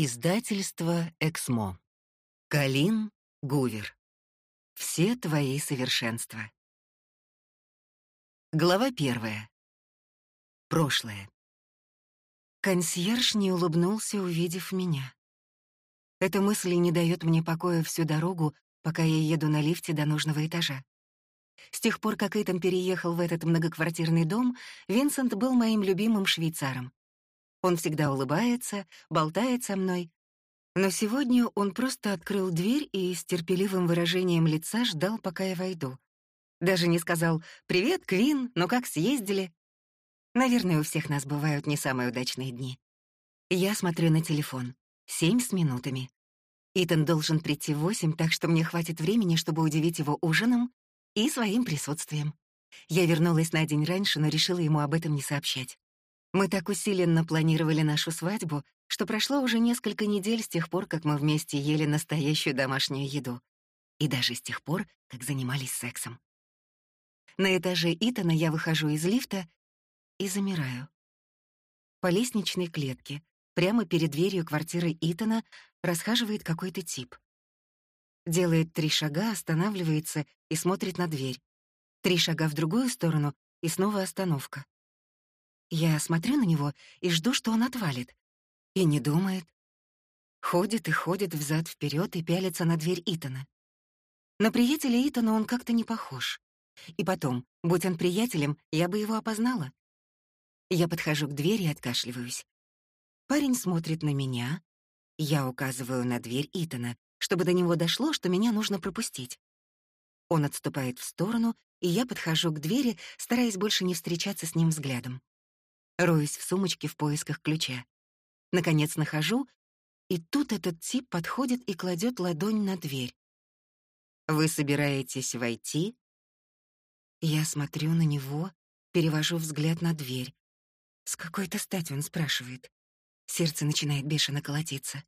Издательство «Эксмо». Калин Гувер. Все твои совершенства. Глава первая. Прошлое. Консьерж не улыбнулся, увидев меня. Эта мысль не дает мне покоя всю дорогу, пока я еду на лифте до нужного этажа. С тех пор, как Итан переехал в этот многоквартирный дом, Винсент был моим любимым швейцаром. Он всегда улыбается, болтает со мной. Но сегодня он просто открыл дверь и с терпеливым выражением лица ждал, пока я войду. Даже не сказал «Привет, Квин, ну как съездили?» Наверное, у всех нас бывают не самые удачные дни. Я смотрю на телефон. Семь с минутами. Итан должен прийти в восемь, так что мне хватит времени, чтобы удивить его ужином и своим присутствием. Я вернулась на день раньше, но решила ему об этом не сообщать. Мы так усиленно планировали нашу свадьбу, что прошло уже несколько недель с тех пор, как мы вместе ели настоящую домашнюю еду. И даже с тех пор, как занимались сексом. На этаже Итана я выхожу из лифта и замираю. По лестничной клетке, прямо перед дверью квартиры Итана, расхаживает какой-то тип. Делает три шага, останавливается и смотрит на дверь. Три шага в другую сторону, и снова остановка. Я смотрю на него и жду, что он отвалит. И не думает. Ходит и ходит взад вперед и пялится на дверь Итана. На приятеля Итана он как-то не похож. И потом, будь он приятелем, я бы его опознала. Я подхожу к двери и откашливаюсь. Парень смотрит на меня. Я указываю на дверь Итана, чтобы до него дошло, что меня нужно пропустить. Он отступает в сторону, и я подхожу к двери, стараясь больше не встречаться с ним взглядом. Роюсь в сумочке в поисках ключа. Наконец нахожу, и тут этот тип подходит и кладет ладонь на дверь. «Вы собираетесь войти?» Я смотрю на него, перевожу взгляд на дверь. С какой-то стати он спрашивает. Сердце начинает бешено колотиться.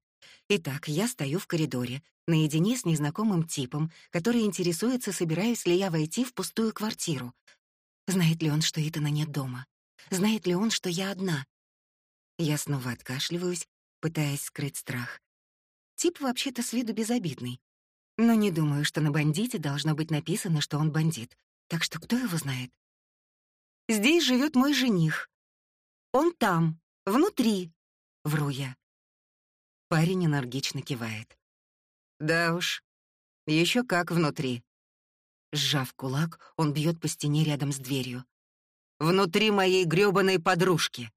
Итак, я стою в коридоре, наедине с незнакомым типом, который интересуется, собираюсь ли я войти в пустую квартиру. Знает ли он, что Итана нет дома? Знает ли он, что я одна? Я снова откашливаюсь, пытаясь скрыть страх. Тип вообще-то с виду безобидный. Но не думаю, что на бандите должно быть написано, что он бандит. Так что кто его знает? Здесь живет мой жених. Он там, внутри, вру я. Парень энергично кивает. Да уж, еще как внутри. Сжав кулак, он бьет по стене рядом с дверью внутри моей грёбаной подружки.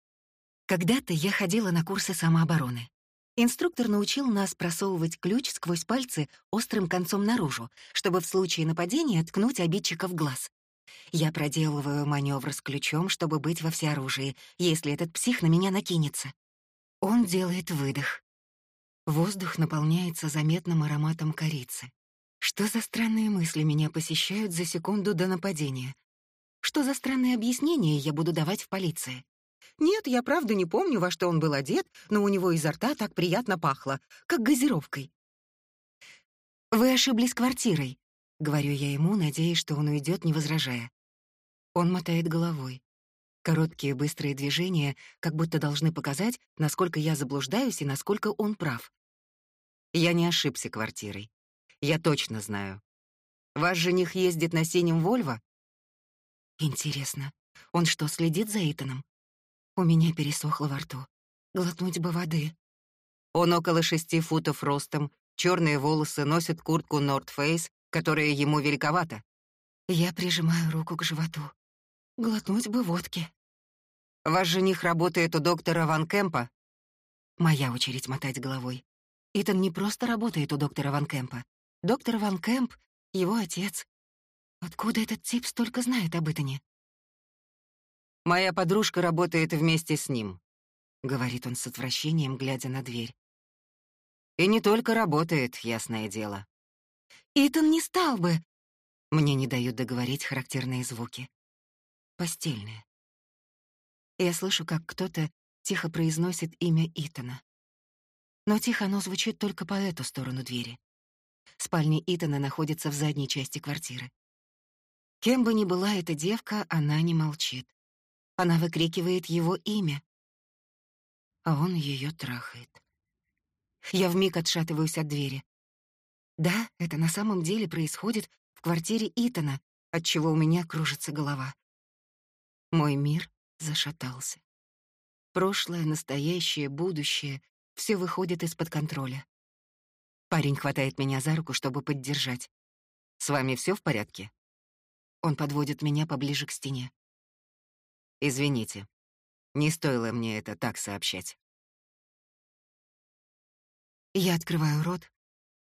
Когда-то я ходила на курсы самообороны. Инструктор научил нас просовывать ключ сквозь пальцы острым концом наружу, чтобы в случае нападения ткнуть обидчика в глаз. Я проделываю маневр с ключом, чтобы быть во всеоружии, если этот псих на меня накинется. Он делает выдох. Воздух наполняется заметным ароматом корицы. Что за странные мысли меня посещают за секунду до нападения? Что за странные объяснения я буду давать в полиции? Нет, я правда не помню, во что он был одет, но у него изо рта так приятно пахло, как газировкой. «Вы ошиблись квартирой», — говорю я ему, надеясь, что он уйдет, не возражая. Он мотает головой. Короткие быстрые движения как будто должны показать, насколько я заблуждаюсь и насколько он прав. Я не ошибся квартирой. Я точно знаю. Ваш жених ездит на синем Вольво? Интересно, он что, следит за Итаном? У меня пересохло во рту. Глотнуть бы воды. Он около шести футов ростом, черные волосы, носит куртку North Face, которая ему великовата. Я прижимаю руку к животу. Глотнуть бы водки. Ваш жених работает у доктора Ван Кемпа? Моя очередь мотать головой. Итан не просто работает у доктора Ван Кемпа. Доктор Ван Кемп — его отец. Откуда этот тип столько знает об Итане? «Моя подружка работает вместе с ним», — говорит он с отвращением, глядя на дверь. «И не только работает, ясное дело». «Итан не стал бы...» Мне не дают договорить характерные звуки. Постельные. Я слышу, как кто-то тихо произносит имя Итана. Но тихо оно звучит только по эту сторону двери. Спальня Итана находится в задней части квартиры. Кем бы ни была эта девка, она не молчит. Она выкрикивает его имя. А он ее трахает. Я вмиг отшатываюсь от двери. Да, это на самом деле происходит в квартире Итана, отчего у меня кружится голова. Мой мир зашатался. Прошлое, настоящее, будущее — все выходит из-под контроля. Парень хватает меня за руку, чтобы поддержать. «С вами все в порядке?» Он подводит меня поближе к стене. «Извините, не стоило мне это так сообщать». Я открываю рот,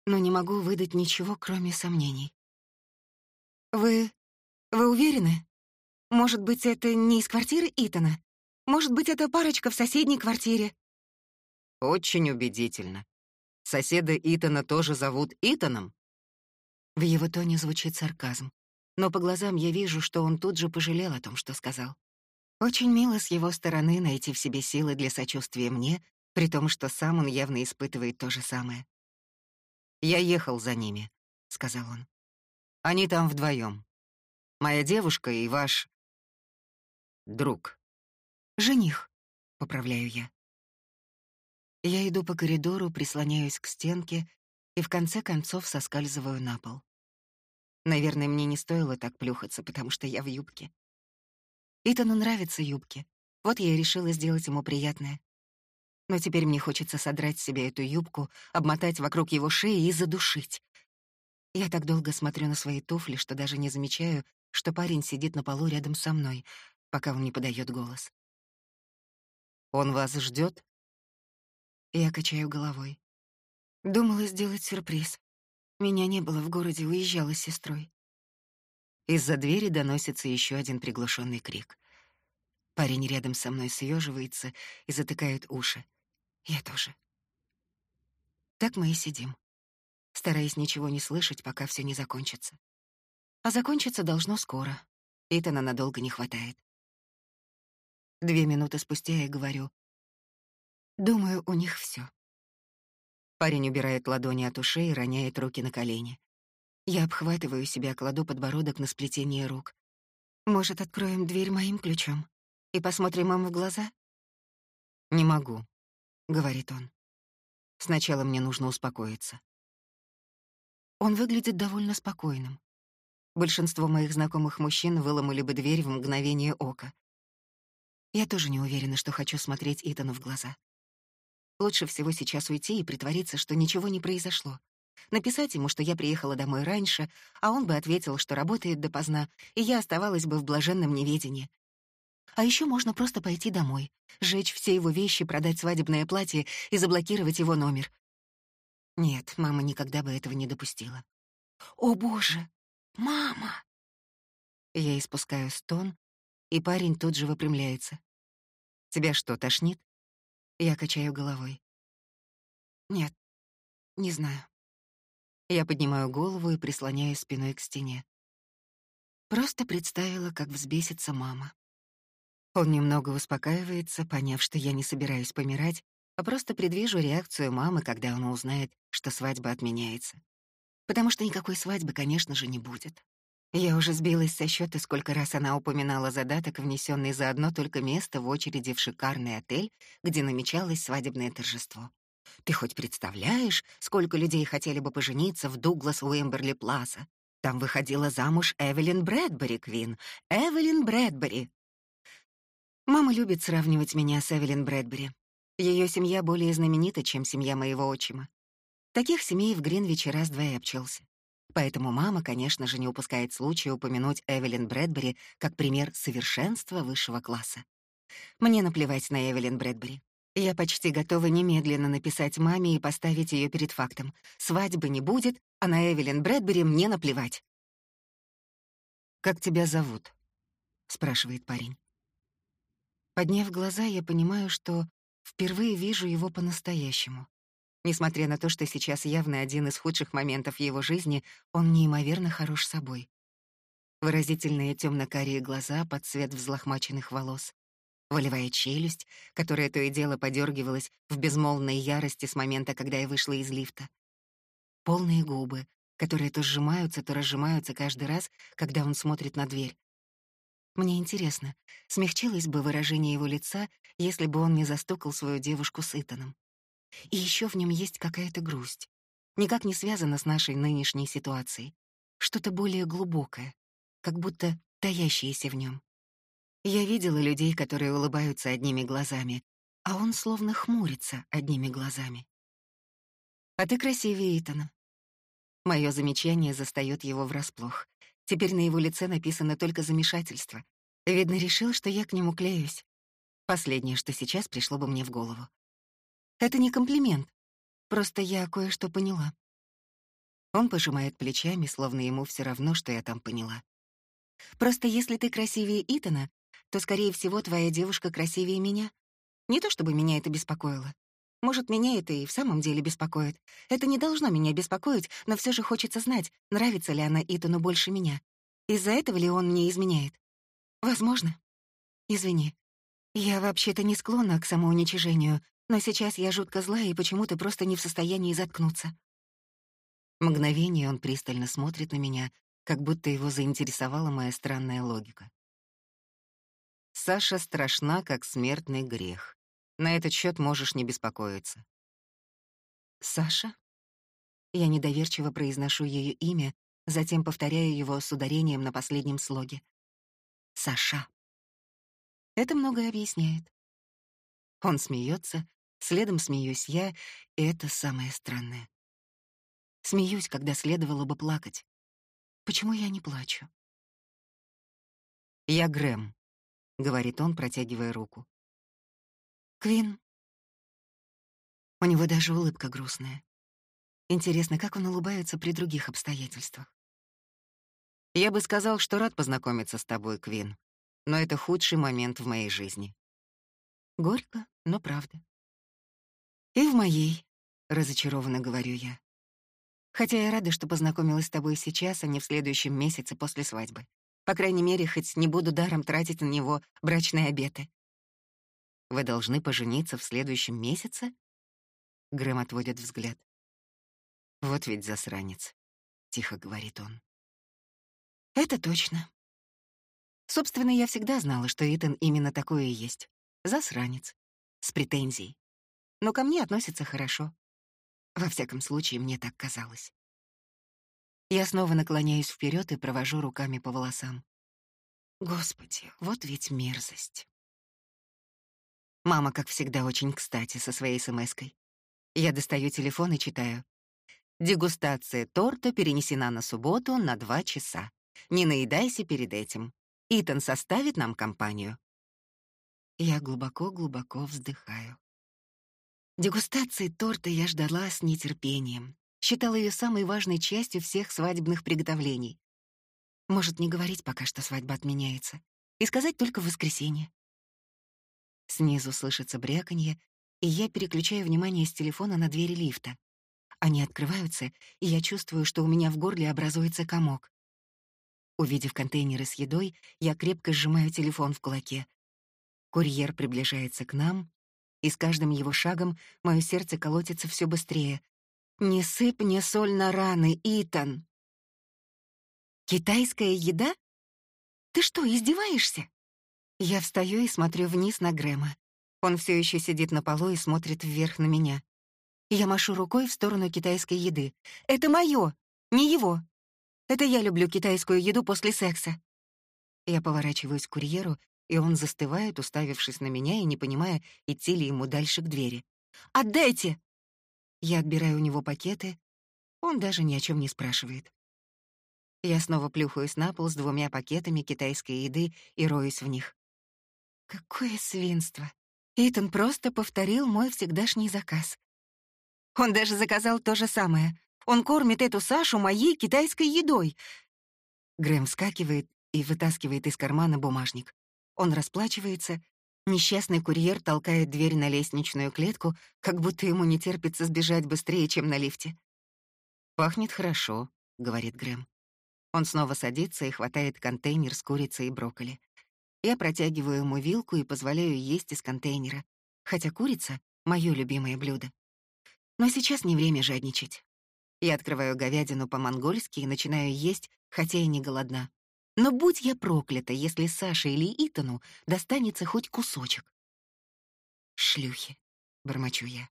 но не могу выдать ничего, кроме сомнений. «Вы... вы уверены? Может быть, это не из квартиры Итана? Может быть, это парочка в соседней квартире?» «Очень убедительно. Соседа Итана тоже зовут Итаном?» В его тоне звучит сарказм, но по глазам я вижу, что он тут же пожалел о том, что сказал. Очень мило с его стороны найти в себе силы для сочувствия мне, при том, что сам он явно испытывает то же самое. «Я ехал за ними», — сказал он. «Они там вдвоем. Моя девушка и ваш... друг». «Жених», — поправляю я. Я иду по коридору, прислоняюсь к стенке и в конце концов соскальзываю на пол. Наверное, мне не стоило так плюхаться, потому что я в юбке. Итану нравятся юбки. Вот я и решила сделать ему приятное. Но теперь мне хочется содрать с себя эту юбку, обмотать вокруг его шеи и задушить. Я так долго смотрю на свои туфли, что даже не замечаю, что парень сидит на полу рядом со мной, пока он не подает голос. Он вас ждет? Я качаю головой. Думала сделать сюрприз. Меня не было в городе, уезжала с сестрой. Из-за двери доносится еще один приглушенный крик. Парень рядом со мной съеживается и затыкает уши. Я тоже. Так мы и сидим, стараясь ничего не слышать, пока все не закончится. А закончиться должно скоро. Итана надолго не хватает. Две минуты спустя я говорю. Думаю, у них все. Парень убирает ладони от ушей и роняет руки на колени. Я обхватываю себя, кладу подбородок на сплетение рук. Может, откроем дверь моим ключом и посмотрим им в глаза? «Не могу», — говорит он. «Сначала мне нужно успокоиться». Он выглядит довольно спокойным. Большинство моих знакомых мужчин выломали бы дверь в мгновение ока. Я тоже не уверена, что хочу смотреть Итану в глаза. Лучше всего сейчас уйти и притвориться, что ничего не произошло. Написать ему, что я приехала домой раньше, а он бы ответил, что работает допоздна, и я оставалась бы в блаженном неведении. А еще можно просто пойти домой, сжечь все его вещи, продать свадебное платье и заблокировать его номер. Нет, мама никогда бы этого не допустила. «О, боже! Мама!» Я испускаю стон, и парень тут же выпрямляется. «Тебя что, тошнит?» Я качаю головой. «Нет, не знаю». Я поднимаю голову и прислоняюсь спиной к стене. Просто представила, как взбесится мама. Он немного успокаивается, поняв, что я не собираюсь помирать, а просто предвижу реакцию мамы, когда она узнает, что свадьба отменяется. Потому что никакой свадьбы, конечно же, не будет. Я уже сбилась со счета, сколько раз она упоминала задаток, внесенный за одно только место в очереди в шикарный отель, где намечалось свадебное торжество. Ты хоть представляешь, сколько людей хотели бы пожениться в Дуглас Уимберли Плаза? Там выходила замуж Эвелин Брэдбери, Квин. Эвелин Брэдбери. Мама любит сравнивать меня с Эвелин Брэдбери. Ее семья более знаменита, чем семья моего отчима. Таких семей в Гринвиче раз-два и обчелся. Поэтому мама, конечно же, не упускает случая упомянуть Эвелин Брэдбери как пример совершенства высшего класса. Мне наплевать на Эвелин Брэдбери. Я почти готова немедленно написать маме и поставить ее перед фактом. Свадьбы не будет, а на Эвелин Брэдбери мне наплевать. «Как тебя зовут?» — спрашивает парень. Подняв глаза, я понимаю, что впервые вижу его по-настоящему. Несмотря на то, что сейчас явно один из худших моментов его жизни, он неимоверно хорош собой. Выразительные темно-карие глаза под цвет взлохмаченных волос. Волевая челюсть, которая то и дело подергивалась в безмолвной ярости с момента, когда я вышла из лифта. Полные губы, которые то сжимаются, то разжимаются каждый раз, когда он смотрит на дверь. Мне интересно, смягчилось бы выражение его лица, если бы он не застукал свою девушку с Итаном. И еще в нем есть какая-то грусть. Никак не связана с нашей нынешней ситуацией. Что-то более глубокое, как будто таящееся в нем. Я видела людей, которые улыбаются одними глазами, а он словно хмурится одними глазами. «А ты красивее Итана». Мое замечание застаёт его врасплох. Теперь на его лице написано только замешательство. Видно, решил, что я к нему клеюсь. Последнее, что сейчас пришло бы мне в голову. Это не комплимент. Просто я кое-что поняла. Он пожимает плечами, словно ему все равно, что я там поняла. Просто если ты красивее Итана, то, скорее всего, твоя девушка красивее меня. Не то чтобы меня это беспокоило. Может, меня это и в самом деле беспокоит. Это не должно меня беспокоить, но все же хочется знать, нравится ли она Итану больше меня. Из-за этого ли он мне изменяет? Возможно. Извини. Я вообще-то не склонна к самоуничижению, но сейчас я жутко злая и почему-то просто не в состоянии заткнуться. Мгновение он пристально смотрит на меня, как будто его заинтересовала моя странная логика. Саша страшна, как смертный грех. На этот счет можешь не беспокоиться. Саша? Я недоверчиво произношу ее имя, затем повторяю его с ударением на последнем слоге. Саша. Это многое объясняет. Он смеется, следом смеюсь я, и это самое странное. Смеюсь, когда следовало бы плакать. Почему я не плачу? «Я Грэм», — говорит он, протягивая руку. «Квин». У него даже улыбка грустная. Интересно, как он улыбается при других обстоятельствах. «Я бы сказал, что рад познакомиться с тобой, Квин, но это худший момент в моей жизни». Горько, но правда. «И в моей», — разочарованно говорю я. Хотя я рада, что познакомилась с тобой сейчас, а не в следующем месяце после свадьбы. По крайней мере, хоть не буду даром тратить на него брачные обеты. Вы должны пожениться в следующем месяце? Грэм отводит взгляд. Вот ведь засранец, тихо говорит он. Это точно. Собственно, я всегда знала, что Итан именно такое и есть. Засранец. С претензией. Но ко мне относится хорошо. Во всяком случае, мне так казалось. Я снова наклоняюсь вперед и провожу руками по волосам. Господи, вот ведь мерзость. Мама, как всегда, очень кстати со своей смс-кой. Я достаю телефон и читаю. Дегустация торта перенесена на субботу на два часа. Не наедайся перед этим. Итан составит нам компанию. Я глубоко-глубоко вздыхаю. Дегустации торта я ждала с нетерпением. Считала ее самой важной частью всех свадебных приготовлений. Может, не говорить пока, что свадьба отменяется, и сказать только в воскресенье. Снизу слышится бряканье, и я переключаю внимание с телефона на двери лифта. Они открываются, и я чувствую, что у меня в горле образуется комок. Увидев контейнеры с едой, я крепко сжимаю телефон в кулаке. Курьер приближается к нам, и с каждым его шагом мое сердце колотится все быстрее. «Не сыпь мне соль на раны, Итан!» «Китайская еда? Ты что, издеваешься?» Я встаю и смотрю вниз на Грэма. Он все еще сидит на полу и смотрит вверх на меня. Я машу рукой в сторону китайской еды. «Это мое, не его. Это я люблю китайскую еду после секса». Я поворачиваюсь к курьеру и он застывает, уставившись на меня и не понимая, идти ли ему дальше к двери. «Отдайте!» Я отбираю у него пакеты. Он даже ни о чем не спрашивает. Я снова плюхаюсь на пол с двумя пакетами китайской еды и роюсь в них. Какое свинство! Итан просто повторил мой всегдашний заказ. Он даже заказал то же самое. Он кормит эту Сашу моей китайской едой. Грэм вскакивает и вытаскивает из кармана бумажник. Он расплачивается. Несчастный курьер толкает дверь на лестничную клетку, как будто ему не терпится сбежать быстрее, чем на лифте. «Пахнет хорошо», — говорит Грэм. Он снова садится и хватает контейнер с курицей и брокколи. Я протягиваю ему вилку и позволяю есть из контейнера, хотя курица — моё любимое блюдо. Но сейчас не время жадничать. Я открываю говядину по-монгольски и начинаю есть, хотя и не голодна. Но будь я проклята, если Саше или Итану достанется хоть кусочек. «Шлюхи», — бормочу я.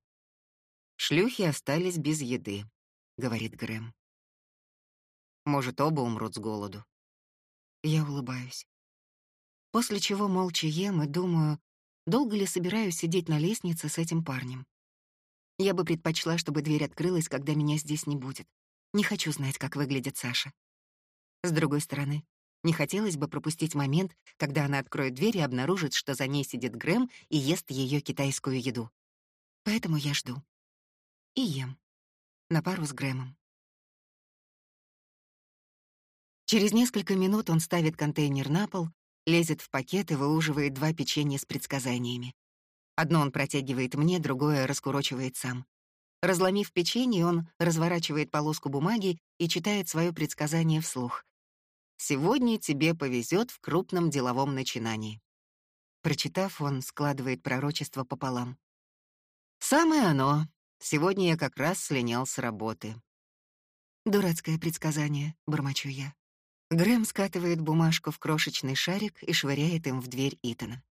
Шлюхи остались без еды, говорит Грэм. Может, оба умрут с голоду. Я улыбаюсь. После чего молча ем и думаю, долго ли собираюсь сидеть на лестнице с этим парнем. Я бы предпочла, чтобы дверь открылась, когда меня здесь не будет. Не хочу знать, как выглядит Саша. С другой стороны, не хотелось бы пропустить момент, когда она откроет дверь и обнаружит, что за ней сидит Грэм и ест ее китайскую еду. Поэтому я жду. И ем. На пару с Грэмом. Через несколько минут он ставит контейнер на пол, лезет в пакет и выуживает два печенья с предсказаниями. Одно он протягивает мне, другое раскурочивает сам. Разломив печенье, он разворачивает полоску бумаги и читает свое предсказание вслух. Сегодня тебе повезет в крупном деловом начинании. Прочитав, он складывает пророчество пополам. Самое оно. Сегодня я как раз слинял с работы. Дурацкое предсказание, бормочу я. Грэм скатывает бумажку в крошечный шарик и швыряет им в дверь Итана.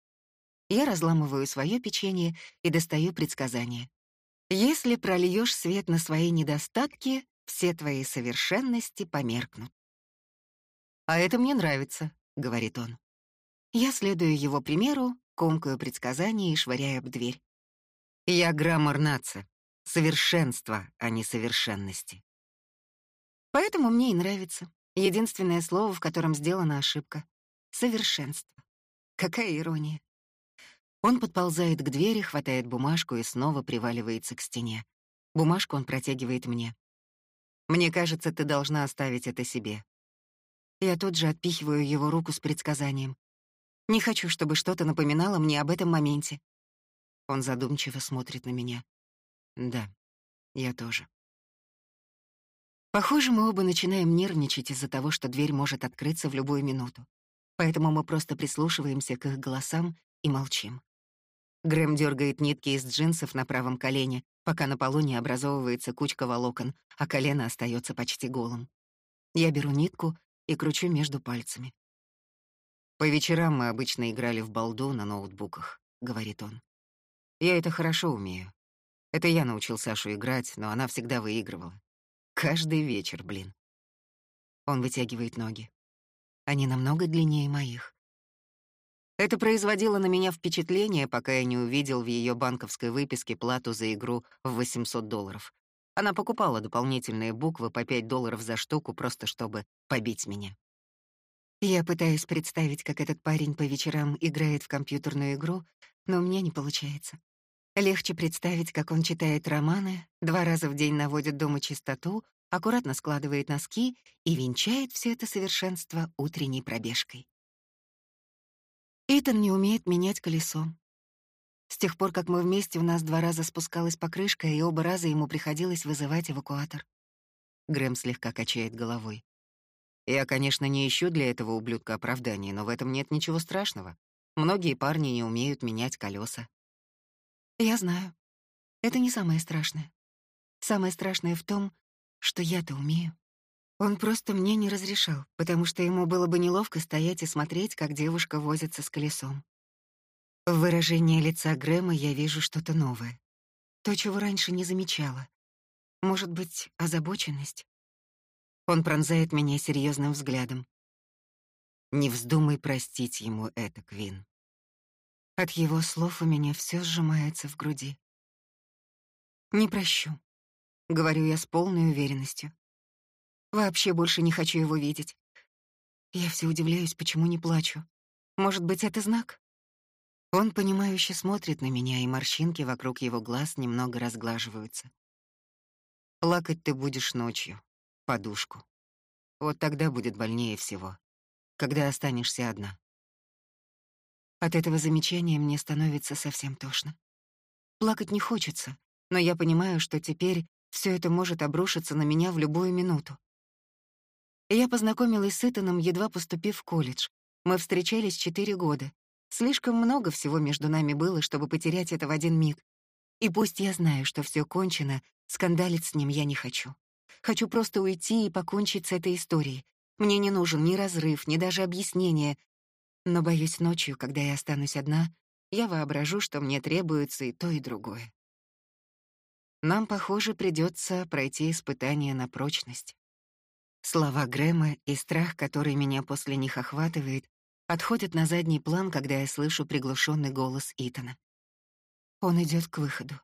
Я разламываю свое печенье и достаю предсказание. Если прольешь свет на свои недостатки, все твои совершенности померкнут. «А это мне нравится», — говорит он. Я следую его примеру, комкаю предсказания и швыряю об дверь. Я граммар наца. Совершенство, а не совершенности. Поэтому мне и нравится. Единственное слово, в котором сделана ошибка. Совершенство. Какая ирония. Он подползает к двери, хватает бумажку и снова приваливается к стене. Бумажку он протягивает мне. «Мне кажется, ты должна оставить это себе. Я тут же отпихиваю его руку с предсказанием. Не хочу, чтобы что-то напоминало мне об этом моменте. Он задумчиво смотрит на меня. Да, я тоже. Похоже, мы оба начинаем нервничать из-за того, что дверь может открыться в любую минуту. Поэтому мы просто прислушиваемся к их голосам и молчим. Грэм дергает нитки из джинсов на правом колене, пока на полу не образовывается кучка волокон, а колено остается почти голым. Я беру нитку и кручу между пальцами. «По вечерам мы обычно играли в балду на ноутбуках», — говорит он. «Я это хорошо умею. Это я научил Сашу играть, но она всегда выигрывала. Каждый вечер, блин». Он вытягивает ноги. Они намного длиннее моих. Это производило на меня впечатление, пока я не увидел в ее банковской выписке плату за игру в 800 долларов. Она покупала дополнительные буквы по 5 долларов за штуку, просто чтобы побить меня. Я пытаюсь представить, как этот парень по вечерам играет в компьютерную игру, но у меня не получается. Легче представить, как он читает романы, два раза в день наводит дома чистоту, аккуратно складывает носки и венчает все это совершенство утренней пробежкой. Итан не умеет менять колесо, с тех пор, как мы вместе, у нас два раза спускалась покрышка, и оба раза ему приходилось вызывать эвакуатор. Грэм слегка качает головой. Я, конечно, не ищу для этого ублюдка оправдания, но в этом нет ничего страшного. Многие парни не умеют менять колеса. Я знаю. Это не самое страшное. Самое страшное в том, что я-то умею. Он просто мне не разрешал, потому что ему было бы неловко стоять и смотреть, как девушка возится с колесом. В выражении лица Грэма я вижу что-то новое. То, чего раньше не замечала. Может быть, озабоченность? Он пронзает меня серьезным взглядом. Не вздумай простить ему это, Квин. От его слов у меня все сжимается в груди. Не прощу. Говорю я с полной уверенностью. Вообще больше не хочу его видеть. Я все удивляюсь, почему не плачу. Может быть, это знак? Он, понимающе смотрит на меня, и морщинки вокруг его глаз немного разглаживаются. Плакать ты будешь ночью, подушку. Вот тогда будет больнее всего, когда останешься одна. От этого замечания мне становится совсем тошно. Плакать не хочется, но я понимаю, что теперь все это может обрушиться на меня в любую минуту. Я познакомилась с Итаном, едва поступив в колледж. Мы встречались четыре года, Слишком много всего между нами было, чтобы потерять это в один миг. И пусть я знаю, что все кончено, скандалить с ним я не хочу. Хочу просто уйти и покончить с этой историей. Мне не нужен ни разрыв, ни даже объяснение. Но, боюсь, ночью, когда я останусь одна, я воображу, что мне требуется и то, и другое. Нам, похоже, придется пройти испытание на прочность. Слова Грэма и страх, который меня после них охватывает, отходят на задний план, когда я слышу приглушенный голос Итана. Он идет к выходу.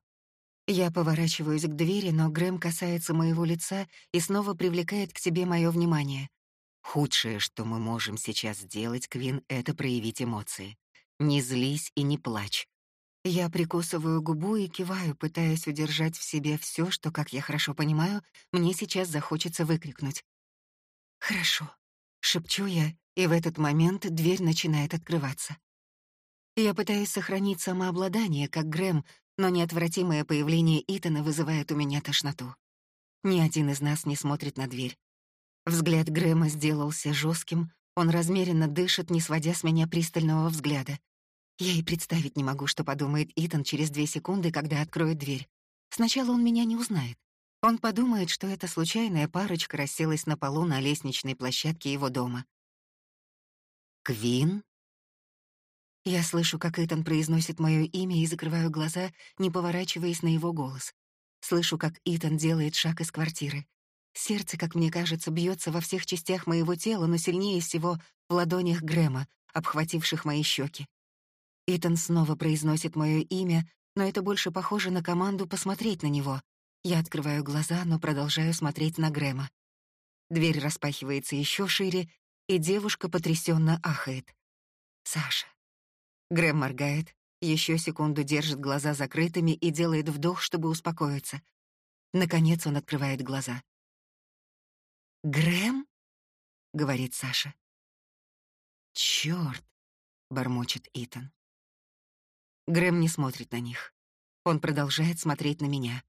Я поворачиваюсь к двери, но Грэм касается моего лица и снова привлекает к себе мое внимание. Худшее, что мы можем сейчас сделать, Квин, это проявить эмоции. Не злись и не плачь. Я прикусываю губу и киваю, пытаясь удержать в себе все, что, как я хорошо понимаю, мне сейчас захочется выкрикнуть. «Хорошо», — шепчу я, и в этот момент дверь начинает открываться. Я пытаюсь сохранить самообладание, как Грэм, но неотвратимое появление Итана вызывает у меня тошноту. Ни один из нас не смотрит на дверь. Взгляд Грэма сделался жестким, он размеренно дышит, не сводя с меня пристального взгляда. Я и представить не могу, что подумает Итан через две секунды, когда откроет дверь. Сначала он меня не узнает. Он подумает, что эта случайная парочка расселась на полу на лестничной площадке его дома. «Квин?» Я слышу, как Итан произносит мое имя и закрываю глаза, не поворачиваясь на его голос. Слышу, как Итан делает шаг из квартиры. Сердце, как мне кажется, бьется во всех частях моего тела, но сильнее всего в ладонях Грэма, обхвативших мои щеки. Итан снова произносит мое имя, но это больше похоже на команду посмотреть на него. Я открываю глаза, но продолжаю смотреть на Грэма. Дверь распахивается еще шире, и девушка потрясенно ахает. «Саша, Грэм моргает, еще секунду держит глаза закрытыми и делает вдох, чтобы успокоиться. Наконец он открывает глаза. «Грэм?» — говорит Саша. «Чёрт!» — бормочет Итан. Грэм не смотрит на них. Он продолжает смотреть на меня.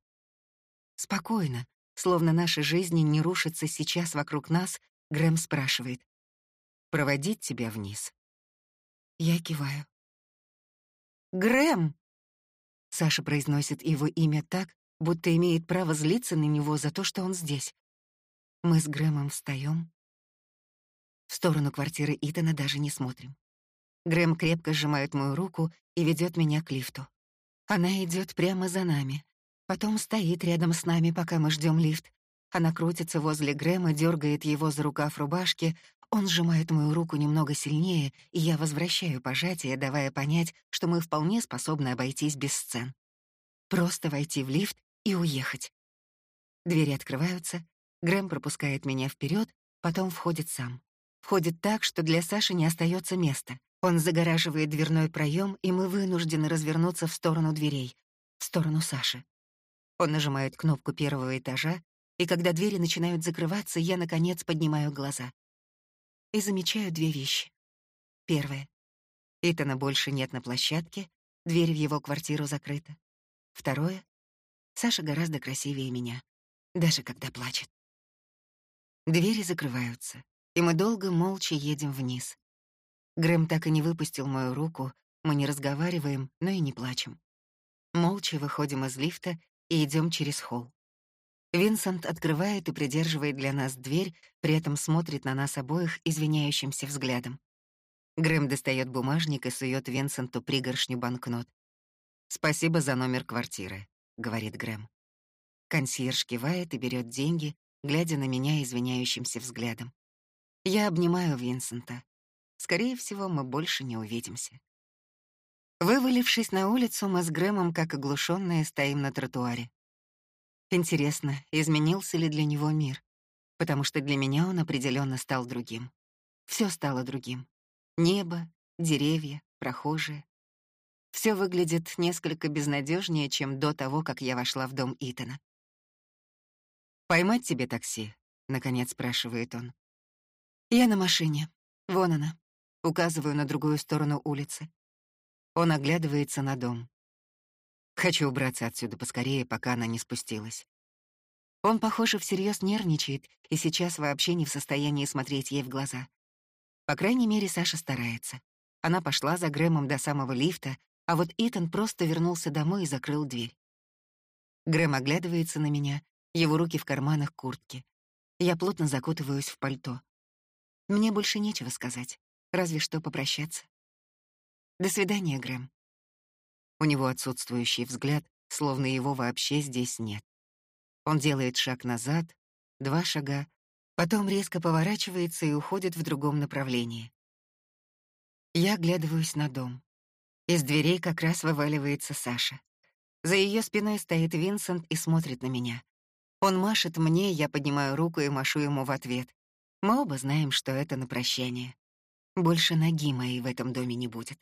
Спокойно, словно наши жизни не рушатся сейчас вокруг нас, Грэм спрашивает. «Проводить тебя вниз?» Я киваю. Грэм!» Саша произносит его имя так, будто имеет право злиться на него за то, что он здесь. Мы с Грэмом встаем. В сторону квартиры Итана даже не смотрим. Грэм крепко сжимает мою руку и ведет меня к лифту. Она идет прямо за нами. Потом стоит рядом с нами, пока мы ждем лифт. Она крутится возле Грэма, дергает его за рукав рубашки, он сжимает мою руку немного сильнее, и я возвращаю пожатие, давая понять, что мы вполне способны обойтись без сцен. Просто войти в лифт и уехать. Двери открываются, Грэм пропускает меня вперед, потом входит сам. Входит так, что для Саши не остается места. Он загораживает дверной проем, и мы вынуждены развернуться в сторону дверей, в сторону Саши. Он нажимает кнопку первого этажа, и когда двери начинают закрываться, я, наконец, поднимаю глаза и замечаю две вещи. Первое. Итана больше нет на площадке, дверь в его квартиру закрыта. Второе. Саша гораздо красивее меня, даже когда плачет. Двери закрываются, и мы долго молча едем вниз. Грэм так и не выпустил мою руку, мы не разговариваем, но и не плачем. Молча выходим из лифта и идем через холл. Винсент открывает и придерживает для нас дверь, при этом смотрит на нас обоих извиняющимся взглядом. Грэм достает бумажник и сует Винсенту пригоршню банкнот. «Спасибо за номер квартиры», — говорит Грэм. Консьерж кивает и берет деньги, глядя на меня извиняющимся взглядом. Я обнимаю Винсента. Скорее всего, мы больше не увидимся. Вывалившись на улицу, мы с Грэмом, как оглушенные, стоим на тротуаре. Интересно, изменился ли для него мир? Потому что для меня он определенно стал другим. Все стало другим. Небо, деревья, прохожие. Все выглядит несколько безнадежнее, чем до того, как я вошла в дом Итана. «Поймать тебе такси?» — наконец спрашивает он. «Я на машине. Вон она». Указываю на другую сторону улицы. Он оглядывается на дом. Хочу убраться отсюда поскорее, пока она не спустилась. Он, похоже, всерьез нервничает и сейчас вообще не в состоянии смотреть ей в глаза. По крайней мере, Саша старается. Она пошла за Грэмом до самого лифта, а вот Итан просто вернулся домой и закрыл дверь. Грэм оглядывается на меня, его руки в карманах куртки. Я плотно закутываюсь в пальто. Мне больше нечего сказать, разве что попрощаться. До свидания, Грэм. У него отсутствующий взгляд, словно его вообще здесь нет. Он делает шаг назад, два шага, потом резко поворачивается и уходит в другом направлении. Я оглядываюсь на дом. Из дверей как раз вываливается Саша. За ее спиной стоит Винсент и смотрит на меня. Он машет мне, я поднимаю руку и машу ему в ответ. Мы оба знаем, что это на прощание. Больше ноги моей в этом доме не будет.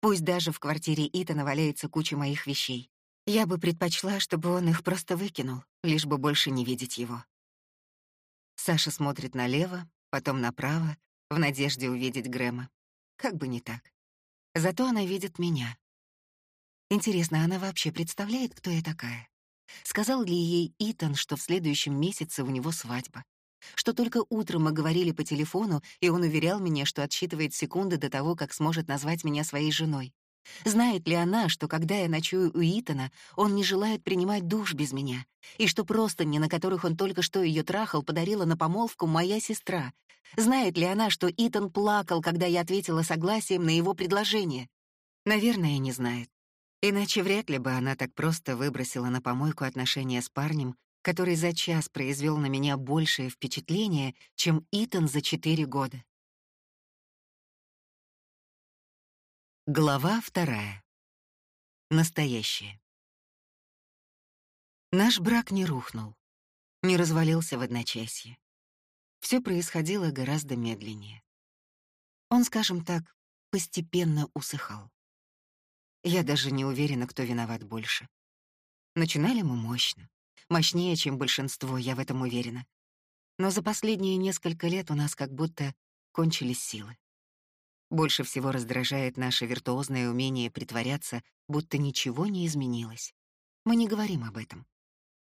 Пусть даже в квартире Итана валяется куча моих вещей. Я бы предпочла, чтобы он их просто выкинул, лишь бы больше не видеть его. Саша смотрит налево, потом направо, в надежде увидеть Грэма. Как бы не так. Зато она видит меня. Интересно, она вообще представляет, кто я такая? Сказал ли ей Итан, что в следующем месяце у него свадьба? Что только утром мы говорили по телефону, и он уверял меня, что отсчитывает секунды до того, как сможет назвать меня своей женой. Знает ли она, что когда я ночую у Итана, он не желает принимать душ без меня, и что простыни, на которых он только что ее трахал, подарила на помолвку моя сестра? Знает ли она, что Итан плакал, когда я ответила согласием на его предложение? Наверное, не знает. Иначе вряд ли бы она так просто выбросила на помойку отношения с парнем, который за час произвел на меня большее впечатление, чем Итан за четыре года. Глава вторая. Настоящее. Наш брак не рухнул, не развалился в одночасье. Все происходило гораздо медленнее. Он, скажем так, постепенно усыхал. Я даже не уверена, кто виноват больше. Начинали мы мощно. Мощнее, чем большинство, я в этом уверена. Но за последние несколько лет у нас как будто кончились силы. Больше всего раздражает наше виртуозное умение притворяться, будто ничего не изменилось. Мы не говорим об этом.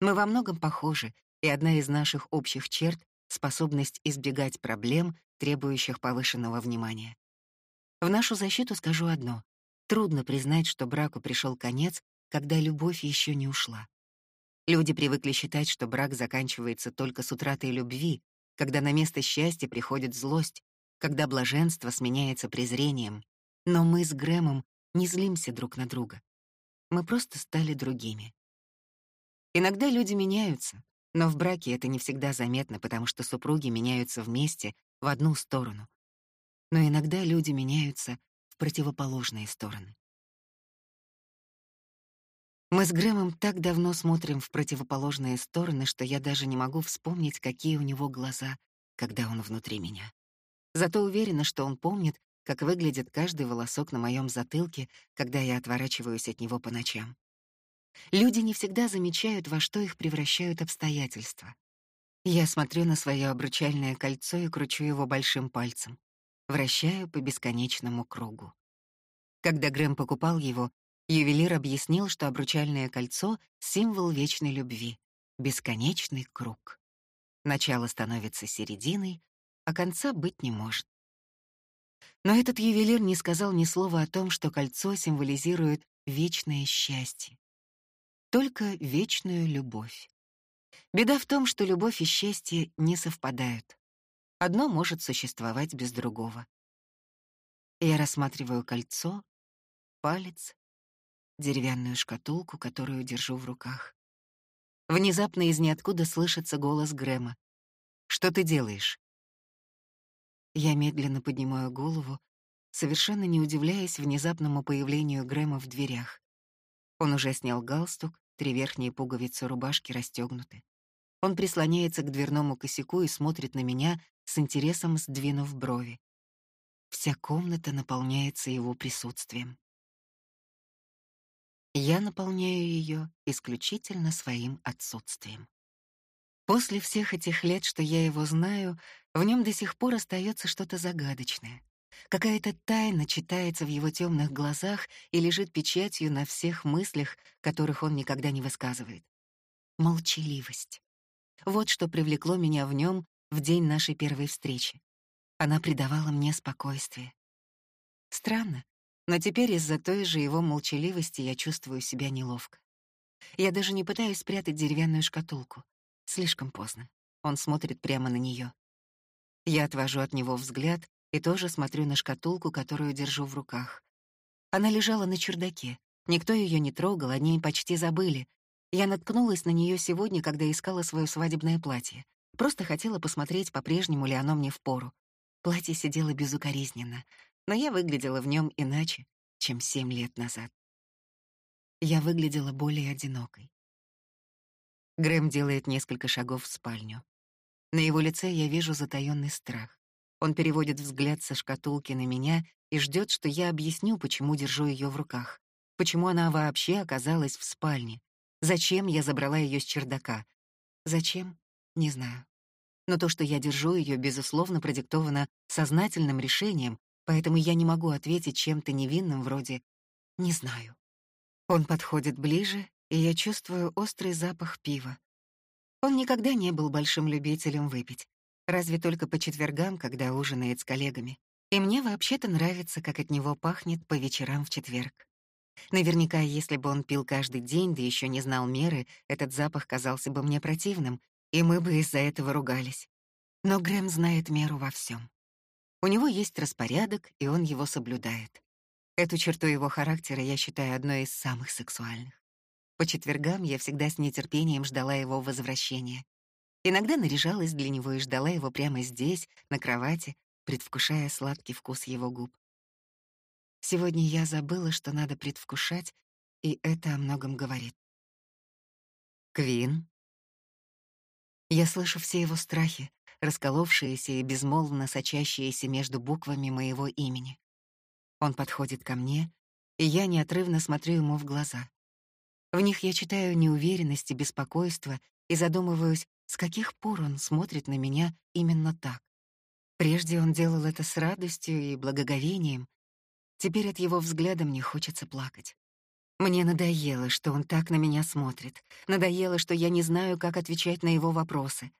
Мы во многом похожи, и одна из наших общих черт — способность избегать проблем, требующих повышенного внимания. В нашу защиту скажу одно. Трудно признать, что браку пришел конец, когда любовь еще не ушла. Люди привыкли считать, что брак заканчивается только с утратой любви, когда на место счастья приходит злость, когда блаженство сменяется презрением. Но мы с Грэмом не злимся друг на друга. Мы просто стали другими. Иногда люди меняются, но в браке это не всегда заметно, потому что супруги меняются вместе в одну сторону. Но иногда люди меняются в противоположные стороны. Мы с Грэмом так давно смотрим в противоположные стороны, что я даже не могу вспомнить, какие у него глаза, когда он внутри меня. Зато уверена, что он помнит, как выглядит каждый волосок на моем затылке, когда я отворачиваюсь от него по ночам. Люди не всегда замечают, во что их превращают обстоятельства. Я смотрю на свое обручальное кольцо и кручу его большим пальцем. Вращаю по бесконечному кругу. Когда Грэм покупал его, ювелир объяснил, что обручальное кольцо — символ вечной любви, бесконечный круг. Начало становится серединой, а конца быть не может. Но этот ювелир не сказал ни слова о том, что кольцо символизирует вечное счастье. Только вечную любовь. Беда в том, что любовь и счастье не совпадают. Одно может существовать без другого. Я рассматриваю кольцо, палец, деревянную шкатулку, которую держу в руках. Внезапно из ниоткуда слышится голос Грэма. «Что ты делаешь?» Я медленно поднимаю голову, совершенно не удивляясь внезапному появлению Грэма в дверях. Он уже снял галстук, три верхние пуговицы рубашки расстегнуты. Он прислоняется к дверному косяку и смотрит на меня с интересом, сдвинув брови. Вся комната наполняется его присутствием. Я наполняю ее исключительно своим отсутствием. После всех этих лет, что я его знаю, в нем до сих пор остается что-то загадочное. Какая-то тайна читается в его темных глазах и лежит печатью на всех мыслях, которых он никогда не высказывает. Молчаливость. Вот что привлекло меня в нем в день нашей первой встречи. Она придавала мне спокойствие. Странно, но теперь из-за той же его молчаливости я чувствую себя неловко. Я даже не пытаюсь спрятать деревянную шкатулку. Слишком поздно. Он смотрит прямо на нее. Я отвожу от него взгляд и тоже смотрю на шкатулку, которую держу в руках. Она лежала на чердаке, Никто ее не трогал, о ней почти забыли. Я наткнулась на нее сегодня, когда искала свое свадебное платье. Просто хотела посмотреть, по-прежнему ли оно мне впору. Платье сидело безукоризненно, но я выглядела в нем иначе, чем семь лет назад. Я выглядела более одинокой. Грэм делает несколько шагов в спальню. На его лице я вижу затаённый страх. Он переводит взгляд со шкатулки на меня и ждет, что я объясню, почему держу ее в руках, почему она вообще оказалась в спальне, зачем я забрала ее с чердака. Зачем? Не знаю. Но то, что я держу ее, безусловно, продиктовано сознательным решением, поэтому я не могу ответить чем-то невинным вроде «не знаю». Он подходит ближе, и я чувствую острый запах пива. Он никогда не был большим любителем выпить, разве только по четвергам, когда ужинает с коллегами. И мне вообще-то нравится, как от него пахнет по вечерам в четверг. Наверняка, если бы он пил каждый день, да еще не знал меры, этот запах казался бы мне противным, и мы бы из-за этого ругались. Но Грэм знает меру во всем. У него есть распорядок, и он его соблюдает. Эту черту его характера я считаю одной из самых сексуальных. По четвергам я всегда с нетерпением ждала его возвращения. Иногда наряжалась для него и ждала его прямо здесь, на кровати, предвкушая сладкий вкус его губ. Сегодня я забыла, что надо предвкушать, и это о многом говорит. Квин. Я слышу все его страхи, расколовшиеся и безмолвно сочащиеся между буквами моего имени. Он подходит ко мне, и я неотрывно смотрю ему в глаза. В них я читаю неуверенность и беспокойство и задумываюсь, с каких пор он смотрит на меня именно так. Прежде он делал это с радостью и благоговением. Теперь от его взгляда мне хочется плакать. Мне надоело, что он так на меня смотрит. Надоело, что я не знаю, как отвечать на его вопросы.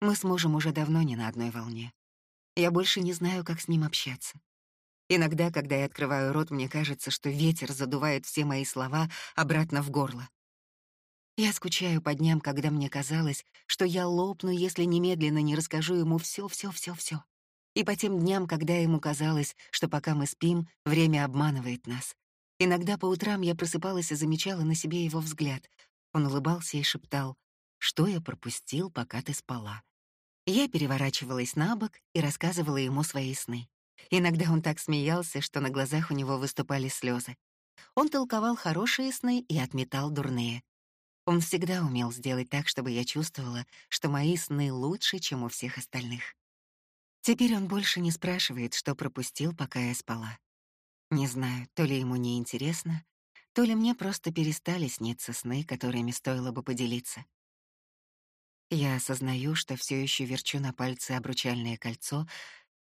Мы с мужем уже давно не на одной волне. Я больше не знаю, как с ним общаться. Иногда, когда я открываю рот, мне кажется, что ветер задувает все мои слова обратно в горло. Я скучаю по дням, когда мне казалось, что я лопну, если немедленно не расскажу ему все, все, все, все. И по тем дням, когда ему казалось, что пока мы спим, время обманывает нас. Иногда по утрам я просыпалась и замечала на себе его взгляд. Он улыбался и шептал, «Что я пропустил, пока ты спала?» Я переворачивалась на бок и рассказывала ему свои сны. Иногда он так смеялся, что на глазах у него выступали слезы. Он толковал хорошие сны и отметал дурные. Он всегда умел сделать так, чтобы я чувствовала, что мои сны лучше, чем у всех остальных. Теперь он больше не спрашивает, что пропустил, пока я спала. Не знаю, то ли ему не интересно, то ли мне просто перестали сниться сны, которыми стоило бы поделиться. Я осознаю, что все еще верчу на пальце обручальное кольцо,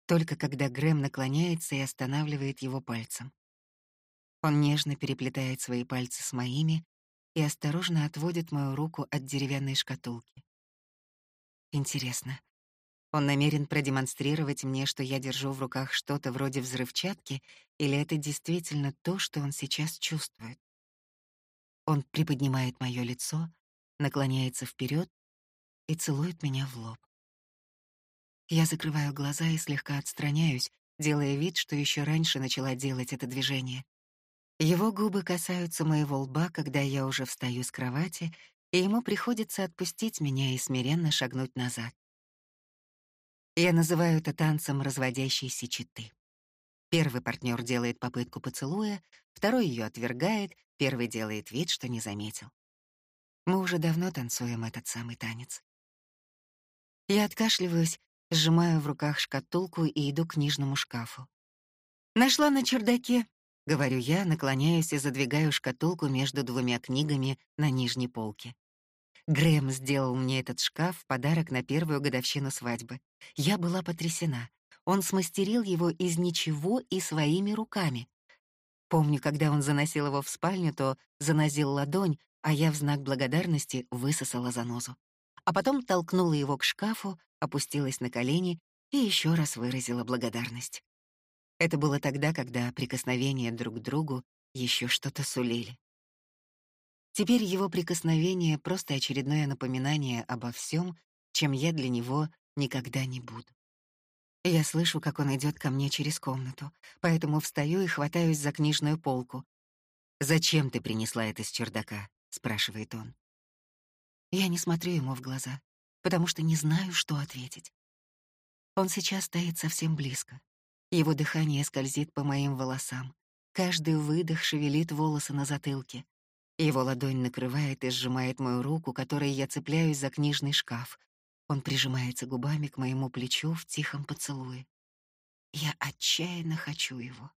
только когда Грэм наклоняется и останавливает его пальцем. Он нежно переплетает свои пальцы с моими, и осторожно отводит мою руку от деревянной шкатулки. Интересно, он намерен продемонстрировать мне, что я держу в руках что-то вроде взрывчатки, или это действительно то, что он сейчас чувствует? Он приподнимает мое лицо, наклоняется вперед и целует меня в лоб. Я закрываю глаза и слегка отстраняюсь, делая вид, что еще раньше начала делать это движение. Его губы касаются моего лба, когда я уже встаю с кровати, и ему приходится отпустить меня и смиренно шагнуть назад. Я называю это танцем разводящейся читы. Первый партнер делает попытку поцелуя, второй ее отвергает, первый делает вид, что не заметил. Мы уже давно танцуем этот самый танец. Я откашливаюсь, сжимаю в руках шкатулку и иду к книжному шкафу. Нашла на чердаке — говорю я, наклоняюсь и задвигаю шкатулку между двумя книгами на нижней полке. Грэм сделал мне этот шкаф в подарок на первую годовщину свадьбы. Я была потрясена. Он смастерил его из ничего и своими руками. Помню, когда он заносил его в спальню, то занозил ладонь, а я в знак благодарности высосала занозу. А потом толкнула его к шкафу, опустилась на колени и еще раз выразила благодарность. Это было тогда, когда прикосновения друг к другу еще что-то сулили. Теперь его прикосновение — просто очередное напоминание обо всем, чем я для него никогда не буду. Я слышу, как он идет ко мне через комнату, поэтому встаю и хватаюсь за книжную полку. «Зачем ты принесла это с чердака?» — спрашивает он. Я не смотрю ему в глаза, потому что не знаю, что ответить. Он сейчас стоит совсем близко. Его дыхание скользит по моим волосам. Каждый выдох шевелит волосы на затылке. Его ладонь накрывает и сжимает мою руку, которой я цепляюсь за книжный шкаф. Он прижимается губами к моему плечу в тихом поцелуе. Я отчаянно хочу его.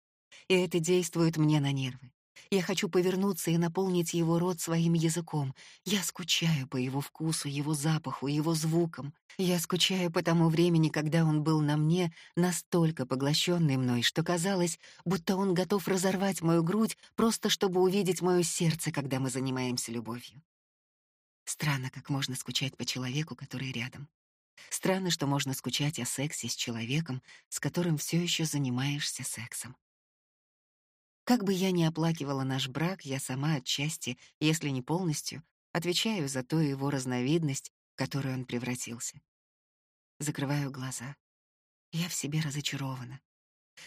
И это действует мне на нервы. Я хочу повернуться и наполнить его рот своим языком. Я скучаю по его вкусу, его запаху, его звукам. Я скучаю по тому времени, когда он был на мне настолько поглощенный мной, что казалось, будто он готов разорвать мою грудь, просто чтобы увидеть мое сердце, когда мы занимаемся любовью. Странно, как можно скучать по человеку, который рядом. Странно, что можно скучать о сексе с человеком, с которым все еще занимаешься сексом. Как бы я ни оплакивала наш брак, я сама отчасти, если не полностью, отвечаю за ту его разновидность, в которую он превратился. Закрываю глаза. Я в себе разочарована.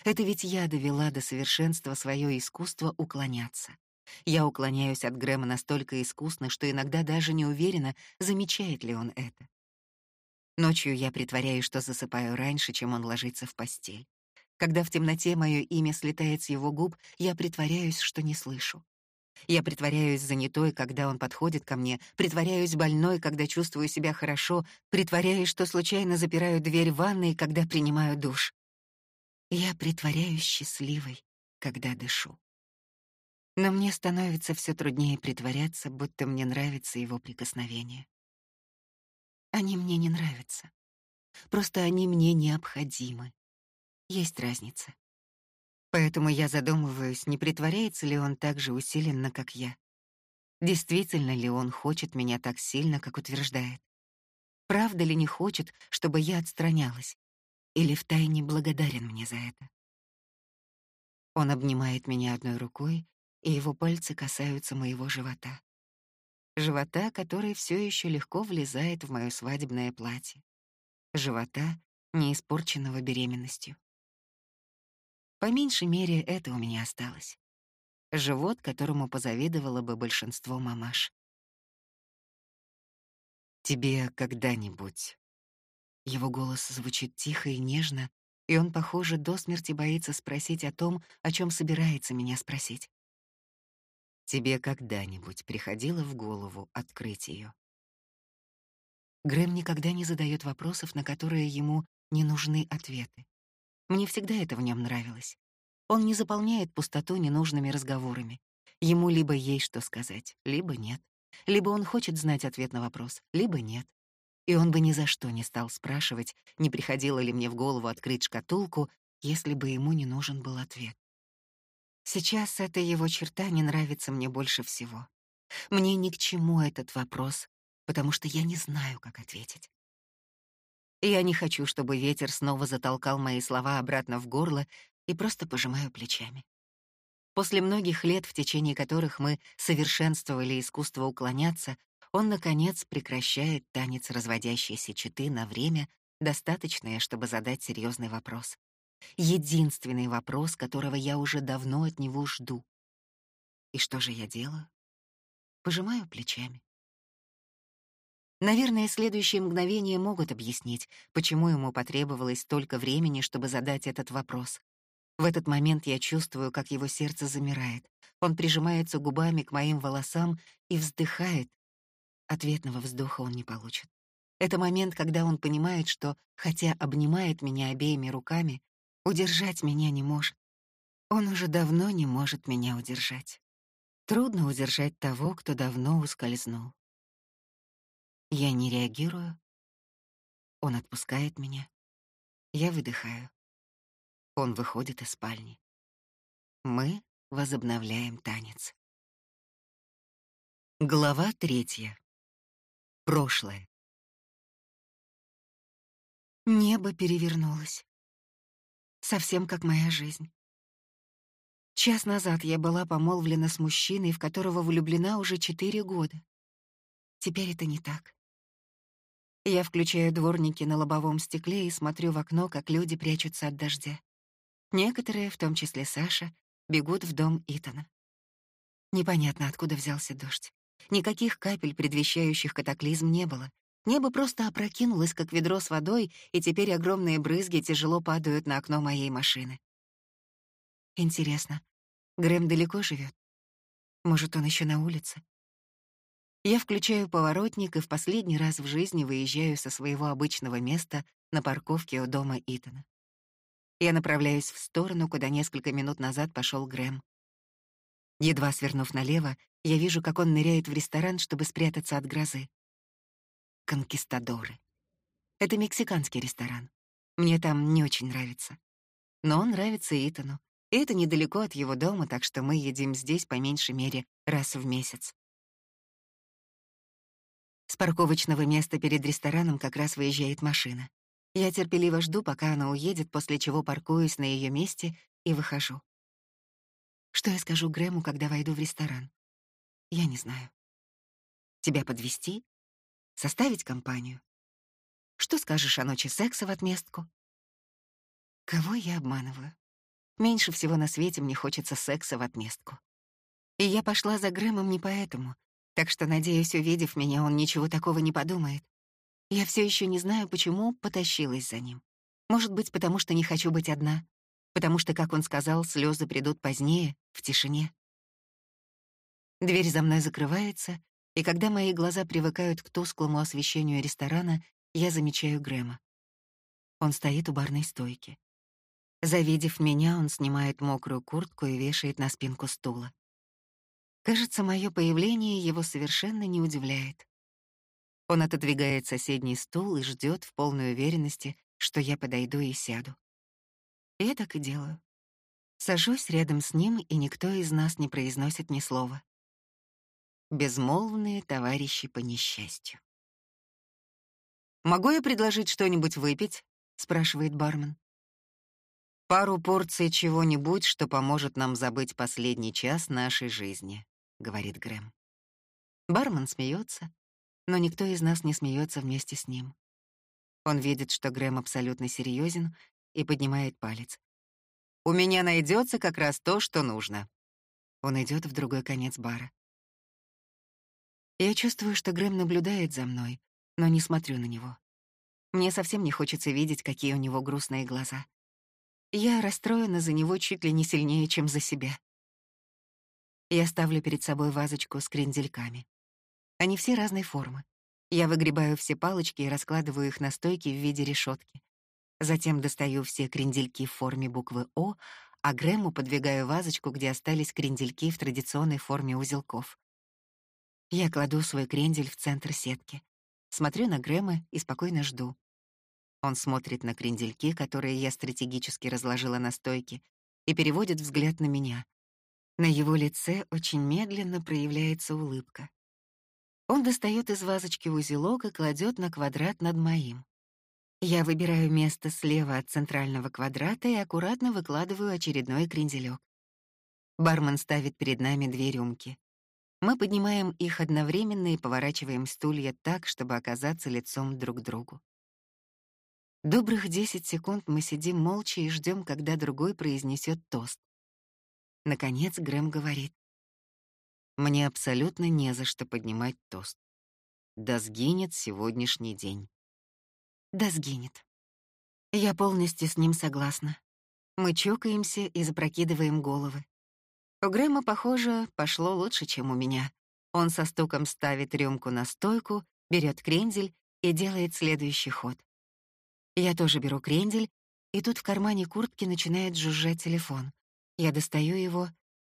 Это ведь я довела до совершенства свое искусство уклоняться. Я уклоняюсь от Грэма настолько искусно, что иногда даже не уверена, замечает ли он это. Ночью я притворяюсь, что засыпаю раньше, чем он ложится в постель. Когда в темноте мое имя слетает с его губ, я притворяюсь, что не слышу. Я притворяюсь занятой, когда он подходит ко мне, притворяюсь больной, когда чувствую себя хорошо, притворяюсь, что случайно запираю дверь ванной, когда принимаю душ. Я притворяюсь счастливой, когда дышу. Но мне становится все труднее притворяться, будто мне нравится его прикосновение. Они мне не нравятся. Просто они мне необходимы. Есть разница. Поэтому я задумываюсь, не притворяется ли он так же усиленно, как я. Действительно ли он хочет меня так сильно, как утверждает? Правда ли не хочет, чтобы я отстранялась? Или втайне благодарен мне за это? Он обнимает меня одной рукой, и его пальцы касаются моего живота. Живота, который все еще легко влезает в мое свадебное платье. Живота, не испорченного беременностью. По меньшей мере, это у меня осталось. Живот, которому позавидовало бы большинство мамаш. «Тебе когда-нибудь...» Его голос звучит тихо и нежно, и он, похоже, до смерти боится спросить о том, о чем собирается меня спросить. «Тебе когда-нибудь приходило в голову открыть ее? Грэм никогда не задает вопросов, на которые ему не нужны ответы. Мне всегда это в нем нравилось. Он не заполняет пустоту ненужными разговорами. Ему либо есть что сказать, либо нет. Либо он хочет знать ответ на вопрос, либо нет. И он бы ни за что не стал спрашивать, не приходило ли мне в голову открыть шкатулку, если бы ему не нужен был ответ. Сейчас эта его черта не нравится мне больше всего. Мне ни к чему этот вопрос, потому что я не знаю, как ответить. Я не хочу, чтобы ветер снова затолкал мои слова обратно в горло, и просто пожимаю плечами. После многих лет, в течение которых мы совершенствовали искусство уклоняться, он, наконец, прекращает танец разводящейся четы на время, достаточное, чтобы задать серьезный вопрос. Единственный вопрос, которого я уже давно от него жду. И что же я делаю? Пожимаю плечами. Наверное, следующие мгновения могут объяснить, почему ему потребовалось столько времени, чтобы задать этот вопрос. В этот момент я чувствую, как его сердце замирает. Он прижимается губами к моим волосам и вздыхает. Ответного вздоха он не получит. Это момент, когда он понимает, что, хотя обнимает меня обеими руками, удержать меня не может. Он уже давно не может меня удержать. Трудно удержать того, кто давно ускользнул. Я не реагирую. Он отпускает меня. Я выдыхаю. Он выходит из спальни. Мы возобновляем танец. Глава третья. Прошлое. Небо перевернулось. Совсем как моя жизнь. Час назад я была помолвлена с мужчиной, в которого влюблена уже четыре года. Теперь это не так. Я включаю дворники на лобовом стекле и смотрю в окно, как люди прячутся от дождя. Некоторые, в том числе Саша, бегут в дом Итана. Непонятно, откуда взялся дождь. Никаких капель, предвещающих катаклизм, не было. Небо просто опрокинулось, как ведро с водой, и теперь огромные брызги тяжело падают на окно моей машины. Интересно, Грэм далеко живет? Может, он еще на улице? Я включаю поворотник и в последний раз в жизни выезжаю со своего обычного места на парковке у дома Итана. Я направляюсь в сторону, куда несколько минут назад пошел Грэм. Едва свернув налево, я вижу, как он ныряет в ресторан, чтобы спрятаться от грозы. Конкистадоры. Это мексиканский ресторан. Мне там не очень нравится. Но он нравится Итану, и это недалеко от его дома, так что мы едим здесь по меньшей мере раз в месяц. С парковочного места перед рестораном как раз выезжает машина. Я терпеливо жду, пока она уедет, после чего паркуюсь на ее месте и выхожу. Что я скажу Грэму, когда войду в ресторан? Я не знаю. Тебя подвести? Составить компанию? Что скажешь о ночи секса в отместку? Кого я обманываю? Меньше всего на свете мне хочется секса в отместку. И я пошла за Грэмом не поэтому, так что, надеюсь, увидев меня, он ничего такого не подумает. Я все еще не знаю, почему потащилась за ним. Может быть, потому что не хочу быть одна, потому что, как он сказал, слезы придут позднее, в тишине. Дверь за мной закрывается, и когда мои глаза привыкают к тусклому освещению ресторана, я замечаю Грэма. Он стоит у барной стойки. Завидев меня, он снимает мокрую куртку и вешает на спинку стула. Кажется, мое появление его совершенно не удивляет. Он отодвигает соседний стул и ждет в полной уверенности, что я подойду и сяду. Я так и делаю. Сажусь рядом с ним, и никто из нас не произносит ни слова. Безмолвные товарищи по несчастью. «Могу я предложить что-нибудь выпить?» — спрашивает бармен. «Пару порций чего-нибудь, что поможет нам забыть последний час нашей жизни», — говорит Грэм. Бармен смеется, но никто из нас не смеется вместе с ним. Он видит, что Грэм абсолютно серьезен, и поднимает палец. «У меня найдется как раз то, что нужно». Он идет в другой конец бара. Я чувствую, что Грэм наблюдает за мной, но не смотрю на него. Мне совсем не хочется видеть, какие у него грустные глаза. Я расстроена за него чуть ли не сильнее, чем за себя. Я ставлю перед собой вазочку с крендельками. Они все разной формы. Я выгребаю все палочки и раскладываю их на стойке в виде решетки. Затем достаю все крендельки в форме буквы «О», а Грэму подвигаю вазочку, где остались крендельки в традиционной форме узелков. Я кладу свой крендель в центр сетки, смотрю на Грэма и спокойно жду. Он смотрит на крендельки, которые я стратегически разложила на стойке, и переводит взгляд на меня. На его лице очень медленно проявляется улыбка. Он достает из вазочки узелок и кладет на квадрат над моим. Я выбираю место слева от центрального квадрата и аккуратно выкладываю очередной кренделек. Бармен ставит перед нами две рюмки. Мы поднимаем их одновременно и поворачиваем стулья так, чтобы оказаться лицом друг к другу. Добрых 10 секунд мы сидим молча и ждем, когда другой произнесет тост. Наконец Грэм говорит. «Мне абсолютно не за что поднимать тост. Да сгинет сегодняшний день». Да сгинет. Я полностью с ним согласна. Мы чокаемся и запрокидываем головы. У Грэма, похоже, пошло лучше, чем у меня. Он со стуком ставит рюмку на стойку, берет крендель и делает следующий ход. Я тоже беру крендель, и тут в кармане куртки начинает жужжать телефон. Я достаю его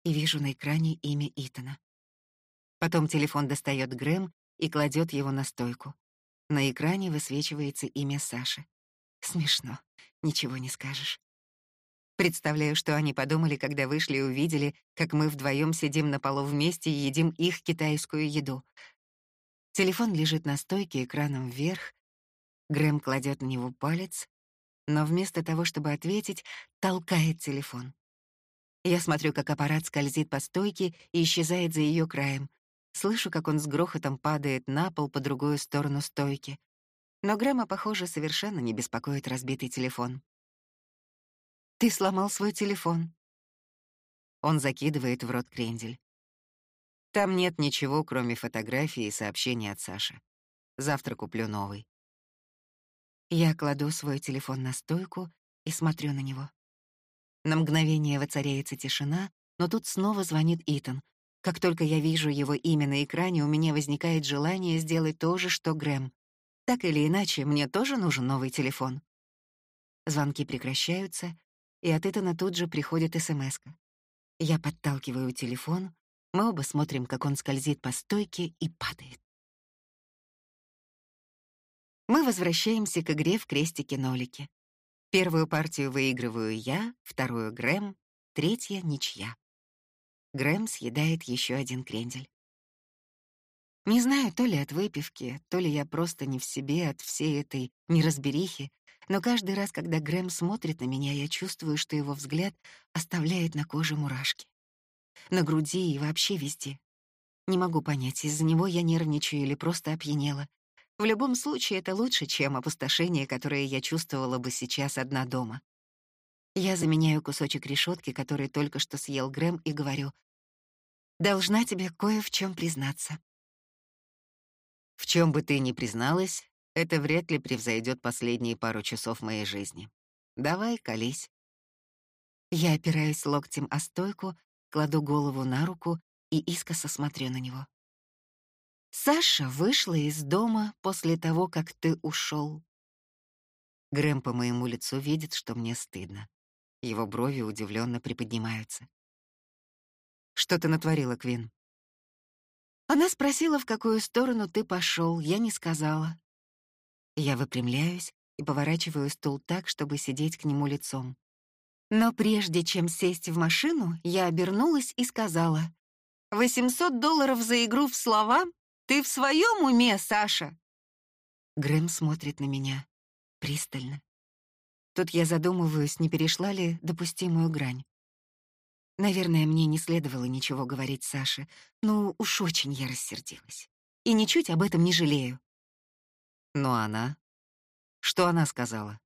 и вижу на экране имя Итана. Потом телефон достает Грэм и кладет его на стойку. На экране высвечивается имя Саши. Смешно, ничего не скажешь. Представляю, что они подумали, когда вышли и увидели, как мы вдвоем сидим на полу вместе и едим их китайскую еду. Телефон лежит на стойке экраном вверх. Грэм кладет на него палец, но вместо того, чтобы ответить, толкает телефон. Я смотрю, как аппарат скользит по стойке и исчезает за ее краем. Слышу, как он с грохотом падает на пол по другую сторону стойки. Но Грэма, похоже, совершенно не беспокоит разбитый телефон. «Ты сломал свой телефон». Он закидывает в рот крендель. Там нет ничего, кроме фотографии и сообщений от Саши. Завтра куплю новый. Я кладу свой телефон на стойку и смотрю на него. На мгновение воцаряется тишина, но тут снова звонит Итан. Как только я вижу его имя на экране, у меня возникает желание сделать то же, что Грэм. Так или иначе, мне тоже нужен новый телефон. Звонки прекращаются, и от Итана тут же приходит смс -ка. Я подталкиваю телефон, мы оба смотрим, как он скользит по стойке и падает. Мы возвращаемся к игре в крестики-нолики. Первую партию выигрываю я, вторую — Грэм, третья — ничья. Грэм съедает еще один крендель. Не знаю, то ли от выпивки, то ли я просто не в себе от всей этой неразберихи, но каждый раз, когда Грэм смотрит на меня, я чувствую, что его взгляд оставляет на коже мурашки. На груди и вообще везде. Не могу понять, из-за него я нервничаю или просто опьянела. В любом случае, это лучше, чем опустошение, которое я чувствовала бы сейчас одна дома. Я заменяю кусочек решетки, который только что съел Грэм, и говорю, «Должна тебе кое в чем признаться». В чем бы ты ни призналась, это вряд ли превзойдет последние пару часов моей жизни. Давай, колись. Я опираюсь локтем о стойку, кладу голову на руку и искоса смотрю на него. Саша вышла из дома после того, как ты ушел. Грэм по моему лицу видит, что мне стыдно. Его брови удивленно приподнимаются. Что ты натворила, Квин? Она спросила, в какую сторону ты пошел. Я не сказала. Я выпрямляюсь и поворачиваю стул так, чтобы сидеть к нему лицом. Но прежде чем сесть в машину, я обернулась и сказала: «800 долларов за игру в слова ты в своем уме, Саша?» Грэм смотрит на меня пристально. Тут я задумываюсь, не перешла ли допустимую грань. Наверное, мне не следовало ничего говорить Саше, но уж очень я рассердилась. И ничуть об этом не жалею. Но она? Что она сказала?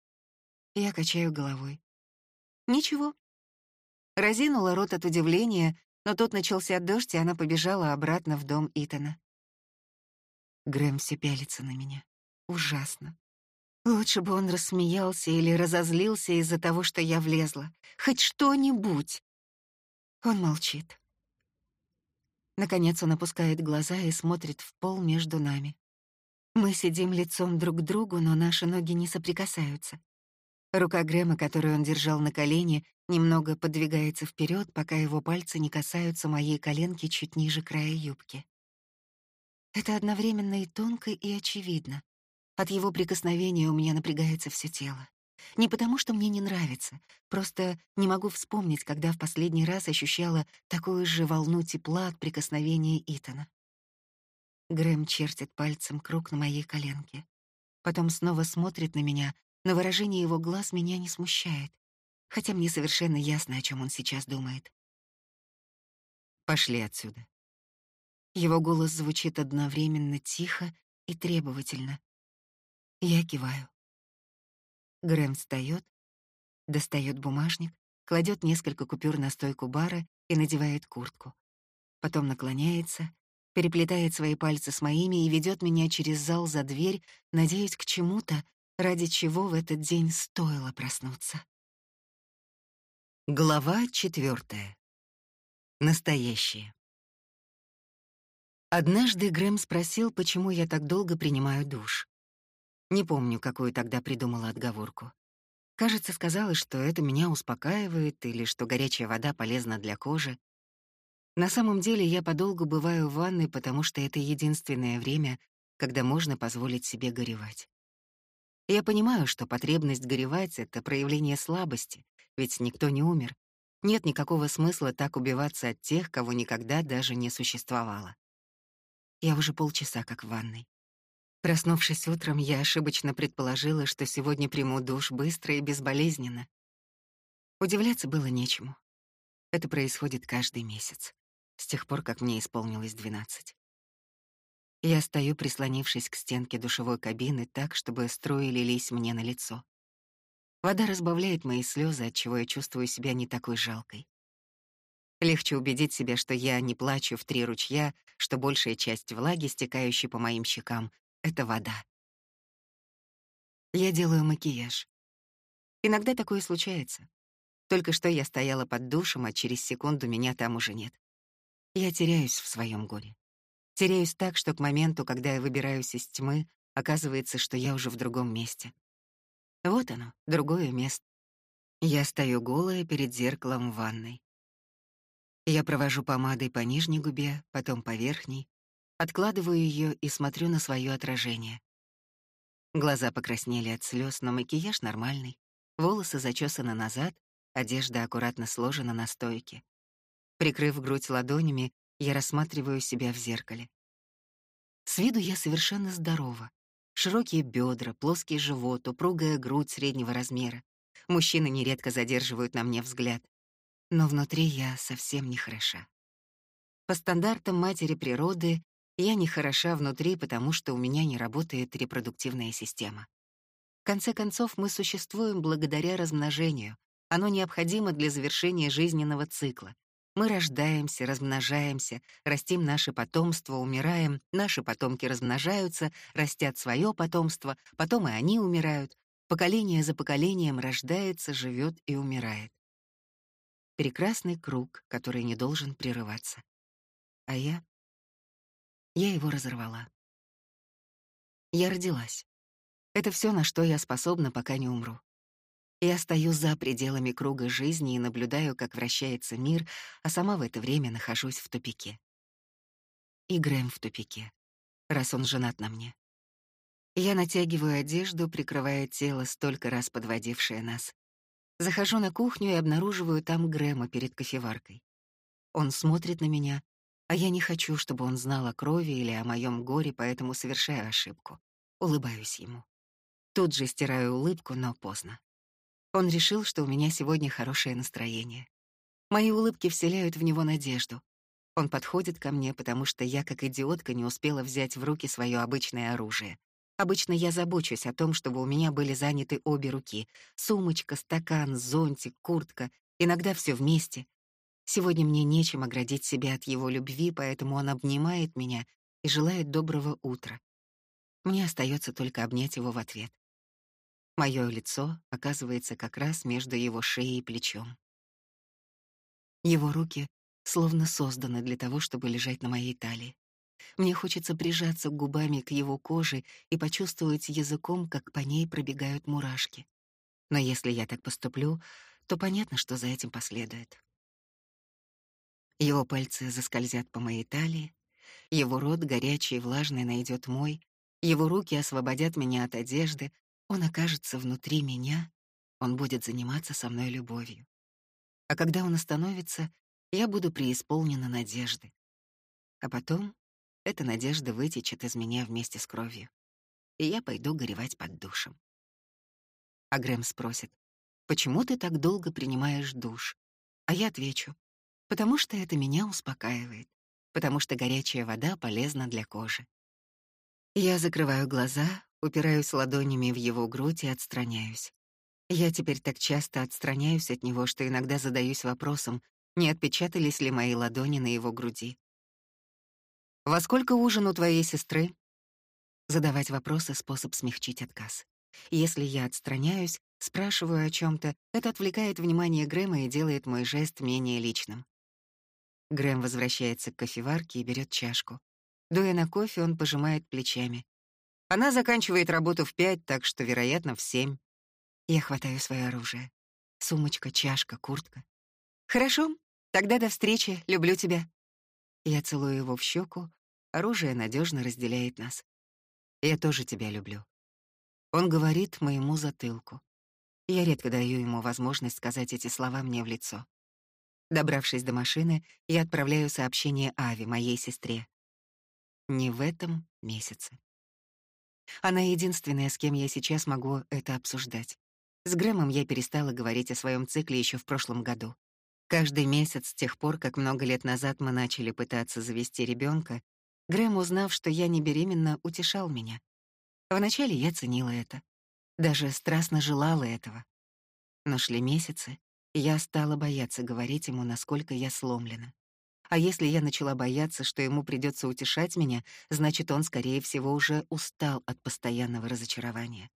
Я качаю головой. Ничего. Разинула рот от удивления, но тут начался дождь, и она побежала обратно в дом Итана. Грэм все пялится на меня. Ужасно. Лучше бы он рассмеялся или разозлился из-за того, что я влезла. Хоть что-нибудь. Он молчит. Наконец он опускает глаза и смотрит в пол между нами. Мы сидим лицом друг к другу, но наши ноги не соприкасаются. Рука Грэма, которую он держал на колене, немного подвигается вперед, пока его пальцы не касаются моей коленки чуть ниже края юбки. Это одновременно и тонко, и очевидно. От его прикосновения у меня напрягается все тело. Не потому, что мне не нравится, просто не могу вспомнить, когда в последний раз ощущала такую же волну тепла от прикосновения Итана. Грэм чертит пальцем круг на моей коленке. Потом снова смотрит на меня, но выражение его глаз меня не смущает, хотя мне совершенно ясно, о чем он сейчас думает. «Пошли отсюда», его голос звучит одновременно тихо и требовательно. Я киваю. Грэм встает, достает бумажник, кладет несколько купюр на стойку бара и надевает куртку. Потом наклоняется, переплетает свои пальцы с моими и ведет меня через зал за дверь, надеясь к чему-то, ради чего в этот день стоило проснуться. Глава четвертая. Настоящее. Однажды Грэм спросил, почему я так долго принимаю душ. Не помню, какую тогда придумала отговорку. Кажется, сказала, что это меня успокаивает или что горячая вода полезна для кожи. На самом деле я подолгу бываю в ванной, потому что это единственное время, когда можно позволить себе горевать. Я понимаю, что потребность горевать — это проявление слабости, ведь никто не умер. Нет никакого смысла так убиваться от тех, кого никогда даже не существовало. Я уже полчаса как в ванной. Проснувшись утром, я ошибочно предположила, что сегодня приму душ быстро и безболезненно. Удивляться было нечему. Это происходит каждый месяц, с тех пор, как мне исполнилось 12. Я стою, прислонившись к стенке душевой кабины так, чтобы струи лились мне на лицо. Вода разбавляет мои слезы, отчего я чувствую себя не такой жалкой. Легче убедить себя, что я не плачу в три ручья, что большая часть влаги, стекающей по моим щекам, — это вода. Я делаю макияж. Иногда такое случается. Только что я стояла под душем, а через секунду меня там уже нет. Я теряюсь в своем горе. Теряюсь так, что к моменту, когда я выбираюсь из тьмы, оказывается, что я уже в другом месте. Вот оно, другое место. Я стою голая перед зеркалом в ванной. Я провожу помадой по нижней губе, потом по верхней, откладываю ее и смотрю на свое отражение. Глаза покраснели от слез, но макияж нормальный, волосы зачесаны назад, одежда аккуратно сложена на стойке. Прикрыв грудь ладонями, я рассматриваю себя в зеркале. С виду я совершенно здорова. Широкие бедра, плоский живот, упругая грудь среднего размера. Мужчины нередко задерживают на мне взгляд но внутри я совсем не хороша. По стандартам матери природы я не хороша внутри, потому что у меня не работает репродуктивная система. В конце концов, мы существуем благодаря размножению. Оно необходимо для завершения жизненного цикла. Мы рождаемся, размножаемся, растим наше потомство, умираем, наши потомки размножаются, растят свое потомство, потом и они умирают. Поколение за поколением рождается, живет и умирает. Прекрасный круг, который не должен прерываться. А я... Я его разорвала. Я родилась. Это все, на что я способна, пока не умру. Я стою за пределами круга жизни и наблюдаю, как вращается мир, а сама в это время нахожусь в тупике. И Грэм в тупике, раз он женат на мне. Я натягиваю одежду, прикрывая тело, столько раз подводившее нас. Захожу на кухню и обнаруживаю там Грэма перед кофеваркой. Он смотрит на меня, а я не хочу, чтобы он знал о крови или о моем горе, поэтому совершаю ошибку. Улыбаюсь ему. Тут же стираю улыбку, но поздно. Он решил, что у меня сегодня хорошее настроение. Мои улыбки вселяют в него надежду. Он подходит ко мне, потому что я, как идиотка, не успела взять в руки свое обычное оружие. Обычно я забочусь о том, чтобы у меня были заняты обе руки. Сумочка, стакан, зонтик, куртка. Иногда все вместе. Сегодня мне нечем оградить себя от его любви, поэтому он обнимает меня и желает доброго утра. Мне остается только обнять его в ответ. Мое лицо оказывается как раз между его шеей и плечом. Его руки словно созданы для того, чтобы лежать на моей талии. Мне хочется прижаться губами к его коже и почувствовать языком, как по ней пробегают мурашки. Но если я так поступлю, то понятно, что за этим последует. Его пальцы заскользят по моей талии, его рот горячий и влажный найдет мой, его руки освободят меня от одежды, он окажется внутри меня, он будет заниматься со мной любовью. А когда он остановится, я буду преисполнена надежды. А потом эта надежда вытечет из меня вместе с кровью, и я пойду горевать под душем. А Грэм спросит, «Почему ты так долго принимаешь душ?» А я отвечу, «Потому что это меня успокаивает, потому что горячая вода полезна для кожи». Я закрываю глаза, упираюсь ладонями в его грудь и отстраняюсь. Я теперь так часто отстраняюсь от него, что иногда задаюсь вопросом, не отпечатались ли мои ладони на его груди. «Во сколько ужин у твоей сестры?» Задавать вопросы — способ смягчить отказ. Если я отстраняюсь, спрашиваю о чем то это отвлекает внимание Грэма и делает мой жест менее личным. Грэм возвращается к кофеварке и берет чашку. Дуя на кофе, он пожимает плечами. Она заканчивает работу в пять, так что, вероятно, в семь. Я хватаю свое оружие. Сумочка, чашка, куртка. «Хорошо, тогда до встречи, люблю тебя». Я целую его в щеку, оружие надежно разделяет нас. Я тоже тебя люблю. Он говорит моему затылку. Я редко даю ему возможность сказать эти слова мне в лицо. Добравшись до машины, я отправляю сообщение Ави, моей сестре. Не в этом месяце. Она единственная, с кем я сейчас могу это обсуждать. С Грэмом я перестала говорить о своем цикле еще в прошлом году. Каждый месяц с тех пор, как много лет назад мы начали пытаться завести ребенка, Грэм, узнав, что я не беременна, утешал меня. Вначале я ценила это. Даже страстно желала этого. Но шли месяцы, Я стала бояться говорить ему, насколько я сломлена. А если я начала бояться, что ему придется утешать меня, значит, он, скорее всего, уже устал от постоянного разочарования.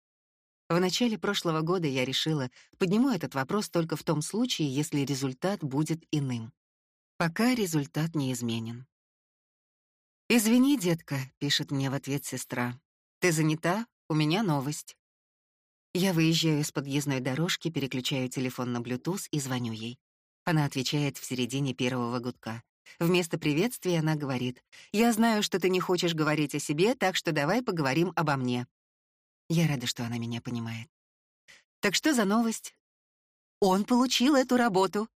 В начале прошлого года я решила, подниму этот вопрос только в том случае, если результат будет иным. Пока результат не изменен. «Извини, детка», — пишет мне в ответ сестра. «Ты занята? У меня новость». Я выезжаю с подъездной дорожки, переключаю телефон на Bluetooth и звоню ей. Она отвечает в середине первого гудка. Вместо приветствия она говорит, «Я знаю, что ты не хочешь говорить о себе, так что давай поговорим обо мне». Я рада, что она меня понимает. «Так что за новость?» «Он получил эту работу».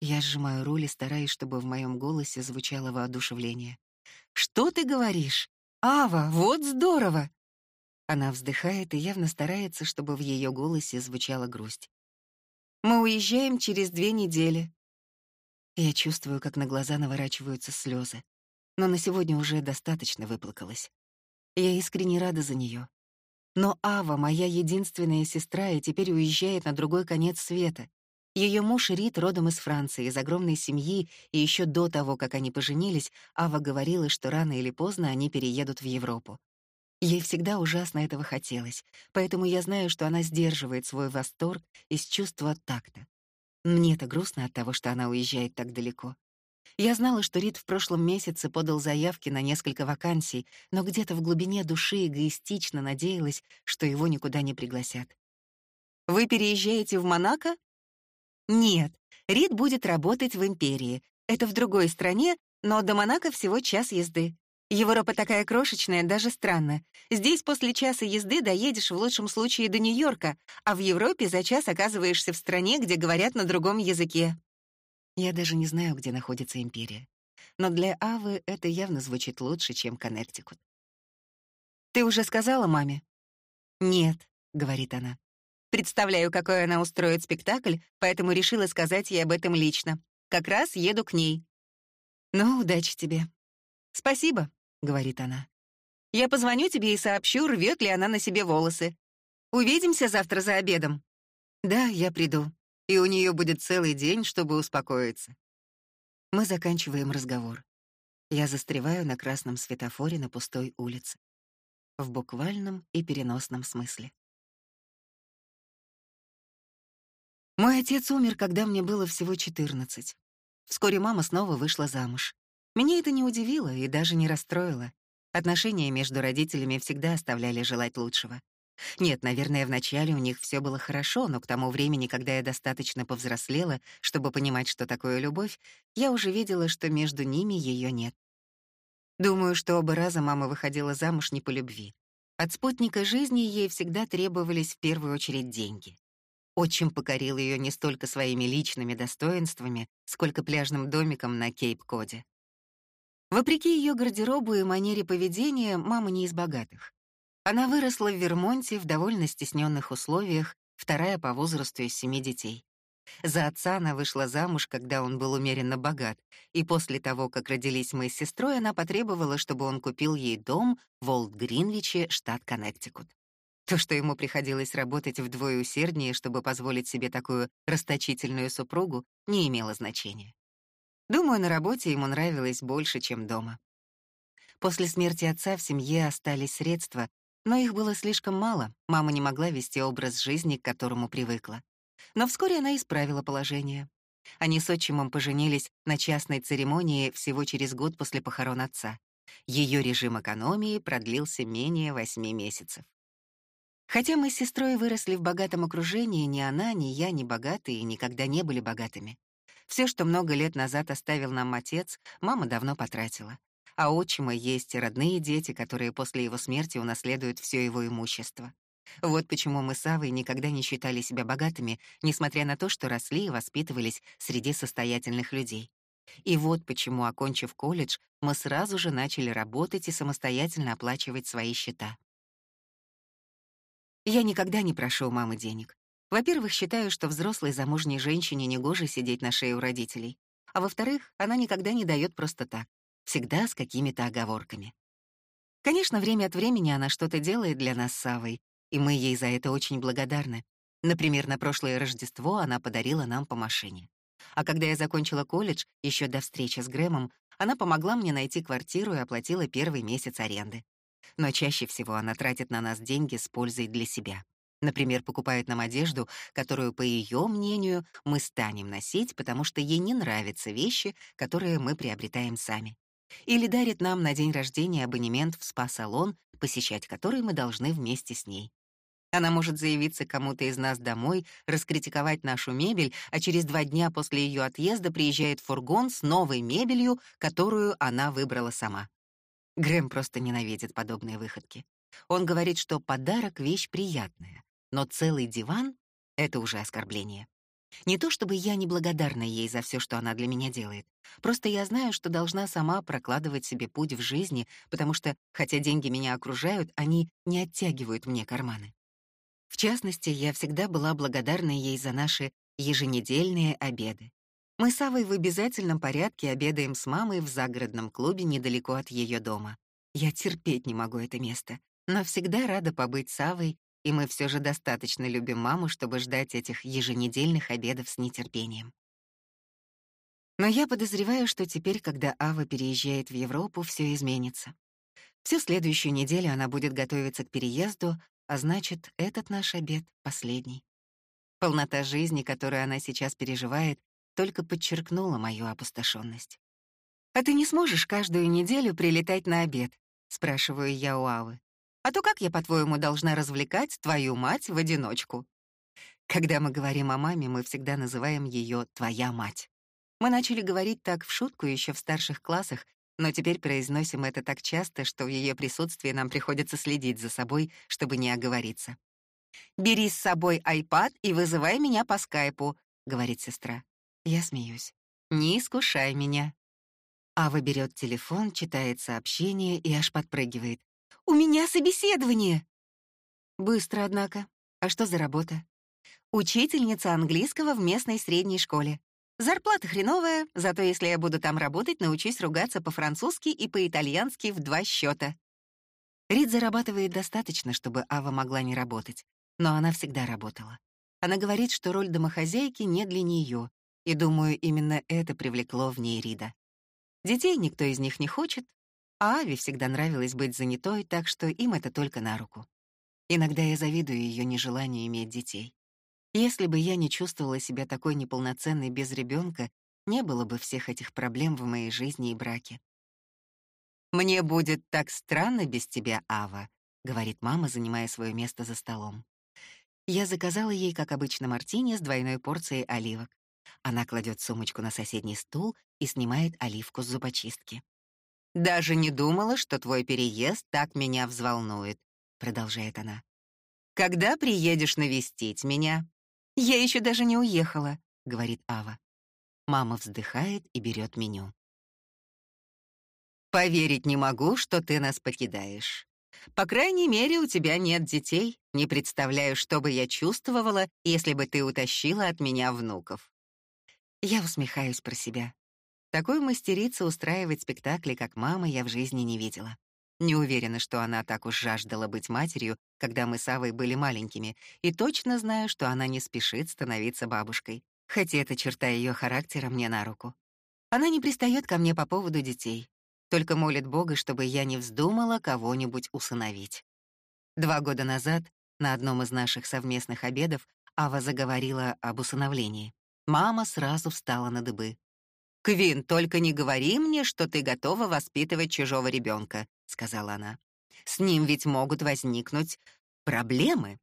Я сжимаю руль и стараюсь, чтобы в моем голосе звучало воодушевление. «Что ты говоришь? Ава, вот здорово!» Она вздыхает и явно старается, чтобы в ее голосе звучала грусть. «Мы уезжаем через две недели». Я чувствую, как на глаза наворачиваются слезы, но на сегодня уже достаточно выплакалась. Я искренне рада за нее. Но Ава — моя единственная сестра и теперь уезжает на другой конец света. Ее муж Рит родом из Франции, из огромной семьи, и еще до того, как они поженились, Ава говорила, что рано или поздно они переедут в Европу. Ей всегда ужасно этого хотелось, поэтому я знаю, что она сдерживает свой восторг из чувства такта. Мне-то грустно от того, что она уезжает так далеко. Я знала, что Рид в прошлом месяце подал заявки на несколько вакансий, но где-то в глубине души эгоистично надеялась, что его никуда не пригласят. «Вы переезжаете в Монако?» Нет, Рид будет работать в Империи. Это в другой стране, но до Монако всего час езды. Европа такая крошечная, даже странно. Здесь после часа езды доедешь в лучшем случае до Нью-Йорка, а в Европе за час оказываешься в стране, где говорят на другом языке. Я даже не знаю, где находится Империя. Но для Авы это явно звучит лучше, чем Коннектикут. «Ты уже сказала маме?» «Нет», — говорит она. Представляю, какой она устроит спектакль, поэтому решила сказать ей об этом лично. Как раз еду к ней. «Ну, удачи тебе». «Спасибо», — говорит она. «Я позвоню тебе и сообщу, рвет ли она на себе волосы. Увидимся завтра за обедом». «Да, я приду. И у нее будет целый день, чтобы успокоиться». Мы заканчиваем разговор. Я застреваю на красном светофоре на пустой улице. В буквальном и переносном смысле. Мой отец умер, когда мне было всего 14. Вскоре мама снова вышла замуж. Меня это не удивило и даже не расстроило. Отношения между родителями всегда оставляли желать лучшего. Нет, наверное, вначале у них все было хорошо, но к тому времени, когда я достаточно повзрослела, чтобы понимать, что такое любовь, я уже видела, что между ними ее нет. Думаю, что оба раза мама выходила замуж не по любви. От спутника жизни ей всегда требовались в первую очередь деньги. Отчим покорил ее не столько своими личными достоинствами, сколько пляжным домиком на Кейп-Коде. Вопреки ее гардеробу и манере поведения, мама не из богатых. Она выросла в Вермонте в довольно стесненных условиях, вторая по возрасту из семи детей. За отца она вышла замуж, когда он был умеренно богат, и после того, как родились мы с сестрой, она потребовала, чтобы он купил ей дом в Олд-Гринвиче, штат Коннектикут. То, что ему приходилось работать вдвое усерднее, чтобы позволить себе такую расточительную супругу, не имело значения. Думаю, на работе ему нравилось больше, чем дома. После смерти отца в семье остались средства, но их было слишком мало, мама не могла вести образ жизни, к которому привыкла. Но вскоре она исправила положение. Они с отчимом поженились на частной церемонии всего через год после похорон отца. Ее режим экономии продлился менее восьми месяцев. Хотя мы с сестрой выросли в богатом окружении, ни она, ни я не богатые и никогда не были богатыми. Все, что много лет назад оставил нам отец, мама давно потратила. А отчима есть родные дети, которые после его смерти унаследуют все его имущество. Вот почему мы с Авой никогда не считали себя богатыми, несмотря на то, что росли и воспитывались среди состоятельных людей. И вот почему, окончив колледж, мы сразу же начали работать и самостоятельно оплачивать свои счета. Я никогда не прошу у мамы денег. Во-первых, считаю, что взрослой замужней женщине негоже сидеть на шее у родителей. А во-вторых, она никогда не дает просто так. Всегда с какими-то оговорками. Конечно, время от времени она что-то делает для нас с Савой, и мы ей за это очень благодарны. Например, на прошлое Рождество она подарила нам по машине. А когда я закончила колледж, еще до встречи с Грэмом, она помогла мне найти квартиру и оплатила первый месяц аренды. Но чаще всего она тратит на нас деньги с пользой для себя. Например, покупает нам одежду, которую, по ее мнению, мы станем носить, потому что ей не нравятся вещи, которые мы приобретаем сами. Или дарит нам на день рождения абонемент в спа-салон, посещать который мы должны вместе с ней. Она может заявиться кому-то из нас домой, раскритиковать нашу мебель, а через два дня после ее отъезда приезжает фургон с новой мебелью, которую она выбрала сама. Грэм просто ненавидит подобные выходки. Он говорит, что подарок — вещь приятная, но целый диван — это уже оскорбление. Не то чтобы я не благодарна ей за все, что она для меня делает. Просто я знаю, что должна сама прокладывать себе путь в жизни, потому что, хотя деньги меня окружают, они не оттягивают мне карманы. В частности, я всегда была благодарна ей за наши еженедельные обеды. Мы с Авой в обязательном порядке обедаем с мамой в загородном клубе недалеко от ее дома. Я терпеть не могу это место, но всегда рада побыть с Авой и мы все же достаточно любим маму, чтобы ждать этих еженедельных обедов с нетерпением. Но я подозреваю, что теперь, когда Ава переезжает в Европу, все изменится. Всю следующую неделю она будет готовиться к переезду, а значит, этот наш обед — последний. Полнота жизни, которую она сейчас переживает, только подчеркнула мою опустошенность. «А ты не сможешь каждую неделю прилетать на обед?» — спрашиваю я у Авы. А то как я, по-твоему, должна развлекать твою мать в одиночку? Когда мы говорим о маме, мы всегда называем ее «твоя мать». Мы начали говорить так в шутку еще в старших классах, но теперь произносим это так часто, что в ее присутствии нам приходится следить за собой, чтобы не оговориться. «Бери с собой iPad и вызывай меня по скайпу», — говорит сестра. Я смеюсь. «Не искушай меня». Ава берет телефон, читает сообщение и аж подпрыгивает. «У меня собеседование!» Быстро, однако. А что за работа? Учительница английского в местной средней школе. Зарплата хреновая, зато если я буду там работать, научусь ругаться по-французски и по-итальянски в два счета. Рид зарабатывает достаточно, чтобы Ава могла не работать, но она всегда работала. Она говорит, что роль домохозяйки не для нее, и, думаю, именно это привлекло в ней Рида. Детей никто из них не хочет, а Ави всегда нравилось быть занятой, так что им это только на руку. Иногда я завидую ее нежеланию иметь детей. Если бы я не чувствовала себя такой неполноценной без ребенка, не было бы всех этих проблем в моей жизни и браке. «Мне будет так странно без тебя, Ава», — говорит мама, занимая свое место за столом. Я заказала ей, как обычно, мартини с двойной порцией оливок. Она кладет сумочку на соседний стул и снимает оливку с зубочистки. «Даже не думала, что твой переезд так меня взволнует», — продолжает она. «Когда приедешь навестить меня?» «Я еще даже не уехала», — говорит Ава. Мама вздыхает и берет меню. «Поверить не могу, что ты нас покидаешь. По крайней мере, у тебя нет детей. Не представляю, что бы я чувствовала, если бы ты утащила от меня внуков». Я усмехаюсь про себя. Такой мастерицы устраивать спектакли, как мама, я в жизни не видела. Не уверена, что она так уж жаждала быть матерью, когда мы с Авой были маленькими, и точно знаю, что она не спешит становиться бабушкой, хотя эта черта ее характера мне на руку. Она не пристает ко мне по поводу детей, только молит Бога, чтобы я не вздумала кого-нибудь усыновить. Два года назад, на одном из наших совместных обедов, Ава заговорила об усыновлении. Мама сразу встала на дыбы. «Квин, только не говори мне, что ты готова воспитывать чужого ребенка», — сказала она. «С ним ведь могут возникнуть проблемы».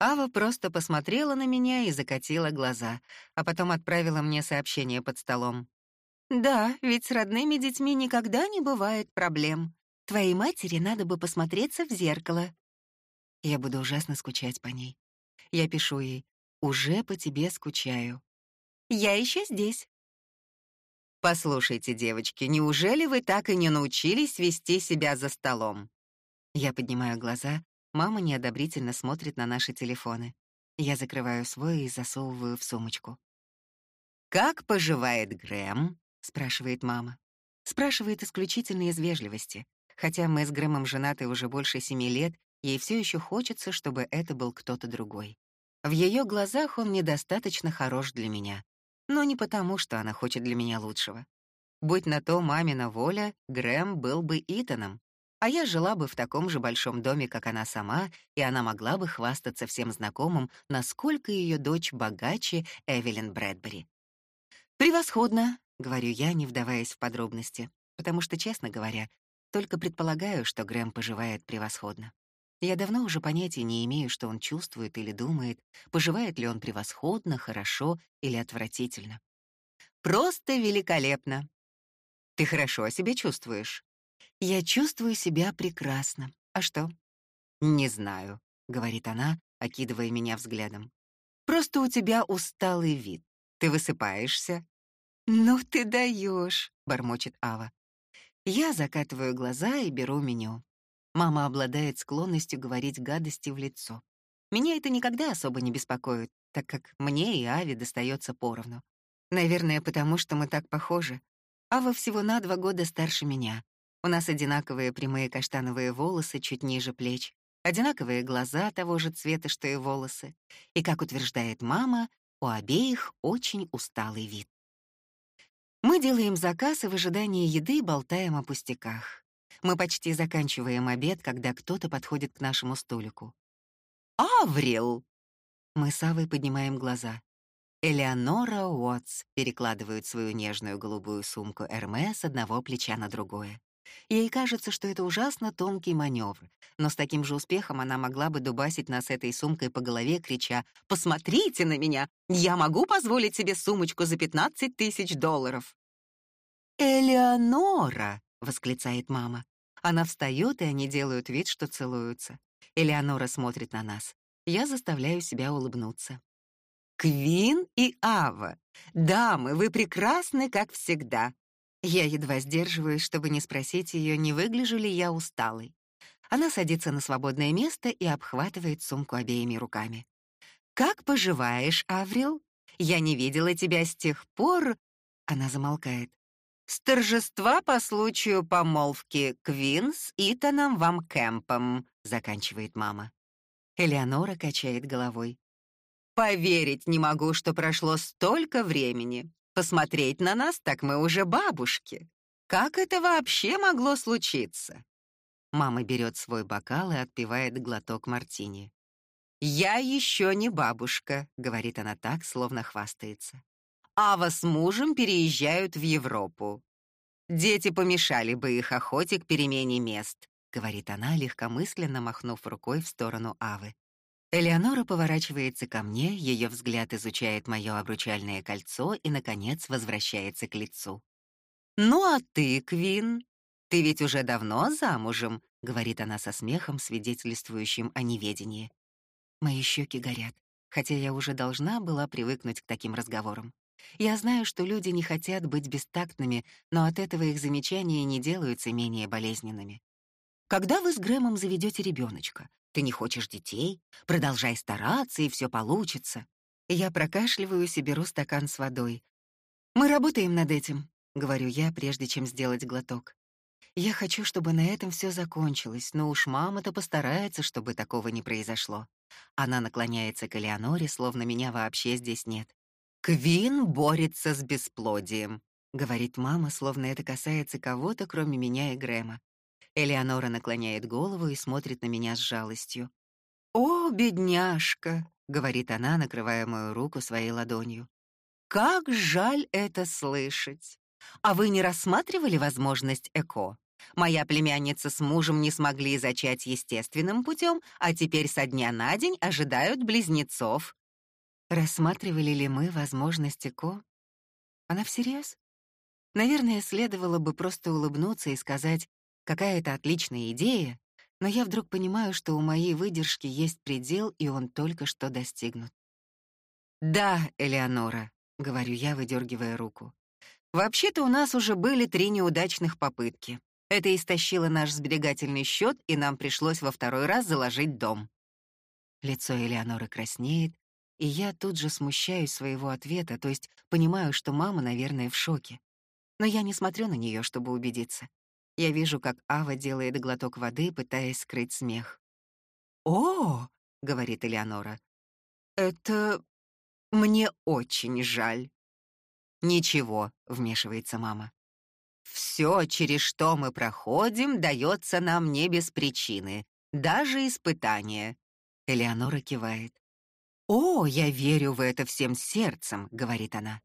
Ава просто посмотрела на меня и закатила глаза, а потом отправила мне сообщение под столом. «Да, ведь с родными детьми никогда не бывает проблем. Твоей матери надо бы посмотреться в зеркало». Я буду ужасно скучать по ней. Я пишу ей «Уже по тебе скучаю». «Я еще здесь. «Послушайте, девочки, неужели вы так и не научились вести себя за столом?» Я поднимаю глаза, мама неодобрительно смотрит на наши телефоны. Я закрываю свой и засовываю в сумочку. «Как поживает Грэм?» — спрашивает мама. Спрашивает исключительно из вежливости. Хотя мы с Грэмом женаты уже больше семи лет, ей все еще хочется, чтобы это был кто-то другой. В ее глазах он недостаточно хорош для меня, но не потому, что она хочет для меня лучшего. Будь на то мамина воля, Грэм был бы Итаном, а я жила бы в таком же большом доме, как она сама, и она могла бы хвастаться всем знакомым, насколько ее дочь богаче Эвелин Брэдбери. «Превосходно», — говорю я, не вдаваясь в подробности, потому что, честно говоря, только предполагаю, что Грэм поживает превосходно. Я давно уже понятия не имею, что он чувствует или думает, поживает ли он превосходно, хорошо или отвратительно. «Просто великолепно!» «Ты хорошо о себе чувствуешь?» «Я чувствую себя прекрасно. А что?» «Не знаю», — говорит она, окидывая меня взглядом. «Просто у тебя усталый вид. Ты высыпаешься?» «Ну ты даешь, бормочет Ава. Я закатываю глаза и беру меню. Мама обладает склонностью говорить гадости в лицо. Меня это никогда особо не беспокоит, так как мне и Аве достается поровну. Наверное, потому что мы так похожи. Ава всего на два года старше меня. У нас одинаковые прямые каштановые волосы чуть ниже плеч, одинаковые глаза того же цвета, что и волосы. И, как утверждает мама, у обеих очень усталый вид. Мы делаем заказ и в ожидании еды болтаем о пустяках. Мы почти заканчиваем обед, когда кто-то подходит к нашему столику. «Аврил!» Мы с Авой поднимаем глаза. Элеонора Уотс перекладывает свою нежную голубую сумку Эрме с одного плеча на другое. Ей кажется, что это ужасно тонкий маневр, но с таким же успехом она могла бы дубасить нас этой сумкой по голове, крича «Посмотрите на меня! Я могу позволить себе сумочку за 15 тысяч долларов!» «Элеонора!» — восклицает мама. Она встает, и они делают вид, что целуются. Элеонора смотрит на нас. Я заставляю себя улыбнуться. «Квин и Ава! Дамы, вы прекрасны, как всегда!» Я едва сдерживаюсь, чтобы не спросить ее, не выгляжу ли я усталой. Она садится на свободное место и обхватывает сумку обеими руками. «Как поживаешь, Аврил? Я не видела тебя с тех пор...» Она замолкает. «С торжества по случаю помолвки Квин с Итаном Вам Кэмпом», — заканчивает мама. Элеонора качает головой. «Поверить не могу, что прошло столько времени. Посмотреть на нас, так мы уже бабушки. Как это вообще могло случиться?» Мама берет свой бокал и отпивает глоток мартини. «Я еще не бабушка», — говорит она так, словно хвастается. Ава с мужем переезжают в Европу. Дети помешали бы их охоте к перемене мест, говорит она, легкомысленно махнув рукой в сторону Авы. Элеонора поворачивается ко мне, ее взгляд изучает мое обручальное кольцо и, наконец, возвращается к лицу. «Ну а ты, Квин, ты ведь уже давно замужем», — говорит она со смехом, свидетельствующим о неведении. Мои щеки горят, хотя я уже должна была привыкнуть к таким разговорам. Я знаю, что люди не хотят быть бестактными, но от этого их замечания не делаются менее болезненными. Когда вы с Грэмом заведете ребеночка? Ты не хочешь детей? Продолжай стараться, и все получится. Я прокашливаюсь и беру стакан с водой. Мы работаем над этим, говорю я, прежде чем сделать глоток. Я хочу, чтобы на этом все закончилось, но уж мама-то постарается, чтобы такого не произошло. Она наклоняется к Элеоноре, словно меня вообще здесь нет. «Квин борется с бесплодием», — говорит мама, словно это касается кого-то, кроме меня и Грэма. Элеонора наклоняет голову и смотрит на меня с жалостью. «О, бедняжка», — говорит она, накрывая мою руку своей ладонью. «Как жаль это слышать. А вы не рассматривали возможность ЭКО? Моя племянница с мужем не смогли зачать естественным путем, а теперь со дня на день ожидают близнецов. Рассматривали ли мы возможность ЭКО? Она всерьез? Наверное, следовало бы просто улыбнуться и сказать, какая это отличная идея, но я вдруг понимаю, что у моей выдержки есть предел, и он только что достигнут. «Да, Элеонора», — говорю я, выдергивая руку. «Вообще-то у нас уже были три неудачных попытки. Это истощило наш сберегательный счет, и нам пришлось во второй раз заложить дом». Лицо Элеоноры краснеет, и я тут же смущаюсь своего ответа, то есть понимаю, что мама, наверное, в шоке. Но я не смотрю на нее, чтобы убедиться. Я вижу, как Ава делает глоток воды, пытаясь скрыть смех. «О!» — говорит Элеонора. Это мне очень жаль. Ничего, вмешивается мама. Все, через что мы проходим, дается нам не без причины, даже испытания. Элеонора кивает. «О, я верю в это всем сердцем», — говорит она.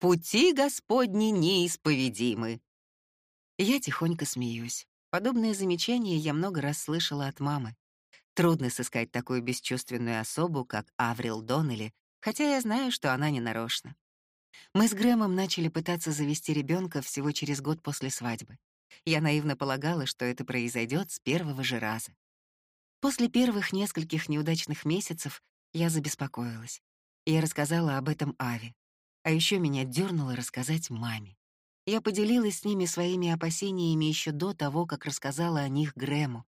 «Пути Господни неисповедимы». Я тихонько смеюсь. Подобные замечания я много раз слышала от мамы. Трудно сыскать такую бесчувственную особу, как Аврил Доннелли, хотя я знаю, что она не нарочна. Мы с Грэмом начали пытаться завести ребенка всего через год после свадьбы. Я наивно полагала, что это произойдет с первого же раза. После первых нескольких неудачных месяцев я забеспокоилась. Я рассказала об этом Аве. А еще меня дернуло рассказать маме. Я поделилась с ними своими опасениями еще до того, как рассказала о них Грэму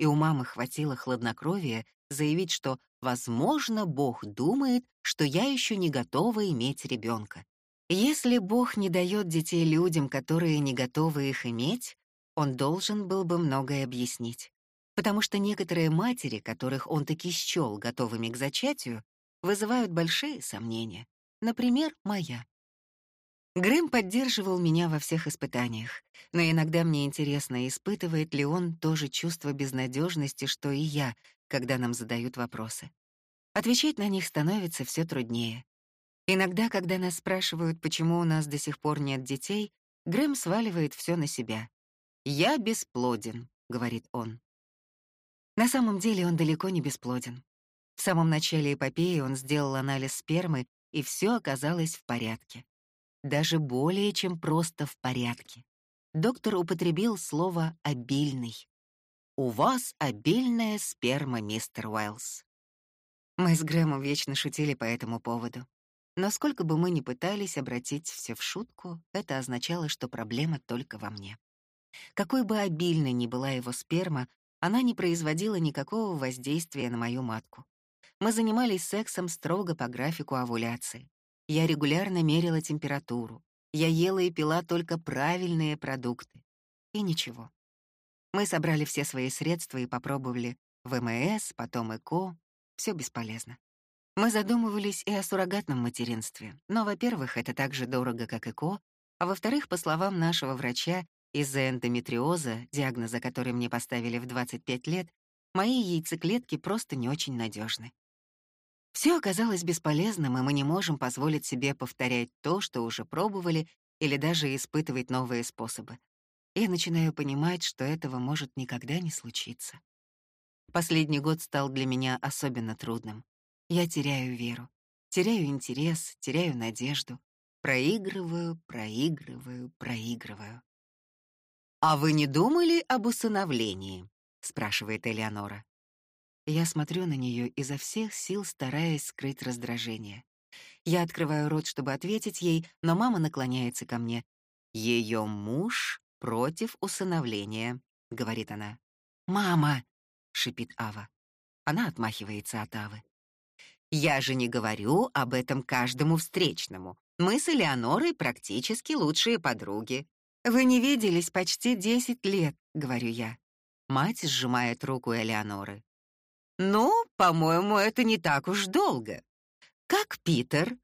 и у мамы хватило хладнокровия заявить, что, возможно, Бог думает, что я еще не готова иметь ребенка. Если Бог не дает детей людям, которые не готовы их иметь, он должен был бы многое объяснить. Потому что некоторые матери, которых он таки счел готовыми к зачатию, вызывают большие сомнения. Например, моя. Грэм поддерживал меня во всех испытаниях, но иногда мне интересно, испытывает ли он то же чувство безнадежности, что и я, когда нам задают вопросы. Отвечать на них становится все труднее. Иногда, когда нас спрашивают, почему у нас до сих пор нет детей, Грэм сваливает все на себя. «Я бесплоден», — говорит он. На самом деле он далеко не бесплоден. В самом начале эпопеи он сделал анализ спермы, и все оказалось в порядке даже более чем просто в порядке. Доктор употребил слово «обильный». «У вас обильная сперма, мистер Уэллс». Мы с Грэмом вечно шутили по этому поводу. Но сколько бы мы ни пытались обратить все в шутку, это означало, что проблема только во мне. Какой бы обильной ни была его сперма, она не производила никакого воздействия на мою матку. Мы занимались сексом строго по графику овуляции. Я регулярно мерила температуру. Я ела и пила только правильные продукты. И ничего. Мы собрали все свои средства и попробовали ВМС, потом ЭКО. Все бесполезно. Мы задумывались и о суррогатном материнстве, но, во-первых, это так же дорого, как ЭКО, а во-вторых, по словам нашего врача, из-за эндометриоза, диагноза который мне поставили в 25 лет, мои яйцеклетки просто не очень надежны. Все оказалось бесполезным, и мы не можем позволить себе повторять то, что уже пробовали, или даже испытывать новые способы. Я начинаю понимать, что этого может никогда не случиться. Последний год стал для меня особенно трудным. Я теряю веру, теряю интерес, теряю надежду. Проигрываю, проигрываю, проигрываю. «А вы не думали об усыновлении?» — спрашивает Элеонора. Я смотрю на нее изо всех сил, стараясь скрыть раздражение. Я открываю рот, чтобы ответить ей, но мама наклоняется ко мне. Ее муж против усыновления», — говорит она. «Мама!» — шипит Ава. Она отмахивается от Авы. «Я же не говорю об этом каждому встречному. Мы с Элеонорой практически лучшие подруги. Вы не виделись почти десять лет», — говорю я. Мать сжимает руку Элеоноры. «Ну, по-моему, это не так уж долго. Как Питер?»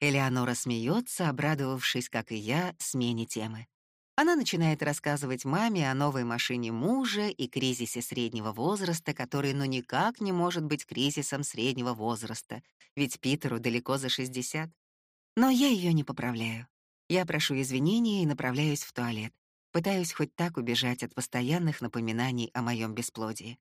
Элеонора смеется, обрадовавшись, как и я, смене темы. Она начинает рассказывать маме о новой машине мужа и кризисе среднего возраста, который ну никак не может быть кризисом среднего возраста, ведь Питеру далеко за 60. Но я ее не поправляю. Я прошу извинения и направляюсь в туалет. Пытаюсь хоть так убежать от постоянных напоминаний о моем бесплодии.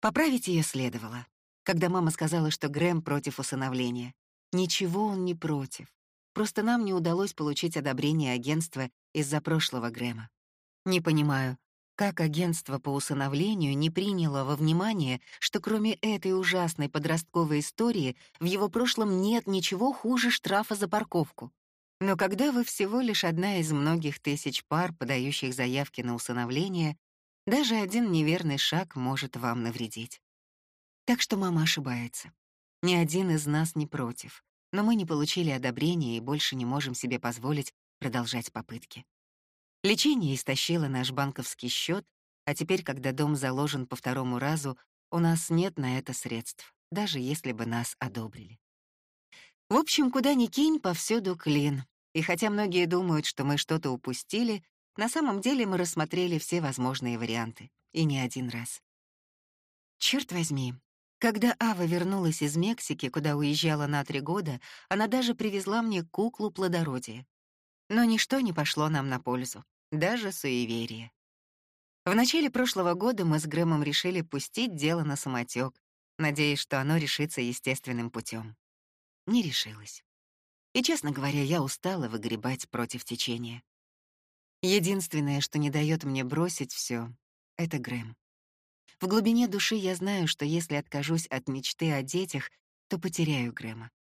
Поправить ее следовало, когда мама сказала, что Грэм против усыновления. Ничего он не против. Просто нам не удалось получить одобрение агентства из-за прошлого Грэма. Не понимаю, как агентство по усыновлению не приняло во внимание, что кроме этой ужасной подростковой истории в его прошлом нет ничего хуже штрафа за парковку. Но когда вы всего лишь одна из многих тысяч пар, подающих заявки на усыновление, даже один неверный шаг может вам навредить. Так что мама ошибается. Ни один из нас не против, но мы не получили одобрения и больше не можем себе позволить продолжать попытки. Лечение истощило наш банковский счет, а теперь, когда дом заложен по второму разу, у нас нет на это средств. даже если бы нас одобрили. В общем, куда ни кинь, повсюду клин. И хотя многие думают, что мы что-то упустили, на самом деле мы рассмотрели все возможные варианты. И не один раз. Черт возьми, когда Ава вернулась из Мексики, куда уезжала на три года, она даже привезла мне куклу плодородия. Но ничто не пошло нам на пользу, даже суеверие. В начале прошлого года мы с Грэмом решили пустить дело на самотек, надеясь, что оно решится естественным путем. Не решилось. И, честно говоря, я устала выгребать против течения. Единственное, что не дает мне бросить все, это Грэм. В глубине души я знаю, что если откажусь от мечты о детях, то потеряю Грэма.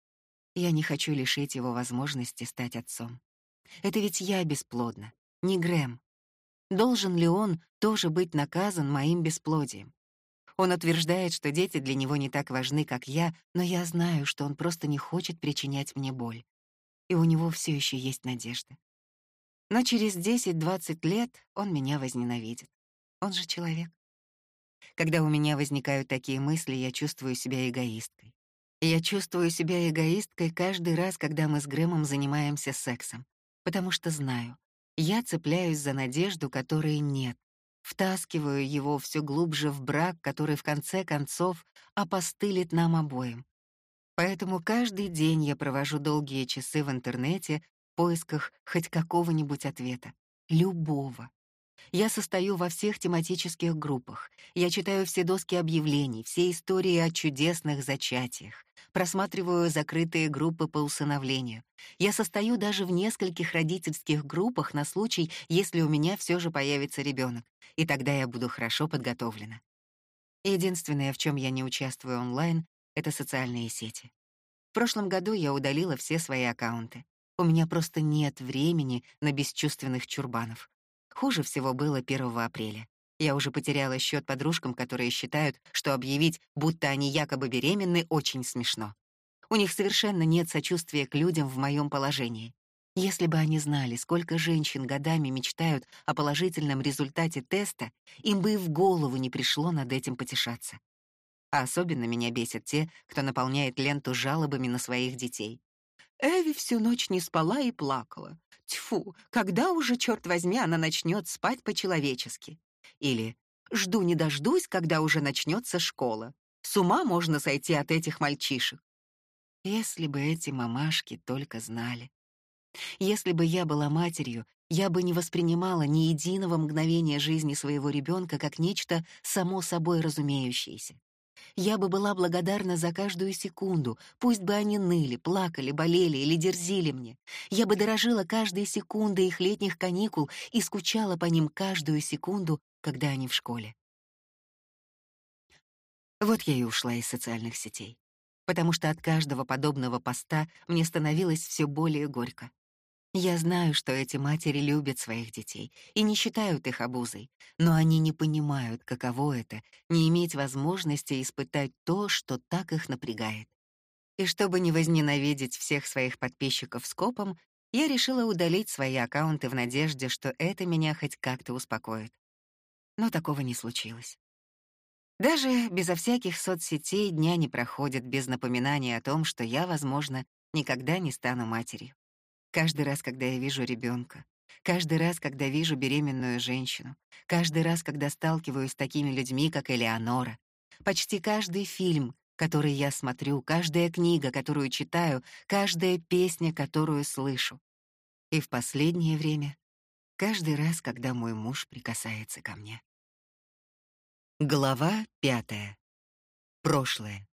Я не хочу лишить его возможности стать отцом. Это ведь я бесплодна, не Грэм. Должен ли он тоже быть наказан моим бесплодием? Он утверждает, что дети для него не так важны, как я, но я знаю, что он просто не хочет причинять мне боль. И у него все еще есть надежда. Но через 10-20 лет он меня возненавидит. Он же человек. Когда у меня возникают такие мысли, я чувствую себя эгоисткой. Я чувствую себя эгоисткой каждый раз, когда мы с Грэмом занимаемся сексом, потому что знаю, я цепляюсь за надежду, которой нет, втаскиваю его все глубже в брак, который в конце концов опостылит нам обоим. Поэтому каждый день я провожу долгие часы в интернете в поисках хоть какого-нибудь ответа. Любого. Я состою во всех тематических группах. Я читаю все доски объявлений, все истории о чудесных зачатиях. Просматриваю закрытые группы по усыновлению. Я состою даже в нескольких родительских группах на случай, если у меня все же появится ребенок, и тогда я буду хорошо подготовлена. Единственное, в чем я не участвую онлайн, это социальные сети. В прошлом году я удалила все свои аккаунты. У меня просто нет времени на бесчувственных чурбанов. Хуже всего было 1 апреля. Я уже потеряла счет подружкам, которые считают, что объявить, будто они якобы беременны, очень смешно. У них совершенно нет сочувствия к людям в моем положении. Если бы они знали, сколько женщин годами мечтают о положительном результате теста, им бы и в голову не пришло над этим потешаться. А особенно меня бесят те, кто наполняет ленту жалобами на своих детей. Эви всю ночь не спала и плакала. Тьфу, когда уже, черт возьми, она начнет спать по-человечески? Или «Жду не дождусь, когда уже начнется школа. С ума можно сойти от этих мальчишек». Если бы эти мамашки только знали. Если бы я была матерью, я бы не воспринимала ни единого мгновения жизни своего ребенка как нечто само собой разумеющееся. Я бы была благодарна за каждую секунду, пусть бы они ныли, плакали, болели или дерзили мне. Я бы дорожила каждой секундой их летних каникул и скучала по ним каждую секунду, когда они в школе. Вот я и ушла из социальных сетей, потому что от каждого подобного поста мне становилось все более горько. Я знаю, что эти матери любят своих детей и не считают их обузой, но они не понимают, каково это — не иметь возможности испытать то, что так их напрягает. И чтобы не возненавидеть всех своих подписчиков скопом, я решила удалить свои аккаунты в надежде, что это меня хоть как-то успокоит. Но такого не случилось. Даже безо всяких соцсетей дня не проходит без напоминания о том, что я, возможно, никогда не стану матерью. Каждый раз, когда я вижу ребенка, каждый раз, когда вижу беременную женщину, каждый раз, когда сталкиваюсь с такими людьми, как Элеонора, почти каждый фильм, который я смотрю, каждая книга, которую читаю, каждая песня, которую слышу. И в последнее время каждый раз, когда мой муж прикасается ко мне. Глава пятая. Прошлое.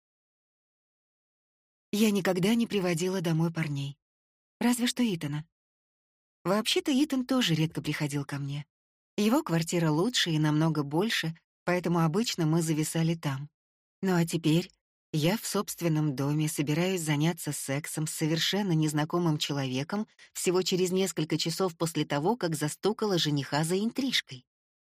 Я никогда не приводила домой парней. Разве что Итана. Вообще-то Итан тоже редко приходил ко мне. Его квартира лучше и намного больше, поэтому обычно мы зависали там. Ну а теперь я в собственном доме собираюсь заняться сексом с совершенно незнакомым человеком всего через несколько часов после того, как застукала жениха за интрижкой.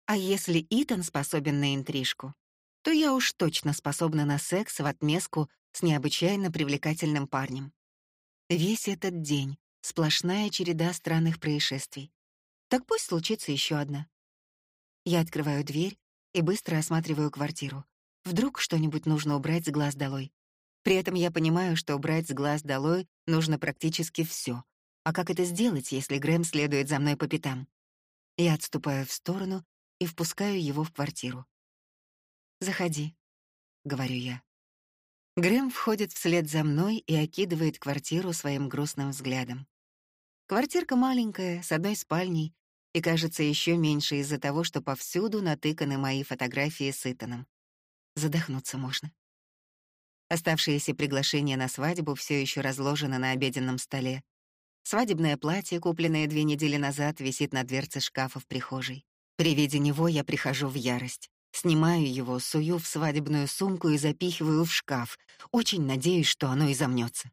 А если Итан способен на интрижку, то я уж точно способна на секс в отместку с необычайно привлекательным парнем. Весь этот день — сплошная череда странных происшествий. Так пусть случится еще одна. Я открываю дверь и быстро осматриваю квартиру. Вдруг что-нибудь нужно убрать с глаз долой. При этом я понимаю, что убрать с глаз долой нужно практически все. А как это сделать, если Грэм следует за мной по пятам? Я отступаю в сторону и впускаю его в квартиру. «Заходи», — говорю я. Грэм входит вслед за мной и окидывает квартиру своим грустным взглядом. Квартирка маленькая, с одной спальней, и кажется еще меньше из-за того, что повсюду натыканы мои фотографии с Итаном. Задохнуться можно. Оставшиеся приглашения на свадьбу все еще разложены на обеденном столе. Свадебное платье, купленное две недели назад, висит на дверце шкафа в прихожей. При виде него я прихожу в ярость. Снимаю его, сую в свадебную сумку и запихиваю в шкаф. Очень надеюсь, что оно и замнется.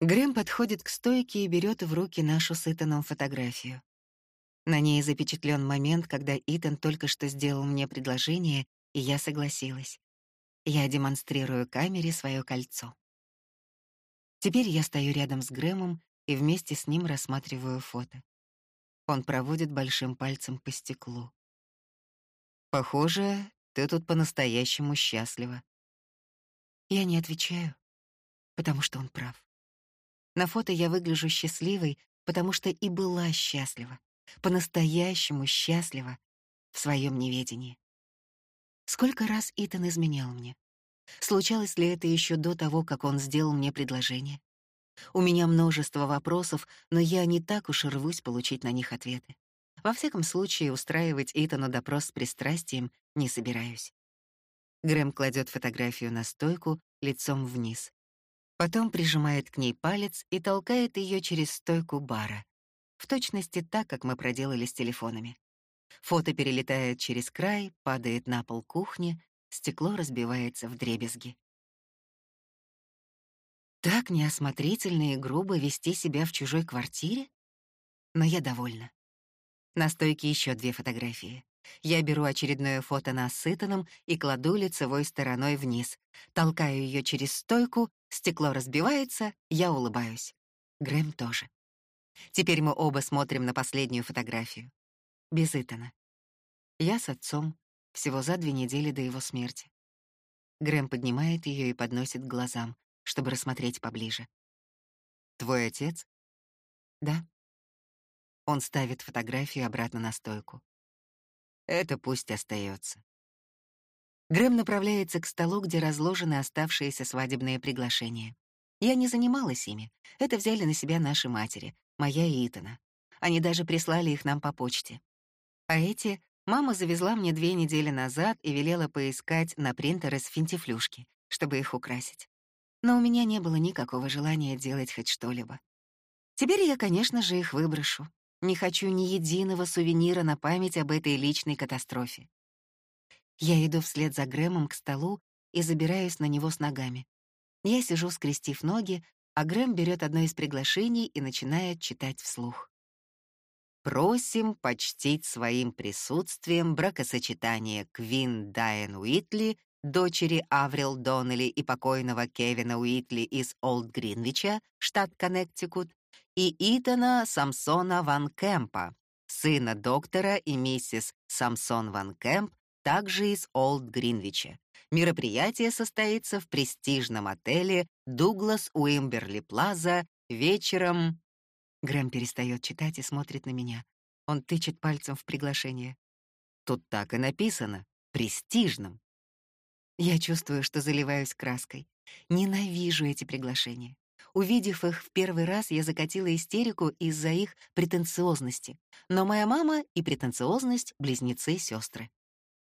Грэм подходит к стойке и берет в руки нашу с Итаном фотографию. На ней запечатлен момент, когда Итан только что сделал мне предложение, и я согласилась. Я демонстрирую камере свое кольцо. Теперь я стою рядом с Грэмом и вместе с ним рассматриваю фото. Он проводит большим пальцем по стеклу. Похоже, ты тут по-настоящему счастлива. Я не отвечаю, потому что он прав. На фото я выгляжу счастливой, потому что и была счастлива, по-настоящему счастлива в своем неведении. Сколько раз Итан изменял мне? Случалось ли это еще до того, как он сделал мне предложение? У меня множество вопросов, но я не так уж и рвусь получить на них ответы. Во всяком случае, устраивать Итану допрос с пристрастием не собираюсь. Грэм кладет фотографию на стойку лицом вниз. Потом прижимает к ней палец и толкает ее через стойку бара. В точности так, как мы проделали с телефонами. Фото перелетает через край, падает на пол кухни, стекло разбивается в дребезги. Так неосмотрительно и грубо вести себя в чужой квартире? Но я довольна. На стойке еще две фотографии. Я беру очередное фото на Сытаном и кладу лицевой стороной вниз. Толкаю ее через стойку, стекло разбивается, я улыбаюсь. Грэм тоже. Теперь мы оба смотрим на последнюю фотографию. Без Итана. Я с отцом, всего за две недели до его смерти. Грэм поднимает ее и подносит к глазам, чтобы рассмотреть поближе. «Твой отец?» «Да». Он ставит фотографию обратно на стойку. Это пусть остается. Грэм направляется к столу, где разложены оставшиеся свадебные приглашения. Я не занималась ими. Это взяли на себя наши матери, моя и Итана. Они даже прислали их нам по почте. А эти мама завезла мне две недели назад и велела поискать на принтер из финтифлюшки, чтобы их украсить. Но у меня не было никакого желания делать хоть что-либо. Теперь я, конечно же, их выброшу. Не хочу ни единого сувенира на память об этой личной катастрофе. Я иду вслед за Грэмом к столу и забираюсь на него с ногами. Я сижу, скрестив ноги, а Грэм берет одно из приглашений и начинает читать вслух. «Просим почтить своим присутствием бракосочетание Квин Дайан Уитли, дочери Аврил Доннелли и покойного Кевина Уитли из Олд Гринвича, штат Коннектикут, и Итана Самсона Ван Кемпа, сына доктора и миссис Самсон Ван Кемп, также из Олд Гринвича. Мероприятие состоится в престижном отеле «Дуглас Уимберли Плаза» вечером... Грэм перестает читать и смотрит на меня. Он тычет пальцем в приглашение. Тут так и написано. Престижным. Я чувствую, что заливаюсь краской. Ненавижу эти приглашения. Увидев их в первый раз, я закатила истерику из-за их претенциозности. Но моя мама и претенциозность — близнецы-сестры.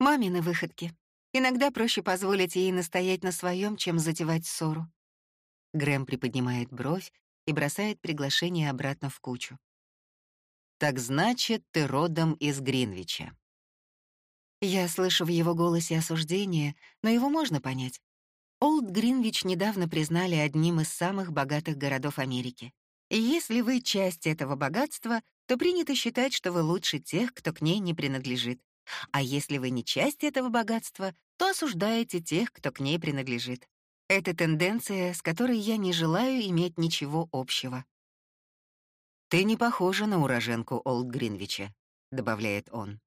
Мамины выходки. Иногда проще позволить ей настоять на своем, чем затевать ссору. Грэм приподнимает бровь и бросает приглашение обратно в кучу. «Так значит, ты родом из Гринвича». Я слышу в его голосе осуждение, но его можно понять. Олд Гринвич недавно признали одним из самых богатых городов Америки. И если вы часть этого богатства, то принято считать, что вы лучше тех, кто к ней не принадлежит. А если вы не часть этого богатства, то осуждаете тех, кто к ней принадлежит. Это тенденция, с которой я не желаю иметь ничего общего. «Ты не похожа на уроженку Олд Гринвича», — добавляет он.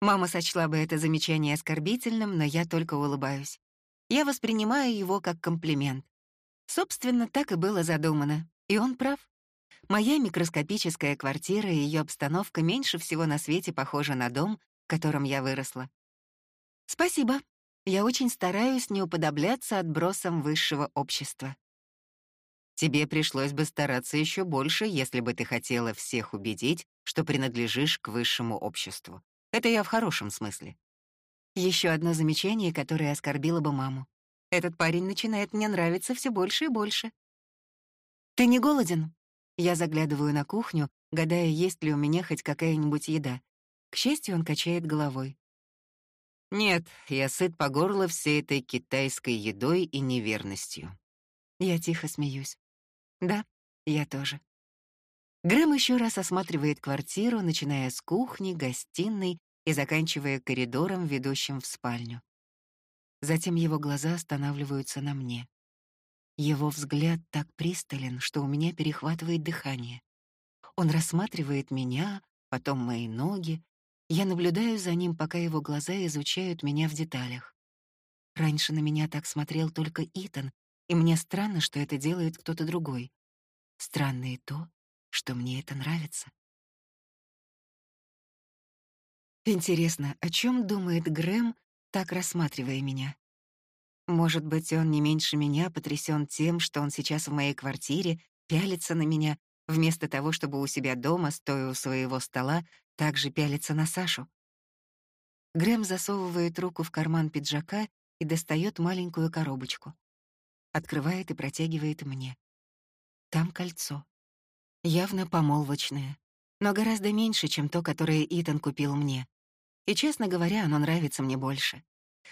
Мама сочла бы это замечание оскорбительным, но я только улыбаюсь. Я воспринимаю его как комплимент. Собственно, так и было задумано, и он прав. Моя микроскопическая квартира и ее обстановка меньше всего на свете похожа на дом, в котором я выросла. Спасибо. Я очень стараюсь не уподобляться отбросам высшего общества. Тебе пришлось бы стараться еще больше, если бы ты хотела всех убедить, что принадлежишь к высшему обществу. Это я в хорошем смысле. Еще одно замечание, которое оскорбило бы маму. Этот парень начинает мне нравиться все больше и больше. Ты не голоден? Я заглядываю на кухню, гадая, есть ли у меня хоть какая-нибудь еда. К счастью, он качает головой. Нет, я сыт по горло всей этой китайской едой и неверностью. Я тихо смеюсь. Да, я тоже. Грэм еще раз осматривает квартиру, начиная с кухни, гостиной и заканчивая коридором, ведущим в спальню. Затем его глаза останавливаются на мне. Его взгляд так пристален, что у меня перехватывает дыхание. Он рассматривает меня, потом мои ноги. Я наблюдаю за ним, пока его глаза изучают меня в деталях. Раньше на меня так смотрел только Итан, и мне странно, что это делает кто-то другой. Странно и то, что мне это нравится. Интересно, о чем думает Грэм, так рассматривая меня? Может быть, он не меньше меня потрясен тем, что он сейчас в моей квартире, пялится на меня, вместо того, чтобы у себя дома, стоя у своего стола, также пялиться на Сашу. Грэм засовывает руку в карман пиджака и достает маленькую коробочку. Открывает и протягивает мне. Там кольцо. Явно помолвочное, но гораздо меньше, чем то, которое Итан купил мне. И, честно говоря, оно нравится мне больше.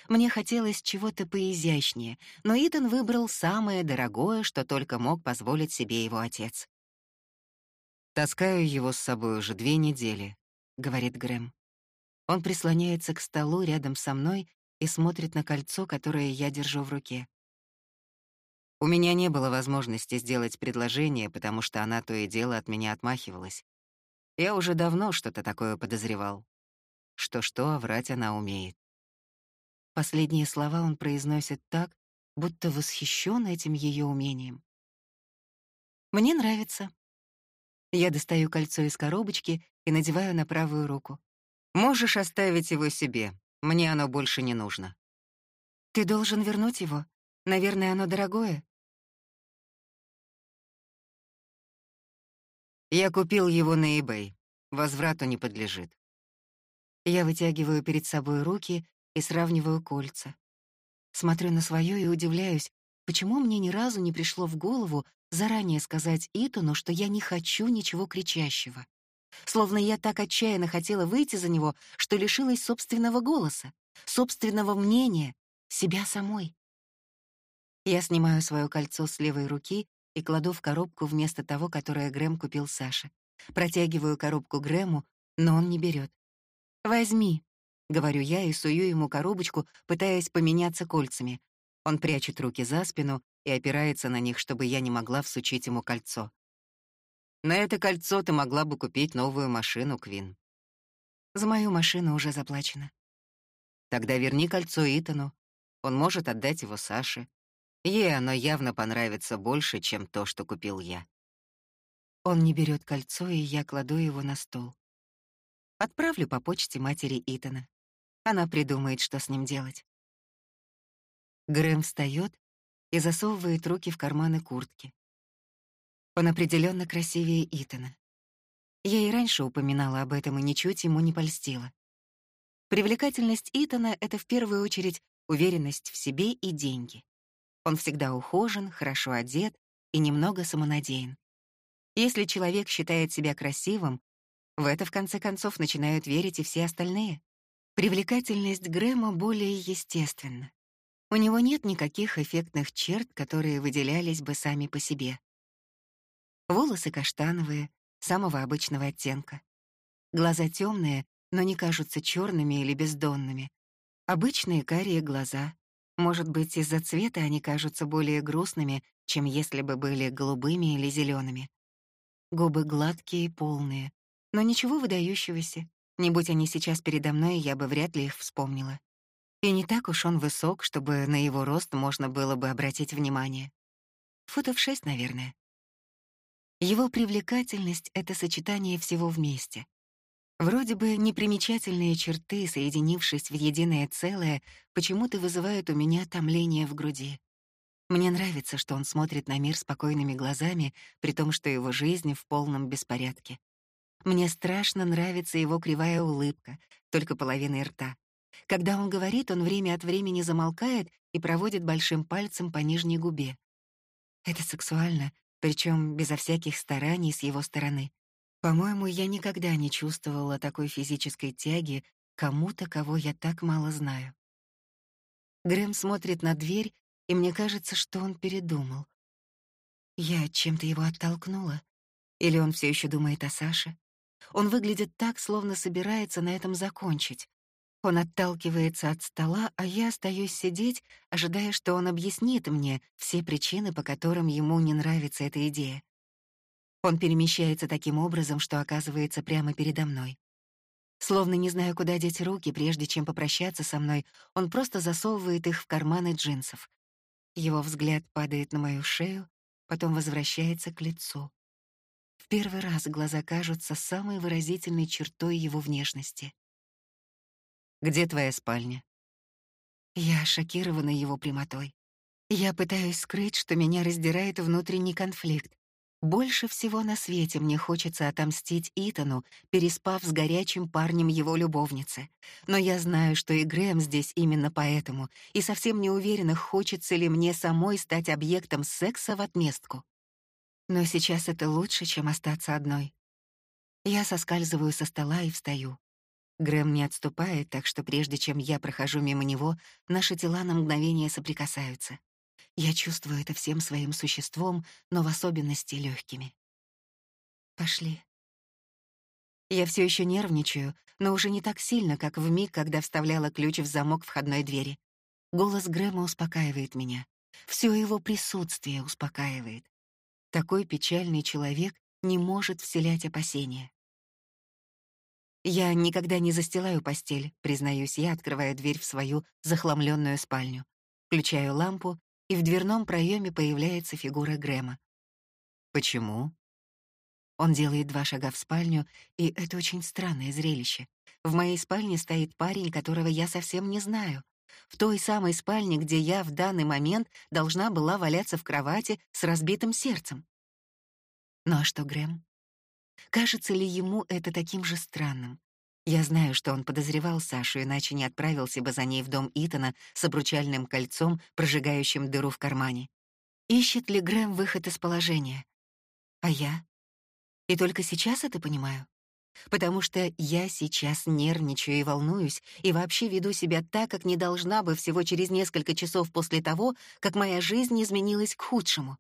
Мне хотелось чего-то поизящнее, но Итан выбрал самое дорогое, что только мог позволить себе его отец. «Таскаю его с собой уже две недели», — говорит Грэм. Он прислоняется к столу рядом со мной и смотрит на кольцо, которое я держу в руке. У меня не было возможности сделать предложение, потому что она то и дело от меня отмахивалась. Я уже давно что-то такое подозревал. Что-что, а врать она умеет. Последние слова он произносит так, будто восхищен этим ее умением. Мне нравится. Я достаю кольцо из коробочки и надеваю на правую руку. Можешь оставить его себе. Мне оно больше не нужно. Ты должен вернуть его. Наверное, оно дорогое. Я купил его на eBay. Возврату не подлежит. Я вытягиваю перед собой руки и сравниваю кольца. Смотрю на свое и удивляюсь, почему мне ни разу не пришло в голову заранее сказать Итану, что я не хочу ничего кричащего. Словно я так отчаянно хотела выйти за него, что лишилась собственного голоса, собственного мнения, себя самой. Я снимаю свое кольцо с левой руки и кладу в коробку вместо того, которое Грэм купил Саше. Протягиваю коробку Грэму, но он не берет. «Возьми», — говорю я и сую ему коробочку, пытаясь поменяться кольцами. Он прячет руки за спину и опирается на них, чтобы я не могла всучить ему кольцо. «На это кольцо ты могла бы купить новую машину, Квин». «За мою машину уже заплачено». «Тогда верни кольцо Итану. Он может отдать его Саше. Ей оно явно понравится больше, чем то, что купил я». Он не берет кольцо, и я кладу его на стол. Отправлю по почте матери Итана. Она придумает, что с ним делать. Грэм встает и засовывает руки в карманы куртки. Он определенно красивее Итана. Я и раньше упоминала об этом и ничуть ему не польстила. Привлекательность Итана — это в первую очередь уверенность в себе и деньги. Он всегда ухожен, хорошо одет и немного самонадеян. Если человек считает себя красивым, в это, в конце концов, начинают верить и все остальные. Привлекательность Грэма более естественна. У него нет никаких эффектных черт, которые выделялись бы сами по себе. Волосы каштановые, самого обычного оттенка. Глаза темные, но не кажутся черными или бездонными. Обычные карие глаза. Может быть, из-за цвета они кажутся более грустными, чем если бы были голубыми или зелеными. Губы гладкие и полные, но ничего выдающегося. Не будь они сейчас передо мной, я бы вряд ли их вспомнила. И не так уж он высок, чтобы на его рост можно было бы обратить внимание. Футов шесть, наверное. Его привлекательность — это сочетание всего вместе. Вроде бы непримечательные черты, соединившись в единое целое, почему-то вызывают у меня томление в груди. Мне нравится, что он смотрит на мир спокойными глазами, при том, что его жизнь в полном беспорядке. Мне страшно нравится его кривая улыбка, только половиной рта. Когда он говорит, он время от времени замолкает и проводит большим пальцем по нижней губе. Это сексуально, причем безо всяких стараний с его стороны. По-моему, я никогда не чувствовала такой физической тяги кому-то, кого я так мало знаю. Грэм смотрит на дверь, и мне кажется, что он передумал. Я чем-то его оттолкнула? Или он все еще думает о Саше? Он выглядит так, словно собирается на этом закончить. Он отталкивается от стола, а я остаюсь сидеть, ожидая, что он объяснит мне все причины, по которым ему не нравится эта идея. Он перемещается таким образом, что оказывается прямо передо мной. Словно не зная, куда деть руки, прежде чем попрощаться со мной, он просто засовывает их в карманы джинсов. Его взгляд падает на мою шею, потом возвращается к лицу. В первый раз глаза кажутся самой выразительной чертой его внешности. «Где твоя спальня?» Я шокирована его прямотой. Я пытаюсь скрыть, что меня раздирает внутренний конфликт. Больше всего на свете мне хочется отомстить Итану, переспав с горячим парнем его любовницы. Но я знаю, что и Грэм здесь именно поэтому, и совсем не уверена, хочется ли мне самой стать объектом секса в отместку. Но сейчас это лучше, чем остаться одной. Я соскальзываю со стола и встаю. Грэм не отступает, так что прежде чем я прохожу мимо него, наши тела на мгновение соприкасаются. Я чувствую это всем своим существом, но в особенности легкими. Пошли. Я все еще нервничаю, но уже не так сильно, как в миг, когда вставляла ключ в замок входной двери. Голос Грэма успокаивает меня. Все его присутствие успокаивает. Такой печальный человек не может вселять опасения. Я никогда не застилаю постель, признаюсь я, открывая дверь в свою захламленную спальню. Включаю лампу, и в дверном проеме появляется фигура Грэма. Почему? Он делает два шага в спальню, и это очень странное зрелище. В моей спальне стоит парень, которого я совсем не знаю. В той самой спальне, где я в данный момент должна была валяться в кровати с разбитым сердцем. Ну а что Грэм? Кажется ли ему это таким же странным? Я знаю, что он подозревал Сашу, иначе не отправился бы за ней в дом Итана с обручальным кольцом, прожигающим дыру в кармане. Ищет ли Грэм выход из положения? А я? И только сейчас это понимаю. Потому что я сейчас нервничаю и волнуюсь, и вообще веду себя так, как не должна бы всего через несколько часов после того, как моя жизнь изменилась к худшему.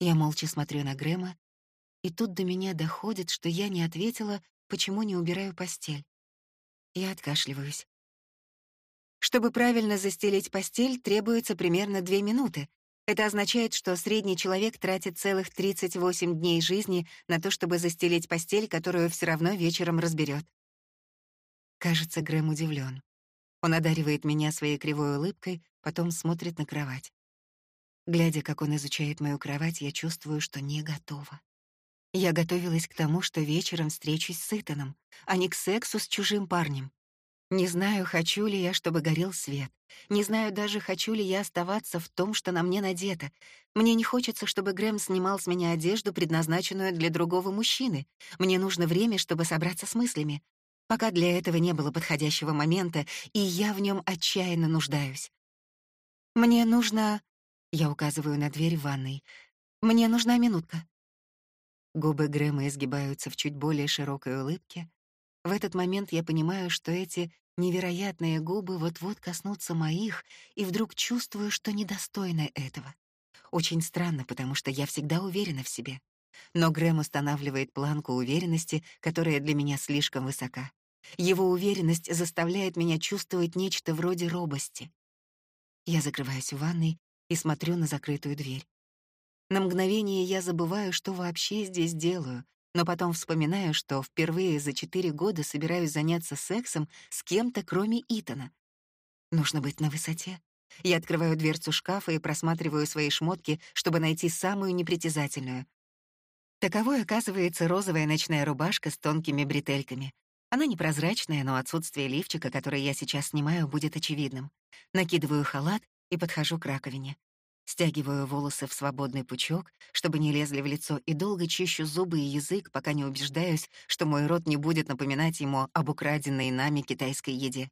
Я молча смотрю на Грэма, и тут до меня доходит, что я не ответила, почему не убираю постель. Я откашливаюсь. Чтобы правильно застелить постель, требуется примерно две минуты. Это означает, что средний человек тратит целых 38 дней жизни на то, чтобы застелить постель, которую все равно вечером разберет. Кажется, Грэм удивлен. Он одаривает меня своей кривой улыбкой, потом смотрит на кровать. Глядя, как он изучает мою кровать, я чувствую, что не готова. Я готовилась к тому, что вечером встречусь с Итаном, а не к сексу с чужим парнем. Не знаю, хочу ли я, чтобы горел свет. Не знаю даже, хочу ли я оставаться в том, что на мне надето. Мне не хочется, чтобы Грэм снимал с меня одежду, предназначенную для другого мужчины. Мне нужно время, чтобы собраться с мыслями. Пока для этого не было подходящего момента, и я в нем отчаянно нуждаюсь. Мне нужно... Я указываю на дверь в ванной. Мне нужна минутка. Губы Грэма изгибаются в чуть более широкой улыбке. В этот момент я понимаю, что эти невероятные губы вот-вот коснутся моих, и вдруг чувствую, что недостойна этого. Очень странно, потому что я всегда уверена в себе. Но Грэм устанавливает планку уверенности, которая для меня слишком высока. Его уверенность заставляет меня чувствовать нечто вроде робости. Я закрываюсь в ванной и смотрю на закрытую дверь. На мгновение я забываю, что вообще здесь делаю, но потом вспоминаю, что впервые за четыре года собираюсь заняться сексом с кем-то, кроме Итана. Нужно быть на высоте. Я открываю дверцу шкафа и просматриваю свои шмотки, чтобы найти самую непритязательную. Таковой оказывается розовая ночная рубашка с тонкими бретельками. Она непрозрачная, но отсутствие лифчика, который я сейчас снимаю, будет очевидным. Накидываю халат и подхожу к раковине. Стягиваю волосы в свободный пучок, чтобы не лезли в лицо, и долго чищу зубы и язык, пока не убеждаюсь, что мой рот не будет напоминать ему об украденной нами китайской еде.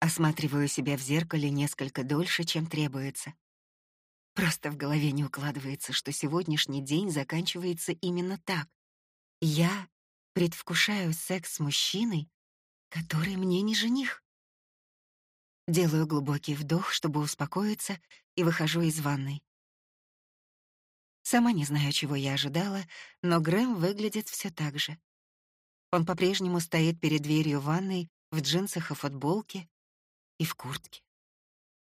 Осматриваю себя в зеркале несколько дольше, чем требуется. Просто в голове не укладывается, что сегодняшний день заканчивается именно так. Я предвкушаю секс с мужчиной, который мне не жених. Делаю глубокий вдох, чтобы успокоиться, и выхожу из ванной. Сама не знаю, чего я ожидала, но Грэм выглядит все так же. Он по-прежнему стоит перед дверью ванной в джинсах и футболке, и в куртке,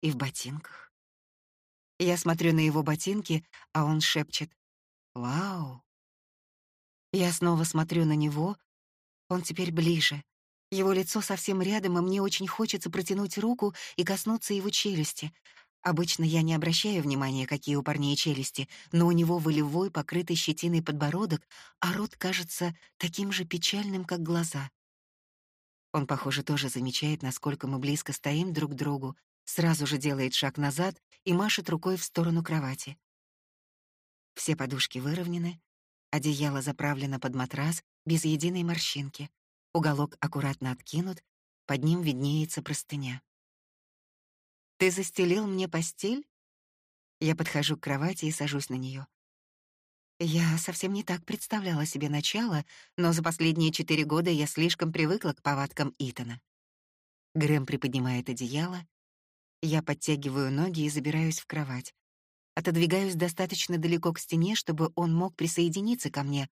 и в ботинках. Я смотрю на его ботинки, а он шепчет «Вау!». Я снова смотрю на него, он теперь ближе, его лицо совсем рядом, и мне очень хочется протянуть руку и коснуться его челюсти. Обычно я не обращаю внимания, какие у парней челюсти, но у него волевой, покрытый щетиной подбородок, а рот кажется таким же печальным, как глаза. Он, похоже, тоже замечает, насколько мы близко стоим друг к другу, сразу же делает шаг назад и машет рукой в сторону кровати. Все подушки выровнены, одеяло заправлено под матрас без единой морщинки. Уголок аккуратно откинут, под ним виднеется простыня. «Ты застелил мне постель?» Я подхожу к кровати и сажусь на нее. Я совсем не так представляла себе начало, но за последние четыре года я слишком привыкла к повадкам Итана. Грэм приподнимает одеяло, я подтягиваю ноги и забираюсь в кровать. Отодвигаюсь достаточно далеко к стене, чтобы он мог присоединиться ко мне.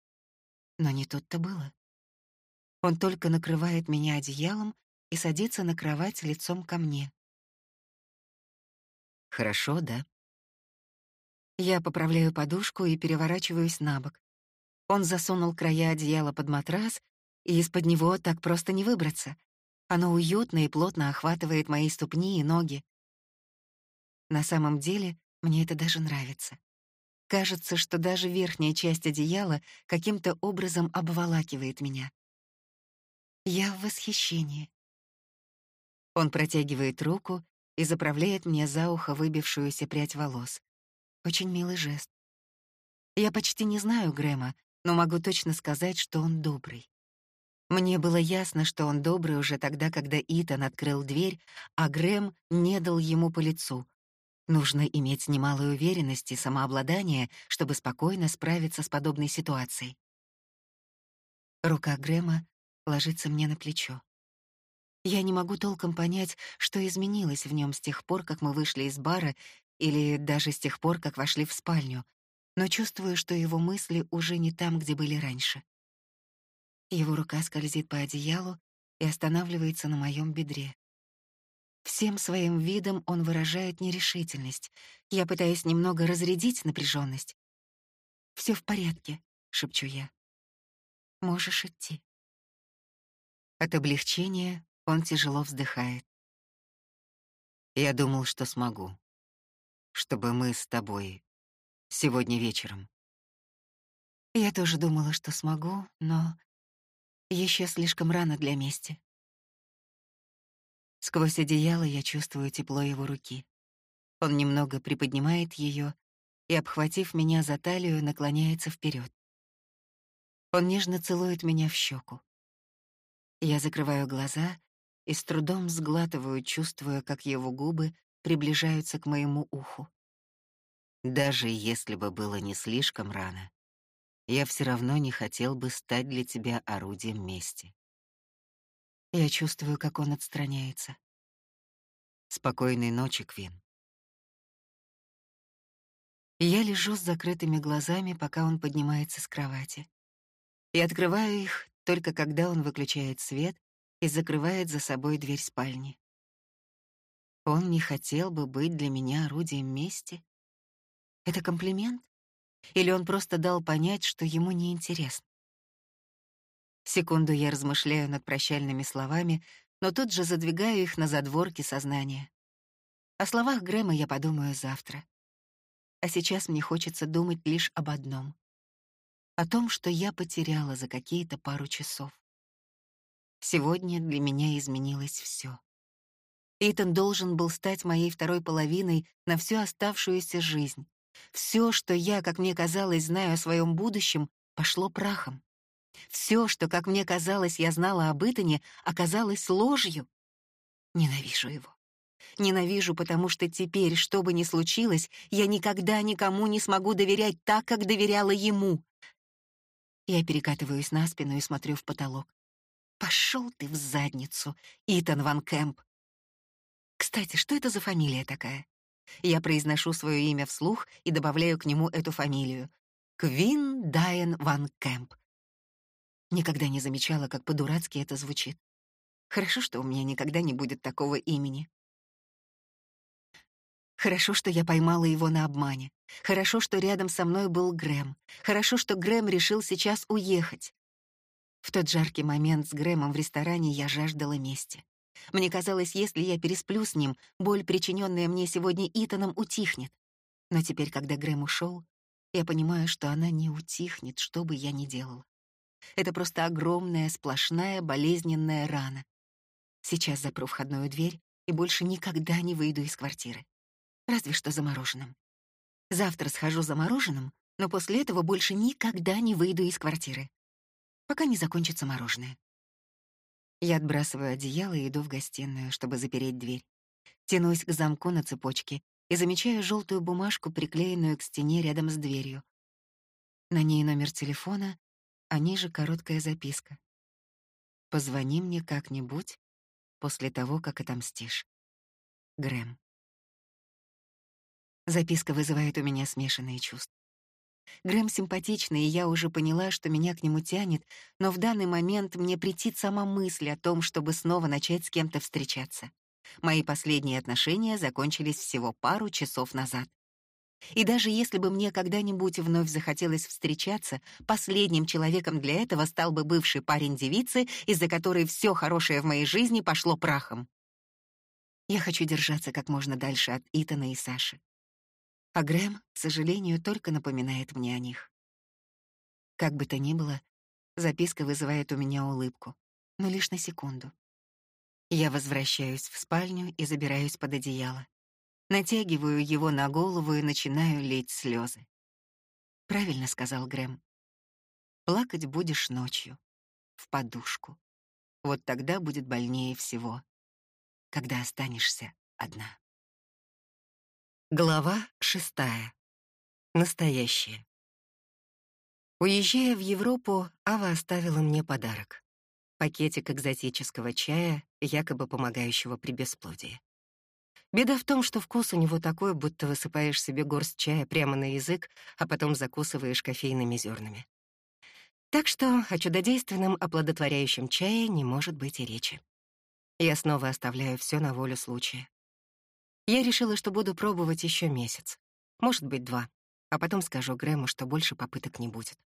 Но не тут-то было. Он только накрывает меня одеялом и садится на кровать лицом ко мне. Хорошо, да? Я поправляю подушку и переворачиваюсь на бок. Он засунул края одеяла под матрас, и из-под него так просто не выбраться. Оно уютно и плотно охватывает мои ступни и ноги. На самом деле, мне это даже нравится. Кажется, что даже верхняя часть одеяла каким-то образом обволакивает меня. Я в восхищении. Он протягивает руку и заправляет мне за ухо выбившуюся прядь волос. Очень милый жест. Я почти не знаю Грэма, но могу точно сказать, что он добрый. Мне было ясно, что он добрый уже тогда, когда Итан открыл дверь, а Грэм не дал ему по лицу. Нужно иметь немалую уверенность и самообладание, чтобы спокойно справиться с подобной ситуацией. Рука Грэма ложится мне на плечо. Я не могу толком понять, что изменилось в нем с тех пор, как мы вышли из бара, или даже с тех пор, как вошли в спальню, но чувствую, что его мысли уже не там, где были раньше. Его рука скользит по одеялу и останавливается на моем бедре. Всем своим видом он выражает нерешительность. Я пытаюсь немного разрядить напряженность. Все в порядке», — шепчу я. «Можешь идти». От облегчения он тяжело вздыхает. Я думал, что смогу. Чтобы мы с тобой сегодня вечером. Я тоже думала, что смогу, но еще слишком рано для мести. Сквозь одеяло я чувствую тепло его руки. Он немного приподнимает ее и, обхватив меня за талию, наклоняется вперед. Он нежно целует меня в щеку. Я закрываю глаза и с трудом сглатываю, чувствуя, как его губы приближаются к моему уху. Даже если бы было не слишком рано, я все равно не хотел бы стать для тебя орудием мести. Я чувствую, как он отстраняется. Спокойной ночи, Квин. Я лежу с закрытыми глазами, пока он поднимается с кровати. И открываю их только когда он выключает свет и закрывает за собой дверь спальни. Он не хотел бы быть для меня орудием мести? Это комплимент? Или он просто дал понять, что ему неинтересно? Секунду я размышляю над прощальными словами, но тут же задвигаю их на задворки сознания. О словах Грэма я подумаю завтра. А сейчас мне хочется думать лишь об одном. О том, что я потеряла за какие-то пару часов. Сегодня для меня изменилось все. Итан должен был стать моей второй половиной на всю оставшуюся жизнь. Все, что я, как мне казалось, знаю о своем будущем, пошло прахом. Все, что, как мне казалось, я знала об Итане, оказалось ложью. Ненавижу его. Ненавижу, потому что теперь, что бы ни случилось, я никогда никому не смогу доверять так, как доверяла ему. Я перекатываюсь на спину и смотрю в потолок. Пошел ты в задницу, Итан Ван Кэмп. Кстати, что это за фамилия такая? Я произношу свое имя вслух и добавляю к нему эту фамилию. Квин Дайен Ван Кэмп. Никогда не замечала, как по-дурацки это звучит. Хорошо, что у меня никогда не будет такого имени. Хорошо, что я поймала его на обмане. Хорошо, что рядом со мной был Грэм. Хорошо, что Грэм решил сейчас уехать. В тот жаркий момент с Грэмом в ресторане я жаждала мести. Мне казалось, если я пересплю с ним, боль, причиненная мне сегодня Итаном, утихнет. Но теперь, когда Грэм ушел, я понимаю, что она не утихнет, что бы я ни делала. Это просто огромная, сплошная, болезненная рана. Сейчас запру входную дверь и больше никогда не выйду из квартиры. Разве что за мороженым. Завтра схожу за мороженым, но после этого больше никогда не выйду из квартиры. Пока не закончится мороженое. Я отбрасываю одеяло и иду в гостиную, чтобы запереть дверь. Тянусь к замку на цепочке и замечаю желтую бумажку, приклеенную к стене рядом с дверью. На ней номер телефона, а ниже короткая записка. «Позвони мне как-нибудь после того, как отомстишь. Грэм». Записка вызывает у меня смешанные чувства. Грэм симпатичный, и я уже поняла, что меня к нему тянет, но в данный момент мне претит сама мысль о том, чтобы снова начать с кем-то встречаться. Мои последние отношения закончились всего пару часов назад. И даже если бы мне когда-нибудь вновь захотелось встречаться, последним человеком для этого стал бы бывший парень девицы, из-за которой все хорошее в моей жизни пошло прахом. Я хочу держаться как можно дальше от Итана и Саши. А Грэм, к сожалению, только напоминает мне о них. Как бы то ни было, записка вызывает у меня улыбку, но лишь на секунду. Я возвращаюсь в спальню и забираюсь под одеяло. Натягиваю его на голову и начинаю лить слезы. Правильно сказал Грэм. Плакать будешь ночью, в подушку. Вот тогда будет больнее всего, когда останешься одна. Глава шестая. Настоящее. Уезжая в Европу, Ава оставила мне подарок. Пакетик экзотического чая, якобы помогающего при бесплодии. Беда в том, что вкус у него такой, будто высыпаешь себе горсть чая прямо на язык, а потом закусываешь кофейными зернами. Так что о чудодейственном оплодотворяющем чае не может быть и речи. Я снова оставляю все на волю случая. Я решила, что буду пробовать еще месяц. Может быть, два. А потом скажу Грэму, что больше попыток не будет.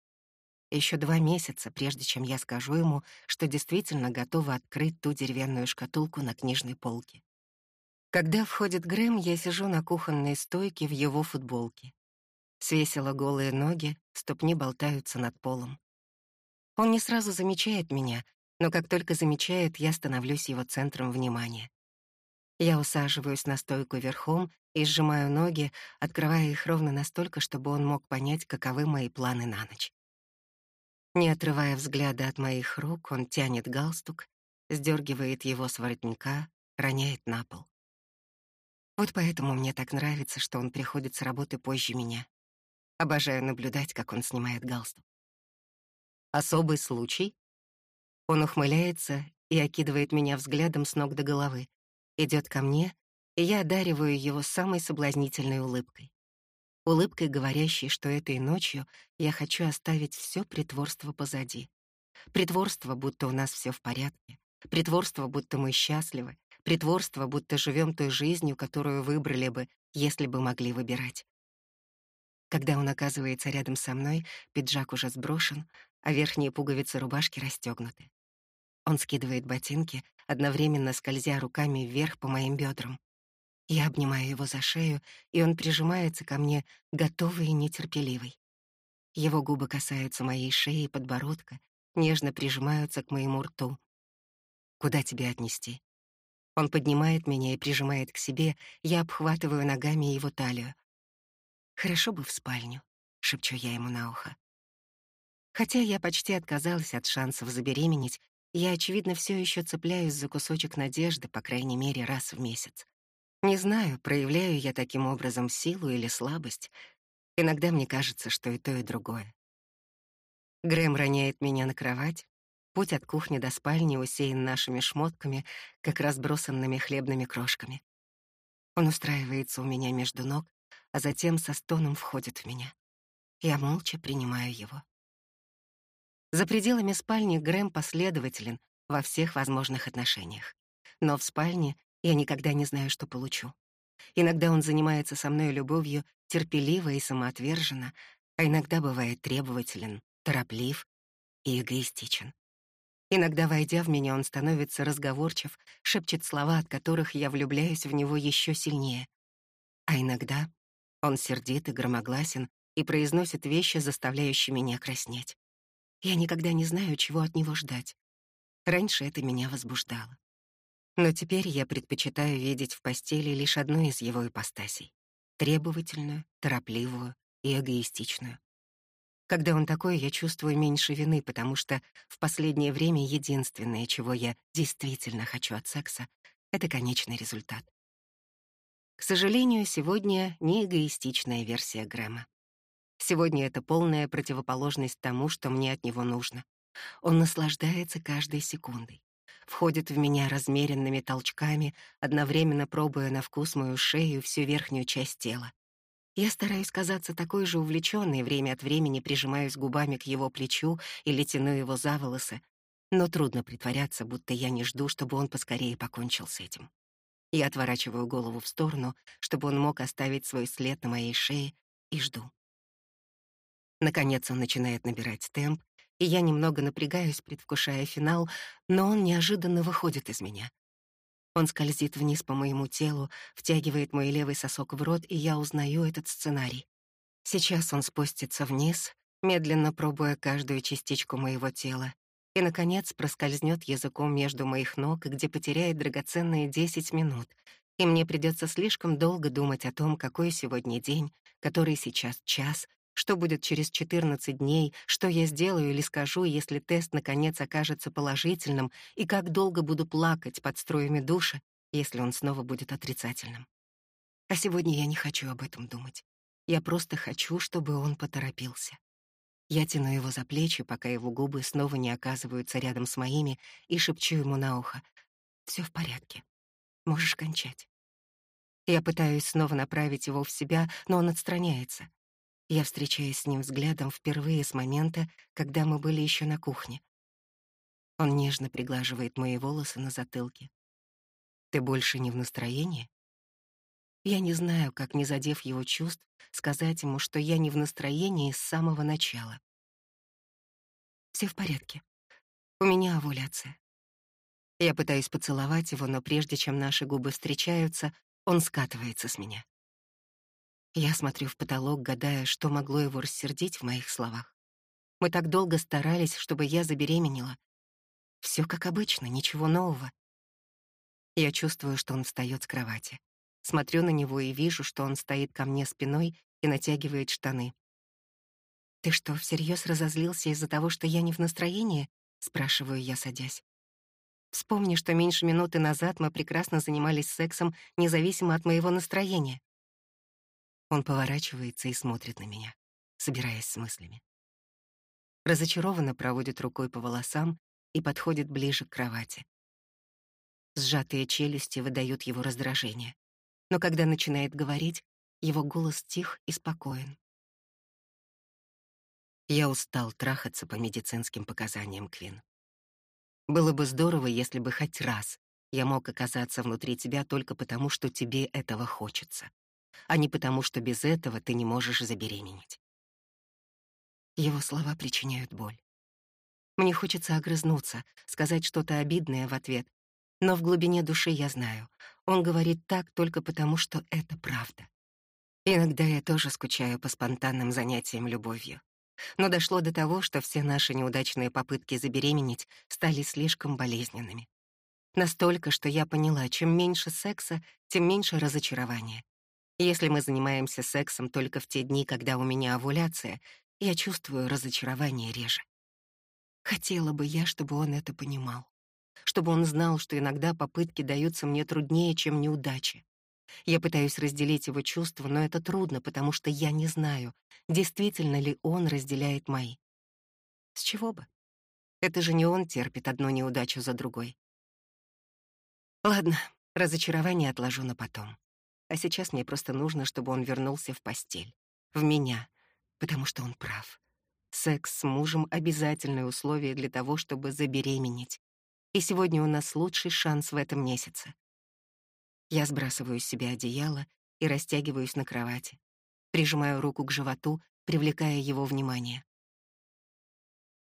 Еще два месяца, прежде чем я скажу ему, что действительно готова открыть ту деревянную шкатулку на книжной полке. Когда входит Грэм, я сижу на кухонной стойке в его футболке. Свесила голые ноги, ступни болтаются над полом. Он не сразу замечает меня, но как только замечает, я становлюсь его центром внимания. Я усаживаюсь на стойку верхом и сжимаю ноги, открывая их ровно настолько, чтобы он мог понять, каковы мои планы на ночь. Не отрывая взгляда от моих рук, он тянет галстук, сдергивает его с воротника, роняет на пол. Вот поэтому мне так нравится, что он приходит с работы позже меня. Обожаю наблюдать, как он снимает галстук. Особый случай? Он ухмыляется и окидывает меня взглядом с ног до головы, идет ко мне, и я одариваю его самой соблазнительной улыбкой. Улыбкой, говорящей, что этой ночью я хочу оставить все притворство позади. Притворство, будто у нас все в порядке. Притворство, будто мы счастливы. Притворство, будто живем той жизнью, которую выбрали бы, если бы могли выбирать. Когда он оказывается рядом со мной, пиджак уже сброшен, а верхние пуговицы рубашки расстегнуты. Он скидывает ботинки, одновременно скользя руками вверх по моим бедрам. Я обнимаю его за шею, и он прижимается ко мне, готовый и нетерпеливый. Его губы касаются моей шеи и подбородка, нежно прижимаются к моему рту. «Куда тебя отнести?» Он поднимает меня и прижимает к себе, я обхватываю ногами его талию. «Хорошо бы в спальню», — шепчу я ему на ухо. Хотя я почти отказалась от шансов забеременеть, я, очевидно, все еще цепляюсь за кусочек надежды, по крайней мере, раз в месяц. Не знаю, проявляю я таким образом силу или слабость. Иногда мне кажется, что и то, и другое. Грэм роняет меня на кровать. Путь от кухни до спальни усеян нашими шмотками, как разбросанными хлебными крошками. Он устраивается у меня между ног, а затем со стоном входит в меня. Я молча принимаю его. За пределами спальни Грэм последователен во всех возможных отношениях. Но в спальне я никогда не знаю, что получу. Иногда он занимается со мной любовью терпеливо и самоотверженно, а иногда бывает требователен, тороплив и эгоистичен. Иногда, войдя в меня, он становится разговорчив, шепчет слова, от которых я влюбляюсь в него еще сильнее. А иногда он сердит и громогласен и произносит вещи, заставляющие меня краснеть. Я никогда не знаю, чего от него ждать. Раньше это меня возбуждало. Но теперь я предпочитаю видеть в постели лишь одну из его ипостасей — требовательную, торопливую и эгоистичную. Когда он такой, я чувствую меньше вины, потому что в последнее время единственное, чего я действительно хочу от секса, — это конечный результат. К сожалению, сегодня не эгоистичная версия Грэма. Сегодня это полная противоположность тому, что мне от него нужно. Он наслаждается каждой секундой входит в меня размеренными толчками, одновременно пробуя на вкус мою шею и всю верхнюю часть тела. Я стараюсь казаться такой же увлечённой, время от времени прижимаюсь губами к его плечу или тяну его за волосы, но трудно притворяться, будто я не жду, чтобы он поскорее покончил с этим. Я отворачиваю голову в сторону, чтобы он мог оставить свой след на моей шее, и жду. Наконец он начинает набирать темп, и я немного напрягаюсь, предвкушая финал, но он неожиданно выходит из меня. Он скользит вниз по моему телу, втягивает мой левый сосок в рот, и я узнаю этот сценарий. Сейчас он спустится вниз, медленно пробуя каждую частичку моего тела, и, наконец, проскользнет языком между моих ног, где потеряет драгоценные 10 минут, и мне придется слишком долго думать о том, какой сегодня день, который сейчас час, что будет через 14 дней, что я сделаю или скажу, если тест наконец окажется положительным, и как долго буду плакать под струями душа, если он снова будет отрицательным. А сегодня я не хочу об этом думать. Я просто хочу, чтобы он поторопился. Я тяну его за плечи, пока его губы снова не оказываются рядом с моими, и шепчу ему на ухо. «Все в порядке. Можешь кончать». Я пытаюсь снова направить его в себя, но он отстраняется. Я встречаюсь с ним взглядом впервые с момента, когда мы были еще на кухне. Он нежно приглаживает мои волосы на затылке. «Ты больше не в настроении?» Я не знаю, как, не задев его чувств, сказать ему, что я не в настроении с самого начала. Все в порядке. У меня овуляция. Я пытаюсь поцеловать его, но прежде чем наши губы встречаются, он скатывается с меня. Я смотрю в потолок, гадая, что могло его рассердить в моих словах. Мы так долго старались, чтобы я забеременела. Все как обычно, ничего нового. Я чувствую, что он встает с кровати. Смотрю на него и вижу, что он стоит ко мне спиной и натягивает штаны. «Ты что, всерьез разозлился из-за того, что я не в настроении?» — спрашиваю я, садясь. «Вспомни, что меньше минуты назад мы прекрасно занимались сексом, независимо от моего настроения. Он поворачивается и смотрит на меня, собираясь с мыслями. Разочарованно проводит рукой по волосам и подходит ближе к кровати. Сжатые челюсти выдают его раздражение. Но когда начинает говорить, его голос тих и спокоен. Я устал трахаться по медицинским показаниям, Квин. Было бы здорово, если бы хоть раз я мог оказаться внутри тебя только потому, что тебе этого хочется а не потому, что без этого ты не можешь забеременеть. Его слова причиняют боль. Мне хочется огрызнуться, сказать что-то обидное в ответ, Но в глубине души я знаю, он говорит так только потому, что это правда. Иногда я тоже скучаю по спонтанным занятиям любовью. Но дошло до того, что все наши неудачные попытки забеременеть стали слишком болезненными. Настолько, что я поняла, чем меньше секса, тем меньше разочарования. Если мы занимаемся сексом только в те дни, когда у меня овуляция, я чувствую разочарование реже. Хотела бы я, чтобы он это понимал. Чтобы он знал, что иногда попытки даются мне труднее, чем неудачи. Я пытаюсь разделить его чувства, но это трудно, потому что я не знаю, действительно ли он разделяет мои. С чего бы? Это же не он терпит одну неудачу за другой. Ладно, разочарование отложу на потом. А сейчас мне просто нужно, чтобы он вернулся в постель. В меня. Потому что он прав. Секс с мужем — обязательное условие для того, чтобы забеременеть. И сегодня у нас лучший шанс в этом месяце. Я сбрасываю с себя одеяло и растягиваюсь на кровати. Прижимаю руку к животу, привлекая его внимание.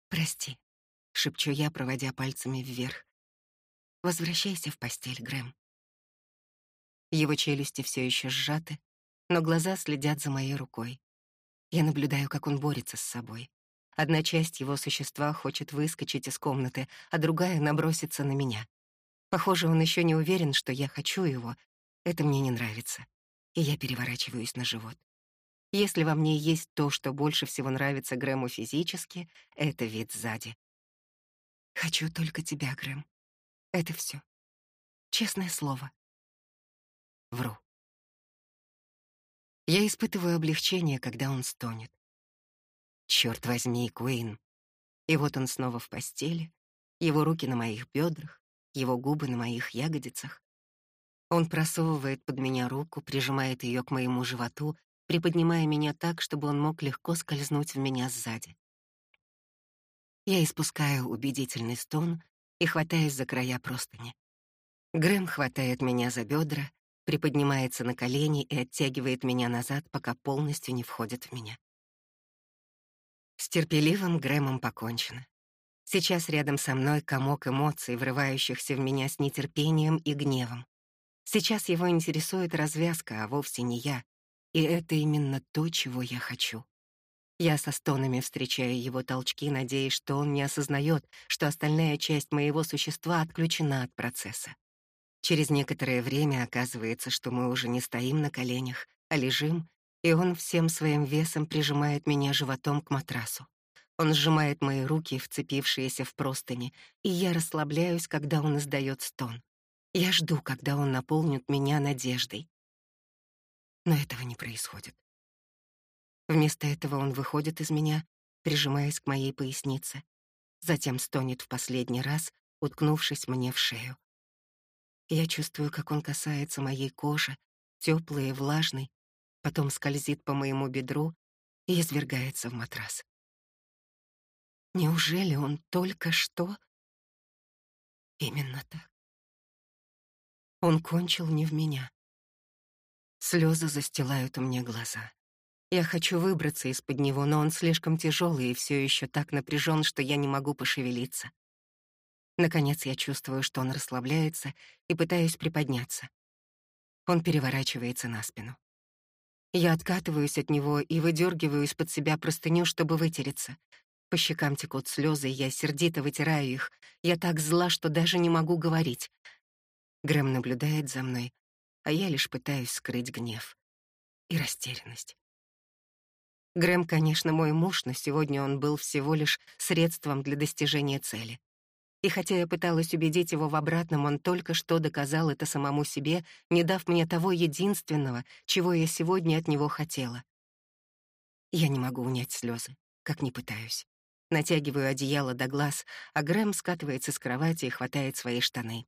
«Прости», — шепчу я, проводя пальцами вверх. «Возвращайся в постель, Грэм». Его челюсти все еще сжаты, но глаза следят за моей рукой. Я наблюдаю, как он борется с собой. Одна часть его существа хочет выскочить из комнаты, а другая набросится на меня. Похоже, он еще не уверен, что я хочу его. Это мне не нравится. И я переворачиваюсь на живот. Если во мне есть то, что больше всего нравится Грэму физически, это вид сзади. Хочу только тебя, Грэм. Это все. Честное слово. Вру. Я испытываю облегчение, когда он стонет. Черт возьми, Куин. И вот он снова в постели, его руки на моих бедрах, его губы на моих ягодицах. Он просовывает под меня руку, прижимает ее к моему животу, приподнимая меня так, чтобы он мог легко скользнуть в меня сзади. Я испускаю убедительный стон и хватаюсь за края простыни. Грэм хватает меня за бедра, приподнимается на колени и оттягивает меня назад, пока полностью не входит в меня. С терпеливым Грэмом покончено. Сейчас рядом со мной комок эмоций, врывающихся в меня с нетерпением и гневом. Сейчас его интересует развязка, а вовсе не я. И это именно то, чего я хочу. Я со стонами встречаю его толчки, надеясь, что он не осознает, что остальная часть моего существа отключена от процесса. Через некоторое время оказывается, что мы уже не стоим на коленях, а лежим, и он всем своим весом прижимает меня животом к матрасу. Он сжимает мои руки, вцепившиеся в простыни, и я расслабляюсь, когда он издает стон. Я жду, когда он наполнит меня надеждой. Но этого не происходит. Вместо этого он выходит из меня, прижимаясь к моей пояснице, затем стонет в последний раз, уткнувшись мне в шею. Я чувствую, как он касается моей кожи, теплый и влажный, потом скользит по моему бедру и извергается в матрас. Неужели он только что? Именно так. Он кончил не в меня. Слезы застилают мне глаза. Я хочу выбраться из-под него, но он слишком тяжелый и все еще так напряжен, что я не могу пошевелиться. Наконец я чувствую, что он расслабляется, и пытаюсь приподняться. Он переворачивается на спину. Я откатываюсь от него и выдергиваю из-под себя простыню, чтобы вытереться. По щекам текут слезы, я сердито вытираю их. Я так зла, что даже не могу говорить. Грэм наблюдает за мной, а я лишь пытаюсь скрыть гнев и растерянность. Грэм, конечно, мой муж, но сегодня он был всего лишь средством для достижения цели. И хотя я пыталась убедить его в обратном, он только что доказал это самому себе, не дав мне того единственного, чего я сегодня от него хотела. Я не могу унять слезы, как не пытаюсь. Натягиваю одеяло до глаз, а Грэм скатывается с кровати и хватает свои штаны.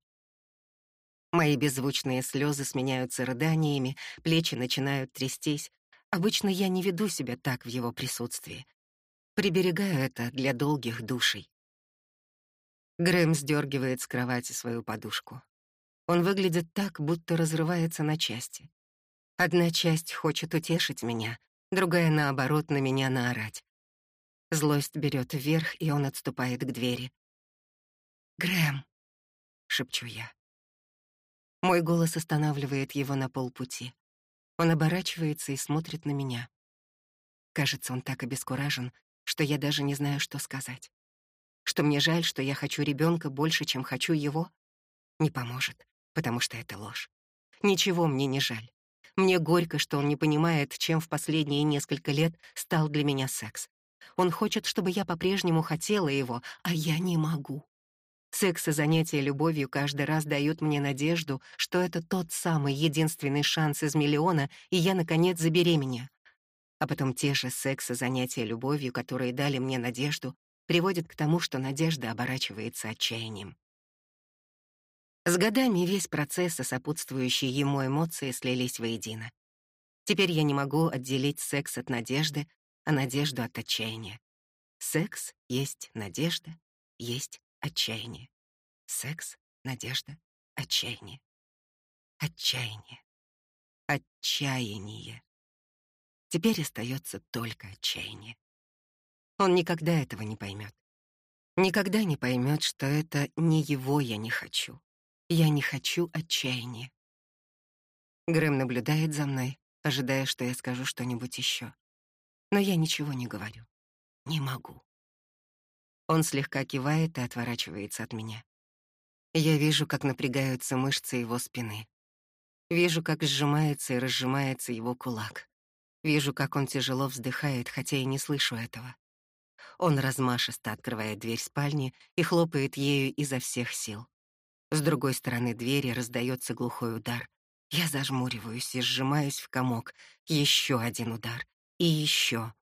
Мои беззвучные слезы сменяются рыданиями, плечи начинают трястись. Обычно я не веду себя так в его присутствии. Приберегаю это для долгих душей. Грэм сдергивает с кровати свою подушку. Он выглядит так, будто разрывается на части. Одна часть хочет утешить меня, другая, наоборот, на меня наорать. Злость берет вверх, и он отступает к двери. «Грэм!» — шепчу я. Мой голос останавливает его на полпути. Он оборачивается и смотрит на меня. Кажется, он так обескуражен, что я даже не знаю, что сказать. Что мне жаль, что я хочу ребенка больше, чем хочу его, не поможет, потому что это ложь. Ничего мне не жаль. Мне горько, что он не понимает, чем в последние несколько лет стал для меня секс. Он хочет, чтобы я по-прежнему хотела его, а я не могу. Секс и занятия любовью каждый раз дают мне надежду, что это тот самый единственный шанс из миллиона, и я, наконец, забеременею. А потом те же секс и занятия любовью, которые дали мне надежду, приводят к тому, что надежда оборачивается отчаянием. С годами весь процесс и сопутствующие ему эмоции слились воедино. Теперь я не могу отделить секс от надежды, а надежду от отчаяния. Секс есть надежда, есть отчаяние. Секс, надежда, отчаяние. Отчаяние. Отчаяние. Теперь остается только отчаяние. Он никогда этого не поймет. Никогда не поймет, что это не его я не хочу. Я не хочу отчаяния. Грэм наблюдает за мной, ожидая, что я скажу что-нибудь еще. Но я ничего не говорю. Не могу. Он слегка кивает и отворачивается от меня. Я вижу, как напрягаются мышцы его спины. Вижу, как сжимается и разжимается его кулак. Вижу, как он тяжело вздыхает, хотя и не слышу этого. Он размашисто открывает дверь спальни и хлопает ею изо всех сил. С другой стороны двери раздается глухой удар. Я зажмуриваюсь и сжимаюсь в комок. Еще один удар. И еще.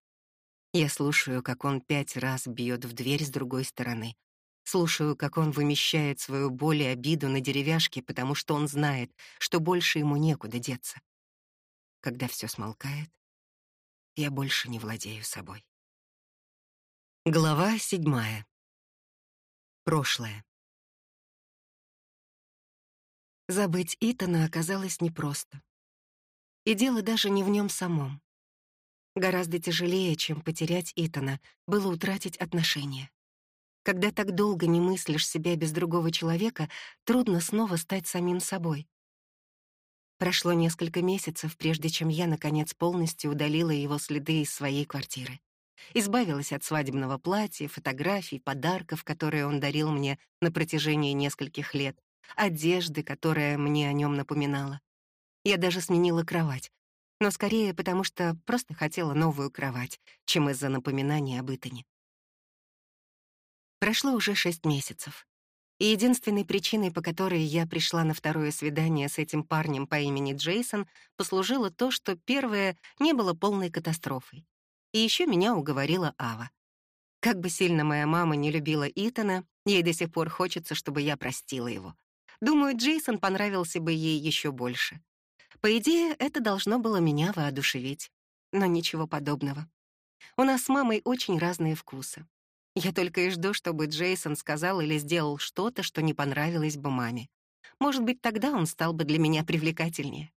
Я слушаю, как он пять раз бьет в дверь с другой стороны. Слушаю, как он вымещает свою боль и обиду на деревяшке, потому что он знает, что больше ему некуда деться. Когда все смолкает, я больше не владею собой. Глава седьмая. Прошлое. Забыть Итана оказалось непросто. И дело даже не в нем самом. Гораздо тяжелее, чем потерять Итана, было утратить отношения. Когда так долго не мыслишь себя без другого человека, трудно снова стать самим собой. Прошло несколько месяцев, прежде чем я, наконец, полностью удалила его следы из своей квартиры. Избавилась от свадебного платья, фотографий, подарков, которые он дарил мне на протяжении нескольких лет, одежды, которая мне о нем напоминала. Я даже сменила кровать, но скорее потому, что просто хотела новую кровать, чем из-за напоминания об Итане. Прошло уже шесть месяцев. И единственной причиной, по которой я пришла на второе свидание с этим парнем по имени Джейсон, послужило то, что первое не было полной катастрофой. И еще меня уговорила Ава. Как бы сильно моя мама не любила Итана, ей до сих пор хочется, чтобы я простила его. Думаю, Джейсон понравился бы ей еще больше. По идее, это должно было меня воодушевить. Но ничего подобного. У нас с мамой очень разные вкусы. Я только и жду, чтобы Джейсон сказал или сделал что-то, что не понравилось бы маме. Может быть, тогда он стал бы для меня привлекательнее.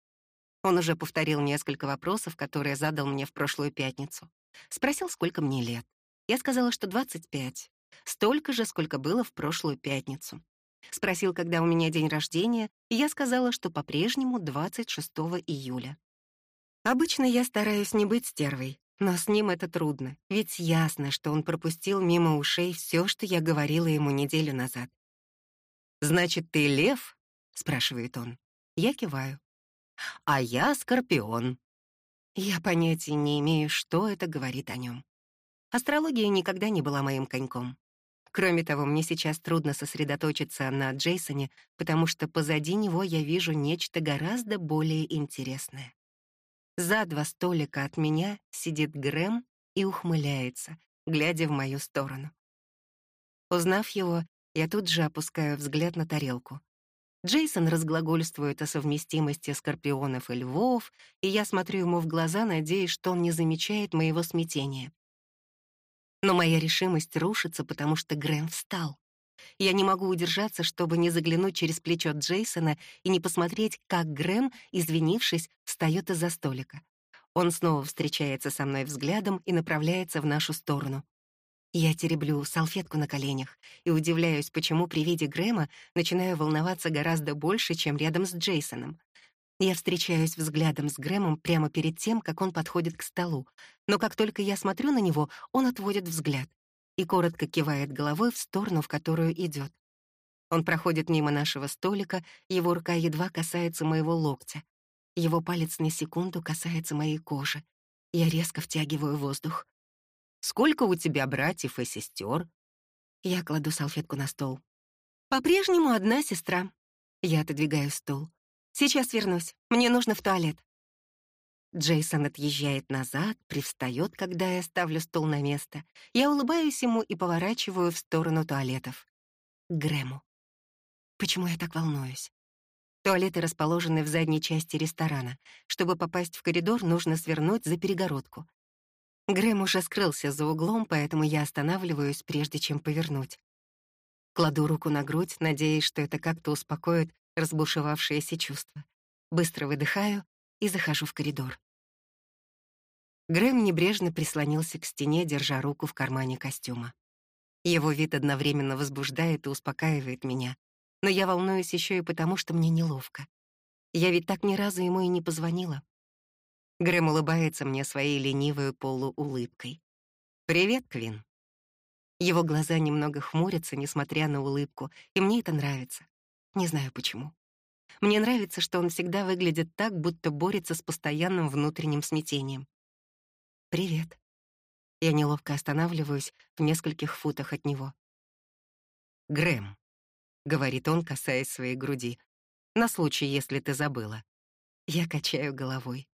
Он уже повторил несколько вопросов, которые задал мне в прошлую пятницу. Спросил, сколько мне лет. Я сказала, что 25. Столько же, сколько было в прошлую пятницу. Спросил, когда у меня день рождения, и я сказала, что по-прежнему 26 июля. Обычно я стараюсь не быть стервой, но с ним это трудно, ведь ясно, что он пропустил мимо ушей все, что я говорила ему неделю назад. «Значит, ты лев?» — спрашивает он. Я киваю. «А я скорпион». Я понятия не имею, что это говорит о нем. Астрология никогда не была моим коньком. Кроме того, мне сейчас трудно сосредоточиться на Джейсоне, потому что позади него я вижу нечто гораздо более интересное. За два столика от меня сидит Грэм и ухмыляется, глядя в мою сторону. Узнав его, я тут же опускаю взгляд на тарелку. Джейсон разглагольствует о совместимости скорпионов и львов, и я смотрю ему в глаза, надеясь, что он не замечает моего смятения. Но моя решимость рушится, потому что Грэм встал. Я не могу удержаться, чтобы не заглянуть через плечо Джейсона и не посмотреть, как Грэм, извинившись, встает из-за столика. Он снова встречается со мной взглядом и направляется в нашу сторону. Я тереблю салфетку на коленях и удивляюсь, почему при виде Грэма начинаю волноваться гораздо больше, чем рядом с Джейсоном. Я встречаюсь взглядом с Грэмом прямо перед тем, как он подходит к столу, но как только я смотрю на него, он отводит взгляд и коротко кивает головой в сторону, в которую идет. Он проходит мимо нашего столика, его рука едва касается моего локтя. Его палец на секунду касается моей кожи. Я резко втягиваю воздух. «Сколько у тебя братьев и сестер? Я кладу салфетку на стол. «По-прежнему одна сестра». Я отодвигаю стул. «Сейчас вернусь. Мне нужно в туалет». Джейсон отъезжает назад, привстает, когда я ставлю стол на место. Я улыбаюсь ему и поворачиваю в сторону туалетов. Грэму. Почему я так волнуюсь? Туалеты расположены в задней части ресторана. Чтобы попасть в коридор, нужно свернуть за перегородку. Грэм уже скрылся за углом, поэтому я останавливаюсь, прежде чем повернуть. Кладу руку на грудь, надеясь, что это как-то успокоит разбушевавшиеся чувства. Быстро выдыхаю и захожу в коридор. Грэм небрежно прислонился к стене, держа руку в кармане костюма. Его вид одновременно возбуждает и успокаивает меня, но я волнуюсь еще и потому, что мне неловко. Я ведь так ни разу ему и не позвонила. Грэм улыбается мне своей ленивой полуулыбкой. «Привет, Квин». Его глаза немного хмурятся, несмотря на улыбку, и мне это нравится. Не знаю почему. Мне нравится, что он всегда выглядит так, будто борется с постоянным внутренним смятением. «Привет». Я неловко останавливаюсь в нескольких футах от него. «Грэм», — говорит он, касаясь своей груди, «на случай, если ты забыла». Я качаю головой.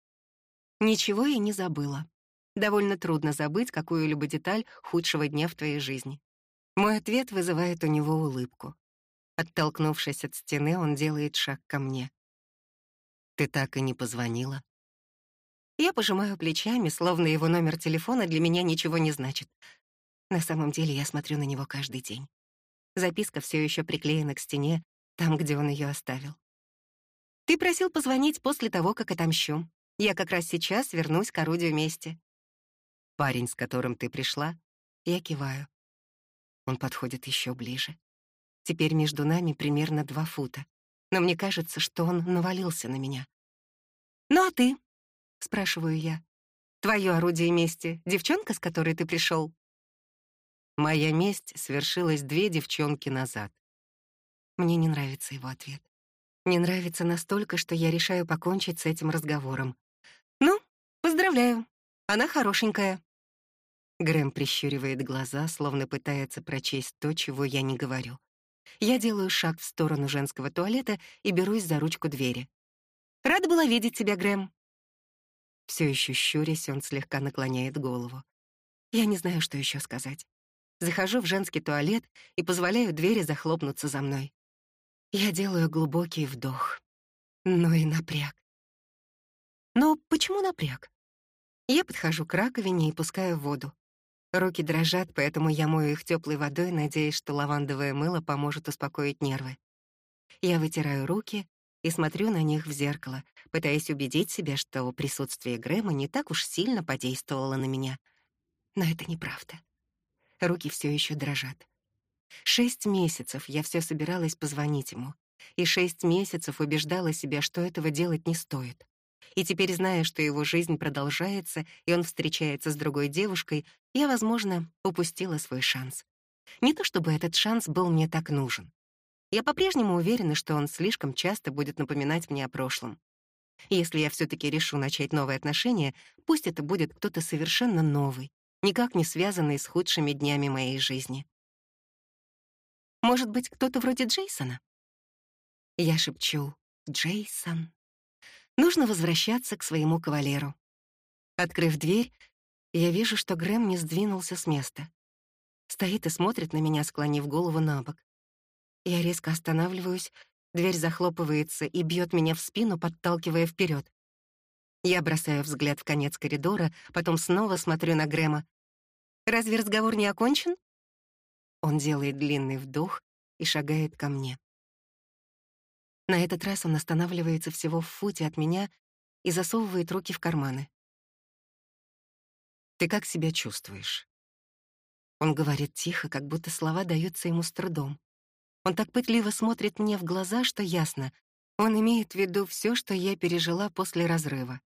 Ничего я не забыла. Довольно трудно забыть какую-либо деталь худшего дня в твоей жизни. Мой ответ вызывает у него улыбку. Оттолкнувшись от стены, он делает шаг ко мне. «Ты так и не позвонила?» Я пожимаю плечами, словно его номер телефона для меня ничего не значит. На самом деле я смотрю на него каждый день. Записка все еще приклеена к стене, там, где он ее оставил. «Ты просил позвонить после того, как отомщу. Я как раз сейчас вернусь к орудию мести». «Парень, с которым ты пришла?» Я киваю. Он подходит еще ближе. Теперь между нами примерно два фута. Но мне кажется, что он навалился на меня. «Ну а ты?» — спрашиваю я. «Твое орудие мести — девчонка, с которой ты пришел? Моя месть свершилась две девчонки назад. Мне не нравится его ответ. Не нравится настолько, что я решаю покончить с этим разговором. «Ну, поздравляю, она хорошенькая». Грэм прищуривает глаза, словно пытается прочесть то, чего я не говорю. Я делаю шаг в сторону женского туалета и берусь за ручку двери. «Рада была видеть тебя, Грэм». Все еще щурясь, он слегка наклоняет голову. Я не знаю, что еще сказать захожу в женский туалет и позволяю двери захлопнуться за мной. Я делаю глубокий вдох. Ну и напряг. Но почему напряг? Я подхожу к раковине и пускаю воду. Руки дрожат, поэтому я мою их теплой водой, надеясь, что лавандовое мыло поможет успокоить нервы. Я вытираю руки и смотрю на них в зеркало, пытаясь убедить себя, что присутствие Грэма не так уж сильно подействовало на меня. Но это неправда руки все еще дрожат. Шесть месяцев я все собиралась позвонить ему, и шесть месяцев убеждала себя, что этого делать не стоит. И теперь, зная, что его жизнь продолжается, и он встречается с другой девушкой, я, возможно, упустила свой шанс. Не то чтобы этот шанс был мне так нужен. Я по-прежнему уверена, что он слишком часто будет напоминать мне о прошлом. Если я все таки решу начать новые отношения, пусть это будет кто-то совершенно новый, никак не связанный с худшими днями моей жизни. Может быть, кто-то вроде Джейсона? Я шепчу «Джейсон». Нужно возвращаться к своему кавалеру. Открыв дверь, я вижу, что Грэм не сдвинулся с места. Стоит и смотрит на меня, склонив голову на бок. Я резко останавливаюсь, дверь захлопывается и бьет меня в спину, подталкивая вперед. Я бросаю взгляд в конец коридора, потом снова смотрю на Грэма. «Разве разговор не окончен?» Он делает длинный вдох и шагает ко мне. На этот раз он останавливается всего в футе от меня и засовывает руки в карманы. «Ты как себя чувствуешь?» Он говорит тихо, как будто слова даются ему с трудом. Он так пытливо смотрит мне в глаза, что ясно. Он имеет в виду все, что я пережила после разрыва,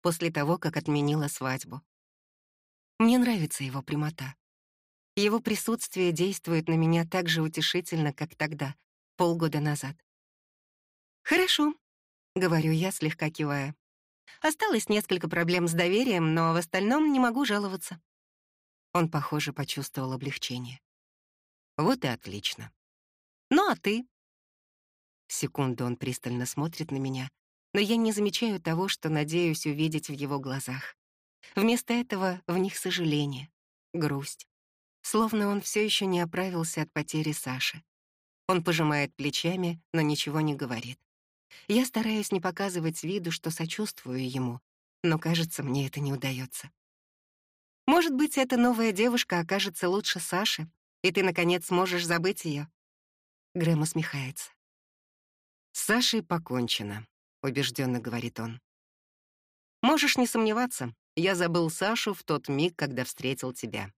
после того, как отменила свадьбу. Мне нравится его прямота. Его присутствие действует на меня так же утешительно, как тогда, полгода назад. «Хорошо», — говорю я, слегка кивая. «Осталось несколько проблем с доверием, но в остальном не могу жаловаться». Он, похоже, почувствовал облегчение. «Вот и отлично. Ну а ты?» Секунду он пристально смотрит на меня, но я не замечаю того, что надеюсь увидеть в его глазах. Вместо этого в них сожаление, грусть. Словно он все еще не оправился от потери Саши. Он пожимает плечами, но ничего не говорит. Я стараюсь не показывать виду, что сочувствую ему, но, кажется, мне это не удается. Может быть, эта новая девушка окажется лучше Саши, и ты, наконец, сможешь забыть ее. Грэм усмехается. «С Сашей покончено», — убежденно говорит он. «Можешь не сомневаться, я забыл Сашу в тот миг, когда встретил тебя».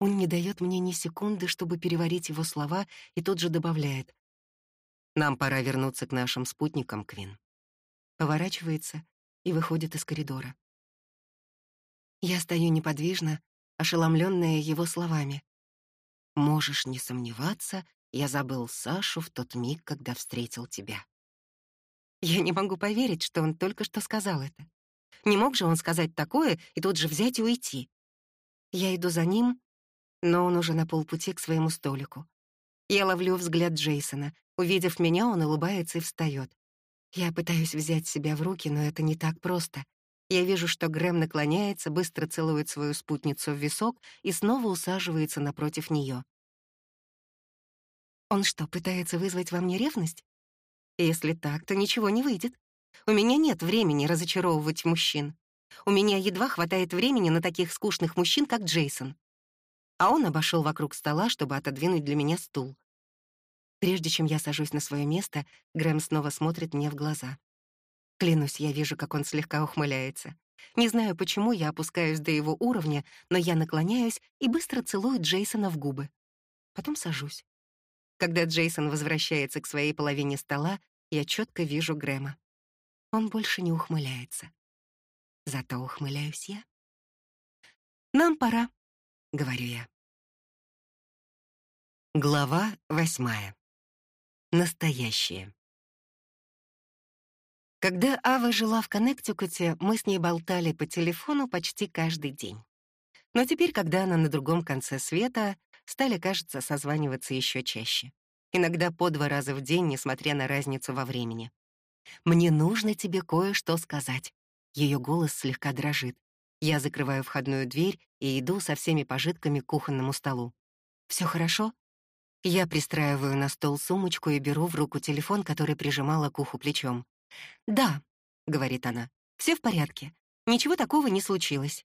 Он не дает мне ни секунды, чтобы переварить его слова, и тут же добавляет. «Нам пора вернуться к нашим спутникам, Квин». Поворачивается и выходит из коридора. Я стою неподвижно, ошеломленная его словами. «Можешь не сомневаться, я забыл Сашу в тот миг, когда встретил тебя. Я не могу поверить, что он только что сказал это. Не мог же он сказать такое и тут же взять и уйти. Я иду за ним, но он уже на полпути к своему столику. Я ловлю взгляд Джейсона. Увидев меня, он улыбается и встает. Я пытаюсь взять себя в руки, но это не так просто. Я вижу, что Грэм наклоняется, быстро целует свою спутницу в висок и снова усаживается напротив нее. Он что, пытается вызвать во мне ревность? Если так, то ничего не выйдет. У меня нет времени разочаровывать мужчин. У меня едва хватает времени на таких скучных мужчин, как Джейсон. А он обошел вокруг стола, чтобы отодвинуть для меня стул. Прежде чем я сажусь на свое место, Грэм снова смотрит мне в глаза. Клянусь, я вижу, как он слегка ухмыляется. Не знаю, почему я опускаюсь до его уровня, но я наклоняюсь и быстро целую Джейсона в губы. Потом сажусь. Когда Джейсон возвращается к своей половине стола, я четко вижу Грэма. Он больше не ухмыляется. Зато ухмыляюсь я. «Нам пора», — говорю я. Глава восьмая. Настоящее. Когда Ава жила в Коннектикуте, мы с ней болтали по телефону почти каждый день. Но теперь, когда она на другом конце света, стали, кажется, созваниваться еще чаще. Иногда по два раза в день, несмотря на разницу во времени. «Мне нужно тебе кое-что сказать». Ее голос слегка дрожит. Я закрываю входную дверь и иду со всеми пожитками к кухонному столу. Все хорошо?» Я пристраиваю на стол сумочку и беру в руку телефон, который прижимала к уху плечом. «Да», — говорит она, — «все в порядке. Ничего такого не случилось».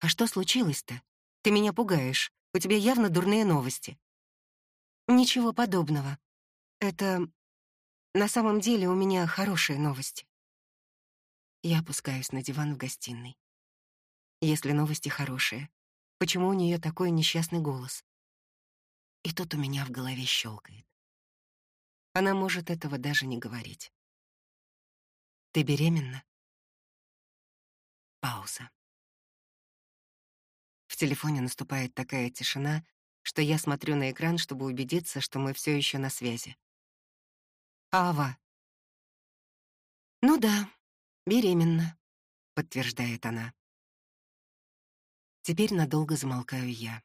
«А что случилось-то? Ты меня пугаешь. У тебя явно дурные новости». «Ничего подобного. Это... На самом деле у меня хорошие новости». Я опускаюсь на диван в гостиной. Если новости хорошие, почему у нее такой несчастный голос? И тут у меня в голове щелкает. Она может этого даже не говорить. «Ты беременна?» Пауза. В телефоне наступает такая тишина, что я смотрю на экран, чтобы убедиться, что мы все еще на связи. «Ава». «Ну да, беременна», — подтверждает она. Теперь надолго замолкаю я.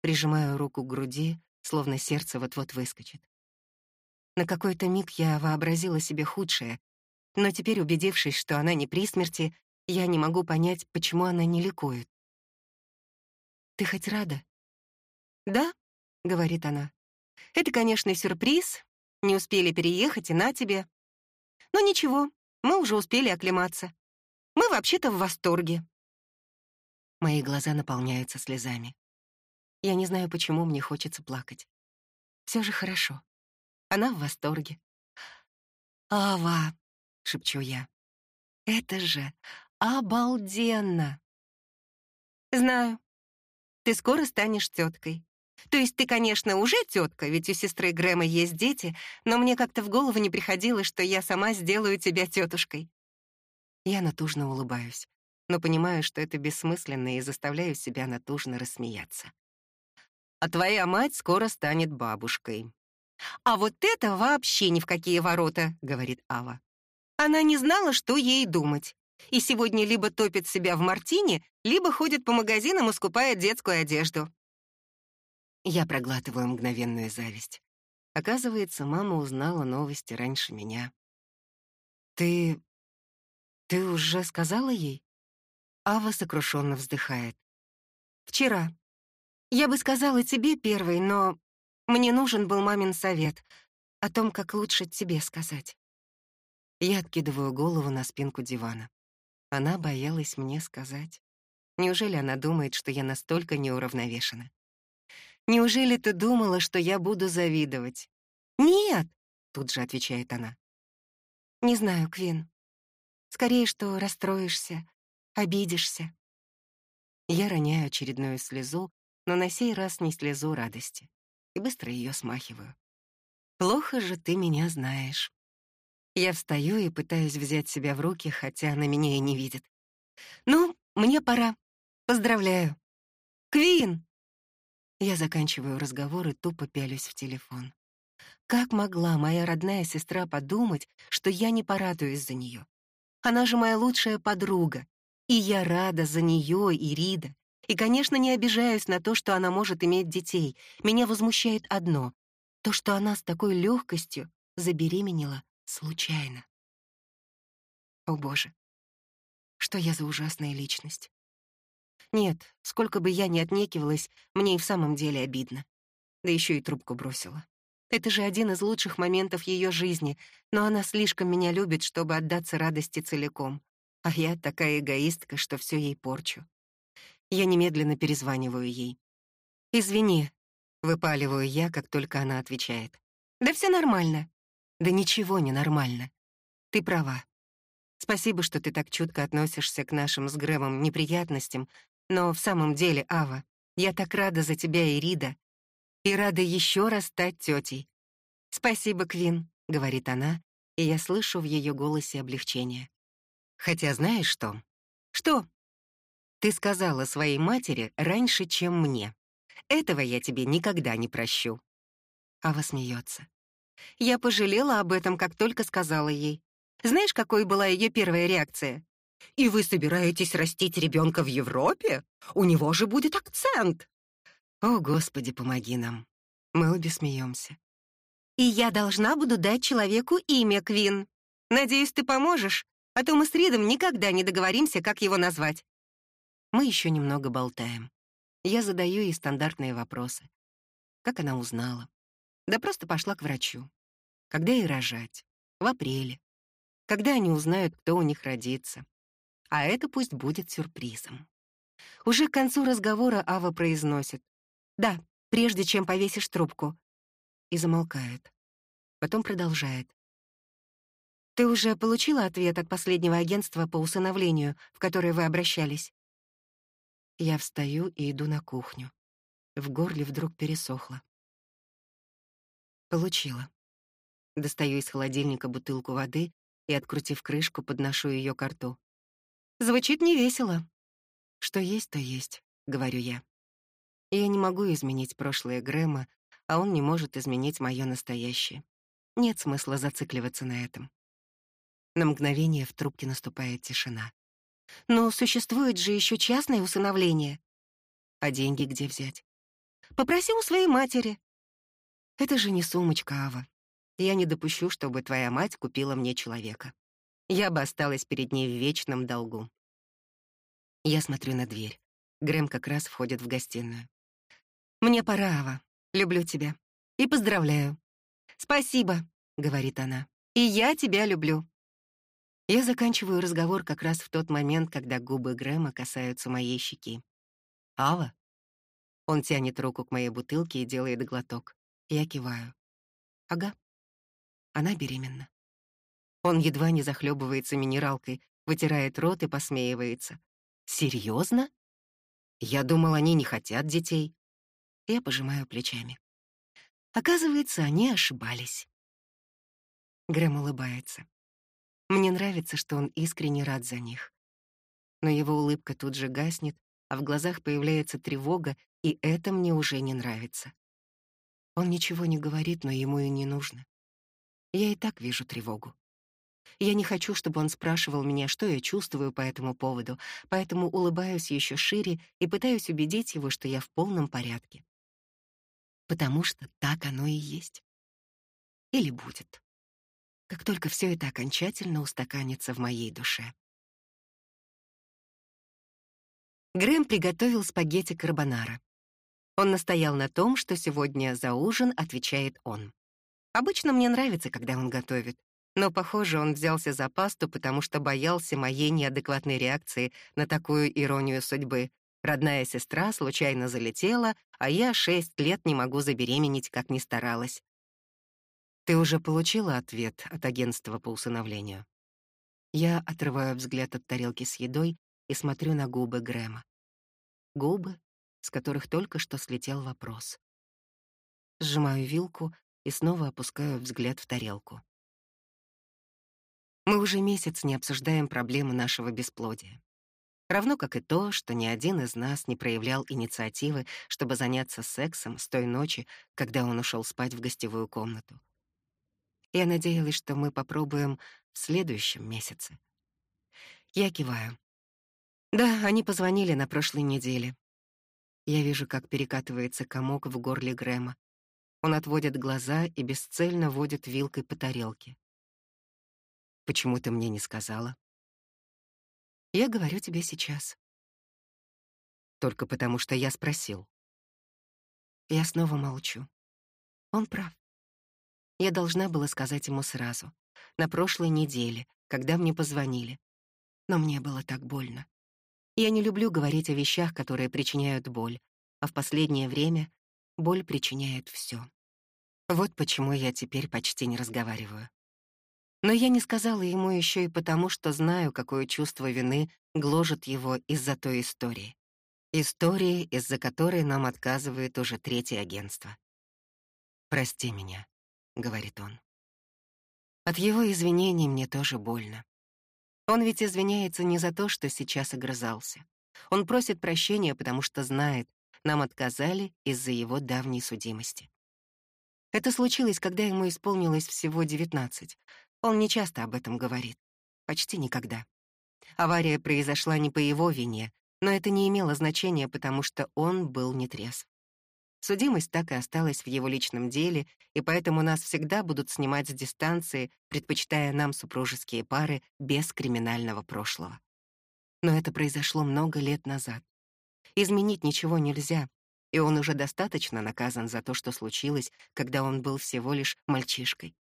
Прижимаю руку к груди, словно сердце вот-вот выскочит. На какой-то миг я вообразила себе худшее, но теперь, убедившись, что она не при смерти, я не могу понять, почему она не ликует. «Ты хоть рада?» «Да», — говорит она. «Это, конечно, сюрприз. Не успели переехать, и на тебе. Но ничего, мы уже успели оклематься. Мы вообще-то в восторге». Мои глаза наполняются слезами. Я не знаю, почему мне хочется плакать. Все же хорошо. Она в восторге. «Ава!» — шепчу я. «Это же обалденно!» «Знаю. Ты скоро станешь теткой. То есть ты, конечно, уже тетка, ведь у сестры Грэма есть дети, но мне как-то в голову не приходило, что я сама сделаю тебя тетушкой. Я натужно улыбаюсь, но понимаю, что это бессмысленно и заставляю себя натужно рассмеяться. А твоя мать скоро станет бабушкой. А вот это вообще ни в какие ворота, говорит Ава. Она не знала, что ей думать. И сегодня либо топит себя в мартине, либо ходит по магазинам и скупает детскую одежду. Я проглатываю мгновенную зависть. Оказывается, мама узнала новости раньше меня. «Ты... ты уже сказала ей?» Ава сокрушенно вздыхает. «Вчера. Я бы сказала тебе первой, но мне нужен был мамин совет о том, как лучше тебе сказать». Я откидываю голову на спинку дивана. Она боялась мне сказать. Неужели она думает, что я настолько неуравновешена? Неужели ты думала, что я буду завидовать? Нет, тут же отвечает она. Не знаю, Квин. Скорее, что расстроишься, обидишься. Я роняю очередную слезу, но на сей раз не слезу радости, и быстро ее смахиваю. Плохо же ты меня знаешь. Я встаю и пытаюсь взять себя в руки, хотя она меня и не видит. Ну, мне пора. Поздравляю. Квин! Я заканчиваю разговор и тупо пялюсь в телефон. Как могла моя родная сестра подумать, что я не порадуюсь за нее? Она же моя лучшая подруга, и я рада за нее и Рида. И, конечно, не обижаюсь на то, что она может иметь детей. Меня возмущает одно — то, что она с такой легкостью забеременела случайно. О боже, что я за ужасная личность. Нет, сколько бы я ни отнекивалась, мне и в самом деле обидно. Да еще и трубку бросила. Это же один из лучших моментов ее жизни, но она слишком меня любит, чтобы отдаться радости целиком. А я такая эгоистка, что все ей порчу. Я немедленно перезваниваю ей. «Извини», — выпаливаю я, как только она отвечает. «Да все нормально». «Да ничего не нормально. Ты права. Спасибо, что ты так чутко относишься к нашим с Грэмом неприятностям, но в самом деле, Ава, я так рада за тебя и Рида. И рада еще раз стать тетей. Спасибо, Квин, говорит она, и я слышу в ее голосе облегчение. Хотя знаешь что? Что? Ты сказала своей матери раньше, чем мне. Этого я тебе никогда не прощу. Ава смеется. Я пожалела об этом, как только сказала ей. Знаешь, какой была ее первая реакция? И вы собираетесь растить ребенка в Европе? У него же будет акцент. О, Господи, помоги нам. Мы обе смеемся. И я должна буду дать человеку имя, Квин. Надеюсь, ты поможешь, а то мы с Ридом никогда не договоримся, как его назвать. Мы еще немного болтаем. Я задаю ей стандартные вопросы. Как она узнала? Да просто пошла к врачу. Когда ей рожать? В апреле. Когда они узнают, кто у них родится? А это пусть будет сюрпризом. Уже к концу разговора Ава произносит «Да, прежде чем повесишь трубку», и замолкает. Потом продолжает. «Ты уже получила ответ от последнего агентства по усыновлению, в которое вы обращались?» Я встаю и иду на кухню. В горле вдруг пересохло. Получила. Достаю из холодильника бутылку воды и, открутив крышку, подношу ее к рту. Звучит невесело. Что есть, то есть, говорю я. Я не могу изменить прошлое Грэма, а он не может изменить мое настоящее. Нет смысла зацикливаться на этом. На мгновение в трубке наступает тишина. Но существует же еще частное усыновление. А деньги где взять? Попроси у своей матери. Это же не сумочка, Ава. Я не допущу, чтобы твоя мать купила мне человека я бы осталась перед ней в вечном долгу. Я смотрю на дверь. Грэм как раз входит в гостиную. «Мне пора, Ава. Люблю тебя. И поздравляю». «Спасибо», — говорит она. «И я тебя люблю». Я заканчиваю разговор как раз в тот момент, когда губы Грэма касаются моей щеки. «Ава?» Он тянет руку к моей бутылке и делает глоток. Я киваю. «Ага. Она беременна». Он едва не захлебывается минералкой, вытирает рот и посмеивается. «Серьезно?» Я думал, они не хотят детей. Я пожимаю плечами. Оказывается, они ошибались. Грэм улыбается. Мне нравится, что он искренне рад за них. Но его улыбка тут же гаснет, а в глазах появляется тревога, и это мне уже не нравится. Он ничего не говорит, но ему и не нужно. Я и так вижу тревогу. Я не хочу, чтобы он спрашивал меня, что я чувствую по этому поводу, поэтому улыбаюсь еще шире и пытаюсь убедить его, что я в полном порядке. Потому что так оно и есть. Или будет. Как только все это окончательно устаканится в моей душе. Грэм приготовил спагетти карбонара. Он настоял на том, что сегодня за ужин отвечает он. Обычно мне нравится, когда он готовит, но, похоже, он взялся за пасту, потому что боялся моей неадекватной реакции на такую иронию судьбы. Родная сестра случайно залетела, а я шесть лет не могу забеременеть, как ни старалась. Ты уже получила ответ от агентства по усыновлению? Я отрываю взгляд от тарелки с едой и смотрю на губы Грэма. Губы, с которых только что слетел вопрос. Сжимаю вилку и снова опускаю взгляд в тарелку. Мы уже месяц не обсуждаем проблемы нашего бесплодия. Равно как и то, что ни один из нас не проявлял инициативы, чтобы заняться сексом с той ночи, когда он ушел спать в гостевую комнату. Я надеялась, что мы попробуем в следующем месяце. Я киваю. Да, они позвонили на прошлой неделе. Я вижу, как перекатывается комок в горле Грэма. Он отводит глаза и бесцельно водит вилкой по тарелке. Почему ты мне не сказала? Я говорю тебе сейчас. Только потому, что я спросил. Я снова молчу. Он прав. Я должна была сказать ему сразу, на прошлой неделе, когда мне позвонили. Но мне было так больно. Я не люблю говорить о вещах, которые причиняют боль, а в последнее время боль причиняет все. Вот почему я теперь почти не разговариваю. Но я не сказала ему еще и потому, что знаю, какое чувство вины гложет его из-за той истории. Истории, из-за которой нам отказывает уже третье агентство. «Прости меня», — говорит он. От его извинений мне тоже больно. Он ведь извиняется не за то, что сейчас огрызался. Он просит прощения, потому что знает, нам отказали из-за его давней судимости. Это случилось, когда ему исполнилось всего девятнадцать. Он не часто об этом говорит. Почти никогда. Авария произошла не по его вине, но это не имело значения, потому что он был нетрезв. Судимость так и осталась в его личном деле, и поэтому нас всегда будут снимать с дистанции, предпочитая нам супружеские пары без криминального прошлого. Но это произошло много лет назад. Изменить ничего нельзя, и он уже достаточно наказан за то, что случилось, когда он был всего лишь мальчишкой.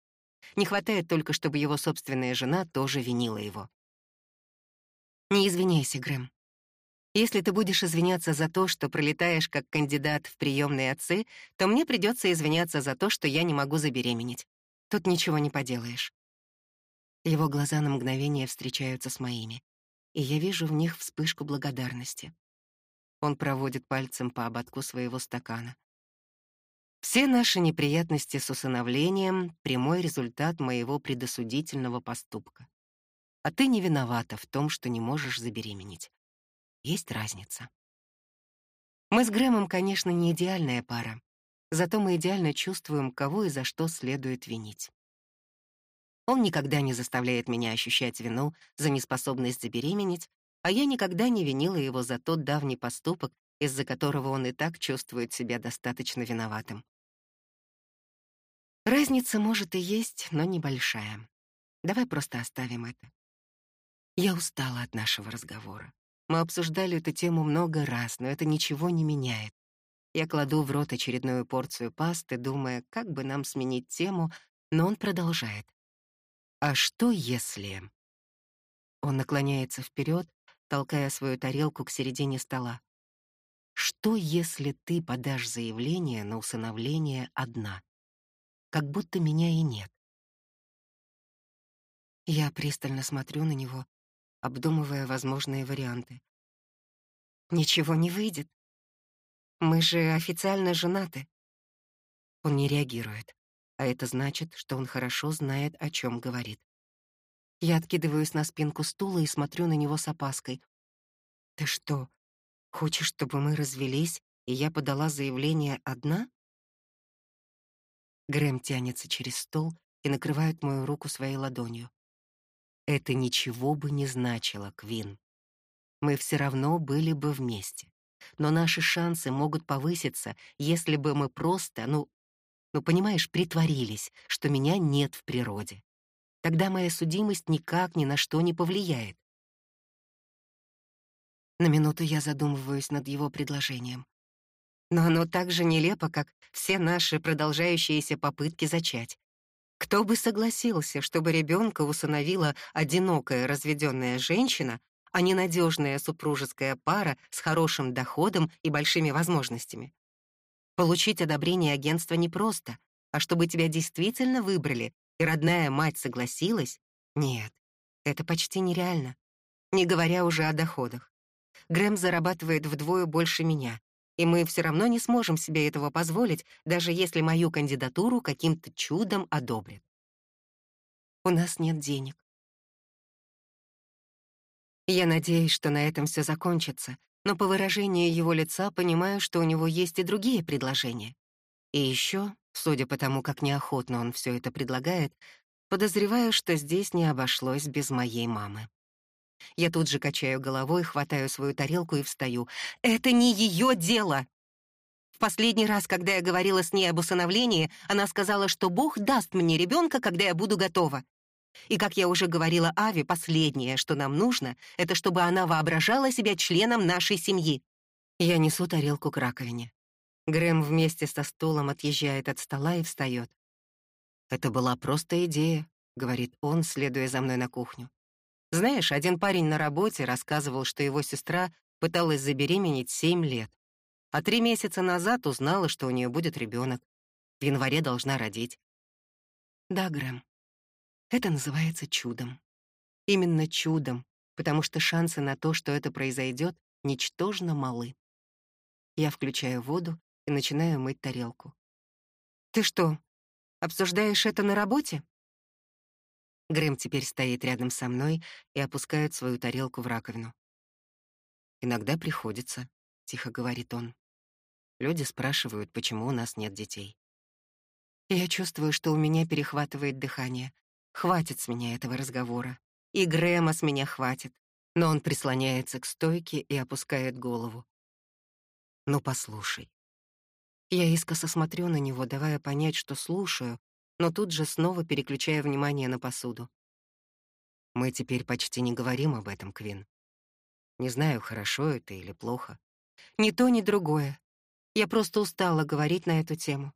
Не хватает только, чтобы его собственная жена тоже винила его. Не извиняйся, Грэм. Если ты будешь извиняться за то, что пролетаешь как кандидат в приемные отцы, то мне придется извиняться за то, что я не могу забеременеть. Тут ничего не поделаешь. Его глаза на мгновение встречаются с моими, и я вижу в них вспышку благодарности. Он проводит пальцем по ободку своего стакана. Все наши неприятности с усыновлением — прямой результат моего предосудительного поступка. А ты не виновата в том, что не можешь забеременеть. Есть разница. Мы с Грэмом, конечно, не идеальная пара, зато мы идеально чувствуем, кого и за что следует винить. Он никогда не заставляет меня ощущать вину за неспособность забеременеть, а я никогда не винила его за тот давний поступок, из-за которого он и так чувствует себя достаточно виноватым. Разница, может, и есть, но небольшая. Давай просто оставим это. Я устала от нашего разговора. Мы обсуждали эту тему много раз, но это ничего не меняет. Я кладу в рот очередную порцию пасты, думая, как бы нам сменить тему, но он продолжает. «А что если...» Он наклоняется вперед, толкая свою тарелку к середине стола. «Что, если ты подашь заявление на усыновление одна?» как будто меня и нет. Я пристально смотрю на него, обдумывая возможные варианты. Ничего не выйдет. Мы же официально женаты». Он не реагирует, а это значит, что он хорошо знает, о чем говорит. Я откидываюсь на спинку стула и смотрю на него с опаской. «Ты что, хочешь, чтобы мы развелись, и я подала заявление одна?» Грэм тянется через стол и накрывает мою руку своей ладонью. Это ничего бы не значило, Квин. Мы все равно были бы вместе. Но наши шансы могут повыситься, если бы мы просто, ну, ну, понимаешь, притворились, что меня нет в природе. Тогда моя судимость никак ни на что не повлияет. На минуту я задумываюсь над его предложением. Но оно так же нелепо, как все наши продолжающиеся попытки зачать. Кто бы согласился, чтобы ребенка усыновила одинокая разведенная женщина, а не надежная супружеская пара с хорошим доходом и большими возможностями? Получить одобрение агентства непросто, а чтобы тебя действительно выбрали, и родная мать согласилась, нет, это почти нереально. Не говоря уже о доходах. Грэм зарабатывает вдвое больше меня, и мы все равно не сможем себе этого позволить, даже если мою кандидатуру каким-то чудом одобрят. У нас нет денег. Я надеюсь, что на этом все закончится, но по выражению его лица понимаю, что у него есть и другие предложения. И еще, судя по тому, как неохотно он все это предлагает, подозреваю, что здесь не обошлось без моей мамы. Я тут же качаю головой, хватаю свою тарелку и встаю. «Это не ее дело!» В последний раз, когда я говорила с ней об усыновлении, она сказала, что Бог даст мне ребенка, когда я буду готова. И, как я уже говорила Ави, последнее, что нам нужно, это чтобы она воображала себя членом нашей семьи. Я несу тарелку к раковине. Грэм вместе со стулом отъезжает от стола и встает. «Это была просто идея», — говорит он, следуя за мной на кухню. Знаешь, один парень на работе рассказывал, что его сестра пыталась забеременеть семь лет, а три месяца назад узнала, что у нее будет ребенок. В январе должна родить. Да, Грэм, это называется чудом. Именно чудом, потому что шансы на то, что это произойдет, ничтожно малы. Я включаю воду и начинаю мыть тарелку. «Ты что, обсуждаешь это на работе?» Грэм теперь стоит рядом со мной и опускает свою тарелку в раковину. «Иногда приходится», — тихо говорит он. Люди спрашивают, почему у нас нет детей. Я чувствую, что у меня перехватывает дыхание. Хватит с меня этого разговора. И Грэма с меня хватит. Но он прислоняется к стойке и опускает голову. «Ну, послушай». Я искоса смотрю на него, давая понять, что слушаю, но тут же снова переключая внимание на посуду. Мы теперь почти не говорим об этом, Квин. Не знаю, хорошо это или плохо. Ни то, ни другое. Я просто устала говорить на эту тему.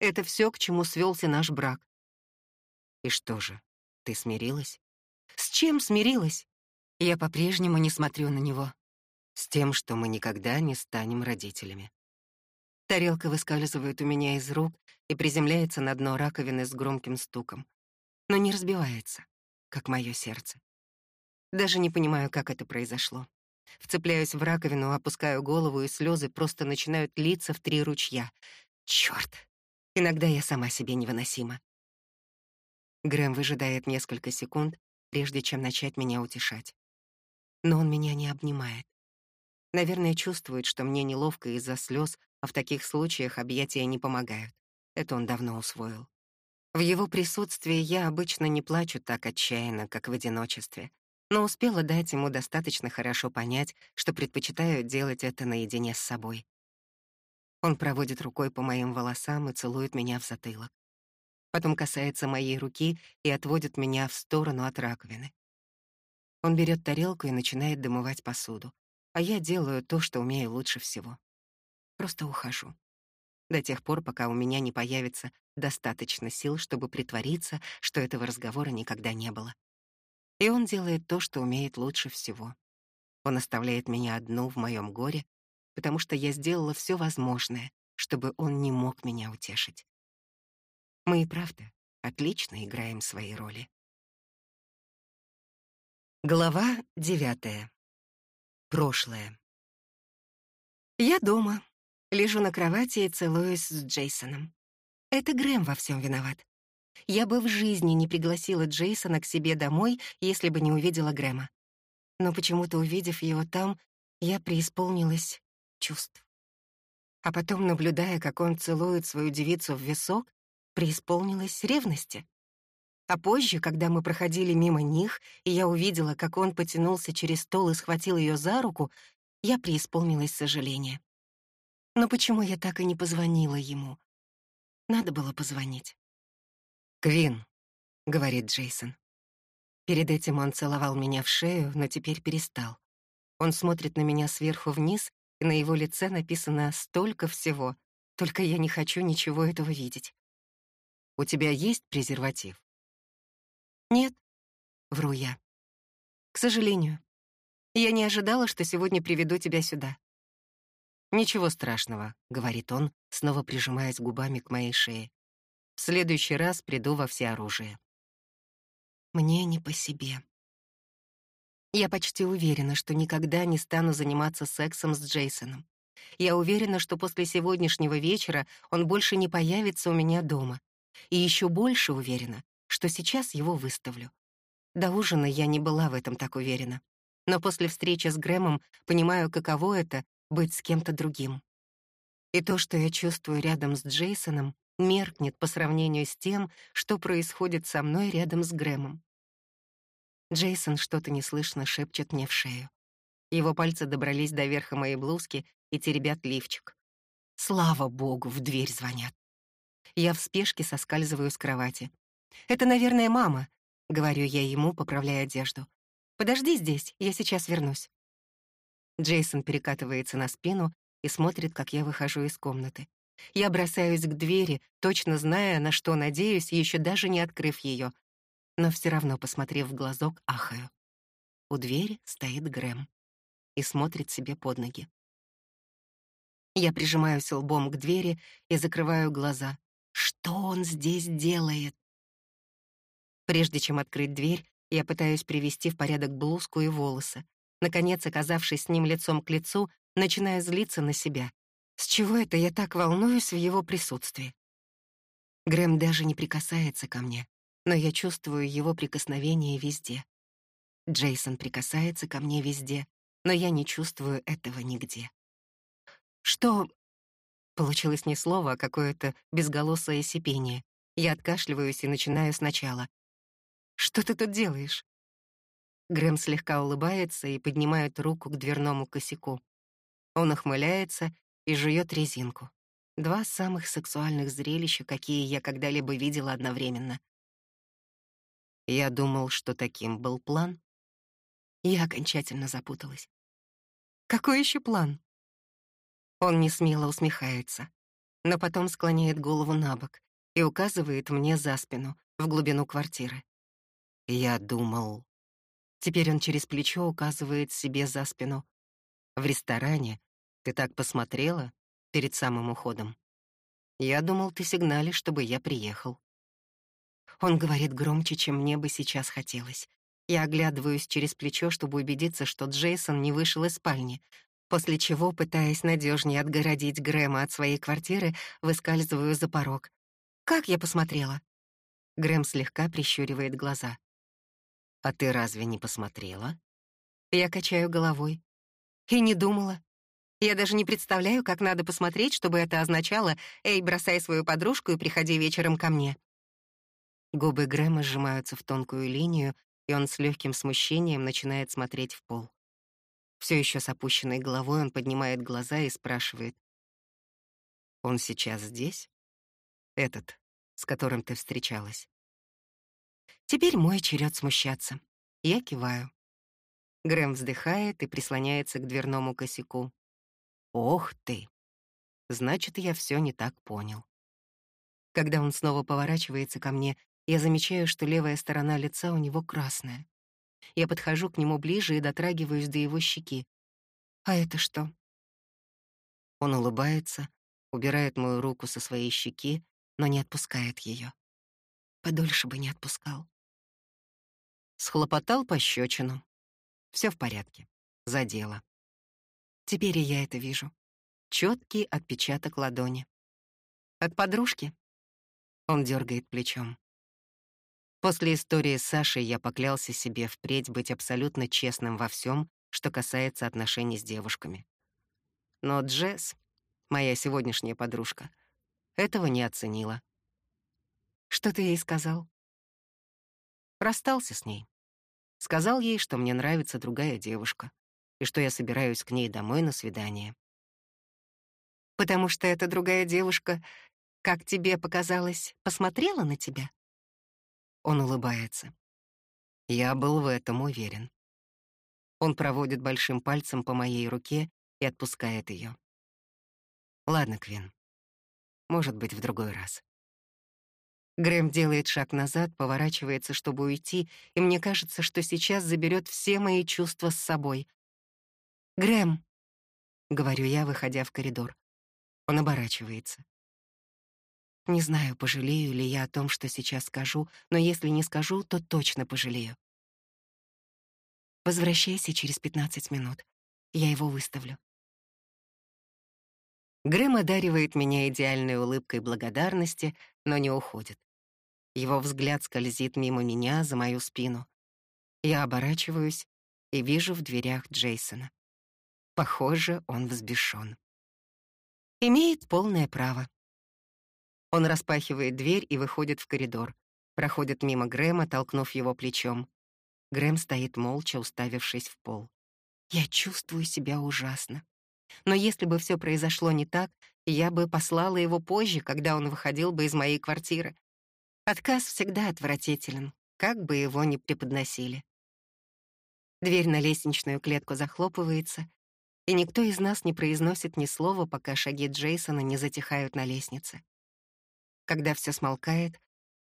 Это все, к чему свелся наш брак. И что же, ты смирилась? С чем смирилась? Я по-прежнему не смотрю на него. С тем, что мы никогда не станем родителями. Тарелка выскальзывает у меня из рук и приземляется на дно раковины с громким стуком. Но не разбивается, как мое сердце. Даже не понимаю, как это произошло. Вцепляюсь в раковину, опускаю голову, и слезы просто начинают литься в три ручья. Черт! Иногда я сама себе невыносима. Грэм выжидает несколько секунд, прежде чем начать меня утешать. Но он меня не обнимает. Наверное, чувствует, что мне неловко из-за слез, а в таких случаях объятия не помогают. Это он давно усвоил. В его присутствии я обычно не плачу так отчаянно, как в одиночестве, но успела дать ему достаточно хорошо понять, что предпочитаю делать это наедине с собой. Он проводит рукой по моим волосам и целует меня в затылок. Потом касается моей руки и отводит меня в сторону от раковины. Он берет тарелку и начинает домывать посуду а я делаю то, что умею лучше всего. Просто ухожу. До тех пор, пока у меня не появится достаточно сил, чтобы притвориться, что этого разговора никогда не было. И он делает то, что умеет лучше всего. Он оставляет меня одну в моем горе, потому что я сделала все возможное, чтобы он не мог меня утешить. Мы и правда отлично играем свои роли. Глава девятая. Прошлое. Я дома. Лежу на кровати и целуюсь с Джейсоном. Это Грэм во всем виноват. Я бы в жизни не пригласила Джейсона к себе домой, если бы не увидела Грэма. Но почему-то, увидев его там, я преисполнилась чувств. А потом, наблюдая, как он целует свою девицу в висок, преисполнилась ревности. А позже, когда мы проходили мимо них, и я увидела, как он потянулся через стол и схватил ее за руку, я преисполнилась сожаления. Но почему я так и не позвонила ему? Надо было позвонить. «Квин», — говорит Джейсон. Перед этим он целовал меня в шею, но теперь перестал. Он смотрит на меня сверху вниз, и на его лице написано столько всего, только я не хочу ничего этого видеть. «У тебя есть презерватив?» «Нет», — вру я. «К сожалению. Я не ожидала, что сегодня приведу тебя сюда». «Ничего страшного», — говорит он, снова прижимаясь губами к моей шее. В следующий раз приду во всеоружие. Мне не по себе. Я почти уверена, что никогда не стану заниматься сексом с Джейсоном. Я уверена, что после сегодняшнего вечера он больше не появится у меня дома. И еще больше уверена, что сейчас его выставлю. До ужина я не была в этом так уверена. Но после встречи с Грэмом понимаю, каково это — быть с кем-то другим. И то, что я чувствую рядом с Джейсоном, меркнет по сравнению с тем, что происходит со мной рядом с Грэмом. Джейсон что-то неслышно шепчет мне в шею. Его пальцы добрались до верха моей блузки и теребят лифчик. Слава богу, в дверь звонят. Я в спешке соскальзываю с кровати. «Это, наверное, мама», — говорю я ему, поправляя одежду. «Подожди здесь, я сейчас вернусь». Джейсон перекатывается на спину и смотрит, как я выхожу из комнаты. Я бросаюсь к двери, точно зная, на что надеюсь, еще даже не открыв ее. Но все равно, посмотрев в глазок, ахаю. У двери стоит Грэм и смотрит себе под ноги. Я прижимаюсь лбом к двери и закрываю глаза. Что он здесь делает? Прежде чем открыть дверь, я пытаюсь привести в порядок блузку и волосы. Наконец, оказавшись с ним лицом к лицу, начинаю злиться на себя. С чего это я так волнуюсь в его присутствии? Грэм даже не прикасается ко мне, но я чувствую его прикосновение везде. Джейсон прикасается ко мне везде, но я не чувствую этого нигде. Что... Получилось не слово, а какое-то безголосое сипение. Я откашливаюсь и начинаю сначала. «Что ты тут делаешь?» Грэм слегка улыбается и поднимает руку к дверному косяку. Он охмыляется и жует резинку. Два самых сексуальных зрелища, какие я когда-либо видела одновременно. Я думал, что таким был план. Я окончательно запуталась. Какой еще план? Он не смело усмехается, но потом склоняет голову на бок и указывает мне за спину, в глубину квартиры. Я думал... Теперь он через плечо указывает себе за спину. В ресторане ты так посмотрела перед самым уходом. Я думал, ты сигналишь, чтобы я приехал. Он говорит громче, чем мне бы сейчас хотелось. Я оглядываюсь через плечо, чтобы убедиться, что Джейсон не вышел из спальни, после чего, пытаясь надежнее отгородить Грэма от своей квартиры, выскальзываю за порог. «Как я посмотрела?» Грэм слегка прищуривает глаза. «А ты разве не посмотрела?» Я качаю головой. И не думала. Я даже не представляю, как надо посмотреть, чтобы это означало «Эй, бросай свою подружку и приходи вечером ко мне». Губы Грэма сжимаются в тонкую линию, и он с легким смущением начинает смотреть в пол. Все еще с опущенной головой он поднимает глаза и спрашивает. «Он сейчас здесь? Этот, с которым ты встречалась?» Теперь мой черед смущаться. Я киваю. Грэм вздыхает и прислоняется к дверному косяку. Ох ты! Значит, я все не так понял. Когда он снова поворачивается ко мне, я замечаю, что левая сторона лица у него красная. Я подхожу к нему ближе и дотрагиваюсь до его щеки. «А это что?» Он улыбается, убирает мою руку со своей щеки, но не отпускает ее. Подольше бы не отпускал. Схлопотал пощечину. Все в порядке. За дело. Теперь и я это вижу. четкий отпечаток ладони. От подружки. Он дергает плечом. После истории с Сашей я поклялся себе впредь быть абсолютно честным во всем, что касается отношений с девушками. Но Джесс, моя сегодняшняя подружка, этого не оценила. Что ты ей сказал? Расстался с ней. Сказал ей, что мне нравится другая девушка и что я собираюсь к ней домой на свидание. Потому что эта другая девушка, как тебе показалось, посмотрела на тебя? Он улыбается. Я был в этом уверен. Он проводит большим пальцем по моей руке и отпускает ее. Ладно, Квин. Может быть, в другой раз. Грэм делает шаг назад, поворачивается, чтобы уйти, и мне кажется, что сейчас заберет все мои чувства с собой. «Грэм!» — говорю я, выходя в коридор. Он оборачивается. Не знаю, пожалею ли я о том, что сейчас скажу, но если не скажу, то точно пожалею. Возвращайся через 15 минут. Я его выставлю. Грэм одаривает меня идеальной улыбкой благодарности, но не уходит. Его взгляд скользит мимо меня за мою спину. Я оборачиваюсь и вижу в дверях Джейсона. Похоже, он взбешён. Имеет полное право. Он распахивает дверь и выходит в коридор. Проходит мимо Грэма, толкнув его плечом. Грэм стоит молча, уставившись в пол. Я чувствую себя ужасно. Но если бы все произошло не так, я бы послала его позже, когда он выходил бы из моей квартиры. Отказ всегда отвратителен, как бы его ни преподносили. Дверь на лестничную клетку захлопывается, и никто из нас не произносит ни слова, пока шаги Джейсона не затихают на лестнице. Когда все смолкает,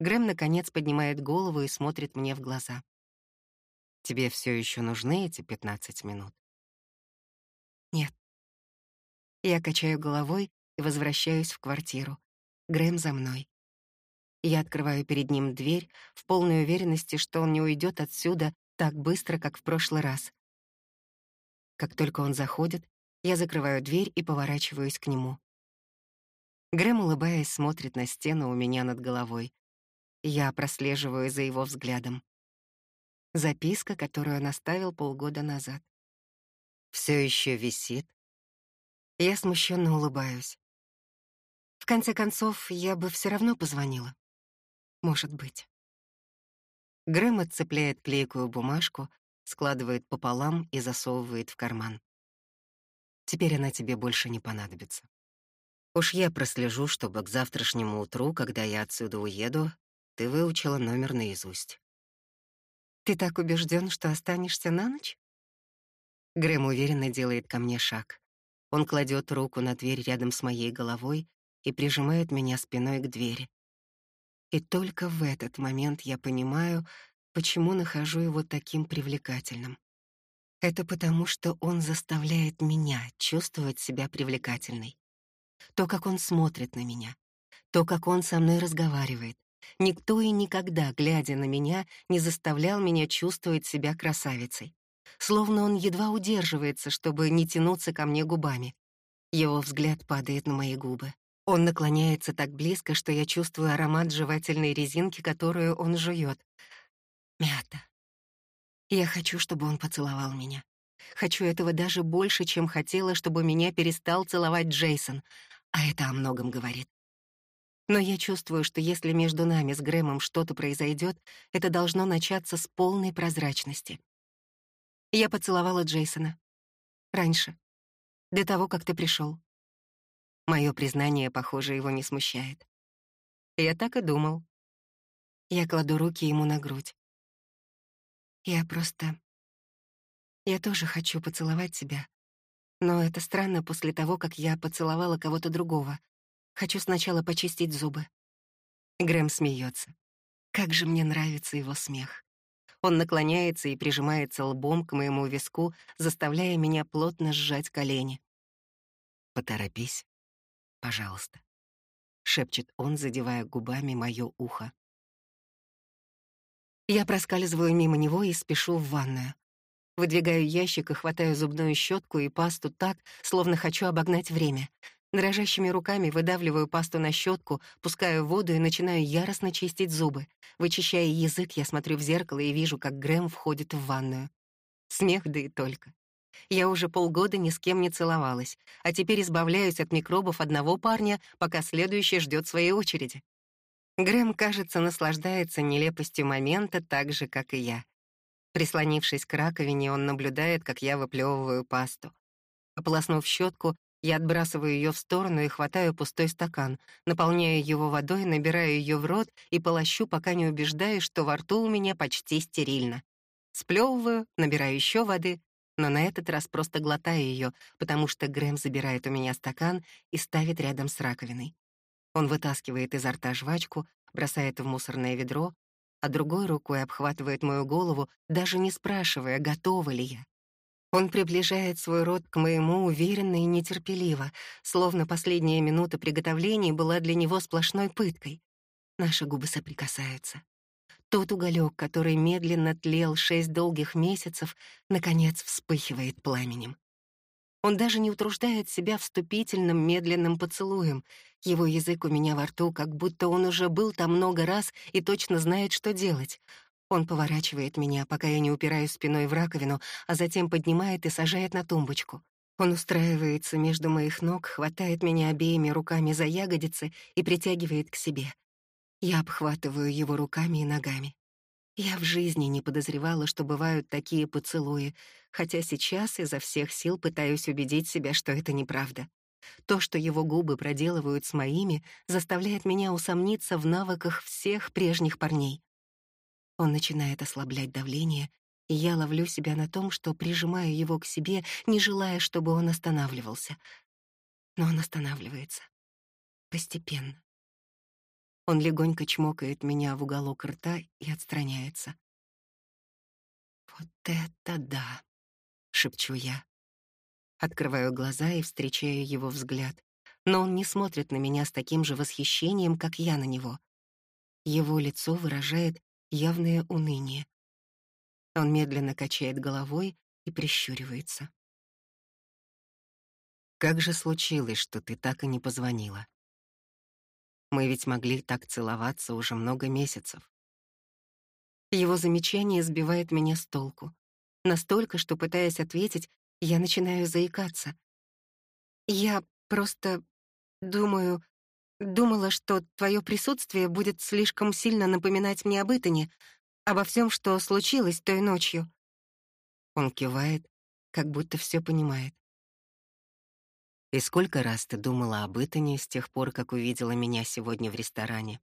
Грэм наконец поднимает голову и смотрит мне в глаза. «Тебе все еще нужны эти 15 минут?» «Нет». Я качаю головой и возвращаюсь в квартиру. Грэм за мной. Я открываю перед ним дверь в полной уверенности, что он не уйдет отсюда так быстро, как в прошлый раз. Как только он заходит, я закрываю дверь и поворачиваюсь к нему. Грэм, улыбаясь, смотрит на стену у меня над головой. Я прослеживаю за его взглядом. Записка, которую он оставил полгода назад. Все еще висит. Я смущенно улыбаюсь. В конце концов, я бы все равно позвонила. Может быть. Грэм отцепляет клейкую бумажку, складывает пополам и засовывает в карман. Теперь она тебе больше не понадобится. Уж я прослежу, чтобы к завтрашнему утру, когда я отсюда уеду, ты выучила номер наизусть. Ты так убежден, что останешься на ночь? Грэм уверенно делает ко мне шаг. Он кладет руку на дверь рядом с моей головой и прижимает меня спиной к двери. И только в этот момент я понимаю, почему нахожу его таким привлекательным. Это потому, что он заставляет меня чувствовать себя привлекательной. То, как он смотрит на меня, то, как он со мной разговаривает. Никто и никогда, глядя на меня, не заставлял меня чувствовать себя красавицей. Словно он едва удерживается, чтобы не тянуться ко мне губами. Его взгляд падает на мои губы. Он наклоняется так близко, что я чувствую аромат жевательной резинки, которую он жует. Мята. Я хочу, чтобы он поцеловал меня. Хочу этого даже больше, чем хотела, чтобы меня перестал целовать Джейсон, а это о многом говорит. Но я чувствую, что если между нами с Грэмом что-то произойдет, это должно начаться с полной прозрачности. Я поцеловала Джейсона. Раньше. До того, как ты пришел. Мое признание, похоже, его не смущает. Я так и думал. Я кладу руки ему на грудь. Я просто... Я тоже хочу поцеловать тебя. Но это странно после того, как я поцеловала кого-то другого. Хочу сначала почистить зубы. Грэм смеется. Как же мне нравится его смех. Он наклоняется и прижимается лбом к моему виску, заставляя меня плотно сжать колени. «Поторопись», Пожалуйста», — шепчет он, задевая губами моё ухо. Я проскальзываю мимо него и спешу в ванную. Выдвигаю ящик и хватаю зубную щетку и пасту так, словно хочу обогнать время. Дрожащими руками выдавливаю пасту на щетку, пускаю воду и начинаю яростно чистить зубы. Вычищая язык, я смотрю в зеркало и вижу, как Грэм входит в ванную. Смех, да и только. Я уже полгода ни с кем не целовалась, а теперь избавляюсь от микробов одного парня, пока следующий ждет своей очереди. Грэм, кажется, наслаждается нелепостью момента так же, как и я. Прислонившись к раковине, он наблюдает, как я выплевываю пасту. Ополоснув щетку, я отбрасываю ее в сторону и хватаю пустой стакан, наполняю его водой, набираю ее в рот и полощу, пока не убеждаюсь, что во рту у меня почти стерильно. Сплевываю, набираю еще воды, но на этот раз просто глотаю ее, потому что Грэм забирает у меня стакан и ставит рядом с раковиной. Он вытаскивает изо рта жвачку, бросает в мусорное ведро, а другой рукой обхватывает мою голову, даже не спрашивая, готова ли я. Он приближает свой рот к моему уверенно и нетерпеливо, словно последняя минута приготовления была для него сплошной пыткой. Наши губы соприкасаются. Тот уголек, который медленно тлел шесть долгих месяцев, наконец вспыхивает пламенем. Он даже не утруждает себя вступительным медленным поцелуем. Его язык у меня во рту, как будто он уже был там много раз и точно знает, что делать. Он поворачивает меня, пока я не упираюсь спиной в раковину, а затем поднимает и сажает на тумбочку. Он устраивается между моих ног, хватает меня обеими руками за ягодицы и притягивает к себе. Я обхватываю его руками и ногами. Я в жизни не подозревала, что бывают такие поцелуи, хотя сейчас изо всех сил пытаюсь убедить себя, что это неправда. То, что его губы проделывают с моими, заставляет меня усомниться в навыках всех прежних парней. Он начинает ослаблять давление, и я ловлю себя на том, что прижимаю его к себе, не желая, чтобы он останавливался. Но он останавливается. Постепенно. Он легонько чмокает меня в уголок рта и отстраняется. «Вот это да!» — шепчу я. Открываю глаза и встречаю его взгляд, но он не смотрит на меня с таким же восхищением, как я на него. Его лицо выражает явное уныние. Он медленно качает головой и прищуривается. «Как же случилось, что ты так и не позвонила? Мы ведь могли так целоваться уже много месяцев». Его замечание сбивает меня с толку. Настолько, что, пытаясь ответить, я начинаю заикаться. «Я просто думаю, Думала, что твое присутствие будет слишком сильно напоминать мне об Итане, обо всем, что случилось той ночью. Он кивает, как будто все понимает. «И сколько раз ты думала об Итане с тех пор, как увидела меня сегодня в ресторане?»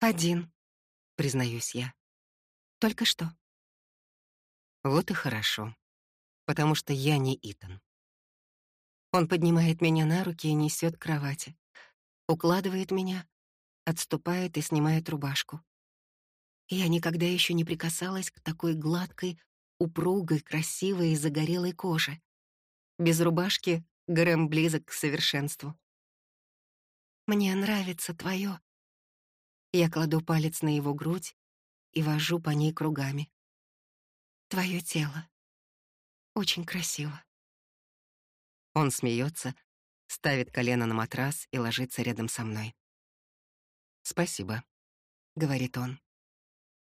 «Один», — признаюсь я. «Только что». Вот и хорошо, потому что я не Итан. Он поднимает меня на руки и несет к кровати укладывает меня, отступает и снимает рубашку. Я никогда еще не прикасалась к такой гладкой, упругой, красивой и загорелой коже. Без рубашки Грэм близок к совершенству. «Мне нравится твое. Я кладу палец на его грудь и вожу по ней кругами. Твое тело. Очень красиво. Он смеется, ставит колено на матрас и ложится рядом со мной. «Спасибо», — говорит он.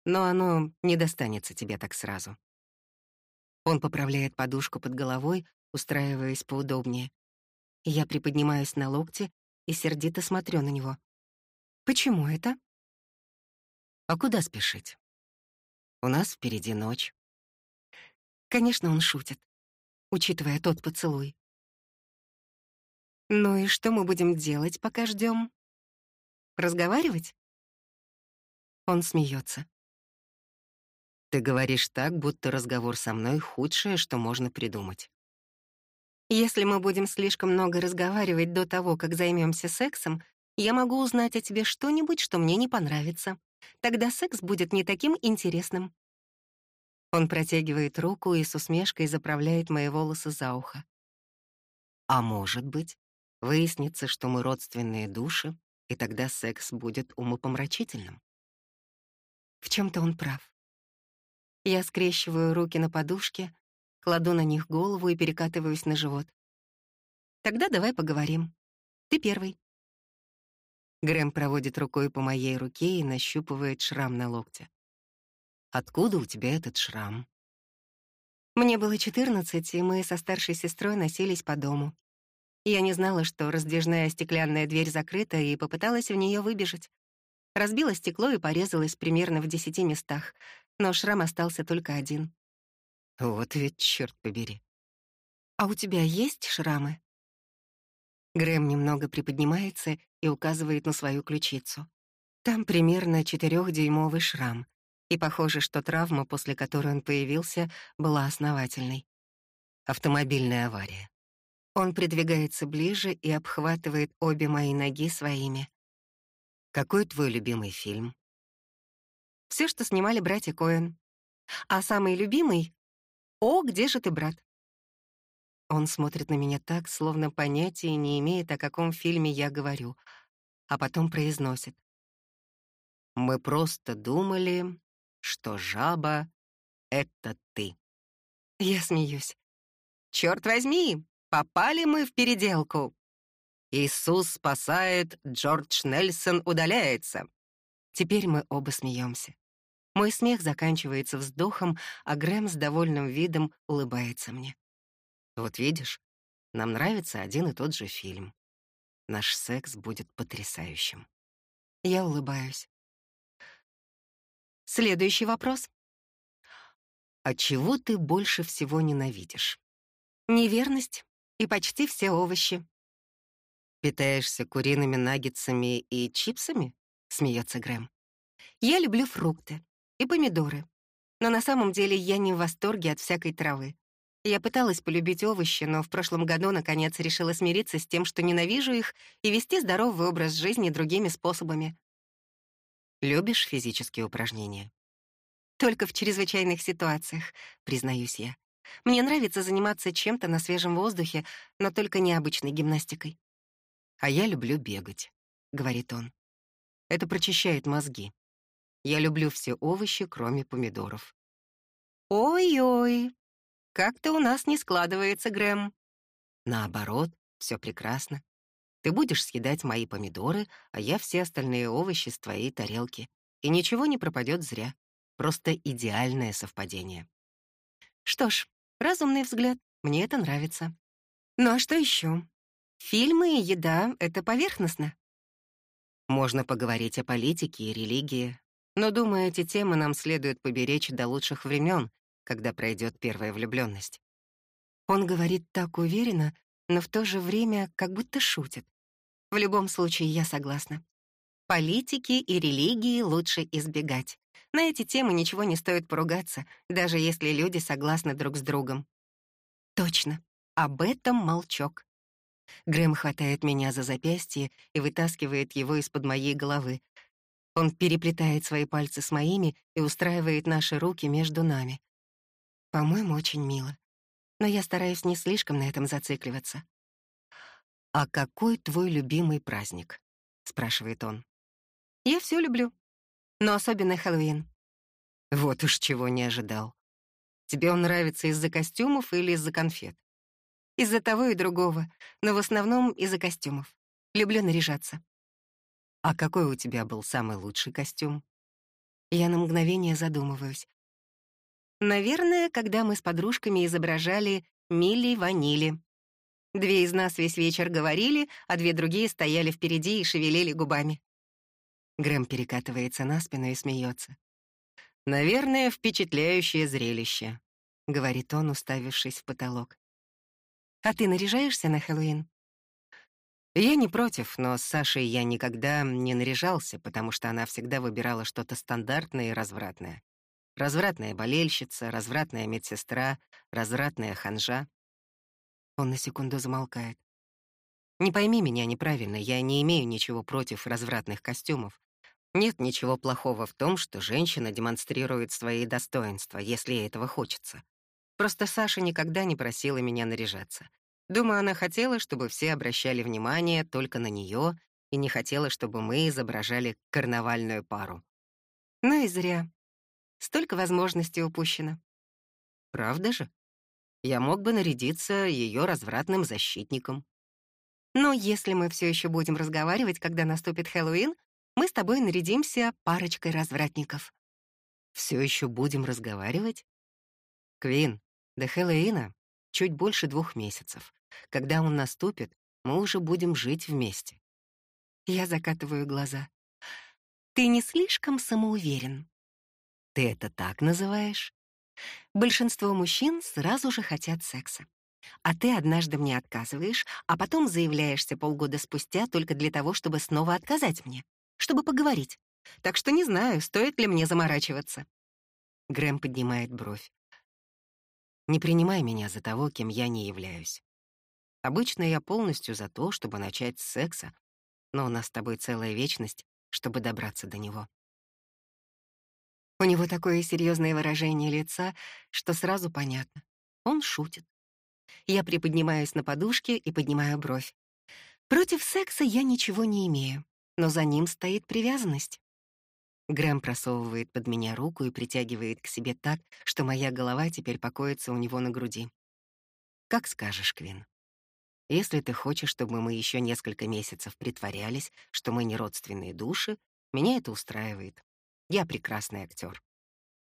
«Но оно не достанется тебе так сразу». Он поправляет подушку под головой, устраиваясь поудобнее. Я приподнимаюсь на локте и сердито смотрю на него. «Почему это?» «А куда спешить? У нас впереди ночь». Конечно, он шутит, учитывая тот поцелуй. Ну и что мы будем делать, пока ждем? Разговаривать? Он смеется. Ты говоришь так, будто разговор со мной худшее, что можно придумать. Если мы будем слишком много разговаривать до того, как займемся сексом, я могу узнать о тебе что-нибудь, что мне не понравится. Тогда секс будет не таким интересным. Он протягивает руку и с усмешкой заправляет мои волосы за ухо. А может быть, Выяснится, что мы родственные души, и тогда секс будет умопомрачительным. В чем то он прав. Я скрещиваю руки на подушке, кладу на них голову и перекатываюсь на живот. Тогда давай поговорим. Ты первый. Грэм проводит рукой по моей руке и нащупывает шрам на локте. Откуда у тебя этот шрам? Мне было 14, и мы со старшей сестрой носились по дому. Я не знала, что раздвижная стеклянная дверь закрыта, и попыталась в нее выбежать. Разбила стекло и порезалась примерно в десяти местах, но шрам остался только один. Вот ведь черт побери. «А у тебя есть шрамы?» Грэм немного приподнимается и указывает на свою ключицу. Там примерно четырехдюймовый шрам, и похоже, что травма, после которой он появился, была основательной. Автомобильная авария. Он придвигается ближе и обхватывает обе мои ноги своими. «Какой твой любимый фильм?» Все, что снимали братья Коэн. А самый любимый — «О, где же ты, брат?» Он смотрит на меня так, словно понятия не имеет, о каком фильме я говорю, а потом произносит. «Мы просто думали, что жаба — это ты. Я смеюсь. Черт возьми, попали мы в переделку. Иисус спасает, Джордж Нельсон удаляется. Теперь мы оба смеемся. Мой смех заканчивается вздохом, а Грэм с довольным видом улыбается мне. Вот видишь, нам нравится один и тот же фильм. Наш секс будет потрясающим. Я улыбаюсь. Следующий вопрос. А чего ты больше всего ненавидишь? Неверность и почти все овощи. Питаешься куриными наггетсами и чипсами? Смеется Грэм. Я люблю фрукты и помидоры. Но на самом деле я не в восторге от всякой травы. Я пыталась полюбить овощи, но в прошлом году, наконец, решила смириться с тем, что ненавижу их, и вести здоровый образ жизни другими способами. Любишь физические упражнения? Только в чрезвычайных ситуациях, признаюсь я. Мне нравится заниматься чем-то на свежем воздухе, но только необычной гимнастикой. А я люблю бегать, говорит он. Это прочищает мозги. Я люблю все овощи, кроме помидоров. Ой-ой, как-то у нас не складывается, Грэм. Наоборот, все прекрасно. Ты будешь съедать мои помидоры, а я все остальные овощи с твоей тарелки. И ничего не пропадет зря. Просто идеальное совпадение. Что ж, разумный взгляд, мне это нравится. Ну а что еще? Фильмы и еда — это поверхностно. Можно поговорить о политике и религии, но, думаю, эти темы нам следует поберечь до лучших времен, когда пройдет первая влюбленность. Он говорит так уверенно, но в то же время как будто шутит. В любом случае, я согласна. Политики и религии лучше избегать. На эти темы ничего не стоит поругаться, даже если люди согласны друг с другом. Точно, об этом молчок. Грэм хватает меня за запястье и вытаскивает его из-под моей головы. Он переплетает свои пальцы с моими и устраивает наши руки между нами. По-моему, очень мило. Но я стараюсь не слишком на этом зацикливаться. «А какой твой любимый праздник?» — спрашивает он. «Я все люблю, но особенно Хэллоуин». Вот уж чего не ожидал. Тебе он нравится из-за костюмов или из-за конфет? Из-за того и другого, но в основном из-за костюмов. Люблю наряжаться. А какой у тебя был самый лучший костюм? Я на мгновение задумываюсь. Наверное, когда мы с подружками изображали Милли Ванили. Две из нас весь вечер говорили, а две другие стояли впереди и шевелили губами. Грэм перекатывается на спину и смеется. «Наверное, впечатляющее зрелище», — говорит он, уставившись в потолок. «А ты наряжаешься на Хэллоуин?» Я не против, но с Сашей я никогда не наряжался, потому что она всегда выбирала что-то стандартное и развратное. Развратная болельщица, развратная медсестра, развратная ханжа. Он на секунду замолкает. Не пойми меня неправильно, я не имею ничего против развратных костюмов. Нет ничего плохого в том, что женщина демонстрирует свои достоинства, если ей этого хочется. Просто Саша никогда не просила меня наряжаться. Думаю, она хотела, чтобы все обращали внимание только на нее и не хотела, чтобы мы изображали карнавальную пару. Ну и зря. Столько возможностей упущено. Правда же? Я мог бы нарядиться ее развратным защитником. Но если мы все еще будем разговаривать, когда наступит Хэллоуин, мы с тобой нарядимся парочкой развратников. Все еще будем разговаривать? Квин, до Хэллоуина чуть больше двух месяцев. Когда он наступит, мы уже будем жить вместе. Я закатываю глаза. Ты не слишком самоуверен. Ты это так называешь? Большинство мужчин сразу же хотят секса. А ты однажды мне отказываешь, а потом заявляешься полгода спустя только для того, чтобы снова отказать мне, чтобы поговорить. Так что не знаю, стоит ли мне заморачиваться. Грэм поднимает бровь. Не принимай меня за того, кем я не являюсь. Обычно я полностью за то, чтобы начать с секса, но у нас с тобой целая вечность, чтобы добраться до него. У него такое серьезное выражение лица, что сразу понятно. Он шутит. Я приподнимаюсь на подушке и поднимаю бровь. Против секса я ничего не имею, но за ним стоит привязанность. Грэм просовывает под меня руку и притягивает к себе так, что моя голова теперь покоится у него на груди. «Как скажешь, Квин. Если ты хочешь, чтобы мы еще несколько месяцев притворялись, что мы не родственные души, меня это устраивает. Я прекрасный актер.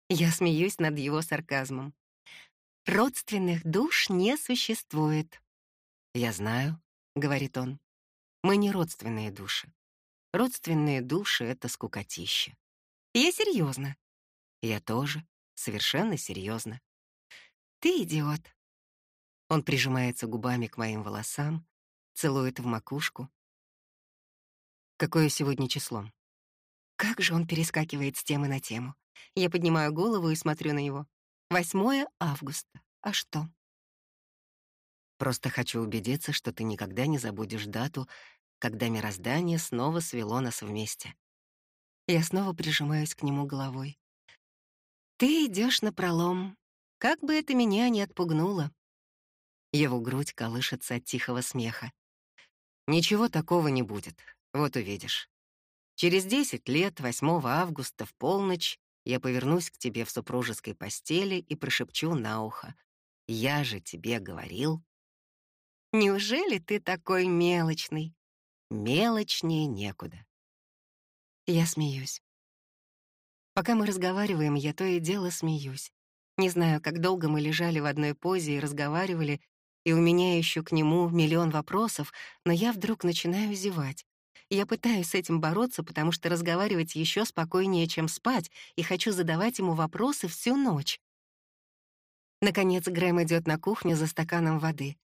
Я смеюсь над его сарказмом. Родственных душ не существует. Я знаю, говорит он. Мы не родственные души. Родственные души — это скукотища. Я серьезно. Я тоже, совершенно серьезно. Ты идиот. Он прижимается губами к моим волосам, целует в макушку. Какое сегодня число? Как же он перескакивает с темы на тему. Я поднимаю голову и смотрю на него. 8 августа. А что? Просто хочу убедиться, что ты никогда не забудешь дату, когда мироздание снова свело нас вместе. Я снова прижимаюсь к нему головой. Ты идешь на пролом. Как бы это меня не отпугнуло. Его грудь колышется от тихого смеха. Ничего такого не будет, вот увидишь. Через десять лет, 8 августа, в полночь, я повернусь к тебе в супружеской постели и прошепчу на ухо. «Я же тебе говорил». «Неужели ты такой мелочный?» «Мелочнее некуда». Я смеюсь. Пока мы разговариваем, я то и дело смеюсь. Не знаю, как долго мы лежали в одной позе и разговаривали, и у меня еще к нему миллион вопросов, но я вдруг начинаю зевать. Я пытаюсь с этим бороться, потому что разговаривать еще спокойнее, чем спать, и хочу задавать ему вопросы всю ночь. Наконец Грэм идет на кухню за стаканом воды.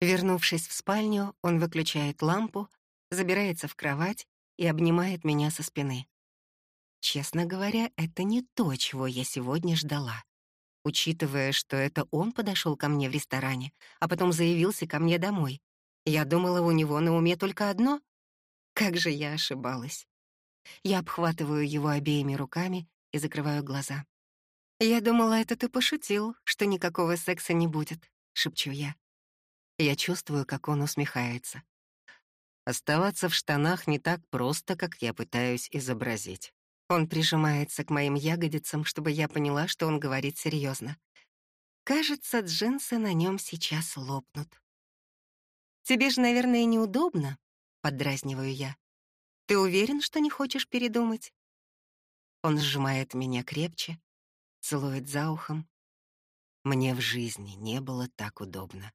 Вернувшись в спальню, он выключает лампу, забирается в кровать и обнимает меня со спины. Честно говоря, это не то, чего я сегодня ждала. Учитывая, что это он подошел ко мне в ресторане, а потом заявился ко мне домой. Я думала, у него на уме только одно как же я ошибалась. Я обхватываю его обеими руками и закрываю глаза. «Я думала, это ты пошутил, что никакого секса не будет», — шепчу я. Я чувствую, как он усмехается. Оставаться в штанах не так просто, как я пытаюсь изобразить. Он прижимается к моим ягодицам, чтобы я поняла, что он говорит серьезно. Кажется, джинсы на нем сейчас лопнут. «Тебе же, наверное, неудобно», поддразниваю я. «Ты уверен, что не хочешь передумать?» Он сжимает меня крепче, целует за ухом. Мне в жизни не было так удобно.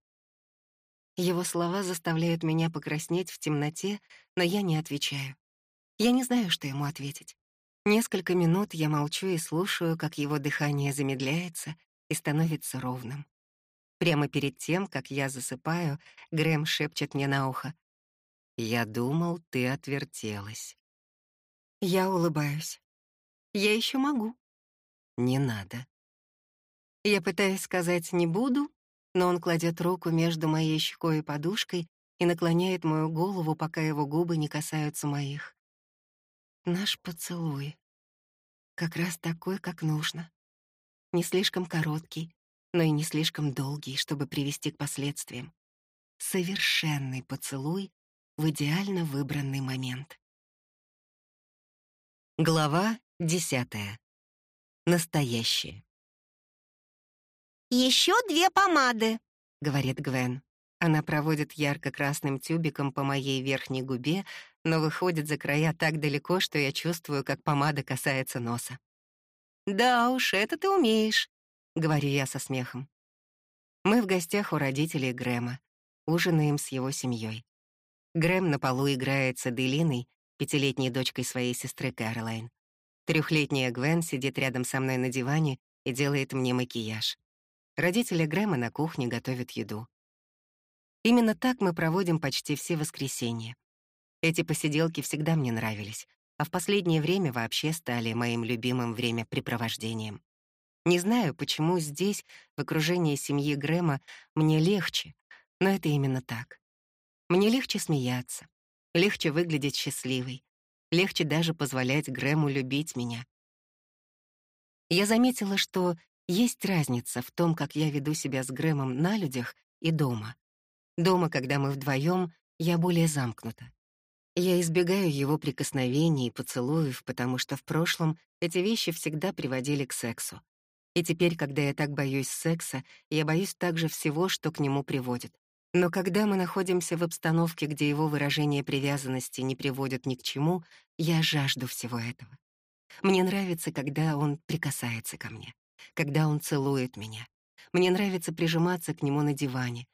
Его слова заставляют меня покраснеть в темноте, но я не отвечаю. Я не знаю, что ему ответить. Несколько минут я молчу и слушаю, как его дыхание замедляется и становится ровным. Прямо перед тем, как я засыпаю, Грэм шепчет мне на ухо. Я думал, ты отвертелась. Я улыбаюсь. Я еще могу. Не надо. Я пытаюсь сказать «не буду», но он кладет руку между моей щекой и подушкой и наклоняет мою голову, пока его губы не касаются моих. Наш поцелуй. Как раз такой, как нужно. Не слишком короткий, но и не слишком долгий, чтобы привести к последствиям. Совершенный поцелуй, в идеально выбранный момент. Глава десятая. Настоящее. Еще две помады», — говорит Гвен. Она проводит ярко-красным тюбиком по моей верхней губе, но выходит за края так далеко, что я чувствую, как помада касается носа. «Да уж, это ты умеешь», — говорю я со смехом. Мы в гостях у родителей Грэма, ужинаем с его семьей. Грэм на полу играет с Аделиной, пятилетней дочкой своей сестры Кэролайн. Трехлетняя Гвен сидит рядом со мной на диване и делает мне макияж. Родители Грэма на кухне готовят еду. Именно так мы проводим почти все воскресенья. Эти посиделки всегда мне нравились, а в последнее время вообще стали моим любимым времяпрепровождением. Не знаю, почему здесь, в окружении семьи Грэма, мне легче, но это именно так. Мне легче смеяться, легче выглядеть счастливой, легче даже позволять Грэму любить меня. Я заметила, что есть разница в том, как я веду себя с Грэмом на людях и дома. Дома, когда мы вдвоем, я более замкнута. Я избегаю его прикосновений и поцелуев, потому что в прошлом эти вещи всегда приводили к сексу. И теперь, когда я так боюсь секса, я боюсь также всего, что к нему приводит. Но когда мы находимся в обстановке, где его выражение привязанности не приводит ни к чему, я жажду всего этого. Мне нравится, когда он прикасается ко мне, когда он целует меня. Мне нравится прижиматься к нему на диване,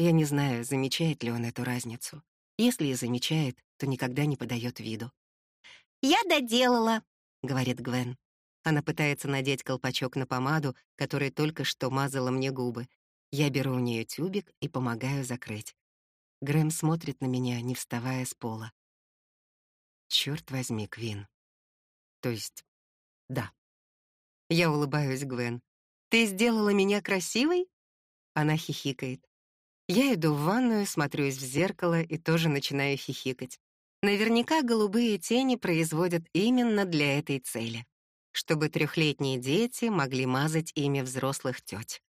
я не знаю, замечает ли он эту разницу. Если и замечает, то никогда не подает виду. «Я доделала», — говорит Гвен. Она пытается надеть колпачок на помаду, которая только что мазала мне губы. Я беру у нее тюбик и помогаю закрыть. Грэм смотрит на меня, не вставая с пола. Черт возьми, Квин. То есть, да. Я улыбаюсь Гвен. «Ты сделала меня красивой?» Она хихикает. Я иду в ванную, смотрюсь в зеркало и тоже начинаю хихикать. Наверняка голубые тени производят именно для этой цели, чтобы трехлетние дети могли мазать ими взрослых теть.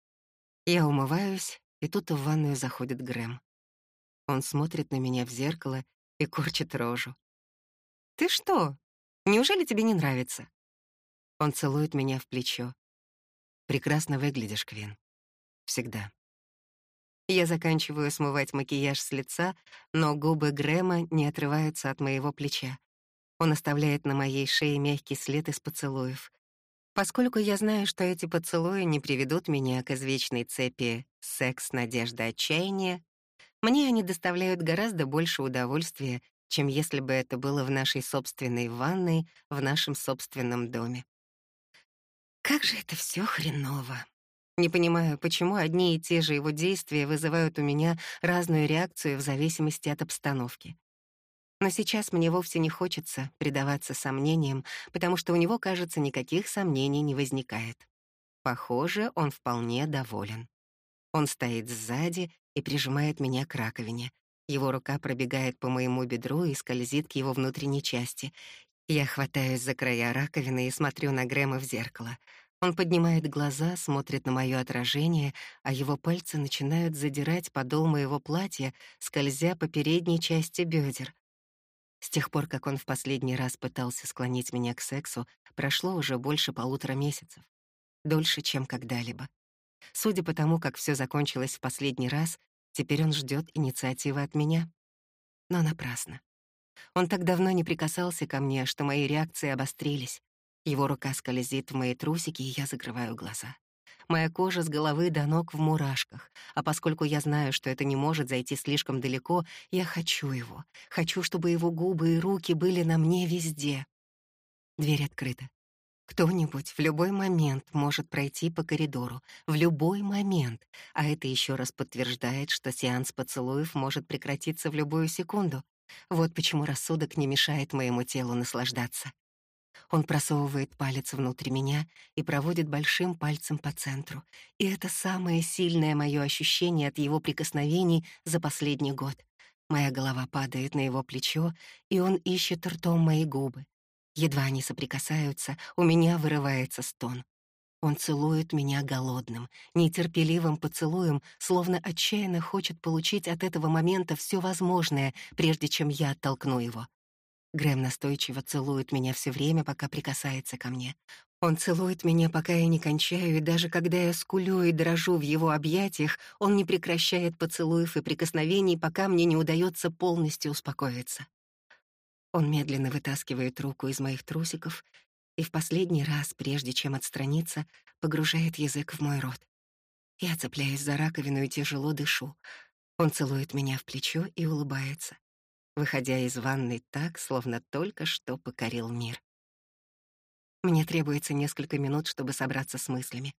Я умываюсь, и тут в ванную заходит Грэм. Он смотрит на меня в зеркало и корчит рожу. «Ты что? Неужели тебе не нравится?» Он целует меня в плечо. «Прекрасно выглядишь, Квин. Всегда». Я заканчиваю смывать макияж с лица, но губы Грэма не отрываются от моего плеча. Он оставляет на моей шее мягкий след из поцелуев. Поскольку я знаю, что эти поцелуи не приведут меня к извечной цепи «секс, надежда, отчаяние», мне они доставляют гораздо больше удовольствия, чем если бы это было в нашей собственной ванной, в нашем собственном доме. Как же это все хреново. Не понимаю, почему одни и те же его действия вызывают у меня разную реакцию в зависимости от обстановки. Но сейчас мне вовсе не хочется предаваться сомнениям, потому что у него, кажется, никаких сомнений не возникает. Похоже, он вполне доволен. Он стоит сзади и прижимает меня к раковине. Его рука пробегает по моему бедру и скользит к его внутренней части. Я хватаюсь за края раковины и смотрю на Грэма в зеркало — он поднимает глаза, смотрит на мое отражение, а его пальцы начинают задирать подол моего платья, скользя по передней части бедер. С тех пор, как он в последний раз пытался склонить меня к сексу, прошло уже больше полутора месяцев. Дольше, чем когда-либо. Судя по тому, как все закончилось в последний раз, теперь он ждет инициативы от меня. Но напрасно. Он так давно не прикасался ко мне, что мои реакции обострились. Его рука скользит в мои трусики, и я закрываю глаза. Моя кожа с головы до ног в мурашках, а поскольку я знаю, что это не может зайти слишком далеко, я хочу его. Хочу, чтобы его губы и руки были на мне везде. Дверь открыта. Кто-нибудь в любой момент может пройти по коридору, в любой момент, а это еще раз подтверждает, что сеанс поцелуев может прекратиться в любую секунду. Вот почему рассудок не мешает моему телу наслаждаться. Он просовывает палец внутрь меня и проводит большим пальцем по центру. И это самое сильное мое ощущение от его прикосновений за последний год. Моя голова падает на его плечо, и он ищет ртом мои губы. Едва они соприкасаются, у меня вырывается стон. Он целует меня голодным, нетерпеливым поцелуем, словно отчаянно хочет получить от этого момента все возможное, прежде чем я оттолкну его. Грэм настойчиво целует меня все время, пока прикасается ко мне. Он целует меня, пока я не кончаю, и даже когда я скулю и дрожу в его объятиях, он не прекращает поцелуев и прикосновений, пока мне не удается полностью успокоиться. Он медленно вытаскивает руку из моих трусиков и в последний раз, прежде чем отстраниться, погружает язык в мой рот. Я цепляюсь за раковину и тяжело дышу. Он целует меня в плечо и улыбается, выходя из ванной так, словно только что покорил мир. Мне требуется несколько минут, чтобы собраться с мыслями.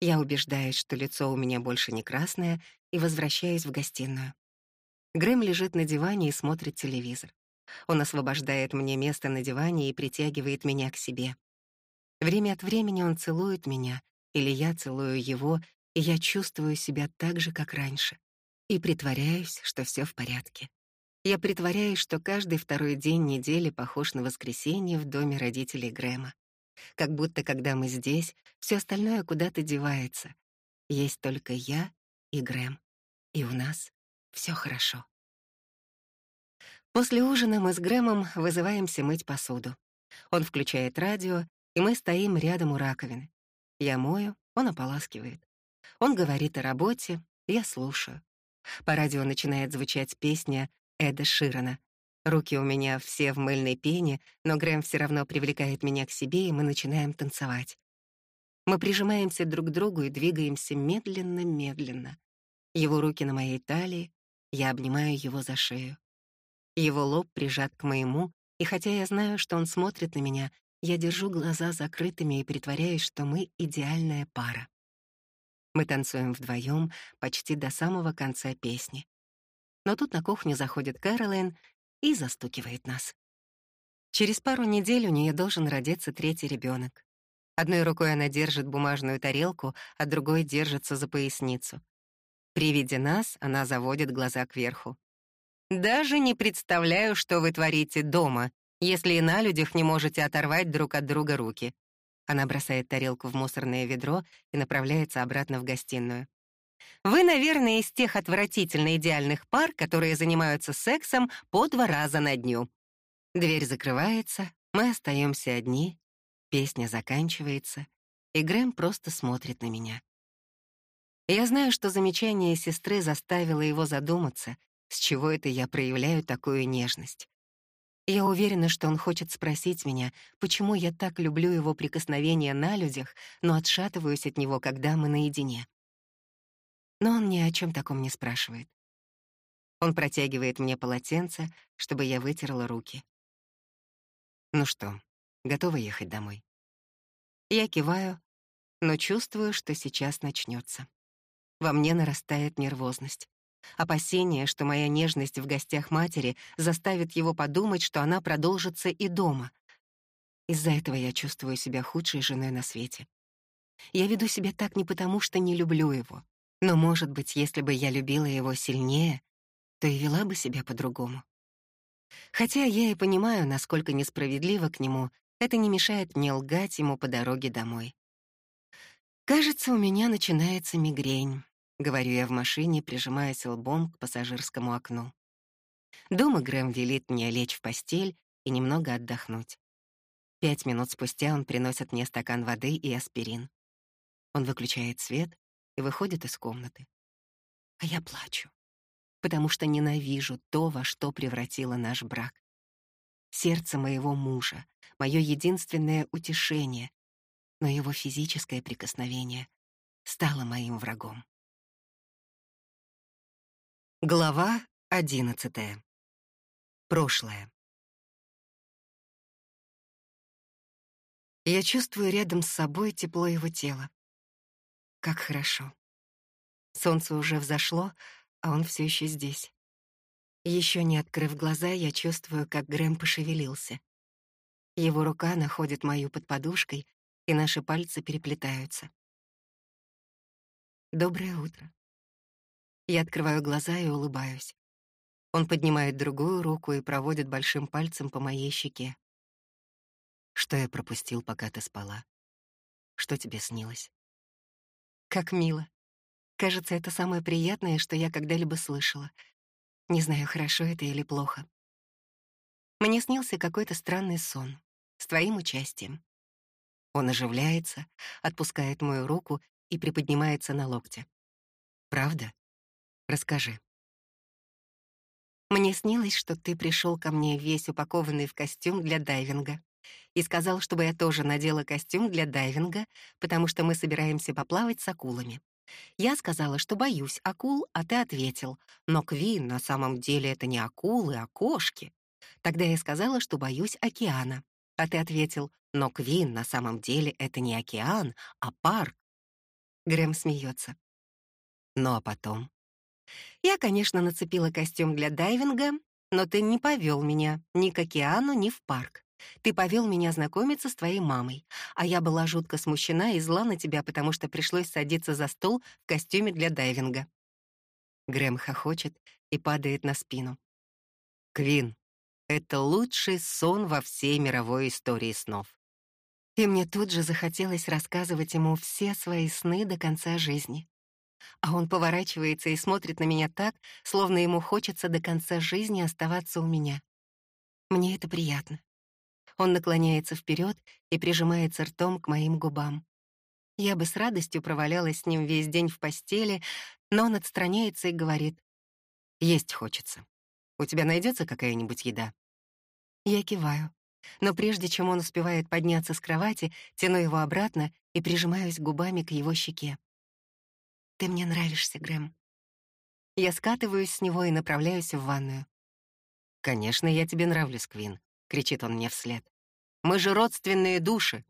Я убеждаюсь, что лицо у меня больше не красное, и возвращаюсь в гостиную. Грэм лежит на диване и смотрит телевизор. Он освобождает мне место на диване и притягивает меня к себе. Время от времени он целует меня, или я целую его, и я чувствую себя так же, как раньше. И притворяюсь, что все в порядке. Я притворяюсь, что каждый второй день недели похож на воскресенье в доме родителей Грэма. Как будто, когда мы здесь, все остальное куда-то девается. Есть только я и Грэм. И у нас все хорошо. После ужина мы с Грэмом вызываемся мыть посуду. Он включает радио, и мы стоим рядом у раковины. Я мою, он ополаскивает. Он говорит о работе, я слушаю. По радио начинает звучать песня Эда Ширана Руки у меня все в мыльной пене, но Грэм все равно привлекает меня к себе, и мы начинаем танцевать. Мы прижимаемся друг к другу и двигаемся медленно-медленно. Его руки на моей талии, я обнимаю его за шею. Его лоб прижат к моему, и хотя я знаю, что он смотрит на меня, я держу глаза закрытыми и притворяюсь, что мы идеальная пара. Мы танцуем вдвоем почти до самого конца песни. Но тут на кухню заходит Кэролайн и застукивает нас. Через пару недель у нее должен родиться третий ребенок. Одной рукой она держит бумажную тарелку, а другой держится за поясницу. При виде нас она заводит глаза кверху. «Даже не представляю, что вы творите дома, если и на людях не можете оторвать друг от друга руки». Она бросает тарелку в мусорное ведро и направляется обратно в гостиную. Вы, наверное, из тех отвратительно идеальных пар, которые занимаются сексом по два раза на дню. Дверь закрывается, мы остаемся одни, песня заканчивается, и Грэм просто смотрит на меня. Я знаю, что замечание сестры заставило его задуматься, с чего это я проявляю такую нежность. Я уверена, что он хочет спросить меня, почему я так люблю его прикосновения на людях, но отшатываюсь от него, когда мы наедине. Но он ни о чем таком не спрашивает. Он протягивает мне полотенце, чтобы я вытерла руки. Ну что, готова ехать домой? Я киваю, но чувствую, что сейчас начнется. Во мне нарастает нервозность. Опасение, что моя нежность в гостях матери заставит его подумать, что она продолжится и дома. Из-за этого я чувствую себя худшей женой на свете. Я веду себя так не потому, что не люблю его. Но, может быть, если бы я любила его сильнее, то и вела бы себя по-другому. Хотя я и понимаю, насколько несправедливо к нему, это не мешает мне лгать ему по дороге домой. «Кажется, у меня начинается мигрень», — говорю я в машине, прижимаясь лбом к пассажирскому окну. Дома Грэм велит мне лечь в постель и немного отдохнуть. Пять минут спустя он приносит мне стакан воды и аспирин. Он выключает свет и выходит из комнаты. А я плачу, потому что ненавижу то, во что превратила наш брак. Сердце моего мужа, мое единственное утешение, но его физическое прикосновение стало моим врагом. Глава одиннадцатая. Прошлое. Я чувствую рядом с собой тепло его тела. Как хорошо. Солнце уже взошло, а он все еще здесь. Еще не открыв глаза, я чувствую, как Грэм пошевелился. Его рука находит мою под подушкой, и наши пальцы переплетаются. Доброе утро. Я открываю глаза и улыбаюсь. Он поднимает другую руку и проводит большим пальцем по моей щеке. Что я пропустил, пока ты спала? Что тебе снилось? Как мило. Кажется, это самое приятное, что я когда-либо слышала. Не знаю, хорошо это или плохо. Мне снился какой-то странный сон с твоим участием. Он оживляется, отпускает мою руку и приподнимается на локте. «Правда? Расскажи». «Мне снилось, что ты пришел ко мне весь упакованный в костюм для дайвинга и сказал, чтобы я тоже надела костюм для дайвинга, потому что мы собираемся поплавать с акулами. Я сказала, что боюсь акул, а ты ответил, но Квин, на самом деле это не акулы, а кошки. Тогда я сказала, что боюсь океана, а ты ответил, но Квин, на самом деле это не океан, а парк. Грэм смеется. Ну а потом? Я, конечно, нацепила костюм для дайвинга, но ты не повел меня ни к океану, ни в парк. Ты повел меня знакомиться с твоей мамой, а я была жутко смущена и зла на тебя, потому что пришлось садиться за стол в костюме для дайвинга». Грэм хохочет и падает на спину. «Квин, это лучший сон во всей мировой истории снов». И мне тут же захотелось рассказывать ему все свои сны до конца жизни. А он поворачивается и смотрит на меня так, словно ему хочется до конца жизни оставаться у меня. Мне это приятно. Он наклоняется вперед и прижимается ртом к моим губам. Я бы с радостью провалялась с ним весь день в постели, но он отстраняется и говорит. «Есть хочется. У тебя найдется какая-нибудь еда?» Я киваю. Но прежде чем он успевает подняться с кровати, тяну его обратно и прижимаюсь губами к его щеке. «Ты мне нравишься, Грэм». Я скатываюсь с него и направляюсь в ванную. «Конечно, я тебе нравлюсь, Квин. — кричит он мне вслед. «Мы же родственные души!»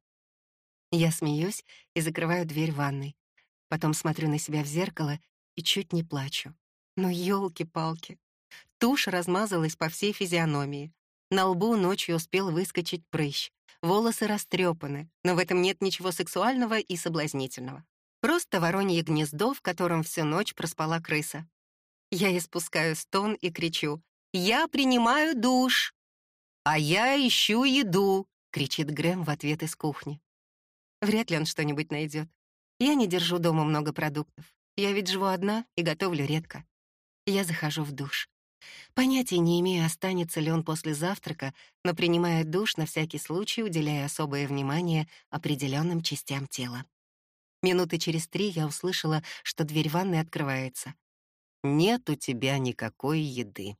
Я смеюсь и закрываю дверь ванной. Потом смотрю на себя в зеркало и чуть не плачу. Но елки палки Тушь размазалась по всей физиономии. На лбу ночью успел выскочить прыщ. Волосы растрепаны, но в этом нет ничего сексуального и соблазнительного. Просто воронье гнездо, в котором всю ночь проспала крыса. Я испускаю стон и кричу «Я принимаю душ!» «А я ищу еду!» — кричит Грэм в ответ из кухни. Вряд ли он что-нибудь найдет. Я не держу дома много продуктов. Я ведь живу одна и готовлю редко. Я захожу в душ. Понятия не имею, останется ли он после завтрака, но принимая душ на всякий случай, уделяя особое внимание определенным частям тела. Минуты через три я услышала, что дверь ванной открывается. «Нет у тебя никакой еды»,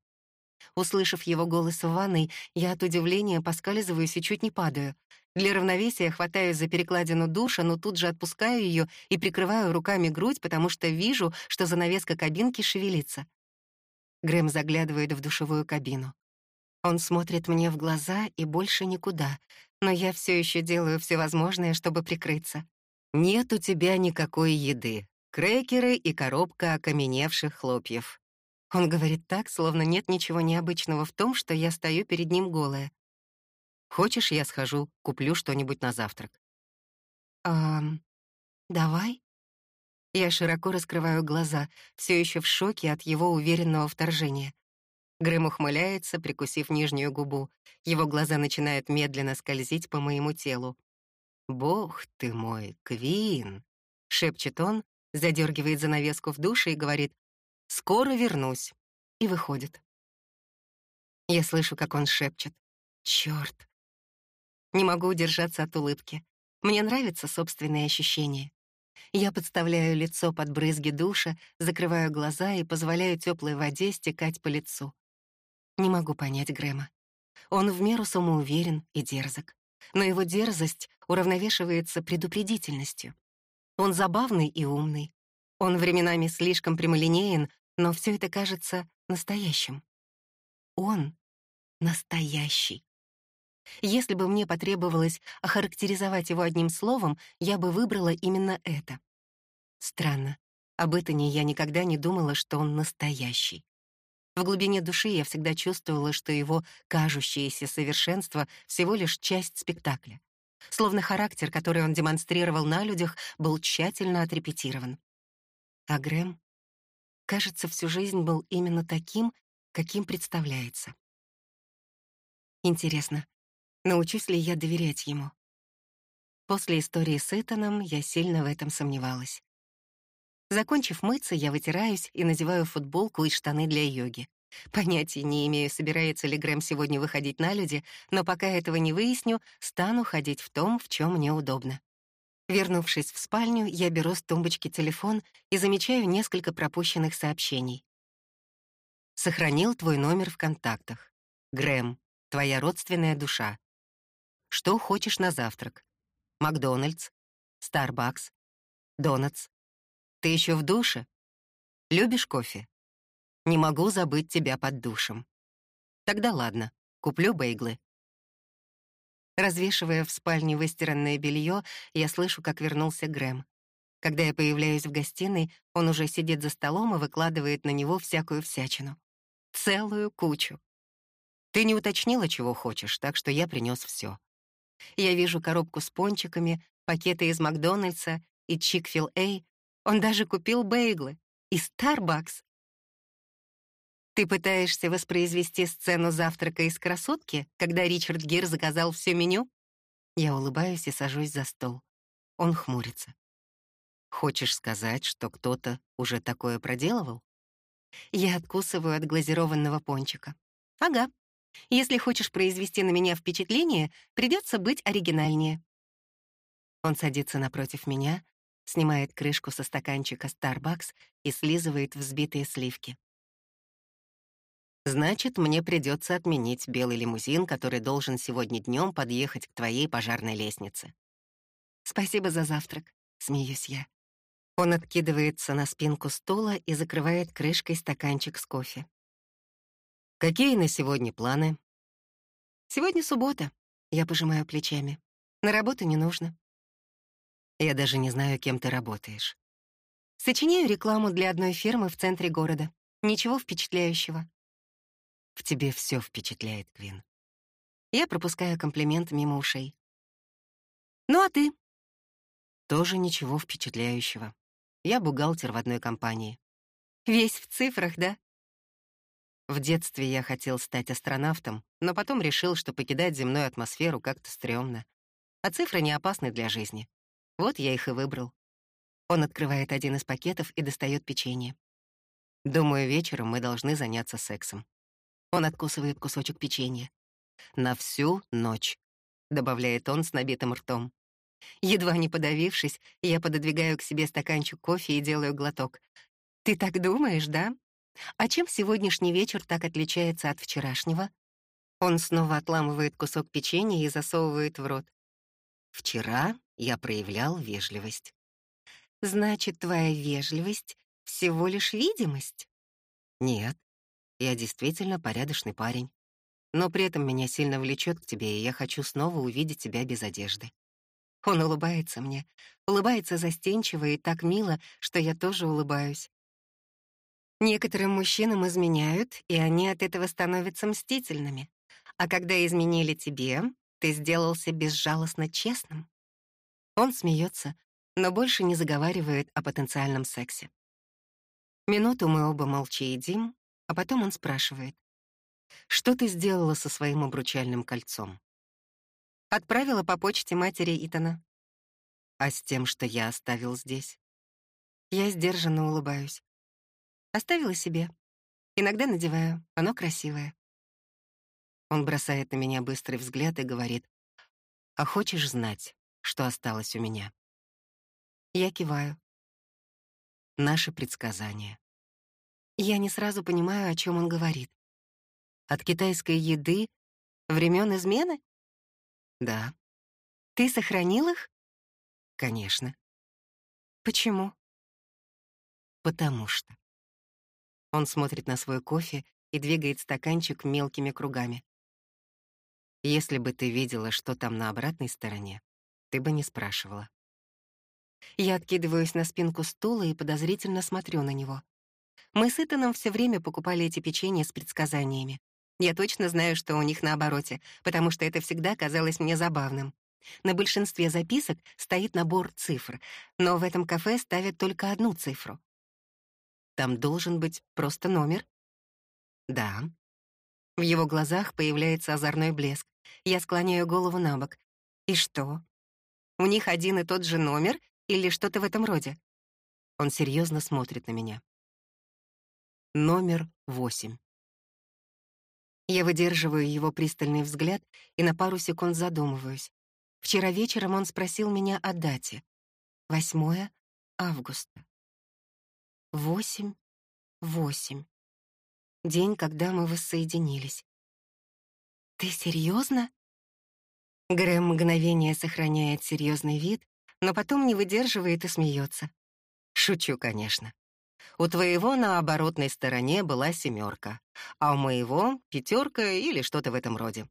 Услышав его голос в ванной, я от удивления поскальзываюсь и чуть не падаю. Для равновесия хватаюсь за перекладину душа, но тут же отпускаю ее и прикрываю руками грудь, потому что вижу, что занавеска кабинки шевелится. Грэм заглядывает в душевую кабину. Он смотрит мне в глаза и больше никуда, но я все еще делаю все возможное, чтобы прикрыться. «Нет у тебя никакой еды. Крекеры и коробка окаменевших хлопьев. Он говорит так, словно нет ничего необычного в том, что я стою перед ним голая. «Хочешь, я схожу, куплю что-нибудь на завтрак?» «Эм, давай?» Я широко раскрываю глаза, все еще в шоке от его уверенного вторжения. Грэм ухмыляется, прикусив нижнюю губу. Его глаза начинают медленно скользить по моему телу. «Бог ты мой, Квин!» — шепчет он, задергивает занавеску в душе и говорит Скоро вернусь. И выходит. Я слышу, как он шепчет. Чёрт. Не могу удержаться от улыбки. Мне нравятся собственные ощущения. Я подставляю лицо под брызги душа, закрываю глаза и позволяю теплой воде стекать по лицу. Не могу понять Грэма. Он в меру самоуверен и дерзок. Но его дерзость уравновешивается предупредительностью. Он забавный и умный. Он временами слишком прямолинеен, но все это кажется настоящим. Он настоящий. Если бы мне потребовалось охарактеризовать его одним словом, я бы выбрала именно это. Странно. Об Итане я никогда не думала, что он настоящий. В глубине души я всегда чувствовала, что его кажущееся совершенство — всего лишь часть спектакля. Словно характер, который он демонстрировал на людях, был тщательно отрепетирован. А Грэм кажется, всю жизнь был именно таким, каким представляется. Интересно, научусь ли я доверять ему? После истории с Итаном я сильно в этом сомневалась. Закончив мыться, я вытираюсь и надеваю футболку и штаны для йоги. Понятия не имею, собирается ли Грэм сегодня выходить на люди, но пока этого не выясню, стану ходить в том, в чем мне удобно. Вернувшись в спальню, я беру с тумбочки телефон и замечаю несколько пропущенных сообщений. Сохранил твой номер в контактах. Грэм, твоя родственная душа. Что хочешь на завтрак? Макдональдс, Старбакс, Донатс. Ты еще в душе? Любишь кофе? Не могу забыть тебя под душем. Тогда ладно, куплю бейглы. Развешивая в спальне выстиранное белье, я слышу, как вернулся Грэм. Когда я появляюсь в гостиной, он уже сидит за столом и выкладывает на него всякую всячину. Целую кучу. Ты не уточнила, чего хочешь, так что я принес все. Я вижу коробку с пончиками, пакеты из Макдональдса и Чик-фил-Эй. Он даже купил бейглы. И Старбакс. Ты пытаешься воспроизвести сцену завтрака из «Красотки», когда Ричард Гир заказал все меню? Я улыбаюсь и сажусь за стол. Он хмурится. Хочешь сказать, что кто-то уже такое проделывал? Я откусываю от глазированного пончика. Ага. Если хочешь произвести на меня впечатление, придется быть оригинальнее. Он садится напротив меня, снимает крышку со стаканчика Starbucks и слизывает взбитые сливки. Значит, мне придется отменить белый лимузин, который должен сегодня днем подъехать к твоей пожарной лестнице. Спасибо за завтрак, смеюсь я. Он откидывается на спинку стула и закрывает крышкой стаканчик с кофе. Какие на сегодня планы? Сегодня суббота. Я пожимаю плечами. На работу не нужно. Я даже не знаю, кем ты работаешь. Сочиняю рекламу для одной фирмы в центре города. Ничего впечатляющего. В тебе все впечатляет, Квин. Я пропускаю комплимент мимо ушей. Ну а ты? Тоже ничего впечатляющего. Я бухгалтер в одной компании. Весь в цифрах, да? В детстве я хотел стать астронавтом, но потом решил, что покидать земную атмосферу как-то стрёмно. А цифры не опасны для жизни. Вот я их и выбрал. Он открывает один из пакетов и достает печенье. Думаю, вечером мы должны заняться сексом. Он откусывает кусочек печенья. «На всю ночь», — добавляет он с набитым ртом. Едва не подавившись, я пододвигаю к себе стаканчик кофе и делаю глоток. «Ты так думаешь, да? А чем сегодняшний вечер так отличается от вчерашнего?» Он снова отламывает кусок печенья и засовывает в рот. «Вчера я проявлял вежливость». «Значит, твоя вежливость — всего лишь видимость?» «Нет, я действительно порядочный парень. Но при этом меня сильно влечет к тебе, и я хочу снова увидеть тебя без одежды. Он улыбается мне, улыбается застенчиво и так мило, что я тоже улыбаюсь. Некоторым мужчинам изменяют, и они от этого становятся мстительными. А когда изменили тебе, ты сделался безжалостно честным. Он смеется, но больше не заговаривает о потенциальном сексе. Минуту мы оба молча едим, а потом он спрашивает. «Что ты сделала со своим обручальным кольцом?» «Отправила по почте матери Итана». «А с тем, что я оставил здесь?» Я сдержанно улыбаюсь. «Оставила себе. Иногда надеваю, оно красивое». Он бросает на меня быстрый взгляд и говорит, «А хочешь знать, что осталось у меня?» Я киваю. Наши предсказания. Я не сразу понимаю, о чем он говорит. От китайской еды времен измены? Да. Ты сохранил их? Конечно. Почему? Потому что. Он смотрит на свой кофе и двигает стаканчик мелкими кругами. Если бы ты видела, что там на обратной стороне, ты бы не спрашивала. Я откидываюсь на спинку стула и подозрительно смотрю на него. Мы с Итаном все время покупали эти печенья с предсказаниями. Я точно знаю, что у них на обороте, потому что это всегда казалось мне забавным. На большинстве записок стоит набор цифр, но в этом кафе ставят только одну цифру. Там должен быть просто номер. Да. В его глазах появляется озорной блеск. Я склоняю голову на бок. И что? У них один и тот же номер или что-то в этом роде? Он серьезно смотрит на меня. Номер восемь. Я выдерживаю его пристальный взгляд и на пару секунд задумываюсь. Вчера вечером он спросил меня о дате. 8 августа. Восемь, восемь. День, когда мы воссоединились. «Ты серьезно? Грэм мгновение сохраняет серьезный вид, но потом не выдерживает и смеется. Шучу, конечно. У твоего на оборотной стороне была семерка, а у моего — пятерка или что-то в этом роде.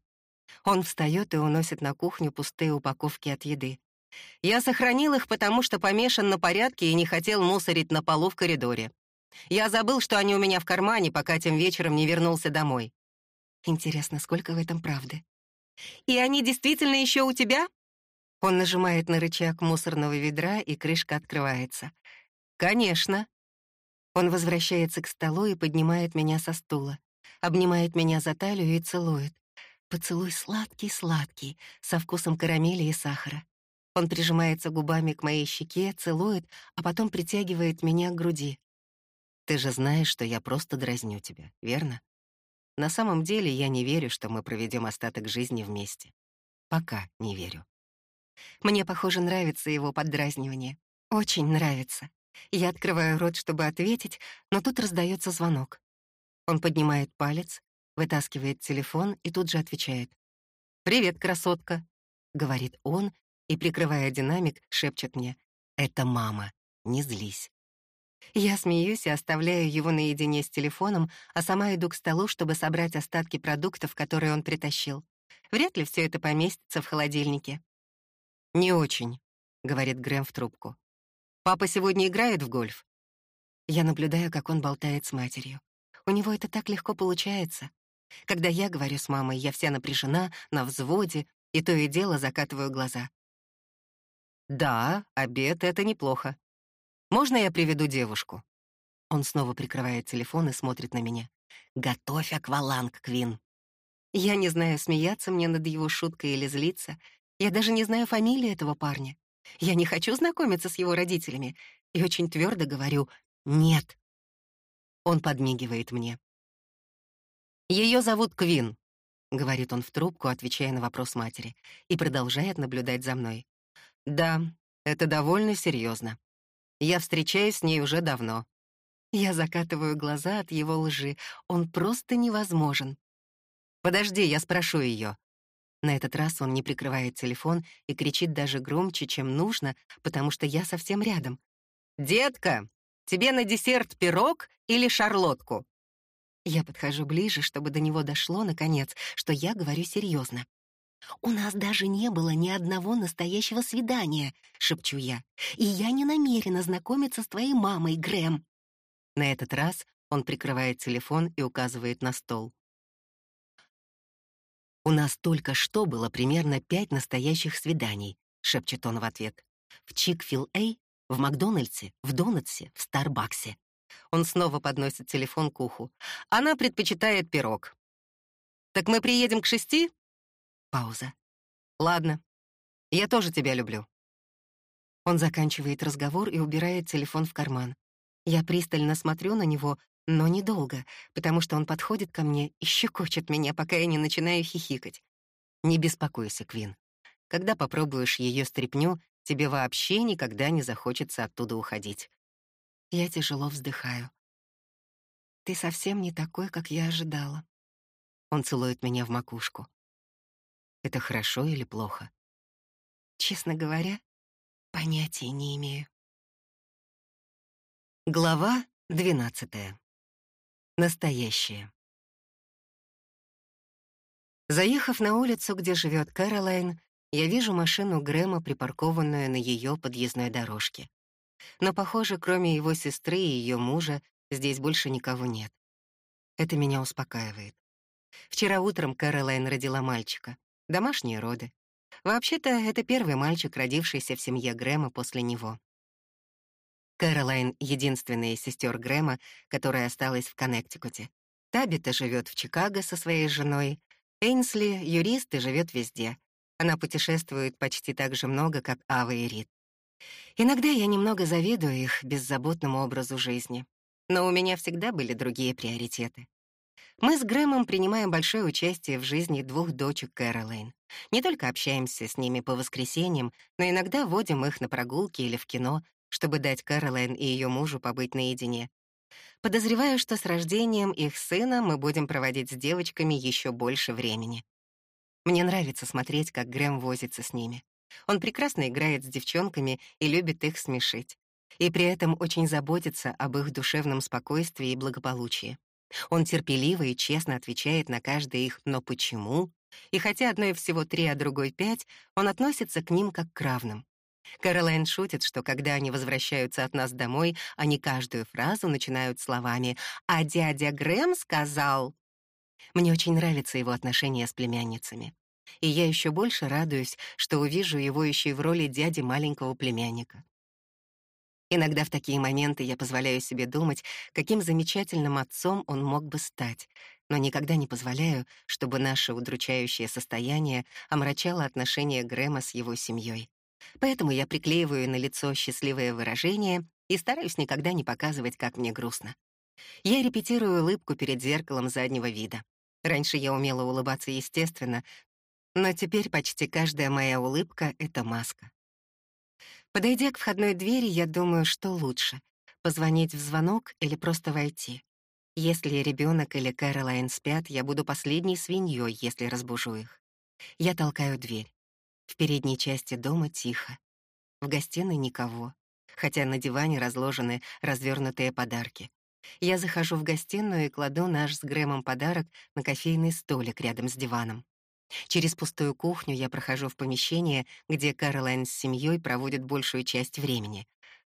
Он встает и уносит на кухню пустые упаковки от еды. Я сохранил их, потому что помешан на порядке и не хотел мусорить на полу в коридоре. Я забыл, что они у меня в кармане, пока тем вечером не вернулся домой. Интересно, сколько в этом правды? И они действительно еще у тебя? Он нажимает на рычаг мусорного ведра, и крышка открывается. Конечно. Он возвращается к столу и поднимает меня со стула, обнимает меня за талию и целует. Поцелуй сладкий-сладкий, со вкусом карамели и сахара. Он прижимается губами к моей щеке, целует, а потом притягивает меня к груди. «Ты же знаешь, что я просто дразню тебя, верно? На самом деле я не верю, что мы проведем остаток жизни вместе. Пока не верю». Мне, похоже, нравится его поддразнивание. Очень нравится. Я открываю рот, чтобы ответить, но тут раздается звонок. Он поднимает палец, вытаскивает телефон и тут же отвечает. «Привет, красотка», — говорит он и, прикрывая динамик, шепчет мне. «Это мама, не злись». Я смеюсь и оставляю его наедине с телефоном, а сама иду к столу, чтобы собрать остатки продуктов, которые он притащил. Вряд ли все это поместится в холодильнике. «Не очень», — говорит Грэм в трубку. «Папа сегодня играет в гольф?» Я наблюдаю, как он болтает с матерью. У него это так легко получается. Когда я говорю с мамой, я вся напряжена, на взводе, и то и дело закатываю глаза. «Да, обед — это неплохо. Можно я приведу девушку?» Он снова прикрывает телефон и смотрит на меня. «Готовь акваланг, Квин». Я не знаю, смеяться мне над его шуткой или злиться. Я даже не знаю фамилии этого парня. Я не хочу знакомиться с его родителями. И очень твердо говорю «нет». Он подмигивает мне. Ее зовут Квин», — говорит он в трубку, отвечая на вопрос матери, и продолжает наблюдать за мной. «Да, это довольно серьезно. Я встречаюсь с ней уже давно». Я закатываю глаза от его лжи. Он просто невозможен. «Подожди, я спрошу ее. На этот раз он не прикрывает телефон и кричит даже громче, чем нужно, потому что я совсем рядом. «Детка, тебе на десерт пирог или шарлотку?» Я подхожу ближе, чтобы до него дошло, наконец, что я говорю серьезно. «У нас даже не было ни одного настоящего свидания», — шепчу я. «И я не намерена знакомиться с твоей мамой, Грэм». На этот раз он прикрывает телефон и указывает на стол. «У нас только что было примерно пять настоящих свиданий», — шепчет он в ответ. «В Чик-фил-Эй, в Макдональдсе, в Донатсе, в Старбаксе. Он снова подносит телефон к уху. Она предпочитает пирог. «Так мы приедем к шести?» Пауза. «Ладно. Я тоже тебя люблю». Он заканчивает разговор и убирает телефон в карман. Я пристально смотрю на него, но недолго, потому что он подходит ко мне и щекочет меня, пока я не начинаю хихикать. Не беспокойся, Квин. Когда попробуешь ее стряпню, тебе вообще никогда не захочется оттуда уходить. Я тяжело вздыхаю. «Ты совсем не такой, как я ожидала». Он целует меня в макушку. Это хорошо или плохо? Честно говоря, понятия не имею. Глава двенадцатая. Настоящее. Заехав на улицу, где живет Кэролайн, я вижу машину Грэма, припаркованную на ее подъездной дорожке. Но, похоже, кроме его сестры и ее мужа, здесь больше никого нет. Это меня успокаивает. Вчера утром Кэролайн родила мальчика. Домашние роды. Вообще-то, это первый мальчик, родившийся в семье Грэма после него. Кэролайн — единственная из сестер Грэма, которая осталась в Коннектикуте. Табита живет в Чикаго со своей женой. Эйнсли — юрист и живет везде. Она путешествует почти так же много, как Ава и Рит. Иногда я немного завидую их беззаботному образу жизни, но у меня всегда были другие приоритеты. Мы с Грэмом принимаем большое участие в жизни двух дочек Кэролайн. Не только общаемся с ними по воскресеньям, но иногда водим их на прогулки или в кино, чтобы дать Кэролайн и ее мужу побыть наедине. Подозреваю, что с рождением их сына мы будем проводить с девочками еще больше времени. Мне нравится смотреть, как Грэм возится с ними. Он прекрасно играет с девчонками и любит их смешить. И при этом очень заботится об их душевном спокойствии и благополучии. Он терпеливо и честно отвечает на каждое их «но почему?», и хотя одной всего три, а другой пять, он относится к ним как к равным. Кэролайн шутит, что когда они возвращаются от нас домой, они каждую фразу начинают словами «А дядя Грэм сказал...» Мне очень нравится его отношение с племянницами. И я еще больше радуюсь, что увижу его еще и в роли дяди маленького племянника. Иногда в такие моменты я позволяю себе думать, каким замечательным отцом он мог бы стать, но никогда не позволяю, чтобы наше удручающее состояние омрачало отношения Грэма с его семьей. Поэтому я приклеиваю на лицо счастливое выражение и стараюсь никогда не показывать, как мне грустно. Я репетирую улыбку перед зеркалом заднего вида. Раньше я умела улыбаться естественно, но теперь почти каждая моя улыбка — это маска. Подойдя к входной двери, я думаю, что лучше — позвонить в звонок или просто войти. Если ребенок или Кэролайн спят, я буду последней свиньей, если разбужу их. Я толкаю дверь. В передней части дома тихо. В гостиной никого, хотя на диване разложены развернутые подарки. Я захожу в гостиную и кладу наш с Грэмом подарок на кофейный столик рядом с диваном. Через пустую кухню я прохожу в помещение, где Каролайн с семьей проводит большую часть времени.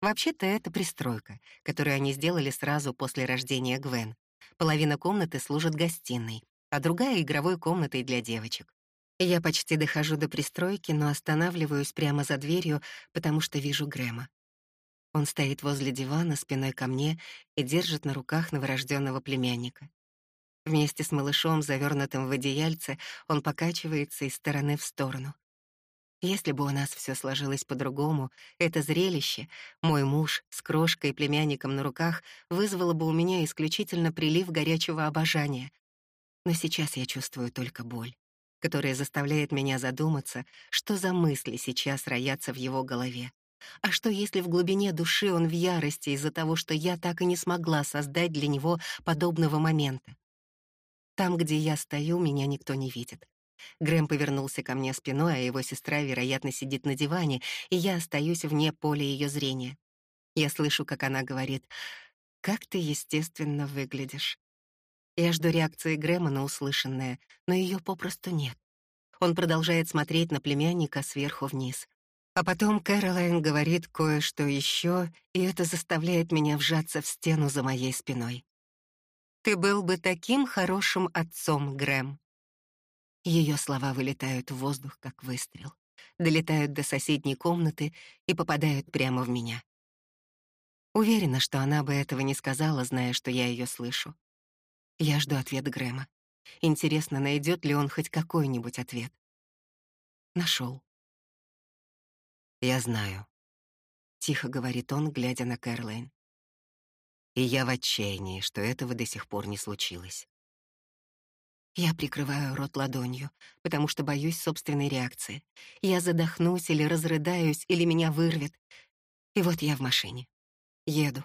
Вообще-то это пристройка, которую они сделали сразу после рождения Гвен. Половина комнаты служит гостиной, а другая — игровой комнатой для девочек. Я почти дохожу до пристройки, но останавливаюсь прямо за дверью, потому что вижу Грэма. Он стоит возле дивана спиной ко мне и держит на руках новорожденного племянника. Вместе с малышом, завернутым в одеяльце, он покачивается из стороны в сторону. Если бы у нас все сложилось по-другому, это зрелище, мой муж с крошкой и племянником на руках, вызвало бы у меня исключительно прилив горячего обожания. Но сейчас я чувствую только боль, которая заставляет меня задуматься, что за мысли сейчас роятся в его голове. А что, если в глубине души он в ярости из-за того, что я так и не смогла создать для него подобного момента? Там, где я стою, меня никто не видит. Грэм повернулся ко мне спиной, а его сестра, вероятно, сидит на диване, и я остаюсь вне поля ее зрения. Я слышу, как она говорит, «Как ты естественно выглядишь». Я жду реакции Грэма на услышанное, но ее попросту нет. Он продолжает смотреть на племянника сверху вниз. А потом Кэролайн говорит кое-что еще, и это заставляет меня вжаться в стену за моей спиной. Ты был бы таким хорошим отцом, Грэм. Ее слова вылетают в воздух, как выстрел, долетают до соседней комнаты и попадают прямо в меня. Уверена, что она бы этого не сказала, зная, что я ее слышу. Я жду ответ Грэма. Интересно, найдет ли он хоть какой-нибудь ответ. Нашел. «Я знаю», — тихо говорит он, глядя на Кэрлайн. И я в отчаянии, что этого до сих пор не случилось. Я прикрываю рот ладонью, потому что боюсь собственной реакции. Я задохнусь или разрыдаюсь, или меня вырвет. И вот я в машине. Еду.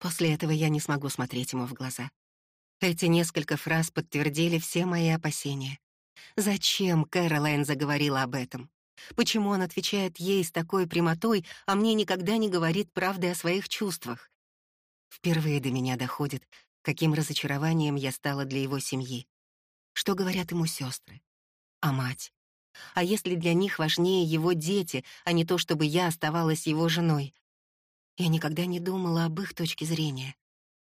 После этого я не смогу смотреть ему в глаза. Эти несколько фраз подтвердили все мои опасения. Зачем Кэролайн заговорила об этом? Почему он отвечает ей с такой прямотой, а мне никогда не говорит правды о своих чувствах? Впервые до меня доходит, каким разочарованием я стала для его семьи. Что говорят ему сестры? А мать? А если для них важнее его дети, а не то, чтобы я оставалась его женой? Я никогда не думала об их точке зрения.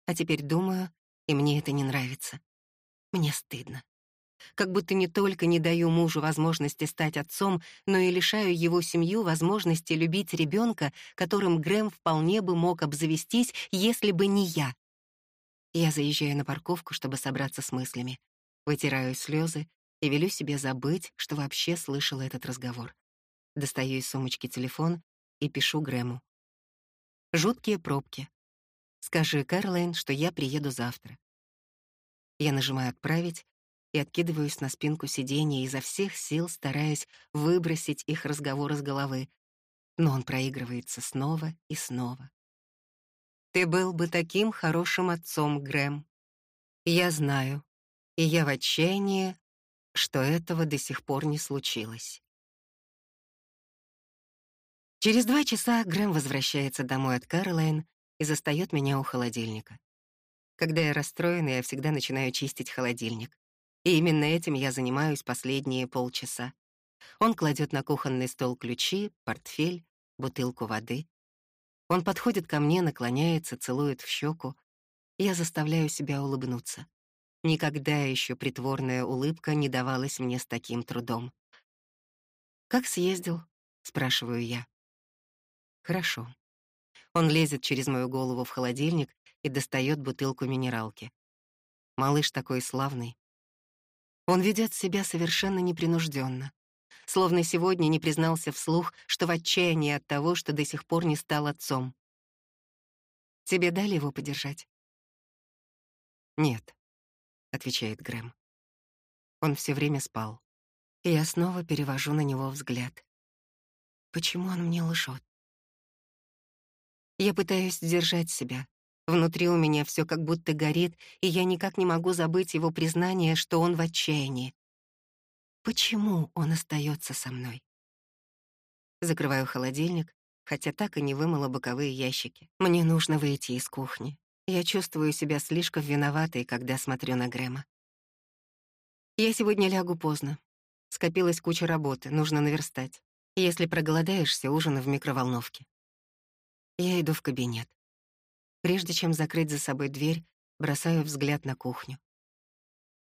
А теперь думаю, и мне это не нравится. Мне стыдно. Как будто не только не даю мужу возможности стать отцом, но и лишаю его семью возможности любить ребенка, которым Грэм вполне бы мог обзавестись, если бы не я. Я заезжаю на парковку, чтобы собраться с мыслями. Вытираю слезы и велю себе забыть, что вообще слышала этот разговор. Достаю из сумочки телефон и пишу Грэму. Жуткие пробки. Скажи Кэролайн, что я приеду завтра. Я нажимаю «Отправить» и откидываюсь на спинку сиденья изо всех сил, стараясь выбросить их разговор из головы. Но он проигрывается снова и снова. «Ты был бы таким хорошим отцом, Грэм. Я знаю, и я в отчаянии, что этого до сих пор не случилось». Через два часа Грэм возвращается домой от Кэролайн и застаёт меня у холодильника. Когда я расстроена, я всегда начинаю чистить холодильник. И именно этим я занимаюсь последние полчаса. Он кладет на кухонный стол ключи, портфель, бутылку воды. Он подходит ко мне, наклоняется, целует в щеку. Я заставляю себя улыбнуться. Никогда еще притворная улыбка не давалась мне с таким трудом. «Как съездил?» — спрашиваю я. «Хорошо». Он лезет через мою голову в холодильник и достает бутылку минералки. Малыш такой славный. Он ведет себя совершенно непринужденно, словно сегодня не признался вслух, что в отчаянии от того, что до сих пор не стал отцом. «Тебе дали его подержать?» «Нет», — отвечает Грэм. Он все время спал. И я снова перевожу на него взгляд. Почему он мне лжет? Я пытаюсь сдержать себя, Внутри у меня все как будто горит, и я никак не могу забыть его признание, что он в отчаянии. Почему он остается со мной? Закрываю холодильник, хотя так и не вымыла боковые ящики. Мне нужно выйти из кухни. Я чувствую себя слишком виноватой, когда смотрю на Грэма. Я сегодня лягу поздно. Скопилась куча работы, нужно наверстать. Если проголодаешься, ужин в микроволновке. Я иду в кабинет. Прежде чем закрыть за собой дверь, бросаю взгляд на кухню.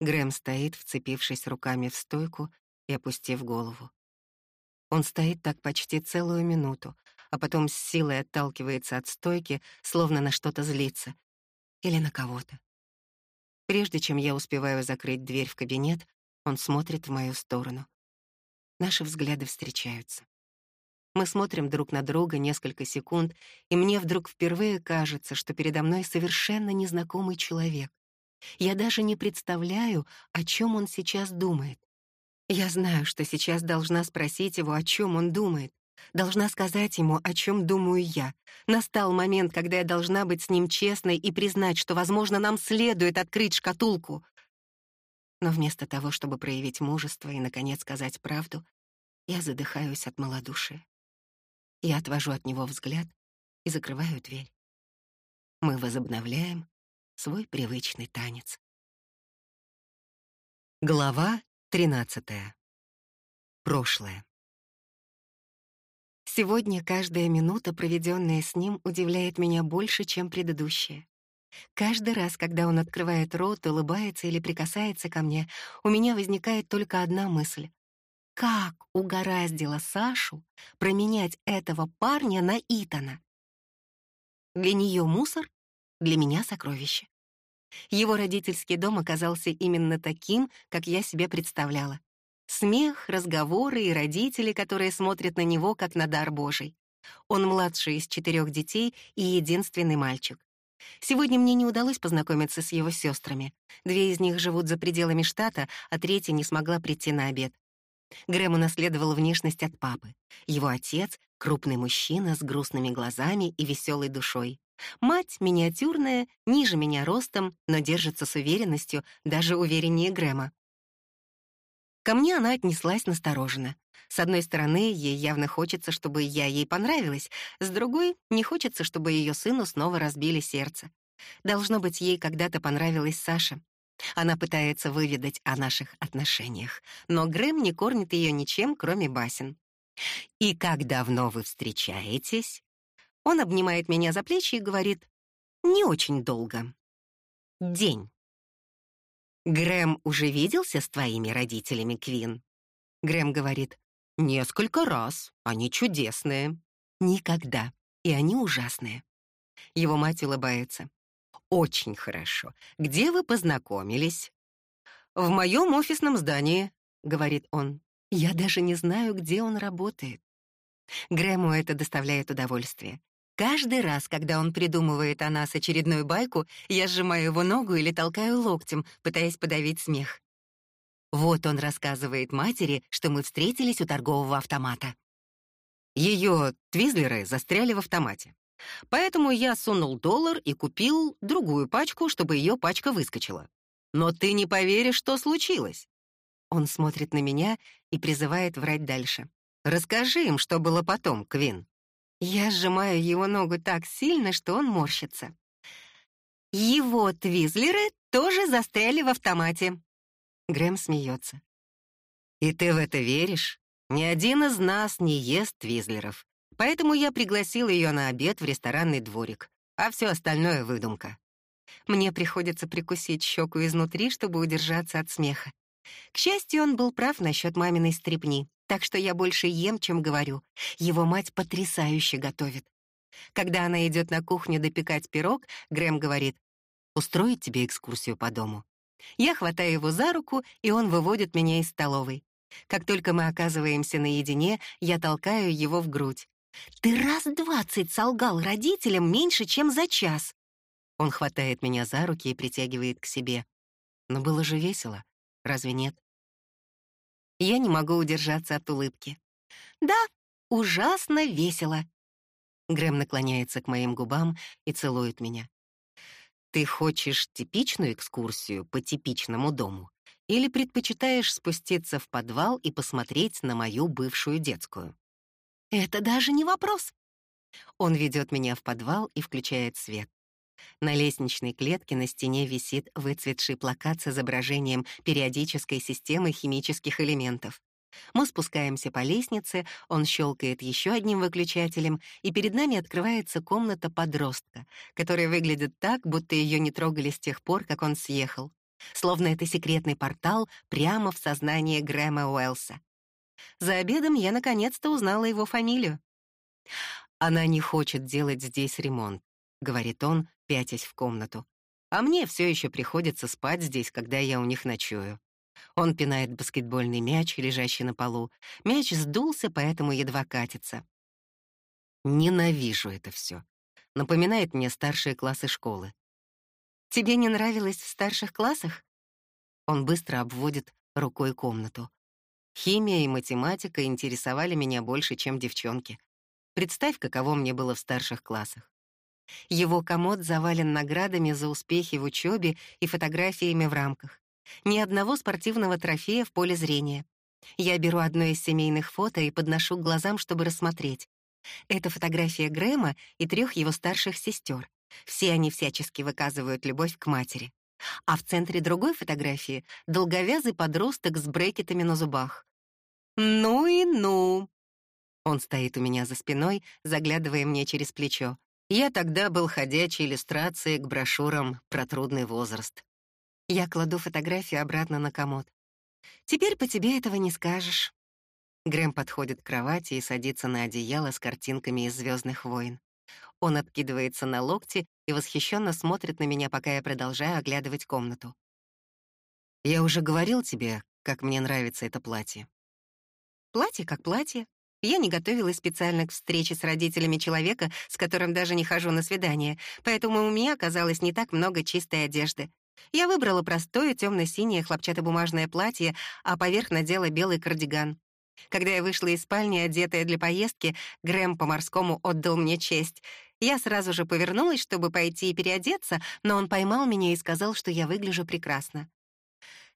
Грэм стоит, вцепившись руками в стойку и опустив голову. Он стоит так почти целую минуту, а потом с силой отталкивается от стойки, словно на что-то злится. Или на кого-то. Прежде чем я успеваю закрыть дверь в кабинет, он смотрит в мою сторону. Наши взгляды встречаются. Мы смотрим друг на друга несколько секунд, и мне вдруг впервые кажется, что передо мной совершенно незнакомый человек. Я даже не представляю, о чем он сейчас думает. Я знаю, что сейчас должна спросить его, о чем он думает. Должна сказать ему, о чем думаю я. Настал момент, когда я должна быть с ним честной и признать, что, возможно, нам следует открыть шкатулку. Но вместо того, чтобы проявить мужество и, наконец, сказать правду, я задыхаюсь от малодушия. Я отвожу от него взгляд и закрываю дверь. Мы возобновляем свой привычный танец. Глава 13. Прошлое. Сегодня каждая минута, проведенная с ним, удивляет меня больше, чем предыдущая. Каждый раз, когда он открывает рот, улыбается или прикасается ко мне, у меня возникает только одна мысль. Как угораздило Сашу променять этого парня на Итана? Для нее мусор, для меня сокровище. Его родительский дом оказался именно таким, как я себе представляла. Смех, разговоры и родители, которые смотрят на него как на дар Божий. Он младший из четырех детей и единственный мальчик. Сегодня мне не удалось познакомиться с его сестрами. Две из них живут за пределами штата, а третья не смогла прийти на обед. Грэм унаследовал внешность от папы. Его отец — крупный мужчина с грустными глазами и веселой душой. Мать миниатюрная, ниже меня ростом, но держится с уверенностью, даже увереннее Грэма. Ко мне она отнеслась настороженно. С одной стороны, ей явно хочется, чтобы я ей понравилась, с другой — не хочется, чтобы ее сыну снова разбили сердце. Должно быть, ей когда-то понравилась Саша. Она пытается выведать о наших отношениях, но Грэм не кормит ее ничем, кроме басен. «И как давно вы встречаетесь?» Он обнимает меня за плечи и говорит, «Не очень долго. День». «Грэм уже виделся с твоими родителями, Квин?» Грэм говорит, «Несколько раз. Они чудесные». «Никогда. И они ужасные». Его мать улыбается. «Очень хорошо. Где вы познакомились?» «В моем офисном здании», — говорит он. «Я даже не знаю, где он работает». Грэму это доставляет удовольствие. Каждый раз, когда он придумывает о нас очередную байку, я сжимаю его ногу или толкаю локтем, пытаясь подавить смех. Вот он рассказывает матери, что мы встретились у торгового автомата. Ее твизлеры застряли в автомате. Поэтому я сунул доллар и купил другую пачку, чтобы ее пачка выскочила. Но ты не поверишь, что случилось. Он смотрит на меня и призывает врать дальше. Расскажи им, что было потом, Квин. Я сжимаю его ногу так сильно, что он морщится. Его твизлеры тоже застряли в автомате. Грэм смеется. И ты в это веришь? Ни один из нас не ест твизлеров. Поэтому я пригласил ее на обед в ресторанный дворик, а все остальное — выдумка. Мне приходится прикусить щеку изнутри, чтобы удержаться от смеха. К счастью, он был прав насчет маминой стрипни, так что я больше ем, чем говорю. Его мать потрясающе готовит. Когда она идет на кухню допекать пирог, Грэм говорит, «Устроить тебе экскурсию по дому». Я хватаю его за руку, и он выводит меня из столовой. Как только мы оказываемся наедине, я толкаю его в грудь. Ты раз двадцать солгал родителям меньше, чем за час. Он хватает меня за руки и притягивает к себе. Но было же весело, разве нет? Я не могу удержаться от улыбки. Да, ужасно весело. Грэм наклоняется к моим губам и целует меня. Ты хочешь типичную экскурсию по типичному дому или предпочитаешь спуститься в подвал и посмотреть на мою бывшую детскую? Это даже не вопрос. Он ведет меня в подвал и включает свет. На лестничной клетке на стене висит выцветший плакат с изображением периодической системы химических элементов. Мы спускаемся по лестнице, он щелкает еще одним выключателем, и перед нами открывается комната подростка, которая выглядит так, будто ее не трогали с тех пор, как он съехал. Словно это секретный портал прямо в сознание Грэма Уэллса. За обедом я наконец-то узнала его фамилию. «Она не хочет делать здесь ремонт», — говорит он, пятясь в комнату. «А мне все еще приходится спать здесь, когда я у них ночую». Он пинает баскетбольный мяч, лежащий на полу. Мяч сдулся, поэтому едва катится. Ненавижу это все. Напоминает мне старшие классы школы. «Тебе не нравилось в старших классах?» Он быстро обводит рукой комнату. Химия и математика интересовали меня больше, чем девчонки. Представь, каково мне было в старших классах. Его комод завален наградами за успехи в учебе и фотографиями в рамках. Ни одного спортивного трофея в поле зрения. Я беру одно из семейных фото и подношу к глазам, чтобы рассмотреть. Это фотография Грэма и трех его старших сестер. Все они всячески выказывают любовь к матери. А в центре другой фотографии — долговязый подросток с брекетами на зубах. «Ну и ну!» Он стоит у меня за спиной, заглядывая мне через плечо. Я тогда был ходячей иллюстрацией к брошюрам про трудный возраст. Я кладу фотографию обратно на комод. «Теперь по тебе этого не скажешь». Грэм подходит к кровати и садится на одеяло с картинками из «Звездных войн». Он откидывается на локти и восхищенно смотрит на меня, пока я продолжаю оглядывать комнату. «Я уже говорил тебе, как мне нравится это платье. Платье как платье. Я не готовилась специально к встрече с родителями человека, с которым даже не хожу на свидание, поэтому у меня оказалось не так много чистой одежды. Я выбрала простое темно-синее хлопчатобумажное платье, а поверх надела белый кардиган. Когда я вышла из спальни, одетая для поездки, Грэм по-морскому отдал мне честь. Я сразу же повернулась, чтобы пойти и переодеться, но он поймал меня и сказал, что я выгляжу прекрасно.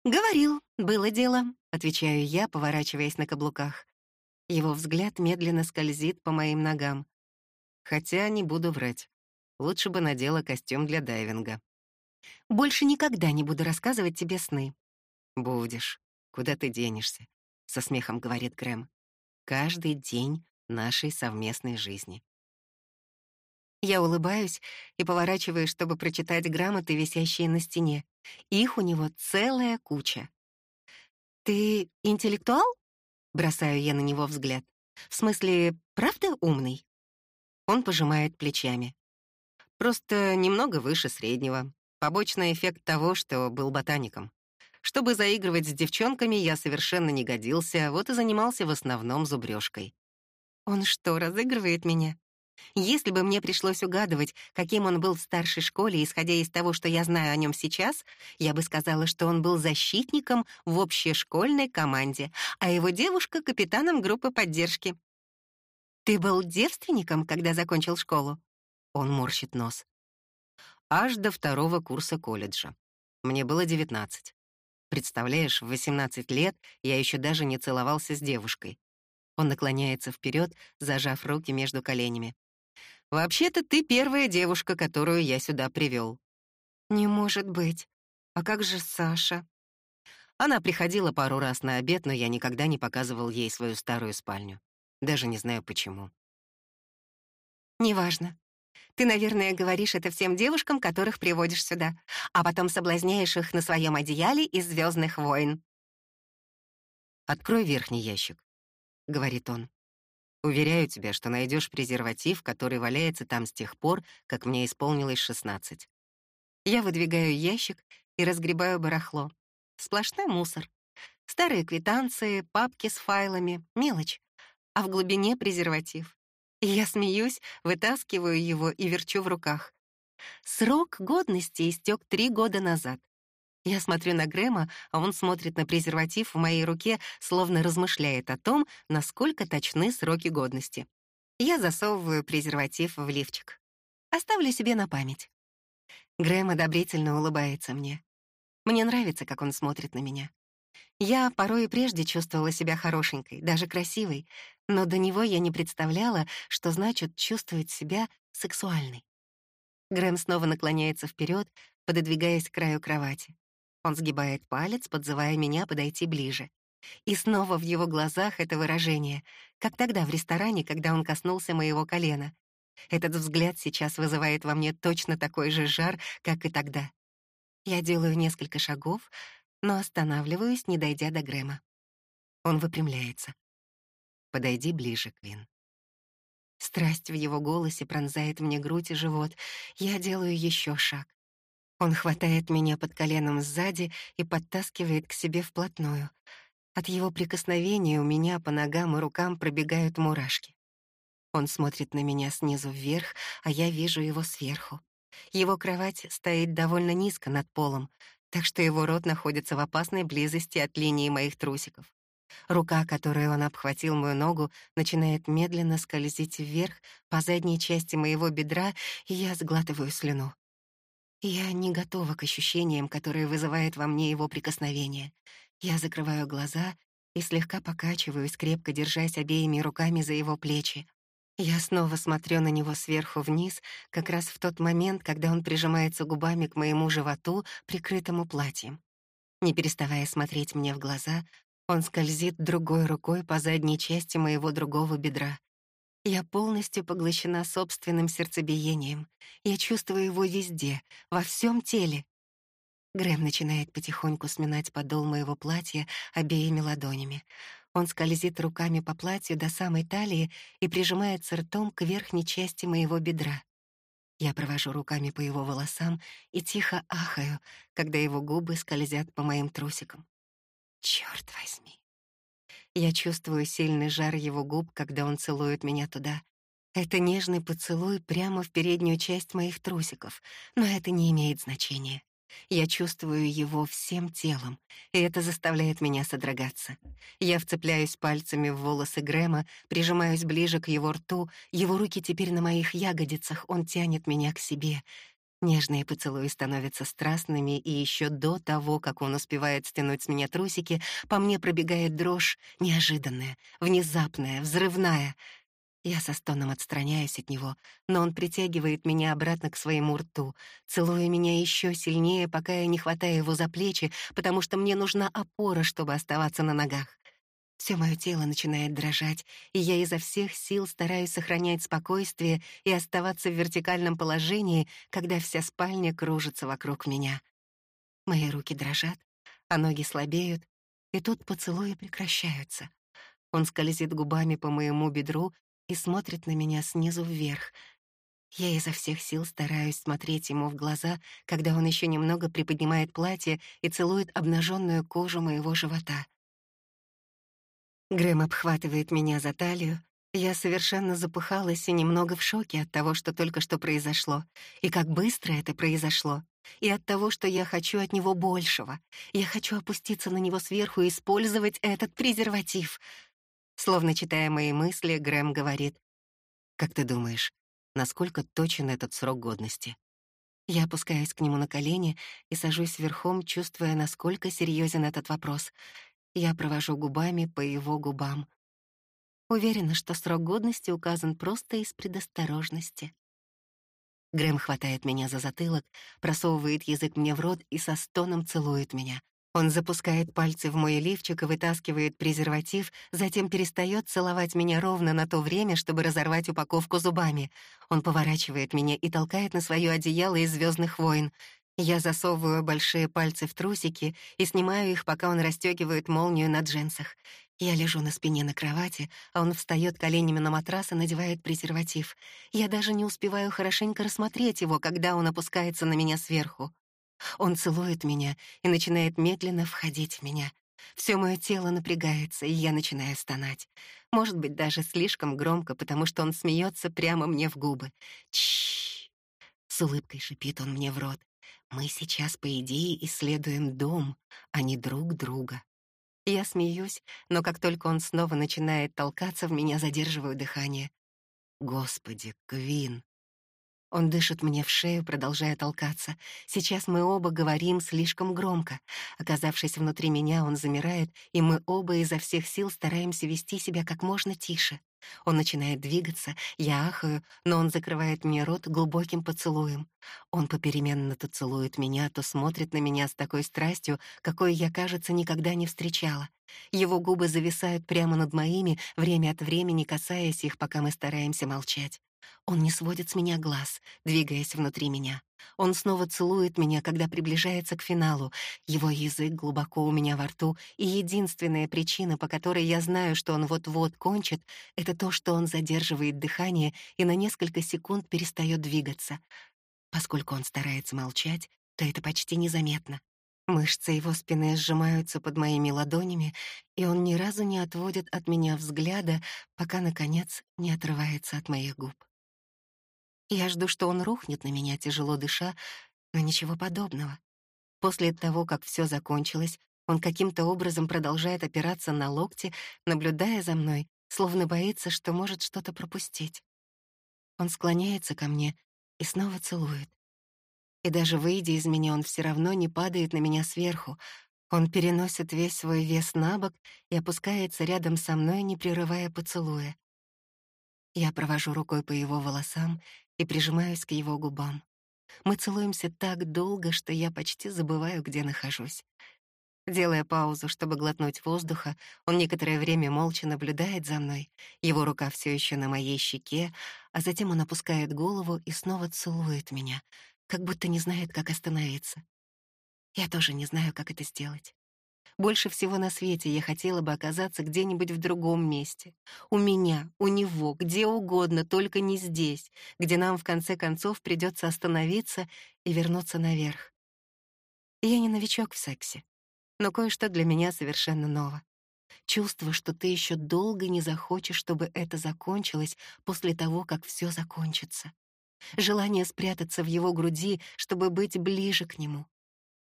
«Говорил, было дело», — отвечаю я, поворачиваясь на каблуках. Его взгляд медленно скользит по моим ногам. Хотя не буду врать. Лучше бы надела костюм для дайвинга. «Больше никогда не буду рассказывать тебе сны». «Будешь. Куда ты денешься?» — со смехом говорит Грэм. «Каждый день нашей совместной жизни». Я улыбаюсь и поворачиваюсь, чтобы прочитать грамоты, висящие на стене. Их у него целая куча. «Ты интеллектуал?» — бросаю я на него взгляд. «В смысле, правда умный?» Он пожимает плечами. «Просто немного выше среднего. Побочный эффект того, что был ботаником. Чтобы заигрывать с девчонками, я совершенно не годился, вот и занимался в основном зубрёжкой». «Он что, разыгрывает меня?» Если бы мне пришлось угадывать, каким он был в старшей школе, исходя из того, что я знаю о нем сейчас, я бы сказала, что он был защитником в общешкольной команде, а его девушка — капитаном группы поддержки. «Ты был девственником, когда закончил школу?» Он морщит нос. Аж до второго курса колледжа. Мне было 19. Представляешь, в 18 лет я еще даже не целовался с девушкой. Он наклоняется вперед, зажав руки между коленями. «Вообще-то ты первая девушка, которую я сюда привел. «Не может быть. А как же Саша?» Она приходила пару раз на обед, но я никогда не показывал ей свою старую спальню. Даже не знаю почему. «Неважно. Ты, наверное, говоришь это всем девушкам, которых приводишь сюда, а потом соблазняешь их на своем одеяле из Звездных войн». «Открой верхний ящик», — говорит он. «Уверяю тебя, что найдешь презерватив, который валяется там с тех пор, как мне исполнилось 16. Я выдвигаю ящик и разгребаю барахло. Сплошной мусор. Старые квитанции, папки с файлами, мелочь. А в глубине презерватив. Я смеюсь, вытаскиваю его и верчу в руках. Срок годности истек три года назад. Я смотрю на Грэма, а он смотрит на презерватив в моей руке, словно размышляет о том, насколько точны сроки годности. Я засовываю презерватив в лифчик. Оставлю себе на память. Грэм одобрительно улыбается мне. Мне нравится, как он смотрит на меня. Я порой и прежде чувствовала себя хорошенькой, даже красивой, но до него я не представляла, что значит чувствовать себя сексуальной. Грэм снова наклоняется вперед, пододвигаясь к краю кровати. Он сгибает палец, подзывая меня подойти ближе. И снова в его глазах это выражение, как тогда в ресторане, когда он коснулся моего колена. Этот взгляд сейчас вызывает во мне точно такой же жар, как и тогда. Я делаю несколько шагов, но останавливаюсь, не дойдя до Грэма. Он выпрямляется. «Подойди ближе, Квин». Страсть в его голосе пронзает мне грудь и живот. Я делаю еще шаг. Он хватает меня под коленом сзади и подтаскивает к себе вплотную. От его прикосновения у меня по ногам и рукам пробегают мурашки. Он смотрит на меня снизу вверх, а я вижу его сверху. Его кровать стоит довольно низко над полом, так что его рот находится в опасной близости от линии моих трусиков. Рука, которой он обхватил мою ногу, начинает медленно скользить вверх по задней части моего бедра, и я сглатываю слюну. Я не готова к ощущениям, которые вызывает во мне его прикосновение. Я закрываю глаза и слегка покачиваюсь, крепко держась обеими руками за его плечи. Я снова смотрю на него сверху вниз, как раз в тот момент, когда он прижимается губами к моему животу, прикрытому платьем. Не переставая смотреть мне в глаза, он скользит другой рукой по задней части моего другого бедра. Я полностью поглощена собственным сердцебиением. Я чувствую его везде, во всем теле. Грэм начинает потихоньку сминать подол моего платья обеими ладонями. Он скользит руками по платью до самой талии и прижимается ртом к верхней части моего бедра. Я провожу руками по его волосам и тихо ахаю, когда его губы скользят по моим трусикам. Черт возьми! Я чувствую сильный жар его губ, когда он целует меня туда. Это нежный поцелуй прямо в переднюю часть моих трусиков, но это не имеет значения. Я чувствую его всем телом, и это заставляет меня содрогаться. Я вцепляюсь пальцами в волосы Грэма, прижимаюсь ближе к его рту, его руки теперь на моих ягодицах, он тянет меня к себе. Нежные поцелуи становятся страстными, и еще до того, как он успевает стянуть с меня трусики, по мне пробегает дрожь, неожиданная, внезапная, взрывная — я со стоном отстраняюсь от него, но он притягивает меня обратно к своему рту, целуя меня еще сильнее, пока я не хватаю его за плечи, потому что мне нужна опора, чтобы оставаться на ногах. Все мое тело начинает дрожать, и я изо всех сил стараюсь сохранять спокойствие и оставаться в вертикальном положении, когда вся спальня кружится вокруг меня. Мои руки дрожат, а ноги слабеют, и тут поцелуи прекращаются. Он скользит губами по моему бедру, и смотрит на меня снизу вверх. Я изо всех сил стараюсь смотреть ему в глаза, когда он еще немного приподнимает платье и целует обнаженную кожу моего живота. Грэм обхватывает меня за талию, Я совершенно запыхалась и немного в шоке от того, что только что произошло, и как быстро это произошло, и от того, что я хочу от него большего. Я хочу опуститься на него сверху и использовать этот презерватив. Словно читая мои мысли, Грэм говорит, «Как ты думаешь, насколько точен этот срок годности?» Я опускаюсь к нему на колени и сажусь верхом, чувствуя, насколько серьезен этот вопрос. Я провожу губами по его губам — Уверена, что срок годности указан просто из предосторожности. Грэм хватает меня за затылок, просовывает язык мне в рот и со стоном целует меня. Он запускает пальцы в мой лифчик и вытаскивает презерватив, затем перестает целовать меня ровно на то время, чтобы разорвать упаковку зубами. Он поворачивает меня и толкает на свое одеяло из звездных войн. Я засовываю большие пальцы в трусики и снимаю их, пока он расстегивает молнию на джинсах. Я лежу на спине на кровати, а он встает коленями на матрас и надевает презерватив. Я даже не успеваю хорошенько рассмотреть его, когда он опускается на меня сверху. Он целует меня и начинает медленно входить в меня. Все мое тело напрягается, и я начинаю стонать. Может быть, даже слишком громко, потому что он смеется прямо мне в губы. Чш! С улыбкой шипит он мне в рот. Мы сейчас, по идее, исследуем дом, а не друг друга. Я смеюсь, но как только он снова начинает толкаться, в меня задерживаю дыхание. Господи, Квин. Он дышит мне в шею, продолжая толкаться. Сейчас мы оба говорим слишком громко. Оказавшись внутри меня, он замирает, и мы оба изо всех сил стараемся вести себя как можно тише. Он начинает двигаться, я ахаю, но он закрывает мне рот глубоким поцелуем. Он попеременно то целует меня, то смотрит на меня с такой страстью, какой я, кажется, никогда не встречала. Его губы зависают прямо над моими, время от времени касаясь их, пока мы стараемся молчать. Он не сводит с меня глаз, двигаясь внутри меня. Он снова целует меня, когда приближается к финалу. Его язык глубоко у меня во рту, и единственная причина, по которой я знаю, что он вот-вот кончит, это то, что он задерживает дыхание и на несколько секунд перестает двигаться. Поскольку он старается молчать, то это почти незаметно. Мышцы его спины сжимаются под моими ладонями, и он ни разу не отводит от меня взгляда, пока, наконец, не отрывается от моих губ. Я жду, что он рухнет на меня, тяжело дыша, но ничего подобного. После того, как все закончилось, он каким-то образом продолжает опираться на локти, наблюдая за мной, словно боится, что может что-то пропустить. Он склоняется ко мне и снова целует. И даже выйдя из меня, он все равно не падает на меня сверху. Он переносит весь свой вес на бок и опускается рядом со мной, не прерывая поцелуя. Я провожу рукой по его волосам и прижимаюсь к его губам. Мы целуемся так долго, что я почти забываю, где нахожусь. Делая паузу, чтобы глотнуть воздуха, он некоторое время молча наблюдает за мной. Его рука все еще на моей щеке, а затем он опускает голову и снова целует меня, как будто не знает, как остановиться. Я тоже не знаю, как это сделать. Больше всего на свете я хотела бы оказаться где-нибудь в другом месте. У меня, у него, где угодно, только не здесь, где нам в конце концов придется остановиться и вернуться наверх. Я не новичок в сексе, но кое-что для меня совершенно ново. Чувство, что ты еще долго не захочешь, чтобы это закончилось после того, как все закончится. Желание спрятаться в его груди, чтобы быть ближе к нему.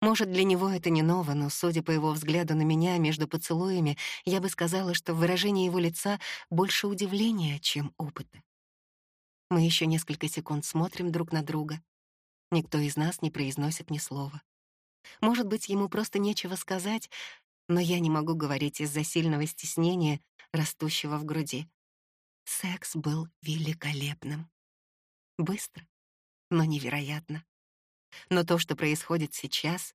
Может, для него это не ново, но, судя по его взгляду на меня между поцелуями, я бы сказала, что в выражении его лица больше удивления, чем опыта. Мы еще несколько секунд смотрим друг на друга. Никто из нас не произносит ни слова. Может быть, ему просто нечего сказать, но я не могу говорить из-за сильного стеснения, растущего в груди. Секс был великолепным. Быстро, но невероятно. Но то, что происходит сейчас,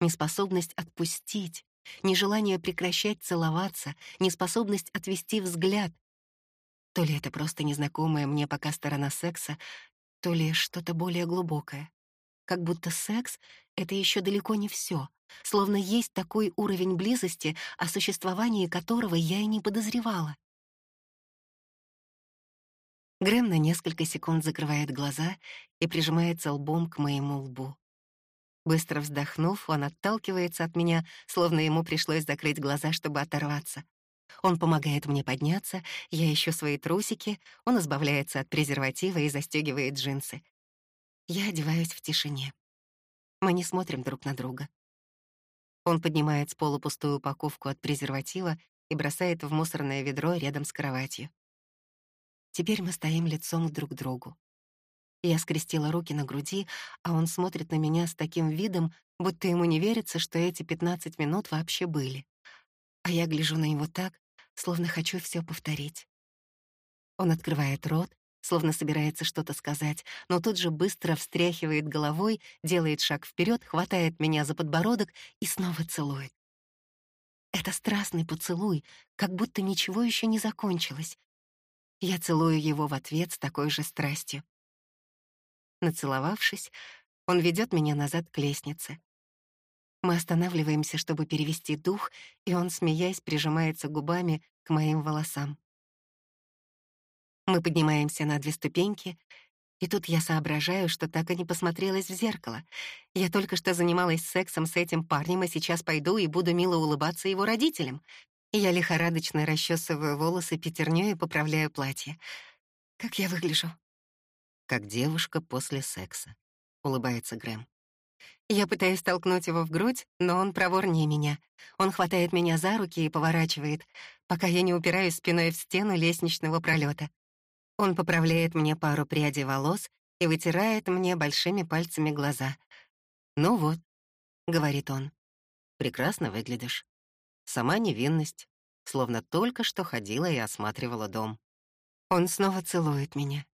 неспособность отпустить, нежелание прекращать целоваться, неспособность отвести взгляд, то ли это просто незнакомая мне пока сторона секса, то ли что-то более глубокое. Как будто секс — это еще далеко не все, словно есть такой уровень близости, о существовании которого я и не подозревала. Грэм на несколько секунд закрывает глаза и прижимается лбом к моему лбу. Быстро вздохнув, он отталкивается от меня, словно ему пришлось закрыть глаза, чтобы оторваться. Он помогает мне подняться, я ищу свои трусики, он избавляется от презерватива и застегивает джинсы. Я одеваюсь в тишине. Мы не смотрим друг на друга. Он поднимает с пола пустую упаковку от презерватива и бросает в мусорное ведро рядом с кроватью. Теперь мы стоим лицом друг к другу. Я скрестила руки на груди, а он смотрит на меня с таким видом, будто ему не верится, что эти 15 минут вообще были. А я гляжу на него так, словно хочу все повторить. Он открывает рот, словно собирается что-то сказать, но тут же быстро встряхивает головой, делает шаг вперед, хватает меня за подбородок и снова целует. Это страстный поцелуй, как будто ничего еще не закончилось. Я целую его в ответ с такой же страстью. Нацеловавшись, он ведет меня назад к лестнице. Мы останавливаемся, чтобы перевести дух, и он, смеясь, прижимается губами к моим волосам. Мы поднимаемся на две ступеньки, и тут я соображаю, что так и не посмотрелась в зеркало. Я только что занималась сексом с этим парнем, и сейчас пойду и буду мило улыбаться его родителям. Я лихорадочно расчесываю волосы пятернёй и поправляю платье. Как я выгляжу? Как девушка после секса, — улыбается Грэм. Я пытаюсь толкнуть его в грудь, но он проворнее меня. Он хватает меня за руки и поворачивает, пока я не упираюсь спиной в стену лестничного пролета. Он поправляет мне пару прядей волос и вытирает мне большими пальцами глаза. «Ну вот», — говорит он, — «прекрасно выглядишь. Сама невинность, словно только что ходила и осматривала дом». Он снова целует меня.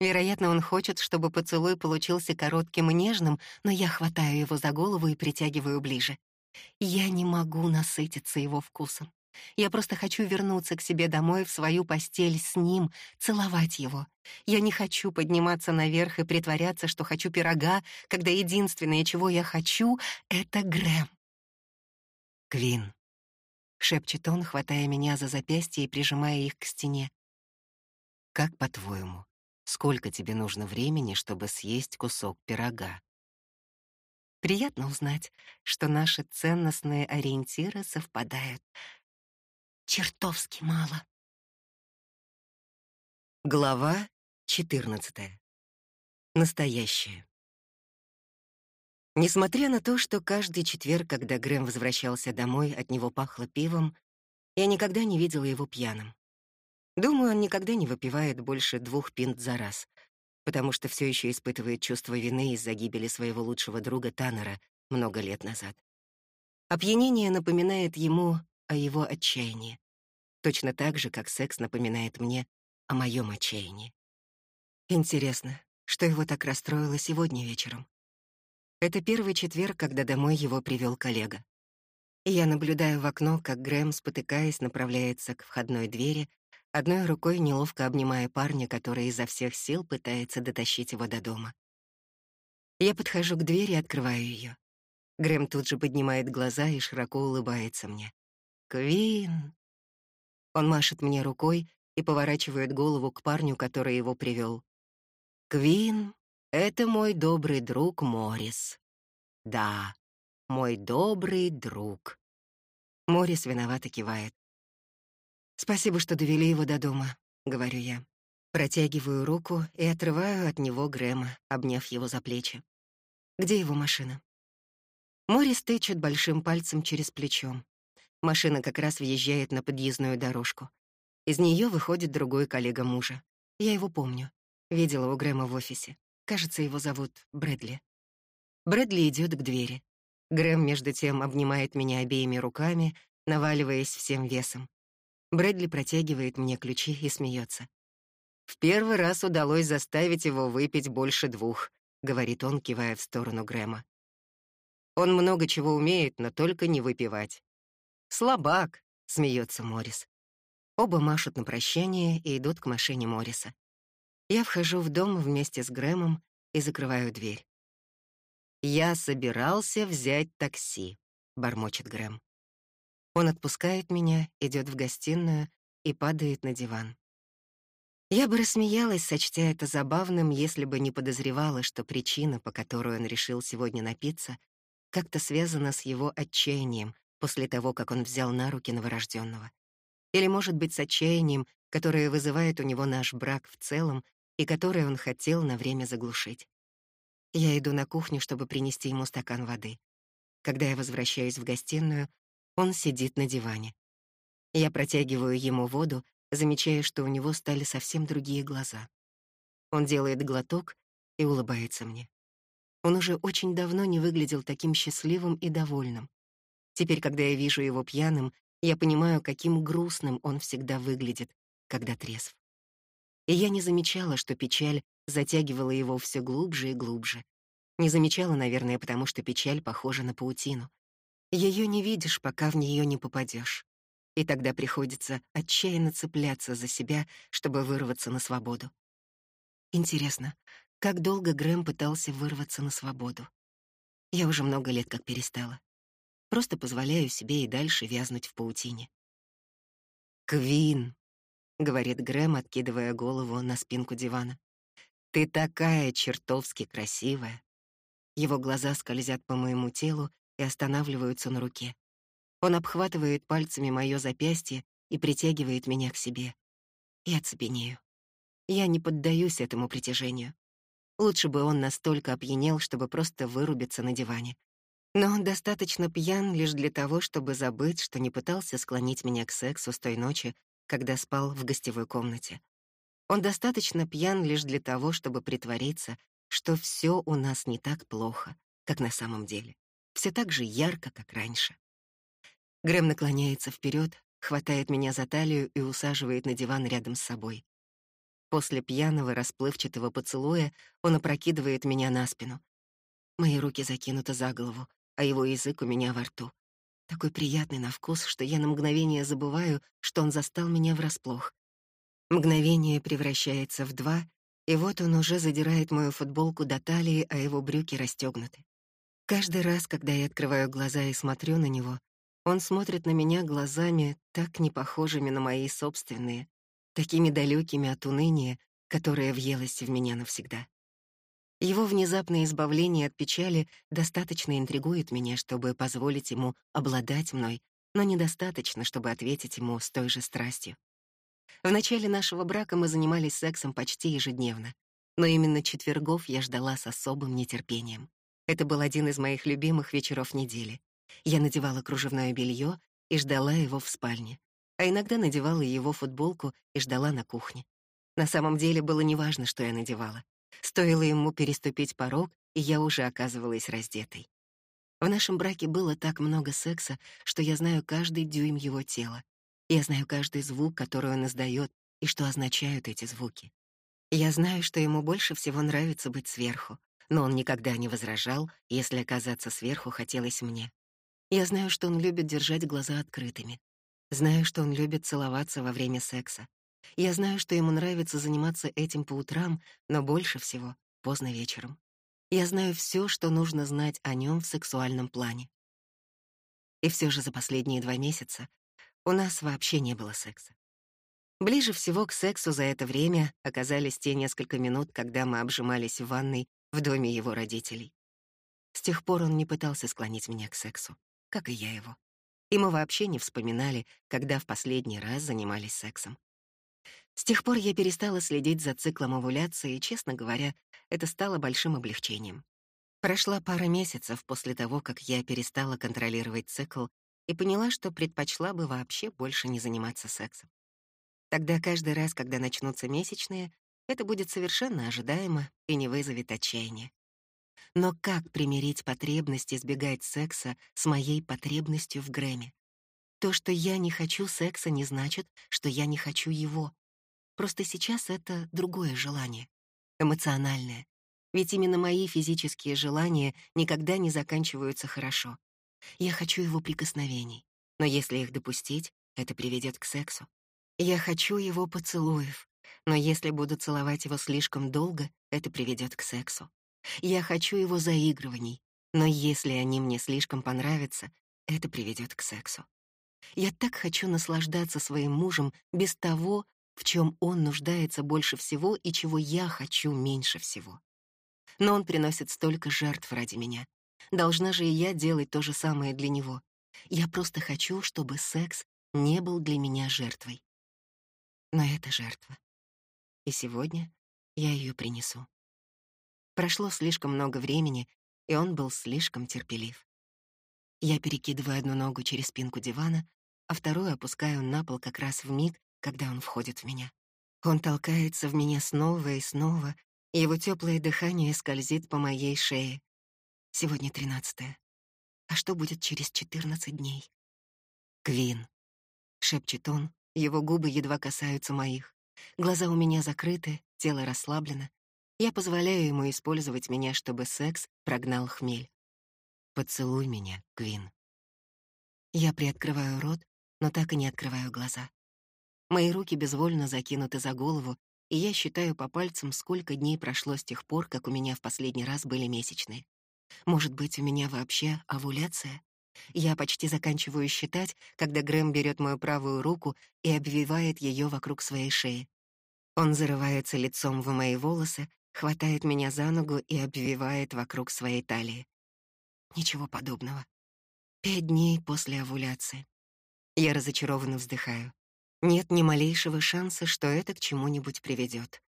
Вероятно, он хочет, чтобы поцелуй получился коротким и нежным, но я хватаю его за голову и притягиваю ближе. Я не могу насытиться его вкусом. Я просто хочу вернуться к себе домой в свою постель с ним, целовать его. Я не хочу подниматься наверх и притворяться, что хочу пирога, когда единственное, чего я хочу, — это Грэм. «Квин», — шепчет он, хватая меня за запястье и прижимая их к стене. «Как, по-твоему, сколько тебе нужно времени, чтобы съесть кусок пирога?» Приятно узнать, что наши ценностные ориентиры совпадают чертовски мало. Глава 14. Настоящее. Несмотря на то, что каждый четверг, когда Грэм возвращался домой, от него пахло пивом, я никогда не видела его пьяным. Думаю, он никогда не выпивает больше двух пинт за раз, потому что все еще испытывает чувство вины из-за гибели своего лучшего друга Таннера много лет назад. Опьянение напоминает ему о его отчаянии. Точно так же, как секс напоминает мне о моем отчаянии. Интересно, что его так расстроило сегодня вечером? Это первый четверг, когда домой его привел коллега. Я наблюдаю в окно, как Грэм, спотыкаясь, направляется к входной двери, одной рукой неловко обнимая парня, который изо всех сил пытается дотащить его до дома. Я подхожу к двери и открываю ее. Грэм тут же поднимает глаза и широко улыбается мне. «Квин!» Он машет мне рукой и поворачивает голову к парню, который его привел. «Квин — это мой добрый друг Морис. Да, мой добрый друг». Морис виновато кивает. «Спасибо, что довели его до дома», — говорю я. Протягиваю руку и отрываю от него Грэма, обняв его за плечи. «Где его машина?» Морис тычет большим пальцем через плечо. Машина как раз въезжает на подъездную дорожку. Из нее выходит другой коллега мужа. Я его помню. Видела у Грэма в офисе. Кажется, его зовут Брэдли. Брэдли идет к двери. Грэм, между тем, обнимает меня обеими руками, наваливаясь всем весом. Брэдли протягивает мне ключи и смеется. «В первый раз удалось заставить его выпить больше двух», — говорит он, кивая в сторону Грэма. «Он много чего умеет, но только не выпивать. «Слабак», — смеется Морис. Оба машут на прощание и идут к машине Морриса. Я вхожу в дом вместе с Грэмом и закрываю дверь. «Я собирался взять такси», — бормочет Грэм. Он отпускает меня, идет в гостиную и падает на диван. Я бы рассмеялась, сочтя это забавным, если бы не подозревала, что причина, по которой он решил сегодня напиться, как-то связана с его отчаянием, после того, как он взял на руки новорожденного. Или, может быть, с отчаянием, которое вызывает у него наш брак в целом и которое он хотел на время заглушить. Я иду на кухню, чтобы принести ему стакан воды. Когда я возвращаюсь в гостиную, он сидит на диване. Я протягиваю ему воду, замечая, что у него стали совсем другие глаза. Он делает глоток и улыбается мне. Он уже очень давно не выглядел таким счастливым и довольным. Теперь, когда я вижу его пьяным, я понимаю, каким грустным он всегда выглядит, когда трезв. И я не замечала, что печаль затягивала его все глубже и глубже. Не замечала, наверное, потому что печаль похожа на паутину. Ее не видишь, пока в нее не попадешь. И тогда приходится отчаянно цепляться за себя, чтобы вырваться на свободу. Интересно, как долго Грэм пытался вырваться на свободу? Я уже много лет как перестала. Просто позволяю себе и дальше вязнуть в паутине. «Квин», — говорит Грэм, откидывая голову на спинку дивана. «Ты такая чертовски красивая». Его глаза скользят по моему телу и останавливаются на руке. Он обхватывает пальцами моё запястье и притягивает меня к себе. Я цепенею. Я не поддаюсь этому притяжению. Лучше бы он настолько опьянел, чтобы просто вырубиться на диване. Но он достаточно пьян лишь для того, чтобы забыть, что не пытался склонить меня к сексу с той ночи, когда спал в гостевой комнате. Он достаточно пьян лишь для того, чтобы притвориться, что все у нас не так плохо, как на самом деле. Все так же ярко, как раньше. Грэм наклоняется вперед, хватает меня за талию и усаживает на диван рядом с собой. После пьяного расплывчатого поцелуя он опрокидывает меня на спину. Мои руки закинуты за голову, а его язык у меня во рту. Такой приятный на вкус, что я на мгновение забываю, что он застал меня врасплох. Мгновение превращается в два, и вот он уже задирает мою футболку до талии, а его брюки расстегнуты. Каждый раз, когда я открываю глаза и смотрю на него, он смотрит на меня глазами, так не похожими на мои собственные, такими далекими от уныния, которое въелось в меня навсегда. Его внезапное избавление от печали достаточно интригует меня, чтобы позволить ему обладать мной, но недостаточно, чтобы ответить ему с той же страстью. В начале нашего брака мы занимались сексом почти ежедневно, но именно четвергов я ждала с особым нетерпением. Это был один из моих любимых вечеров недели. Я надевала кружевное белье и ждала его в спальне а иногда надевала его футболку и ждала на кухне. На самом деле было неважно, что я надевала. Стоило ему переступить порог, и я уже оказывалась раздетой. В нашем браке было так много секса, что я знаю каждый дюйм его тела. Я знаю каждый звук, который он издает, и что означают эти звуки. Я знаю, что ему больше всего нравится быть сверху, но он никогда не возражал, если оказаться сверху хотелось мне. Я знаю, что он любит держать глаза открытыми, Знаю, что он любит целоваться во время секса. Я знаю, что ему нравится заниматься этим по утрам, но больше всего — поздно вечером. Я знаю все, что нужно знать о нем в сексуальном плане. И все же за последние два месяца у нас вообще не было секса. Ближе всего к сексу за это время оказались те несколько минут, когда мы обжимались в ванной в доме его родителей. С тех пор он не пытался склонить меня к сексу, как и я его и мы вообще не вспоминали, когда в последний раз занимались сексом. С тех пор я перестала следить за циклом овуляции, и, честно говоря, это стало большим облегчением. Прошла пара месяцев после того, как я перестала контролировать цикл и поняла, что предпочла бы вообще больше не заниматься сексом. Тогда каждый раз, когда начнутся месячные, это будет совершенно ожидаемо и не вызовет отчаяния. Но как примирить потребность избегать секса с моей потребностью в Грэмме? То, что я не хочу секса, не значит, что я не хочу его. Просто сейчас это другое желание, эмоциональное. Ведь именно мои физические желания никогда не заканчиваются хорошо. Я хочу его прикосновений, но если их допустить, это приведет к сексу. Я хочу его поцелуев, но если буду целовать его слишком долго, это приведет к сексу. Я хочу его заигрываний, но если они мне слишком понравятся, это приведет к сексу. Я так хочу наслаждаться своим мужем без того, в чем он нуждается больше всего и чего я хочу меньше всего. Но он приносит столько жертв ради меня. Должна же и я делать то же самое для него. Я просто хочу, чтобы секс не был для меня жертвой. Но это жертва. И сегодня я ее принесу. Прошло слишком много времени, и он был слишком терпелив. Я перекидываю одну ногу через спинку дивана, а вторую опускаю на пол как раз в миг, когда он входит в меня. Он толкается в меня снова и снова, и его теплое дыхание скользит по моей шее. Сегодня тринадцатое. А что будет через четырнадцать дней? Квин. Шепчет он, его губы едва касаются моих. Глаза у меня закрыты, тело расслаблено. Я позволяю ему использовать меня, чтобы секс прогнал хмель. Поцелуй меня, Квин. Я приоткрываю рот, но так и не открываю глаза. Мои руки безвольно закинуты за голову, и я считаю по пальцам, сколько дней прошло с тех пор, как у меня в последний раз были месячные. Может быть, у меня вообще овуляция? Я почти заканчиваю считать, когда Грэм берет мою правую руку и обвивает ее вокруг своей шеи. Он зарывается лицом в мои волосы, хватает меня за ногу и обвивает вокруг своей талии. Ничего подобного. Пять дней после овуляции. Я разочарованно вздыхаю. Нет ни малейшего шанса, что это к чему-нибудь приведет.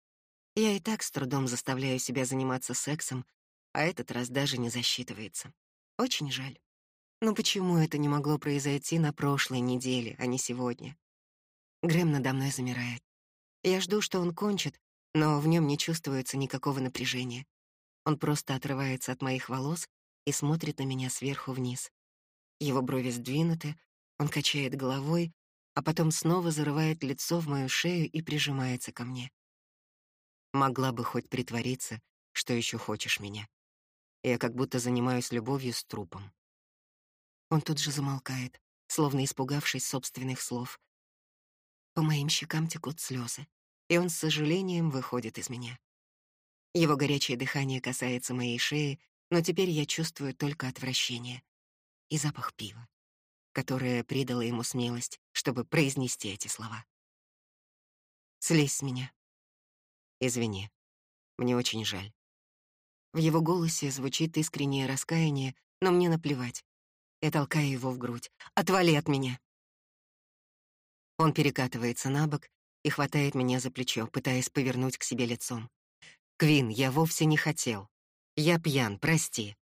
Я и так с трудом заставляю себя заниматься сексом, а этот раз даже не засчитывается. Очень жаль. Но почему это не могло произойти на прошлой неделе, а не сегодня? Грэм надо мной замирает. Я жду, что он кончит, но в нем не чувствуется никакого напряжения. Он просто отрывается от моих волос и смотрит на меня сверху вниз. Его брови сдвинуты, он качает головой, а потом снова зарывает лицо в мою шею и прижимается ко мне. Могла бы хоть притвориться, что еще хочешь меня. Я как будто занимаюсь любовью с трупом. Он тут же замолкает, словно испугавшись собственных слов. По моим щекам текут слезы и он с сожалением выходит из меня. Его горячее дыхание касается моей шеи, но теперь я чувствую только отвращение и запах пива, которое придало ему смелость, чтобы произнести эти слова. «Слезь с меня». «Извини, мне очень жаль». В его голосе звучит искреннее раскаяние, но мне наплевать. Я толкаю его в грудь. «Отвали от меня!» Он перекатывается на бок и хватает меня за плечо, пытаясь повернуть к себе лицом. «Квин, я вовсе не хотел. Я пьян, прости».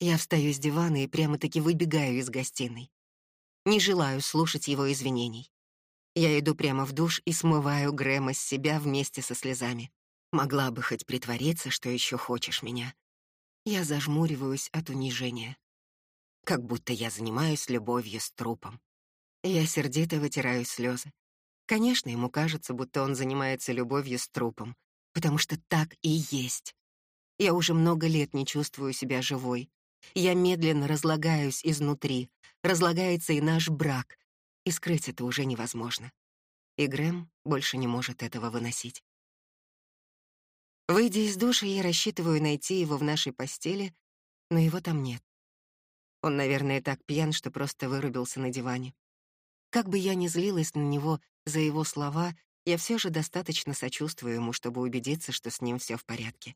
Я встаю с дивана и прямо-таки выбегаю из гостиной. Не желаю слушать его извинений. Я иду прямо в душ и смываю Грэма с себя вместе со слезами. Могла бы хоть притвориться, что еще хочешь меня. Я зажмуриваюсь от унижения. Как будто я занимаюсь любовью с трупом. Я сердито вытираю слезы. Конечно, ему кажется, будто он занимается любовью с трупом, потому что так и есть. Я уже много лет не чувствую себя живой. Я медленно разлагаюсь изнутри, разлагается и наш брак, и скрыть это уже невозможно. И Грэм больше не может этого выносить. Выйдя из души, я рассчитываю найти его в нашей постели, но его там нет. Он, наверное, так пьян, что просто вырубился на диване. Как бы я ни злилась на него за его слова, я все же достаточно сочувствую ему, чтобы убедиться, что с ним все в порядке.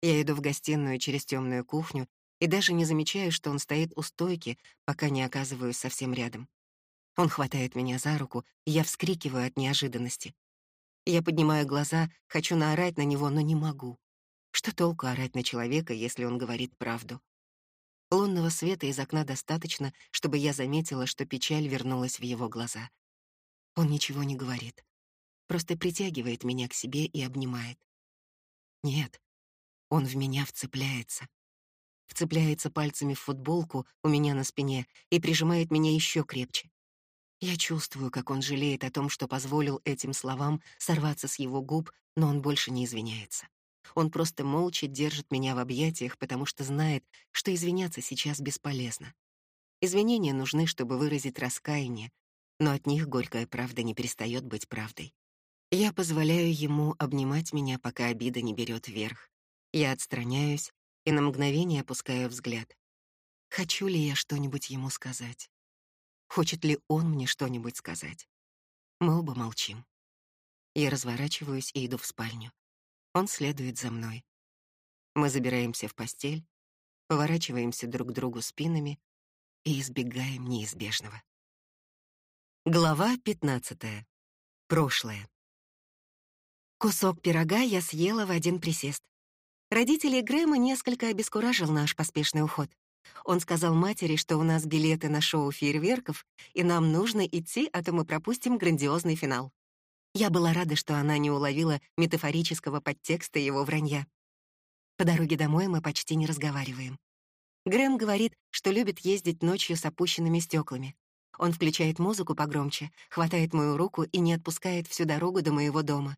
Я иду в гостиную через темную кухню и даже не замечаю, что он стоит у стойки, пока не оказываюсь совсем рядом. Он хватает меня за руку, и я вскрикиваю от неожиданности. Я поднимаю глаза, хочу наорать на него, но не могу. Что толку орать на человека, если он говорит правду? Лунного света из окна достаточно, чтобы я заметила, что печаль вернулась в его глаза. Он ничего не говорит, просто притягивает меня к себе и обнимает. Нет, он в меня вцепляется. Вцепляется пальцами в футболку у меня на спине и прижимает меня еще крепче. Я чувствую, как он жалеет о том, что позволил этим словам сорваться с его губ, но он больше не извиняется. Он просто молча держит меня в объятиях, потому что знает, что извиняться сейчас бесполезно. Извинения нужны, чтобы выразить раскаяние, но от них горькая правда не перестает быть правдой. Я позволяю ему обнимать меня, пока обида не берет верх. Я отстраняюсь и на мгновение опускаю взгляд. Хочу ли я что-нибудь ему сказать? Хочет ли он мне что-нибудь сказать? Мы оба молчим. Я разворачиваюсь и иду в спальню. Он следует за мной. Мы забираемся в постель, поворачиваемся друг к другу спинами и избегаем неизбежного. Глава 15. Прошлое. Кусок пирога я съела в один присест. Родители Грэма несколько обескуражил наш поспешный уход. Он сказал матери, что у нас билеты на шоу фейерверков, и нам нужно идти, а то мы пропустим грандиозный финал. Я была рада, что она не уловила метафорического подтекста его вранья. По дороге домой мы почти не разговариваем. Грэм говорит, что любит ездить ночью с опущенными стеклами. Он включает музыку погромче, хватает мою руку и не отпускает всю дорогу до моего дома.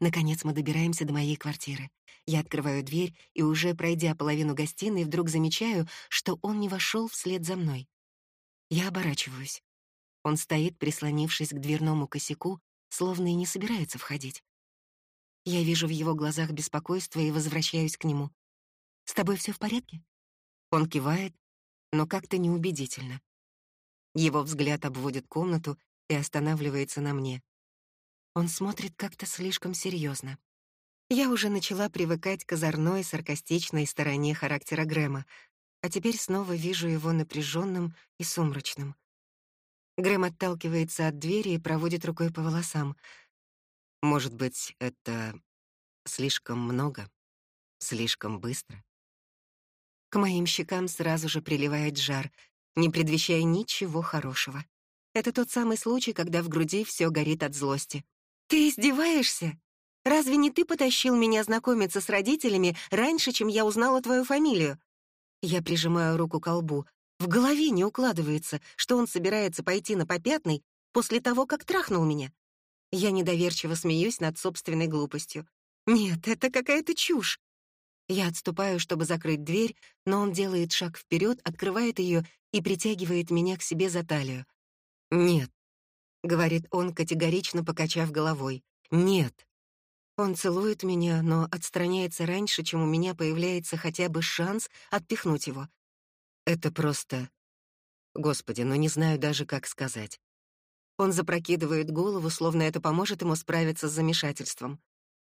Наконец мы добираемся до моей квартиры. Я открываю дверь и, уже пройдя половину гостиной, вдруг замечаю, что он не вошел вслед за мной. Я оборачиваюсь. Он стоит, прислонившись к дверному косяку, словно и не собирается входить. Я вижу в его глазах беспокойство и возвращаюсь к нему. «С тобой все в порядке?» Он кивает, но как-то неубедительно. Его взгляд обводит комнату и останавливается на мне. Он смотрит как-то слишком серьезно. Я уже начала привыкать к озорной, саркастичной стороне характера Грэма, а теперь снова вижу его напряженным и сумрачным. Грэм отталкивается от двери и проводит рукой по волосам. Может быть, это слишком много, слишком быстро. К моим щекам сразу же приливает жар, не предвещая ничего хорошего. Это тот самый случай, когда в груди все горит от злости. «Ты издеваешься? Разве не ты потащил меня знакомиться с родителями раньше, чем я узнала твою фамилию?» Я прижимаю руку к лбу. В голове не укладывается, что он собирается пойти на попятный после того, как трахнул меня. Я недоверчиво смеюсь над собственной глупостью. Нет, это какая-то чушь. Я отступаю, чтобы закрыть дверь, но он делает шаг вперед, открывает ее и притягивает меня к себе за талию. «Нет», — говорит он, категорично покачав головой. «Нет». Он целует меня, но отстраняется раньше, чем у меня появляется хотя бы шанс отпихнуть его. Это просто... Господи, ну не знаю даже, как сказать. Он запрокидывает голову, словно это поможет ему справиться с замешательством.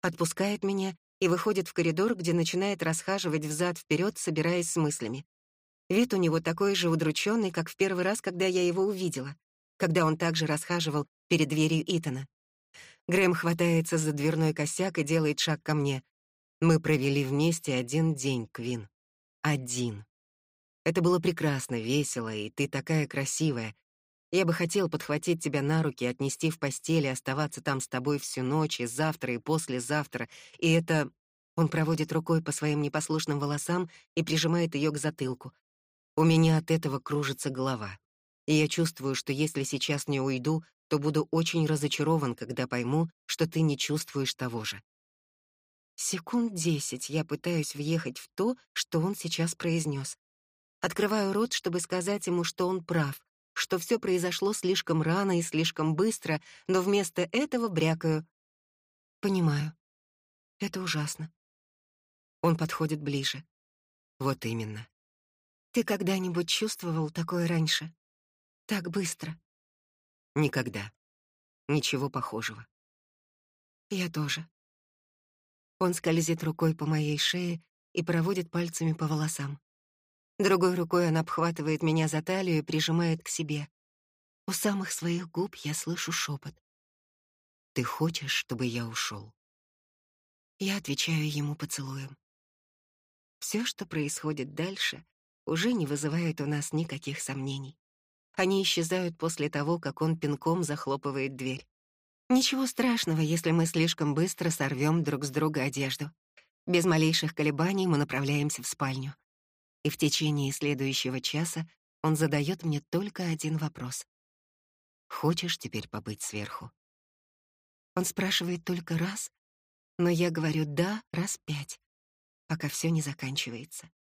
Отпускает меня и выходит в коридор, где начинает расхаживать взад вперед, собираясь с мыслями. Вид у него такой же удрученный, как в первый раз, когда я его увидела, когда он также расхаживал перед дверью Итана. Грэм хватается за дверной косяк и делает шаг ко мне. Мы провели вместе один день, Квин. Один. Это было прекрасно, весело, и ты такая красивая. Я бы хотел подхватить тебя на руки, отнести в постель и оставаться там с тобой всю ночь, и завтра, и послезавтра. И это... Он проводит рукой по своим непослушным волосам и прижимает ее к затылку. У меня от этого кружится голова. И я чувствую, что если сейчас не уйду, то буду очень разочарован, когда пойму, что ты не чувствуешь того же. Секунд десять я пытаюсь въехать в то, что он сейчас произнес. Открываю рот, чтобы сказать ему, что он прав, что все произошло слишком рано и слишком быстро, но вместо этого брякаю. Понимаю. Это ужасно. Он подходит ближе. Вот именно. Ты когда-нибудь чувствовал такое раньше? Так быстро? Никогда. Ничего похожего. Я тоже. Он скользит рукой по моей шее и проводит пальцами по волосам. Другой рукой он обхватывает меня за талию и прижимает к себе. У самых своих губ я слышу шепот. «Ты хочешь, чтобы я ушел? Я отвечаю ему поцелуем. Все, что происходит дальше, уже не вызывают у нас никаких сомнений. Они исчезают после того, как он пинком захлопывает дверь. Ничего страшного, если мы слишком быстро сорвем друг с друга одежду. Без малейших колебаний мы направляемся в спальню. И в течение следующего часа он задает мне только один вопрос. «Хочешь теперь побыть сверху?» Он спрашивает только раз, но я говорю «да» раз пять, пока все не заканчивается.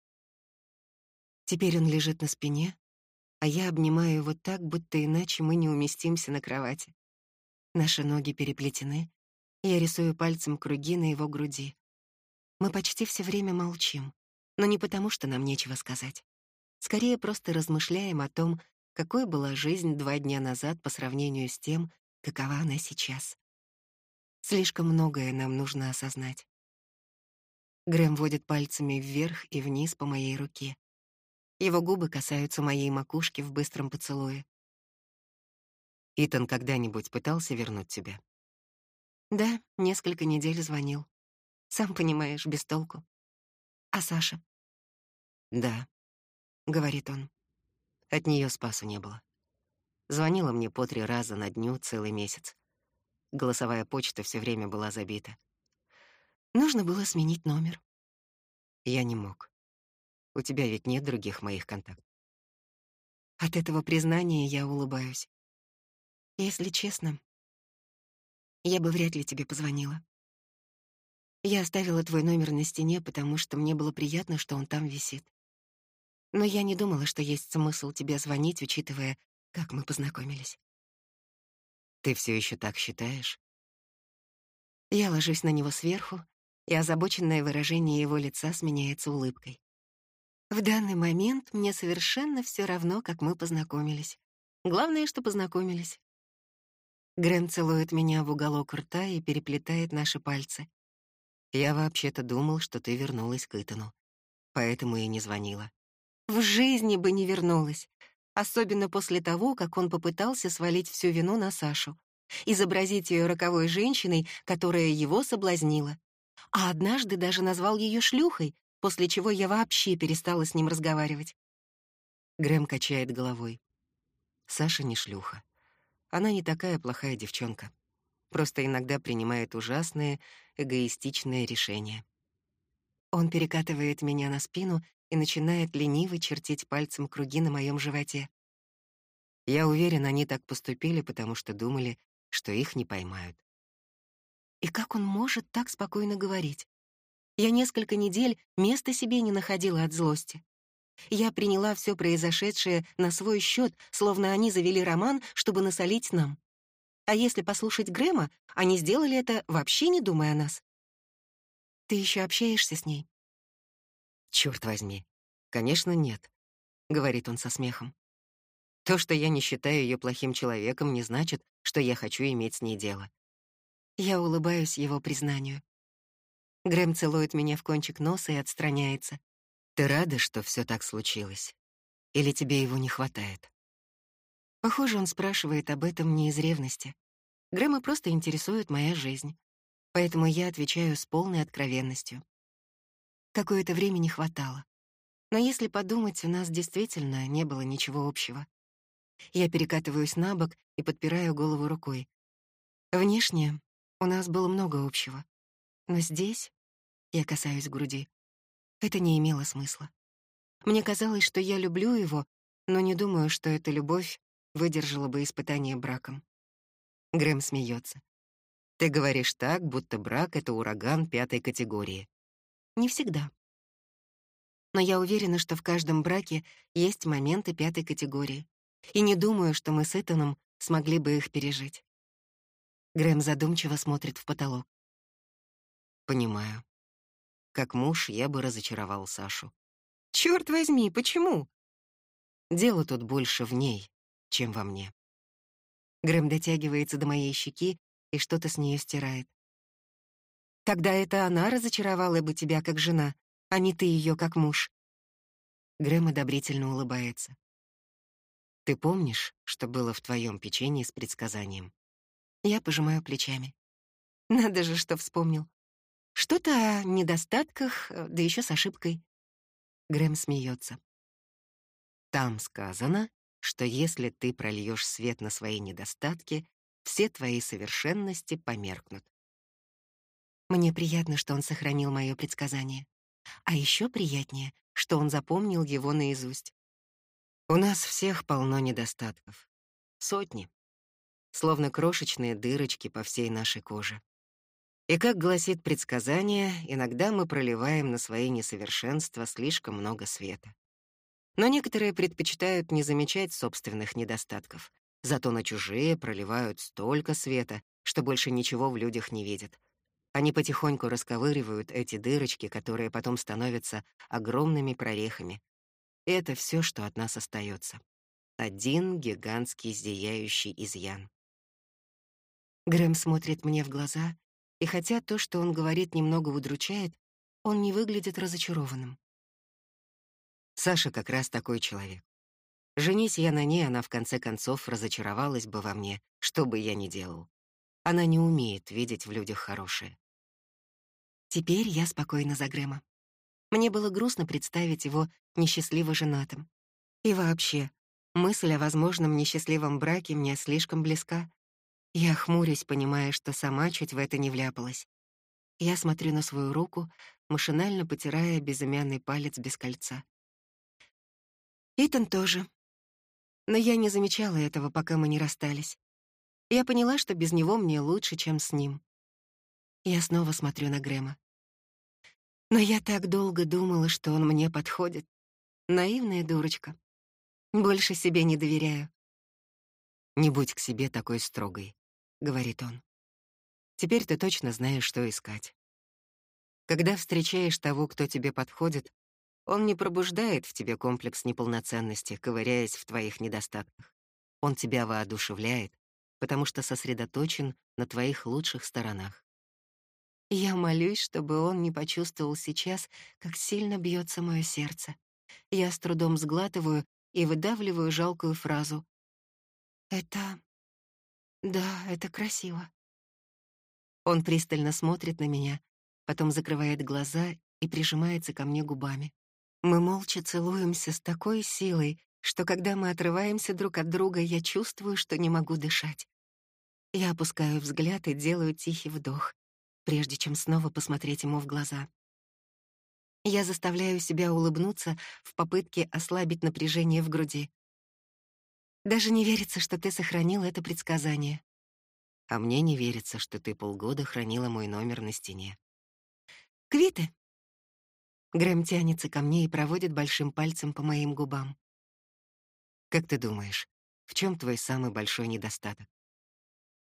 Теперь он лежит на спине, а я обнимаю его так, будто иначе мы не уместимся на кровати. Наши ноги переплетены, я рисую пальцем круги на его груди. Мы почти все время молчим, но не потому, что нам нечего сказать. Скорее, просто размышляем о том, какой была жизнь два дня назад по сравнению с тем, какова она сейчас. Слишком многое нам нужно осознать. Грэм водит пальцами вверх и вниз по моей руке. Его губы касаются моей макушки в быстром поцелуе. Итан когда-нибудь пытался вернуть тебя? Да, несколько недель звонил. Сам понимаешь, без толку. А Саша? Да, говорит он. От нее спасу не было. Звонила мне по три раза на дню целый месяц. Голосовая почта все время была забита. Нужно было сменить номер. Я не мог. У тебя ведь нет других моих контактов. От этого признания я улыбаюсь. Если честно, я бы вряд ли тебе позвонила. Я оставила твой номер на стене, потому что мне было приятно, что он там висит. Но я не думала, что есть смысл тебе звонить, учитывая, как мы познакомились. Ты все еще так считаешь? Я ложусь на него сверху, и озабоченное выражение его лица сменяется улыбкой. В данный момент мне совершенно все равно, как мы познакомились. Главное, что познакомились. Грэм целует меня в уголок рта и переплетает наши пальцы. Я вообще-то думал, что ты вернулась к Итану. Поэтому и не звонила. В жизни бы не вернулась. Особенно после того, как он попытался свалить всю вину на Сашу. Изобразить ее роковой женщиной, которая его соблазнила. А однажды даже назвал ее шлюхой, после чего я вообще перестала с ним разговаривать. Грэм качает головой. Саша не шлюха. Она не такая плохая девчонка. Просто иногда принимает ужасные, эгоистичные решения. Он перекатывает меня на спину и начинает лениво чертить пальцем круги на моем животе. Я уверен, они так поступили, потому что думали, что их не поймают. И как он может так спокойно говорить? Я несколько недель места себе не находила от злости. Я приняла все произошедшее на свой счет, словно они завели роман, чтобы насолить нам. А если послушать Грэма, они сделали это, вообще не думая о нас. Ты еще общаешься с ней? Черт возьми. Конечно, нет, говорит он со смехом. То, что я не считаю ее плохим человеком, не значит, что я хочу иметь с ней дело. Я улыбаюсь его признанию. Грэм целует меня в кончик носа и отстраняется. Ты рада, что все так случилось? Или тебе его не хватает? Похоже, он спрашивает об этом не из ревности. Грэма просто интересует моя жизнь. Поэтому я отвечаю с полной откровенностью. Какое-то время не хватало. Но если подумать, у нас действительно не было ничего общего. Я перекатываюсь на бок и подпираю голову рукой. Внешне у нас было много общего. Но здесь я касаюсь груди. Это не имело смысла. Мне казалось, что я люблю его, но не думаю, что эта любовь выдержала бы испытание браком. Грэм смеется. Ты говоришь так, будто брак — это ураган пятой категории. Не всегда. Но я уверена, что в каждом браке есть моменты пятой категории. И не думаю, что мы с Итаном смогли бы их пережить. Грэм задумчиво смотрит в потолок. Понимаю. Как муж я бы разочаровал Сашу. Черт возьми, почему? Дело тут больше в ней, чем во мне. Грэм дотягивается до моей щеки и что-то с нее стирает. Тогда это она разочаровала бы тебя как жена, а не ты ее как муж. Грэм одобрительно улыбается. Ты помнишь, что было в твоем печенье с предсказанием? Я пожимаю плечами. Надо же, что вспомнил. Что-то о недостатках, э, да еще с ошибкой. Грэм смеется. Там сказано, что если ты прольешь свет на свои недостатки, все твои совершенности померкнут. Мне приятно, что он сохранил мое предсказание. А еще приятнее, что он запомнил его наизусть. У нас всех полно недостатков. Сотни. Словно крошечные дырочки по всей нашей коже. И как гласит предсказание, иногда мы проливаем на свои несовершенства слишком много света. Но некоторые предпочитают не замечать собственных недостатков, зато на чужие проливают столько света, что больше ничего в людях не видят. Они потихоньку расковыривают эти дырочки, которые потом становятся огромными прорехами. И это все, что от нас остается. Один гигантский зияющий изъян. Грэм смотрит мне в глаза, и хотя то, что он говорит, немного удручает, он не выглядит разочарованным. Саша как раз такой человек. Женись я на ней, она в конце концов разочаровалась бы во мне, что бы я ни делал. Она не умеет видеть в людях хорошее. Теперь я спокойна за Грэма. Мне было грустно представить его несчастливо женатым. И вообще, мысль о возможном несчастливом браке мне слишком близка. Я хмурюсь, понимая, что сама чуть в это не вляпалась. Я смотрю на свою руку, машинально потирая безымянный палец без кольца. Итан тоже. Но я не замечала этого, пока мы не расстались. Я поняла, что без него мне лучше, чем с ним. Я снова смотрю на Грэма. Но я так долго думала, что он мне подходит. Наивная дурочка. Больше себе не доверяю. «Не будь к себе такой строгой», — говорит он. «Теперь ты точно знаешь, что искать. Когда встречаешь того, кто тебе подходит, он не пробуждает в тебе комплекс неполноценности, ковыряясь в твоих недостатках. Он тебя воодушевляет, потому что сосредоточен на твоих лучших сторонах. Я молюсь, чтобы он не почувствовал сейчас, как сильно бьется мое сердце. Я с трудом сглатываю и выдавливаю жалкую фразу. «Это... да, это красиво». Он пристально смотрит на меня, потом закрывает глаза и прижимается ко мне губами. Мы молча целуемся с такой силой, что когда мы отрываемся друг от друга, я чувствую, что не могу дышать. Я опускаю взгляд и делаю тихий вдох, прежде чем снова посмотреть ему в глаза. Я заставляю себя улыбнуться в попытке ослабить напряжение в груди. Даже не верится, что ты сохранил это предсказание. А мне не верится, что ты полгода хранила мой номер на стене. Квиты. Грэм тянется ко мне и проводит большим пальцем по моим губам. Как ты думаешь, в чем твой самый большой недостаток?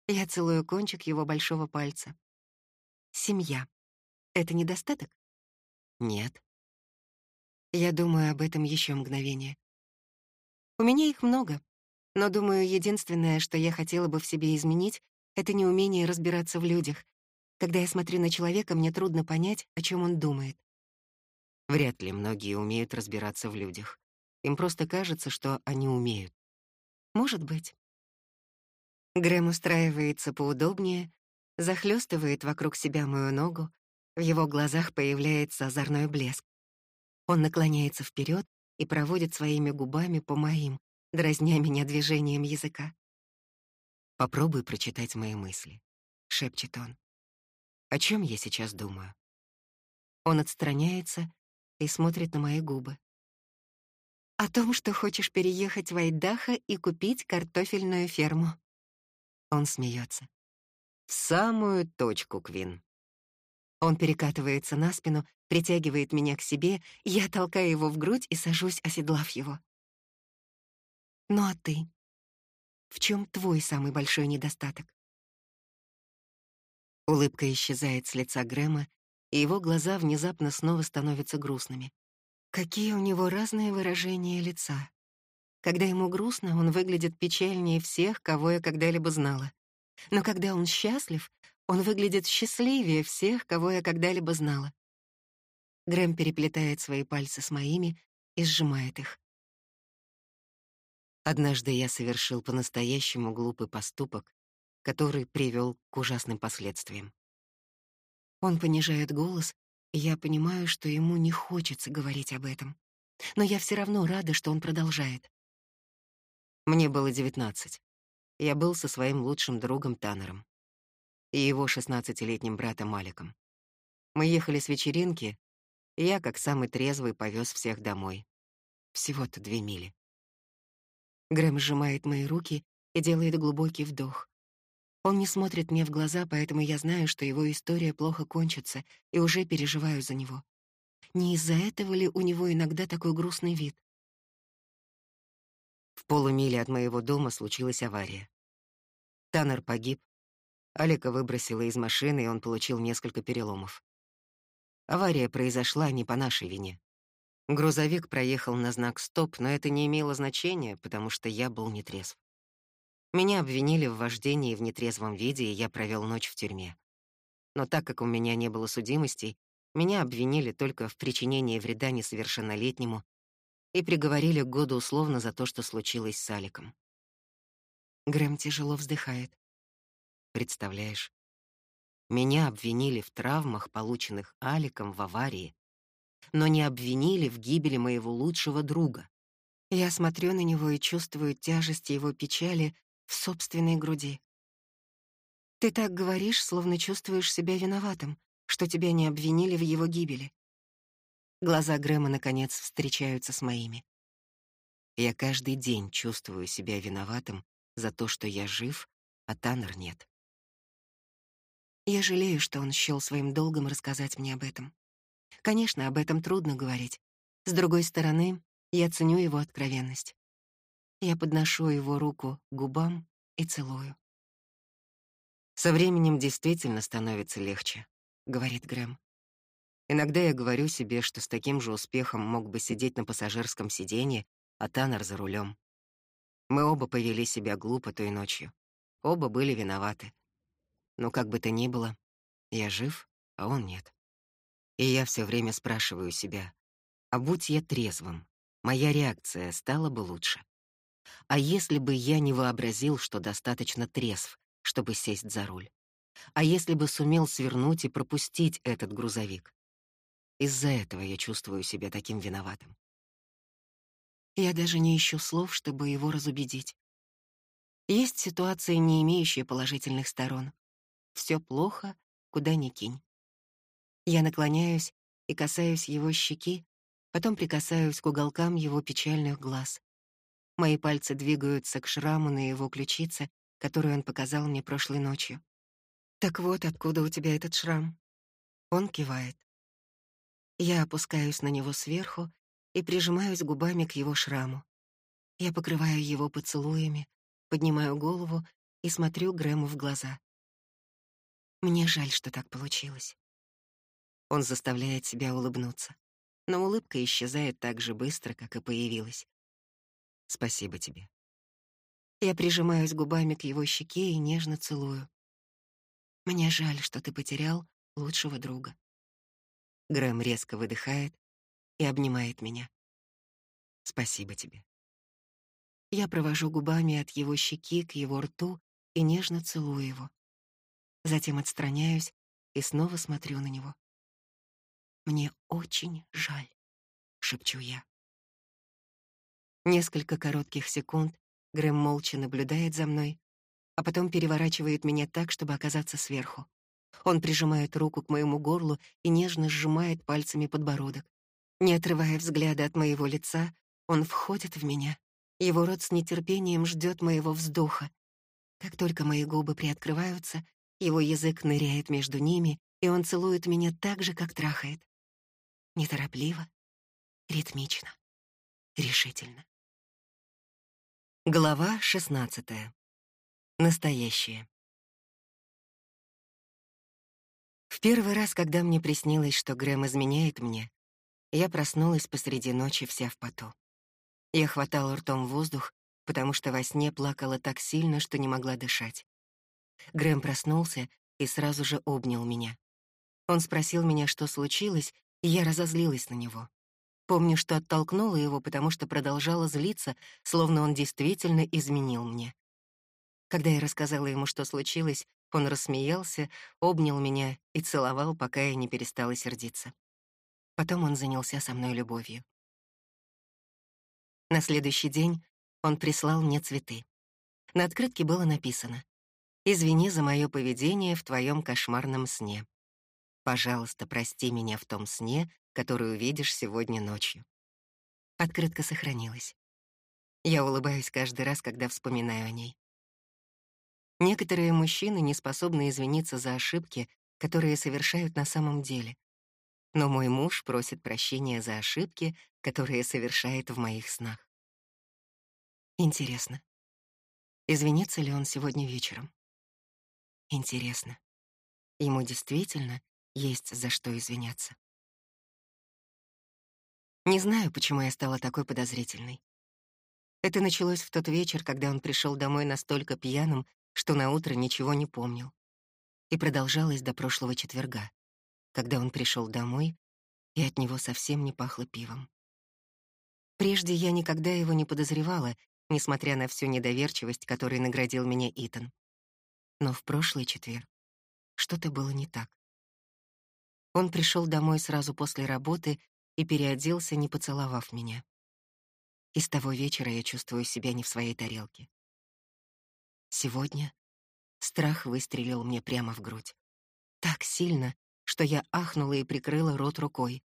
Я целую кончик его большого пальца. Семья. Это недостаток? Нет. Я думаю об этом еще мгновение. У меня их много, но, думаю, единственное, что я хотела бы в себе изменить, это неумение разбираться в людях, когда я смотрю на человека, мне трудно понять, о чем он думает. Вряд ли многие умеют разбираться в людях. Им просто кажется, что они умеют. Может быть. Грэм устраивается поудобнее, захлестывает вокруг себя мою ногу, в его глазах появляется озорной блеск. Он наклоняется вперед и проводит своими губами по моим, дразня меня движением языка. «Попробуй прочитать мои мысли», — шепчет он. О чем я сейчас думаю? Он отстраняется и смотрит на мои губы. О том, что хочешь переехать в Айдахо и купить картофельную ферму. Он смеется. В самую точку, Квин. Он перекатывается на спину, притягивает меня к себе, я толкаю его в грудь и сажусь, оседлав его. Ну а ты? В чем твой самый большой недостаток? Улыбка исчезает с лица Грэма, и его глаза внезапно снова становятся грустными. Какие у него разные выражения лица. Когда ему грустно, он выглядит печальнее всех, кого я когда-либо знала. Но когда он счастлив, он выглядит счастливее всех, кого я когда-либо знала. Грэм переплетает свои пальцы с моими и сжимает их. Однажды я совершил по-настоящему глупый поступок, который привел к ужасным последствиям. Он понижает голос, и я понимаю, что ему не хочется говорить об этом. Но я все равно рада, что он продолжает. Мне было девятнадцать. Я был со своим лучшим другом Таннером и его шестнадцатилетним братом Маликом. Мы ехали с вечеринки, и я, как самый трезвый, повез всех домой. Всего-то две мили. Грэм сжимает мои руки и делает глубокий вдох. Он не смотрит мне в глаза, поэтому я знаю, что его история плохо кончится, и уже переживаю за него. Не из-за этого ли у него иногда такой грустный вид? В полумиле от моего дома случилась авария. Таннер погиб. Алика выбросила из машины, и он получил несколько переломов. Авария произошла не по нашей вине. Грузовик проехал на знак «Стоп», но это не имело значения, потому что я был нетрезв. Меня обвинили в вождении в нетрезвом виде, и я провел ночь в тюрьме. Но так как у меня не было судимостей, меня обвинили только в причинении вреда несовершеннолетнему, и приговорили к году условно за то, что случилось с Аликом. Грэм тяжело вздыхает. Представляешь, меня обвинили в травмах, полученных Аликом в аварии, но не обвинили в гибели моего лучшего друга. Я смотрю на него и чувствую тяжесть его печали в собственной груди. Ты так говоришь, словно чувствуешь себя виноватым, что тебя не обвинили в его гибели. Глаза Грэма, наконец, встречаются с моими. Я каждый день чувствую себя виноватым за то, что я жив, а Таннер нет. Я жалею, что он счёл своим долгом рассказать мне об этом. Конечно, об этом трудно говорить. С другой стороны, я ценю его откровенность. Я подношу его руку губам и целую. «Со временем действительно становится легче», — говорит Грэм. «Иногда я говорю себе, что с таким же успехом мог бы сидеть на пассажирском сиденье, а Таннер за рулем. Мы оба повели себя глупо той ночью. Оба были виноваты. Но как бы то ни было, я жив, а он нет. И я все время спрашиваю себя, а будь я трезвым, моя реакция стала бы лучше. А если бы я не вообразил, что достаточно трезв, чтобы сесть за руль? А если бы сумел свернуть и пропустить этот грузовик? Из-за этого я чувствую себя таким виноватым. Я даже не ищу слов, чтобы его разубедить. Есть ситуации, не имеющие положительных сторон. Все плохо, куда ни кинь. Я наклоняюсь и касаюсь его щеки, потом прикасаюсь к уголкам его печальных глаз. Мои пальцы двигаются к шраму на его ключице, который он показал мне прошлой ночью. «Так вот, откуда у тебя этот шрам?» Он кивает. Я опускаюсь на него сверху и прижимаюсь губами к его шраму. Я покрываю его поцелуями, поднимаю голову и смотрю Грэму в глаза. Мне жаль, что так получилось. Он заставляет себя улыбнуться, но улыбка исчезает так же быстро, как и появилась. Спасибо тебе. Я прижимаюсь губами к его щеке и нежно целую. Мне жаль, что ты потерял лучшего друга. Грэм резко выдыхает и обнимает меня. Спасибо тебе. Я провожу губами от его щеки к его рту и нежно целую его. Затем отстраняюсь и снова смотрю на него. «Мне очень жаль», — шепчу я. Несколько коротких секунд Грэм молча наблюдает за мной, а потом переворачивает меня так, чтобы оказаться сверху. Он прижимает руку к моему горлу и нежно сжимает пальцами подбородок. Не отрывая взгляда от моего лица, он входит в меня. Его рот с нетерпением ждет моего вздоха. Как только мои губы приоткрываются, его язык ныряет между ними, и он целует меня так же, как трахает. Неторопливо, ритмично, решительно. Глава шестнадцатая. Настоящее. В первый раз, когда мне приснилось, что Грэм изменяет мне, я проснулась посреди ночи вся в поту. Я хватала ртом воздух, потому что во сне плакала так сильно, что не могла дышать. Грэм проснулся и сразу же обнял меня. Он спросил меня, что случилось, я разозлилась на него. Помню, что оттолкнула его, потому что продолжала злиться, словно он действительно изменил мне. Когда я рассказала ему, что случилось, он рассмеялся, обнял меня и целовал, пока я не перестала сердиться. Потом он занялся со мной любовью. На следующий день он прислал мне цветы. На открытке было написано «Извини за мое поведение в твоем кошмарном сне. Пожалуйста, прости меня в том сне, который увидишь сегодня ночью». Открытка сохранилась. Я улыбаюсь каждый раз, когда вспоминаю о ней. Некоторые мужчины не способны извиниться за ошибки, которые совершают на самом деле, но мой муж просит прощения за ошибки, которые совершает в моих снах. Интересно, извинится ли он сегодня вечером? Интересно, ему действительно есть за что извиняться? Не знаю, почему я стала такой подозрительной. Это началось в тот вечер, когда он пришел домой настолько пьяным, что на утро ничего не помнил. И продолжалось до прошлого четверга когда он пришел домой, и от него совсем не пахло пивом. Прежде я никогда его не подозревала, несмотря на всю недоверчивость, которой наградил меня Итан. Но в прошлый четверг что-то было не так. Он пришел домой сразу после работы и переоделся, не поцеловав меня. И с того вечера я чувствую себя не в своей тарелке. Сегодня страх выстрелил мне прямо в грудь. Так сильно, что я ахнула и прикрыла рот рукой.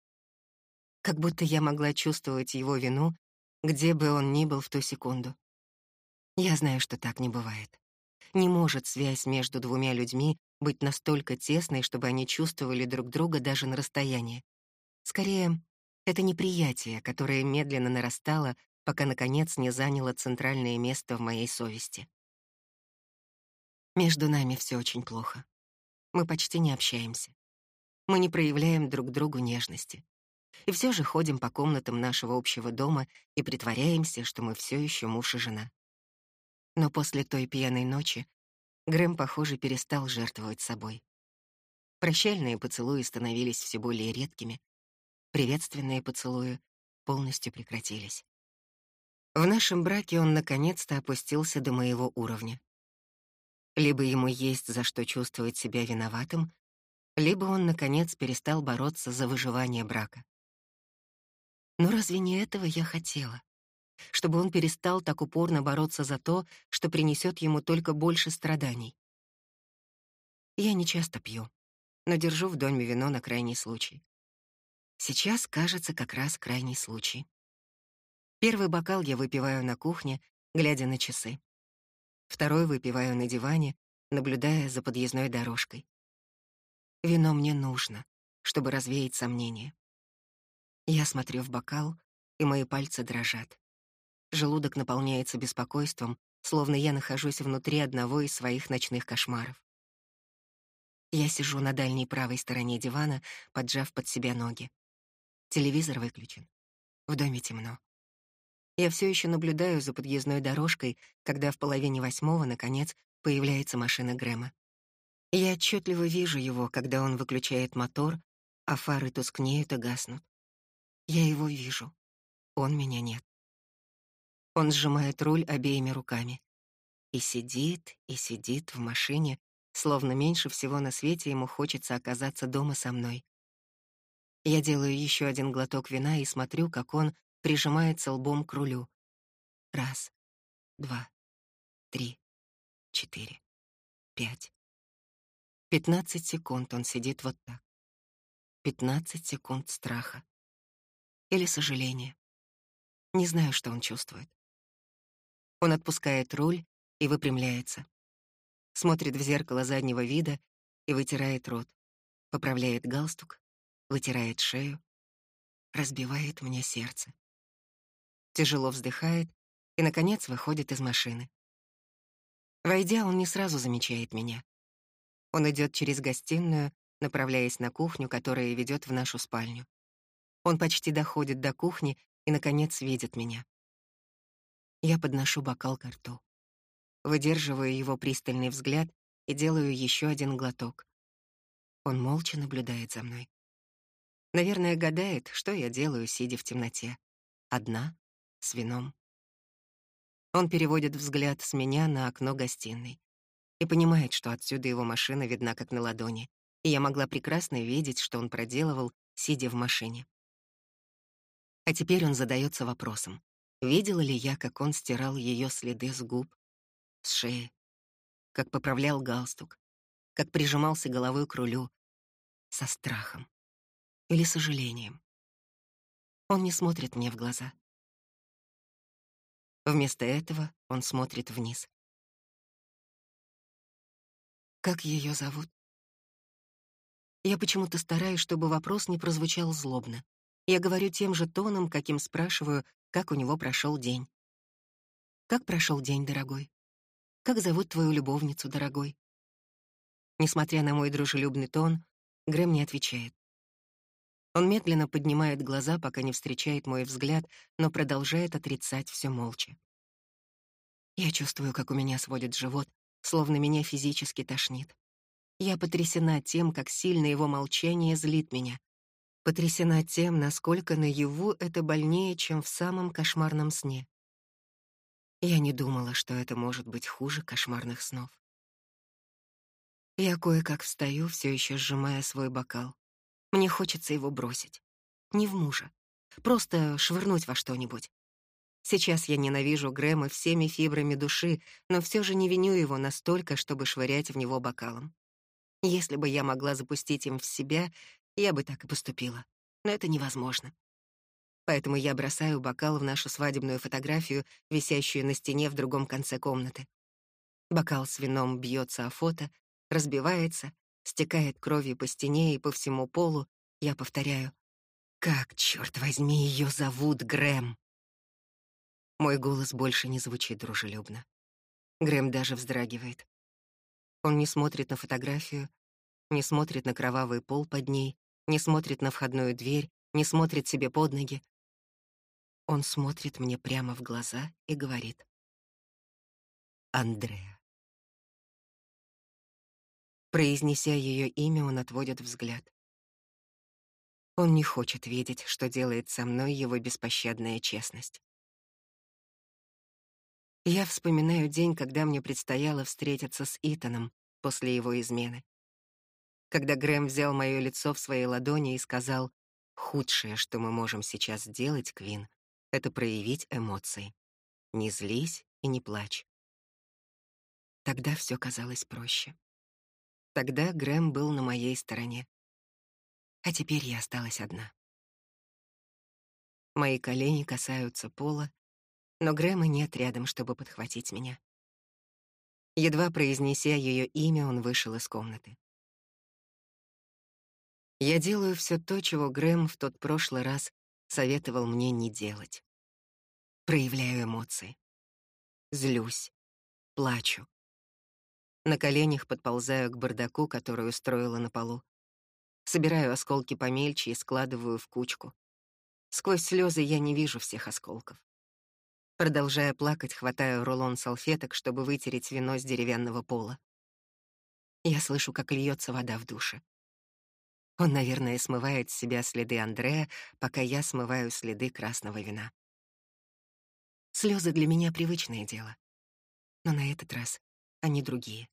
Как будто я могла чувствовать его вину, где бы он ни был в ту секунду. Я знаю, что так не бывает. Не может связь между двумя людьми быть настолько тесной, чтобы они чувствовали друг друга даже на расстоянии. Скорее, это неприятие, которое медленно нарастало, пока, наконец, не заняло центральное место в моей совести. Между нами все очень плохо. Мы почти не общаемся. Мы не проявляем друг другу нежности. И все же ходим по комнатам нашего общего дома и притворяемся, что мы все еще муж и жена. Но после той пьяной ночи Грэм, похоже, перестал жертвовать собой. Прощальные поцелуи становились все более редкими, приветственные поцелуи полностью прекратились. В нашем браке он наконец-то опустился до моего уровня. Либо ему есть за что чувствовать себя виноватым, либо он, наконец, перестал бороться за выживание брака. Но разве не этого я хотела? Чтобы он перестал так упорно бороться за то, что принесет ему только больше страданий. Я не часто пью, но держу в доме вино на крайний случай. Сейчас, кажется, как раз крайний случай. Первый бокал я выпиваю на кухне, глядя на часы. Второй выпиваю на диване, наблюдая за подъездной дорожкой. Вино мне нужно, чтобы развеять сомнения. Я смотрю в бокал, и мои пальцы дрожат. Желудок наполняется беспокойством, словно я нахожусь внутри одного из своих ночных кошмаров. Я сижу на дальней правой стороне дивана, поджав под себя ноги. Телевизор выключен. В доме темно. Я все еще наблюдаю за подъездной дорожкой, когда в половине восьмого, наконец, появляется машина Грэма. Я отчетливо вижу его, когда он выключает мотор, а фары тускнеют и гаснут. Я его вижу. Он меня нет. Он сжимает руль обеими руками. И сидит, и сидит в машине, словно меньше всего на свете ему хочется оказаться дома со мной. Я делаю еще один глоток вина и смотрю, как он прижимается лбом к рулю. Раз, два, три, четыре, пять. Пятнадцать секунд он сидит вот так. Пятнадцать секунд страха. Или сожаления. Не знаю, что он чувствует. Он отпускает руль и выпрямляется. Смотрит в зеркало заднего вида и вытирает рот. Поправляет галстук, вытирает шею. Разбивает мне сердце тяжело вздыхает и, наконец, выходит из машины. Войдя, он не сразу замечает меня. Он идет через гостиную, направляясь на кухню, которая ведет в нашу спальню. Он почти доходит до кухни и, наконец, видит меня. Я подношу бокал к рту. Выдерживаю его пристальный взгляд и делаю еще один глоток. Он молча наблюдает за мной. Наверное, гадает, что я делаю, сидя в темноте. Одна, с вином. Он переводит взгляд с меня на окно гостиной и понимает, что отсюда его машина видна как на ладони, и я могла прекрасно видеть, что он проделывал, сидя в машине. А теперь он задается вопросом, видела ли я, как он стирал ее следы с губ, с шеи, как поправлял галстук, как прижимался головой к рулю, со страхом или сожалением. Он не смотрит мне в глаза. Вместо этого он смотрит вниз. Как ее зовут? Я почему-то стараюсь, чтобы вопрос не прозвучал злобно. Я говорю тем же тоном, каким спрашиваю, как у него прошел день. Как прошел день, дорогой? Как зовут твою любовницу, дорогой? Несмотря на мой дружелюбный тон, Грэм не отвечает. Он медленно поднимает глаза, пока не встречает мой взгляд, но продолжает отрицать все молча. Я чувствую, как у меня сводит живот, словно меня физически тошнит. Я потрясена тем, как сильно его молчание злит меня. Потрясена тем, насколько наяву это больнее, чем в самом кошмарном сне. Я не думала, что это может быть хуже кошмарных снов. Я кое-как встаю, все еще сжимая свой бокал. Мне хочется его бросить. Не в мужа. Просто швырнуть во что-нибудь. Сейчас я ненавижу Грэма всеми фибрами души, но все же не виню его настолько, чтобы швырять в него бокалом. Если бы я могла запустить им в себя, я бы так и поступила. Но это невозможно. Поэтому я бросаю бокал в нашу свадебную фотографию, висящую на стене в другом конце комнаты. Бокал с вином бьется о фото, разбивается, стекает кровью по стене и по всему полу. Я повторяю. «Как, черт возьми, ее зовут Грэм?» Мой голос больше не звучит дружелюбно. Грэм даже вздрагивает. Он не смотрит на фотографию, не смотрит на кровавый пол под ней, не смотрит на входную дверь, не смотрит себе под ноги. Он смотрит мне прямо в глаза и говорит. «Андреа». Произнеся ее имя, он отводит взгляд. Он не хочет видеть, что делает со мной его беспощадная честность. Я вспоминаю день, когда мне предстояло встретиться с Итаном после его измены. Когда Грэм взял мое лицо в свои ладони и сказал, «Худшее, что мы можем сейчас сделать, Квин, это проявить эмоции. Не злись и не плачь». Тогда все казалось проще. Тогда Грэм был на моей стороне. А теперь я осталась одна. Мои колени касаются пола, но Грэма нет рядом, чтобы подхватить меня. Едва произнеся ее имя, он вышел из комнаты. Я делаю все то, чего Грэм в тот прошлый раз советовал мне не делать. Проявляю эмоции. Злюсь, плачу. На коленях подползаю к бардаку, который устроила на полу. Собираю осколки помельче и складываю в кучку. Сквозь слезы я не вижу всех осколков. Продолжая плакать, хватаю рулон салфеток, чтобы вытереть вино с деревянного пола. Я слышу, как льется вода в душе. Он, наверное, смывает с себя следы Андрея, пока я смываю следы красного вина. Слезы для меня привычное дело. Но на этот раз они другие.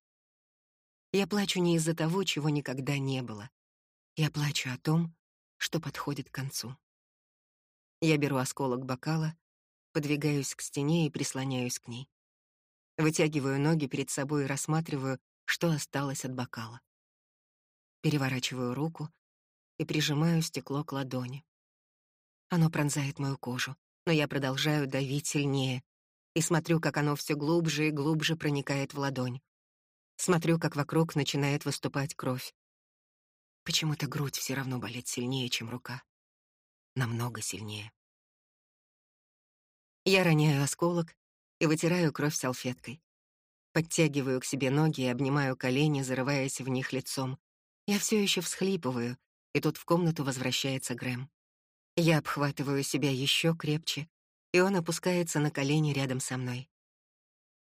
Я плачу не из-за того, чего никогда не было. Я плачу о том, что подходит к концу. Я беру осколок бокала, подвигаюсь к стене и прислоняюсь к ней. Вытягиваю ноги перед собой и рассматриваю, что осталось от бокала. Переворачиваю руку и прижимаю стекло к ладони. Оно пронзает мою кожу, но я продолжаю давить сильнее и смотрю, как оно все глубже и глубже проникает в ладонь. Смотрю, как вокруг начинает выступать кровь. Почему-то грудь все равно болит сильнее, чем рука. Намного сильнее. Я роняю осколок и вытираю кровь салфеткой. Подтягиваю к себе ноги и обнимаю колени, зарываясь в них лицом. Я все еще всхлипываю, и тут в комнату возвращается Грэм. Я обхватываю себя еще крепче, и он опускается на колени рядом со мной.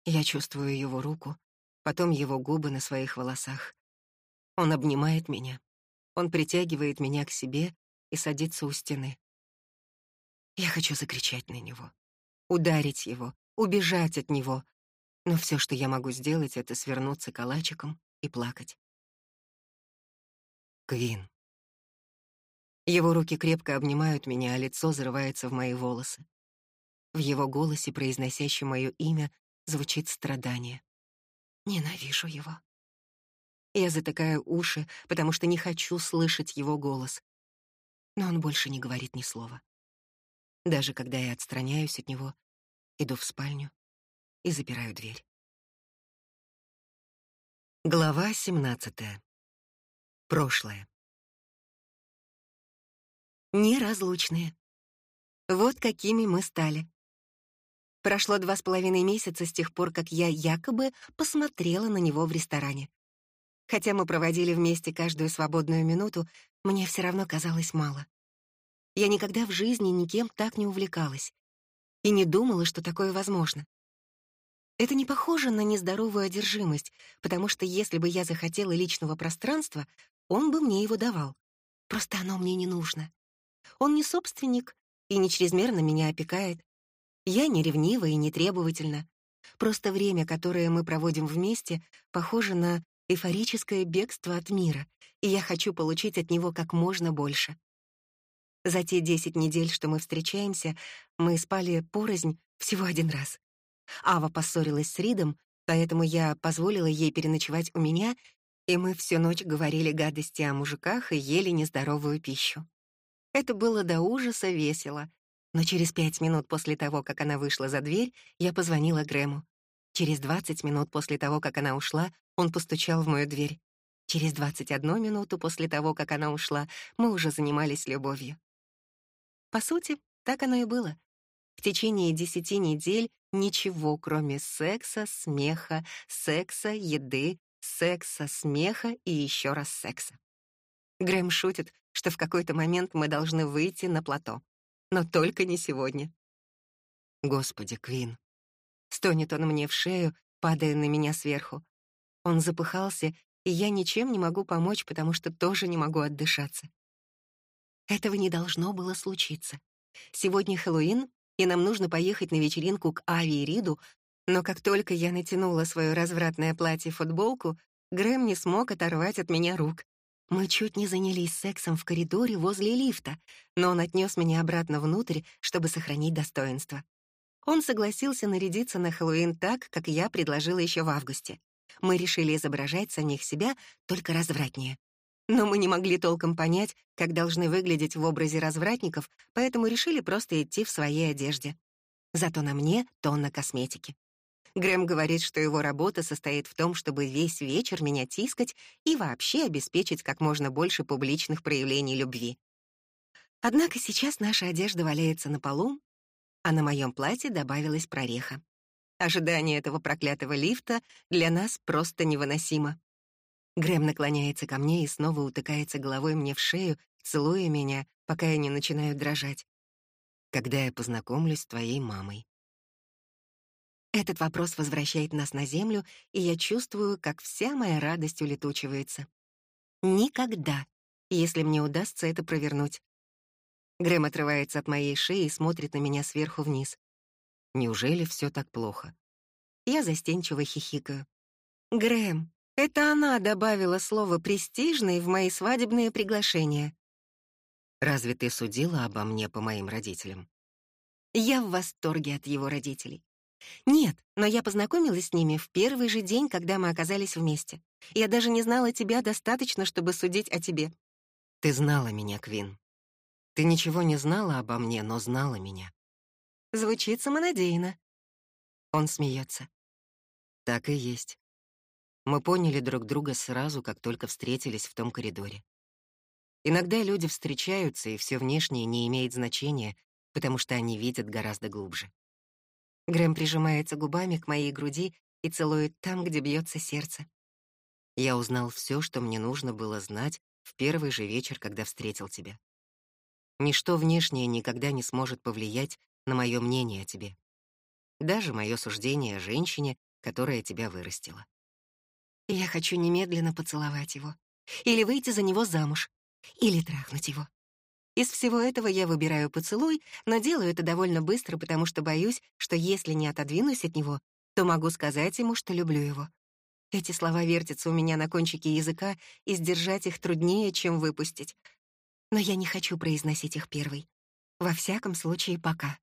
Я чувствую его руку, потом его губы на своих волосах. Он обнимает меня. Он притягивает меня к себе и садится у стены. Я хочу закричать на него ударить его, убежать от него. Но все, что я могу сделать, это свернуться калачиком и плакать. Квин. Его руки крепко обнимают меня, а лицо зарывается в мои волосы. В его голосе, произносящем мое имя, звучит страдание. Ненавижу его. Я затыкаю уши, потому что не хочу слышать его голос. Но он больше не говорит ни слова. Даже когда я отстраняюсь от него, иду в спальню и запираю дверь. Глава 17. Прошлое. Неразлучные. Вот какими мы стали. Прошло два с половиной месяца с тех пор, как я якобы посмотрела на него в ресторане. Хотя мы проводили вместе каждую свободную минуту, мне все равно казалось мало. Я никогда в жизни никем так не увлекалась и не думала, что такое возможно. Это не похоже на нездоровую одержимость, потому что если бы я захотела личного пространства, он бы мне его давал. Просто оно мне не нужно. Он не собственник и не чрезмерно меня опекает. Я не ревнива и не требовательна. Просто время, которое мы проводим вместе, похоже на эйфорическое бегство от мира, и я хочу получить от него как можно больше. За те десять недель, что мы встречаемся, мы спали порознь всего один раз. Ава поссорилась с Ридом, поэтому я позволила ей переночевать у меня, и мы всю ночь говорили гадости о мужиках и ели нездоровую пищу. Это было до ужаса весело, но через пять минут после того, как она вышла за дверь, я позвонила Грэму. Через двадцать минут после того, как она ушла, он постучал в мою дверь. Через двадцать одну минуту после того, как она ушла, мы уже занимались любовью. По сути, так оно и было. В течение десяти недель ничего, кроме секса, смеха, секса, еды, секса, смеха и еще раз секса. Грэм шутит, что в какой-то момент мы должны выйти на плато. Но только не сегодня. Господи, Квин. Стонет он мне в шею, падая на меня сверху. Он запыхался, и я ничем не могу помочь, потому что тоже не могу отдышаться. Этого не должно было случиться. Сегодня Хэллоуин, и нам нужно поехать на вечеринку к Ави и Риду, но как только я натянула свое развратное платье-футболку, Грэм не смог оторвать от меня рук. Мы чуть не занялись сексом в коридоре возле лифта, но он отнес меня обратно внутрь, чтобы сохранить достоинство. Он согласился нарядиться на Хэллоуин так, как я предложила еще в августе. Мы решили изображать самих себя, только развратнее. Но мы не могли толком понять, как должны выглядеть в образе развратников, поэтому решили просто идти в своей одежде. Зато на мне тонна косметики. Грэм говорит, что его работа состоит в том, чтобы весь вечер меня тискать и вообще обеспечить как можно больше публичных проявлений любви. Однако сейчас наша одежда валяется на полу, а на моем платье добавилась прореха. Ожидание этого проклятого лифта для нас просто невыносимо. Грэм наклоняется ко мне и снова утыкается головой мне в шею, целуя меня, пока я не начинаю дрожать. Когда я познакомлюсь с твоей мамой. Этот вопрос возвращает нас на землю, и я чувствую, как вся моя радость улетучивается. Никогда, если мне удастся это провернуть. Грэм отрывается от моей шеи и смотрит на меня сверху вниз. Неужели все так плохо? Я застенчиво хихикаю. «Грэм, это она добавила слово «престижный» в мои свадебные приглашения. Разве ты судила обо мне по моим родителям? Я в восторге от его родителей. Нет, но я познакомилась с ними в первый же день, когда мы оказались вместе. Я даже не знала тебя достаточно, чтобы судить о тебе. Ты знала меня, Квин. Ты ничего не знала обо мне, но знала меня. Звучит самонадеянно. Он смеется. Так и есть. Мы поняли друг друга сразу, как только встретились в том коридоре. Иногда люди встречаются, и все внешнее не имеет значения, потому что они видят гораздо глубже. Грэм прижимается губами к моей груди и целует там, где бьется сердце. Я узнал все, что мне нужно было знать в первый же вечер, когда встретил тебя. Ничто внешнее никогда не сможет повлиять на мое мнение о тебе. Даже мое суждение о женщине, которая тебя вырастила. Я хочу немедленно поцеловать его. Или выйти за него замуж. Или трахнуть его. Из всего этого я выбираю поцелуй, но делаю это довольно быстро, потому что боюсь, что если не отодвинусь от него, то могу сказать ему, что люблю его. Эти слова вертятся у меня на кончике языка, и сдержать их труднее, чем выпустить. Но я не хочу произносить их первой. Во всяком случае, пока.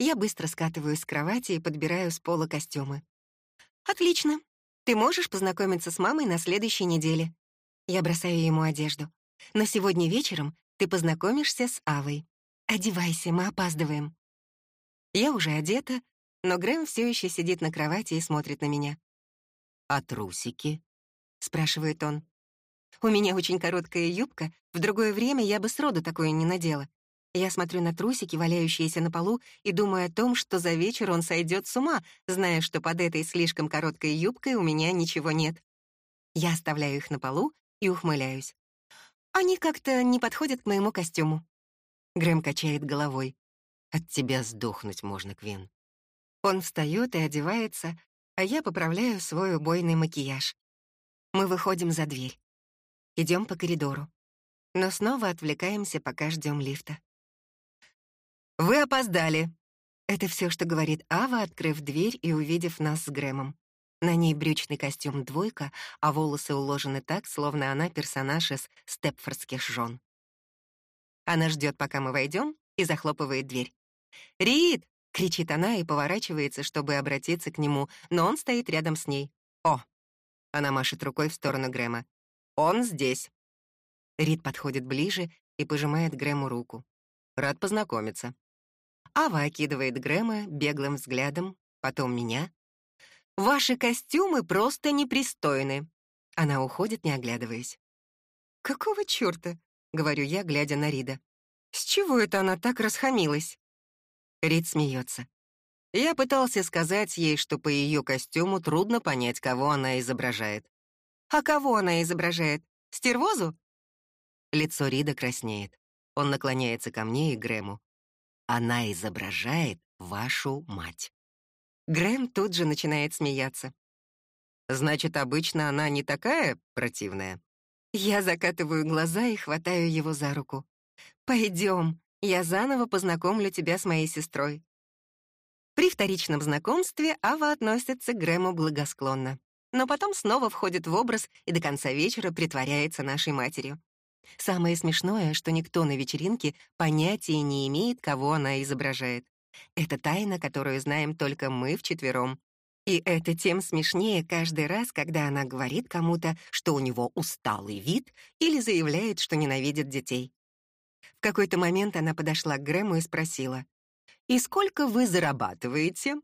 Я быстро скатываюсь с кровати и подбираю с пола костюмы. «Отлично. Ты можешь познакомиться с мамой на следующей неделе. Я бросаю ему одежду. Но сегодня вечером ты познакомишься с Авой. Одевайся, мы опаздываем. Я уже одета, но Грэм все еще сидит на кровати и смотрит на меня. «А трусики?» — спрашивает он. «У меня очень короткая юбка, в другое время я бы сроду такое не надела. Я смотрю на трусики, валяющиеся на полу, и думаю о том, что за вечер он сойдет с ума, зная, что под этой слишком короткой юбкой у меня ничего нет. Я оставляю их на полу и ухмыляюсь. Они как-то не подходят к моему костюму. Грэм качает головой. От тебя сдохнуть можно, Квин. Он встает и одевается, а я поправляю свой убойный макияж. Мы выходим за дверь. Идем по коридору. но снова отвлекаемся, пока ждем лифта. «Вы опоздали!» Это все, что говорит Ава, открыв дверь и увидев нас с Грэмом. На ней брючный костюм двойка, а волосы уложены так, словно она персонаж из степфордских жен. Она ждет, пока мы войдем, и захлопывает дверь. «Рид!» — кричит она и поворачивается, чтобы обратиться к нему, но он стоит рядом с ней. «О!» — она машет рукой в сторону Грэма. «Он здесь!» Рид подходит ближе и пожимает Грэму руку. «Рад познакомиться». Ава окидывает Грэма беглым взглядом, потом меня. «Ваши костюмы просто непристойны». Она уходит, не оглядываясь. «Какого чёрта?» — говорю я, глядя на Рида. «С чего это она так расхамилась?» Рид смеется. Я пытался сказать ей, что по ее костюму трудно понять, кого она изображает. «А кого она изображает? Стервозу?» Лицо Рида краснеет. Он наклоняется ко мне и Грэму. Она изображает вашу мать. Грэм тут же начинает смеяться. Значит, обычно она не такая противная. Я закатываю глаза и хватаю его за руку. Пойдем, я заново познакомлю тебя с моей сестрой. При вторичном знакомстве Ава относится к Грэму благосклонно, но потом снова входит в образ и до конца вечера притворяется нашей матерью. Самое смешное, что никто на вечеринке понятия не имеет, кого она изображает. Это тайна, которую знаем только мы вчетвером. И это тем смешнее каждый раз, когда она говорит кому-то, что у него усталый вид или заявляет, что ненавидит детей. В какой-то момент она подошла к Грэму и спросила, «И сколько вы зарабатываете?»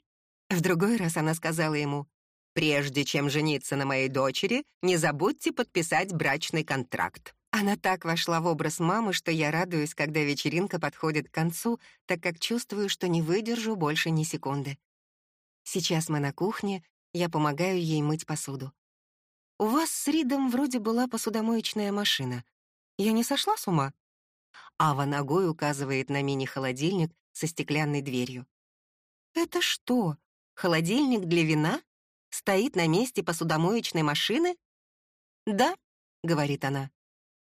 В другой раз она сказала ему, «Прежде чем жениться на моей дочери, не забудьте подписать брачный контракт». Она так вошла в образ мамы, что я радуюсь, когда вечеринка подходит к концу, так как чувствую, что не выдержу больше ни секунды. Сейчас мы на кухне, я помогаю ей мыть посуду. «У вас с Ридом вроде была посудомоечная машина. Я не сошла с ума?» Ава ногой указывает на мини-холодильник со стеклянной дверью. «Это что, холодильник для вина? Стоит на месте посудомоечной машины?» «Да», — говорит она.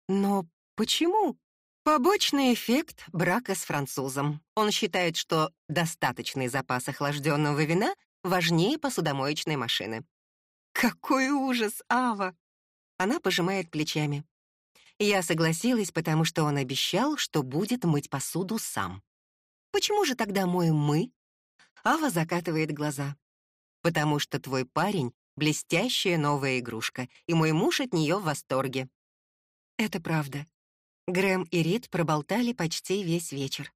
Но почему? Побочный эффект брака с французом. Он считает, что достаточный запас охлажденного вина важнее посудомоечной машины. Какой ужас, Ава! Она пожимает плечами. Я согласилась, потому что он обещал, что будет мыть посуду сам. Почему же тогда моем мы? Ава закатывает глаза. Потому что твой парень — блестящая новая игрушка, и мой муж от нее в восторге. Это правда. Грэм и Рид проболтали почти весь вечер.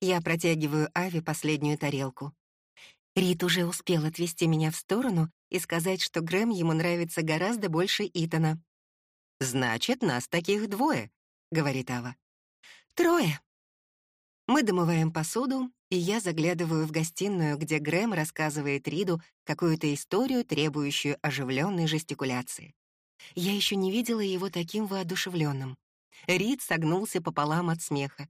Я протягиваю Ави последнюю тарелку. Рид уже успел отвести меня в сторону и сказать, что Грэм ему нравится гораздо больше Итана. «Значит, нас таких двое», — говорит Ава. «Трое». Мы домываем посуду, и я заглядываю в гостиную, где Грэм рассказывает Риду какую-то историю, требующую оживленной жестикуляции. Я еще не видела его таким воодушевленным. Рид согнулся пополам от смеха.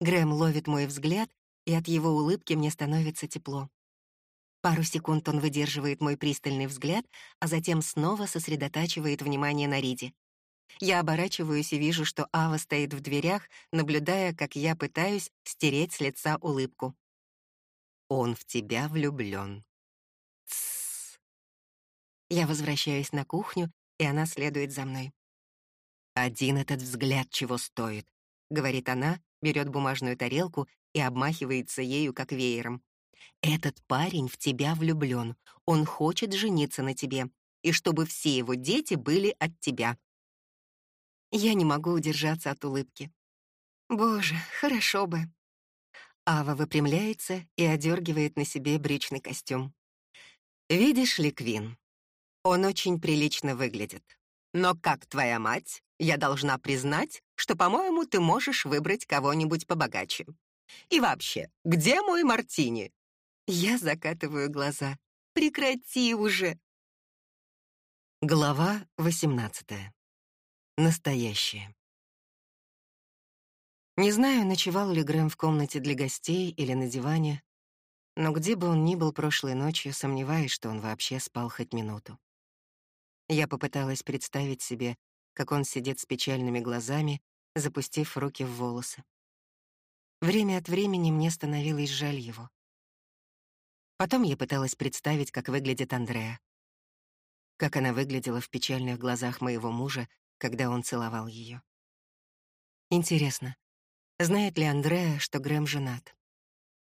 Грэм ловит мой взгляд, и от его улыбки мне становится тепло. Пару секунд он выдерживает мой пристальный взгляд, а затем снова сосредотачивает внимание на Риде. Я оборачиваюсь и вижу, что Ава стоит в дверях, наблюдая, как я пытаюсь стереть с лица улыбку. «Он в тебя влюблён». Тссс. Я возвращаюсь на кухню и она следует за мной. «Один этот взгляд чего стоит», — говорит она, берет бумажную тарелку и обмахивается ею, как веером. «Этот парень в тебя влюблен, он хочет жениться на тебе, и чтобы все его дети были от тебя». Я не могу удержаться от улыбки. Боже, хорошо бы. Ава выпрямляется и одергивает на себе брючный костюм. «Видишь ли, Квин, он очень прилично выглядит. Но как твоя мать, я должна признать, что, по-моему, ты можешь выбрать кого-нибудь побогаче. И вообще, где мой мартини?» Я закатываю глаза. «Прекрати уже!» Глава 18. Настоящее. Не знаю, ночевал ли Грэм в комнате для гостей или на диване, но где бы он ни был прошлой ночью, сомневаюсь, что он вообще спал хоть минуту. Я попыталась представить себе, как он сидит с печальными глазами запустив руки в волосы. Время от времени мне становилось жаль его. Потом я пыталась представить, как выглядит Андреа. Как она выглядела в печальных глазах моего мужа, когда он целовал ее. Интересно, знает ли Андреа, что Грэм женат?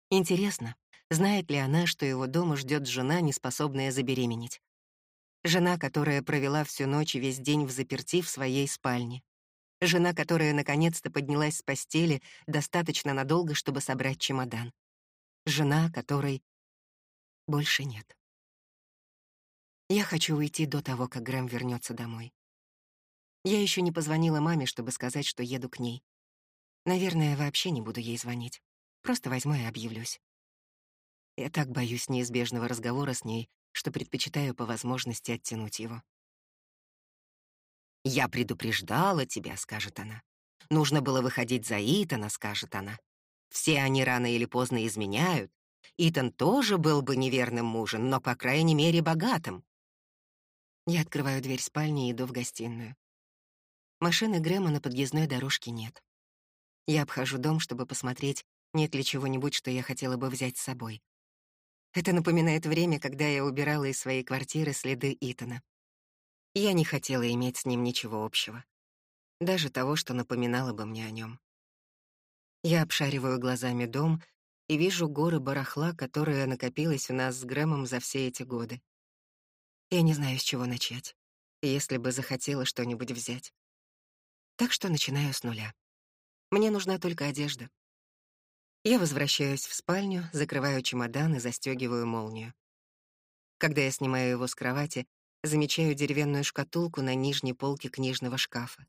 Интересно, знает ли она, что его дома ждет жена, неспособная забеременеть? Жена, которая провела всю ночь и весь день в заперти в своей спальне. Жена, которая наконец-то поднялась с постели достаточно надолго, чтобы собрать чемодан. Жена, которой больше нет. Я хочу уйти до того, как Грэм вернется домой. Я еще не позвонила маме, чтобы сказать, что еду к ней. Наверное, вообще не буду ей звонить. Просто возьму и объявлюсь. Я так боюсь неизбежного разговора с ней, что предпочитаю по возможности оттянуть его. «Я предупреждала тебя», — скажет она. «Нужно было выходить за Итана», — скажет она. «Все они рано или поздно изменяют. Итан тоже был бы неверным мужем, но, по крайней мере, богатым». Я открываю дверь спальни и иду в гостиную. Машины Грэма на подъездной дорожке нет. Я обхожу дом, чтобы посмотреть, нет ли чего-нибудь, что я хотела бы взять с собой. Это напоминает время, когда я убирала из своей квартиры следы Итана. Я не хотела иметь с ним ничего общего. Даже того, что напоминало бы мне о нем. Я обшариваю глазами дом и вижу горы барахла, которая накопилась у нас с Грэмом за все эти годы. Я не знаю, с чего начать, если бы захотела что-нибудь взять. Так что начинаю с нуля. Мне нужна только одежда. Я возвращаюсь в спальню, закрываю чемодан и застегиваю молнию. Когда я снимаю его с кровати, замечаю деревянную шкатулку на нижней полке книжного шкафа.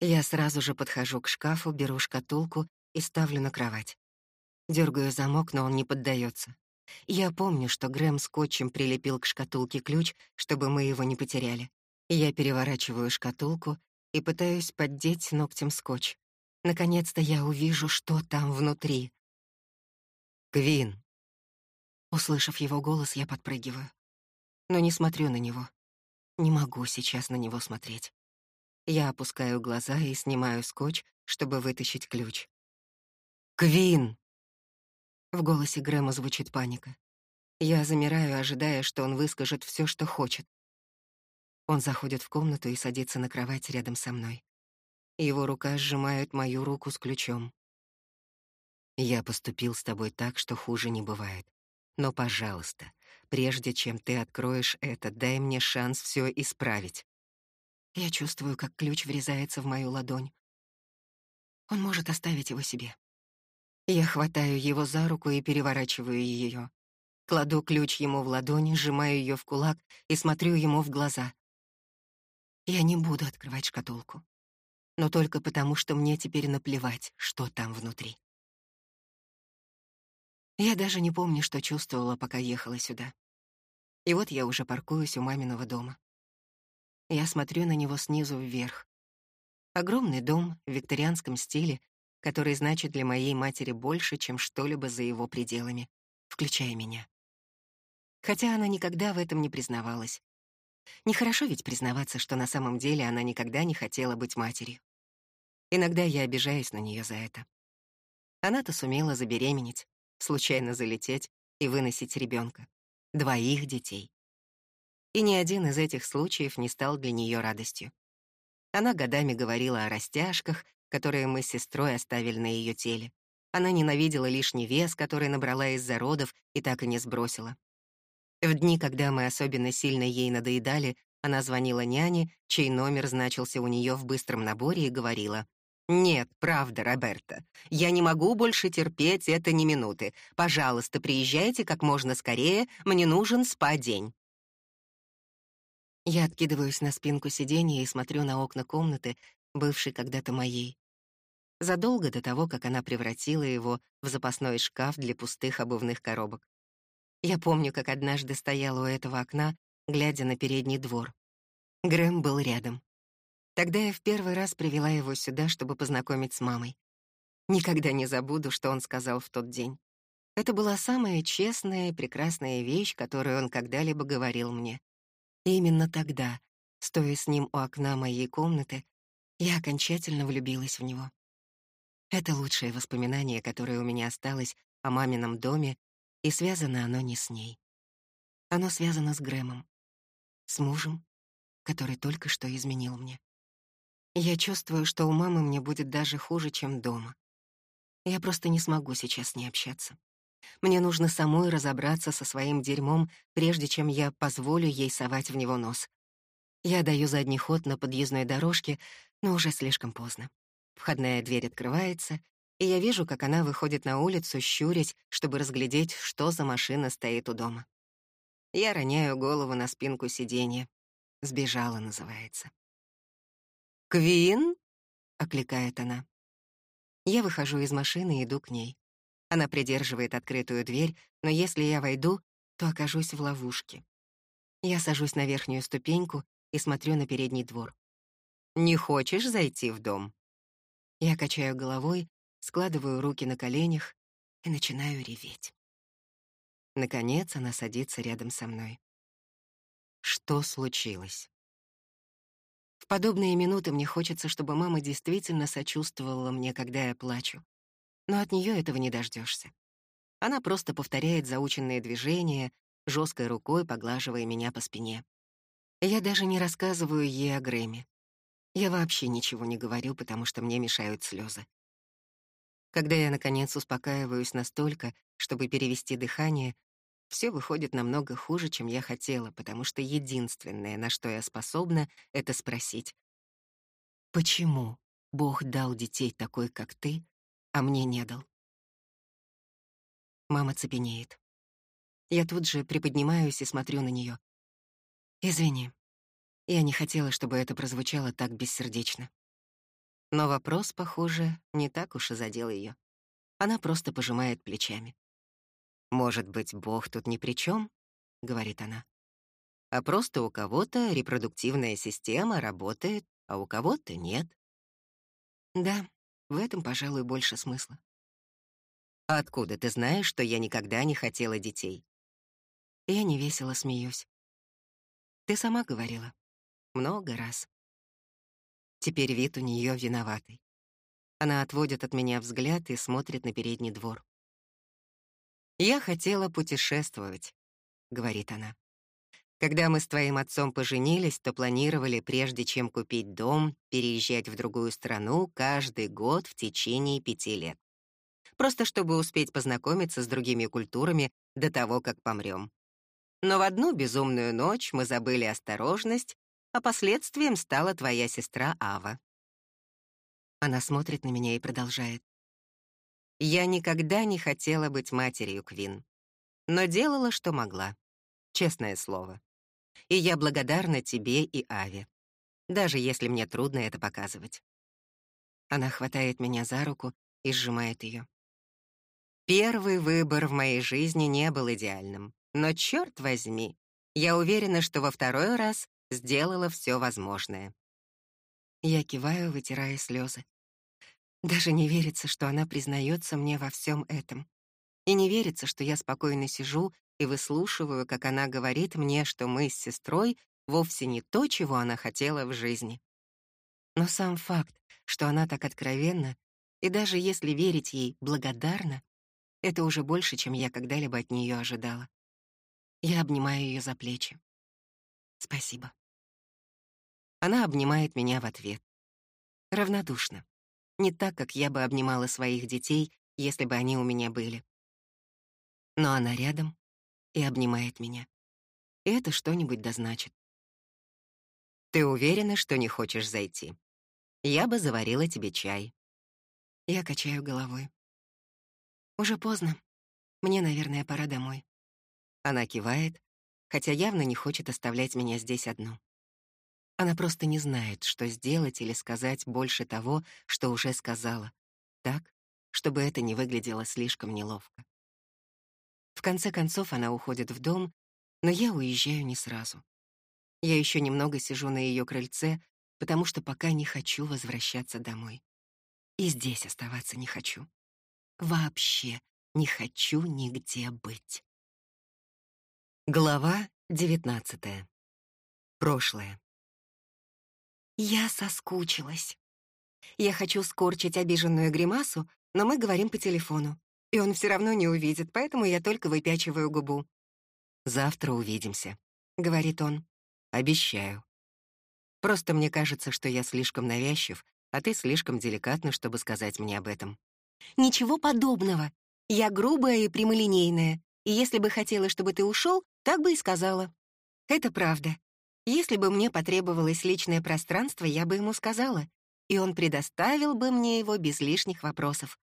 Я сразу же подхожу к шкафу, беру шкатулку и ставлю на кровать. Дергаю замок, но он не поддается. Я помню, что Грэм скотчем прилепил к шкатулке ключ, чтобы мы его не потеряли. Я переворачиваю шкатулку и пытаюсь поддеть ногтем скотч. Наконец-то я увижу, что там внутри. Квин. Услышав его голос, я подпрыгиваю. Но не смотрю на него. Не могу сейчас на него смотреть. Я опускаю глаза и снимаю скотч, чтобы вытащить ключ. «Квин!» В голосе Грэма звучит паника. Я замираю, ожидая, что он выскажет все, что хочет. Он заходит в комнату и садится на кровать рядом со мной. Его рука сжимает мою руку с ключом. Я поступил с тобой так, что хуже не бывает. Но, пожалуйста, прежде чем ты откроешь это, дай мне шанс все исправить. Я чувствую, как ключ врезается в мою ладонь. Он может оставить его себе. Я хватаю его за руку и переворачиваю ее. Кладу ключ ему в ладонь, сжимаю ее в кулак и смотрю ему в глаза. Я не буду открывать шкатулку. Но только потому, что мне теперь наплевать, что там внутри. Я даже не помню, что чувствовала, пока ехала сюда. И вот я уже паркуюсь у маминого дома. Я смотрю на него снизу вверх. Огромный дом в викторианском стиле, который значит для моей матери больше, чем что-либо за его пределами, включая меня. Хотя она никогда в этом не признавалась. Нехорошо ведь признаваться, что на самом деле она никогда не хотела быть матерью. Иногда я обижаюсь на нее за это. Она-то сумела забеременеть, случайно залететь и выносить ребенка, двоих детей. И ни один из этих случаев не стал для нее радостью. Она годами говорила о растяжках, которые мы с сестрой оставили на ее теле. Она ненавидела лишний вес, который набрала из-за родов и так и не сбросила. В дни, когда мы особенно сильно ей надоедали, она звонила няне, чей номер значился у нее в быстром наборе, и говорила, «Нет, правда, Роберта. Я не могу больше терпеть это ни минуты. Пожалуйста, приезжайте как можно скорее. Мне нужен спа-день». Я откидываюсь на спинку сиденья и смотрю на окна комнаты, бывшей когда-то моей. Задолго до того, как она превратила его в запасной шкаф для пустых обувных коробок. Я помню, как однажды стояла у этого окна, глядя на передний двор. Грэм был рядом. Тогда я в первый раз привела его сюда, чтобы познакомить с мамой. Никогда не забуду, что он сказал в тот день. Это была самая честная и прекрасная вещь, которую он когда-либо говорил мне. И именно тогда, стоя с ним у окна моей комнаты, Я окончательно влюбилась в него. Это лучшее воспоминание, которое у меня осталось о мамином доме, и связано оно не с ней. Оно связано с Грэмом, с мужем, который только что изменил мне. Я чувствую, что у мамы мне будет даже хуже, чем дома. Я просто не смогу сейчас с ней общаться. Мне нужно самой разобраться со своим дерьмом, прежде чем я позволю ей совать в него нос. Я даю задний ход на подъездной дорожке, но уже слишком поздно. Входная дверь открывается, и я вижу, как она выходит на улицу, щурясь, чтобы разглядеть, что за машина стоит у дома. Я роняю голову на спинку сиденья. «Сбежала» называется. «Квин?» — окликает она. Я выхожу из машины и иду к ней. Она придерживает открытую дверь, но если я войду, то окажусь в ловушке. Я сажусь на верхнюю ступеньку и смотрю на передний двор. «Не хочешь зайти в дом?» Я качаю головой, складываю руки на коленях и начинаю реветь. Наконец она садится рядом со мной. Что случилось? Подобные минуты мне хочется, чтобы мама действительно сочувствовала мне, когда я плачу. Но от нее этого не дождешься. Она просто повторяет заученные движения, жесткой рукой поглаживая меня по спине. Я даже не рассказываю ей о Грэме. Я вообще ничего не говорю, потому что мне мешают слезы. Когда я, наконец, успокаиваюсь настолько, чтобы перевести дыхание, все выходит намного хуже, чем я хотела, потому что единственное, на что я способна, — это спросить. Почему Бог дал детей такой, как ты, а мне не дал? Мама цепенеет. Я тут же приподнимаюсь и смотрю на нее. Извини, я не хотела, чтобы это прозвучало так бессердечно. Но вопрос, похоже, не так уж и задел ее. Она просто пожимает плечами. «Может быть, Бог тут ни при чем? говорит она. «А просто у кого-то репродуктивная система работает, а у кого-то нет». Да, в этом, пожалуй, больше смысла. «А откуда ты знаешь, что я никогда не хотела детей?» Я невесело смеюсь. Ты сама говорила. Много раз. Теперь вид у нее виноватый. Она отводит от меня взгляд и смотрит на передний двор. «Я хотела путешествовать», — говорит она. «Когда мы с твоим отцом поженились, то планировали, прежде чем купить дом, переезжать в другую страну каждый год в течение пяти лет. Просто чтобы успеть познакомиться с другими культурами до того, как помрем. Но в одну безумную ночь мы забыли осторожность а последствием стала твоя сестра Ава. Она смотрит на меня и продолжает. Я никогда не хотела быть матерью, Квин, но делала, что могла. Честное слово. И я благодарна тебе и Аве, даже если мне трудно это показывать. Она хватает меня за руку и сжимает ее. Первый выбор в моей жизни не был идеальным, но черт возьми, я уверена, что во второй раз сделала все возможное. Я киваю, вытирая слезы. Даже не верится, что она признается мне во всем этом. И не верится, что я спокойно сижу и выслушиваю, как она говорит мне, что мы с сестрой вовсе не то, чего она хотела в жизни. Но сам факт, что она так откровенна, и даже если верить ей благодарна, это уже больше, чем я когда-либо от нее ожидала. Я обнимаю ее за плечи. Спасибо. Она обнимает меня в ответ. Равнодушно. Не так, как я бы обнимала своих детей, если бы они у меня были. Но она рядом и обнимает меня. И это что-нибудь дозначит. Ты уверена, что не хочешь зайти? Я бы заварила тебе чай. Я качаю головой. Уже поздно. Мне, наверное, пора домой. Она кивает, хотя явно не хочет оставлять меня здесь одну. Она просто не знает, что сделать или сказать больше того, что уже сказала, так, чтобы это не выглядело слишком неловко. В конце концов она уходит в дом, но я уезжаю не сразу. Я еще немного сижу на ее крыльце, потому что пока не хочу возвращаться домой. И здесь оставаться не хочу. Вообще не хочу нигде быть. Глава 19. Прошлое. Я соскучилась. Я хочу скорчить обиженную гримасу, но мы говорим по телефону. И он все равно не увидит, поэтому я только выпячиваю губу. «Завтра увидимся», — говорит он. «Обещаю». Просто мне кажется, что я слишком навязчив, а ты слишком деликатна, чтобы сказать мне об этом. Ничего подобного. Я грубая и прямолинейная, и если бы хотела, чтобы ты ушел, так бы и сказала. Это правда. Если бы мне потребовалось личное пространство, я бы ему сказала, и он предоставил бы мне его без лишних вопросов.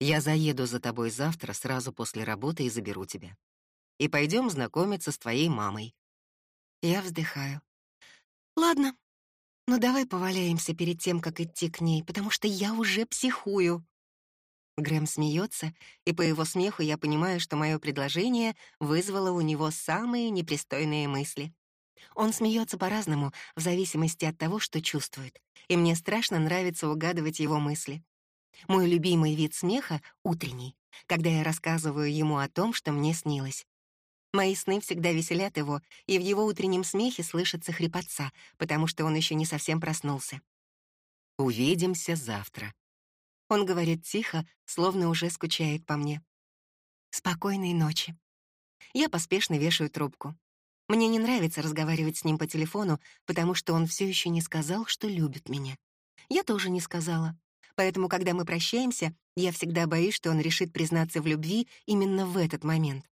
Я заеду за тобой завтра сразу после работы и заберу тебя. И пойдем знакомиться с твоей мамой. Я вздыхаю. Ладно, но давай поваляемся перед тем, как идти к ней, потому что я уже психую. Грэм смеется, и по его смеху я понимаю, что мое предложение вызвало у него самые непристойные мысли. Он смеется по-разному, в зависимости от того, что чувствует, и мне страшно нравится угадывать его мысли. Мой любимый вид смеха — утренний, когда я рассказываю ему о том, что мне снилось. Мои сны всегда веселят его, и в его утреннем смехе слышится хрипотца, потому что он еще не совсем проснулся. «Увидимся завтра», он говорит тихо, словно уже скучает по мне. «Спокойной ночи». Я поспешно вешаю трубку. Мне не нравится разговаривать с ним по телефону, потому что он все еще не сказал, что любит меня. Я тоже не сказала. Поэтому, когда мы прощаемся, я всегда боюсь, что он решит признаться в любви именно в этот момент.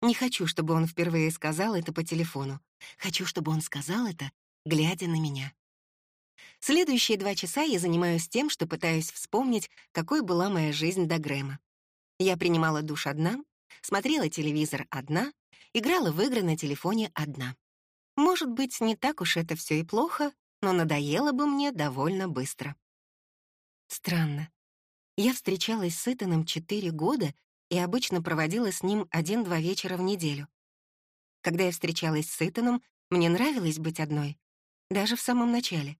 Не хочу, чтобы он впервые сказал это по телефону. Хочу, чтобы он сказал это, глядя на меня. Следующие два часа я занимаюсь тем, что пытаюсь вспомнить, какой была моя жизнь до Грэма. Я принимала душ одна, смотрела телевизор одна, играла в игры на телефоне одна. Может быть, не так уж это все и плохо, но надоело бы мне довольно быстро. Странно. Я встречалась с Итаном четыре года и обычно проводила с ним один-два вечера в неделю. Когда я встречалась с Итаном, мне нравилось быть одной, даже в самом начале.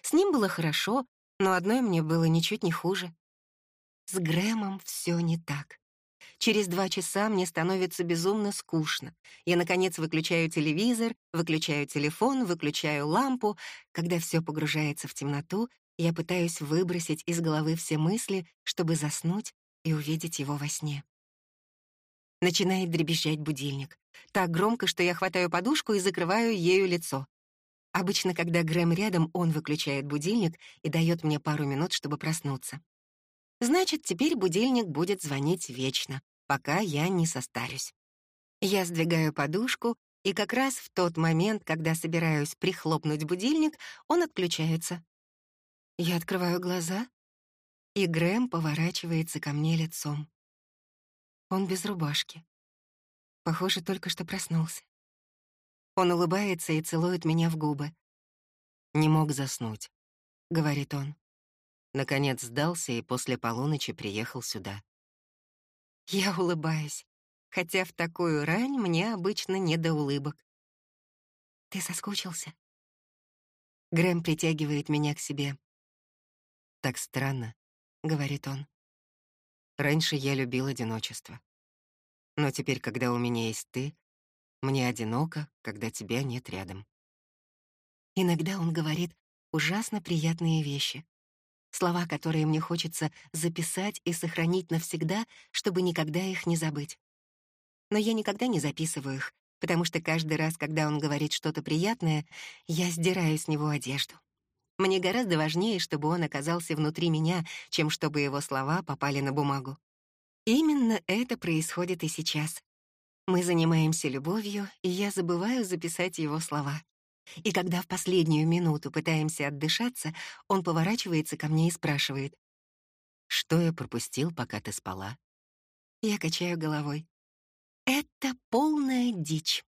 С ним было хорошо, но одной мне было ничуть не хуже. С Грэмом все не так. Через два часа мне становится безумно скучно. Я, наконец, выключаю телевизор, выключаю телефон, выключаю лампу. Когда все погружается в темноту, я пытаюсь выбросить из головы все мысли, чтобы заснуть и увидеть его во сне. Начинает дребезжать будильник. Так громко, что я хватаю подушку и закрываю ею лицо. Обычно, когда Грэм рядом, он выключает будильник и дает мне пару минут, чтобы проснуться. Значит, теперь будильник будет звонить вечно, пока я не состарюсь. Я сдвигаю подушку, и как раз в тот момент, когда собираюсь прихлопнуть будильник, он отключается. Я открываю глаза, и Грэм поворачивается ко мне лицом. Он без рубашки. Похоже, только что проснулся. Он улыбается и целует меня в губы. «Не мог заснуть», — говорит он. Наконец сдался и после полуночи приехал сюда. Я улыбаюсь, хотя в такую рань мне обычно не до улыбок. «Ты соскучился?» Грэм притягивает меня к себе. «Так странно», — говорит он. «Раньше я любил одиночество. Но теперь, когда у меня есть ты, мне одиноко, когда тебя нет рядом. Иногда он говорит ужасно приятные вещи. Слова, которые мне хочется записать и сохранить навсегда, чтобы никогда их не забыть. Но я никогда не записываю их, потому что каждый раз, когда он говорит что-то приятное, я сдираю с него одежду. Мне гораздо важнее, чтобы он оказался внутри меня, чем чтобы его слова попали на бумагу. Именно это происходит и сейчас. Мы занимаемся любовью, и я забываю записать его слова. И когда в последнюю минуту пытаемся отдышаться, он поворачивается ко мне и спрашивает. «Что я пропустил, пока ты спала?» Я качаю головой. «Это полная дичь».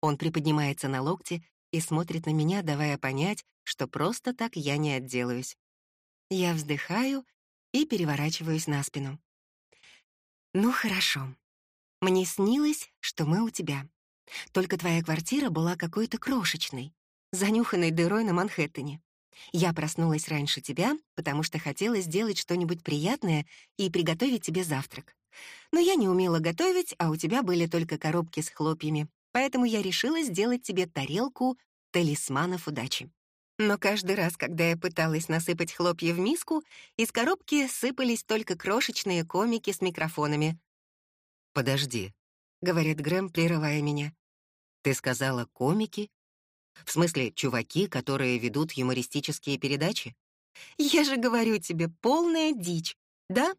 Он приподнимается на локте и смотрит на меня, давая понять, что просто так я не отделаюсь. Я вздыхаю и переворачиваюсь на спину. «Ну хорошо, мне снилось, что мы у тебя. Только твоя квартира была какой-то крошечной, занюханной дырой на Манхэттене. Я проснулась раньше тебя, потому что хотела сделать что-нибудь приятное и приготовить тебе завтрак. Но я не умела готовить, а у тебя были только коробки с хлопьями, поэтому я решила сделать тебе тарелку талисманов удачи. Но каждый раз, когда я пыталась насыпать хлопья в миску, из коробки сыпались только крошечные комики с микрофонами. «Подожди», — говорит Грэм, прерывая меня. «Ты сказала комики? В смысле, чуваки, которые ведут юмористические передачи?» «Я же говорю тебе, полная дичь, да?»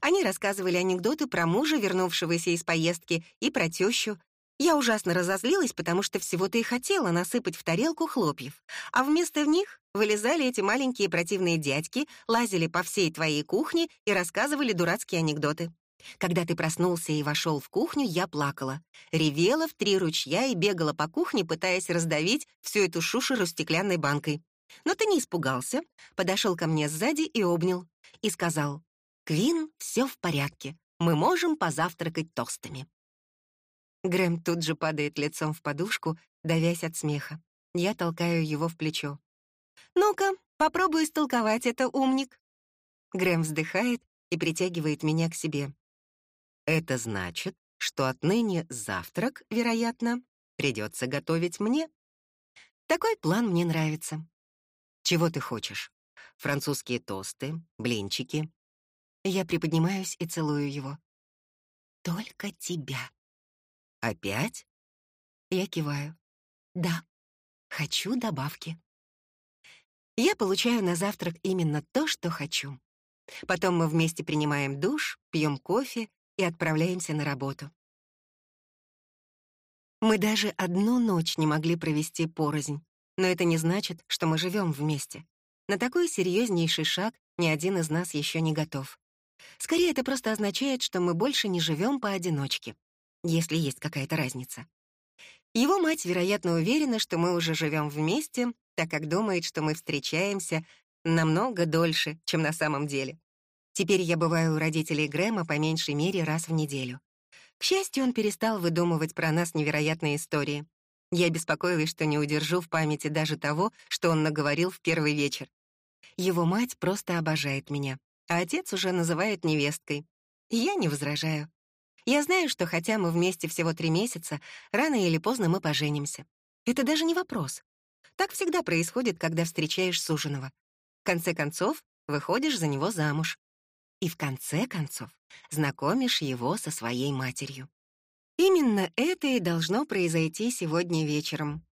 Они рассказывали анекдоты про мужа, вернувшегося из поездки, и про тещу, я ужасно разозлилась, потому что всего-то и хотела насыпать в тарелку хлопьев, а вместо них вылезали эти маленькие противные дядьки, лазили по всей твоей кухне и рассказывали дурацкие анекдоты. Когда ты проснулся и вошел в кухню, я плакала, ревела в три ручья и бегала по кухне, пытаясь раздавить всю эту шушеру стеклянной банкой. Но ты не испугался, подошел ко мне сзади и обнял, и сказал, «Квин, все в порядке, мы можем позавтракать тостами». Грэм тут же падает лицом в подушку, давясь от смеха. Я толкаю его в плечо. «Ну-ка, попробуй истолковать это, умник». Грэм вздыхает и притягивает меня к себе. «Это значит, что отныне завтрак, вероятно, придется готовить мне». Такой план мне нравится. Чего ты хочешь? Французские тосты, блинчики? Я приподнимаюсь и целую его. Только тебя. Опять? Я киваю. Да, хочу добавки. Я получаю на завтрак именно то, что хочу. Потом мы вместе принимаем душ, пьем кофе и отправляемся на работу. Мы даже одну ночь не могли провести порознь, но это не значит, что мы живем вместе. На такой серьезнейший шаг ни один из нас еще не готов. Скорее, это просто означает, что мы больше не живем поодиночке если есть какая-то разница. Его мать, вероятно, уверена, что мы уже живем вместе, так как думает, что мы встречаемся намного дольше, чем на самом деле. Теперь я бываю у родителей Грэма по меньшей мере раз в неделю. К счастью, он перестал выдумывать про нас невероятные истории. Я беспокоилась, что не удержу в памяти даже того, что он наговорил в первый вечер. Его мать просто обожает меня, а отец уже называет невесткой. Я не возражаю. Я знаю, что хотя мы вместе всего три месяца, рано или поздно мы поженимся. Это даже не вопрос. Так всегда происходит, когда встречаешь суженого. В конце концов, выходишь за него замуж. И в конце концов, знакомишь его со своей матерью. Именно это и должно произойти сегодня вечером.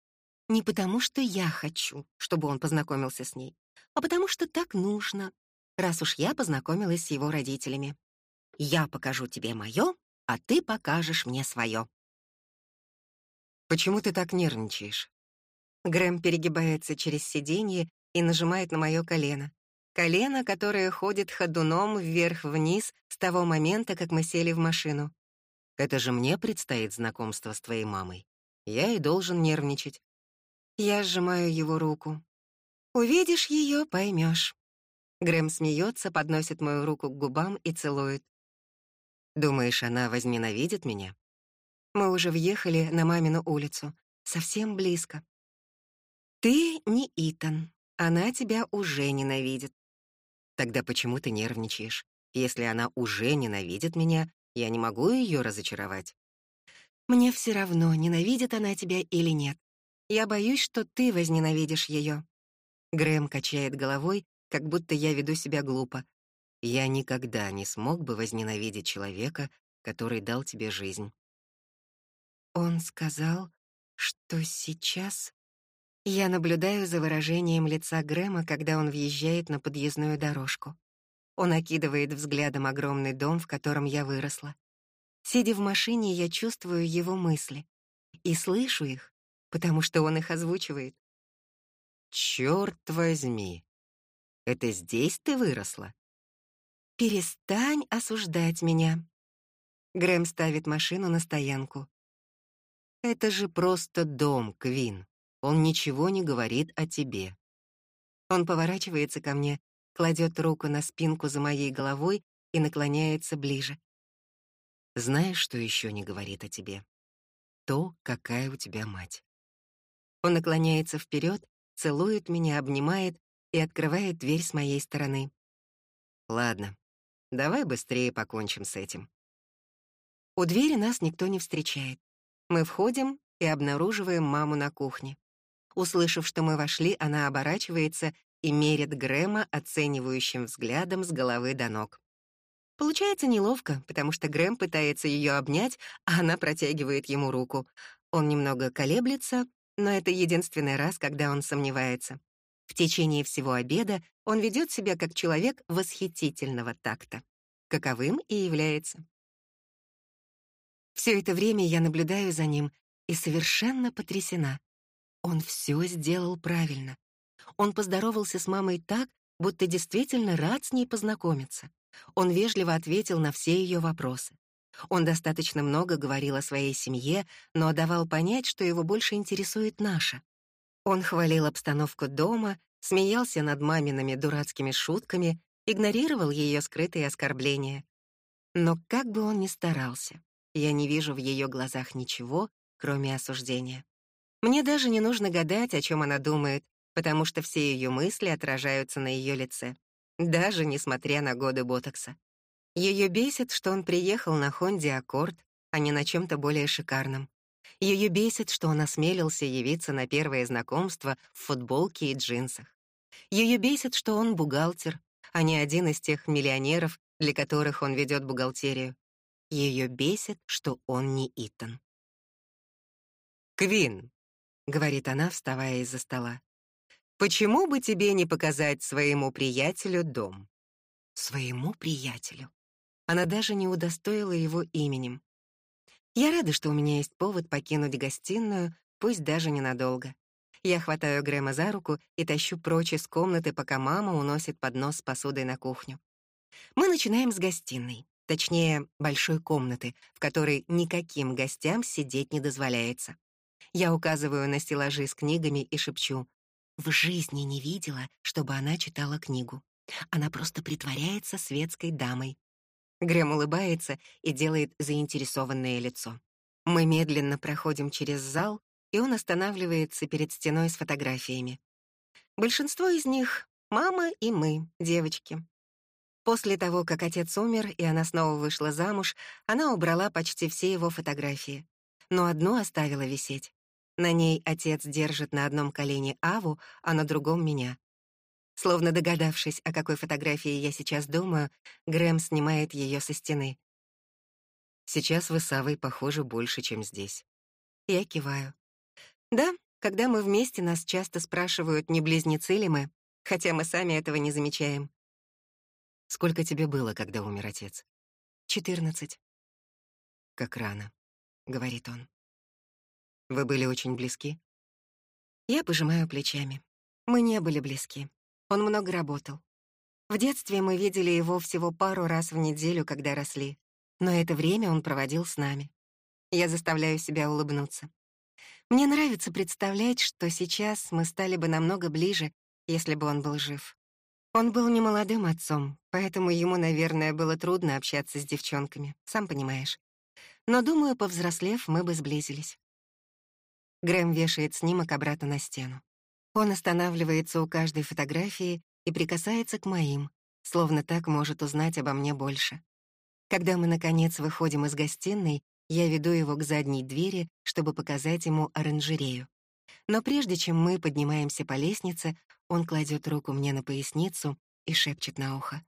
Не потому, что я хочу, чтобы он познакомился с ней, а потому что так нужно, раз уж я познакомилась с его родителями. Я покажу тебе мое, а ты покажешь мне свое. Почему ты так нервничаешь? Грэм перегибается через сиденье и нажимает на мое колено. Колено, которое ходит ходуном вверх-вниз с того момента, как мы сели в машину. Это же мне предстоит знакомство с твоей мамой. Я и должен нервничать. Я сжимаю его руку. Увидишь ее, поймешь. Грэм смеется, подносит мою руку к губам и целует. Думаешь, она возненавидит меня? Мы уже въехали на мамину улицу. Совсем близко. Ты не Итан. Она тебя уже ненавидит. Тогда почему ты нервничаешь? Если она уже ненавидит меня, я не могу ее разочаровать. Мне все равно, ненавидит она тебя или нет. Я боюсь, что ты возненавидишь ее. Грэм качает головой, как будто я веду себя глупо, я никогда не смог бы возненавидеть человека, который дал тебе жизнь. Он сказал, что сейчас... Я наблюдаю за выражением лица Грэма, когда он въезжает на подъездную дорожку. Он окидывает взглядом огромный дом, в котором я выросла. Сидя в машине, я чувствую его мысли и слышу их, потому что он их озвучивает. Черт возьми! Это здесь ты выросла? «Перестань осуждать меня». Грэм ставит машину на стоянку. «Это же просто дом, Квин. Он ничего не говорит о тебе». Он поворачивается ко мне, кладет руку на спинку за моей головой и наклоняется ближе. «Знаешь, что еще не говорит о тебе? То, какая у тебя мать». Он наклоняется вперед, целует меня, обнимает и открывает дверь с моей стороны. «Ладно, Давай быстрее покончим с этим. У двери нас никто не встречает. Мы входим и обнаруживаем маму на кухне. Услышав, что мы вошли, она оборачивается и мерит Грэма оценивающим взглядом с головы до ног. Получается неловко, потому что Грэм пытается ее обнять, а она протягивает ему руку. Он немного колеблется, но это единственный раз, когда он сомневается. В течение всего обеда он ведет себя как человек восхитительного такта, каковым и является. Все это время я наблюдаю за ним и совершенно потрясена. Он все сделал правильно. Он поздоровался с мамой так, будто действительно рад с ней познакомиться. Он вежливо ответил на все ее вопросы. Он достаточно много говорил о своей семье, но давал понять, что его больше интересует наша. Он хвалил обстановку дома, смеялся над мамиными дурацкими шутками, игнорировал ее скрытые оскорбления. Но как бы он ни старался, я не вижу в ее глазах ничего, кроме осуждения. Мне даже не нужно гадать, о чем она думает, потому что все ее мысли отражаются на ее лице, даже несмотря на годы ботокса. Ее бесит, что он приехал на Хонде Аккорд, а не на чем то более шикарном. Ее бесит, что он осмелился явиться на первое знакомство в футболке и джинсах. Ее бесит, что он бухгалтер, а не один из тех миллионеров, для которых он ведет бухгалтерию. Ее бесит, что он не Итан. «Квин», — говорит она, вставая из-за стола, «почему бы тебе не показать своему приятелю дом?» «Своему приятелю?» Она даже не удостоила его именем. Я рада, что у меня есть повод покинуть гостиную, пусть даже ненадолго. Я хватаю Грэма за руку и тащу прочь из комнаты, пока мама уносит поднос с посудой на кухню. Мы начинаем с гостиной, точнее, большой комнаты, в которой никаким гостям сидеть не дозволяется. Я указываю на стеллажи с книгами и шепчу. В жизни не видела, чтобы она читала книгу. Она просто притворяется светской дамой. Грэм улыбается и делает заинтересованное лицо. Мы медленно проходим через зал, и он останавливается перед стеной с фотографиями. Большинство из них — мама и мы, девочки. После того, как отец умер, и она снова вышла замуж, она убрала почти все его фотографии. Но одну оставила висеть. На ней отец держит на одном колене Аву, а на другом — меня. Словно догадавшись, о какой фотографии я сейчас думаю, Грэм снимает ее со стены. Сейчас вы с Авой похожи больше, чем здесь. Я киваю. Да, когда мы вместе, нас часто спрашивают, не близнецы ли мы, хотя мы сами этого не замечаем. Сколько тебе было, когда умер отец? Четырнадцать. Как рано, — говорит он. Вы были очень близки? Я пожимаю плечами. Мы не были близки. Он много работал. В детстве мы видели его всего пару раз в неделю, когда росли, но это время он проводил с нами. Я заставляю себя улыбнуться. Мне нравится представлять, что сейчас мы стали бы намного ближе, если бы он был жив. Он был немолодым отцом, поэтому ему, наверное, было трудно общаться с девчонками, сам понимаешь. Но, думаю, повзрослев, мы бы сблизились. Грэм вешает снимок обратно на стену. Он останавливается у каждой фотографии и прикасается к моим, словно так может узнать обо мне больше. Когда мы, наконец, выходим из гостиной, я веду его к задней двери, чтобы показать ему оранжерею. Но прежде чем мы поднимаемся по лестнице, он кладет руку мне на поясницу и шепчет на ухо.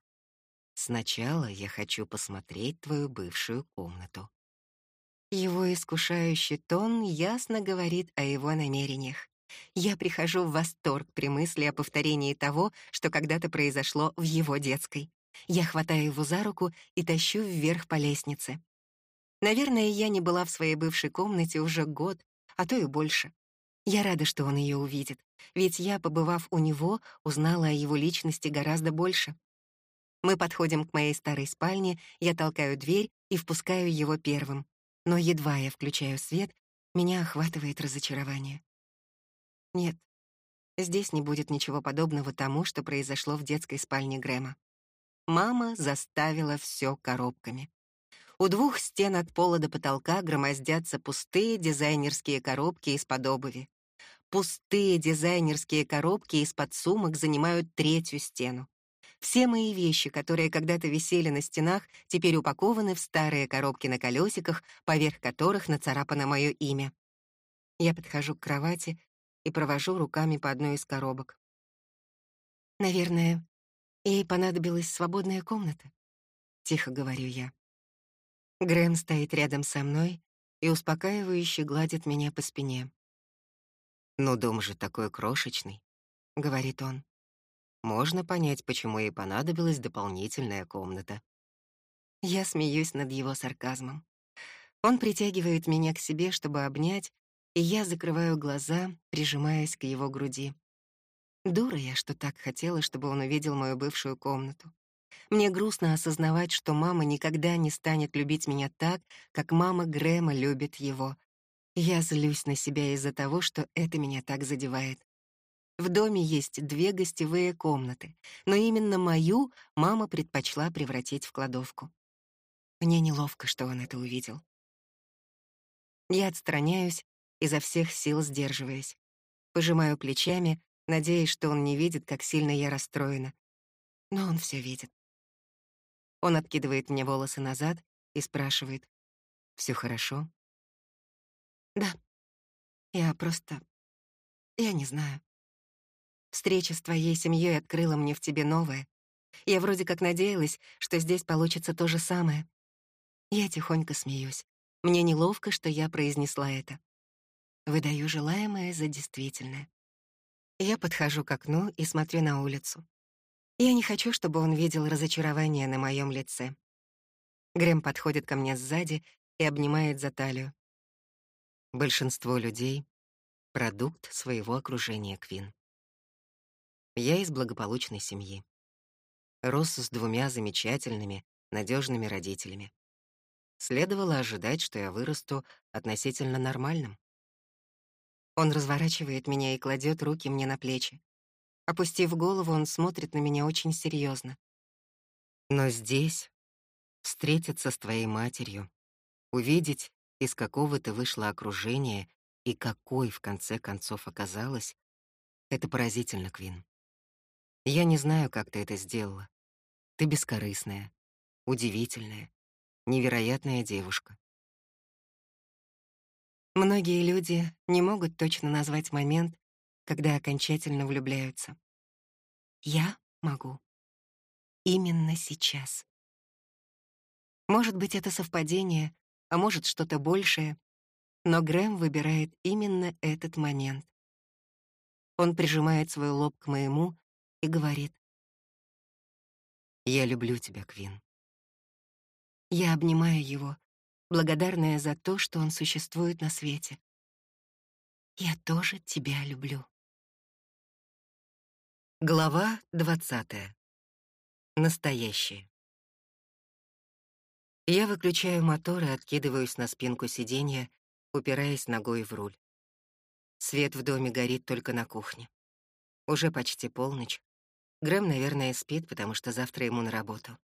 «Сначала я хочу посмотреть твою бывшую комнату». Его искушающий тон ясно говорит о его намерениях. Я прихожу в восторг при мысли о повторении того, что когда-то произошло в его детской. Я хватаю его за руку и тащу вверх по лестнице. Наверное, я не была в своей бывшей комнате уже год, а то и больше. Я рада, что он ее увидит, ведь я, побывав у него, узнала о его личности гораздо больше. Мы подходим к моей старой спальне, я толкаю дверь и впускаю его первым. Но едва я включаю свет, меня охватывает разочарование. Нет, здесь не будет ничего подобного тому, что произошло в детской спальне Грэма. Мама заставила все коробками. У двух стен от пола до потолка громоздятся пустые дизайнерские коробки из-под обуви. Пустые дизайнерские коробки из-под сумок занимают третью стену. Все мои вещи, которые когда-то висели на стенах, теперь упакованы в старые коробки на колесиках, поверх которых нацарапано мое имя. Я подхожу к кровати и провожу руками по одной из коробок. «Наверное, ей понадобилась свободная комната», — тихо говорю я. Грэм стоит рядом со мной и успокаивающе гладит меня по спине. «Ну, дом же такой крошечный», — говорит он. «Можно понять, почему ей понадобилась дополнительная комната». Я смеюсь над его сарказмом. Он притягивает меня к себе, чтобы обнять, и я закрываю глаза, прижимаясь к его груди. Дура я, что так хотела, чтобы он увидел мою бывшую комнату. Мне грустно осознавать, что мама никогда не станет любить меня так, как мама Грэма любит его. Я злюсь на себя из-за того, что это меня так задевает. В доме есть две гостевые комнаты, но именно мою мама предпочла превратить в кладовку. Мне неловко, что он это увидел. Я отстраняюсь, изо всех сил сдерживаясь. Пожимаю плечами, надеясь, что он не видит, как сильно я расстроена. Но он все видит. Он откидывает мне волосы назад и спрашивает. «Все хорошо?» «Да. Я просто... Я не знаю. Встреча с твоей семьей открыла мне в тебе новое. Я вроде как надеялась, что здесь получится то же самое. Я тихонько смеюсь. Мне неловко, что я произнесла это. Выдаю желаемое за действительное. Я подхожу к окну и смотрю на улицу. Я не хочу, чтобы он видел разочарование на моем лице. Грэм подходит ко мне сзади и обнимает за талию. Большинство людей — продукт своего окружения, Квин. Я из благополучной семьи. Рос с двумя замечательными, надежными родителями. Следовало ожидать, что я вырасту относительно нормальным. Он разворачивает меня и кладет руки мне на плечи. Опустив голову, он смотрит на меня очень серьезно. Но здесь встретиться с твоей матерью, увидеть, из какого ты вышла окружения и какой, в конце концов, оказалась, это поразительно, Квин. Я не знаю, как ты это сделала. Ты бескорыстная, удивительная, невероятная девушка. Многие люди не могут точно назвать момент, когда окончательно влюбляются. Я могу. Именно сейчас. Может быть, это совпадение, а может, что-то большее, но Грэм выбирает именно этот момент. Он прижимает свой лоб к моему и говорит. «Я люблю тебя, Квин». Я обнимаю его, благодарная за то, что он существует на свете. «Я тоже тебя люблю». Глава двадцатая. Настоящее. Я выключаю мотор и откидываюсь на спинку сиденья, упираясь ногой в руль. Свет в доме горит только на кухне. Уже почти полночь. Грэм, наверное, спит, потому что завтра ему на работу.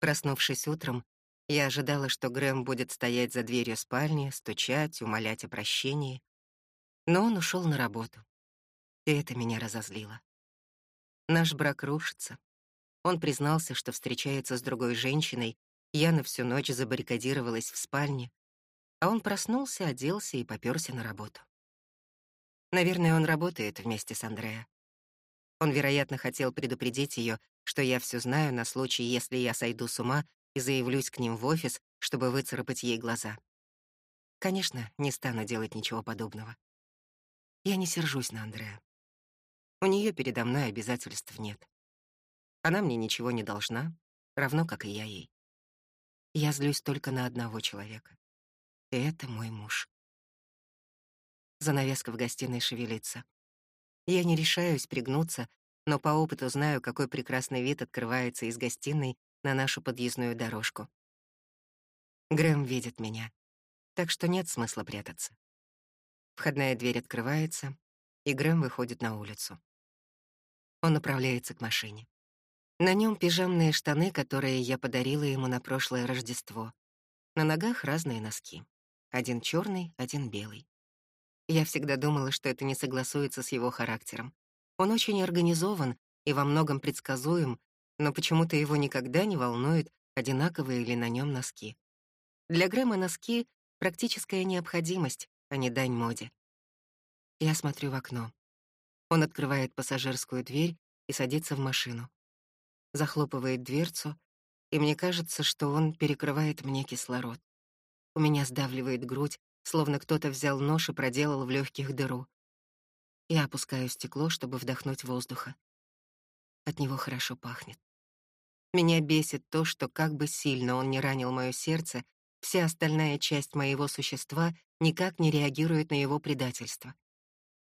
Проснувшись утром, я ожидала, что Грэм будет стоять за дверью спальни, стучать, умолять о прощении. Но он ушел на работу и это меня разозлило. Наш брак рушится. Он признался, что встречается с другой женщиной, я на всю ночь забаррикадировалась в спальне, а он проснулся, оделся и попёрся на работу. Наверное, он работает вместе с Андреа. Он, вероятно, хотел предупредить ее, что я все знаю на случай, если я сойду с ума и заявлюсь к ним в офис, чтобы выцарапать ей глаза. Конечно, не стану делать ничего подобного. Я не сержусь на Андреа. У нее передо мной обязательств нет. Она мне ничего не должна, равно как и я ей. Я злюсь только на одного человека. И это мой муж. Занавеска в гостиной шевелится. Я не решаюсь пригнуться, но по опыту знаю, какой прекрасный вид открывается из гостиной на нашу подъездную дорожку. Грэм видит меня, так что нет смысла прятаться. Входная дверь открывается, и Грэм выходит на улицу. Он направляется к машине. На нем пижамные штаны, которые я подарила ему на прошлое Рождество. На ногах разные носки. Один черный, один белый. Я всегда думала, что это не согласуется с его характером. Он очень организован и во многом предсказуем, но почему-то его никогда не волнует, одинаковые ли на нем носки. Для Грэма носки — практическая необходимость, а не дань моде. Я смотрю в окно. Он открывает пассажирскую дверь и садится в машину. Захлопывает дверцу, и мне кажется, что он перекрывает мне кислород. У меня сдавливает грудь, словно кто-то взял нож и проделал в легких дыру. Я опускаю стекло, чтобы вдохнуть воздуха. От него хорошо пахнет. Меня бесит то, что как бы сильно он не ранил мое сердце, вся остальная часть моего существа никак не реагирует на его предательство.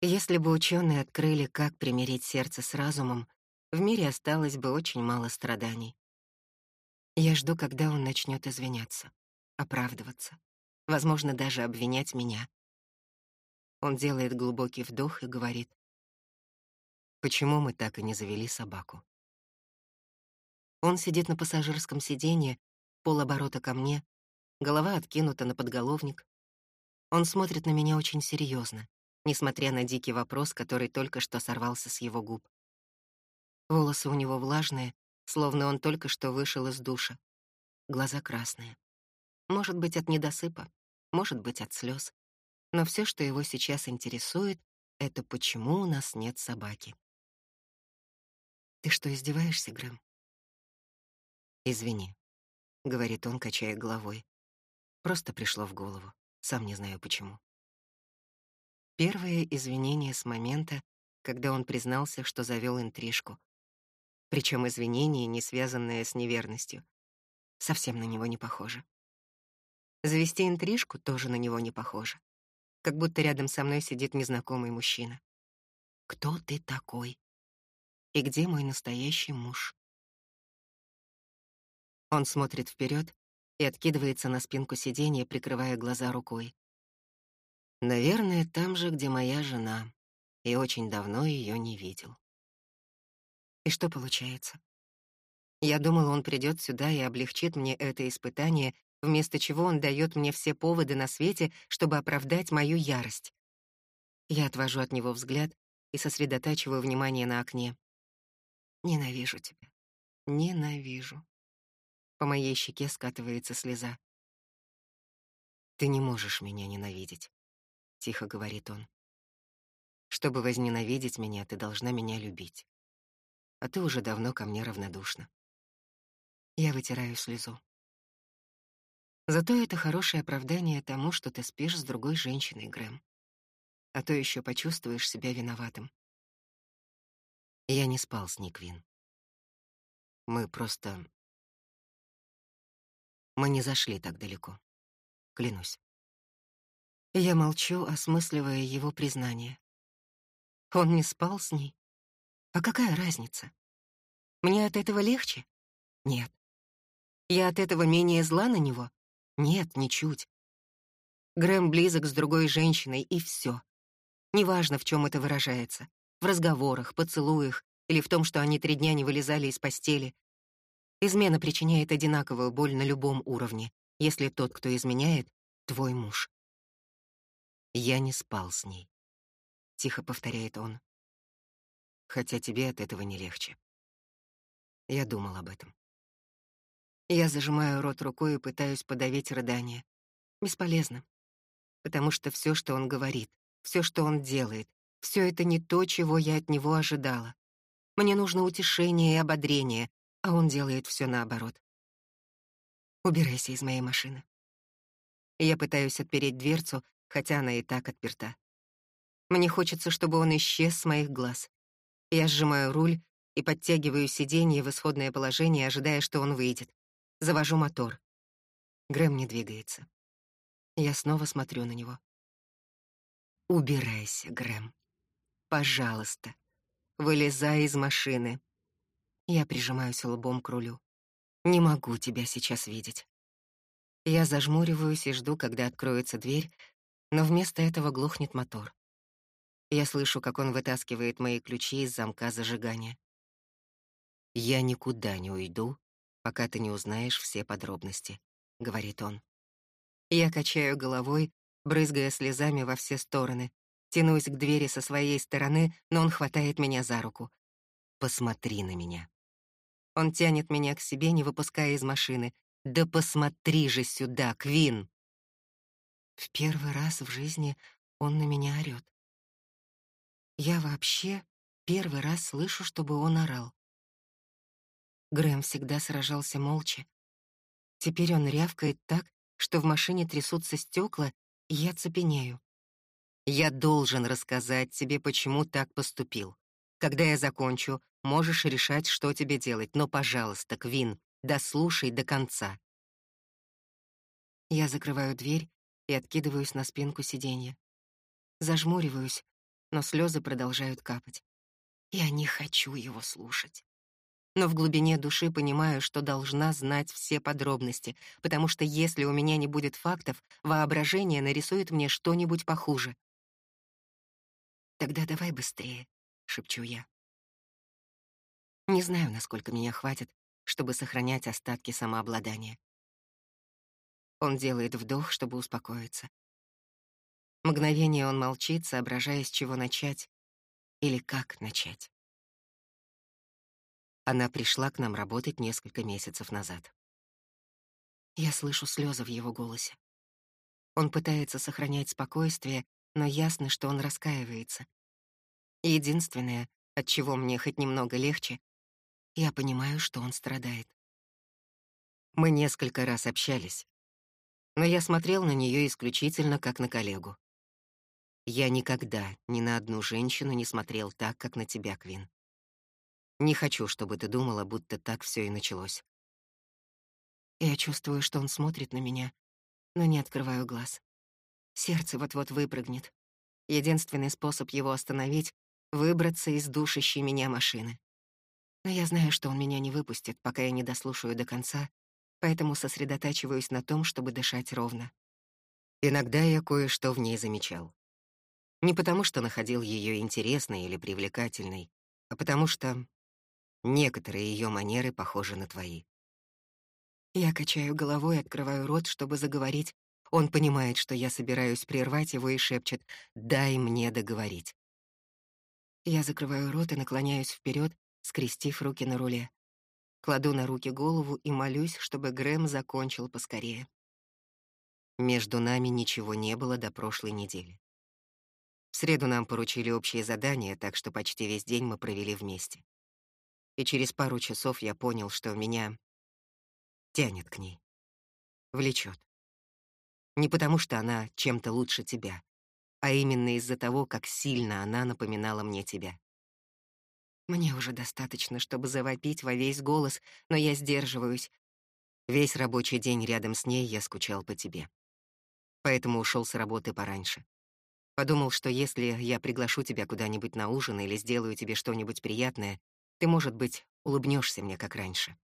Если бы ученые открыли, как примирить сердце с разумом, в мире осталось бы очень мало страданий. Я жду, когда он начнет извиняться, оправдываться, возможно, даже обвинять меня. Он делает глубокий вдох и говорит, «Почему мы так и не завели собаку?» Он сидит на пассажирском сиденье, полоборота ко мне, голова откинута на подголовник. Он смотрит на меня очень серьезно, несмотря на дикий вопрос, который только что сорвался с его губ. Волосы у него влажные, словно он только что вышел из душа. Глаза красные. Может быть, от недосыпа, может быть, от слез. Но все, что его сейчас интересует, это почему у нас нет собаки. «Ты что, издеваешься, Грэм?» «Извини», — говорит он, качая головой. Просто пришло в голову, сам не знаю почему. Первое извинение с момента, когда он признался, что завел интрижку. Причем извинение, не связанное с неверностью. Совсем на него не похоже. Завести интрижку тоже на него не похоже. Как будто рядом со мной сидит незнакомый мужчина. Кто ты такой? И где мой настоящий муж? Он смотрит вперед и откидывается на спинку сиденья, прикрывая глаза рукой. Наверное, там же, где моя жена, и очень давно ее не видел. И что получается? Я думал, он придет сюда и облегчит мне это испытание, вместо чего он дает мне все поводы на свете, чтобы оправдать мою ярость. Я отвожу от него взгляд и сосредотачиваю внимание на окне. Ненавижу тебя. Ненавижу. По моей щеке скатывается слеза. «Ты не можешь меня ненавидеть», — тихо говорит он. «Чтобы возненавидеть меня, ты должна меня любить. А ты уже давно ко мне равнодушна». Я вытираю слезу. Зато это хорошее оправдание тому, что ты спишь с другой женщиной, Грэм. А то еще почувствуешь себя виноватым. Я не спал с Никвин. Мы просто мы не зашли так далеко. Клянусь. Я молчу, осмысливая его признание. Он не спал с ней? А какая разница? Мне от этого легче? Нет. Я от этого менее зла на него? Нет, ничуть. Грэм близок с другой женщиной, и все. Неважно, в чем это выражается. В разговорах, поцелуях или в том, что они три дня не вылезали из постели, Измена причиняет одинаковую боль на любом уровне, если тот, кто изменяет, — твой муж. «Я не спал с ней», — тихо повторяет он. «Хотя тебе от этого не легче». Я думал об этом. Я зажимаю рот рукой и пытаюсь подавить рыдание. Бесполезно. Потому что все, что он говорит, все, что он делает, все это не то, чего я от него ожидала. Мне нужно утешение и ободрение, а он делает все наоборот. Убирайся из моей машины. Я пытаюсь отпереть дверцу, хотя она и так отперта. Мне хочется, чтобы он исчез с моих глаз. Я сжимаю руль и подтягиваю сиденье в исходное положение, ожидая, что он выйдет. Завожу мотор. Грэм не двигается. Я снова смотрю на него. «Убирайся, Грэм. Пожалуйста. Вылезай из машины. Я прижимаюсь лбом к рулю. Не могу тебя сейчас видеть. Я зажмуриваюсь и жду, когда откроется дверь, но вместо этого глохнет мотор. Я слышу, как он вытаскивает мои ключи из замка зажигания. «Я никуда не уйду, пока ты не узнаешь все подробности», — говорит он. Я качаю головой, брызгая слезами во все стороны, тянусь к двери со своей стороны, но он хватает меня за руку. «Посмотри на меня». Он тянет меня к себе, не выпуская из машины. «Да посмотри же сюда, Квин!» В первый раз в жизни он на меня орёт. Я вообще первый раз слышу, чтобы он орал. Грэм всегда сражался молча. Теперь он рявкает так, что в машине трясутся стекла, и я цепенею. Я должен рассказать тебе, почему так поступил. Когда я закончу, можешь решать, что тебе делать, но, пожалуйста, Квин, дослушай до конца. Я закрываю дверь и откидываюсь на спинку сиденья. Зажмуриваюсь, но слезы продолжают капать. Я не хочу его слушать. Но в глубине души понимаю, что должна знать все подробности, потому что если у меня не будет фактов, воображение нарисует мне что-нибудь похуже. «Тогда давай быстрее», — шепчу я. Не знаю, насколько меня хватит, чтобы сохранять остатки самообладания. Он делает вдох, чтобы успокоиться. Мгновение он молчит, соображая, с чего начать или как начать. Она пришла к нам работать несколько месяцев назад. Я слышу слезы в его голосе. Он пытается сохранять спокойствие, но ясно, что он раскаивается. Единственное, от чего мне хоть немного легче, я понимаю, что он страдает. Мы несколько раз общались, но я смотрел на нее исключительно как на коллегу. Я никогда ни на одну женщину не смотрел так, как на тебя, Квин. Не хочу, чтобы ты думала, будто так все и началось. Я чувствую, что он смотрит на меня, но не открываю глаз. Сердце вот-вот выпрыгнет. Единственный способ его остановить — выбраться из душащей меня машины. Но я знаю, что он меня не выпустит, пока я не дослушаю до конца поэтому сосредотачиваюсь на том, чтобы дышать ровно. Иногда я кое-что в ней замечал. Не потому, что находил ее интересной или привлекательной, а потому что некоторые ее манеры похожи на твои. Я качаю головой, открываю рот, чтобы заговорить. Он понимает, что я собираюсь прервать его и шепчет «Дай мне договорить». Я закрываю рот и наклоняюсь вперед, скрестив руки на руле. Кладу на руки голову и молюсь, чтобы Грэм закончил поскорее. Между нами ничего не было до прошлой недели. В среду нам поручили общее задание, так что почти весь день мы провели вместе. И через пару часов я понял, что меня тянет к ней. Влечет. Не потому, что она чем-то лучше тебя, а именно из-за того, как сильно она напоминала мне тебя. Мне уже достаточно, чтобы завопить во весь голос, но я сдерживаюсь. Весь рабочий день рядом с ней я скучал по тебе. Поэтому ушел с работы пораньше. Подумал, что если я приглашу тебя куда-нибудь на ужин или сделаю тебе что-нибудь приятное, ты, может быть, улыбнешься мне, как раньше.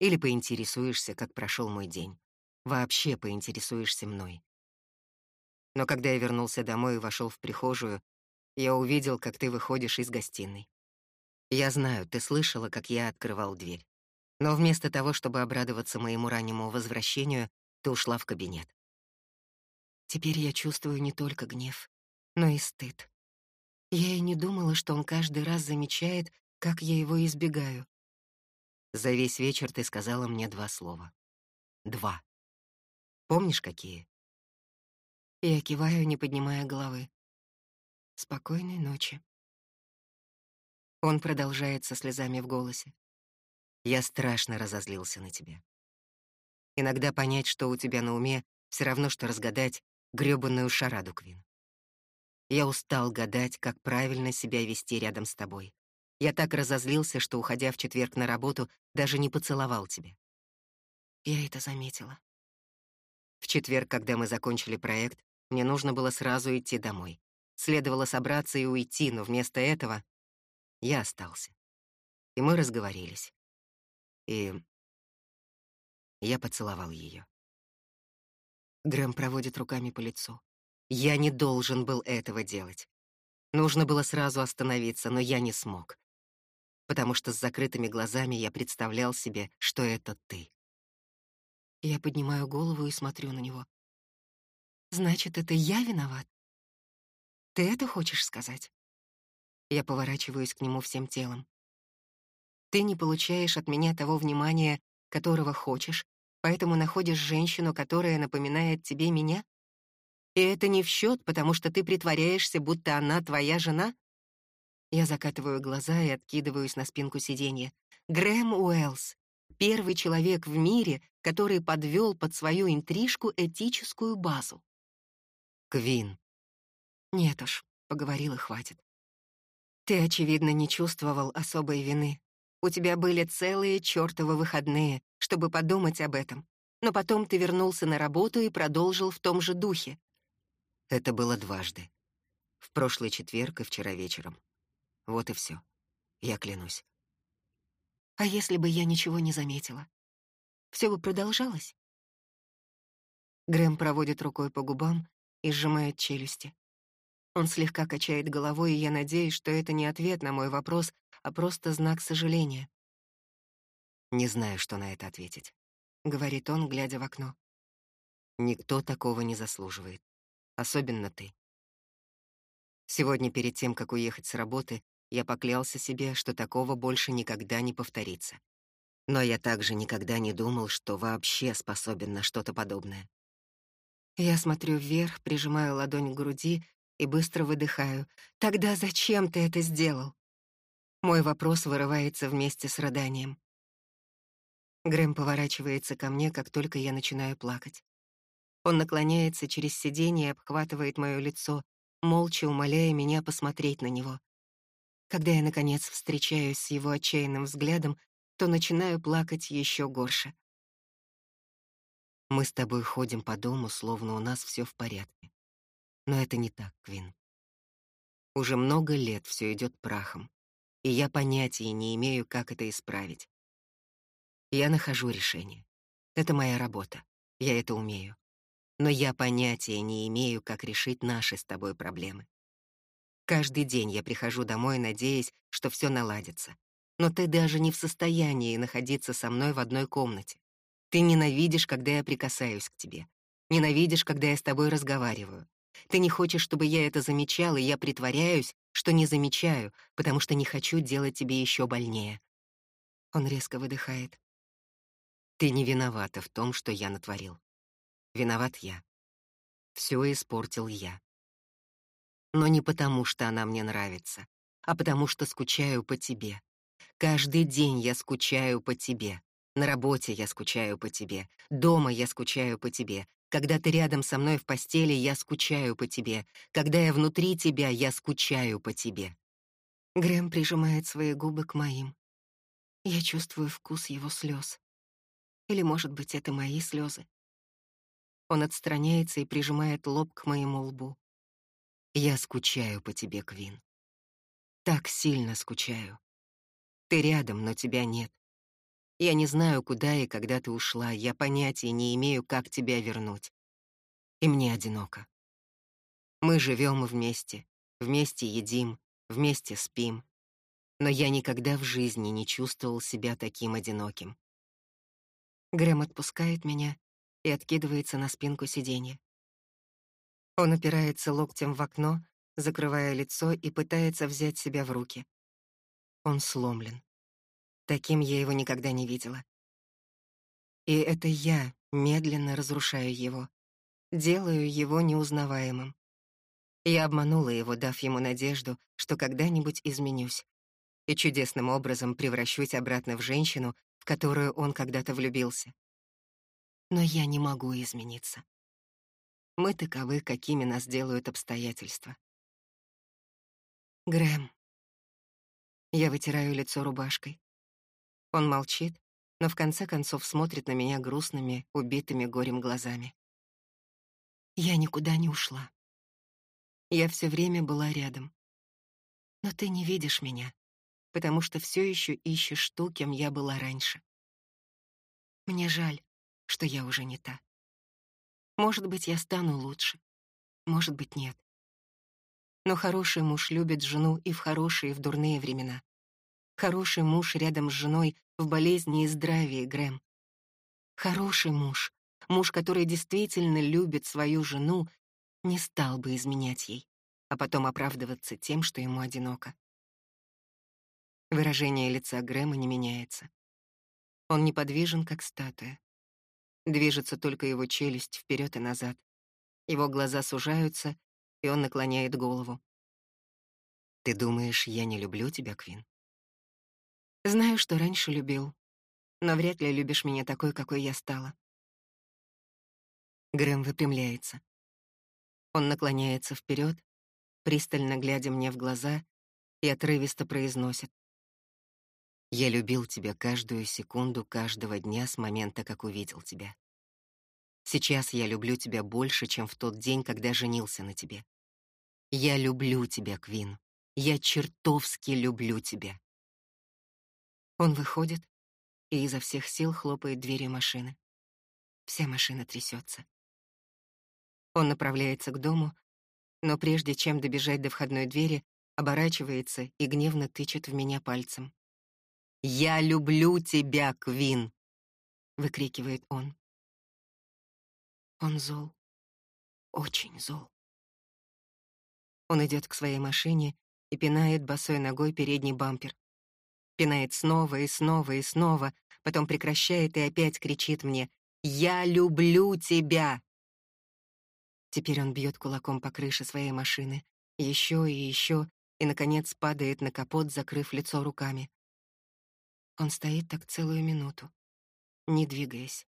Или поинтересуешься, как прошел мой день. Вообще поинтересуешься мной. Но когда я вернулся домой и вошел в прихожую, я увидел, как ты выходишь из гостиной. Я знаю, ты слышала, как я открывал дверь. Но вместо того, чтобы обрадоваться моему раннему возвращению, ты ушла в кабинет. Теперь я чувствую не только гнев, но и стыд. Я и не думала, что он каждый раз замечает, как я его избегаю. За весь вечер ты сказала мне два слова. Два. Помнишь, какие? Я киваю, не поднимая головы. Спокойной ночи. Он продолжает со слезами в голосе. Я страшно разозлился на тебя. Иногда понять, что у тебя на уме, все равно, что разгадать грёбаную шараду, Квин. Я устал гадать, как правильно себя вести рядом с тобой. Я так разозлился, что, уходя в четверг на работу, даже не поцеловал тебя. Я это заметила. В четверг, когда мы закончили проект, мне нужно было сразу идти домой. Следовало собраться и уйти, но вместо этого я остался. И мы разговорились. И я поцеловал ее. Грэм проводит руками по лицу. Я не должен был этого делать. Нужно было сразу остановиться, но я не смог. Потому что с закрытыми глазами я представлял себе, что это ты. Я поднимаю голову и смотрю на него. Значит, это я виноват? Ты это хочешь сказать? Я поворачиваюсь к нему всем телом. Ты не получаешь от меня того внимания, которого хочешь, поэтому находишь женщину, которая напоминает тебе меня? И это не в счет, потому что ты притворяешься, будто она твоя жена? Я закатываю глаза и откидываюсь на спинку сиденья. Грэм Уэллс — первый человек в мире, который подвел под свою интрижку этическую базу. Квин. Нет уж, поговорил и хватит. Ты, очевидно, не чувствовал особой вины. У тебя были целые чёртовы выходные, чтобы подумать об этом. Но потом ты вернулся на работу и продолжил в том же духе. Это было дважды. В прошлый четверг и вчера вечером. Вот и все. Я клянусь. А если бы я ничего не заметила? Все бы продолжалось? Грэм проводит рукой по губам и сжимает челюсти. Он слегка качает головой, и я надеюсь, что это не ответ на мой вопрос, а просто знак сожаления. «Не знаю, что на это ответить», — говорит он, глядя в окно. «Никто такого не заслуживает. Особенно ты. Сегодня, перед тем, как уехать с работы, я поклялся себе, что такого больше никогда не повторится. Но я также никогда не думал, что вообще способен на что-то подобное. Я смотрю вверх, прижимаю ладонь к груди и быстро выдыхаю. «Тогда зачем ты это сделал?» Мой вопрос вырывается вместе с рыданием. Грэм поворачивается ко мне, как только я начинаю плакать. Он наклоняется через сиденье и обхватывает моё лицо, молча умоляя меня посмотреть на него. Когда я, наконец, встречаюсь с его отчаянным взглядом, то начинаю плакать еще горше. Мы с тобой ходим по дому, словно у нас все в порядке. Но это не так, Квин. Уже много лет все идет прахом, и я понятия не имею, как это исправить. Я нахожу решение. Это моя работа. Я это умею. Но я понятия не имею, как решить наши с тобой проблемы. Каждый день я прихожу домой, надеясь, что все наладится. Но ты даже не в состоянии находиться со мной в одной комнате. Ты ненавидишь, когда я прикасаюсь к тебе. Ненавидишь, когда я с тобой разговариваю. Ты не хочешь, чтобы я это замечал, и я притворяюсь, что не замечаю, потому что не хочу делать тебе еще больнее. Он резко выдыхает. Ты не виновата в том, что я натворил. Виноват я. Все испортил я. Но не потому, что она мне нравится, а потому что скучаю по тебе. Каждый день я скучаю по тебе. На работе я скучаю по тебе, дома я скучаю по тебе. Когда ты рядом со мной в постели, я скучаю по тебе. Когда я внутри тебя, я скучаю по тебе. Грэм прижимает свои губы к моим. Я чувствую вкус его слез. Или, может быть, это мои слезы. Он отстраняется и прижимает лоб к моему лбу. Я скучаю по тебе, Квин. Так сильно скучаю. Ты рядом, но тебя нет. Я не знаю, куда и когда ты ушла, я понятия не имею, как тебя вернуть. И мне одиноко. Мы живем вместе, вместе едим, вместе спим. Но я никогда в жизни не чувствовал себя таким одиноким. Грэм отпускает меня и откидывается на спинку сиденья. Он опирается локтем в окно, закрывая лицо и пытается взять себя в руки. Он сломлен. Таким я его никогда не видела. И это я медленно разрушаю его, делаю его неузнаваемым. Я обманула его, дав ему надежду, что когда-нибудь изменюсь и чудесным образом превращусь обратно в женщину, в которую он когда-то влюбился. Но я не могу измениться. Мы таковы, какими нас делают обстоятельства. Грэм. Я вытираю лицо рубашкой. Он молчит, но в конце концов смотрит на меня грустными, убитыми горем глазами. Я никуда не ушла. Я все время была рядом. Но ты не видишь меня, потому что все еще ищешь ту, кем я была раньше. Мне жаль, что я уже не та. Может быть, я стану лучше, может быть, нет. Но хороший муж любит жену и в хорошие, и в дурные времена. Хороший муж рядом с женой в болезни и здравии, Грэм. Хороший муж, муж, который действительно любит свою жену, не стал бы изменять ей, а потом оправдываться тем, что ему одиноко. Выражение лица Грэма не меняется. Он неподвижен, как статуя. Движется только его челюсть вперед и назад. Его глаза сужаются, и он наклоняет голову. Ты думаешь, я не люблю тебя, Квин? Знаю, что раньше любил, но вряд ли любишь меня такой, какой я стала. Грэм выпрямляется. Он наклоняется вперед, пристально глядя мне в глаза, и отрывисто произносит. «Я любил тебя каждую секунду каждого дня с момента, как увидел тебя. Сейчас я люблю тебя больше, чем в тот день, когда женился на тебе. Я люблю тебя, Квин. Я чертовски люблю тебя». Он выходит и изо всех сил хлопает дверью машины. Вся машина трясется. Он направляется к дому, но прежде чем добежать до входной двери, оборачивается и гневно тычет в меня пальцем. «Я люблю тебя, Квин!» — выкрикивает он. Он зол. Очень зол. Он идет к своей машине и пинает босой ногой передний бампер. Пинает снова и снова и снова, потом прекращает и опять кричит мне «Я люблю тебя!» Теперь он бьет кулаком по крыше своей машины, еще и еще, и, наконец, падает на капот, закрыв лицо руками. Он стоит так целую минуту, не двигаясь.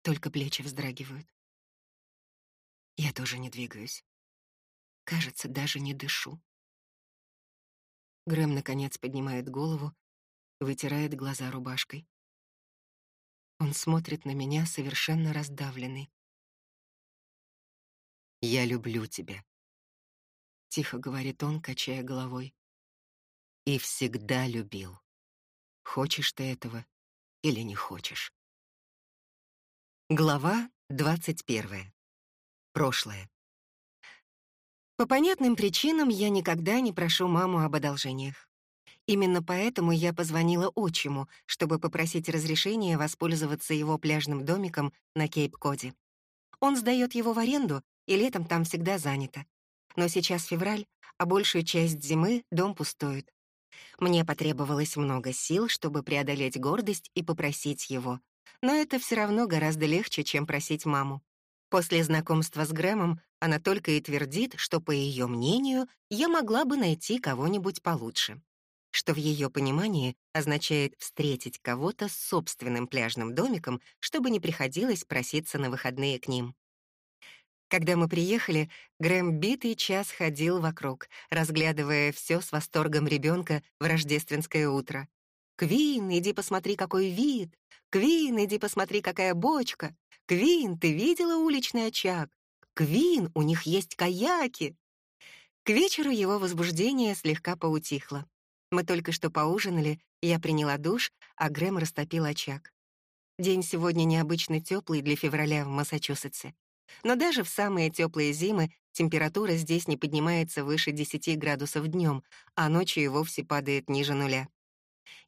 Только плечи вздрагивают. Я тоже не двигаюсь. Кажется, даже не дышу. Грэм, наконец, поднимает голову, вытирает глаза рубашкой. Он смотрит на меня, совершенно раздавленный. «Я люблю тебя», — тихо говорит он, качая головой. «И всегда любил. Хочешь ты этого или не хочешь?» Глава двадцать первая. Прошлое. По понятным причинам я никогда не прошу маму об одолжениях. Именно поэтому я позвонила отчиму, чтобы попросить разрешения воспользоваться его пляжным домиком на Кейп-Коде. Он сдает его в аренду и летом там всегда занято. Но сейчас февраль, а большую часть зимы дом пустует. Мне потребовалось много сил, чтобы преодолеть гордость и попросить его. Но это все равно гораздо легче, чем просить маму. После знакомства с Грэмом она только и твердит, что, по ее мнению, я могла бы найти кого-нибудь получше. Что в ее понимании означает встретить кого-то с собственным пляжным домиком, чтобы не приходилось проситься на выходные к ним. Когда мы приехали, Грэм битый час ходил вокруг, разглядывая все с восторгом ребенка в рождественское утро. «Квин, иди посмотри, какой вид! Квин, иди посмотри, какая бочка! Квин, ты видела уличный очаг? Квин, у них есть каяки!» К вечеру его возбуждение слегка поутихло. Мы только что поужинали, я приняла душ, а Грэм растопил очаг. День сегодня необычно теплый для февраля в Массачусетсе. Но даже в самые теплые зимы температура здесь не поднимается выше 10 градусов днем, а ночью и вовсе падает ниже нуля.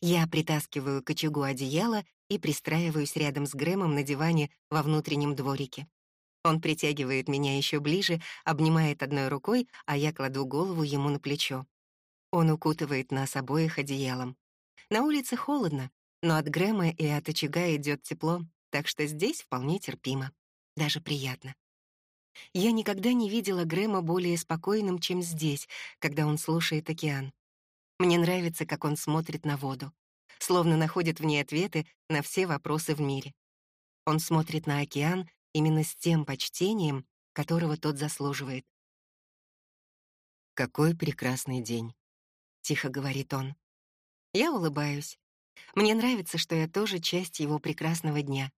Я притаскиваю к очагу одеяло и пристраиваюсь рядом с Грэмом на диване во внутреннем дворике. Он притягивает меня еще ближе, обнимает одной рукой, а я кладу голову ему на плечо. Он укутывает нас обоих одеялом. На улице холодно, но от Грэма и от очага идет тепло, так что здесь вполне терпимо даже приятно. Я никогда не видела Грэма более спокойным, чем здесь, когда он слушает океан. Мне нравится, как он смотрит на воду, словно находит в ней ответы на все вопросы в мире. Он смотрит на океан именно с тем почтением, которого тот заслуживает. «Какой прекрасный день», — тихо говорит он. Я улыбаюсь. Мне нравится, что я тоже часть его прекрасного дня.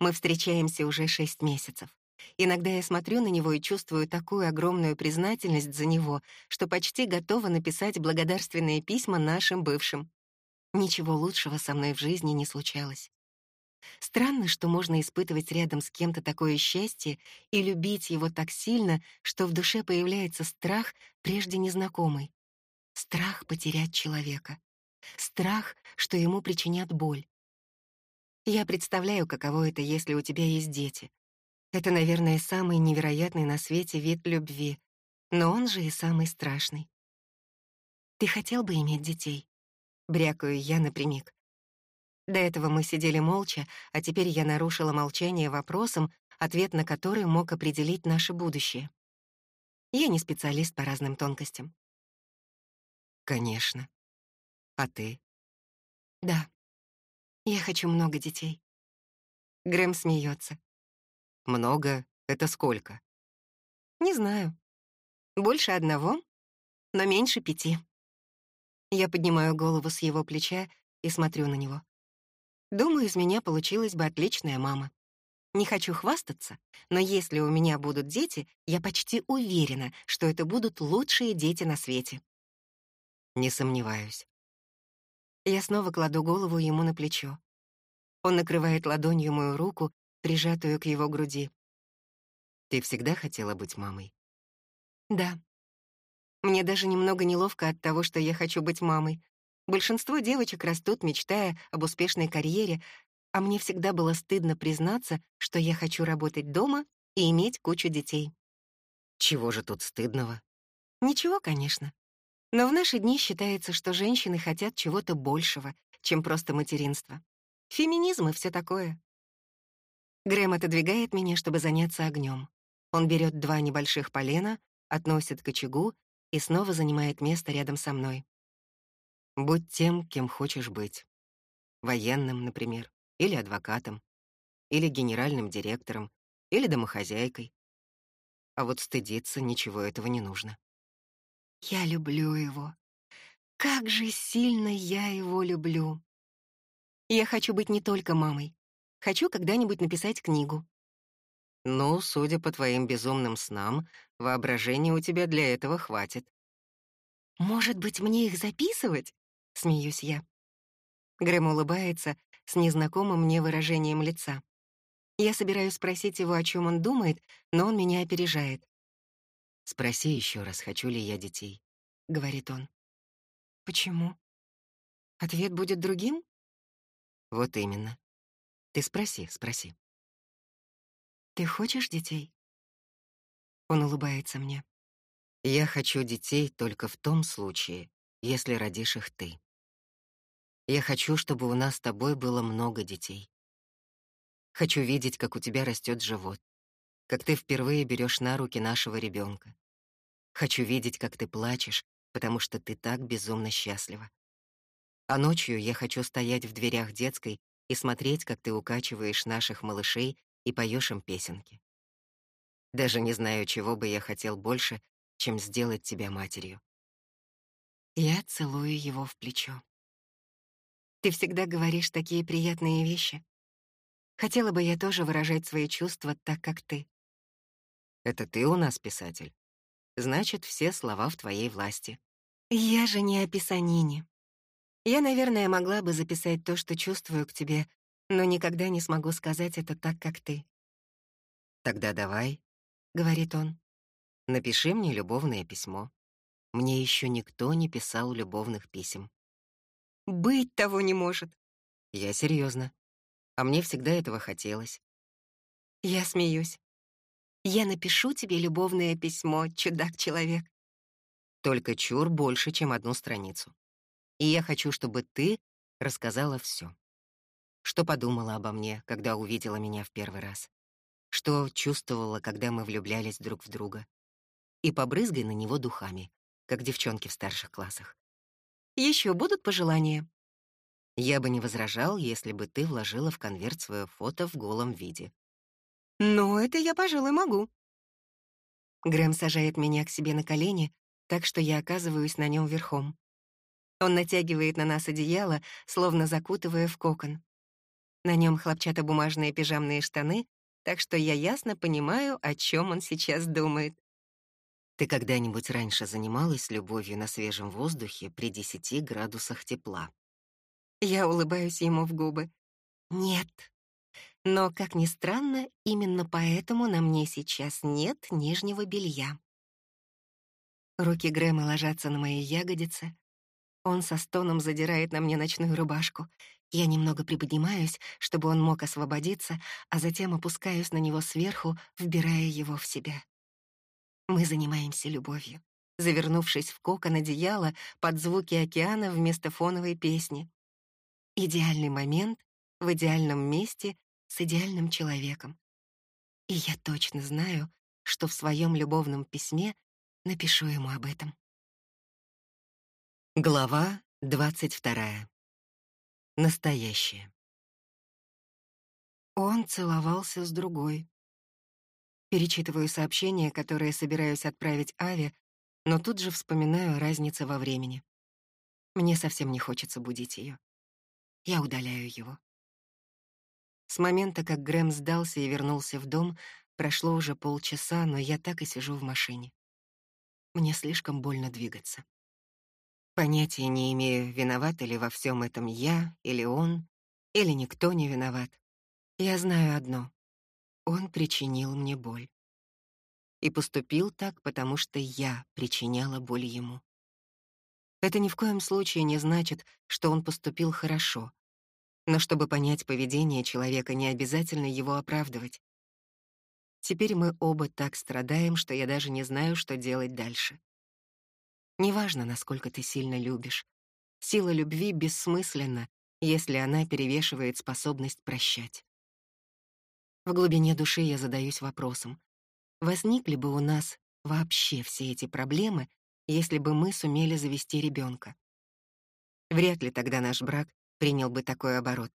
Мы встречаемся уже шесть месяцев. Иногда я смотрю на него и чувствую такую огромную признательность за него, что почти готова написать благодарственные письма нашим бывшим. Ничего лучшего со мной в жизни не случалось. Странно, что можно испытывать рядом с кем-то такое счастье и любить его так сильно, что в душе появляется страх, прежде незнакомый. Страх потерять человека. Страх, что ему причинят боль. Я представляю, каково это, если у тебя есть дети. Это, наверное, самый невероятный на свете вид любви, но он же и самый страшный. Ты хотел бы иметь детей? Брякаю я напрямик. До этого мы сидели молча, а теперь я нарушила молчание вопросом, ответ на который мог определить наше будущее. Я не специалист по разным тонкостям. Конечно. А ты? Да. Я хочу много детей. Грэм смеется. Много — это сколько? Не знаю. Больше одного, но меньше пяти. Я поднимаю голову с его плеча и смотрю на него. Думаю, из меня получилась бы отличная мама. Не хочу хвастаться, но если у меня будут дети, я почти уверена, что это будут лучшие дети на свете. Не сомневаюсь. Я снова кладу голову ему на плечо. Он накрывает ладонью мою руку, прижатую к его груди. Ты всегда хотела быть мамой? Да. Мне даже немного неловко от того, что я хочу быть мамой. Большинство девочек растут, мечтая об успешной карьере, а мне всегда было стыдно признаться, что я хочу работать дома и иметь кучу детей. Чего же тут стыдного? Ничего, конечно. Но в наши дни считается, что женщины хотят чего-то большего, чем просто материнство. Феминизм и все такое. Грэм отодвигает меня, чтобы заняться огнем. Он берет два небольших полена, относит к очагу и снова занимает место рядом со мной. Будь тем, кем хочешь быть. Военным, например, или адвокатом, или генеральным директором, или домохозяйкой. А вот стыдиться ничего этого не нужно. Я люблю его. Как же сильно я его люблю. Я хочу быть не только мамой. Хочу когда-нибудь написать книгу. Ну, судя по твоим безумным снам, воображения у тебя для этого хватит. Может быть, мне их записывать? Смеюсь я. Грэм улыбается с незнакомым мне выражением лица. Я собираюсь спросить его, о чем он думает, но он меня опережает. «Спроси еще раз, хочу ли я детей», — говорит он. «Почему? Ответ будет другим?» «Вот именно. Ты спроси, спроси». «Ты хочешь детей?» Он улыбается мне. «Я хочу детей только в том случае, если родишь их ты. Я хочу, чтобы у нас с тобой было много детей. Хочу видеть, как у тебя растет живот, как ты впервые берешь на руки нашего ребенка. Хочу видеть, как ты плачешь, потому что ты так безумно счастлива. А ночью я хочу стоять в дверях детской и смотреть, как ты укачиваешь наших малышей и поешь им песенки. Даже не знаю, чего бы я хотел больше, чем сделать тебя матерью. Я целую его в плечо. Ты всегда говоришь такие приятные вещи. Хотела бы я тоже выражать свои чувства так, как ты. Это ты у нас писатель. Значит, все слова в твоей власти. Я же не о писанине. Я, наверное, могла бы записать то, что чувствую к тебе, но никогда не смогу сказать это так, как ты. Тогда давай, — говорит он. Напиши мне любовное письмо. Мне еще никто не писал любовных писем. Быть того не может. Я серьезно. А мне всегда этого хотелось. Я смеюсь. Я напишу тебе любовное письмо, чудак-человек. Только чур больше, чем одну страницу. И я хочу, чтобы ты рассказала все. Что подумала обо мне, когда увидела меня в первый раз? Что чувствовала, когда мы влюблялись друг в друга? И побрызгай на него духами, как девчонки в старших классах. Еще будут пожелания?» Я бы не возражал, если бы ты вложила в конверт свое фото в голом виде. «Ну, это я, пожалуй, могу». Грэм сажает меня к себе на колени, так что я оказываюсь на нем верхом. Он натягивает на нас одеяло, словно закутывая в кокон. На нем хлопчатобумажные пижамные штаны, так что я ясно понимаю, о чем он сейчас думает. Ты когда-нибудь раньше занималась любовью на свежем воздухе при 10 градусах тепла? Я улыбаюсь ему в губы. Нет. Но, как ни странно, именно поэтому на мне сейчас нет нижнего белья. Руки Грэма ложатся на мои ягодицы. Он со стоном задирает на мне ночную рубашку. Я немного приподнимаюсь, чтобы он мог освободиться, а затем опускаюсь на него сверху, вбирая его в себя. Мы занимаемся любовью, завернувшись в кокон одеяла под звуки океана вместо фоновой песни. Идеальный момент в идеальном месте с идеальным человеком. И я точно знаю, что в своем любовном письме напишу ему об этом. Глава двадцать вторая. Настоящее. Он целовался с другой. Перечитываю сообщение, которое собираюсь отправить Аве, но тут же вспоминаю разницу во времени. Мне совсем не хочется будить ее. Я удаляю его. С момента, как Грэм сдался и вернулся в дом, прошло уже полчаса, но я так и сижу в машине. Мне слишком больно двигаться. Понятия не имею, виноват ли во всем этом я или он, или никто не виноват. Я знаю одно — он причинил мне боль. И поступил так, потому что я причиняла боль ему. Это ни в коем случае не значит, что он поступил хорошо. Но чтобы понять поведение человека, не обязательно его оправдывать. Теперь мы оба так страдаем, что я даже не знаю, что делать дальше. Неважно, насколько ты сильно любишь. Сила любви бессмысленна, если она перевешивает способность прощать. В глубине души я задаюсь вопросом, возникли бы у нас вообще все эти проблемы, если бы мы сумели завести ребенка? Вряд ли тогда наш брак принял бы такой оборот,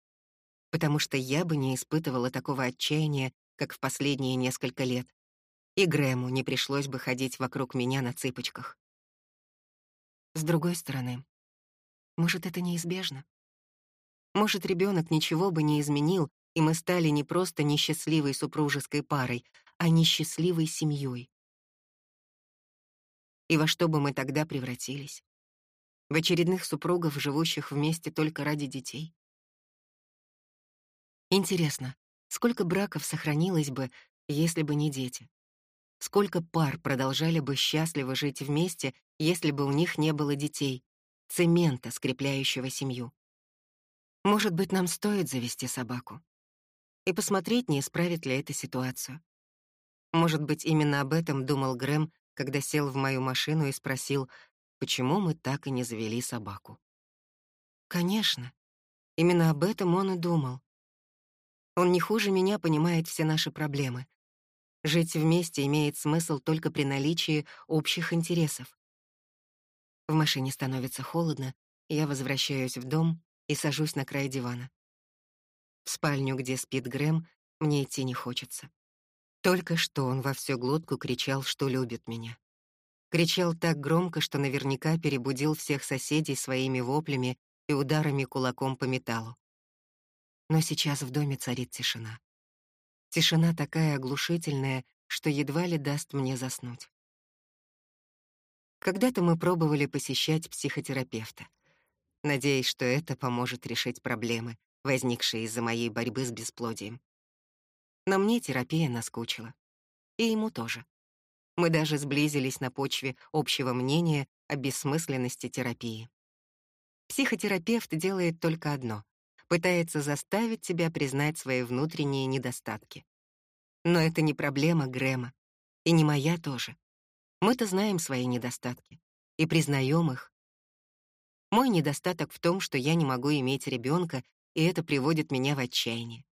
потому что я бы не испытывала такого отчаяния, как в последние несколько лет, и Грэму не пришлось бы ходить вокруг меня на цыпочках. С другой стороны, может, это неизбежно? Может, ребенок ничего бы не изменил, и мы стали не просто несчастливой супружеской парой, а несчастливой семьей. И во что бы мы тогда превратились? В очередных супругов, живущих вместе только ради детей? Интересно, сколько браков сохранилось бы, если бы не дети? Сколько пар продолжали бы счастливо жить вместе, если бы у них не было детей, цемента, скрепляющего семью? Может быть, нам стоит завести собаку? И посмотреть, не исправит ли это ситуацию. Может быть, именно об этом думал Грэм, когда сел в мою машину и спросил, почему мы так и не завели собаку. Конечно, именно об этом он и думал. Он не хуже меня понимает все наши проблемы, Жить вместе имеет смысл только при наличии общих интересов. В машине становится холодно, я возвращаюсь в дом и сажусь на край дивана. В спальню, где спит Грэм, мне идти не хочется. Только что он во всю глотку кричал, что любит меня. Кричал так громко, что наверняка перебудил всех соседей своими воплями и ударами кулаком по металлу. Но сейчас в доме царит тишина. Тишина такая оглушительная, что едва ли даст мне заснуть. Когда-то мы пробовали посещать психотерапевта, надеясь, что это поможет решить проблемы, возникшие из-за моей борьбы с бесплодием. Но мне терапия наскучила. И ему тоже. Мы даже сблизились на почве общего мнения о бессмысленности терапии. Психотерапевт делает только одно пытается заставить тебя признать свои внутренние недостатки. Но это не проблема Грэма, и не моя тоже. Мы-то знаем свои недостатки и признаем их. Мой недостаток в том, что я не могу иметь ребенка, и это приводит меня в отчаяние.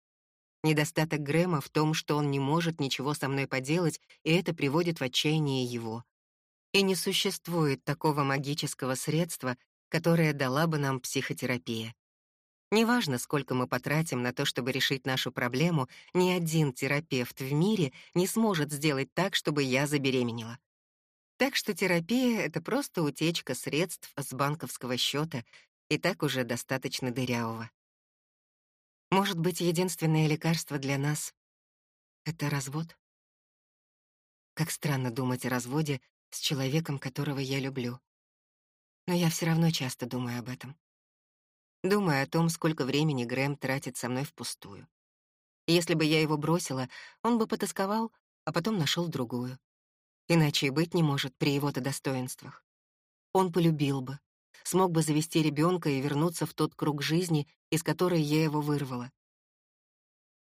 Недостаток Грэма в том, что он не может ничего со мной поделать, и это приводит в отчаяние его. И не существует такого магического средства, которое дала бы нам психотерапия. Неважно, сколько мы потратим на то, чтобы решить нашу проблему, ни один терапевт в мире не сможет сделать так, чтобы я забеременела. Так что терапия — это просто утечка средств с банковского счета, и так уже достаточно дырявого. Может быть, единственное лекарство для нас — это развод? Как странно думать о разводе с человеком, которого я люблю. Но я все равно часто думаю об этом думая о том, сколько времени Грэм тратит со мной впустую. Если бы я его бросила, он бы потасковал, а потом нашел другую. Иначе и быть не может при его-то достоинствах. Он полюбил бы, смог бы завести ребенка и вернуться в тот круг жизни, из которой я его вырвала.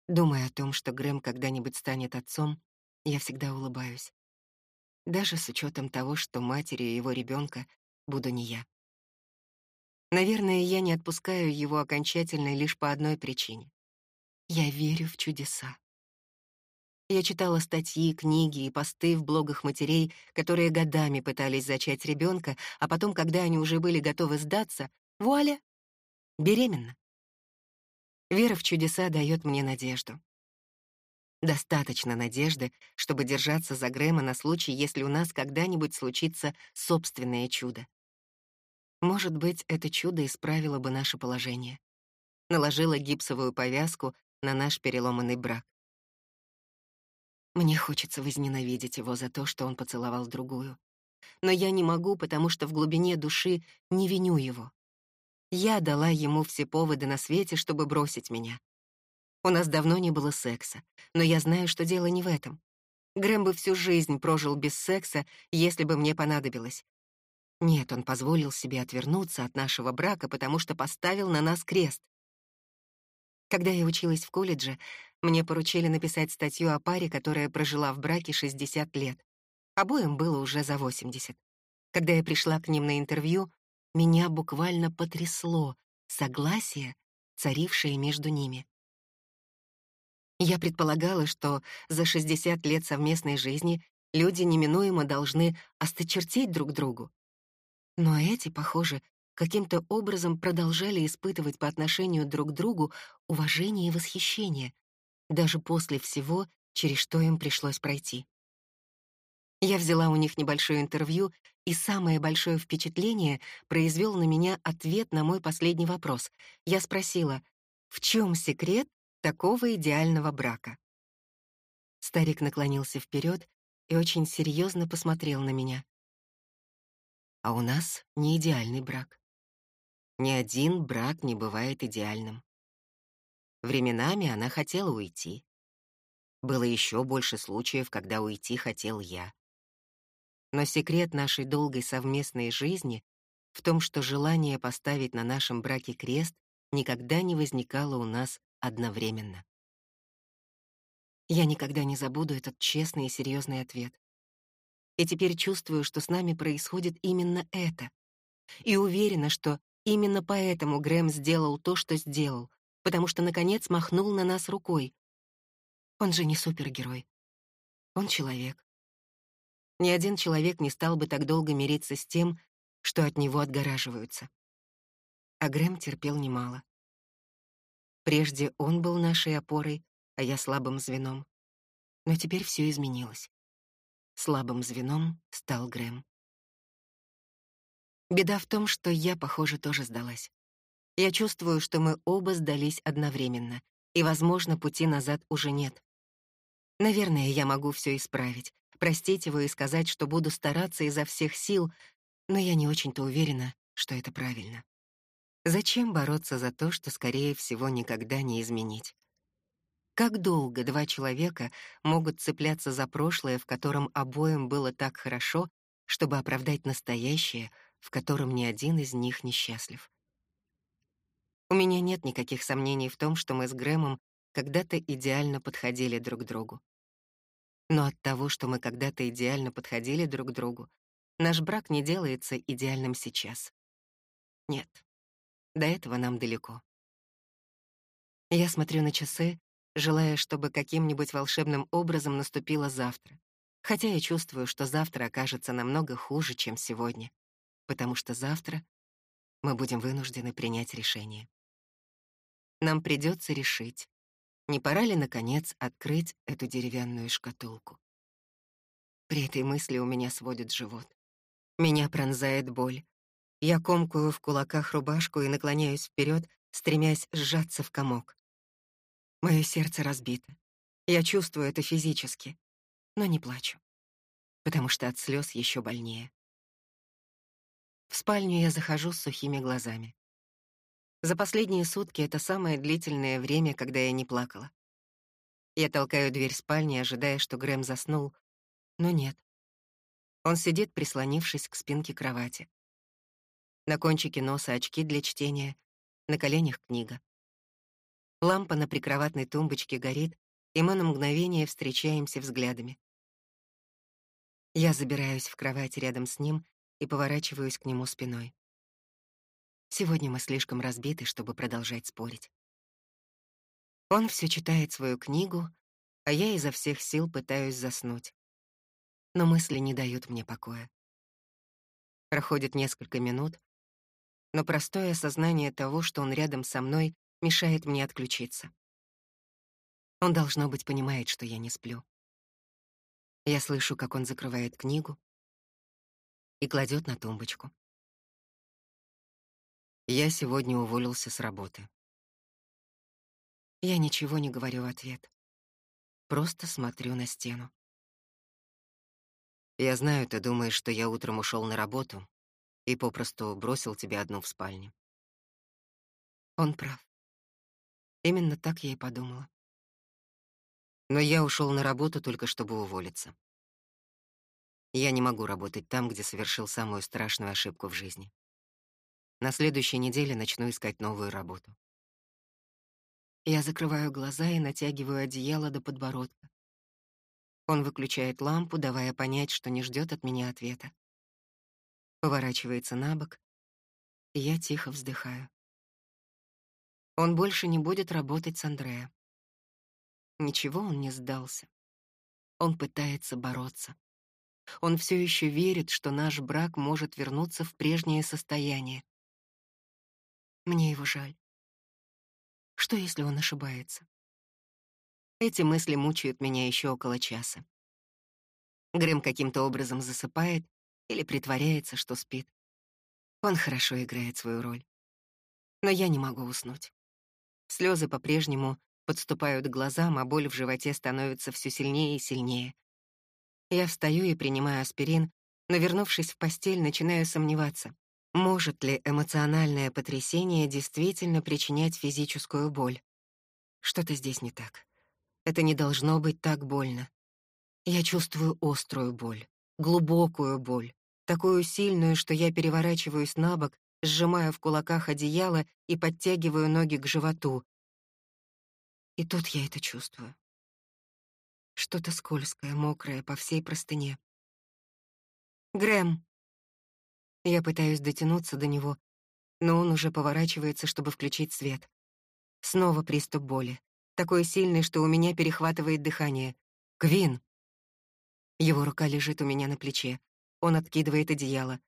Думая о том, что Грэм когда-нибудь станет отцом, я всегда улыбаюсь. Даже с учетом того, что матерью его ребенка буду не я. Наверное, я не отпускаю его окончательно лишь по одной причине. Я верю в чудеса. Я читала статьи, книги и посты в блогах матерей, которые годами пытались зачать ребенка, а потом, когда они уже были готовы сдаться, вуаля, беременна. Вера в чудеса дает мне надежду. Достаточно надежды, чтобы держаться за Грэма на случай, если у нас когда-нибудь случится собственное чудо. Может быть, это чудо исправило бы наше положение. Наложило гипсовую повязку на наш переломанный брак. Мне хочется возненавидеть его за то, что он поцеловал другую. Но я не могу, потому что в глубине души не виню его. Я дала ему все поводы на свете, чтобы бросить меня. У нас давно не было секса, но я знаю, что дело не в этом. Грэм бы всю жизнь прожил без секса, если бы мне понадобилось. Нет, он позволил себе отвернуться от нашего брака, потому что поставил на нас крест. Когда я училась в колледже, мне поручили написать статью о паре, которая прожила в браке 60 лет. Обоим было уже за 80. Когда я пришла к ним на интервью, меня буквально потрясло согласие, царившее между ними. Я предполагала, что за 60 лет совместной жизни люди неминуемо должны осточертеть друг другу. Но эти, похоже, каким-то образом продолжали испытывать по отношению друг к другу уважение и восхищение, даже после всего, через что им пришлось пройти. Я взяла у них небольшое интервью, и самое большое впечатление произвел на меня ответ на мой последний вопрос. Я спросила, в чем секрет такого идеального брака? Старик наклонился вперед и очень серьезно посмотрел на меня. А у нас не идеальный брак. Ни один брак не бывает идеальным. Временами она хотела уйти. Было еще больше случаев, когда уйти хотел я. Но секрет нашей долгой совместной жизни в том, что желание поставить на нашем браке крест никогда не возникало у нас одновременно. Я никогда не забуду этот честный и серьезный ответ. И теперь чувствую, что с нами происходит именно это. И уверена, что именно поэтому Грэм сделал то, что сделал, потому что, наконец, махнул на нас рукой. Он же не супергерой. Он человек. Ни один человек не стал бы так долго мириться с тем, что от него отгораживаются. А Грэм терпел немало. Прежде он был нашей опорой, а я слабым звеном. Но теперь все изменилось. Слабым звеном стал Грэм. Беда в том, что я, похоже, тоже сдалась. Я чувствую, что мы оба сдались одновременно, и, возможно, пути назад уже нет. Наверное, я могу все исправить, простить его и сказать, что буду стараться изо всех сил, но я не очень-то уверена, что это правильно. Зачем бороться за то, что, скорее всего, никогда не изменить? Как долго два человека могут цепляться за прошлое, в котором обоим было так хорошо, чтобы оправдать настоящее, в котором ни один из них не счастлив? У меня нет никаких сомнений в том, что мы с Грэмом когда-то идеально подходили друг другу. Но от того, что мы когда-то идеально подходили друг другу, наш брак не делается идеальным сейчас. Нет, до этого нам далеко. Я смотрю на часы, желая, чтобы каким-нибудь волшебным образом наступило завтра. Хотя я чувствую, что завтра окажется намного хуже, чем сегодня, потому что завтра мы будем вынуждены принять решение нам придется решить, не пора ли, наконец, открыть эту деревянную шкатулку. При этой мысли у меня сводит живот. Меня пронзает боль. Я комкую в кулаках рубашку и наклоняюсь вперед, стремясь сжаться в комок. Мое сердце разбито. Я чувствую это физически, но не плачу, потому что от слез еще больнее. В спальню я захожу с сухими глазами. За последние сутки это самое длительное время, когда я не плакала. Я толкаю дверь спальни, ожидая, что Грэм заснул, но нет. Он сидит, прислонившись к спинке кровати. На кончике носа очки для чтения, на коленях книга. Лампа на прикроватной тумбочке горит, и мы на мгновение встречаемся взглядами. Я забираюсь в кровать рядом с ним и поворачиваюсь к нему спиной. Сегодня мы слишком разбиты, чтобы продолжать спорить. Он все читает свою книгу, а я изо всех сил пытаюсь заснуть. Но мысли не дают мне покоя. Проходит несколько минут, но простое осознание того, что он рядом со мной, мешает мне отключиться. Он, должно быть, понимает, что я не сплю. Я слышу, как он закрывает книгу и кладет на тумбочку. Я сегодня уволился с работы. Я ничего не говорю в ответ. Просто смотрю на стену. Я знаю, ты думаешь, что я утром ушел на работу и попросту бросил тебя одну в спальне. Он прав. Именно так я и подумала. Но я ушел на работу только чтобы уволиться. Я не могу работать там, где совершил самую страшную ошибку в жизни. На следующей неделе начну искать новую работу. Я закрываю глаза и натягиваю одеяло до подбородка. Он выключает лампу, давая понять, что не ждет от меня ответа. Поворачивается на бок, и я тихо вздыхаю. Он больше не будет работать с Андреа. Ничего он не сдался. Он пытается бороться. Он все еще верит, что наш брак может вернуться в прежнее состояние. Мне его жаль. Что, если он ошибается? Эти мысли мучают меня еще около часа. Грэм каким-то образом засыпает или притворяется, что спит. Он хорошо играет свою роль. Но я не могу уснуть. Слезы по-прежнему подступают к глазам, а боль в животе становится все сильнее и сильнее. Я встаю и принимаю аспирин, но, вернувшись в постель, начинаю сомневаться. Может ли эмоциональное потрясение действительно причинять физическую боль? Что-то здесь не так. Это не должно быть так больно. Я чувствую острую боль, глубокую боль, такую сильную, что я переворачиваюсь на бок, сжимаю в кулаках одеяло и подтягиваю ноги к животу. И тут я это чувствую. Что-то скользкое, мокрое по всей простыне. «Грэм!» Я пытаюсь дотянуться до него, но он уже поворачивается, чтобы включить свет. Снова приступ боли. Такой сильный, что у меня перехватывает дыхание. «Квин!» Его рука лежит у меня на плече. Он откидывает одеяло.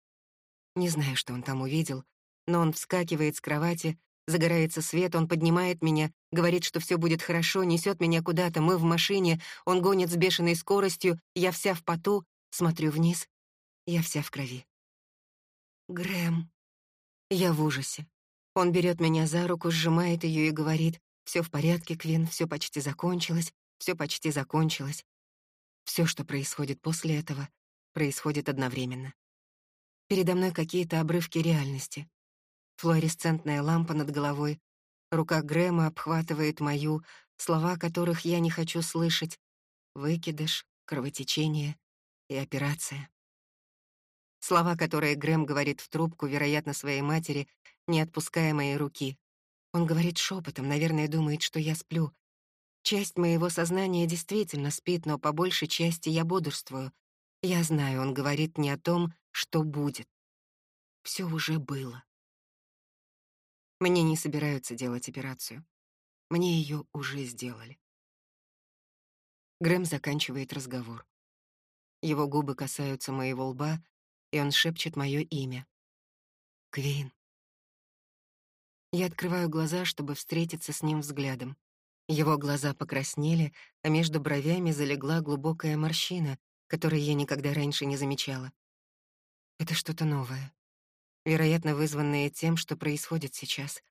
Не знаю, что он там увидел, но он вскакивает с кровати, загорается свет, он поднимает меня, говорит, что все будет хорошо, несет меня куда-то, мы в машине, он гонит с бешеной скоростью, я вся в поту, смотрю вниз, я вся в крови. Грэм. Я в ужасе. Он берет меня за руку, сжимает ее и говорит, все в порядке, Квин, все почти закончилось, все почти закончилось. Все, что происходит после этого, происходит одновременно. Передо мной какие-то обрывки реальности. Флуоресцентная лампа над головой, рука Грэма обхватывает мою, слова которых я не хочу слышать. Выкидыш, кровотечение и операция. Слова, которые Грэм говорит в трубку, вероятно, своей матери, не отпуская моей руки. Он говорит шепотом, наверное, думает, что я сплю. Часть моего сознания действительно спит, но по большей части я бодрствую. Я знаю, он говорит не о том, что будет. Все уже было. Мне не собираются делать операцию. Мне ее уже сделали. Грэм заканчивает разговор. Его губы касаются моего лба, и он шепчет мое имя. Квин. Я открываю глаза, чтобы встретиться с ним взглядом. Его глаза покраснели, а между бровями залегла глубокая морщина, которой я никогда раньше не замечала. Это что-то новое. Вероятно, вызванное тем, что происходит сейчас.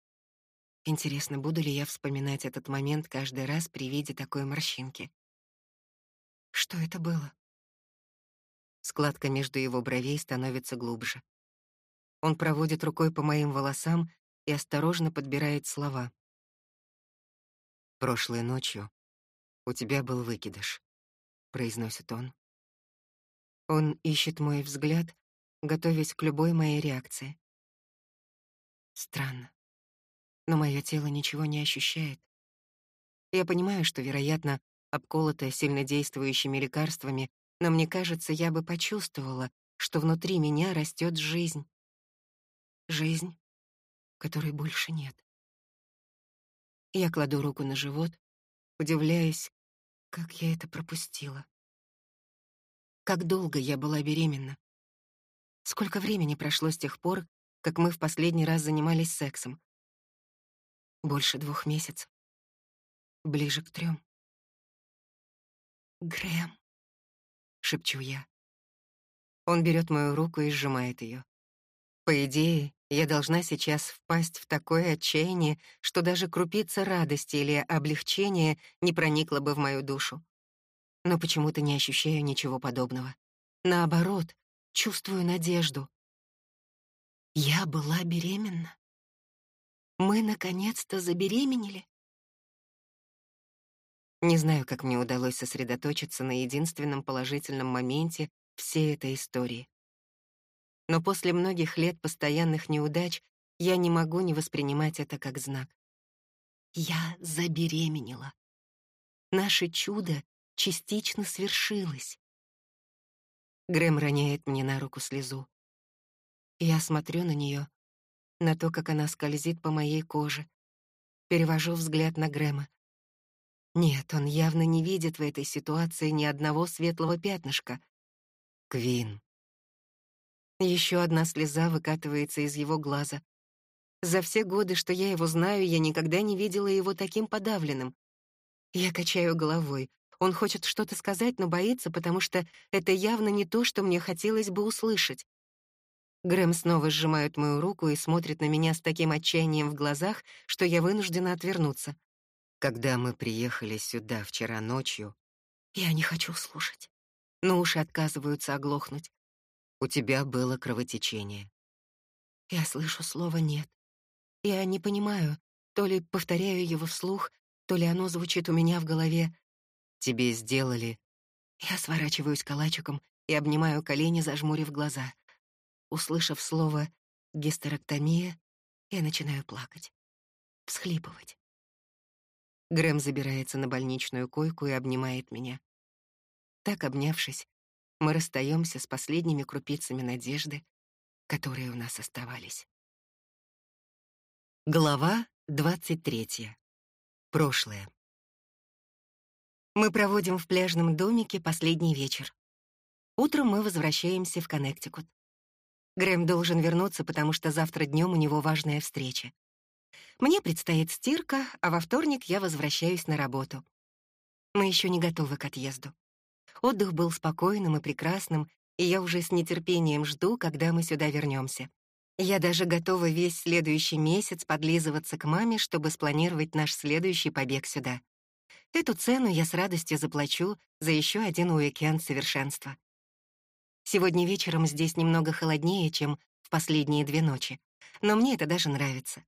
Интересно, буду ли я вспоминать этот момент каждый раз при виде такой морщинки? Что это было? Складка между его бровей становится глубже. Он проводит рукой по моим волосам и осторожно подбирает слова. «Прошлой ночью у тебя был выкидыш», — произносит он. Он ищет мой взгляд, готовясь к любой моей реакции. Странно. Но мое тело ничего не ощущает. Я понимаю, что, вероятно, обколотая сильнодействующими лекарствами, но мне кажется, я бы почувствовала, что внутри меня растет жизнь. Жизнь, которой больше нет. Я кладу руку на живот, удивляясь, Как я это пропустила? Как долго я была беременна? Сколько времени прошло с тех пор, как мы в последний раз занимались сексом? Больше двух месяцев. Ближе к трем. «Грэм», — шепчу я. Он берет мою руку и сжимает ее. По идее, я должна сейчас впасть в такое отчаяние, что даже крупица радости или облегчения не проникла бы в мою душу. Но почему-то не ощущаю ничего подобного. Наоборот, чувствую надежду. Я была беременна. Мы наконец-то забеременели. Не знаю, как мне удалось сосредоточиться на единственном положительном моменте всей этой истории. Но после многих лет постоянных неудач я не могу не воспринимать это как знак. Я забеременела. Наше чудо частично свершилось. Грэм роняет мне на руку слезу. Я смотрю на нее, на то, как она скользит по моей коже. Перевожу взгляд на Грэма. Нет, он явно не видит в этой ситуации ни одного светлого пятнышка. Квин. Еще одна слеза выкатывается из его глаза. За все годы, что я его знаю, я никогда не видела его таким подавленным. Я качаю головой. Он хочет что-то сказать, но боится, потому что это явно не то, что мне хотелось бы услышать. Грэм снова сжимает мою руку и смотрит на меня с таким отчаянием в глазах, что я вынуждена отвернуться. Когда мы приехали сюда вчера ночью, я не хочу слушать. Но уши отказываются оглохнуть. У тебя было кровотечение. Я слышу слово «нет». Я не понимаю, то ли повторяю его вслух, то ли оно звучит у меня в голове. Тебе сделали... Я сворачиваюсь калачиком и обнимаю колени, зажмурив глаза. Услышав слово «гистерэктомия», я начинаю плакать, всхлипывать. Грэм забирается на больничную койку и обнимает меня. Так обнявшись, мы расстаемся с последними крупицами надежды, которые у нас оставались. Глава 23. Прошлое. Мы проводим в пляжном домике последний вечер. Утром мы возвращаемся в Коннектикут. Грэм должен вернуться, потому что завтра днем у него важная встреча. Мне предстоит стирка, а во вторник я возвращаюсь на работу. Мы еще не готовы к отъезду. Отдых был спокойным и прекрасным, и я уже с нетерпением жду, когда мы сюда вернемся. Я даже готова весь следующий месяц подлизываться к маме, чтобы спланировать наш следующий побег сюда. Эту цену я с радостью заплачу за еще один уикенд совершенства. Сегодня вечером здесь немного холоднее, чем в последние две ночи, но мне это даже нравится.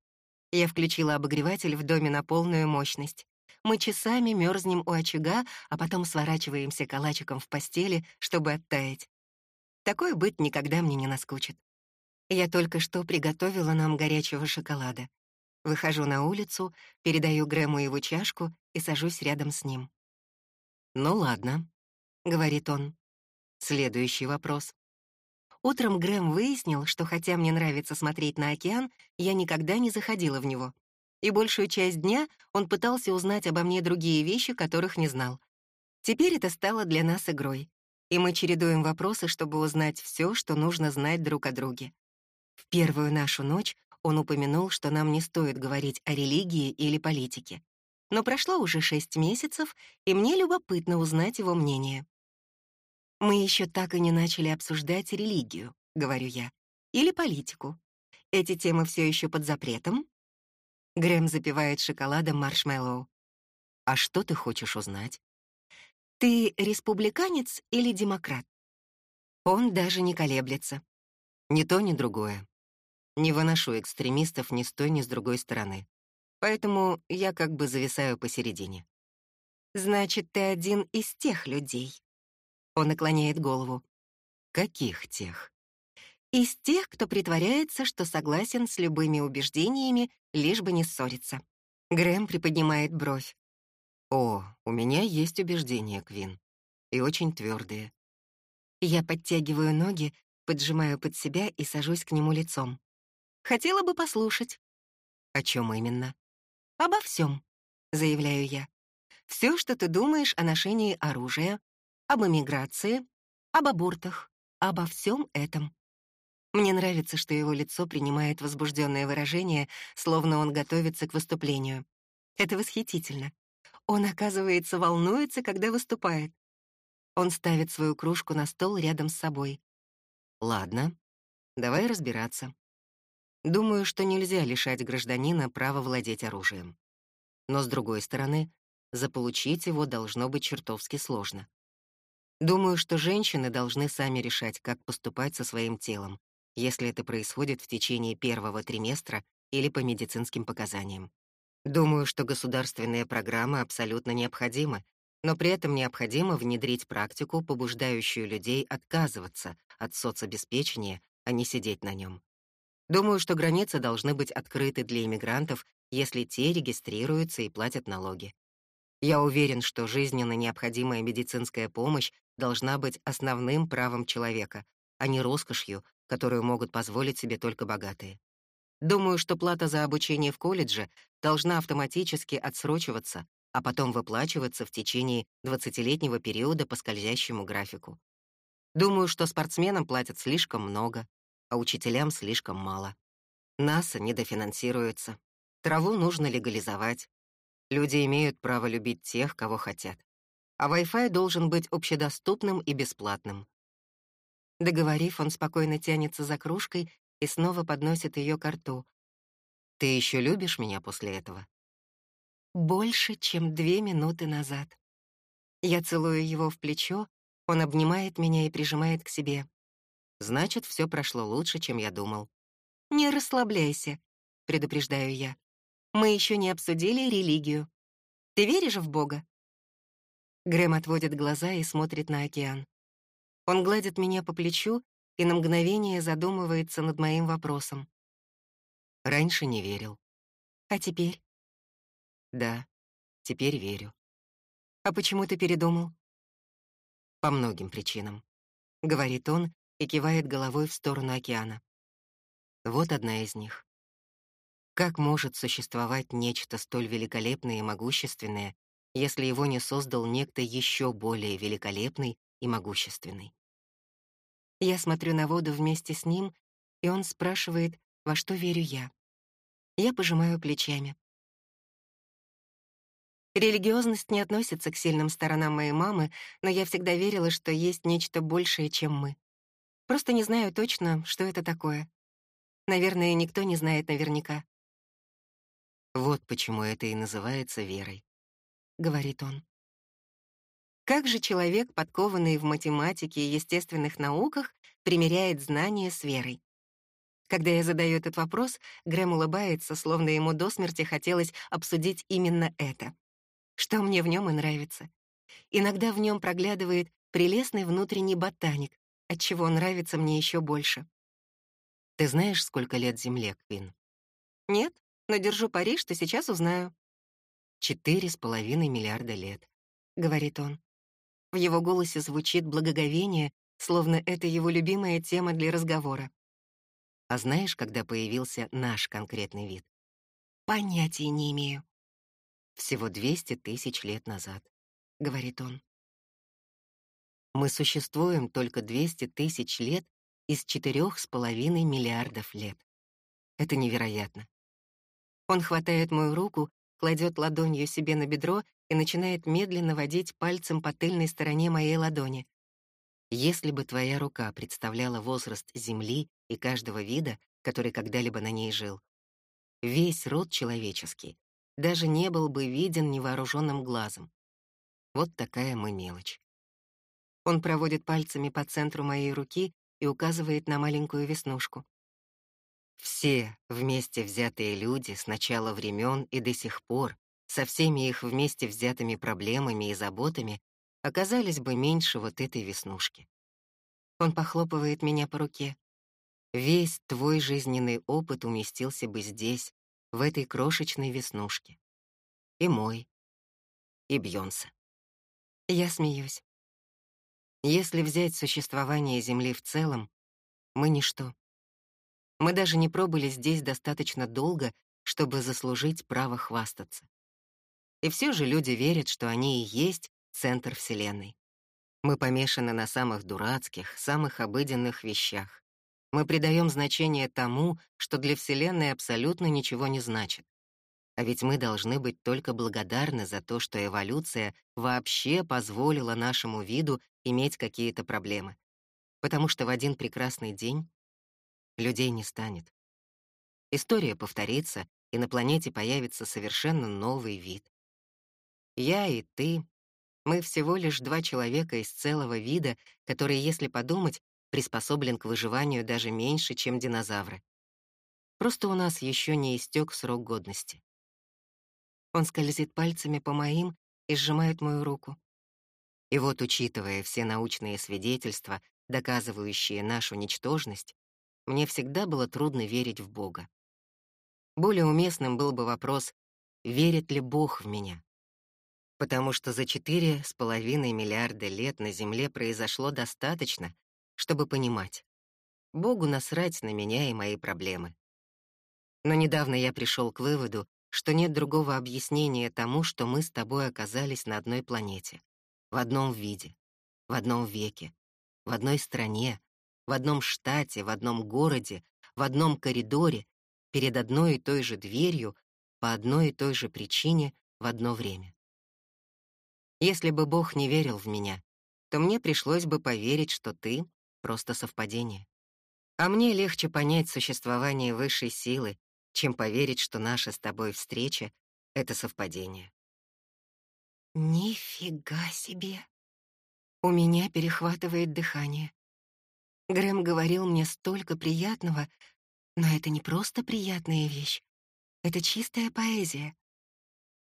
Я включила обогреватель в доме на полную мощность. Мы часами мерзнем у очага, а потом сворачиваемся калачиком в постели, чтобы оттаять. Такой быт никогда мне не наскучит. Я только что приготовила нам горячего шоколада. Выхожу на улицу, передаю Грэму его чашку и сажусь рядом с ним. «Ну ладно», — говорит он. Следующий вопрос. Утром Грэм выяснил, что хотя мне нравится смотреть на океан, я никогда не заходила в него. И большую часть дня он пытался узнать обо мне другие вещи, которых не знал. Теперь это стало для нас игрой, и мы чередуем вопросы, чтобы узнать все, что нужно знать друг о друге. В первую нашу ночь он упомянул, что нам не стоит говорить о религии или политике. Но прошло уже шесть месяцев, и мне любопытно узнать его мнение. «Мы еще так и не начали обсуждать религию», — говорю я, «или политику. Эти темы все еще под запретом?» Грэм запивает шоколадом маршмеллоу. «А что ты хочешь узнать?» «Ты республиканец или демократ?» Он даже не колеблется. Ни то, ни другое. Не выношу экстремистов ни с той, ни с другой стороны. Поэтому я как бы зависаю посередине. «Значит, ты один из тех людей, он наклоняет голову. Каких тех? Из тех, кто притворяется, что согласен с любыми убеждениями, лишь бы не ссориться. Грэм приподнимает бровь. О, у меня есть убеждения, Квин. И очень твердые. Я подтягиваю ноги, поджимаю под себя и сажусь к нему лицом. Хотела бы послушать. О чем именно? Обо всем, заявляю я. Все, что ты думаешь о ношении оружия, об эмиграции, об абортах, обо всем этом. Мне нравится, что его лицо принимает возбужденное выражение, словно он готовится к выступлению. Это восхитительно. Он, оказывается, волнуется, когда выступает. Он ставит свою кружку на стол рядом с собой. Ладно, давай разбираться. Думаю, что нельзя лишать гражданина права владеть оружием. Но, с другой стороны, заполучить его должно быть чертовски сложно. Думаю, что женщины должны сами решать, как поступать со своим телом, если это происходит в течение первого триместра или по медицинским показаниям. Думаю, что государственные программы абсолютно необходимы, но при этом необходимо внедрить практику, побуждающую людей отказываться от соцобеспечения, а не сидеть на нем. Думаю, что границы должны быть открыты для иммигрантов, если те регистрируются и платят налоги. Я уверен, что жизненно необходимая медицинская помощь должна быть основным правом человека, а не роскошью, которую могут позволить себе только богатые. Думаю, что плата за обучение в колледже должна автоматически отсрочиваться, а потом выплачиваться в течение 20-летнего периода по скользящему графику. Думаю, что спортсменам платят слишком много, а учителям слишком мало. НАСА недофинансируется. Траву нужно легализовать. Люди имеют право любить тех, кого хотят. А Wi-Fi должен быть общедоступным и бесплатным. Договорив, он спокойно тянется за кружкой и снова подносит ее к рту. «Ты еще любишь меня после этого?» «Больше, чем две минуты назад». Я целую его в плечо, он обнимает меня и прижимает к себе. «Значит, все прошло лучше, чем я думал». «Не расслабляйся», — предупреждаю я. «Мы еще не обсудили религию. Ты веришь в Бога?» Грэм отводит глаза и смотрит на океан. Он гладит меня по плечу и на мгновение задумывается над моим вопросом. Раньше не верил. А теперь? Да, теперь верю. А почему ты передумал? По многим причинам, — говорит он и кивает головой в сторону океана. Вот одна из них. Как может существовать нечто столь великолепное и могущественное, если его не создал некто еще более великолепный и могущественный. Я смотрю на воду вместе с ним, и он спрашивает, во что верю я. Я пожимаю плечами. Религиозность не относится к сильным сторонам моей мамы, но я всегда верила, что есть нечто большее, чем мы. Просто не знаю точно, что это такое. Наверное, никто не знает наверняка. «Вот почему это и называется верой», — говорит он. Как же человек, подкованный в математике и естественных науках, примеряет знания с верой? Когда я задаю этот вопрос, Грэм улыбается, словно ему до смерти хотелось обсудить именно это. Что мне в нем и нравится. Иногда в нем проглядывает прелестный внутренний ботаник, отчего он нравится мне еще больше. Ты знаешь, сколько лет Земле, Квин? Нет, но держу пари, что сейчас узнаю. Четыре с половиной миллиарда лет, — говорит он. В его голосе звучит благоговение, словно это его любимая тема для разговора. А знаешь, когда появился наш конкретный вид? Понятия не имею. Всего 200 тысяч лет назад, — говорит он. Мы существуем только 200 тысяч лет из четырех с половиной миллиардов лет. Это невероятно. Он хватает мою руку, кладет ладонью себе на бедро и начинает медленно водить пальцем по тыльной стороне моей ладони. Если бы твоя рука представляла возраст Земли и каждого вида, который когда-либо на ней жил, весь род человеческий даже не был бы виден невооруженным глазом. Вот такая мы мелочь. Он проводит пальцами по центру моей руки и указывает на маленькую веснушку. Все вместе взятые люди с начала времен и до сих пор со всеми их вместе взятыми проблемами и заботами оказались бы меньше вот этой веснушки. Он похлопывает меня по руке. Весь твой жизненный опыт уместился бы здесь, в этой крошечной веснушке. И мой, и Бьонса. Я смеюсь. Если взять существование Земли в целом, мы ничто. Мы даже не пробыли здесь достаточно долго, чтобы заслужить право хвастаться. И все же люди верят, что они и есть центр Вселенной. Мы помешаны на самых дурацких, самых обыденных вещах. Мы придаем значение тому, что для Вселенной абсолютно ничего не значит. А ведь мы должны быть только благодарны за то, что эволюция вообще позволила нашему виду иметь какие-то проблемы. Потому что в один прекрасный день людей не станет. История повторится, и на планете появится совершенно новый вид. Я и ты, мы всего лишь два человека из целого вида, который, если подумать, приспособлен к выживанию даже меньше, чем динозавры. Просто у нас еще не истек срок годности. Он скользит пальцами по моим и сжимает мою руку. И вот, учитывая все научные свидетельства, доказывающие нашу ничтожность, мне всегда было трудно верить в Бога. Более уместным был бы вопрос, верит ли Бог в меня? Потому что за четыре с половиной миллиарда лет на Земле произошло достаточно, чтобы понимать. Богу насрать на меня и мои проблемы. Но недавно я пришел к выводу, что нет другого объяснения тому, что мы с тобой оказались на одной планете, в одном виде, в одном веке, в одной стране, в одном штате, в одном городе, в одном коридоре, перед одной и той же дверью, по одной и той же причине в одно время. Если бы Бог не верил в меня, то мне пришлось бы поверить, что ты — просто совпадение. А мне легче понять существование высшей силы, чем поверить, что наша с тобой встреча — это совпадение. Нифига себе! У меня перехватывает дыхание. Грэм говорил мне столько приятного, но это не просто приятная вещь. Это чистая поэзия.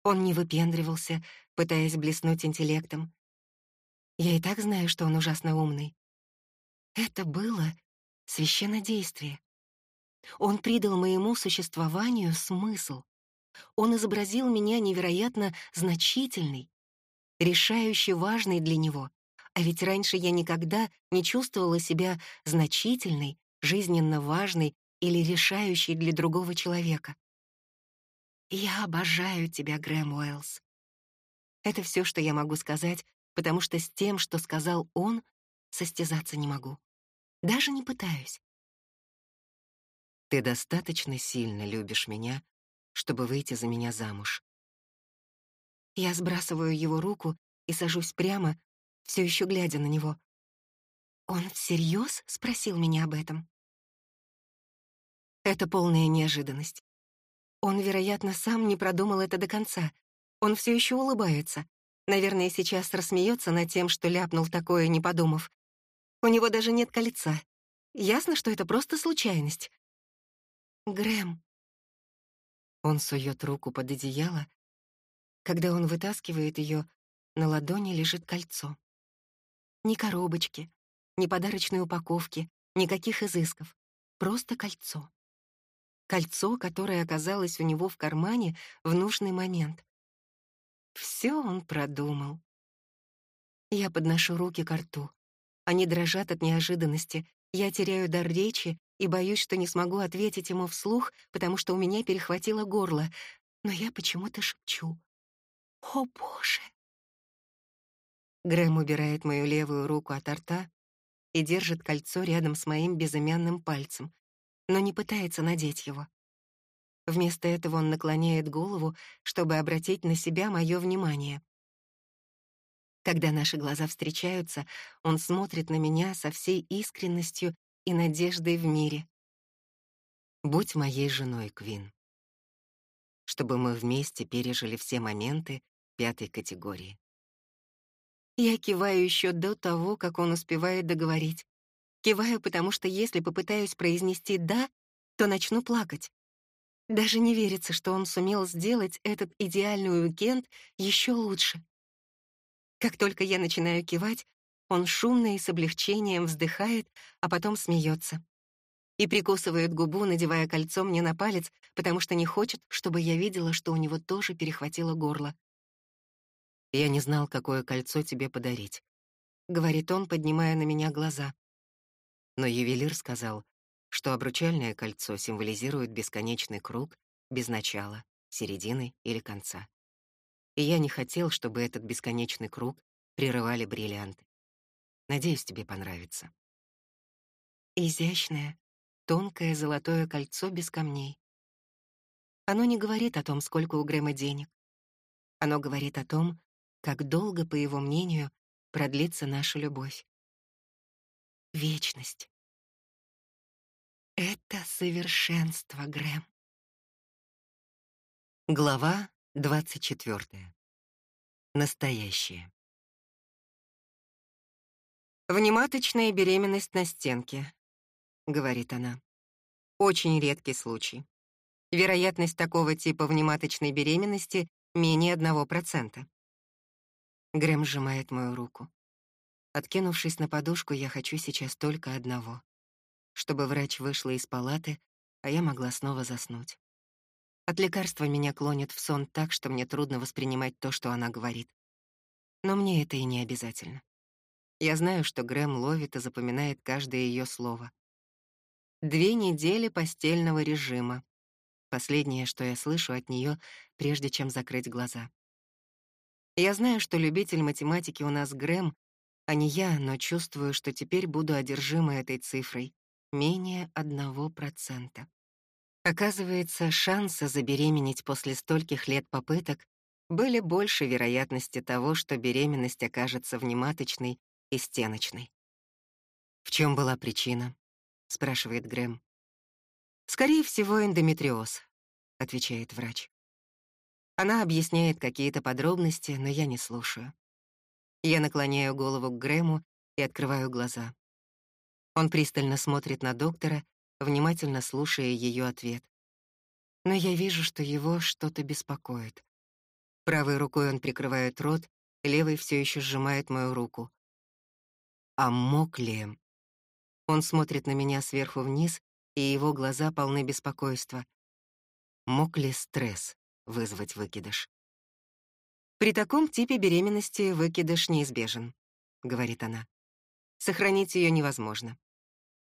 Он не выпендривался, пытаясь блеснуть интеллектом. Я и так знаю, что он ужасно умный. Это было священнодействие. Он придал моему существованию смысл. Он изобразил меня невероятно значительной, решающе важной для него. А ведь раньше я никогда не чувствовала себя значительной, жизненно важной или решающей для другого человека. Я обожаю тебя, Грэм Уэллс. Это все, что я могу сказать, потому что с тем, что сказал он, состязаться не могу. Даже не пытаюсь. Ты достаточно сильно любишь меня, чтобы выйти за меня замуж. Я сбрасываю его руку и сажусь прямо, все еще глядя на него. Он всерьез спросил меня об этом? Это полная неожиданность. Он, вероятно, сам не продумал это до конца. Он все еще улыбается. Наверное, сейчас рассмеется над тем, что ляпнул такое, не подумав. У него даже нет кольца. Ясно, что это просто случайность. Грэм. Он сует руку под одеяло. Когда он вытаскивает ее, на ладони лежит кольцо. Ни коробочки, ни подарочной упаковки, никаких изысков. Просто кольцо. Кольцо, которое оказалось у него в кармане в нужный момент. Все он продумал. Я подношу руки к рту. Они дрожат от неожиданности. Я теряю дар речи и боюсь, что не смогу ответить ему вслух, потому что у меня перехватило горло, но я почему-то шепчу. «О, Боже!» Грэм убирает мою левую руку от рта и держит кольцо рядом с моим безымянным пальцем, но не пытается надеть его. Вместо этого он наклоняет голову, чтобы обратить на себя мое внимание. Когда наши глаза встречаются, он смотрит на меня со всей искренностью и надеждой в мире. Будь моей женой, Квин. Чтобы мы вместе пережили все моменты пятой категории. Я киваю еще до того, как он успевает договорить. Киваю, потому что если попытаюсь произнести «да», то начну плакать. Даже не верится, что он сумел сделать этот идеальный уикенд еще лучше. Как только я начинаю кивать, он шумно и с облегчением вздыхает, а потом смеется. И прикусывает губу, надевая кольцо мне на палец, потому что не хочет, чтобы я видела, что у него тоже перехватило горло. «Я не знал, какое кольцо тебе подарить», — говорит он, поднимая на меня глаза. Но ювелир сказал, что обручальное кольцо символизирует бесконечный круг без начала, середины или конца. и я не хотел, чтобы этот бесконечный круг прерывали бриллианты. Надеюсь, тебе понравится. Изящное, тонкое золотое кольцо без камней. Оно не говорит о том, сколько у Грэма денег. Оно говорит о том, как долго, по его мнению, продлится наша любовь. Вечность. Это совершенство, Грэм. Глава 24. Настоящее. «Внематочная беременность на стенке», — говорит она. «Очень редкий случай. Вероятность такого типа внематочной беременности менее одного процента». Грэм сжимает мою руку. Откинувшись на подушку, я хочу сейчас только одного. Чтобы врач вышла из палаты, а я могла снова заснуть. От лекарства меня клонит в сон так, что мне трудно воспринимать то, что она говорит. Но мне это и не обязательно. Я знаю, что Грэм ловит и запоминает каждое ее слово. Две недели постельного режима. Последнее, что я слышу от нее, прежде чем закрыть глаза. Я знаю, что любитель математики у нас Грэм, а не я, но чувствую, что теперь буду одержима этой цифрой. Менее одного процента. Оказывается, шансы забеременеть после стольких лет попыток были больше вероятности того, что беременность окажется внематочной и стеночной. «В чем была причина?» — спрашивает Грэм. «Скорее всего, эндометриоз», — отвечает врач. Она объясняет какие-то подробности, но я не слушаю. Я наклоняю голову к Грэму и открываю глаза. Он пристально смотрит на доктора, внимательно слушая ее ответ. Но я вижу, что его что-то беспокоит. Правой рукой он прикрывает рот, левой все еще сжимает мою руку. А мог ли? Он смотрит на меня сверху вниз, и его глаза полны беспокойства. Мог ли стресс вызвать выкидыш? При таком типе беременности выкидыш неизбежен, говорит она. Сохранить ее невозможно.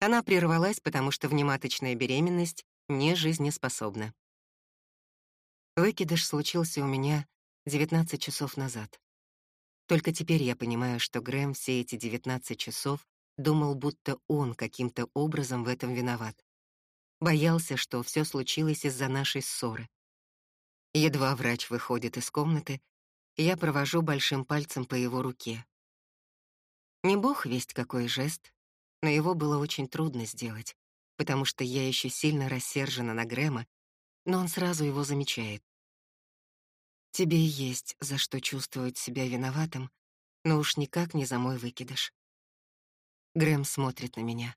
Она прервалась, потому что внематочная беременность не жизнеспособна. Выкидыш случился у меня 19 часов назад. Только теперь я понимаю, что Грэм все эти 19 часов думал, будто он каким-то образом в этом виноват. Боялся, что все случилось из-за нашей ссоры. Едва врач выходит из комнаты, я провожу большим пальцем по его руке. Не бог весть какой жест, но его было очень трудно сделать, потому что я еще сильно рассержена на Грэма, но он сразу его замечает. Тебе есть за что чувствовать себя виноватым, но уж никак не за мой выкидыш. Грэм смотрит на меня.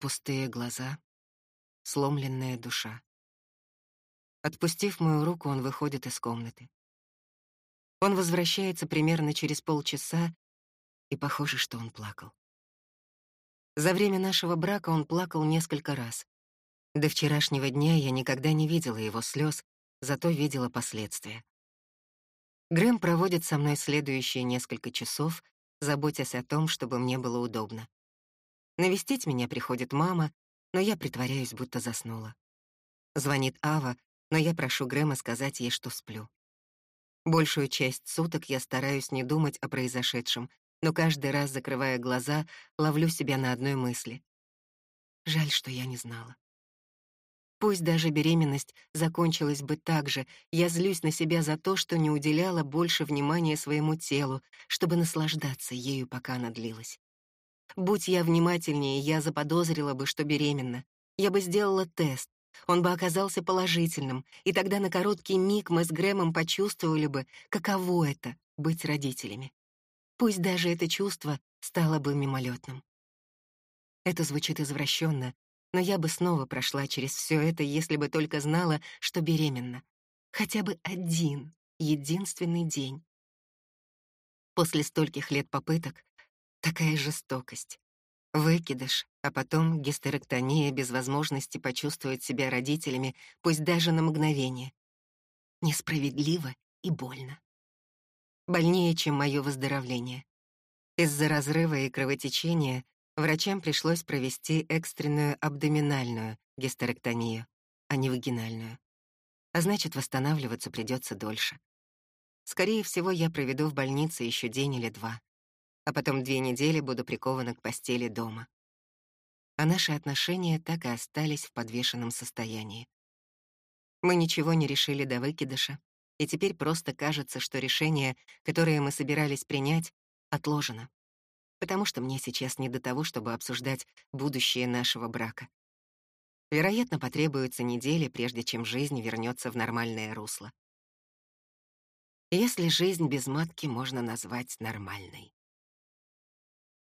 Пустые глаза, сломленная душа. Отпустив мою руку, он выходит из комнаты. Он возвращается примерно через полчаса, и похоже, что он плакал. За время нашего брака он плакал несколько раз. До вчерашнего дня я никогда не видела его слез, зато видела последствия. Грэм проводит со мной следующие несколько часов, заботясь о том, чтобы мне было удобно. Навестить меня приходит мама, но я притворяюсь, будто заснула. Звонит Ава, но я прошу Грэма сказать ей, что сплю. Большую часть суток я стараюсь не думать о произошедшем, но каждый раз, закрывая глаза, ловлю себя на одной мысли. Жаль, что я не знала. Пусть даже беременность закончилась бы так же, я злюсь на себя за то, что не уделяла больше внимания своему телу, чтобы наслаждаться ею, пока она длилась. Будь я внимательнее, я заподозрила бы, что беременна. Я бы сделала тест, он бы оказался положительным, и тогда на короткий миг мы с Грэмом почувствовали бы, каково это — быть родителями. Пусть даже это чувство стало бы мимолетным. Это звучит извращенно, но я бы снова прошла через все это, если бы только знала, что беременна. Хотя бы один, единственный день. После стольких лет попыток такая жестокость. Выкидыш, а потом гистерэктония без возможности почувствовать себя родителями, пусть даже на мгновение. Несправедливо и больно. Больнее, чем мое выздоровление. Из-за разрыва и кровотечения врачам пришлось провести экстренную абдоминальную гистерэктомию, а не вагинальную. А значит, восстанавливаться придется дольше. Скорее всего, я проведу в больнице еще день или два, а потом две недели буду прикована к постели дома. А наши отношения так и остались в подвешенном состоянии. Мы ничего не решили до выкидыша, и теперь просто кажется, что решение, которое мы собирались принять, отложено. Потому что мне сейчас не до того, чтобы обсуждать будущее нашего брака. Вероятно, потребуется недели, прежде чем жизнь вернется в нормальное русло. Если жизнь без матки можно назвать нормальной.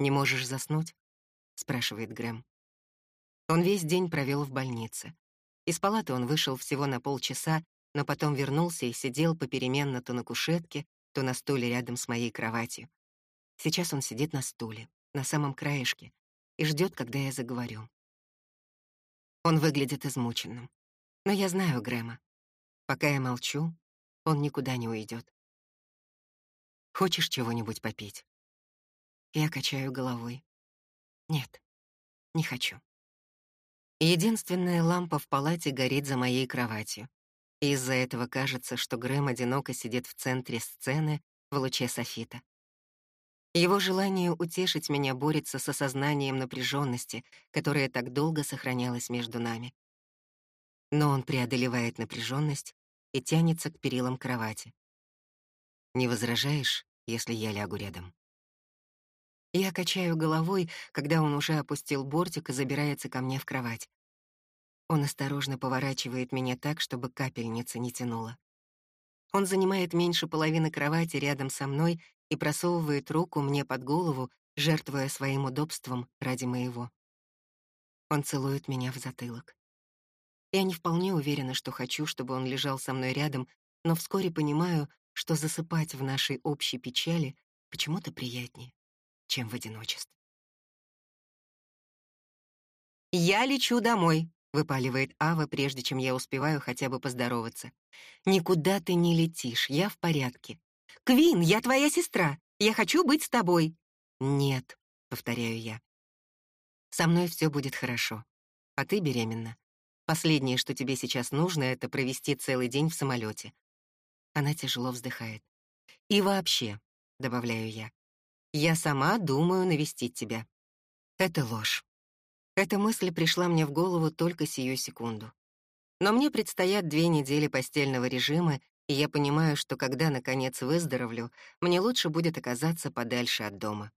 «Не можешь заснуть?» — спрашивает Грэм. Он весь день провел в больнице. Из палаты он вышел всего на полчаса, но потом вернулся и сидел попеременно то на кушетке, то на стуле рядом с моей кроватью. Сейчас он сидит на стуле, на самом краешке, и ждет, когда я заговорю. Он выглядит измученным. Но я знаю Грэма. Пока я молчу, он никуда не уйдет. Хочешь чего-нибудь попить? Я качаю головой. Нет, не хочу. Единственная лампа в палате горит за моей кроватью. Из-за этого кажется, что Грэм одиноко сидит в центре сцены в луче софита. Его желание утешить меня борется с осознанием напряженности, которая так долго сохранялась между нами. Но он преодолевает напряженность и тянется к перилам кровати. «Не возражаешь, если я лягу рядом?» Я качаю головой, когда он уже опустил бортик и забирается ко мне в кровать. Он осторожно поворачивает меня так, чтобы капельница не тянула. Он занимает меньше половины кровати рядом со мной и просовывает руку мне под голову, жертвуя своим удобством ради моего. Он целует меня в затылок. Я не вполне уверена, что хочу, чтобы он лежал со мной рядом, но вскоре понимаю, что засыпать в нашей общей печали почему-то приятнее, чем в одиночестве. «Я лечу домой», — выпаливает Ава, прежде чем я успеваю хотя бы поздороваться. «Никуда ты не летишь, я в порядке». «Квин, я твоя сестра, я хочу быть с тобой». «Нет», — повторяю я. «Со мной все будет хорошо, а ты беременна. Последнее, что тебе сейчас нужно, это провести целый день в самолете. Она тяжело вздыхает. «И вообще», — добавляю я, — «я сама думаю навестить тебя». Это ложь. Эта мысль пришла мне в голову только сию секунду. Но мне предстоят две недели постельного режима, и я понимаю, что когда, наконец, выздоровлю, мне лучше будет оказаться подальше от дома.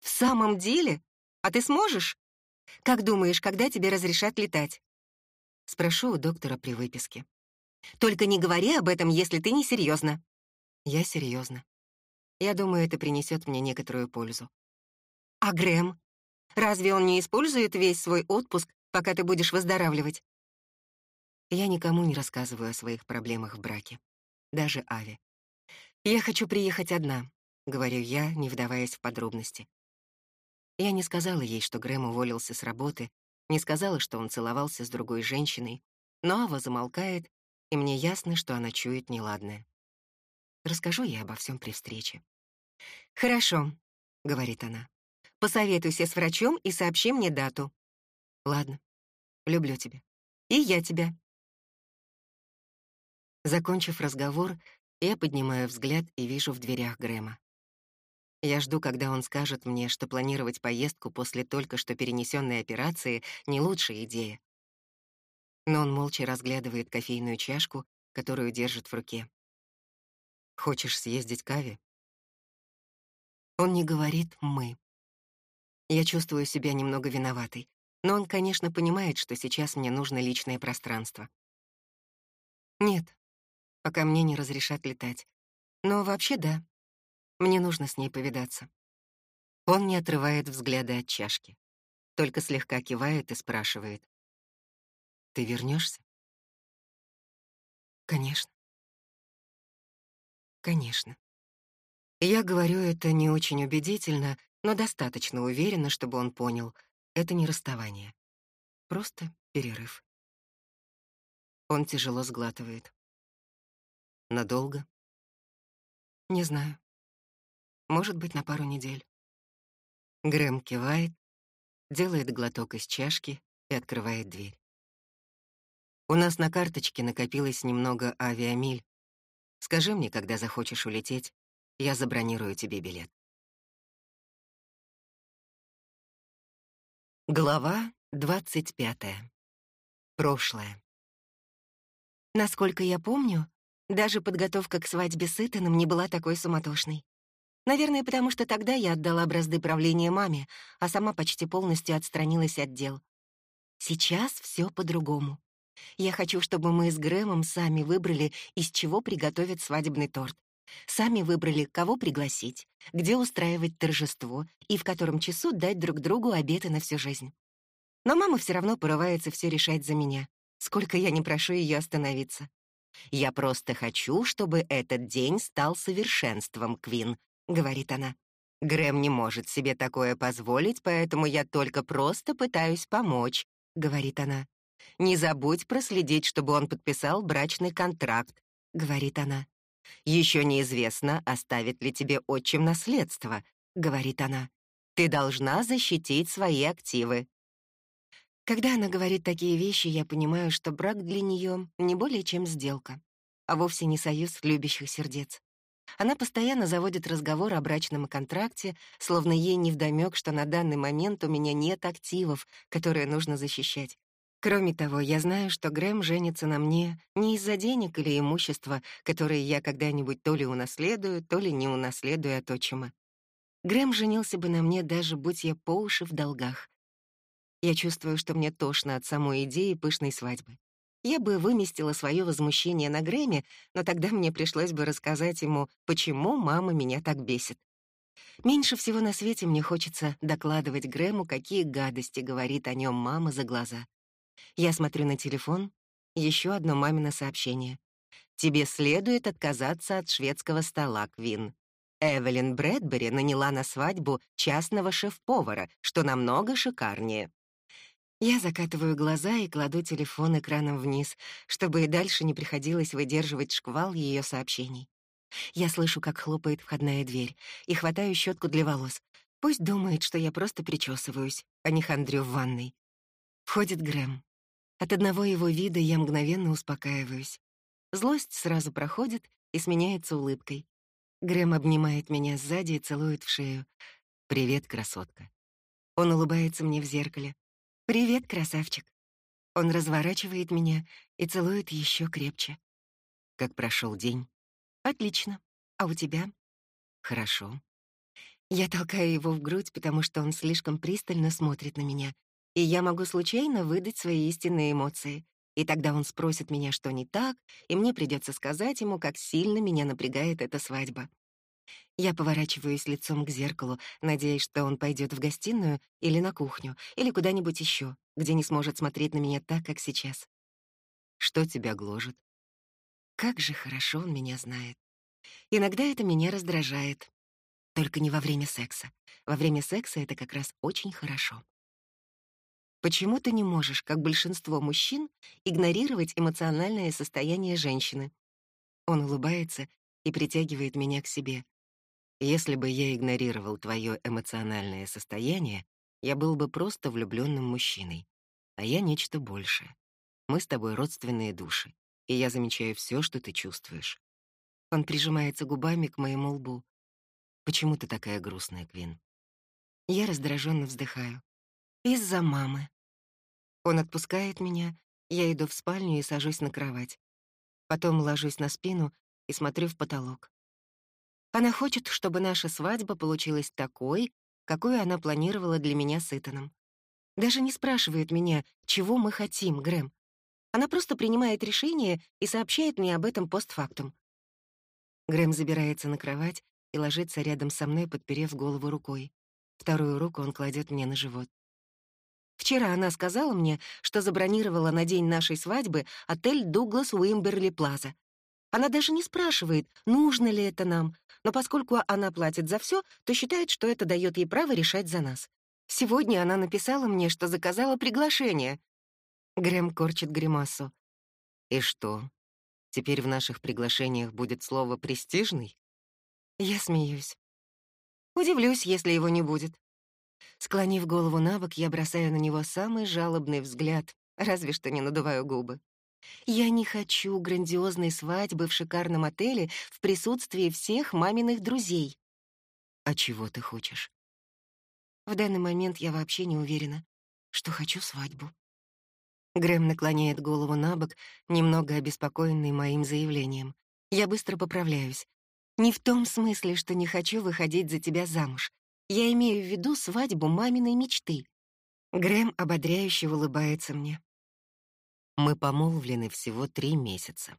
«В самом деле? А ты сможешь? Как думаешь, когда тебе разрешат летать?» Спрошу у доктора при выписке. «Только не говори об этом, если ты не серьезно. Я серьезно. Я думаю, это принесет мне некоторую пользу. «А Грэм? Разве он не использует весь свой отпуск, пока ты будешь выздоравливать?» Я никому не рассказываю о своих проблемах в браке. Даже Аве. «Я хочу приехать одна», — говорю я, не вдаваясь в подробности. Я не сказала ей, что Грэм уволился с работы, не сказала, что он целовался с другой женщиной, но Ава замолкает, и мне ясно, что она чует неладное. Расскажу я обо всем при встрече. «Хорошо», — говорит она. «Посоветуйся с врачом и сообщи мне дату». «Ладно. Люблю тебя. И я тебя». Закончив разговор, я поднимаю взгляд и вижу в дверях Грэма. Я жду, когда он скажет мне, что планировать поездку после только что перенесенной операции — не лучшая идея. Но он молча разглядывает кофейную чашку, которую держит в руке. «Хочешь съездить к Аве?» Он не говорит «мы». Я чувствую себя немного виноватой, но он, конечно, понимает, что сейчас мне нужно личное пространство. Нет, пока мне не разрешат летать. Но вообще да, мне нужно с ней повидаться. Он не отрывает взгляда от чашки, только слегка кивает и спрашивает. «Ты вернешься? «Конечно». «Конечно». Я говорю это не очень убедительно, но достаточно уверенно, чтобы он понял. Это не расставание. Просто перерыв. Он тяжело сглатывает. Надолго? Не знаю. Может быть, на пару недель. Грэм кивает, делает глоток из чашки и открывает дверь. У нас на карточке накопилось немного авиамиль. Скажи мне, когда захочешь улететь, я забронирую тебе билет. Глава двадцать пятая. Прошлое. Насколько я помню, даже подготовка к свадьбе с Итаном не была такой суматошной. Наверное, потому что тогда я отдала бразды правления маме, а сама почти полностью отстранилась от дел. Сейчас все по-другому. Я хочу, чтобы мы с Грэмом сами выбрали, из чего приготовить свадебный торт. Сами выбрали, кого пригласить, где устраивать торжество и в котором часу дать друг другу обеты на всю жизнь. Но мама все равно порывается все решать за меня, сколько я не прошу ее остановиться. «Я просто хочу, чтобы этот день стал совершенством, Квин», — говорит она. «Грэм не может себе такое позволить, поэтому я только просто пытаюсь помочь», — говорит она. «Не забудь проследить, чтобы он подписал брачный контракт», — говорит она. «Еще неизвестно, оставит ли тебе отчим наследство», — говорит она. «Ты должна защитить свои активы». Когда она говорит такие вещи, я понимаю, что брак для нее не более чем сделка, а вовсе не союз любящих сердец. Она постоянно заводит разговор о брачном контракте, словно ей невдомёк, что на данный момент у меня нет активов, которые нужно защищать. Кроме того, я знаю, что Грэм женится на мне не из-за денег или имущества, которые я когда-нибудь то ли унаследую, то ли не унаследую от отчима. Грэм женился бы на мне, даже будь я по уши в долгах. Я чувствую, что мне тошно от самой идеи пышной свадьбы. Я бы выместила свое возмущение на Грэме, но тогда мне пришлось бы рассказать ему, почему мама меня так бесит. Меньше всего на свете мне хочется докладывать Грэму, какие гадости говорит о нем мама за глаза. Я смотрю на телефон. Еще одно мамино сообщение. «Тебе следует отказаться от шведского стола, Квин. Эвелин Брэдбери наняла на свадьбу частного шеф-повара, что намного шикарнее». Я закатываю глаза и кладу телефон экраном вниз, чтобы и дальше не приходилось выдерживать шквал ее сообщений. Я слышу, как хлопает входная дверь, и хватаю щетку для волос. Пусть думает, что я просто причесываюсь, а не хандрю в ванной. Входит Грэм. От одного его вида я мгновенно успокаиваюсь. Злость сразу проходит и сменяется улыбкой. Грэм обнимает меня сзади и целует в шею. «Привет, красотка». Он улыбается мне в зеркале. «Привет, красавчик». Он разворачивает меня и целует еще крепче. Как прошел день? Отлично. А у тебя? Хорошо. Я толкаю его в грудь, потому что он слишком пристально смотрит на меня, и я могу случайно выдать свои истинные эмоции. И тогда он спросит меня, что не так, и мне придется сказать ему, как сильно меня напрягает эта свадьба. Я поворачиваюсь лицом к зеркалу, надеясь, что он пойдет в гостиную или на кухню, или куда-нибудь еще, где не сможет смотреть на меня так, как сейчас. Что тебя гложет? Как же хорошо он меня знает. Иногда это меня раздражает. Только не во время секса. Во время секса это как раз очень хорошо. Почему ты не можешь, как большинство мужчин, игнорировать эмоциональное состояние женщины? Он улыбается и притягивает меня к себе. Если бы я игнорировал твое эмоциональное состояние, я был бы просто влюбленным мужчиной. А я нечто большее. Мы с тобой родственные души, и я замечаю все, что ты чувствуешь. Он прижимается губами к моему лбу. Почему ты такая грустная, Квин? Я раздраженно вздыхаю. Из-за мамы. Он отпускает меня, я иду в спальню и сажусь на кровать. Потом ложусь на спину и смотрю в потолок. Она хочет, чтобы наша свадьба получилась такой, какую она планировала для меня с Итаном. Даже не спрашивает меня, чего мы хотим, Грэм. Она просто принимает решение и сообщает мне об этом постфактум. Грэм забирается на кровать и ложится рядом со мной, подперев голову рукой. Вторую руку он кладет мне на живот. Вчера она сказала мне, что забронировала на день нашей свадьбы отель «Дуглас Уимберли Плаза». Она даже не спрашивает, нужно ли это нам, но поскольку она платит за все, то считает, что это дает ей право решать за нас. Сегодня она написала мне, что заказала приглашение. Грэм корчит гримасу. «И что? Теперь в наших приглашениях будет слово «престижный»?» Я смеюсь. Удивлюсь, если его не будет. Склонив голову на бок, я бросаю на него самый жалобный взгляд, разве что не надуваю губы. Я не хочу грандиозной свадьбы в шикарном отеле в присутствии всех маминых друзей. А чего ты хочешь? В данный момент я вообще не уверена, что хочу свадьбу. Грэм наклоняет голову на бок, немного обеспокоенный моим заявлением. Я быстро поправляюсь. Не в том смысле, что не хочу выходить за тебя замуж. Я имею в виду свадьбу маминой мечты. Грэм ободряюще улыбается мне. Мы помолвлены всего три месяца.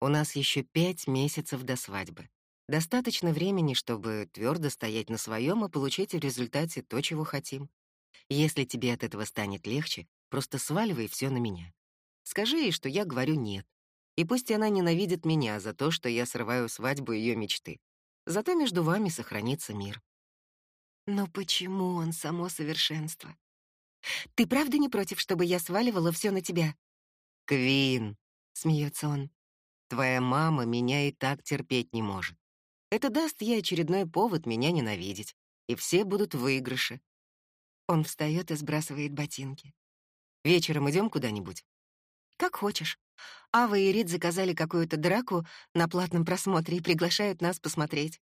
У нас еще пять месяцев до свадьбы. Достаточно времени, чтобы твердо стоять на своем и получить в результате то, чего хотим. Если тебе от этого станет легче, Просто сваливай все на меня. Скажи ей, что я говорю «нет». И пусть она ненавидит меня за то, что я срываю свадьбу ее мечты. Зато между вами сохранится мир. Но почему он само совершенство? Ты правда не против, чтобы я сваливала все на тебя? Квин, смеется он. Твоя мама меня и так терпеть не может. Это даст ей очередной повод меня ненавидеть, и все будут в выигрыше. Он встает и сбрасывает ботинки. Вечером идем куда-нибудь?» «Как хочешь. Ава и Рид заказали какую-то драку на платном просмотре и приглашают нас посмотреть».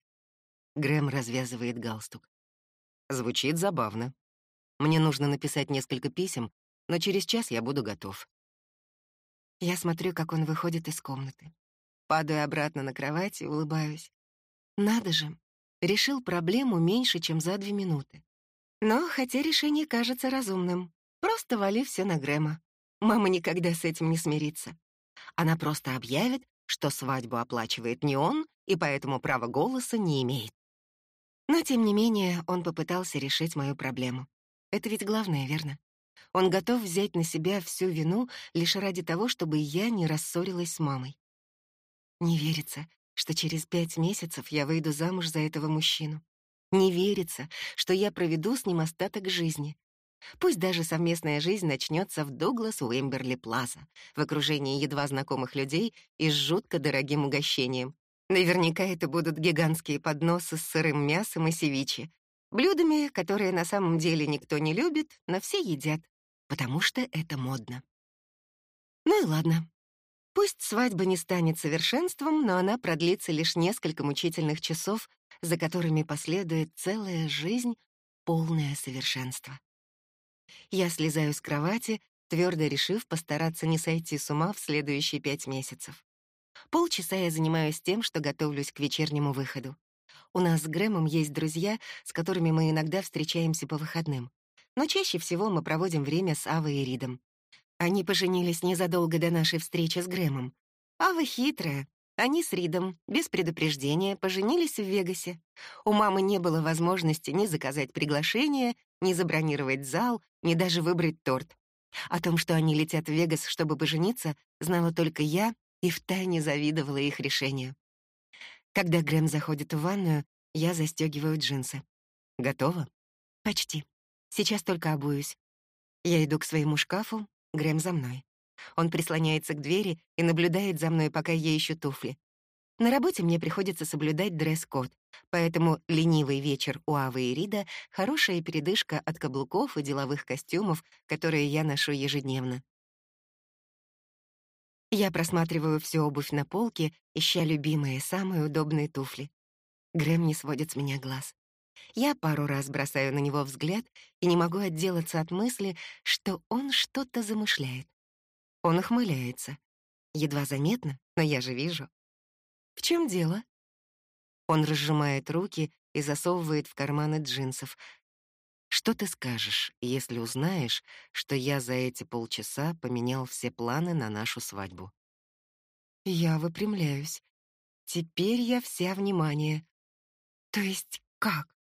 Грэм развязывает галстук. Звучит забавно. Мне нужно написать несколько писем, но через час я буду готов. Я смотрю, как он выходит из комнаты. Падаю обратно на кровать и улыбаюсь. Надо же, решил проблему меньше, чем за две минуты. Но хотя решение кажется разумным, Просто вали все на Грэма. Мама никогда с этим не смирится. Она просто объявит, что свадьбу оплачивает не он, и поэтому права голоса не имеет. Но, тем не менее, он попытался решить мою проблему. Это ведь главное, верно? Он готов взять на себя всю вину лишь ради того, чтобы я не рассорилась с мамой. Не верится, что через пять месяцев я выйду замуж за этого мужчину. Не верится, что я проведу с ним остаток жизни. Пусть даже совместная жизнь начнется в Дуглас Уимберли Плаза, в окружении едва знакомых людей и с жутко дорогим угощением. Наверняка это будут гигантские подносы с сырым мясом и севичи, блюдами, которые на самом деле никто не любит, но все едят, потому что это модно. Ну и ладно. Пусть свадьба не станет совершенством, но она продлится лишь несколько мучительных часов, за которыми последует целая жизнь, полное совершенство. Я слезаю с кровати, твердо решив постараться не сойти с ума в следующие пять месяцев. Полчаса я занимаюсь тем, что готовлюсь к вечернему выходу. У нас с Грэмом есть друзья, с которыми мы иногда встречаемся по выходным. Но чаще всего мы проводим время с Авой и Ридом. Они поженились незадолго до нашей встречи с Грэмом. Ава хитрая. Они с Ридом, без предупреждения, поженились в Вегасе. У мамы не было возможности ни заказать приглашение, ни забронировать зал, ни даже выбрать торт. О том, что они летят в Вегас, чтобы пожениться, знала только я и втайне завидовала их решению. Когда Грэм заходит в ванную, я застегиваю джинсы. Готово? Почти. Сейчас только обуюсь. Я иду к своему шкафу, Грэм за мной. Он прислоняется к двери и наблюдает за мной, пока я ищу туфли. На работе мне приходится соблюдать дресс-код, поэтому ленивый вечер у Авы и Рида — хорошая передышка от каблуков и деловых костюмов, которые я ношу ежедневно. Я просматриваю всю обувь на полке, ища любимые, самые удобные туфли. Грэм не сводит с меня глаз. Я пару раз бросаю на него взгляд и не могу отделаться от мысли, что он что-то замышляет. Он ухмыляется. Едва заметно, но я же вижу. «В чем дело?» Он разжимает руки и засовывает в карманы джинсов. «Что ты скажешь, если узнаешь, что я за эти полчаса поменял все планы на нашу свадьбу?» Я выпрямляюсь. Теперь я вся внимание. То есть как?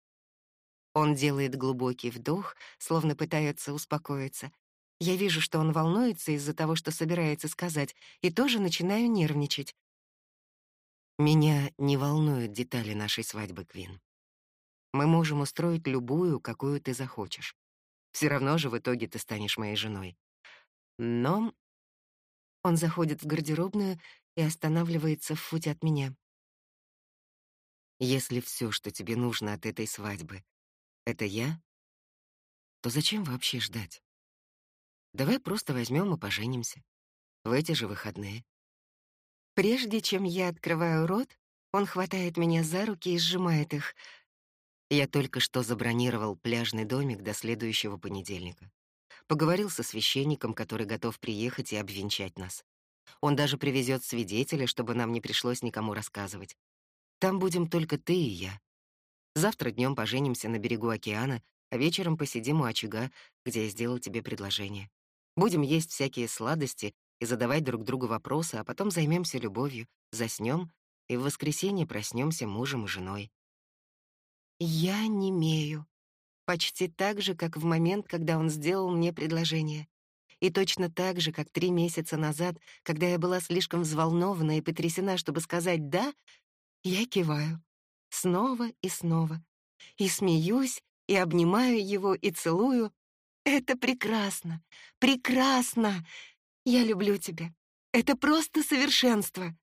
Он делает глубокий вдох, словно пытается успокоиться. Я вижу, что он волнуется из-за того, что собирается сказать, и тоже начинаю нервничать. Меня не волнуют детали нашей свадьбы, Квин. Мы можем устроить любую, какую ты захочешь. Все равно же в итоге ты станешь моей женой. Но он заходит в гардеробную и останавливается в футе от меня. Если все, что тебе нужно от этой свадьбы, это я, то зачем вообще ждать? Давай просто возьмем и поженимся. В эти же выходные. Прежде чем я открываю рот, он хватает меня за руки и сжимает их. Я только что забронировал пляжный домик до следующего понедельника. Поговорил со священником, который готов приехать и обвенчать нас. Он даже привезет свидетеля, чтобы нам не пришлось никому рассказывать. Там будем только ты и я. Завтра днем поженимся на берегу океана, а вечером посидим у очага, где я сделал тебе предложение. Будем есть всякие сладости и задавать друг другу вопросы, а потом займемся любовью, заснем и в воскресенье проснемся мужем и женой. Я не имею. Почти так же, как в момент, когда он сделал мне предложение. И точно так же, как три месяца назад, когда я была слишком взволнована и потрясена, чтобы сказать «да», я киваю. Снова и снова. И смеюсь, и обнимаю его, и целую. Это прекрасно, прекрасно. Я люблю тебя. Это просто совершенство.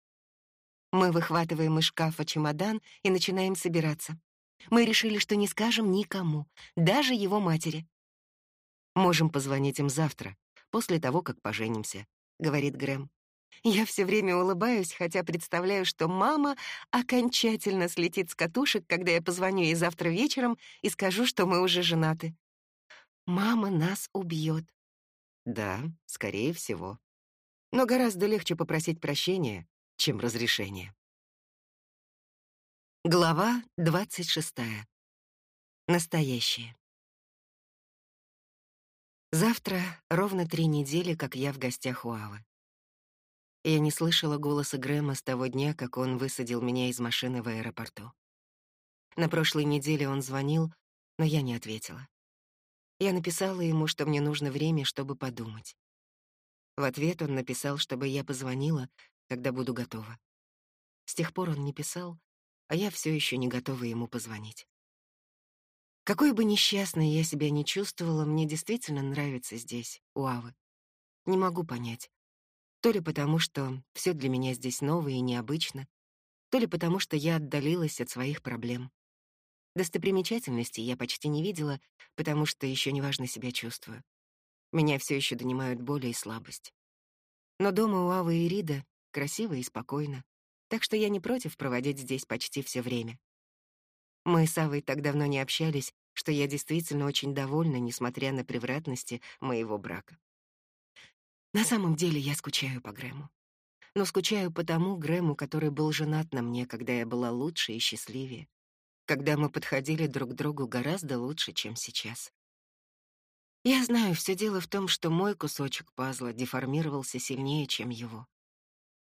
Мы выхватываем из шкафа чемодан и начинаем собираться. Мы решили, что не скажем никому, даже его матери. «Можем позвонить им завтра, после того, как поженимся», — говорит Грэм. Я все время улыбаюсь, хотя представляю, что мама окончательно слетит с катушек, когда я позвоню ей завтра вечером и скажу, что мы уже женаты. Мама нас убьет. Да, скорее всего. Но гораздо легче попросить прощения, чем разрешения. Глава 26. Настоящее. Завтра ровно три недели, как я в гостях у Авы. Я не слышала голоса Грэма с того дня, как он высадил меня из машины в аэропорту. На прошлой неделе он звонил, но я не ответила. Я написала ему, что мне нужно время, чтобы подумать. В ответ он написал, чтобы я позвонила, когда буду готова. С тех пор он не писал, а я все еще не готова ему позвонить. Какой бы несчастной я себя ни чувствовала, мне действительно нравится здесь, у Авы. Не могу понять. То ли потому, что все для меня здесь новое и необычно, то ли потому, что я отдалилась от своих проблем. Достопримечательностей я почти не видела, потому что еще неважно себя чувствую. Меня все еще донимают боли и слабость. Но дома у Авы и Рида красиво и спокойно так что я не против проводить здесь почти все время. Мы с Авой так давно не общались, что я действительно очень довольна, несмотря на превратности моего брака. На самом деле я скучаю по Грэму. Но скучаю по тому Грэму, который был женат на мне, когда я была лучше и счастливее, когда мы подходили друг к другу гораздо лучше, чем сейчас. Я знаю, все дело в том, что мой кусочек пазла деформировался сильнее, чем его.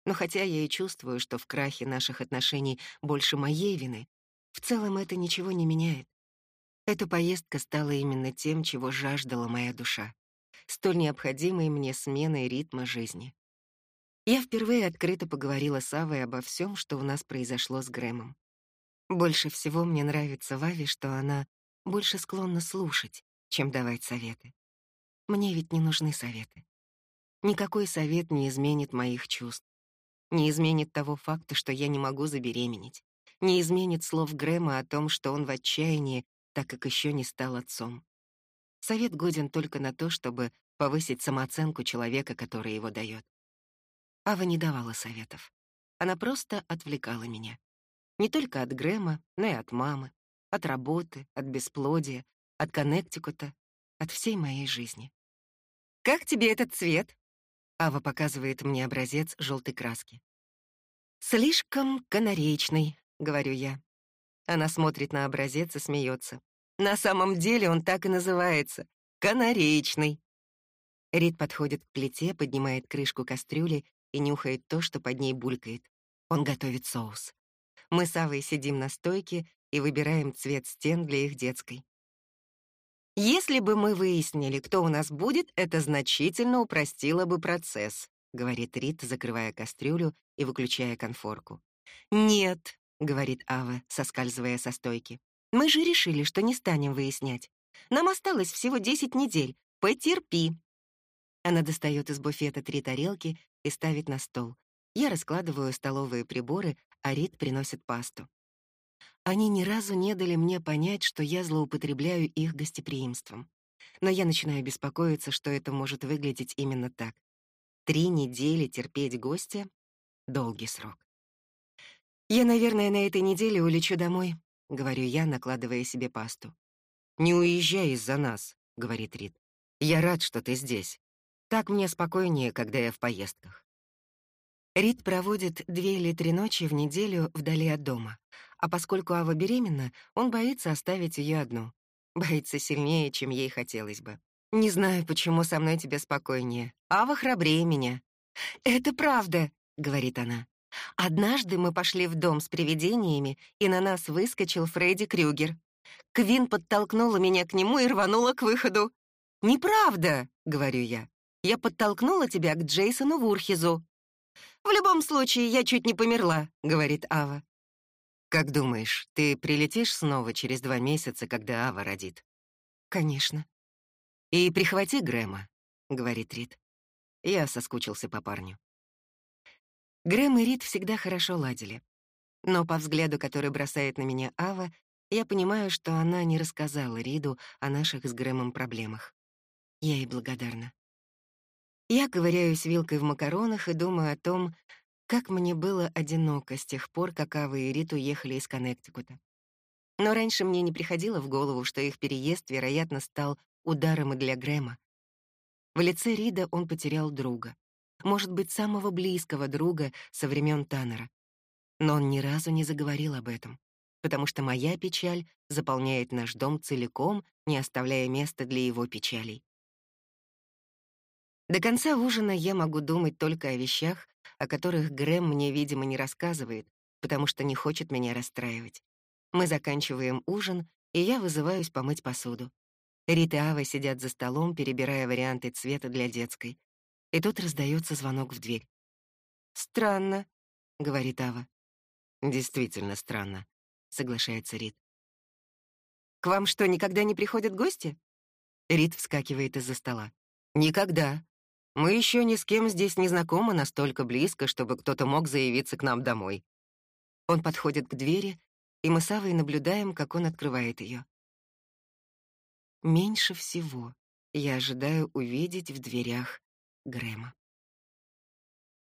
Но хотя я и чувствую, что в крахе наших отношений больше моей вины, в целом это ничего не меняет. Эта поездка стала именно тем, чего жаждала моя душа, столь необходимой мне сменой ритма жизни. Я впервые открыто поговорила с Авой обо всем, что у нас произошло с Грэмом. Больше всего мне нравится в что она больше склонна слушать, чем давать советы. Мне ведь не нужны советы. Никакой совет не изменит моих чувств не изменит того факта, что я не могу забеременеть, не изменит слов Грэма о том, что он в отчаянии, так как еще не стал отцом. Совет годен только на то, чтобы повысить самооценку человека, который его дает. Ава не давала советов. Она просто отвлекала меня. Не только от Грэма, но и от мамы, от работы, от бесплодия, от Коннектикута, от всей моей жизни. «Как тебе этот цвет?» Ава показывает мне образец желтой краски. «Слишком канареечный», — говорю я. Она смотрит на образец и смеется. «На самом деле он так и называется. Канареечный». Рид подходит к плите, поднимает крышку кастрюли и нюхает то, что под ней булькает. Он готовит соус. Мы с Авой сидим на стойке и выбираем цвет стен для их детской. «Если бы мы выяснили, кто у нас будет, это значительно упростило бы процесс», — говорит Рит, закрывая кастрюлю и выключая конфорку. «Нет», — говорит Ава, соскальзывая со стойки. «Мы же решили, что не станем выяснять. Нам осталось всего десять недель. Потерпи». Она достает из буфета три тарелки и ставит на стол. Я раскладываю столовые приборы, а Рит приносит пасту. Они ни разу не дали мне понять, что я злоупотребляю их гостеприимством. Но я начинаю беспокоиться, что это может выглядеть именно так. Три недели терпеть гостя — долгий срок. «Я, наверное, на этой неделе улечу домой», — говорю я, накладывая себе пасту. «Не уезжай из-за нас», — говорит Рид. «Я рад, что ты здесь. Так мне спокойнее, когда я в поездках». Рид проводит две или три ночи в неделю вдали от дома, а поскольку Ава беременна, он боится оставить ее одну. Боится сильнее, чем ей хотелось бы. «Не знаю, почему со мной тебе спокойнее. Ава храбрее меня». «Это правда», — говорит она. «Однажды мы пошли в дом с привидениями, и на нас выскочил Фредди Крюгер. Квин подтолкнула меня к нему и рванула к выходу. «Неправда», — говорю я. «Я подтолкнула тебя к Джейсону Вурхизу». «В любом случае, я чуть не померла», — говорит Ава. «Как думаешь, ты прилетишь снова через два месяца, когда Ава родит?» «Конечно». «И прихвати Грэма», — говорит Рид. Я соскучился по парню. Грэм и Рид всегда хорошо ладили. Но по взгляду, который бросает на меня Ава, я понимаю, что она не рассказала Риду о наших с Грэмом проблемах. Я ей благодарна. Я ковыряюсь вилкой в макаронах и думаю о том, как мне было одиноко с тех пор, как Ава и Рит уехали из Коннектикута. Но раньше мне не приходило в голову, что их переезд, вероятно, стал ударом и для Грэма. В лице Рида он потерял друга. Может быть, самого близкого друга со времен Таннера. Но он ни разу не заговорил об этом потому что моя печаль заполняет наш дом целиком, не оставляя места для его печалей. До конца ужина я могу думать только о вещах, о которых Грэм мне, видимо, не рассказывает, потому что не хочет меня расстраивать. Мы заканчиваем ужин, и я вызываюсь помыть посуду. Рит и Ава сидят за столом, перебирая варианты цвета для детской. И тут раздается звонок в дверь. «Странно», — говорит Ава. «Действительно странно», соглашается Рид. «К вам что, никогда не приходят гости?» Рид вскакивает из-за стола. «Никогда. Мы еще ни с кем здесь не знакомы настолько близко, чтобы кто-то мог заявиться к нам домой». Он подходит к двери, и мы с Авой наблюдаем, как он открывает ее. Меньше всего я ожидаю увидеть в дверях Грэма.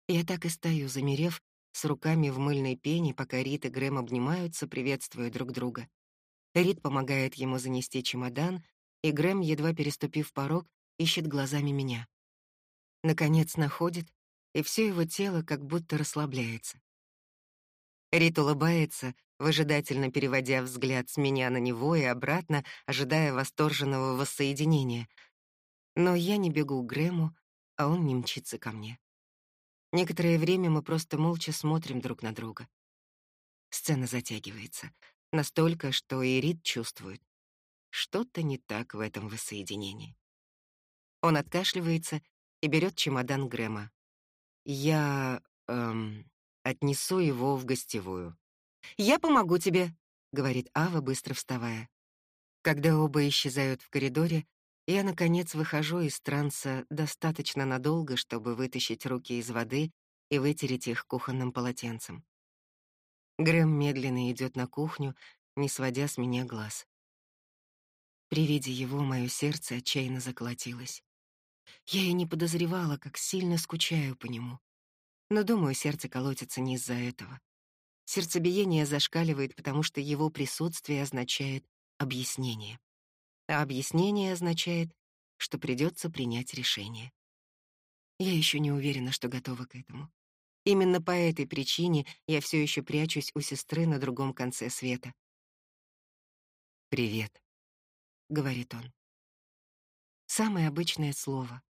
Я так и стою, замерев с руками в мыльной пене, пока Рит и Грэм обнимаются, приветствуя друг друга. Рит помогает ему занести чемодан, и Грэм, едва переступив порог, ищет глазами меня. Наконец находит, и все его тело как будто расслабляется. Рит улыбается, выжидательно переводя взгляд с меня на него и обратно, ожидая восторженного воссоединения. Но я не бегу к Грэму, а он не мчится ко мне. Некоторое время мы просто молча смотрим друг на друга. Сцена затягивается. Настолько, что и Рид чувствует. Что-то не так в этом воссоединении. Он откашливается и берет чемодан Грэма. Я... Эм, отнесу его в гостевую. «Я помогу тебе», — говорит Ава, быстро вставая. Когда оба исчезают в коридоре, я, наконец, выхожу из транса достаточно надолго, чтобы вытащить руки из воды и вытереть их кухонным полотенцем. Грэм медленно идет на кухню, не сводя с меня глаз. При виде его мое сердце отчаянно заколотилось. Я и не подозревала, как сильно скучаю по нему. Но, думаю, сердце колотится не из-за этого. Сердцебиение зашкаливает, потому что его присутствие означает объяснение а объяснение означает, что придется принять решение. Я еще не уверена, что готова к этому. Именно по этой причине я все еще прячусь у сестры на другом конце света. «Привет», — говорит он. Самое обычное слово,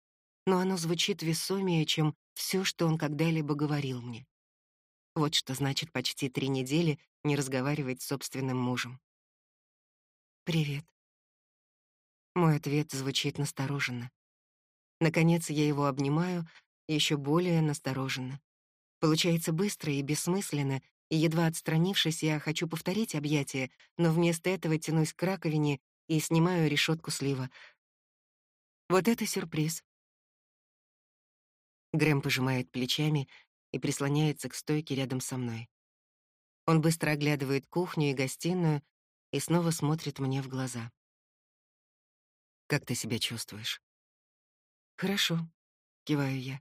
но оно звучит весомее, чем все, что он когда-либо говорил мне. Вот что значит почти три недели не разговаривать с собственным мужем. «Привет», мой ответ звучит настороженно. Наконец я его обнимаю, еще более настороженно. Получается быстро и бессмысленно, и едва отстранившись, я хочу повторить объятие, но вместо этого тянусь к раковине и снимаю решетку слива. Вот это сюрприз. Грэм пожимает плечами и прислоняется к стойке рядом со мной. Он быстро оглядывает кухню и гостиную и снова смотрит мне в глаза. Как ты себя чувствуешь?» «Хорошо», — киваю я.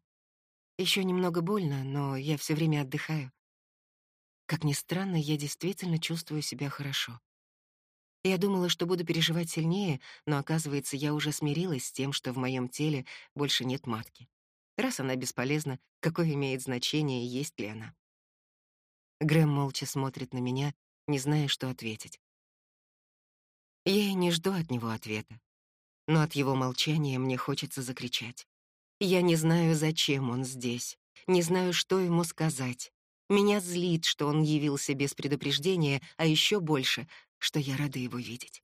Еще немного больно, но я все время отдыхаю. Как ни странно, я действительно чувствую себя хорошо. Я думала, что буду переживать сильнее, но оказывается, я уже смирилась с тем, что в моем теле больше нет матки. Раз она бесполезна, какое имеет значение, есть ли она? Грэм молча смотрит на меня, не зная, что ответить. Я и не жду от него ответа. Но от его молчания мне хочется закричать. Я не знаю, зачем он здесь, не знаю, что ему сказать. Меня злит, что он явился без предупреждения, а еще больше, что я рада его видеть.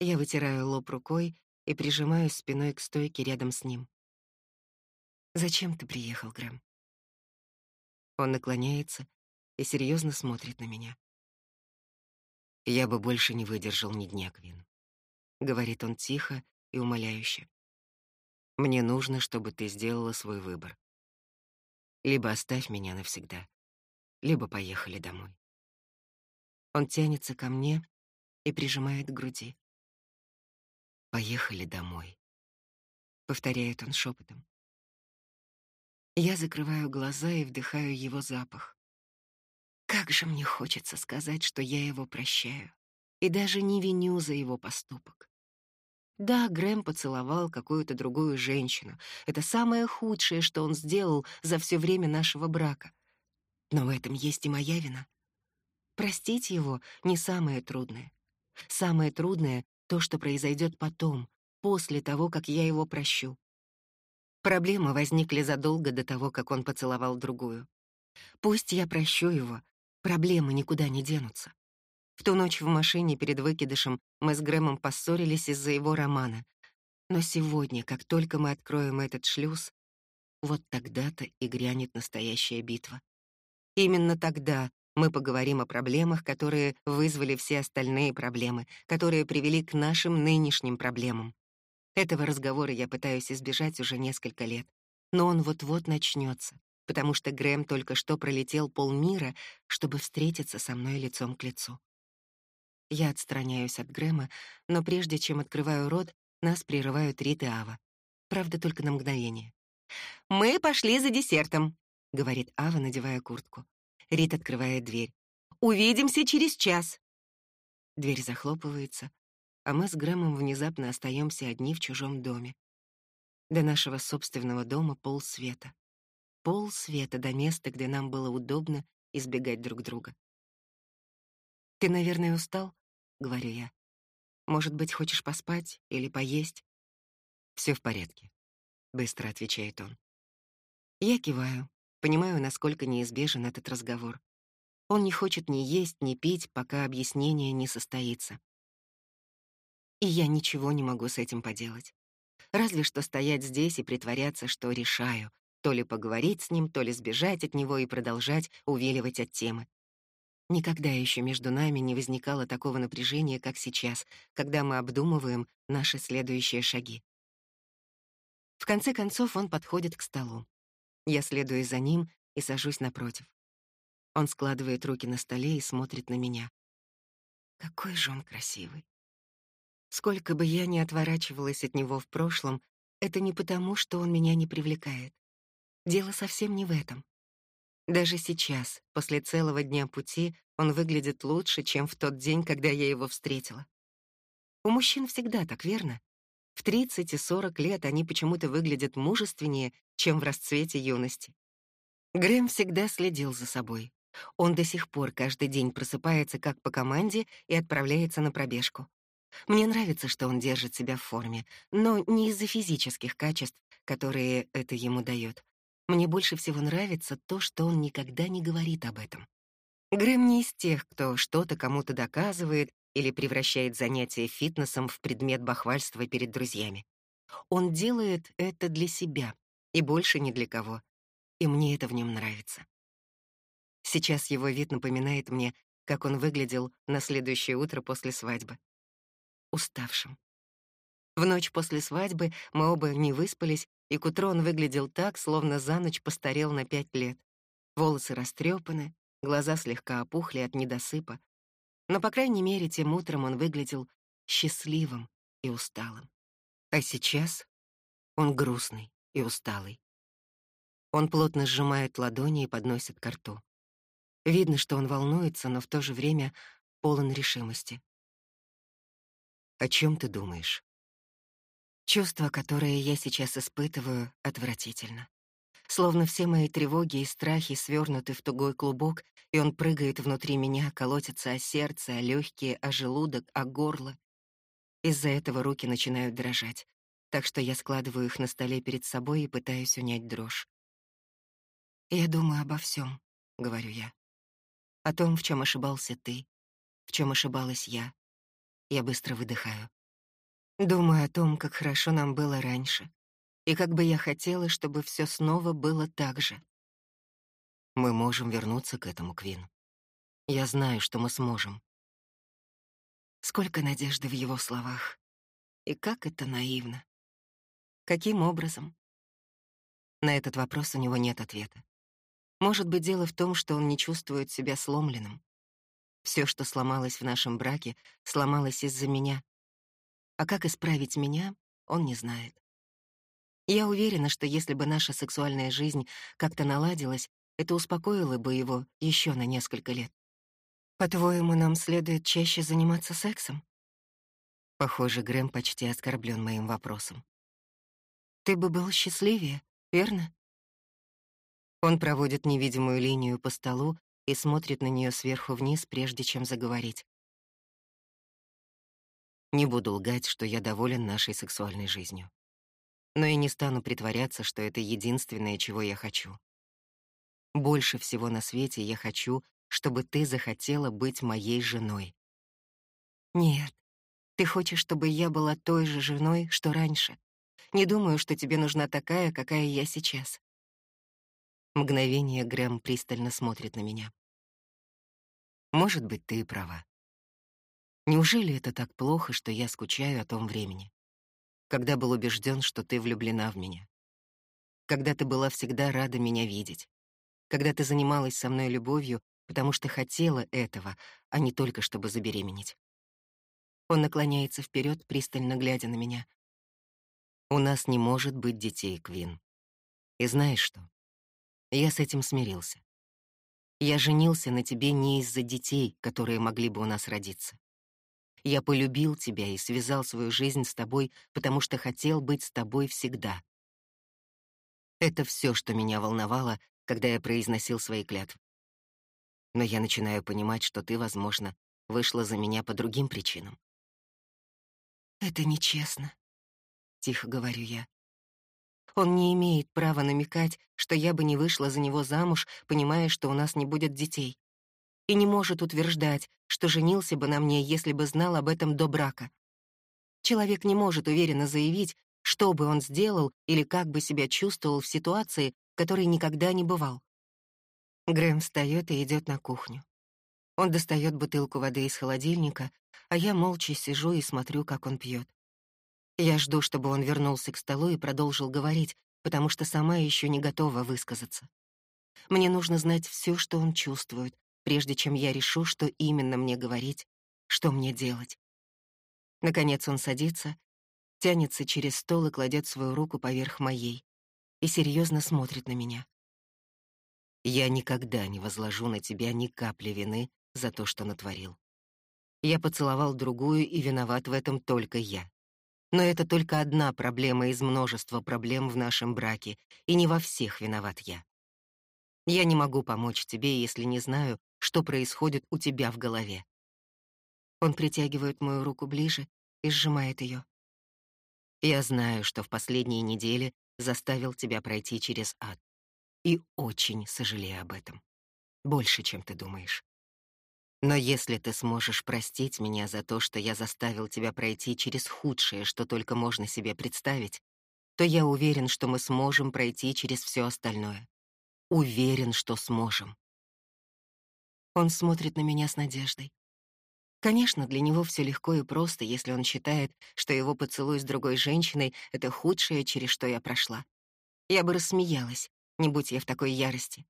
Я вытираю лоб рукой и прижимаюсь спиной к стойке рядом с ним. «Зачем ты приехал, Грэм?» Он наклоняется и серьезно смотрит на меня. «Я бы больше не выдержал ни дня, Квин», — говорит он тихо и умоляюще. «Мне нужно, чтобы ты сделала свой выбор. Либо оставь меня навсегда, либо поехали домой». Он тянется ко мне и прижимает к груди. «Поехали домой», — повторяет он шепотом. Я закрываю глаза и вдыхаю его запах. Как же мне хочется сказать, что я его прощаю, и даже не виню за его поступок. Да, Грэм поцеловал какую-то другую женщину. Это самое худшее, что он сделал за все время нашего брака. Но в этом есть и моя вина. Простить его не самое трудное. Самое трудное — то, что произойдет потом, после того, как я его прощу. Проблемы возникли задолго до того, как он поцеловал другую. Пусть я прощу его, Проблемы никуда не денутся. В ту ночь в машине перед выкидышем мы с Грэмом поссорились из-за его романа. Но сегодня, как только мы откроем этот шлюз, вот тогда-то и грянет настоящая битва. Именно тогда мы поговорим о проблемах, которые вызвали все остальные проблемы, которые привели к нашим нынешним проблемам. Этого разговора я пытаюсь избежать уже несколько лет, но он вот-вот начнется потому что Грэм только что пролетел полмира, чтобы встретиться со мной лицом к лицу. Я отстраняюсь от Грэма, но прежде чем открываю рот, нас прерывают Рит и Ава. Правда, только на мгновение. «Мы пошли за десертом», — говорит Ава, надевая куртку. Рит открывает дверь. «Увидимся через час». Дверь захлопывается, а мы с Грэмом внезапно остаемся одни в чужом доме. До нашего собственного дома полсвета пол света до места, где нам было удобно избегать друг друга. «Ты, наверное, устал?» — говорю я. «Может быть, хочешь поспать или поесть?» Все в порядке», — быстро отвечает он. Я киваю, понимаю, насколько неизбежен этот разговор. Он не хочет ни есть, ни пить, пока объяснение не состоится. И я ничего не могу с этим поделать. Разве что стоять здесь и притворяться, что решаю, то ли поговорить с ним, то ли сбежать от него и продолжать увиливать от темы. Никогда еще между нами не возникало такого напряжения, как сейчас, когда мы обдумываем наши следующие шаги. В конце концов он подходит к столу. Я следую за ним и сажусь напротив. Он складывает руки на столе и смотрит на меня. Какой же он красивый. Сколько бы я ни отворачивалась от него в прошлом, это не потому, что он меня не привлекает. Дело совсем не в этом. Даже сейчас, после целого дня пути, он выглядит лучше, чем в тот день, когда я его встретила. У мужчин всегда так, верно? В 30 и 40 лет они почему-то выглядят мужественнее, чем в расцвете юности. Грэм всегда следил за собой. Он до сих пор каждый день просыпается как по команде и отправляется на пробежку. Мне нравится, что он держит себя в форме, но не из-за физических качеств, которые это ему дает, мне больше всего нравится то, что он никогда не говорит об этом. Грэм не из тех, кто что-то кому-то доказывает или превращает занятие фитнесом в предмет бахвальства перед друзьями. Он делает это для себя и больше ни для кого, и мне это в нем нравится. Сейчас его вид напоминает мне, как он выглядел на следующее утро после свадьбы. Уставшим. В ночь после свадьбы мы оба не выспались и к утру он выглядел так, словно за ночь постарел на пять лет. Волосы растрепаны, глаза слегка опухли от недосыпа. Но, по крайней мере, тем утром он выглядел счастливым и усталым. А сейчас он грустный и усталый. Он плотно сжимает ладони и подносит к рту. Видно, что он волнуется, но в то же время полон решимости. «О чем ты думаешь?» Чувство, которое я сейчас испытываю, отвратительно. Словно все мои тревоги и страхи свернуты в тугой клубок, и он прыгает внутри меня, колотится о сердце, о легкие, о желудок, о горло. Из-за этого руки начинают дрожать, так что я складываю их на столе перед собой и пытаюсь унять дрожь. «Я думаю обо всем, говорю я. «О том, в чем ошибался ты, в чем ошибалась я». Я быстро выдыхаю. Думаю о том, как хорошо нам было раньше, и как бы я хотела, чтобы все снова было так же. Мы можем вернуться к этому, Квин. Я знаю, что мы сможем. Сколько надежды в его словах. И как это наивно. Каким образом? На этот вопрос у него нет ответа. Может быть, дело в том, что он не чувствует себя сломленным. Все, что сломалось в нашем браке, сломалось из-за меня. А как исправить меня, он не знает. Я уверена, что если бы наша сексуальная жизнь как-то наладилась, это успокоило бы его еще на несколько лет. По-твоему, нам следует чаще заниматься сексом? Похоже, Грэм почти оскорблен моим вопросом. Ты бы был счастливее, верно? Он проводит невидимую линию по столу и смотрит на нее сверху вниз, прежде чем заговорить. Не буду лгать, что я доволен нашей сексуальной жизнью. Но и не стану притворяться, что это единственное, чего я хочу. Больше всего на свете я хочу, чтобы ты захотела быть моей женой. Нет, ты хочешь, чтобы я была той же женой, что раньше. Не думаю, что тебе нужна такая, какая я сейчас. Мгновение Грэм пристально смотрит на меня. Может быть, ты и права. Неужели это так плохо, что я скучаю о том времени? Когда был убежден, что ты влюблена в меня. Когда ты была всегда рада меня видеть. Когда ты занималась со мной любовью, потому что хотела этого, а не только чтобы забеременеть. Он наклоняется вперед, пристально глядя на меня. У нас не может быть детей, Квин. И знаешь что? Я с этим смирился. Я женился на тебе не из-за детей, которые могли бы у нас родиться. Я полюбил тебя и связал свою жизнь с тобой, потому что хотел быть с тобой всегда. Это все, что меня волновало, когда я произносил свои клятвы. Но я начинаю понимать, что ты, возможно, вышла за меня по другим причинам. «Это нечестно», — тихо говорю я. Он не имеет права намекать, что я бы не вышла за него замуж, понимая, что у нас не будет детей. И не может утверждать, что женился бы на мне, если бы знал об этом до брака. Человек не может уверенно заявить, что бы он сделал или как бы себя чувствовал в ситуации, которой никогда не бывал. Грэм встает и идет на кухню. Он достает бутылку воды из холодильника, а я молча сижу и смотрю, как он пьет. Я жду, чтобы он вернулся к столу и продолжил говорить, потому что сама еще не готова высказаться. Мне нужно знать все, что он чувствует, прежде чем я решу, что именно мне говорить, что мне делать. Наконец он садится, тянется через стол и кладет свою руку поверх моей и серьезно смотрит на меня. Я никогда не возложу на тебя ни капли вины за то, что натворил. Я поцеловал другую, и виноват в этом только я. Но это только одна проблема из множества проблем в нашем браке, и не во всех виноват я. Я не могу помочь тебе, если не знаю, что происходит у тебя в голове. Он притягивает мою руку ближе и сжимает ее. Я знаю, что в последние недели заставил тебя пройти через ад. И очень сожалею об этом. Больше, чем ты думаешь. Но если ты сможешь простить меня за то, что я заставил тебя пройти через худшее, что только можно себе представить, то я уверен, что мы сможем пройти через все остальное. Уверен, что сможем. Он смотрит на меня с надеждой. Конечно, для него все легко и просто, если он считает, что его поцелуй с другой женщиной — это худшее, через что я прошла. Я бы рассмеялась, не будь я в такой ярости.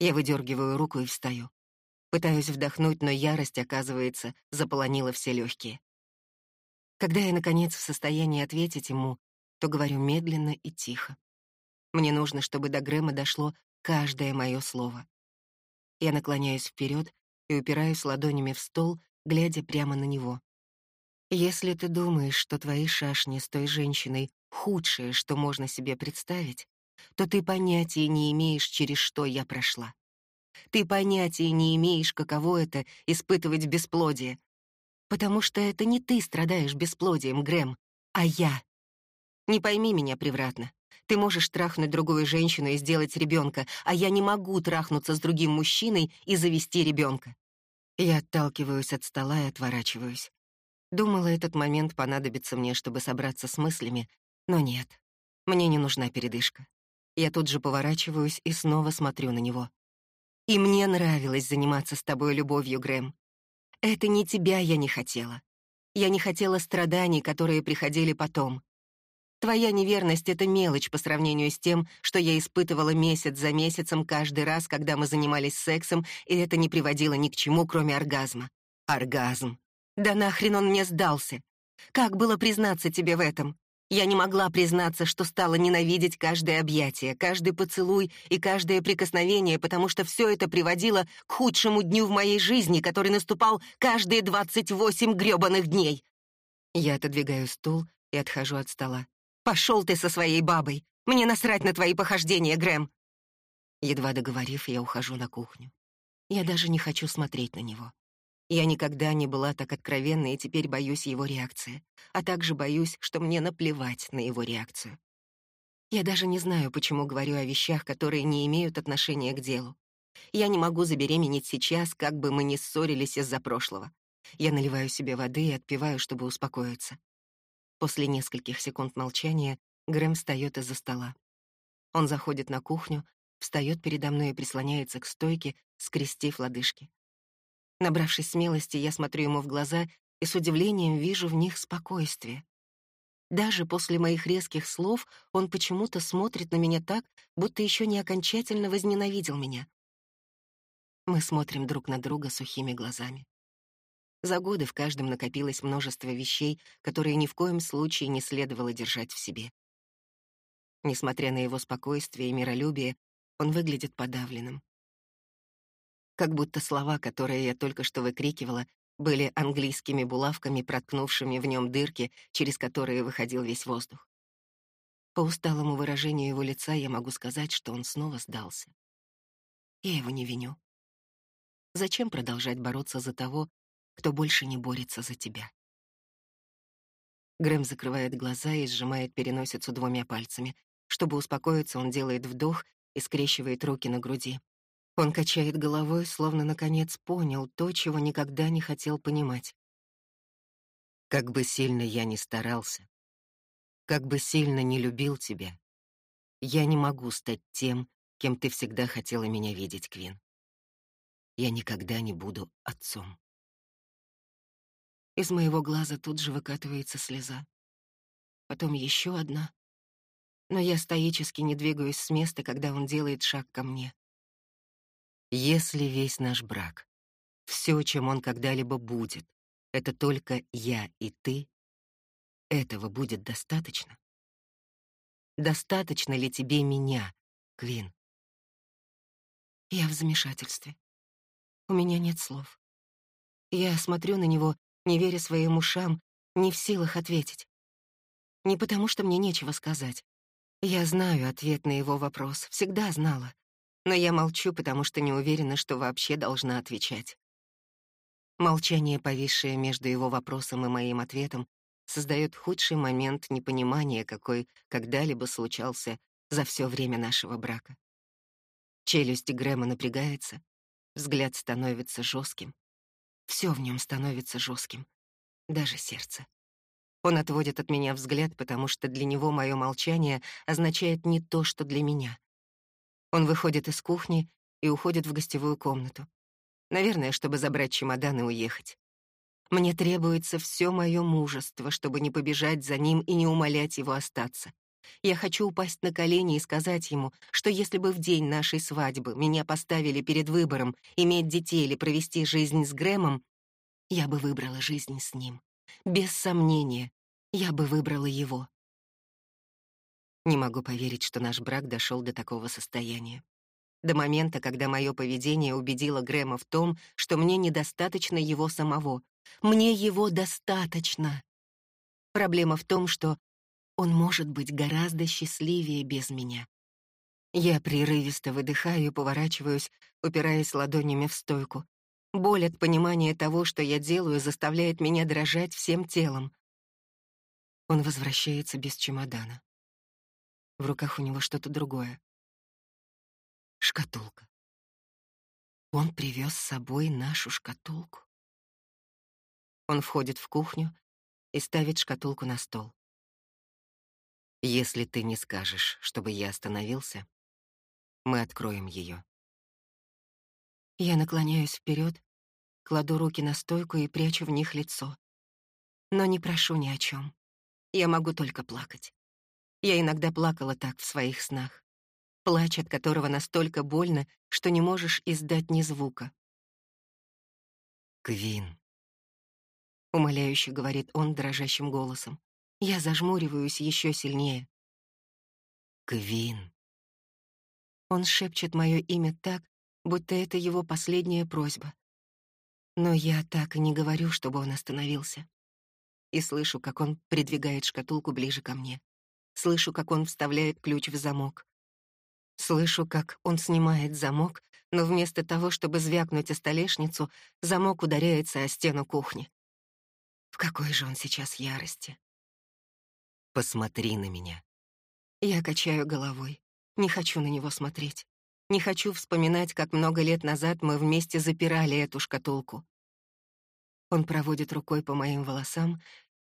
Я выдергиваю руку и встаю. Пытаюсь вдохнуть, но ярость, оказывается, заполонила все легкие. Когда я, наконец, в состоянии ответить ему, то говорю медленно и тихо. Мне нужно, чтобы до Грэма дошло каждое мое слово. Я наклоняюсь вперед и упираюсь ладонями в стол, глядя прямо на него. Если ты думаешь, что твои шашни с той женщиной худшее, что можно себе представить, то ты понятия не имеешь, через что я прошла. Ты понятия не имеешь, каково это — испытывать бесплодие. Потому что это не ты страдаешь бесплодием, Грэм, а я. Не пойми меня превратно. Ты можешь трахнуть другую женщину и сделать ребенка, а я не могу трахнуться с другим мужчиной и завести ребенка. Я отталкиваюсь от стола и отворачиваюсь. Думала, этот момент понадобится мне, чтобы собраться с мыслями, но нет. Мне не нужна передышка. Я тут же поворачиваюсь и снова смотрю на него. И мне нравилось заниматься с тобой любовью, Грэм. Это не тебя я не хотела. Я не хотела страданий, которые приходили потом. Твоя неверность — это мелочь по сравнению с тем, что я испытывала месяц за месяцем каждый раз, когда мы занимались сексом, и это не приводило ни к чему, кроме оргазма. Оргазм. Да нахрен он мне сдался? Как было признаться тебе в этом? Я не могла признаться, что стала ненавидеть каждое объятие, каждый поцелуй и каждое прикосновение, потому что все это приводило к худшему дню в моей жизни, который наступал каждые 28 грёбаных дней. Я отодвигаю стул и отхожу от стола. «Пошел ты со своей бабой! Мне насрать на твои похождения, Грэм!» Едва договорив, я ухожу на кухню. Я даже не хочу смотреть на него. Я никогда не была так откровенна и теперь боюсь его реакции, а также боюсь, что мне наплевать на его реакцию. Я даже не знаю, почему говорю о вещах, которые не имеют отношения к делу. Я не могу забеременеть сейчас, как бы мы ни ссорились из-за прошлого. Я наливаю себе воды и отпиваю, чтобы успокоиться. После нескольких секунд молчания Грэм встает из-за стола. Он заходит на кухню, встает передо мной и прислоняется к стойке, скрестив лодыжки. Набравшись смелости, я смотрю ему в глаза и с удивлением вижу в них спокойствие. Даже после моих резких слов он почему-то смотрит на меня так, будто еще не окончательно возненавидел меня. Мы смотрим друг на друга сухими глазами. За годы в каждом накопилось множество вещей, которые ни в коем случае не следовало держать в себе. Несмотря на его спокойствие и миролюбие, он выглядит подавленным. Как будто слова, которые я только что выкрикивала, были английскими булавками, проткнувшими в нем дырки, через которые выходил весь воздух. По усталому выражению его лица я могу сказать, что он снова сдался. Я его не виню. Зачем продолжать бороться за того, кто больше не борется за тебя. Грэм закрывает глаза и сжимает переносицу двумя пальцами. Чтобы успокоиться, он делает вдох и скрещивает руки на груди. Он качает головой, словно наконец понял то, чего никогда не хотел понимать. Как бы сильно я ни старался, как бы сильно не любил тебя, я не могу стать тем, кем ты всегда хотела меня видеть, Квин. Я никогда не буду отцом. Из моего глаза тут же выкатывается слеза. Потом еще одна. Но я стоически не двигаюсь с места, когда он делает шаг ко мне. Если весь наш брак, все, чем он когда-либо будет, это только я и ты, этого будет достаточно? Достаточно ли тебе меня, Квин? Я в замешательстве. У меня нет слов. Я смотрю на него не веря своим ушам, не в силах ответить. Не потому, что мне нечего сказать. Я знаю ответ на его вопрос, всегда знала. Но я молчу, потому что не уверена, что вообще должна отвечать. Молчание, повисшее между его вопросом и моим ответом, создает худший момент непонимания, какой когда-либо случался за все время нашего брака. Челюсть Грэма напрягается, взгляд становится жестким. Все в нем становится жестким, даже сердце. Он отводит от меня взгляд, потому что для него мое молчание означает не то, что для меня. Он выходит из кухни и уходит в гостевую комнату. Наверное, чтобы забрать чемодан и уехать. Мне требуется все мое мужество, чтобы не побежать за ним и не умолять его остаться. Я хочу упасть на колени и сказать ему, что если бы в день нашей свадьбы меня поставили перед выбором иметь детей или провести жизнь с Грэмом, я бы выбрала жизнь с ним. Без сомнения, я бы выбрала его. Не могу поверить, что наш брак дошел до такого состояния. До момента, когда мое поведение убедило Грэма в том, что мне недостаточно его самого. Мне его достаточно. Проблема в том, что он может быть гораздо счастливее без меня. Я прерывисто выдыхаю и поворачиваюсь, упираясь ладонями в стойку. Боль от понимания того, что я делаю, заставляет меня дрожать всем телом. Он возвращается без чемодана. В руках у него что-то другое. Шкатулка. Он привез с собой нашу шкатулку. Он входит в кухню и ставит шкатулку на стол. Если ты не скажешь, чтобы я остановился, мы откроем ее. Я наклоняюсь вперед, кладу руки на стойку и прячу в них лицо. Но не прошу ни о чем. Я могу только плакать. Я иногда плакала так в своих снах. Плач, от которого настолько больно, что не можешь издать ни звука. «Квин», — умоляюще говорит он дрожащим голосом. Я зажмуриваюсь еще сильнее. «Квин», он шепчет мое имя так, будто это его последняя просьба. Но я так и не говорю, чтобы он остановился. И слышу, как он придвигает шкатулку ближе ко мне. Слышу, как он вставляет ключ в замок. Слышу, как он снимает замок, но вместо того, чтобы звякнуть о столешницу, замок ударяется о стену кухни. В какой же он сейчас ярости? «Посмотри на меня». Я качаю головой. Не хочу на него смотреть. Не хочу вспоминать, как много лет назад мы вместе запирали эту шкатулку. Он проводит рукой по моим волосам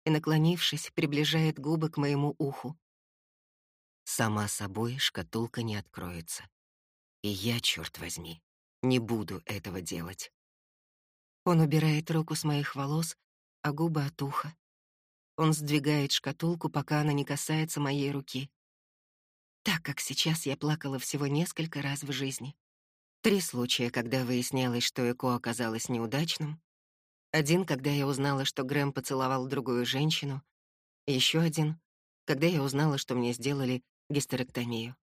и, наклонившись, приближает губы к моему уху. Сама собой шкатулка не откроется. И я, черт возьми, не буду этого делать. Он убирает руку с моих волос, а губы от уха. Он сдвигает шкатулку, пока она не касается моей руки так как сейчас я плакала всего несколько раз в жизни. Три случая, когда выяснялось, что ЭКО оказалось неудачным. Один, когда я узнала, что Грэм поцеловал другую женщину. Еще один, когда я узнала, что мне сделали гистерэктомию.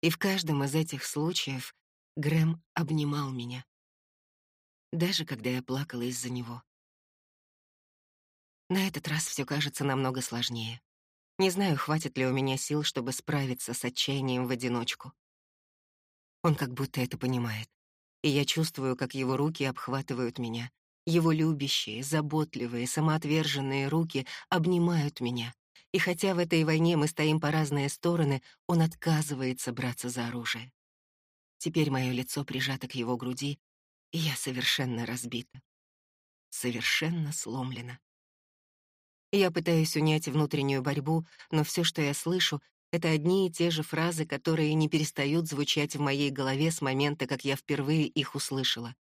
И в каждом из этих случаев Грэм обнимал меня. Даже когда я плакала из-за него. На этот раз все кажется намного сложнее. Не знаю, хватит ли у меня сил, чтобы справиться с отчаянием в одиночку. Он как будто это понимает. И я чувствую, как его руки обхватывают меня. Его любящие, заботливые, самоотверженные руки обнимают меня. И хотя в этой войне мы стоим по разные стороны, он отказывается браться за оружие. Теперь мое лицо прижато к его груди, и я совершенно разбита. Совершенно сломлена. Я пытаюсь унять внутреннюю борьбу, но все, что я слышу, это одни и те же фразы, которые не перестают звучать в моей голове с момента, как я впервые их услышала.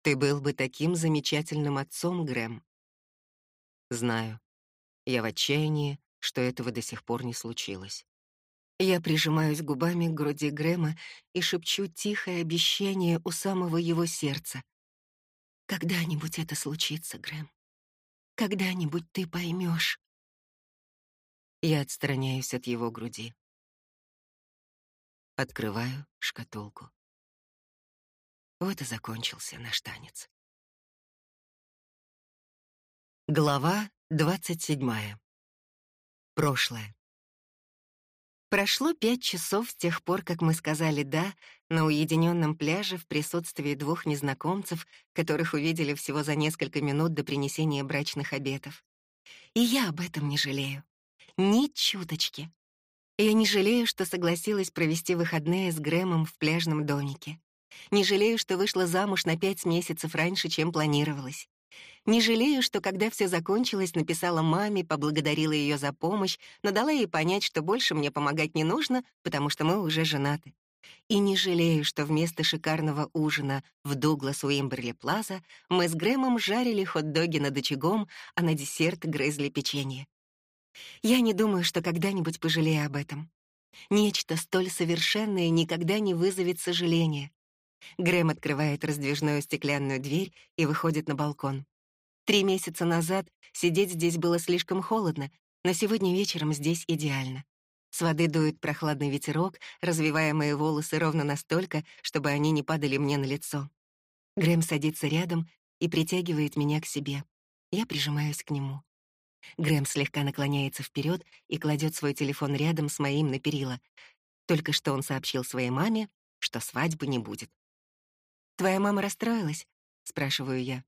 «Ты был бы таким замечательным отцом, Грэм». Знаю. Я в отчаянии, что этого до сих пор не случилось. Я прижимаюсь губами к груди Грэма и шепчу тихое обещание у самого его сердца. «Когда-нибудь это случится, Грэм. Когда-нибудь ты поймешь. Я отстраняюсь от его груди. Открываю шкатулку. Вот и закончился наш танец. Глава двадцать седьмая. Прошлое. Прошло пять часов с тех пор, как мы сказали «да» на уединенном пляже в присутствии двух незнакомцев, которых увидели всего за несколько минут до принесения брачных обетов. И я об этом не жалею. Ни чуточки. Я не жалею, что согласилась провести выходные с Грэмом в пляжном домике. Не жалею, что вышла замуж на пять месяцев раньше, чем планировалось. Не жалею, что когда все закончилось, написала маме, поблагодарила ее за помощь, но дала ей понять, что больше мне помогать не нужно, потому что мы уже женаты. И не жалею, что вместо шикарного ужина в Дуглас Уимберли Плаза мы с Грэмом жарили хот-доги над очагом, а на десерт грызли печенье. Я не думаю, что когда-нибудь пожалею об этом. Нечто столь совершенное никогда не вызовет сожаления. Грэм открывает раздвижную стеклянную дверь и выходит на балкон. Три месяца назад сидеть здесь было слишком холодно, Но сегодня вечером здесь идеально. С воды дует прохладный ветерок, развивая мои волосы ровно настолько, чтобы они не падали мне на лицо. Грэм садится рядом и притягивает меня к себе. Я прижимаюсь к нему. Грэм слегка наклоняется вперед и кладет свой телефон рядом с моим на перила. Только что он сообщил своей маме, что свадьбы не будет. «Твоя мама расстроилась?» — спрашиваю я.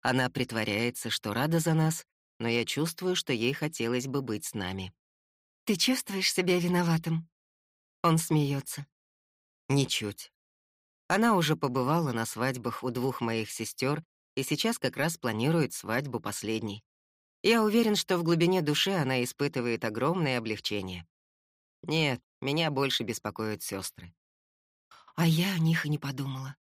Она притворяется, что рада за нас, но я чувствую, что ей хотелось бы быть с нами. «Ты чувствуешь себя виноватым?» Он смеется. «Ничуть. Она уже побывала на свадьбах у двух моих сестер и сейчас как раз планирует свадьбу последней. Я уверен, что в глубине души она испытывает огромное облегчение. Нет, меня больше беспокоят сестры. А я о них и не подумала.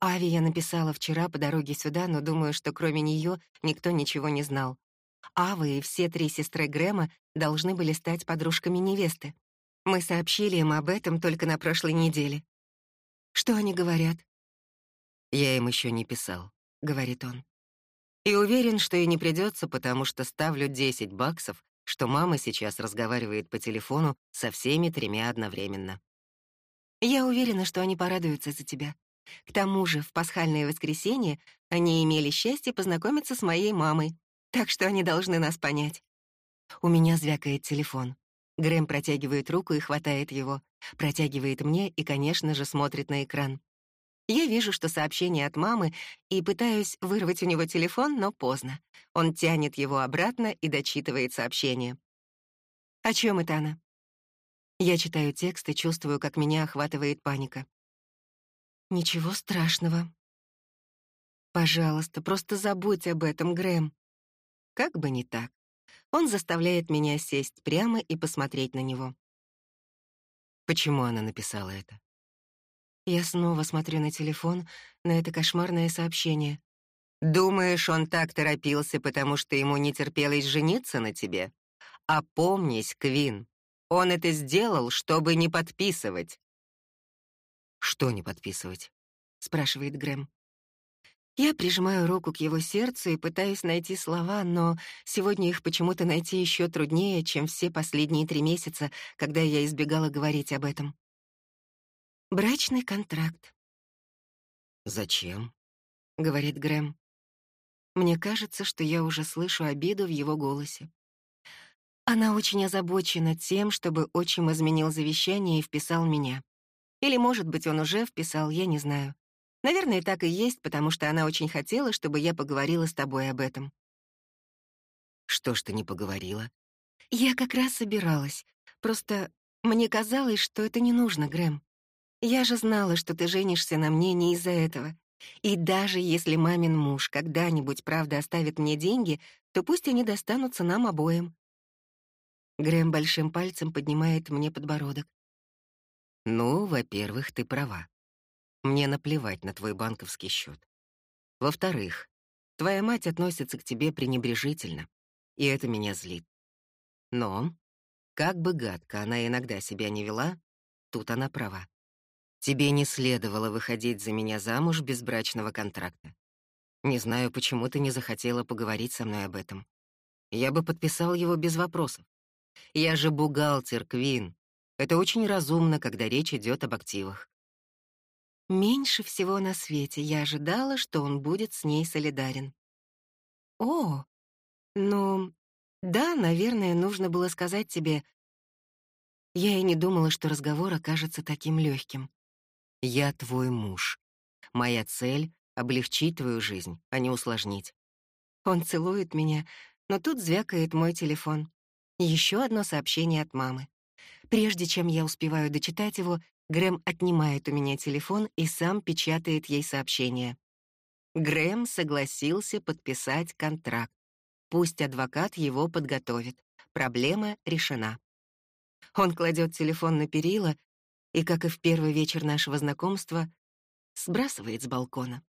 Ави я написала вчера по дороге сюда, но думаю, что кроме нее никто ничего не знал. Ава и все три сестры Грэма должны были стать подружками невесты. Мы сообщили им об этом только на прошлой неделе. Что они говорят? «Я им еще не писал», — говорит он. «И уверен, что и не придется, потому что ставлю 10 баксов, что мама сейчас разговаривает по телефону со всеми тремя одновременно». «Я уверена, что они порадуются за тебя. К тому же в пасхальное воскресенье они имели счастье познакомиться с моей мамой, так что они должны нас понять. У меня звякает телефон. Грэм протягивает руку и хватает его, протягивает мне и, конечно же, смотрит на экран. Я вижу, что сообщение от мамы, и пытаюсь вырвать у него телефон, но поздно. Он тянет его обратно и дочитывает сообщение. О чем это она? Я читаю текст и чувствую, как меня охватывает паника. Ничего страшного. Пожалуйста, просто забудь об этом, Грэм. Как бы не так. Он заставляет меня сесть прямо и посмотреть на него. Почему она написала это? Я снова смотрю на телефон, на это кошмарное сообщение. «Думаешь, он так торопился, потому что ему не терпелось жениться на тебе? Опомнись, Квин. Он это сделал, чтобы не подписывать». «Что не подписывать?» — спрашивает Грэм. Я прижимаю руку к его сердцу и пытаюсь найти слова, но сегодня их почему-то найти еще труднее, чем все последние три месяца, когда я избегала говорить об этом. Брачный контракт. «Зачем?» — говорит Грэм. Мне кажется, что я уже слышу обиду в его голосе. Она очень озабочена тем, чтобы отчим изменил завещание и вписал меня. Или, может быть, он уже вписал, я не знаю. Наверное, так и есть, потому что она очень хотела, чтобы я поговорила с тобой об этом. Что ж ты не поговорила? Я как раз собиралась. Просто мне казалось, что это не нужно, Грэм. Я же знала, что ты женишься на мне не из-за этого. И даже если мамин муж когда-нибудь правда оставит мне деньги, то пусть они достанутся нам обоим. Грэм большим пальцем поднимает мне подбородок. Ну, во-первых, ты права. Мне наплевать на твой банковский счет. Во-вторых, твоя мать относится к тебе пренебрежительно, и это меня злит. Но, как бы гадко она иногда себя не вела, тут она права. Тебе не следовало выходить за меня замуж без брачного контракта. Не знаю, почему ты не захотела поговорить со мной об этом. Я бы подписал его без вопросов. Я же бухгалтер, Квин. Это очень разумно, когда речь идет об активах. Меньше всего на свете я ожидала, что он будет с ней солидарен. О, ну, да, наверное, нужно было сказать тебе. Я и не думала, что разговор окажется таким легким. Я твой муж. Моя цель — облегчить твою жизнь, а не усложнить. Он целует меня, но тут звякает мой телефон. Еще одно сообщение от мамы. Прежде чем я успеваю дочитать его, Грэм отнимает у меня телефон и сам печатает ей сообщение. Грэм согласился подписать контракт. Пусть адвокат его подготовит. Проблема решена. Он кладет телефон на перила и, как и в первый вечер нашего знакомства, сбрасывает с балкона.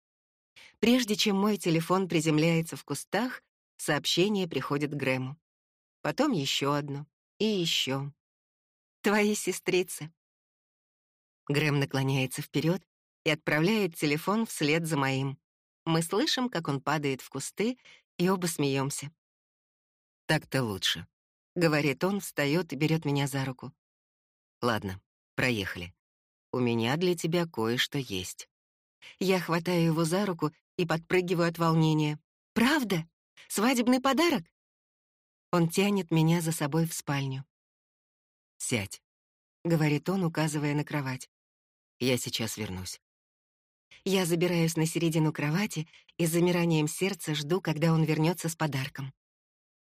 Прежде чем мой телефон приземляется в кустах, сообщение приходит Грэму. Потом еще одно и еще. Твои сестрицы. Грэм наклоняется вперед и отправляет телефон вслед за моим. Мы слышим, как он падает в кусты, и оба смеемся. Так-то лучше. говорит он, встает и берет меня за руку. Ладно, проехали. У меня для тебя кое-что есть. Я хватаю его за руку и подпрыгиваю от волнения. Правда? Свадебный подарок? Он тянет меня за собой в спальню. «Сядь», — говорит он, указывая на кровать. «Я сейчас вернусь». Я забираюсь на середину кровати и с замиранием сердца жду, когда он вернется с подарком.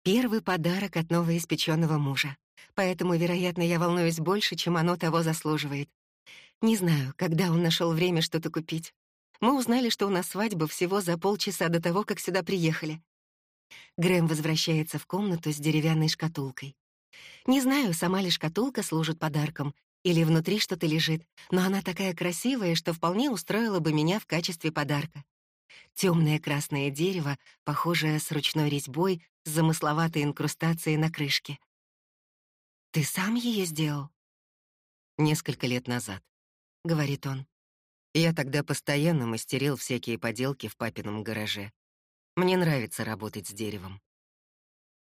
Первый подарок от новоиспеченного мужа, поэтому, вероятно, я волнуюсь больше, чем оно того заслуживает. Не знаю, когда он нашел время что-то купить. Мы узнали, что у нас свадьба всего за полчаса до того, как сюда приехали. Грэм возвращается в комнату с деревянной шкатулкой. Не знаю, сама ли шкатулка служит подарком, или внутри что-то лежит, но она такая красивая, что вполне устроила бы меня в качестве подарка. Темное красное дерево, похожее с ручной резьбой, с замысловатой инкрустацией на крышке. «Ты сам ее сделал?» «Несколько лет назад», — говорит он. Я тогда постоянно мастерил всякие поделки в папином гараже. Мне нравится работать с деревом.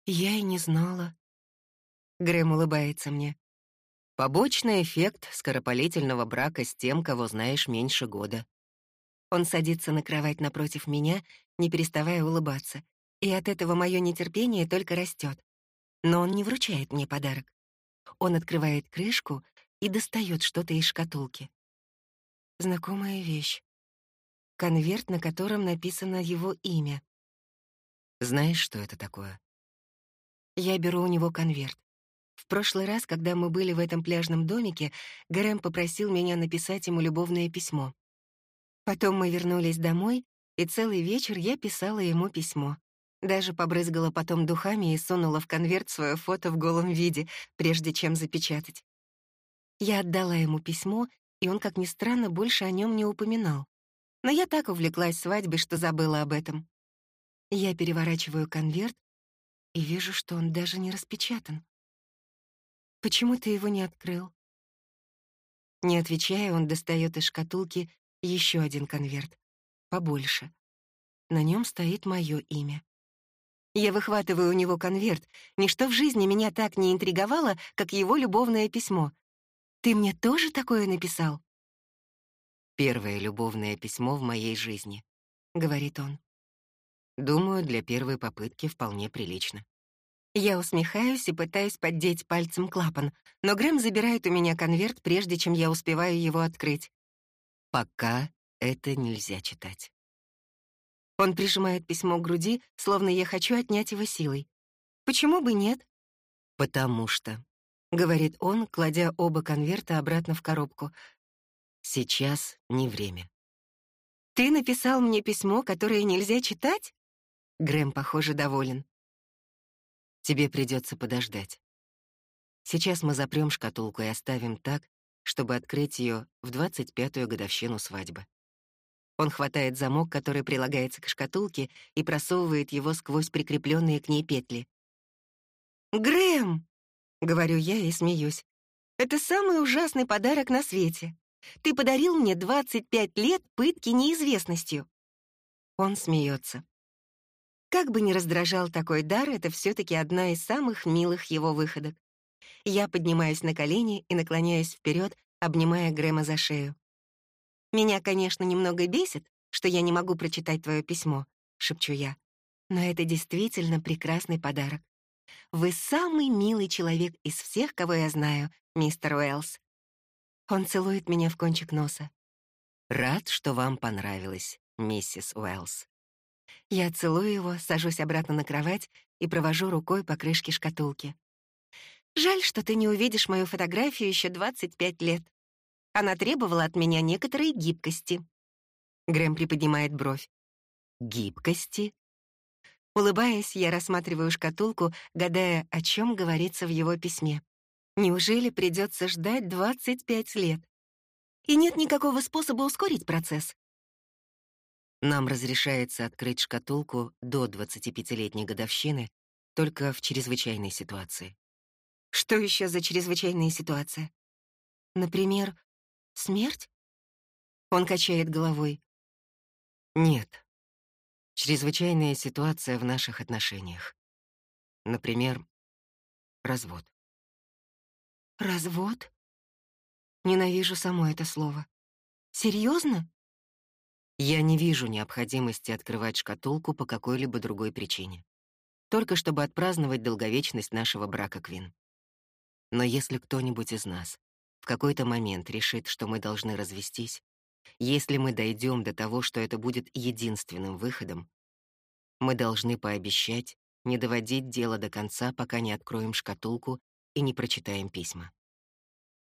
Я и не знала. Грэм улыбается мне. Побочный эффект скоропалительного брака с тем, кого знаешь меньше года. Он садится на кровать напротив меня, не переставая улыбаться, и от этого мое нетерпение только растет. Но он не вручает мне подарок. Он открывает крышку и достает что-то из шкатулки. Знакомая вещь. Конверт, на котором написано его имя. Знаешь, что это такое? Я беру у него конверт. В прошлый раз, когда мы были в этом пляжном домике, Грэм попросил меня написать ему любовное письмо. Потом мы вернулись домой, и целый вечер я писала ему письмо. Даже побрызгала потом духами и сунула в конверт свое фото в голом виде, прежде чем запечатать. Я отдала ему письмо, и он, как ни странно, больше о нем не упоминал. Но я так увлеклась свадьбой, что забыла об этом. Я переворачиваю конверт и вижу, что он даже не распечатан. Почему ты его не открыл? Не отвечая, он достает из шкатулки еще один конверт, побольше. На нем стоит мое имя. Я выхватываю у него конверт. Ничто в жизни меня так не интриговало, как его любовное письмо. «Ты мне тоже такое написал?» «Первое любовное письмо в моей жизни», — говорит он. «Думаю, для первой попытки вполне прилично». Я усмехаюсь и пытаюсь поддеть пальцем клапан, но Грэм забирает у меня конверт, прежде чем я успеваю его открыть. Пока это нельзя читать. Он прижимает письмо к груди, словно я хочу отнять его силой. Почему бы нет? Потому что, — говорит он, кладя оба конверта обратно в коробку, — сейчас не время. Ты написал мне письмо, которое нельзя читать? Грэм, похоже, доволен. Тебе придется подождать. Сейчас мы запрем шкатулку и оставим так, чтобы открыть ее в 25-ю годовщину свадьбы. Он хватает замок, который прилагается к шкатулке, и просовывает его сквозь прикрепленные к ней петли. «Грэм!» — говорю я и смеюсь. «Это самый ужасный подарок на свете. Ты подарил мне 25 лет пытки неизвестностью». Он смеется. Как бы ни раздражал такой дар, это все таки одна из самых милых его выходок. Я поднимаюсь на колени и наклоняюсь вперед, обнимая Грэма за шею. «Меня, конечно, немного бесит, что я не могу прочитать твое письмо», — шепчу я. «Но это действительно прекрасный подарок. Вы самый милый человек из всех, кого я знаю, мистер Уэллс». Он целует меня в кончик носа. «Рад, что вам понравилось, миссис Уэллс». Я целую его, сажусь обратно на кровать и провожу рукой по крышке шкатулки. «Жаль, что ты не увидишь мою фотографию еще 25 лет. Она требовала от меня некоторой гибкости». Грэм приподнимает бровь. «Гибкости?» Улыбаясь, я рассматриваю шкатулку, гадая, о чем говорится в его письме. Неужели придется ждать 25 лет? И нет никакого способа ускорить процесс. Нам разрешается открыть шкатулку до 25-летней годовщины только в чрезвычайной ситуации. Что еще за чрезвычайная ситуация? Например, смерть? Он качает головой. Нет. Чрезвычайная ситуация в наших отношениях. Например, развод. Развод? Ненавижу само это слово. Серьезно? Я не вижу необходимости открывать шкатулку по какой-либо другой причине. Только чтобы отпраздновать долговечность нашего брака, Квин. Но если кто-нибудь из нас в какой-то момент решит, что мы должны развестись, если мы дойдем до того, что это будет единственным выходом, мы должны пообещать не доводить дело до конца, пока не откроем шкатулку и не прочитаем письма.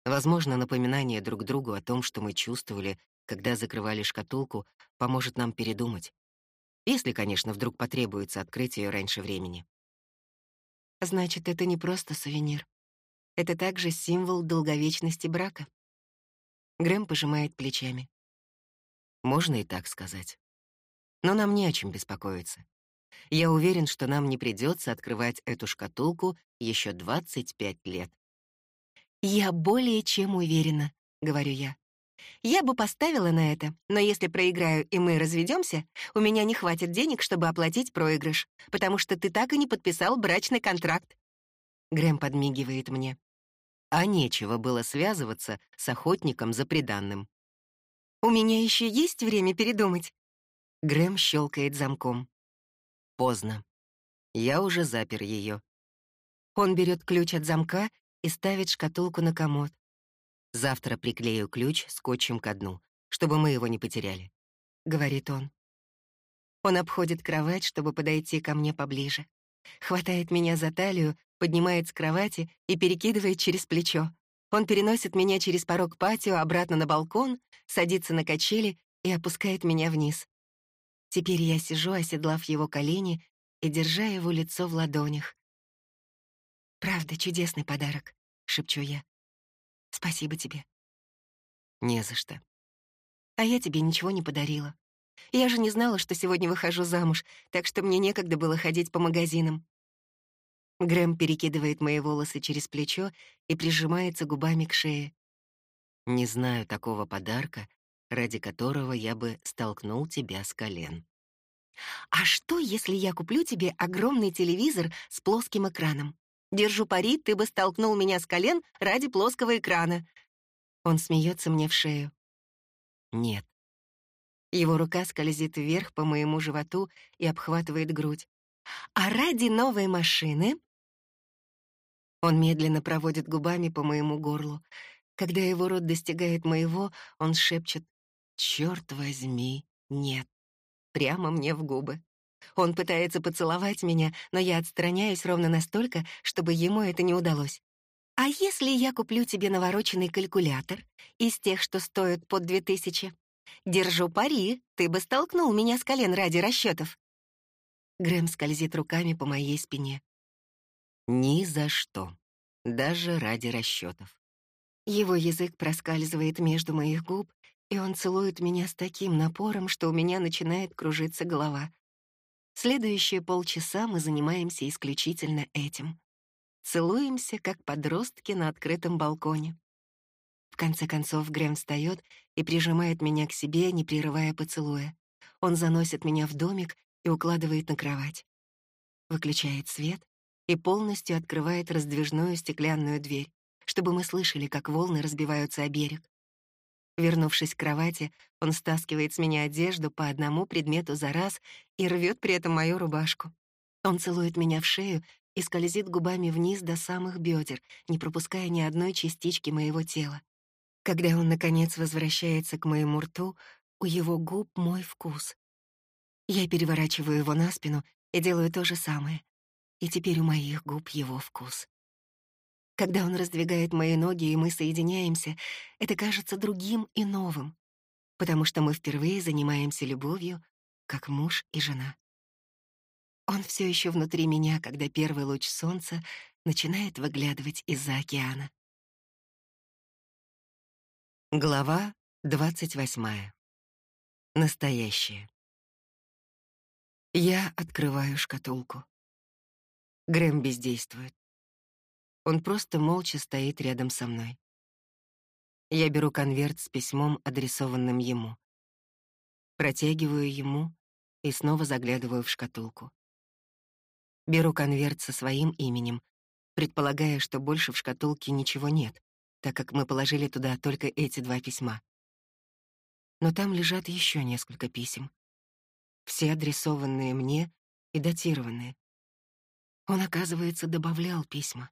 Возможно, напоминание друг другу о том, что мы чувствовали, когда закрывали шкатулку, поможет нам передумать. Если, конечно, вдруг потребуется открыть ее раньше времени. Значит, это не просто сувенир. Это также символ долговечности брака. Грэм пожимает плечами. Можно и так сказать. Но нам не о чем беспокоиться. Я уверен, что нам не придется открывать эту шкатулку еще 25 лет. «Я более чем уверена», — говорю я. «Я бы поставила на это, но если проиграю и мы разведемся, у меня не хватит денег, чтобы оплатить проигрыш, потому что ты так и не подписал брачный контракт». Грэм подмигивает мне. А нечего было связываться с охотником за приданным. «У меня еще есть время передумать?» Грэм щелкает замком. Поздно. Я уже запер ее. Он берет ключ от замка и ставит шкатулку на комод. Завтра приклею ключ скотчем ко дну, чтобы мы его не потеряли, — говорит он. Он обходит кровать, чтобы подойти ко мне поближе. Хватает меня за талию, поднимает с кровати и перекидывает через плечо. Он переносит меня через порог патио обратно на балкон, садится на качели и опускает меня вниз. Теперь я сижу, оседлав его колени и держа его лицо в ладонях. «Правда, чудесный подарок», — шепчу я. «Спасибо тебе». «Не за что». «А я тебе ничего не подарила. Я же не знала, что сегодня выхожу замуж, так что мне некогда было ходить по магазинам». Грэм перекидывает мои волосы через плечо и прижимается губами к шее. «Не знаю такого подарка, ради которого я бы столкнул тебя с колен. «А что, если я куплю тебе огромный телевизор с плоским экраном? Держу пари, ты бы столкнул меня с колен ради плоского экрана». Он смеется мне в шею. «Нет». Его рука скользит вверх по моему животу и обхватывает грудь. «А ради новой машины?» Он медленно проводит губами по моему горлу. Когда его рот достигает моего, он шепчет Черт возьми, нет. Прямо мне в губы. Он пытается поцеловать меня, но я отстраняюсь ровно настолько, чтобы ему это не удалось. «А если я куплю тебе навороченный калькулятор из тех, что стоят под две тысячи? Держу пари, ты бы столкнул меня с колен ради расчетов. Грэм скользит руками по моей спине. «Ни за что. Даже ради расчетов. Его язык проскальзывает между моих губ, и он целует меня с таким напором, что у меня начинает кружиться голова. Следующие полчаса мы занимаемся исключительно этим. Целуемся, как подростки на открытом балконе. В конце концов Грэм встает и прижимает меня к себе, не прерывая поцелуя. Он заносит меня в домик и укладывает на кровать. Выключает свет и полностью открывает раздвижную стеклянную дверь, чтобы мы слышали, как волны разбиваются о берег. Вернувшись к кровати, он стаскивает с меня одежду по одному предмету за раз и рвет при этом мою рубашку. Он целует меня в шею и скользит губами вниз до самых бедер, не пропуская ни одной частички моего тела. Когда он, наконец, возвращается к моему рту, у его губ мой вкус. Я переворачиваю его на спину и делаю то же самое. И теперь у моих губ его вкус. Когда он раздвигает мои ноги, и мы соединяемся, это кажется другим и новым, потому что мы впервые занимаемся любовью, как муж и жена. Он все еще внутри меня, когда первый луч солнца начинает выглядывать из-за океана. Глава двадцать восьмая. Настоящее. Я открываю шкатулку. Грэм бездействует. Он просто молча стоит рядом со мной. Я беру конверт с письмом, адресованным ему. Протягиваю ему и снова заглядываю в шкатулку. Беру конверт со своим именем, предполагая, что больше в шкатулке ничего нет, так как мы положили туда только эти два письма. Но там лежат еще несколько писем. Все адресованные мне и датированные. Он, оказывается, добавлял письма.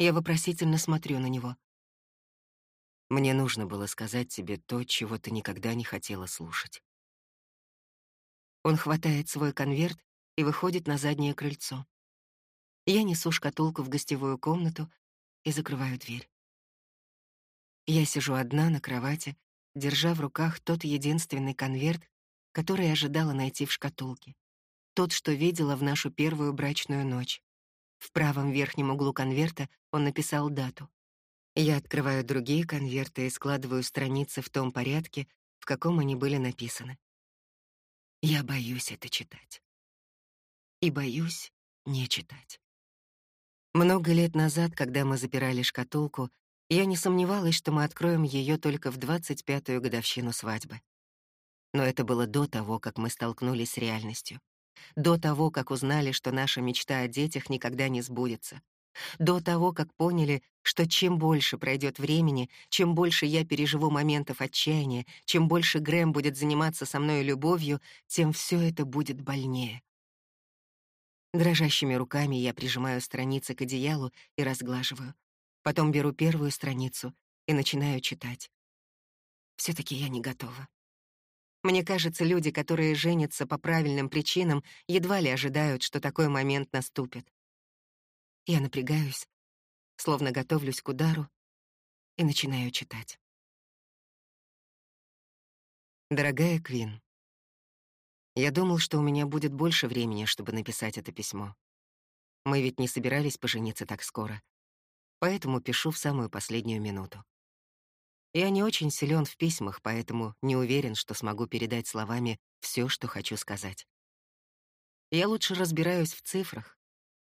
Я вопросительно смотрю на него. Мне нужно было сказать тебе то, чего ты никогда не хотела слушать. Он хватает свой конверт и выходит на заднее крыльцо. Я несу шкатулку в гостевую комнату и закрываю дверь. Я сижу одна на кровати, держа в руках тот единственный конверт, который ожидала найти в шкатулке. Тот, что видела в нашу первую брачную ночь. В правом верхнем углу конверта он написал дату. Я открываю другие конверты и складываю страницы в том порядке, в каком они были написаны. Я боюсь это читать. И боюсь не читать. Много лет назад, когда мы запирали шкатулку, я не сомневалась, что мы откроем ее только в 25-ю годовщину свадьбы. Но это было до того, как мы столкнулись с реальностью. До того, как узнали, что наша мечта о детях никогда не сбудется. До того, как поняли, что чем больше пройдет времени, чем больше я переживу моментов отчаяния, чем больше Грэм будет заниматься со мной любовью, тем все это будет больнее. Дрожащими руками я прижимаю страницы к одеялу и разглаживаю. Потом беру первую страницу и начинаю читать. все таки я не готова. Мне кажется, люди, которые женятся по правильным причинам, едва ли ожидают, что такой момент наступит. Я напрягаюсь, словно готовлюсь к удару, и начинаю читать. Дорогая Квин, я думал, что у меня будет больше времени, чтобы написать это письмо. Мы ведь не собирались пожениться так скоро, поэтому пишу в самую последнюю минуту. Я не очень силен в письмах, поэтому не уверен, что смогу передать словами все, что хочу сказать. Я лучше разбираюсь в цифрах,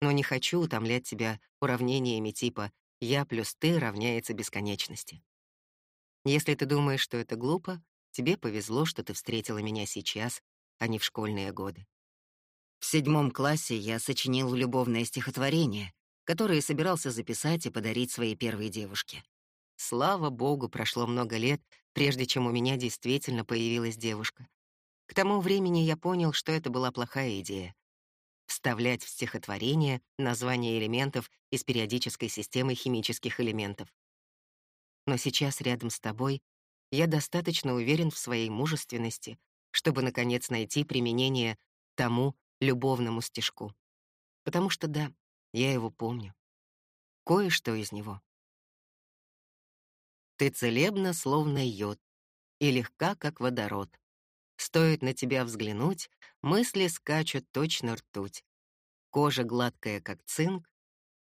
но не хочу утомлять тебя уравнениями типа «я плюс ты равняется бесконечности». Если ты думаешь, что это глупо, тебе повезло, что ты встретила меня сейчас, а не в школьные годы. В седьмом классе я сочинил любовное стихотворение, которые собирался записать и подарить своей первой девушке. Слава богу, прошло много лет, прежде чем у меня действительно появилась девушка. К тому времени я понял, что это была плохая идея. Вставлять в стихотворение названия элементов из периодической системы химических элементов. Но сейчас рядом с тобой я достаточно уверен в своей мужественности, чтобы, наконец, найти применение тому любовному стишку. Потому что, да, я его помню. Кое-что из него. Ты целебна, словно йод, и легка, как водород. Стоит на тебя взглянуть, мысли скачут точно ртуть. Кожа гладкая, как цинк,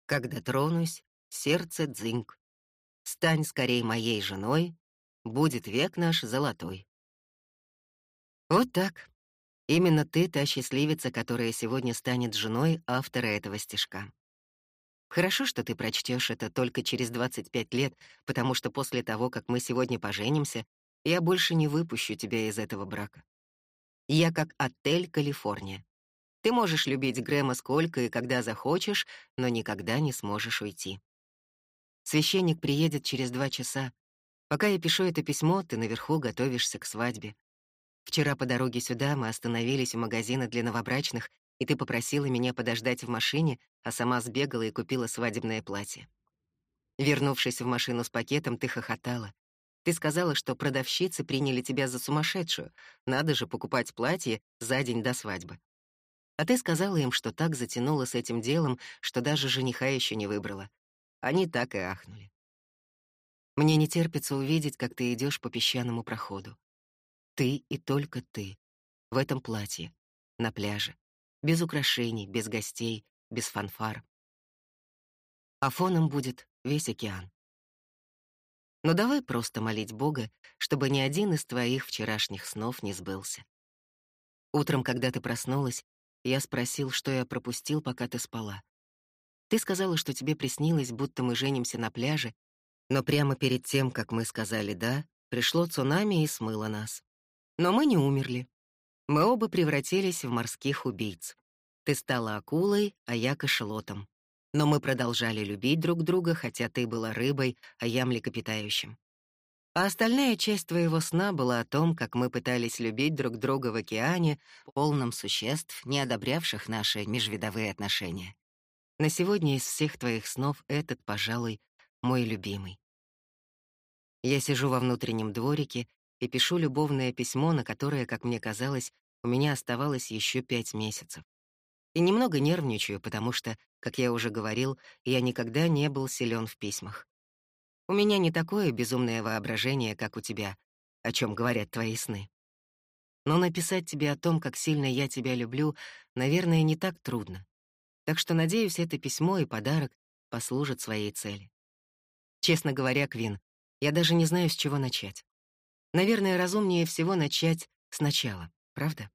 когда тронусь, сердце дзыньк. Стань скорей моей женой, будет век наш золотой. Вот так. Именно ты та счастливица, которая сегодня станет женой автора этого стишка. Хорошо, что ты прочтешь это только через 25 лет, потому что после того, как мы сегодня поженимся, я больше не выпущу тебя из этого брака. Я как отель Калифорния. Ты можешь любить Грэма сколько и когда захочешь, но никогда не сможешь уйти. Священник приедет через два часа. Пока я пишу это письмо, ты наверху готовишься к свадьбе. Вчера по дороге сюда мы остановились у магазина для новобрачных и ты попросила меня подождать в машине, а сама сбегала и купила свадебное платье. Вернувшись в машину с пакетом, ты хохотала. Ты сказала, что продавщицы приняли тебя за сумасшедшую. Надо же покупать платье за день до свадьбы. А ты сказала им, что так затянула с этим делом, что даже жениха еще не выбрала. Они так и ахнули. Мне не терпится увидеть, как ты идешь по песчаному проходу. Ты и только ты. В этом платье. На пляже без украшений, без гостей, без фанфар. А фоном будет весь океан. Но давай просто молить Бога, чтобы ни один из твоих вчерашних снов не сбылся. Утром, когда ты проснулась, я спросил, что я пропустил, пока ты спала. Ты сказала, что тебе приснилось, будто мы женимся на пляже, но прямо перед тем, как мы сказали «да», пришло цунами и смыло нас. Но мы не умерли. Мы оба превратились в морских убийц. Ты стала акулой, а я кошелотом. Но мы продолжали любить друг друга, хотя ты была рыбой, а я млекопитающим. А остальная часть твоего сна была о том, как мы пытались любить друг друга в океане, полном существ, не одобрявших наши межвидовые отношения. На сегодня из всех твоих снов этот, пожалуй, мой любимый. Я сижу во внутреннем дворике и пишу любовное письмо, на которое, как мне казалось, у меня оставалось еще пять месяцев. И немного нервничаю, потому что, как я уже говорил, я никогда не был силен в письмах. У меня не такое безумное воображение, как у тебя, о чем говорят твои сны. Но написать тебе о том, как сильно я тебя люблю, наверное, не так трудно. Так что, надеюсь, это письмо и подарок послужат своей цели. Честно говоря, Квин, я даже не знаю, с чего начать. Наверное, разумнее всего начать сначала, правда?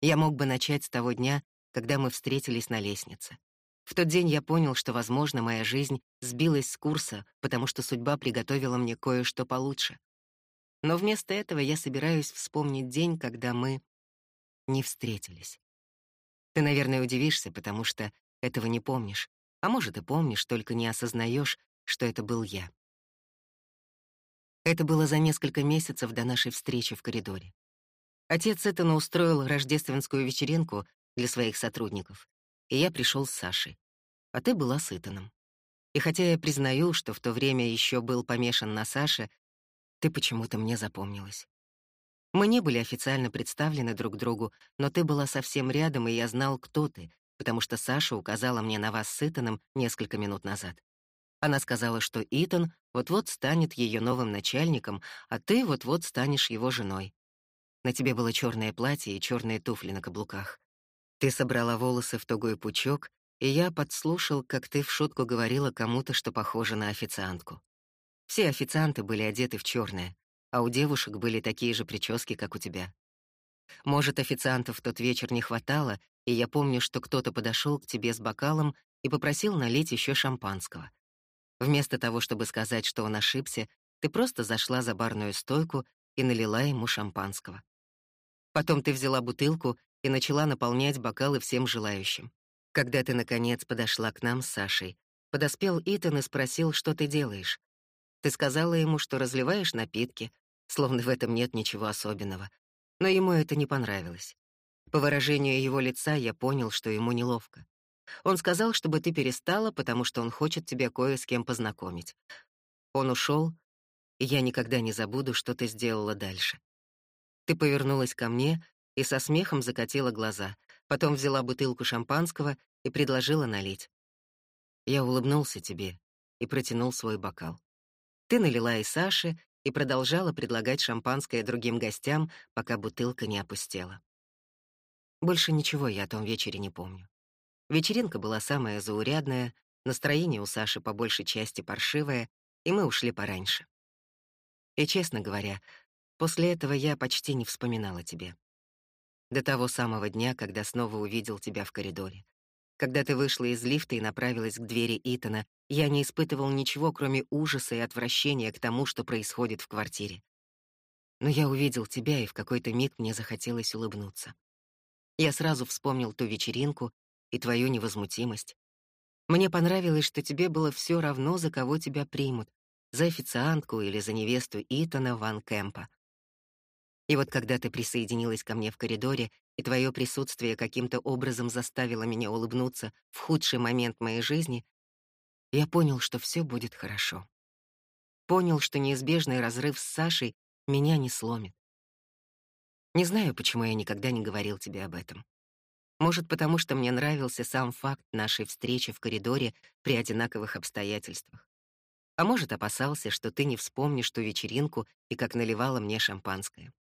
Я мог бы начать с того дня, когда мы встретились на лестнице. В тот день я понял, что, возможно, моя жизнь сбилась с курса, потому что судьба приготовила мне кое-что получше. Но вместо этого я собираюсь вспомнить день, когда мы не встретились. Ты, наверное, удивишься, потому что этого не помнишь. А может, и помнишь, только не осознаешь, что это был я. Это было за несколько месяцев до нашей встречи в коридоре. Отец Этана устроил рождественскую вечеринку для своих сотрудников, и я пришел с Сашей. А ты была с Итаном. И хотя я признаю, что в то время еще был помешан на Саше, ты почему-то мне запомнилась. Мы не были официально представлены друг другу, но ты была совсем рядом, и я знал, кто ты, потому что Саша указала мне на вас с Итаном несколько минут назад. Она сказала, что Итан вот-вот станет ее новым начальником, а ты вот-вот станешь его женой. На тебе было черное платье и черные туфли на каблуках. Ты собрала волосы в тугой пучок, и я подслушал, как ты в шутку говорила кому-то, что похоже на официантку. Все официанты были одеты в черное, а у девушек были такие же прически, как у тебя. Может, официантов в тот вечер не хватало, и я помню, что кто-то подошел к тебе с бокалом и попросил налить еще шампанского. Вместо того, чтобы сказать, что он ошибся, ты просто зашла за барную стойку и налила ему шампанского. Потом ты взяла бутылку и начала наполнять бокалы всем желающим. Когда ты, наконец, подошла к нам с Сашей, подоспел Итан и спросил, что ты делаешь. Ты сказала ему, что разливаешь напитки, словно в этом нет ничего особенного. Но ему это не понравилось. По выражению его лица я понял, что ему неловко. Он сказал, чтобы ты перестала, потому что он хочет тебя кое с кем познакомить. Он ушел, и я никогда не забуду, что ты сделала дальше. Ты повернулась ко мне и со смехом закатила глаза, потом взяла бутылку шампанского и предложила налить. Я улыбнулся тебе и протянул свой бокал. Ты налила и Саше, и продолжала предлагать шампанское другим гостям, пока бутылка не опустела. Больше ничего я о том вечере не помню. Вечеринка была самая заурядная, настроение у Саши по большей части паршивое, и мы ушли пораньше. И, честно говоря, после этого я почти не вспоминала тебе. До того самого дня, когда снова увидел тебя в коридоре. Когда ты вышла из лифта и направилась к двери Итана, я не испытывал ничего, кроме ужаса и отвращения к тому, что происходит в квартире. Но я увидел тебя, и в какой-то миг мне захотелось улыбнуться. Я сразу вспомнил ту вечеринку и твою невозмутимость. Мне понравилось, что тебе было все равно, за кого тебя примут, за официантку или за невесту Итана Ван Кэмпа. И вот когда ты присоединилась ко мне в коридоре, и твое присутствие каким-то образом заставило меня улыбнуться в худший момент моей жизни, я понял, что все будет хорошо. Понял, что неизбежный разрыв с Сашей меня не сломит. Не знаю, почему я никогда не говорил тебе об этом. Может, потому что мне нравился сам факт нашей встречи в коридоре при одинаковых обстоятельствах. А может, опасался, что ты не вспомнишь ту вечеринку и как наливала мне шампанское.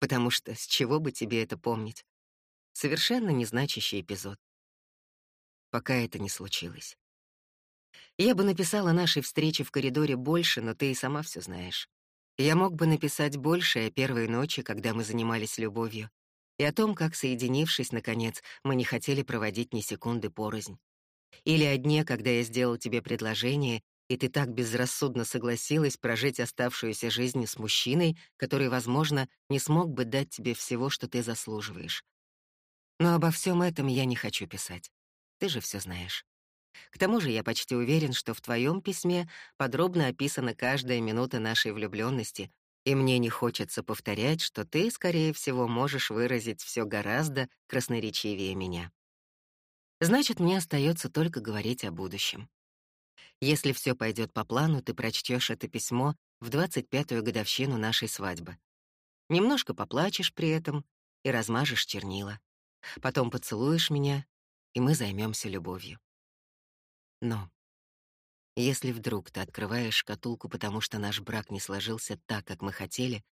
Потому что с чего бы тебе это помнить? Совершенно незначащий эпизод. Пока это не случилось. Я бы написала нашей встрече в коридоре больше, но ты и сама все знаешь. Я мог бы написать больше о первой ночи, когда мы занимались любовью, и о том, как, соединившись, наконец, мы не хотели проводить ни секунды порознь. Или о дне, когда я сделал тебе предложение, и ты так безрассудно согласилась прожить оставшуюся жизнь с мужчиной, который, возможно, не смог бы дать тебе всего, что ты заслуживаешь. Но обо всем этом я не хочу писать. Ты же все знаешь. К тому же я почти уверен, что в твоем письме подробно описана каждая минута нашей влюбленности, и мне не хочется повторять, что ты, скорее всего, можешь выразить все гораздо красноречивее меня. Значит, мне остается только говорить о будущем. Если все пойдет по плану, ты прочтешь это письмо в 25-ю годовщину нашей свадьбы. Немножко поплачешь при этом и размажешь чернила. Потом поцелуешь меня, и мы займемся любовью. Но если вдруг ты открываешь шкатулку, потому что наш брак не сложился так, как мы хотели,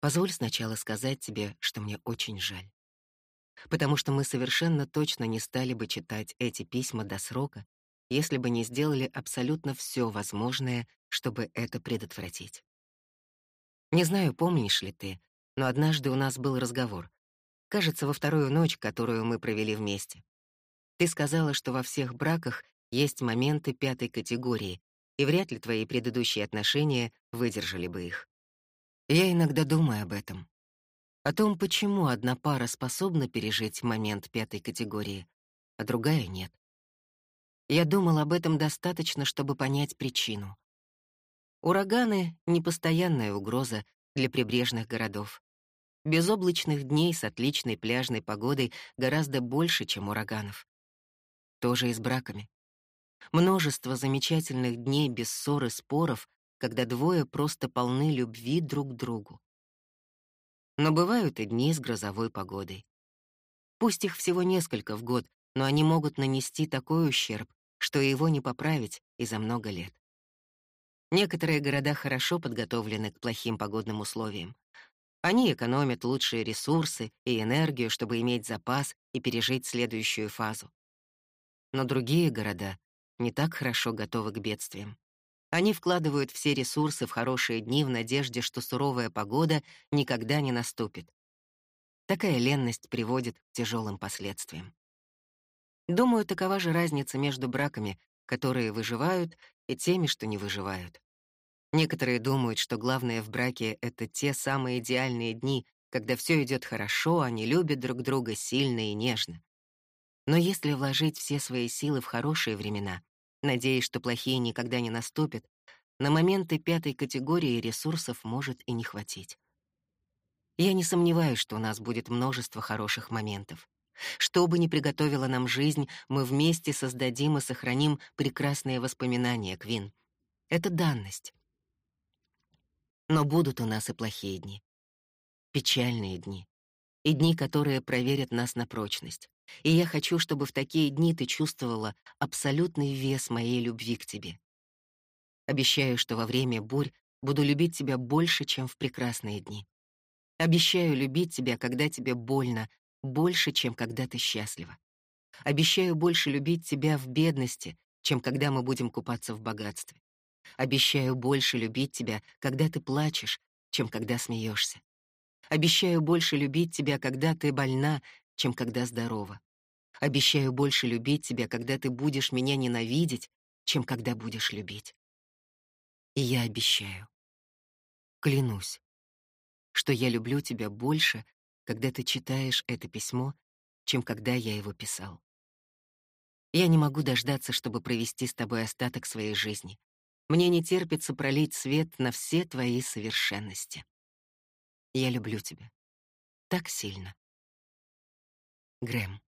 позволь сначала сказать тебе, что мне очень жаль. Потому что мы совершенно точно не стали бы читать эти письма до срока, если бы не сделали абсолютно все возможное, чтобы это предотвратить. Не знаю, помнишь ли ты, но однажды у нас был разговор. Кажется, во вторую ночь, которую мы провели вместе. Ты сказала, что во всех браках есть моменты пятой категории, и вряд ли твои предыдущие отношения выдержали бы их. Я иногда думаю об этом. О том, почему одна пара способна пережить момент пятой категории, а другая нет. Я думал об этом достаточно, чтобы понять причину. Ураганы — непостоянная угроза для прибрежных городов. Безоблачных дней с отличной пляжной погодой гораздо больше, чем ураганов. Тоже и с браками. Множество замечательных дней без ссор и споров, когда двое просто полны любви друг к другу. Но бывают и дни с грозовой погодой. Пусть их всего несколько в год, но они могут нанести такой ущерб, что его не поправить и за много лет. Некоторые города хорошо подготовлены к плохим погодным условиям. Они экономят лучшие ресурсы и энергию, чтобы иметь запас и пережить следующую фазу но другие города не так хорошо готовы к бедствиям. Они вкладывают все ресурсы в хорошие дни в надежде, что суровая погода никогда не наступит. Такая ленность приводит к тяжелым последствиям. Думаю, такова же разница между браками, которые выживают, и теми, что не выживают. Некоторые думают, что главное в браке — это те самые идеальные дни, когда все идет хорошо, они любят друг друга сильно и нежно. Но если вложить все свои силы в хорошие времена, надеясь, что плохие никогда не наступят, на моменты пятой категории ресурсов может и не хватить. Я не сомневаюсь, что у нас будет множество хороших моментов. Что бы ни приготовила нам жизнь, мы вместе создадим и сохраним прекрасные воспоминания, Квин. Это данность. Но будут у нас и плохие дни. Печальные дни. И дни, которые проверят нас на прочность. И я хочу, чтобы в такие дни ты чувствовала абсолютный вес моей любви к тебе. Обещаю, что во время бурь буду любить тебя больше, чем в прекрасные дни. Обещаю любить тебя, когда тебе больно, больше, чем когда ты счастлива. Обещаю больше любить тебя в бедности, чем когда мы будем купаться в богатстве. Обещаю больше любить тебя, когда ты плачешь, чем когда смеешься. Обещаю больше любить тебя, когда ты больна, чем когда здорова. Обещаю больше любить тебя, когда ты будешь меня ненавидеть, чем когда будешь любить. И я обещаю, клянусь, что я люблю тебя больше, когда ты читаешь это письмо, чем когда я его писал. Я не могу дождаться, чтобы провести с тобой остаток своей жизни. Мне не терпится пролить свет на все твои совершенности. Я люблю тебя так сильно, Грэм.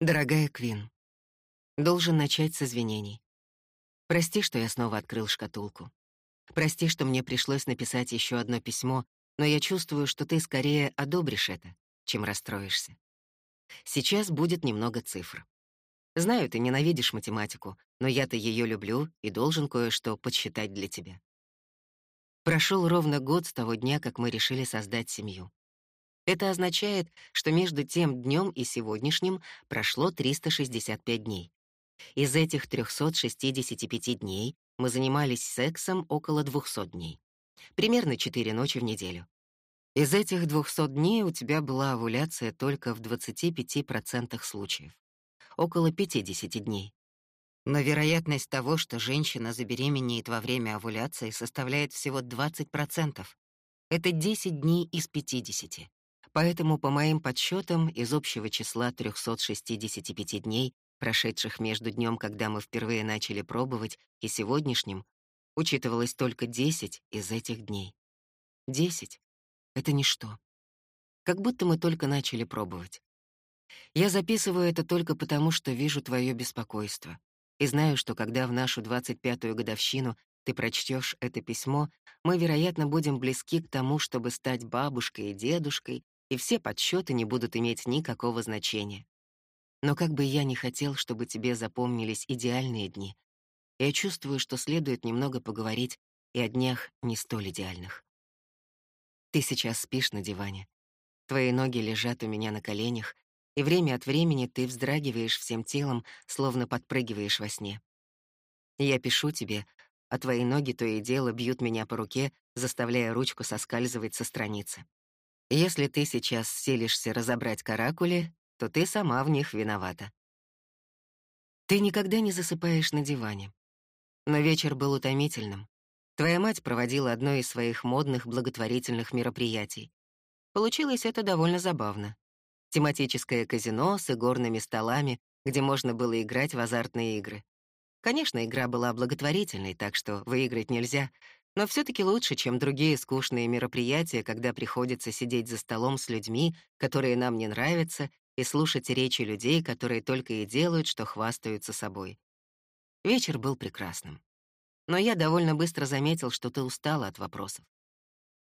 Дорогая Квин, должен начать с извинений. Прости, что я снова открыл шкатулку. Прости, что мне пришлось написать еще одно письмо, но я чувствую, что ты скорее одобришь это, чем расстроишься. Сейчас будет немного цифр. Знаю, ты ненавидишь математику, но я-то ее люблю и должен кое-что подсчитать для тебя. Прошел ровно год с того дня, как мы решили создать семью. Это означает, что между тем днем и сегодняшним прошло 365 дней. Из этих 365 дней мы занимались сексом около 200 дней. Примерно 4 ночи в неделю. Из этих 200 дней у тебя была овуляция только в 25% случаев. Около 50 дней. Но вероятность того, что женщина забеременеет во время овуляции, составляет всего 20%. Это 10 дней из 50. Поэтому, по моим подсчетам, из общего числа 365 дней, прошедших между днем, когда мы впервые начали пробовать, и сегодняшним, учитывалось только 10 из этих дней. 10 — это ничто. Как будто мы только начали пробовать. Я записываю это только потому, что вижу твое беспокойство. И знаю, что когда в нашу 25-ю годовщину ты прочтешь это письмо, мы, вероятно, будем близки к тому, чтобы стать бабушкой и дедушкой, и все подсчеты не будут иметь никакого значения. Но как бы я ни хотел, чтобы тебе запомнились идеальные дни, я чувствую, что следует немного поговорить и о днях не столь идеальных. Ты сейчас спишь на диване. Твои ноги лежат у меня на коленях, и время от времени ты вздрагиваешь всем телом, словно подпрыгиваешь во сне. Я пишу тебе, а твои ноги то и дело бьют меня по руке, заставляя ручку соскальзывать со страницы. Если ты сейчас селишься разобрать каракули, то ты сама в них виновата. Ты никогда не засыпаешь на диване. Но вечер был утомительным. Твоя мать проводила одно из своих модных благотворительных мероприятий. Получилось это довольно забавно. Тематическое казино с игорными столами, где можно было играть в азартные игры. Конечно, игра была благотворительной, так что выиграть нельзя, но все таки лучше, чем другие скучные мероприятия, когда приходится сидеть за столом с людьми, которые нам не нравятся, и слушать речи людей, которые только и делают, что хвастаются собой. Вечер был прекрасным. Но я довольно быстро заметил, что ты устала от вопросов.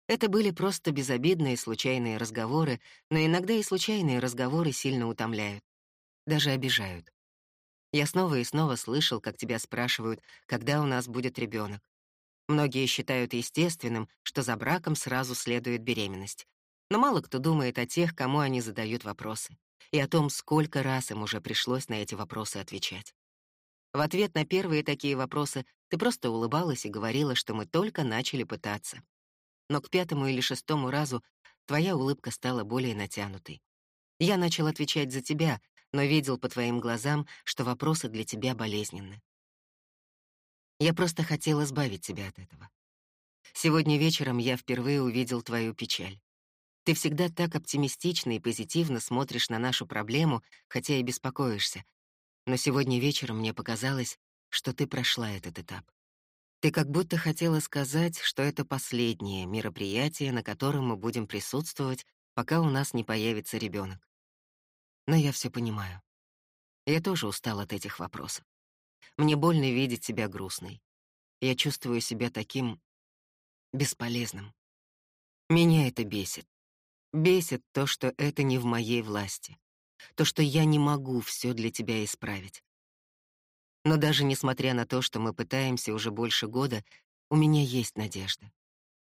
Это были просто безобидные случайные разговоры, но иногда и случайные разговоры сильно утомляют. Даже обижают. Я снова и снова слышал, как тебя спрашивают, когда у нас будет ребенок. Многие считают естественным, что за браком сразу следует беременность. Но мало кто думает о тех, кому они задают вопросы, и о том, сколько раз им уже пришлось на эти вопросы отвечать. В ответ на первые такие вопросы ты просто улыбалась и говорила, что мы только начали пытаться. Но к пятому или шестому разу твоя улыбка стала более натянутой. Я начал отвечать за тебя, но видел по твоим глазам, что вопросы для тебя болезненны. Я просто хотел избавить тебя от этого. Сегодня вечером я впервые увидел твою печаль. Ты всегда так оптимистично и позитивно смотришь на нашу проблему, хотя и беспокоишься. Но сегодня вечером мне показалось, что ты прошла этот этап. Ты как будто хотела сказать, что это последнее мероприятие, на котором мы будем присутствовать, пока у нас не появится ребенок. Но я все понимаю. Я тоже устал от этих вопросов. Мне больно видеть тебя грустной. Я чувствую себя таким бесполезным. Меня это бесит. Бесит то, что это не в моей власти. То, что я не могу все для тебя исправить. Но даже несмотря на то, что мы пытаемся уже больше года, у меня есть надежда.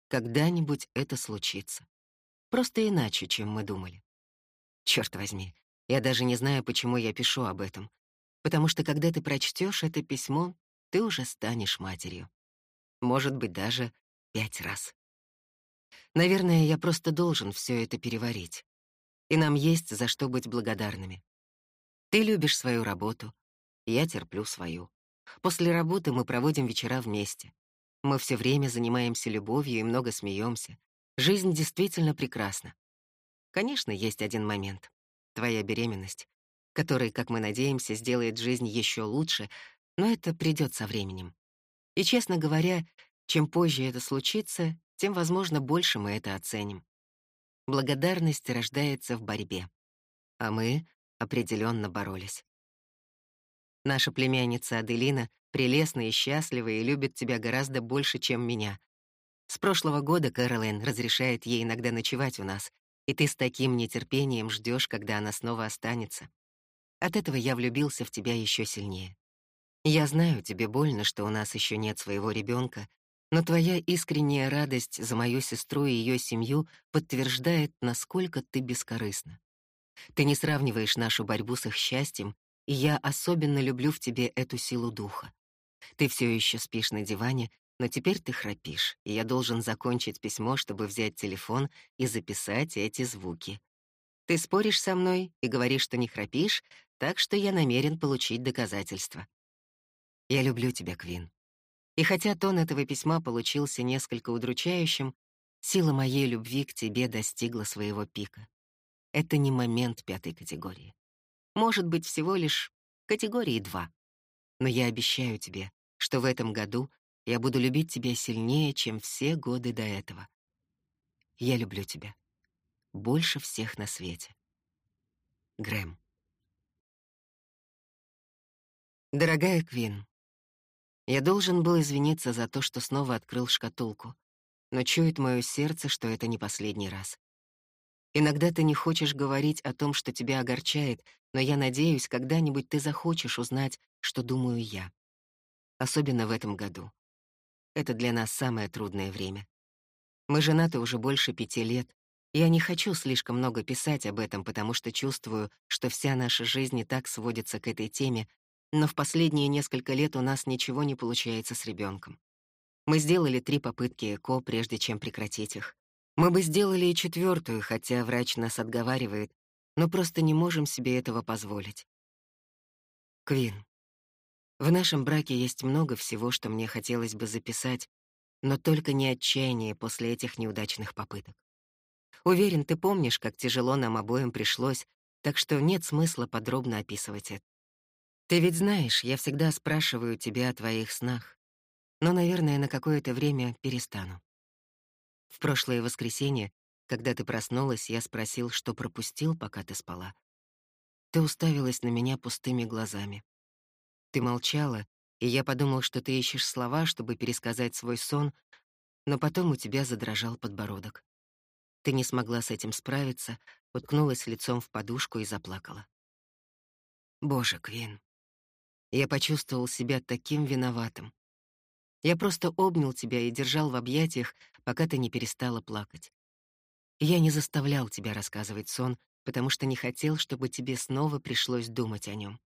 Когда-нибудь это случится. Просто иначе, чем мы думали. Черт возьми, я даже не знаю, почему я пишу об этом, потому что когда ты прочтешь это письмо, ты уже станешь матерью. Может быть, даже пять раз. Наверное, я просто должен все это переварить. И нам есть за что быть благодарными. Ты любишь свою работу, я терплю свою. После работы мы проводим вечера вместе. Мы все время занимаемся любовью и много смеемся. Жизнь действительно прекрасна. Конечно, есть один момент — твоя беременность который, как мы надеемся, сделает жизнь еще лучше, но это придет со временем. И, честно говоря, чем позже это случится, тем, возможно, больше мы это оценим. Благодарность рождается в борьбе, а мы определенно боролись. Наша племянница Аделина прелестна и счастлива и любит тебя гораздо больше, чем меня. С прошлого года Кэролайн разрешает ей иногда ночевать у нас, и ты с таким нетерпением ждешь, когда она снова останется. От этого я влюбился в тебя еще сильнее. Я знаю, тебе больно, что у нас еще нет своего ребенка, но твоя искренняя радость за мою сестру и ее семью подтверждает, насколько ты бескорыстна. Ты не сравниваешь нашу борьбу с их счастьем, и я особенно люблю в тебе эту силу духа. Ты все еще спишь на диване, но теперь ты храпишь, и я должен закончить письмо, чтобы взять телефон и записать эти звуки. Ты споришь со мной и говоришь, что не храпишь, так что я намерен получить доказательства. Я люблю тебя, Квин. И хотя тон этого письма получился несколько удручающим, сила моей любви к тебе достигла своего пика. это не момент пятой категории. Может быть, всего лишь категории два. Но я обещаю тебе, что в этом году я буду любить тебя сильнее, чем все годы до этого. Я люблю тебя. Больше всех на свете. Грэм. Дорогая Квин, я должен был извиниться за то, что снова открыл шкатулку, но чует мое сердце, что это не последний раз. Иногда ты не хочешь говорить о том, что тебя огорчает, но я надеюсь, когда-нибудь ты захочешь узнать, что думаю я. Особенно в этом году. Это для нас самое трудное время. Мы женаты уже больше пяти лет. Я не хочу слишком много писать об этом, потому что чувствую, что вся наша жизнь и так сводится к этой теме, но в последние несколько лет у нас ничего не получается с ребенком. Мы сделали три попытки ЭКО, прежде чем прекратить их. Мы бы сделали и четвертую, хотя врач нас отговаривает, но просто не можем себе этого позволить. Квин, в нашем браке есть много всего, что мне хотелось бы записать, но только не отчаяние после этих неудачных попыток. Уверен, ты помнишь, как тяжело нам обоим пришлось, так что нет смысла подробно описывать это. Ты ведь знаешь, я всегда спрашиваю тебя о твоих снах, но, наверное, на какое-то время перестану. В прошлое воскресенье, когда ты проснулась, я спросил, что пропустил, пока ты спала. Ты уставилась на меня пустыми глазами. Ты молчала, и я подумал, что ты ищешь слова, чтобы пересказать свой сон, но потом у тебя задрожал подбородок. Ты не смогла с этим справиться, уткнулась лицом в подушку и заплакала. Боже, Квин, я почувствовал себя таким виноватым. Я просто обнял тебя и держал в объятиях, пока ты не перестала плакать. Я не заставлял тебя рассказывать сон, потому что не хотел, чтобы тебе снова пришлось думать о нем.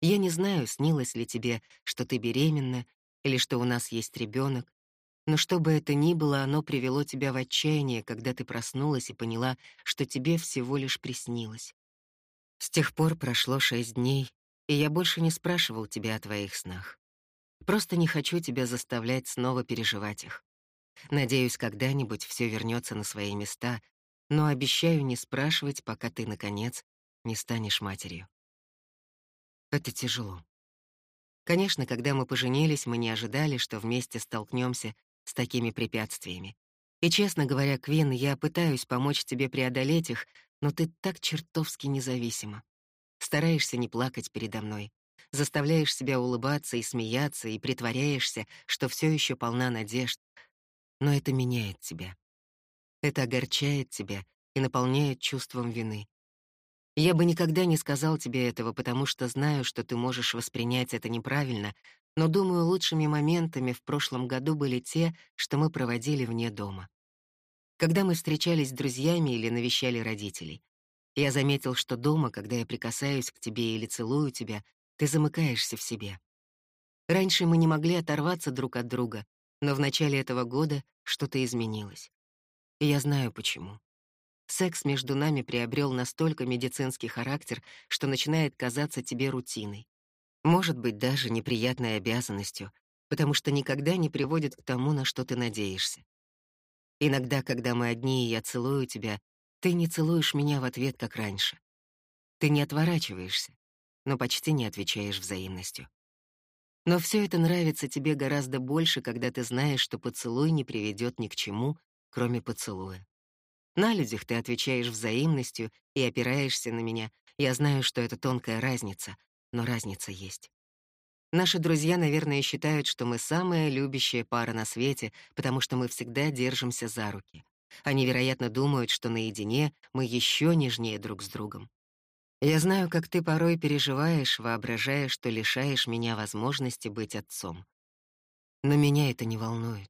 Я не знаю, снилось ли тебе, что ты беременна или что у нас есть ребенок, но что бы это ни было, оно привело тебя в отчаяние, когда ты проснулась и поняла, что тебе всего лишь приснилось. С тех пор прошло шесть дней, и я больше не спрашивал тебя о твоих снах. Просто не хочу тебя заставлять снова переживать их. Надеюсь, когда-нибудь все вернется на свои места, но обещаю не спрашивать, пока ты, наконец, не станешь матерью. Это тяжело. Конечно, когда мы поженились, мы не ожидали, что вместе столкнемся с такими препятствиями. И, честно говоря, Квин, я пытаюсь помочь тебе преодолеть их, но ты так чертовски независима. Стараешься не плакать передо мной. Заставляешь себя улыбаться и смеяться, и притворяешься, что все еще полна надежд. Но это меняет тебя. Это огорчает тебя и наполняет чувством вины. Я бы никогда не сказал тебе этого, потому что знаю, что ты можешь воспринять это неправильно, но, думаю, лучшими моментами в прошлом году были те, что мы проводили вне дома. Когда мы встречались с друзьями или навещали родителей. Я заметил, что дома, когда я прикасаюсь к тебе или целую тебя, ты замыкаешься в себе. Раньше мы не могли оторваться друг от друга, но в начале этого года что-то изменилось. И я знаю почему. Секс между нами приобрел настолько медицинский характер, что начинает казаться тебе рутиной. Может быть, даже неприятной обязанностью, потому что никогда не приводит к тому, на что ты надеешься. Иногда, когда мы одни, и я целую тебя, ты не целуешь меня в ответ, как раньше. Ты не отворачиваешься, но почти не отвечаешь взаимностью. Но все это нравится тебе гораздо больше, когда ты знаешь, что поцелуй не приведет ни к чему, кроме поцелуя. На людях ты отвечаешь взаимностью и опираешься на меня. Я знаю, что это тонкая разница, но разница есть. Наши друзья, наверное, считают, что мы самая любящая пара на свете, потому что мы всегда держимся за руки. Они, вероятно, думают, что наедине мы еще нежнее друг с другом. Я знаю, как ты порой переживаешь, воображая, что лишаешь меня возможности быть отцом. Но меня это не волнует.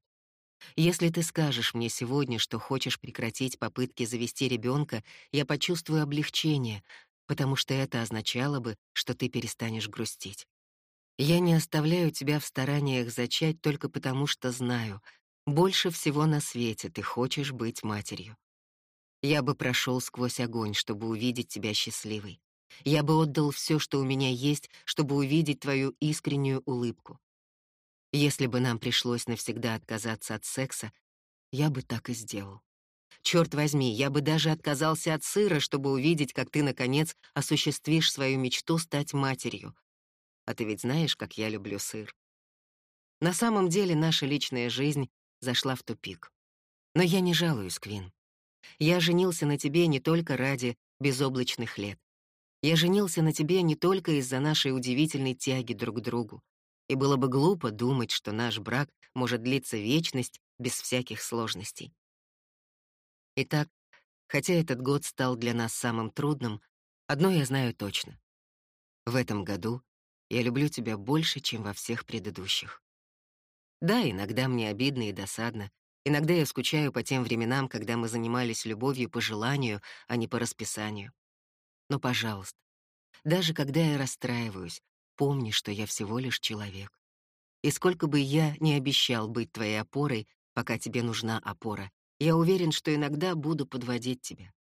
Если ты скажешь мне сегодня, что хочешь прекратить попытки завести ребенка, я почувствую облегчение, потому что это означало бы, что ты перестанешь грустить. Я не оставляю тебя в стараниях зачать только потому, что знаю, больше всего на свете ты хочешь быть матерью. Я бы прошел сквозь огонь, чтобы увидеть тебя счастливой. Я бы отдал все, что у меня есть, чтобы увидеть твою искреннюю улыбку. Если бы нам пришлось навсегда отказаться от секса, я бы так и сделал. Черт возьми, я бы даже отказался от сыра, чтобы увидеть, как ты, наконец, осуществишь свою мечту стать матерью. А ты ведь знаешь, как я люблю сыр. На самом деле наша личная жизнь зашла в тупик. Но я не жалуюсь, Квин. Я женился на тебе не только ради безоблачных лет. Я женился на тебе не только из-за нашей удивительной тяги друг к другу. И было бы глупо думать, что наш брак может длиться вечность без всяких сложностей. Итак, хотя этот год стал для нас самым трудным, одно я знаю точно. В этом году я люблю тебя больше, чем во всех предыдущих. Да, иногда мне обидно и досадно. Иногда я скучаю по тем временам, когда мы занимались любовью по желанию, а не по расписанию. Но, пожалуйста, даже когда я расстраиваюсь, помни, что я всего лишь человек. И сколько бы я ни обещал быть твоей опорой, пока тебе нужна опора, я уверен, что иногда буду подводить тебя.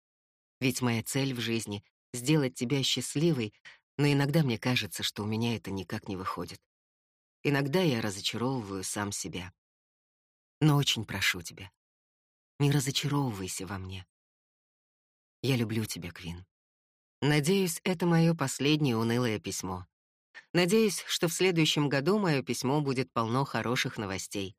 Ведь моя цель в жизни — сделать тебя счастливой, но иногда мне кажется, что у меня это никак не выходит. Иногда я разочаровываю сам себя. Но очень прошу тебя, не разочаровывайся во мне. Я люблю тебя, Квин. Надеюсь, это мое последнее унылое письмо. Надеюсь, что в следующем году мое письмо будет полно хороших новостей.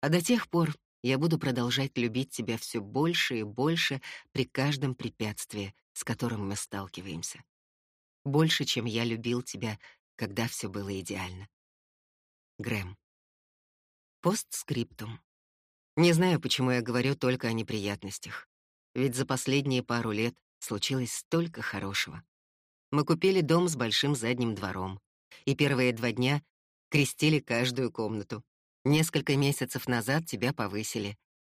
А до тех пор я буду продолжать любить тебя все больше и больше при каждом препятствии, с которым мы сталкиваемся. Больше, чем я любил тебя, когда все было идеально. Грэм. Постскриптум. Не знаю, почему я говорю только о неприятностях. Ведь за последние пару лет случилось столько хорошего. Мы купили дом с большим задним двором, и первые два дня крестили каждую комнату. Несколько месяцев назад тебя повысили.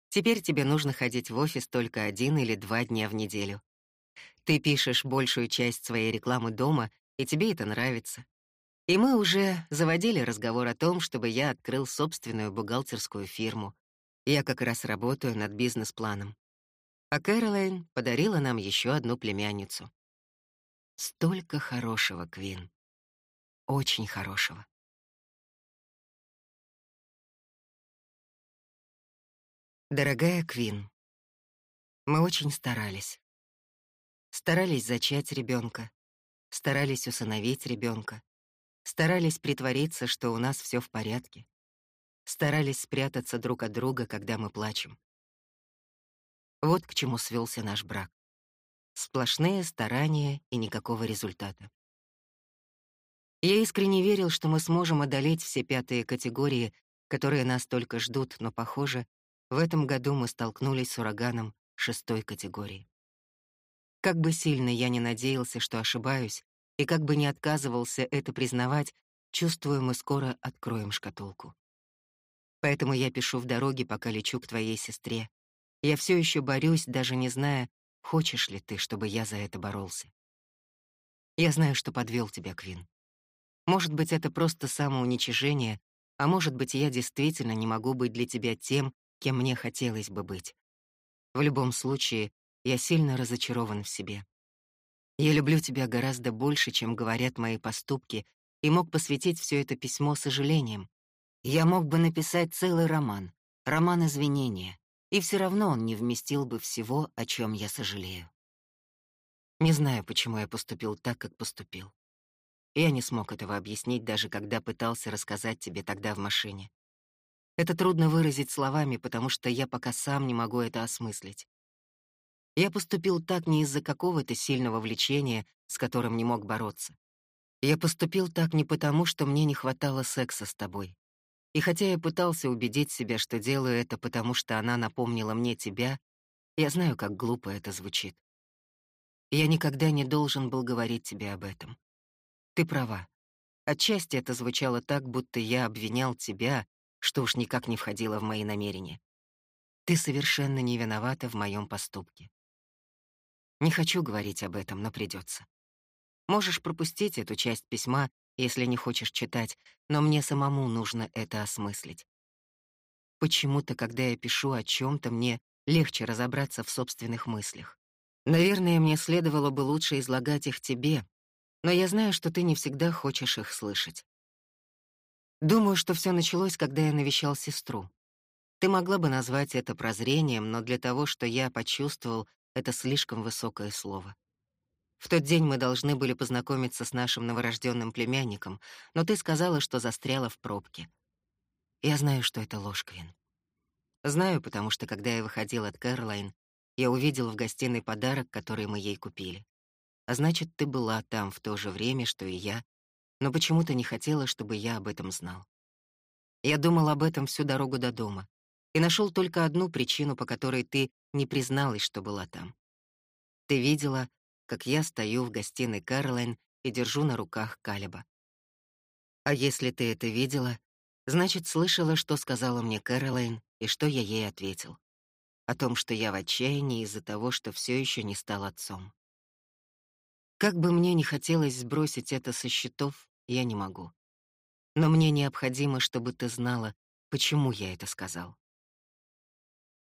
Теперь тебе нужно ходить в офис только один или два дня в неделю. Ты пишешь большую часть своей рекламы дома, и тебе это нравится. И мы уже заводили разговор о том, чтобы я открыл собственную бухгалтерскую фирму. Я как раз работаю над бизнес-планом. А Кэролайн подарила нам еще одну племянницу. Столько хорошего, Квин. Очень хорошего. Дорогая Квин, мы очень старались. Старались зачать ребенка, старались усыновить ребенка, Старались притвориться, что у нас все в порядке. Старались спрятаться друг от друга, когда мы плачем. Вот к чему свелся наш брак. Сплошные старания и никакого результата. Я искренне верил, что мы сможем одолеть все пятые категории, которые нас только ждут, но, похоже, в этом году мы столкнулись с ураганом шестой категории. Как бы сильно я ни надеялся, что ошибаюсь, и как бы ни отказывался это признавать, чувствую, мы скоро откроем шкатулку. Поэтому я пишу в дороге, пока лечу к твоей сестре. Я все еще борюсь, даже не зная, хочешь ли ты, чтобы я за это боролся. Я знаю, что подвел тебя, Квин. Может быть, это просто самоуничижение, а может быть, я действительно не могу быть для тебя тем, кем мне хотелось бы быть. В любом случае, я сильно разочарован в себе. Я люблю тебя гораздо больше, чем говорят мои поступки, и мог посвятить все это письмо сожалением. Я мог бы написать целый роман, роман извинения, и все равно он не вместил бы всего, о чем я сожалею. Не знаю, почему я поступил так, как поступил. Я не смог этого объяснить, даже когда пытался рассказать тебе тогда в машине. Это трудно выразить словами, потому что я пока сам не могу это осмыслить. Я поступил так не из-за какого-то сильного влечения, с которым не мог бороться. Я поступил так не потому, что мне не хватало секса с тобой. И хотя я пытался убедить себя, что делаю это потому, что она напомнила мне тебя, я знаю, как глупо это звучит. Я никогда не должен был говорить тебе об этом. Ты права. Отчасти это звучало так, будто я обвинял тебя, что уж никак не входило в мои намерения. Ты совершенно не виновата в моем поступке. Не хочу говорить об этом, но придется. Можешь пропустить эту часть письма, если не хочешь читать, но мне самому нужно это осмыслить. Почему-то, когда я пишу о чем то мне легче разобраться в собственных мыслях. Наверное, мне следовало бы лучше излагать их тебе, но я знаю, что ты не всегда хочешь их слышать. Думаю, что все началось, когда я навещал сестру. Ты могла бы назвать это прозрением, но для того, что я почувствовал, это слишком высокое слово. В тот день мы должны были познакомиться с нашим новорожденным племянником, но ты сказала, что застряла в пробке. Я знаю, что это ложь, Квин. Знаю, потому что, когда я выходил от Кэролайн, я увидел в гостиной подарок, который мы ей купили. А значит, ты была там в то же время, что и я, но почему-то не хотела, чтобы я об этом знал. Я думал об этом всю дорогу до дома и нашел только одну причину, по которой ты не призналась, что была там. Ты видела, как я стою в гостиной Кэролайн и держу на руках Калиба. А если ты это видела, значит, слышала, что сказала мне Кэролайн и что я ей ответил. О том, что я в отчаянии из-за того, что все еще не стал отцом. Как бы мне ни хотелось сбросить это со счетов, я не могу. Но мне необходимо, чтобы ты знала, почему я это сказал.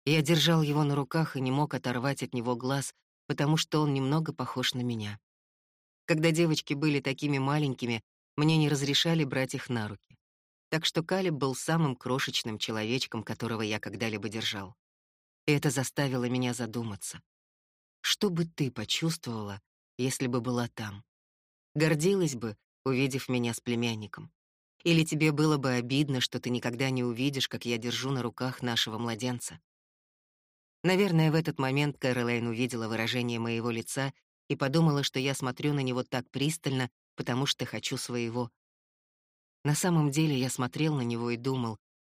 Я держал его на руках и не мог оторвать от него глаз, потому что он немного похож на меня. Когда девочки были такими маленькими, мне не разрешали брать их на руки. Так что Калиб был самым крошечным человечком, которого я когда-либо держал. И это заставило меня задуматься. Что бы ты почувствовала, если бы была там? Гордилась бы, увидев меня с племянником? Или тебе было бы обидно, что ты никогда не увидишь, как я держу на руках нашего младенца? Наверное, в этот момент Кэролайн увидела выражение моего лица и подумала, что я смотрю на него так пристально, потому что хочу своего. На самом деле я смотрел на него и думал,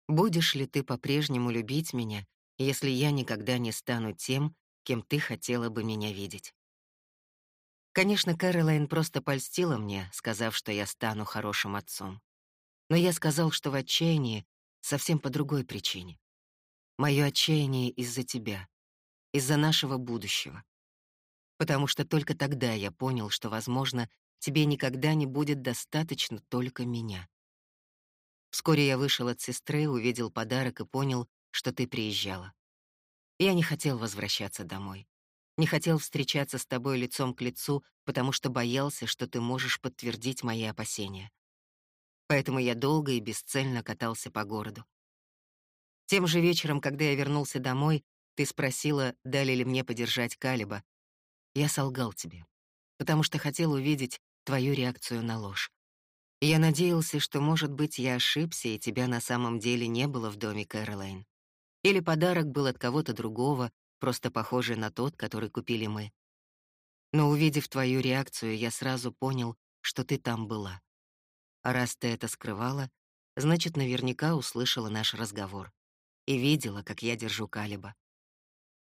будешь ли ты по-прежнему любить меня, если я никогда не стану тем, кем ты хотела бы меня видеть. Конечно, Кэролайн просто польстила мне, сказав, что я стану хорошим отцом. Но я сказал, что в отчаянии совсем по другой причине. Моё отчаяние из-за тебя, из-за нашего будущего. Потому что только тогда я понял, что, возможно, тебе никогда не будет достаточно только меня. Вскоре я вышел от сестры, увидел подарок и понял, что ты приезжала. Я не хотел возвращаться домой. Не хотел встречаться с тобой лицом к лицу, потому что боялся, что ты можешь подтвердить мои опасения. Поэтому я долго и бесцельно катался по городу. Тем же вечером, когда я вернулся домой, ты спросила, дали ли мне подержать Калиба. Я солгал тебе, потому что хотел увидеть твою реакцию на ложь. Я надеялся, что, может быть, я ошибся, и тебя на самом деле не было в доме Кэролайн. Или подарок был от кого-то другого, просто похожий на тот, который купили мы. Но увидев твою реакцию, я сразу понял, что ты там была. А раз ты это скрывала, значит, наверняка услышала наш разговор и видела, как я держу Калиба.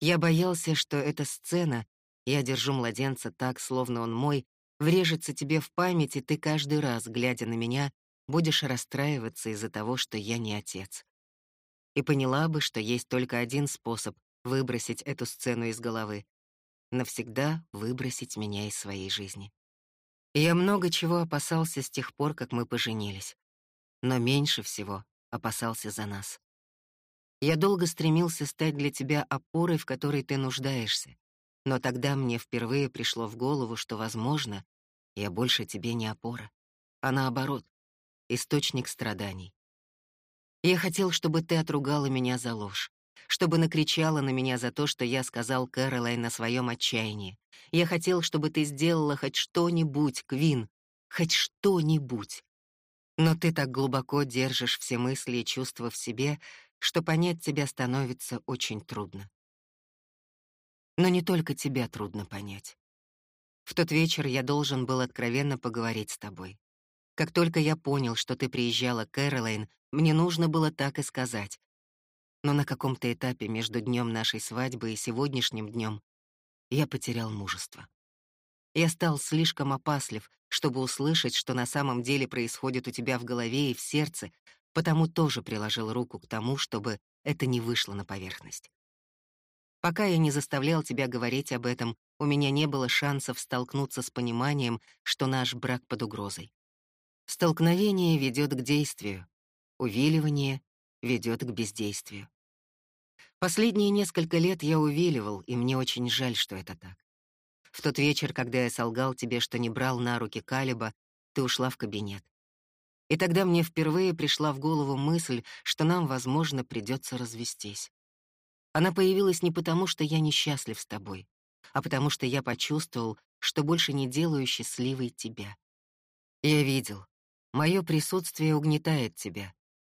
Я боялся, что эта сцена, я держу младенца так, словно он мой, врежется тебе в память, и ты каждый раз, глядя на меня, будешь расстраиваться из-за того, что я не отец. И поняла бы, что есть только один способ выбросить эту сцену из головы — навсегда выбросить меня из своей жизни. я много чего опасался с тех пор, как мы поженились, но меньше всего опасался за нас. Я долго стремился стать для тебя опорой, в которой ты нуждаешься. Но тогда мне впервые пришло в голову, что, возможно, я больше тебе не опора, а наоборот, источник страданий. Я хотел, чтобы ты отругала меня за ложь, чтобы накричала на меня за то, что я сказал Кэролайн на своем отчаянии. Я хотел, чтобы ты сделала хоть что-нибудь, Квин, хоть что-нибудь. Но ты так глубоко держишь все мысли и чувства в себе, что понять тебя становится очень трудно. Но не только тебя трудно понять. В тот вечер я должен был откровенно поговорить с тобой. Как только я понял, что ты приезжала к Кэролайн, мне нужно было так и сказать. Но на каком-то этапе между днем нашей свадьбы и сегодняшним днем я потерял мужество. Я стал слишком опаслив, чтобы услышать, что на самом деле происходит у тебя в голове и в сердце, потому тоже приложил руку к тому, чтобы это не вышло на поверхность. Пока я не заставлял тебя говорить об этом, у меня не было шансов столкнуться с пониманием, что наш брак под угрозой. Столкновение ведет к действию, увиливание ведет к бездействию. Последние несколько лет я увиливал, и мне очень жаль, что это так. В тот вечер, когда я солгал тебе, что не брал на руки Калиба, ты ушла в кабинет. И тогда мне впервые пришла в голову мысль, что нам, возможно, придется развестись. Она появилась не потому, что я несчастлив с тобой, а потому что я почувствовал, что больше не делаю счастливой тебя. Я видел, мое присутствие угнетает тебя,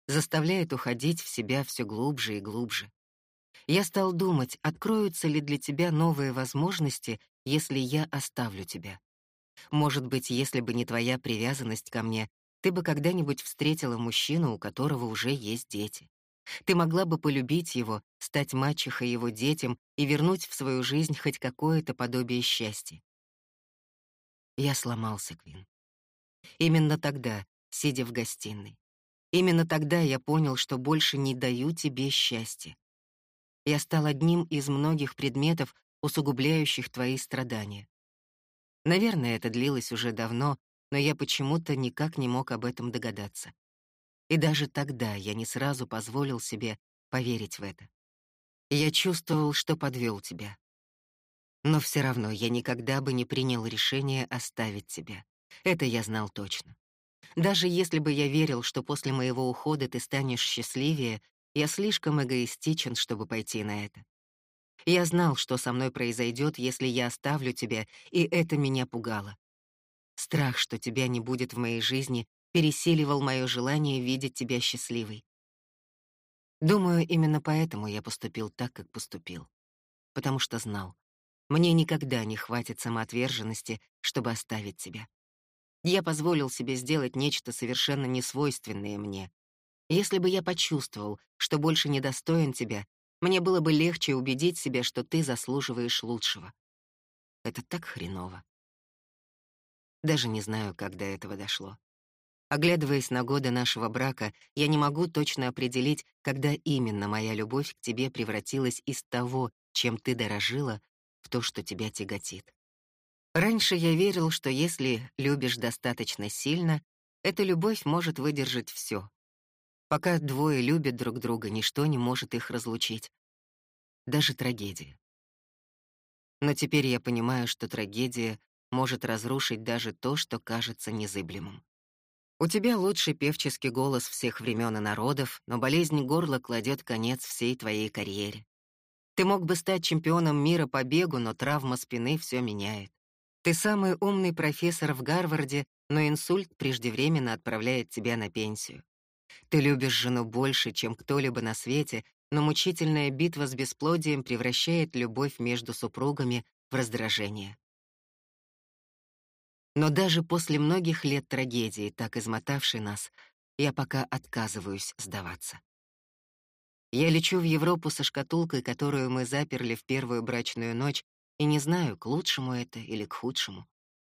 заставляет уходить в себя все глубже и глубже. Я стал думать, откроются ли для тебя новые возможности, если я оставлю тебя. Может быть, если бы не твоя привязанность ко мне, ты бы когда-нибудь встретила мужчину, у которого уже есть дети. Ты могла бы полюбить его, стать мачехой его детям и вернуть в свою жизнь хоть какое-то подобие счастья. Я сломался, Квин. Именно тогда, сидя в гостиной. Именно тогда я понял, что больше не даю тебе счастья. Я стал одним из многих предметов, усугубляющих твои страдания. Наверное, это длилось уже давно, но я почему-то никак не мог об этом догадаться. И даже тогда я не сразу позволил себе поверить в это. Я чувствовал, что подвел тебя. Но все равно я никогда бы не принял решение оставить тебя. Это я знал точно. Даже если бы я верил, что после моего ухода ты станешь счастливее, я слишком эгоистичен, чтобы пойти на это. Я знал, что со мной произойдет, если я оставлю тебя, и это меня пугало. Страх, что тебя не будет в моей жизни, пересиливал мое желание видеть тебя счастливой. Думаю, именно поэтому я поступил так, как поступил. Потому что знал, мне никогда не хватит самоотверженности, чтобы оставить тебя. Я позволил себе сделать нечто совершенно несвойственное мне. Если бы я почувствовал, что больше не достоин тебя, мне было бы легче убедить себя, что ты заслуживаешь лучшего. Это так хреново. Даже не знаю, как до этого дошло. Оглядываясь на годы нашего брака, я не могу точно определить, когда именно моя любовь к тебе превратилась из того, чем ты дорожила, в то, что тебя тяготит. Раньше я верил, что если любишь достаточно сильно, эта любовь может выдержать все. Пока двое любят друг друга, ничто не может их разлучить. Даже трагедия. Но теперь я понимаю, что трагедия может разрушить даже то, что кажется незыблемым. У тебя лучший певческий голос всех времен и народов, но болезнь горла кладет конец всей твоей карьере. Ты мог бы стать чемпионом мира по бегу, но травма спины все меняет. Ты самый умный профессор в Гарварде, но инсульт преждевременно отправляет тебя на пенсию. Ты любишь жену больше, чем кто-либо на свете, но мучительная битва с бесплодием превращает любовь между супругами в раздражение. Но даже после многих лет трагедии, так измотавшей нас, я пока отказываюсь сдаваться. Я лечу в Европу со шкатулкой, которую мы заперли в первую брачную ночь, и не знаю, к лучшему это или к худшему.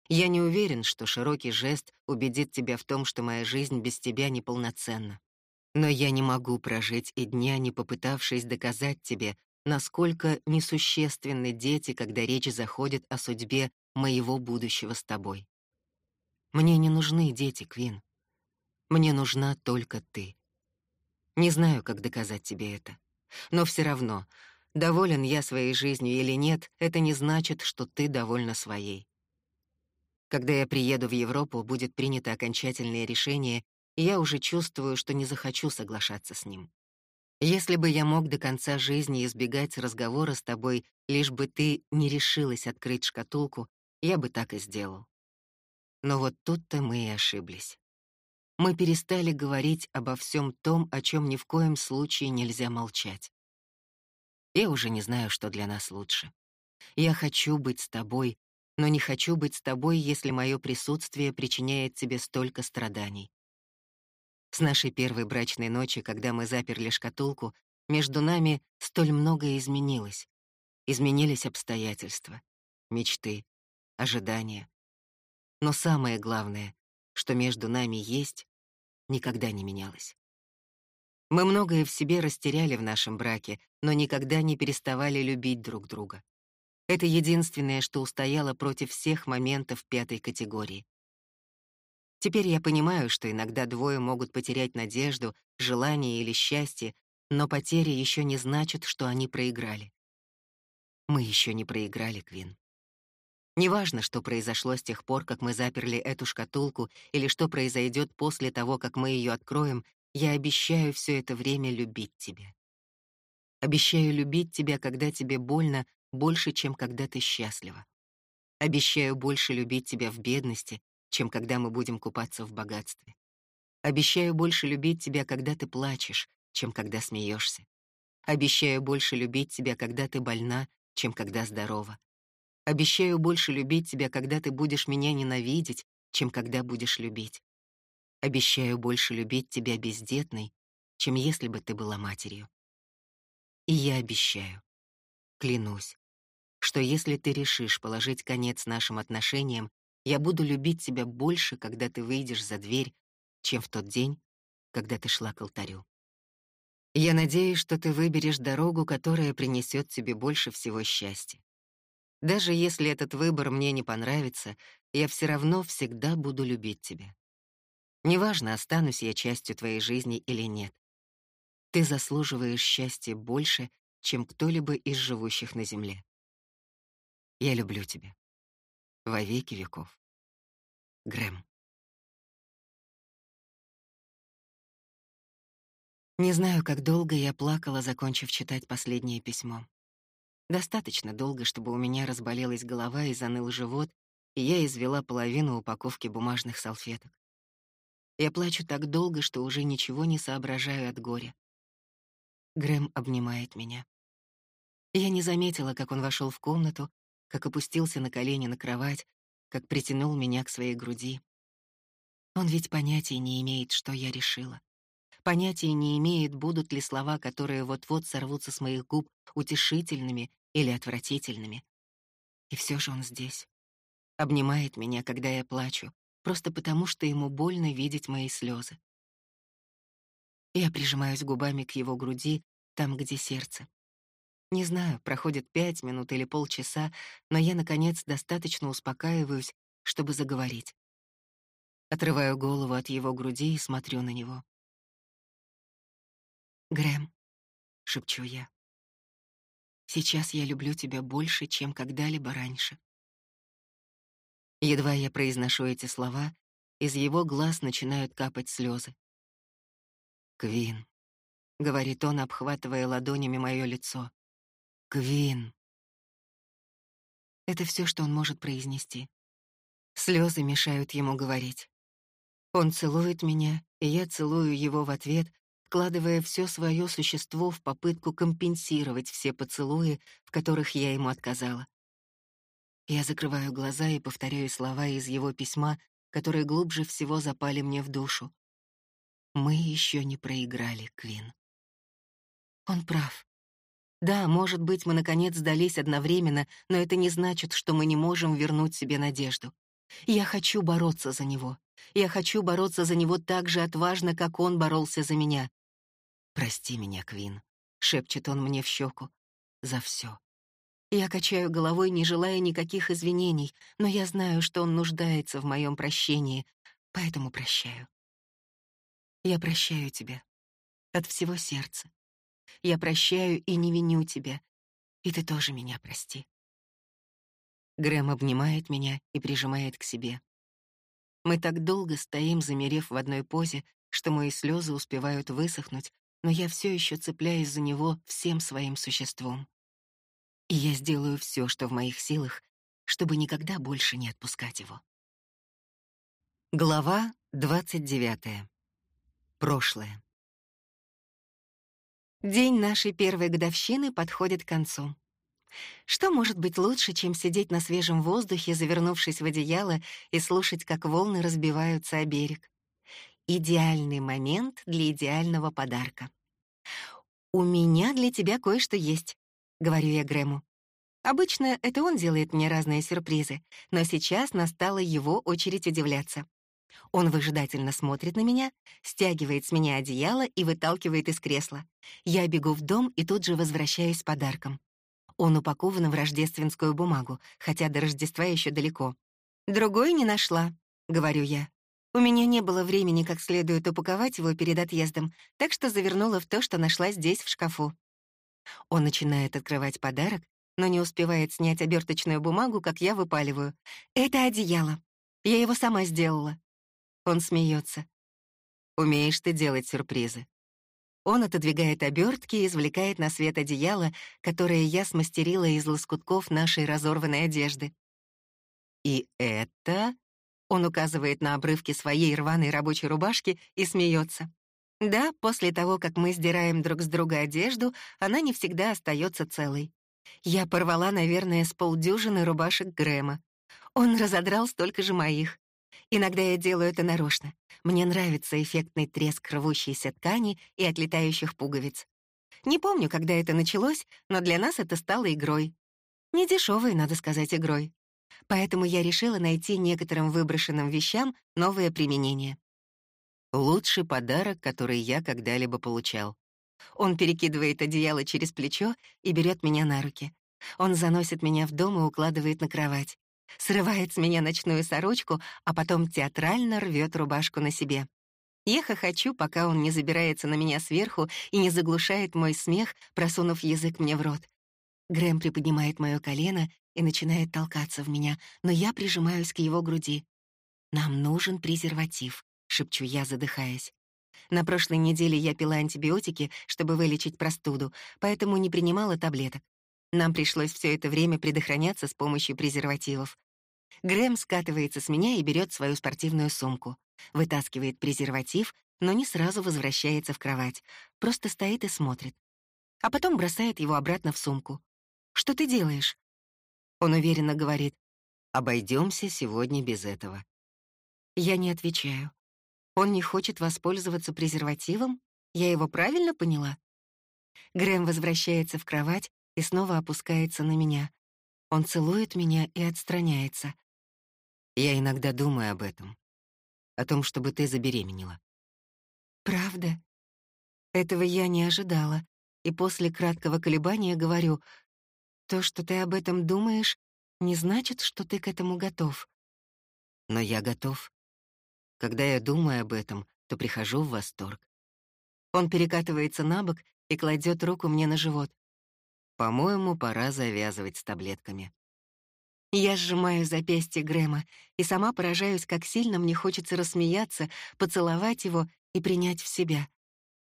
Я не уверен, что широкий жест убедит тебя в том, что моя жизнь без тебя неполноценна. Но я не могу прожить и дня, не попытавшись доказать тебе, насколько несущественны дети, когда речь заходит о судьбе моего будущего с тобой. Мне не нужны дети, Квин. Мне нужна только ты. Не знаю, как доказать тебе это. Но все равно, доволен я своей жизнью или нет, это не значит, что ты довольна своей. Когда я приеду в Европу, будет принято окончательное решение, и я уже чувствую, что не захочу соглашаться с ним. Если бы я мог до конца жизни избегать разговора с тобой, лишь бы ты не решилась открыть шкатулку, я бы так и сделал. Но вот тут-то мы и ошиблись. Мы перестали говорить обо всем том, о чем ни в коем случае нельзя молчать. Я уже не знаю, что для нас лучше. Я хочу быть с тобой, но не хочу быть с тобой, если мое присутствие причиняет тебе столько страданий. С нашей первой брачной ночи, когда мы заперли шкатулку, между нами столь многое изменилось. Изменились обстоятельства, мечты, ожидания. Но самое главное, что между нами есть, никогда не менялось. Мы многое в себе растеряли в нашем браке, но никогда не переставали любить друг друга. Это единственное, что устояло против всех моментов пятой категории. Теперь я понимаю, что иногда двое могут потерять надежду, желание или счастье, но потеря еще не значит, что они проиграли. Мы еще не проиграли, Квин. Неважно, что произошло с тех пор, как мы заперли эту шкатулку, или что произойдет после того, как мы ее откроем, я обещаю все это время любить тебя. Обещаю любить тебя, когда тебе больно, больше, чем когда ты счастлива. Обещаю больше любить тебя в бедности, чем когда мы будем купаться в богатстве. Обещаю больше любить тебя, когда ты плачешь, чем когда смеешься. Обещаю больше любить тебя, когда ты больна, чем когда здорова. Обещаю больше любить тебя, когда ты будешь меня ненавидеть, чем когда будешь любить. Обещаю больше любить тебя бездетной, чем если бы ты была матерью. И я обещаю, клянусь, что если ты решишь положить конец нашим отношениям, я буду любить тебя больше, когда ты выйдешь за дверь, чем в тот день, когда ты шла к алтарю. Я надеюсь, что ты выберешь дорогу, которая принесет тебе больше всего счастья. Даже если этот выбор мне не понравится, я все равно всегда буду любить тебя. Неважно, останусь я частью твоей жизни или нет. Ты заслуживаешь счастья больше, чем кто-либо из живущих на земле. Я люблю тебя. Во веки веков. Грэм. Не знаю, как долго я плакала, закончив читать последнее письмо. Достаточно долго, чтобы у меня разболелась голова и заныл живот, и я извела половину упаковки бумажных салфеток. Я плачу так долго, что уже ничего не соображаю от горя. Грэм обнимает меня. Я не заметила, как он вошел в комнату, как опустился на колени на кровать, как притянул меня к своей груди. Он ведь понятия не имеет, что я решила. Понятия не имеет, будут ли слова, которые вот-вот сорвутся с моих губ, утешительными или отвратительными. И все же он здесь. Обнимает меня, когда я плачу, просто потому что ему больно видеть мои слезы. Я прижимаюсь губами к его груди, там, где сердце. Не знаю, проходит пять минут или полчаса, но я, наконец, достаточно успокаиваюсь, чтобы заговорить. Отрываю голову от его груди и смотрю на него. «Грэм», — шепчу я, — «сейчас я люблю тебя больше, чем когда-либо раньше». Едва я произношу эти слова, из его глаз начинают капать слезы. «Квин», — говорит он, обхватывая ладонями мое лицо. «Квин». Это все, что он может произнести. Слезы мешают ему говорить. Он целует меня, и я целую его в ответ, вкладывая все свое существо в попытку компенсировать все поцелуи, в которых я ему отказала. Я закрываю глаза и повторяю слова из его письма, которые глубже всего запали мне в душу. Мы еще не проиграли, Квин. Он прав. Да, может быть, мы наконец сдались одновременно, но это не значит, что мы не можем вернуть себе надежду. Я хочу бороться за него. Я хочу бороться за него так же отважно, как он боролся за меня. «Прости меня, Квин», — шепчет он мне в щеку, — «за все». Я качаю головой, не желая никаких извинений, но я знаю, что он нуждается в моем прощении, поэтому прощаю. Я прощаю тебя от всего сердца. Я прощаю и не виню тебя, и ты тоже меня прости. Грэм обнимает меня и прижимает к себе. Мы так долго стоим, замерев в одной позе, что мои слезы успевают высохнуть, но я все еще цепляюсь за него всем своим существом. И я сделаю все, что в моих силах, чтобы никогда больше не отпускать его. Глава 29. Прошлое. День нашей первой годовщины подходит к концу. Что может быть лучше, чем сидеть на свежем воздухе, завернувшись в одеяло, и слушать, как волны разбиваются о берег? Идеальный момент для идеального подарка. «У меня для тебя кое-что есть», — говорю я Грэму. Обычно это он делает мне разные сюрпризы, но сейчас настала его очередь удивляться. Он выжидательно смотрит на меня, стягивает с меня одеяло и выталкивает из кресла. Я бегу в дом и тут же возвращаюсь с подарком. Он упакован в рождественскую бумагу, хотя до Рождества еще далеко. «Другой не нашла», — говорю я. У меня не было времени как следует упаковать его перед отъездом, так что завернула в то, что нашла здесь, в шкафу. Он начинает открывать подарок, но не успевает снять оберточную бумагу, как я выпаливаю. «Это одеяло. Я его сама сделала». Он смеется. «Умеешь ты делать сюрпризы». Он отодвигает обертки и извлекает на свет одеяло, которое я смастерила из лоскутков нашей разорванной одежды. «И это...» — он указывает на обрывки своей рваной рабочей рубашки и смеется. Да, после того, как мы сдираем друг с друга одежду, она не всегда остается целой. Я порвала, наверное, с полдюжины рубашек Грэма. Он разодрал столько же моих. Иногда я делаю это нарочно. Мне нравится эффектный треск рвущейся ткани и отлетающих пуговиц. Не помню, когда это началось, но для нас это стало игрой. Не дешевой, надо сказать, игрой. Поэтому я решила найти некоторым выброшенным вещам новое применение. Лучший подарок, который я когда-либо получал. Он перекидывает одеяло через плечо и берет меня на руки. Он заносит меня в дом и укладывает на кровать. Срывает с меня ночную сорочку, а потом театрально рвет рубашку на себе. Я хохочу, пока он не забирается на меня сверху и не заглушает мой смех, просунув язык мне в рот. Грэм приподнимает мое колено и начинает толкаться в меня, но я прижимаюсь к его груди. Нам нужен презерватив. — шепчу я, задыхаясь. На прошлой неделе я пила антибиотики, чтобы вылечить простуду, поэтому не принимала таблеток. Нам пришлось все это время предохраняться с помощью презервативов. Грэм скатывается с меня и берет свою спортивную сумку. Вытаскивает презерватив, но не сразу возвращается в кровать. Просто стоит и смотрит. А потом бросает его обратно в сумку. «Что ты делаешь?» Он уверенно говорит. Обойдемся сегодня без этого». Я не отвечаю. Он не хочет воспользоваться презервативом? Я его правильно поняла? Грэм возвращается в кровать и снова опускается на меня. Он целует меня и отстраняется. Я иногда думаю об этом. О том, чтобы ты забеременела. Правда? Этого я не ожидала. И после краткого колебания говорю, то, что ты об этом думаешь, не значит, что ты к этому готов. Но я готов. Когда я думаю об этом, то прихожу в восторг. Он перекатывается на бок и кладет руку мне на живот. По-моему, пора завязывать с таблетками. Я сжимаю запястье Грэма и сама поражаюсь, как сильно мне хочется рассмеяться, поцеловать его и принять в себя.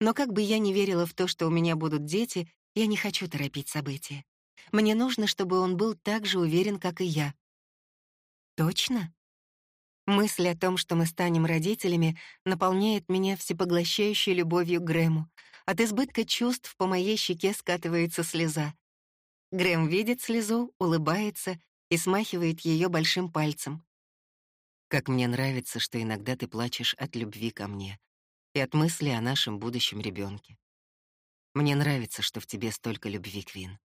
Но как бы я ни верила в то, что у меня будут дети, я не хочу торопить события. Мне нужно, чтобы он был так же уверен, как и я. Точно? Мысль о том, что мы станем родителями, наполняет меня всепоглощающей любовью к Грэму. От избытка чувств по моей щеке скатывается слеза. Грэм видит слезу, улыбается и смахивает ее большим пальцем. «Как мне нравится, что иногда ты плачешь от любви ко мне и от мысли о нашем будущем ребенке. Мне нравится, что в тебе столько любви, Квин».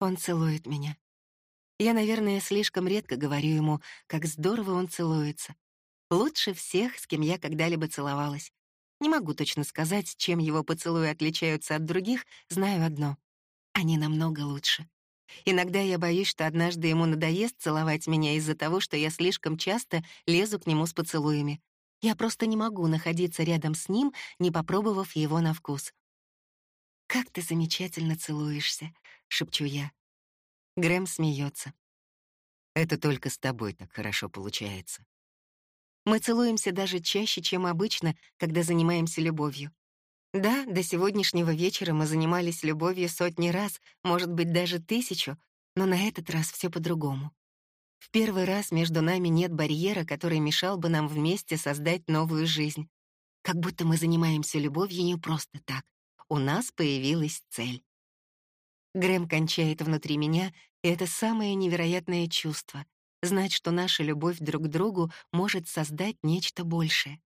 Он целует меня. Я, наверное, слишком редко говорю ему, как здорово он целуется. Лучше всех, с кем я когда-либо целовалась. Не могу точно сказать, чем его поцелуи отличаются от других, знаю одно. Они намного лучше. Иногда я боюсь, что однажды ему надоест целовать меня из-за того, что я слишком часто лезу к нему с поцелуями. Я просто не могу находиться рядом с ним, не попробовав его на вкус. «Как ты замечательно целуешься», — шепчу я. Грэм смеется. Это только с тобой так хорошо получается. Мы целуемся даже чаще, чем обычно, когда занимаемся любовью. Да, до сегодняшнего вечера мы занимались любовью сотни раз, может быть, даже тысячу, но на этот раз все по-другому. В первый раз между нами нет барьера, который мешал бы нам вместе создать новую жизнь. Как будто мы занимаемся любовью не просто так. У нас появилась цель. Грэм кончает внутри меня, и это самое невероятное чувство — знать, что наша любовь друг к другу может создать нечто большее.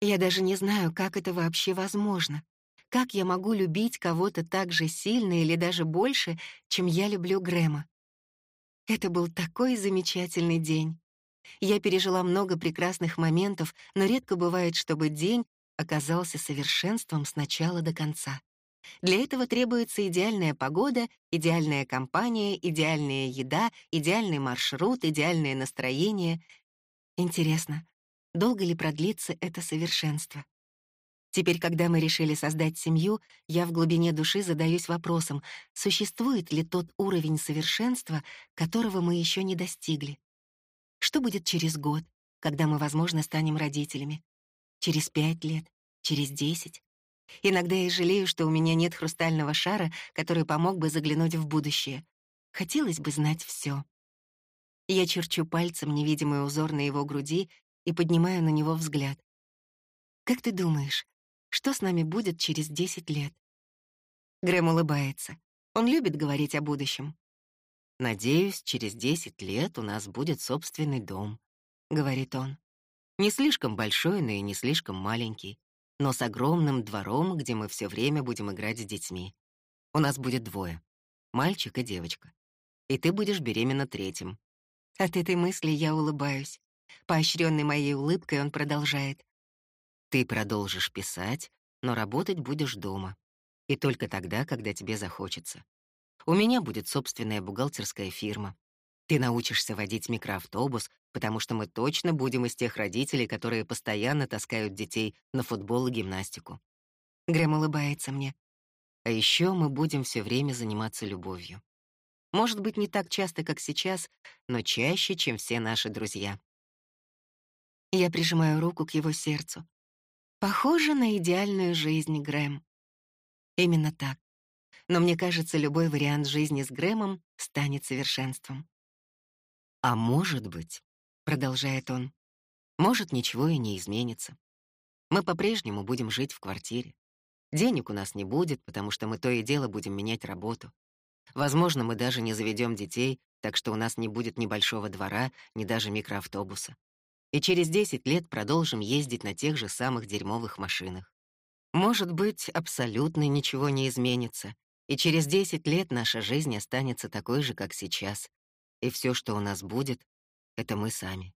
Я даже не знаю, как это вообще возможно. Как я могу любить кого-то так же сильно или даже больше, чем я люблю Грэма? Это был такой замечательный день. Я пережила много прекрасных моментов, но редко бывает, чтобы день оказался совершенством с начала до конца. Для этого требуется идеальная погода, идеальная компания, идеальная еда, идеальный маршрут, идеальное настроение. Интересно, долго ли продлится это совершенство? Теперь, когда мы решили создать семью, я в глубине души задаюсь вопросом, существует ли тот уровень совершенства, которого мы еще не достигли? Что будет через год, когда мы, возможно, станем родителями? Через пять лет? Через десять? Иногда я жалею, что у меня нет хрустального шара, который помог бы заглянуть в будущее. Хотелось бы знать все. Я черчу пальцем невидимый узор на его груди и поднимаю на него взгляд. «Как ты думаешь, что с нами будет через десять лет?» Грэм улыбается. Он любит говорить о будущем. «Надеюсь, через десять лет у нас будет собственный дом», — говорит он. «Не слишком большой, но и не слишком маленький но с огромным двором, где мы все время будем играть с детьми. У нас будет двое — мальчик и девочка. И ты будешь беременна третьим. От этой мысли я улыбаюсь. Поощренный моей улыбкой он продолжает. Ты продолжишь писать, но работать будешь дома. И только тогда, когда тебе захочется. У меня будет собственная бухгалтерская фирма. Ты научишься водить микроавтобус, потому что мы точно будем из тех родителей, которые постоянно таскают детей на футбол и гимнастику. Грэм улыбается мне. А еще мы будем все время заниматься любовью. Может быть, не так часто, как сейчас, но чаще, чем все наши друзья. Я прижимаю руку к его сердцу. Похоже на идеальную жизнь, Грэм. Именно так. Но мне кажется, любой вариант жизни с Грэмом станет совершенством. А может быть, продолжает он, может, ничего и не изменится. Мы по-прежнему будем жить в квартире. Денег у нас не будет, потому что мы то и дело будем менять работу. Возможно, мы даже не заведем детей, так что у нас не будет ни большого двора, ни даже микроавтобуса. И через 10 лет продолжим ездить на тех же самых дерьмовых машинах. Может быть, абсолютно ничего не изменится, и через 10 лет наша жизнь останется такой же, как сейчас, и все, что у нас будет, — это мы сами.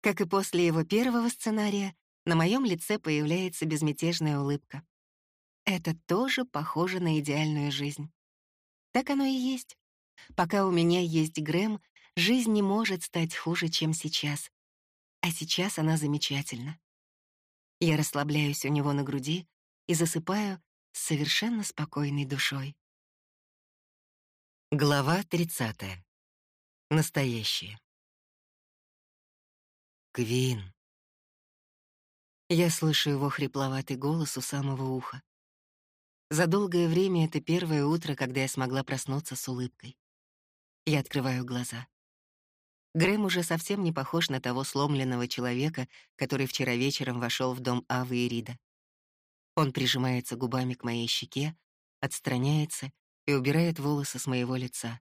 Как и после его первого сценария, на моем лице появляется безмятежная улыбка. Это тоже похоже на идеальную жизнь. Так оно и есть. Пока у меня есть Грэм, жизнь не может стать хуже, чем сейчас. А сейчас она замечательна. Я расслабляюсь у него на груди и засыпаю с совершенно спокойной душой. Глава 30. Настоящее. Квин. Я слышу его хрипловатый голос у самого уха. За долгое время это первое утро, когда я смогла проснуться с улыбкой. Я открываю глаза. Грэм уже совсем не похож на того сломленного человека, который вчера вечером вошел в дом Авы и Рида. Он прижимается губами к моей щеке, отстраняется и убирает волосы с моего лица.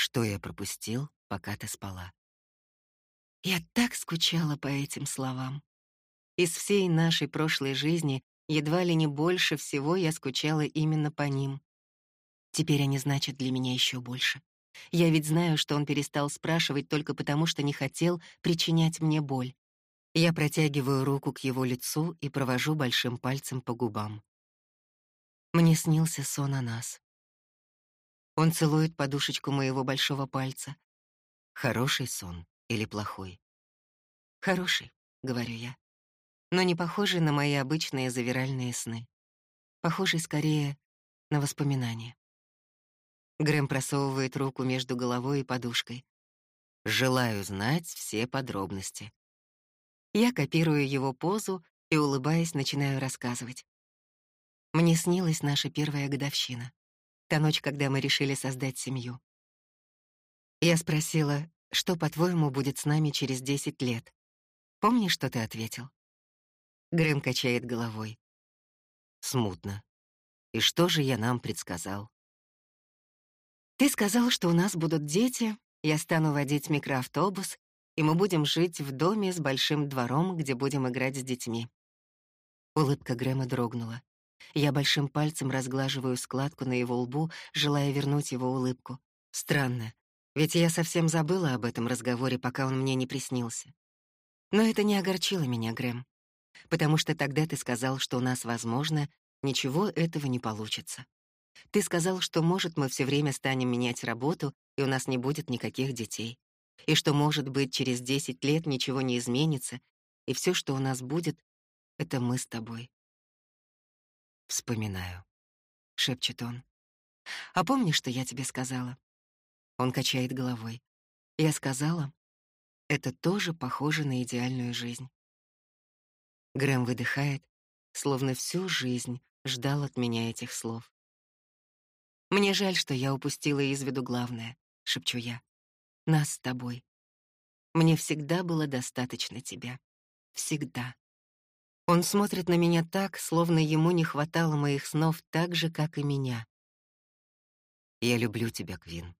Что я пропустил, пока ты спала? Я так скучала по этим словам. Из всей нашей прошлой жизни едва ли не больше всего я скучала именно по ним. Теперь они значат для меня еще больше. Я ведь знаю, что он перестал спрашивать только потому, что не хотел причинять мне боль. Я протягиваю руку к его лицу и провожу большим пальцем по губам. Мне снился сон о нас. Он целует подушечку моего большого пальца. Хороший сон или плохой? Хороший, говорю я. Но не похожий на мои обычные завиральные сны. Похожий скорее на воспоминания. Грэм просовывает руку между головой и подушкой. Желаю знать все подробности. Я копирую его позу и, улыбаясь, начинаю рассказывать. Мне снилась наша первая годовщина. Та ночь, когда мы решили создать семью. Я спросила, что, по-твоему, будет с нами через 10 лет? Помнишь, что ты ответил? Грэм качает головой. Смутно. И что же я нам предсказал? Ты сказал, что у нас будут дети, я стану водить микроавтобус, и мы будем жить в доме с большим двором, где будем играть с детьми. Улыбка Грэма дрогнула. Я большим пальцем разглаживаю складку на его лбу, желая вернуть его улыбку. Странно, ведь я совсем забыла об этом разговоре, пока он мне не приснился. Но это не огорчило меня, Грэм, потому что тогда ты сказал, что у нас, возможно, ничего этого не получится. Ты сказал, что, может, мы все время станем менять работу, и у нас не будет никаких детей. И что, может быть, через 10 лет ничего не изменится, и все, что у нас будет, это мы с тобой. Вспоминаю, шепчет он. А помнишь, что я тебе сказала? Он качает головой. Я сказала, это тоже похоже на идеальную жизнь. Грэм выдыхает, словно всю жизнь ждал от меня этих слов. Мне жаль, что я упустила из виду главное, шепчу я. Нас с тобой. Мне всегда было достаточно тебя. Всегда. Он смотрит на меня так, словно ему не хватало моих снов так же, как и меня. Я люблю тебя, Квин.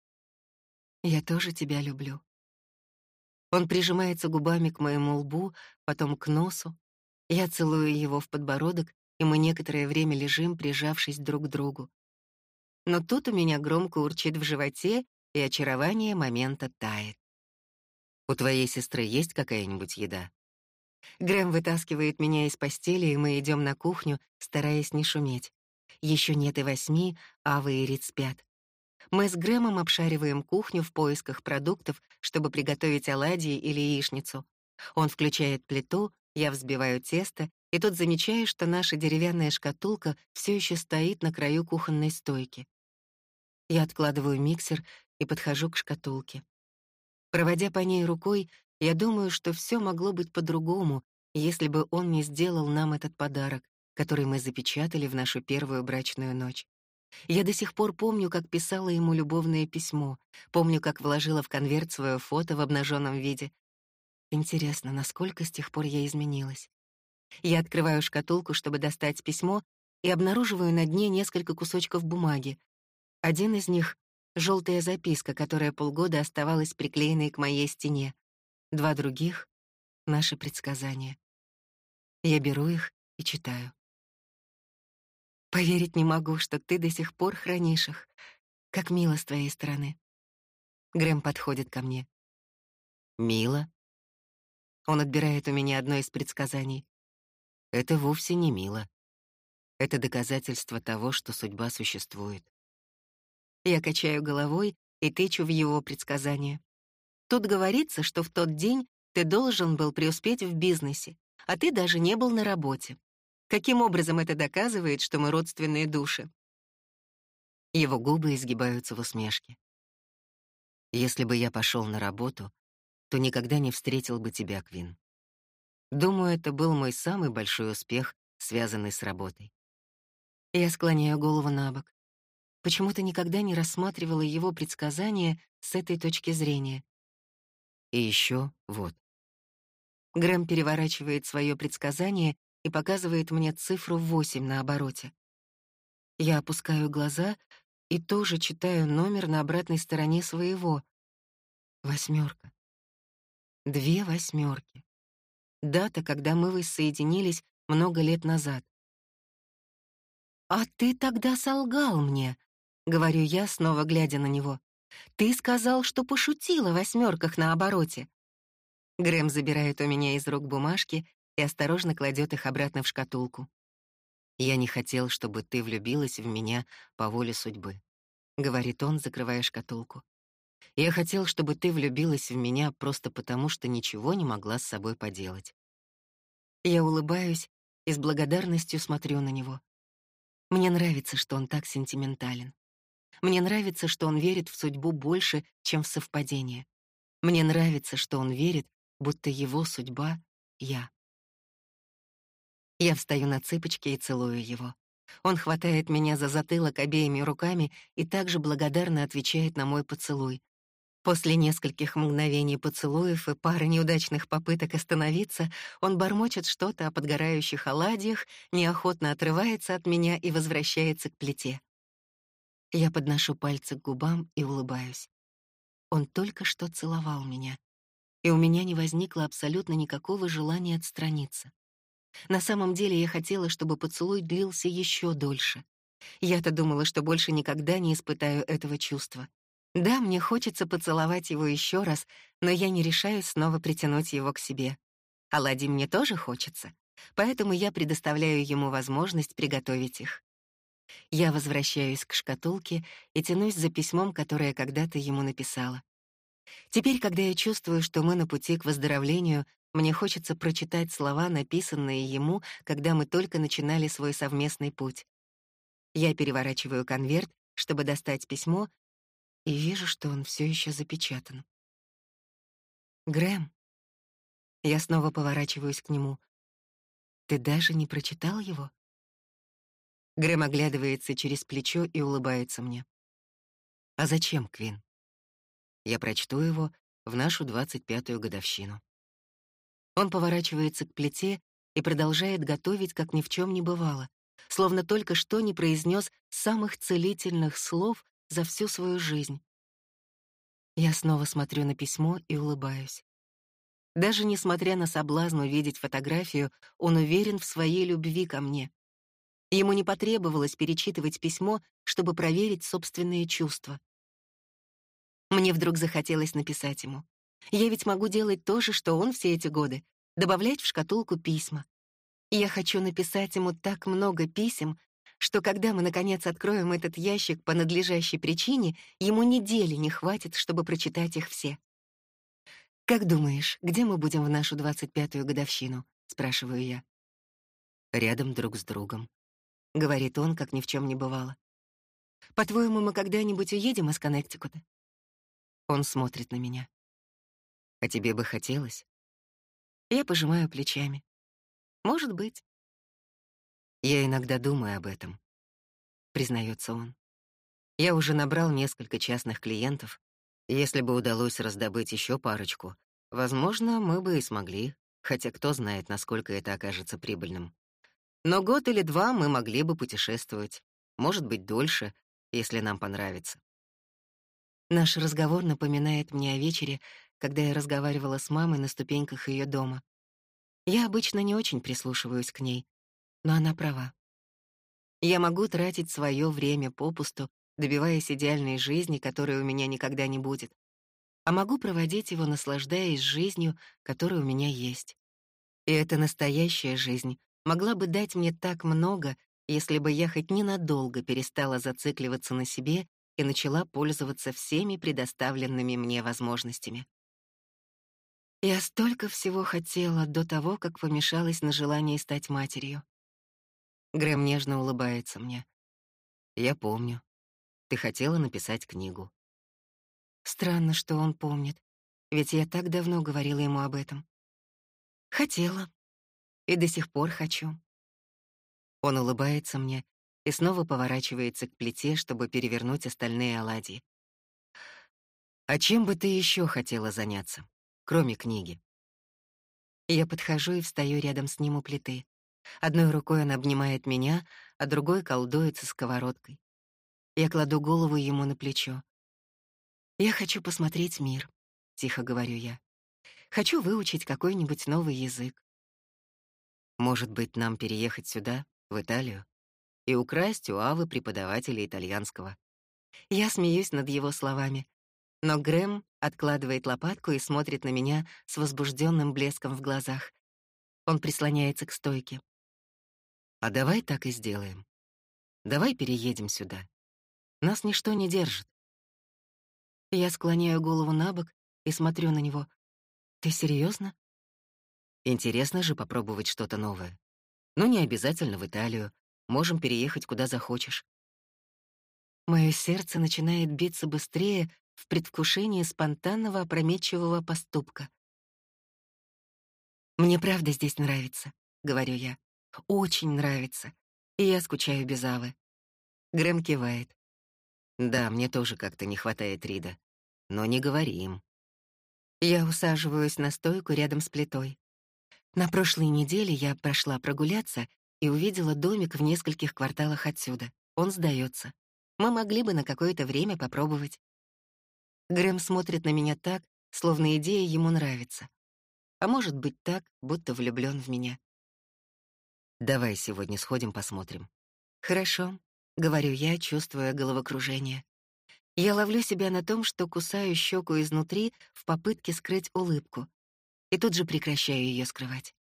Я тоже тебя люблю. Он прижимается губами к моему лбу, потом к носу. Я целую его в подбородок, и мы некоторое время лежим, прижавшись друг к другу. Но тут у меня громко урчит в животе, и очарование момента тает. «У твоей сестры есть какая-нибудь еда?» Грэм вытаскивает меня из постели, и мы идем на кухню, стараясь не шуметь. Еще нет и восьми, Ава и Рид спят. Мы с Грэмом обшариваем кухню в поисках продуктов, чтобы приготовить оладьи или яичницу. Он включает плиту, я взбиваю тесто, и тут замечаю, что наша деревянная шкатулка все еще стоит на краю кухонной стойки. Я откладываю миксер и подхожу к шкатулке. Проводя по ней рукой, я думаю, что все могло быть по-другому, если бы он не сделал нам этот подарок, который мы запечатали в нашу первую брачную ночь. Я до сих пор помню, как писала ему любовное письмо, помню, как вложила в конверт свое фото в обнаженном виде. Интересно, насколько с тех пор я изменилась. Я открываю шкатулку, чтобы достать письмо, и обнаруживаю на дне несколько кусочков бумаги, один из них — желтая записка, которая полгода оставалась приклеенной к моей стене. Два других — наши предсказания. Я беру их и читаю. Поверить не могу, что ты до сих пор хранишь их. Как мило с твоей стороны. Грэм подходит ко мне. Мило? Он отбирает у меня одно из предсказаний. Это вовсе не мило. Это доказательство того, что судьба существует. Я качаю головой и тычу в его предсказание. Тут говорится, что в тот день ты должен был преуспеть в бизнесе, а ты даже не был на работе. Каким образом это доказывает, что мы родственные души? Его губы изгибаются в усмешке. Если бы я пошел на работу, то никогда не встретил бы тебя, Квин. Думаю, это был мой самый большой успех, связанный с работой. Я склоняю голову на бок почему-то никогда не рассматривала его предсказания с этой точки зрения. И еще вот. Грэм переворачивает свое предсказание и показывает мне цифру 8 на обороте. Я опускаю глаза и тоже читаю номер на обратной стороне своего. Восьмерка. Две восьмерки. Дата, когда мы воссоединились много лет назад. «А ты тогда солгал мне», говорю я, снова глядя на него. Ты сказал, что пошутила восьмерках на обороте. Грэм забирает у меня из рук бумажки и осторожно кладет их обратно в шкатулку. Я не хотел, чтобы ты влюбилась в меня по воле судьбы, говорит он, закрывая шкатулку. Я хотел, чтобы ты влюбилась в меня просто потому, что ничего не могла с собой поделать. Я улыбаюсь и с благодарностью смотрю на него. Мне нравится, что он так сентиментален. Мне нравится, что он верит в судьбу больше, чем в совпадение. Мне нравится, что он верит, будто его судьба — я. Я встаю на цыпочки и целую его. Он хватает меня за затылок обеими руками и также благодарно отвечает на мой поцелуй. После нескольких мгновений поцелуев и пары неудачных попыток остановиться, он бормочет что-то о подгорающих оладьях, неохотно отрывается от меня и возвращается к плите. Я подношу пальцы к губам и улыбаюсь. Он только что целовал меня, и у меня не возникло абсолютно никакого желания отстраниться. На самом деле я хотела, чтобы поцелуй длился еще дольше. Я-то думала, что больше никогда не испытаю этого чувства. Да, мне хочется поцеловать его еще раз, но я не решаюсь снова притянуть его к себе. Оладьи мне тоже хочется, поэтому я предоставляю ему возможность приготовить их. Я возвращаюсь к шкатулке и тянусь за письмом, которое когда-то ему написала. Теперь, когда я чувствую, что мы на пути к выздоровлению, Мне хочется прочитать слова, написанные ему, когда мы только начинали свой совместный путь. Я переворачиваю конверт, чтобы достать письмо, и вижу, что он все еще запечатан. Грэм. Я снова поворачиваюсь к нему. Ты даже не прочитал его? Грэм оглядывается через плечо и улыбается мне. А зачем, Квин? Я прочту его в нашу 25-ю годовщину. Он поворачивается к плите и продолжает готовить, как ни в чем не бывало, словно только что не произнес самых целительных слов за всю свою жизнь. Я снова смотрю на письмо и улыбаюсь. Даже несмотря на соблазн увидеть фотографию, он уверен в своей любви ко мне. Ему не потребовалось перечитывать письмо, чтобы проверить собственные чувства. Мне вдруг захотелось написать ему. Я ведь могу делать то же, что он все эти годы, добавлять в шкатулку письма. Я хочу написать ему так много писем, что когда мы, наконец, откроем этот ящик по надлежащей причине, ему недели не хватит, чтобы прочитать их все. «Как думаешь, где мы будем в нашу 25-ю годовщину?» — спрашиваю я. «Рядом друг с другом», — говорит он, как ни в чем не бывало. «По-твоему, мы когда-нибудь уедем из Коннектикута?» Он смотрит на меня. «А тебе бы хотелось?» Я пожимаю плечами. «Может быть». «Я иногда думаю об этом», — признается он. «Я уже набрал несколько частных клиентов, если бы удалось раздобыть еще парочку, возможно, мы бы и смогли, хотя кто знает, насколько это окажется прибыльным. Но год или два мы могли бы путешествовать, может быть, дольше, если нам понравится. Наш разговор напоминает мне о вечере, когда я разговаривала с мамой на ступеньках ее дома. Я обычно не очень прислушиваюсь к ней, но она права. Я могу тратить свое время попусту, добиваясь идеальной жизни, которой у меня никогда не будет, а могу проводить его, наслаждаясь жизнью, которая у меня есть. И эта настоящая жизнь могла бы дать мне так много, если бы я хоть ненадолго перестала зацикливаться на себе и начала пользоваться всеми предоставленными мне возможностями. Я столько всего хотела до того, как помешалась на желании стать матерью. Грэм нежно улыбается мне. Я помню. Ты хотела написать книгу. Странно, что он помнит, ведь я так давно говорила ему об этом. Хотела. И до сих пор хочу. Он улыбается мне и снова поворачивается к плите, чтобы перевернуть остальные оладьи. А чем бы ты еще хотела заняться, кроме книги? Я подхожу и встаю рядом с ним у плиты. Одной рукой он обнимает меня, а другой колдуется сковородкой. Я кладу голову ему на плечо. «Я хочу посмотреть мир», — тихо говорю я. «Хочу выучить какой-нибудь новый язык». «Может быть, нам переехать сюда, в Италию, и украсть у Авы преподавателя итальянского?» Я смеюсь над его словами, но Грэм откладывает лопатку и смотрит на меня с возбужденным блеском в глазах. Он прислоняется к стойке. «А давай так и сделаем. Давай переедем сюда. Нас ничто не держит. Я склоняю голову на бок и смотрю на него. Ты серьезно? Интересно же попробовать что-то новое. Ну, не обязательно в Италию. Можем переехать куда захочешь. Мое сердце начинает биться быстрее в предвкушении спонтанного опрометчивого поступка. «Мне правда здесь нравится», — говорю я. «Очень нравится. И я скучаю без Авы». Грэм кивает. Да, мне тоже как-то не хватает Рида. Но не говори им. Я усаживаюсь на стойку рядом с плитой. На прошлой неделе я прошла прогуляться и увидела домик в нескольких кварталах отсюда. Он сдается. Мы могли бы на какое-то время попробовать. Грэм смотрит на меня так, словно идея ему нравится. А может быть так, будто влюблён в меня. Давай сегодня сходим посмотрим. Хорошо, Говорю я, чувствуя головокружение. Я ловлю себя на том, что кусаю щеку изнутри в попытке скрыть улыбку. И тут же прекращаю ее скрывать.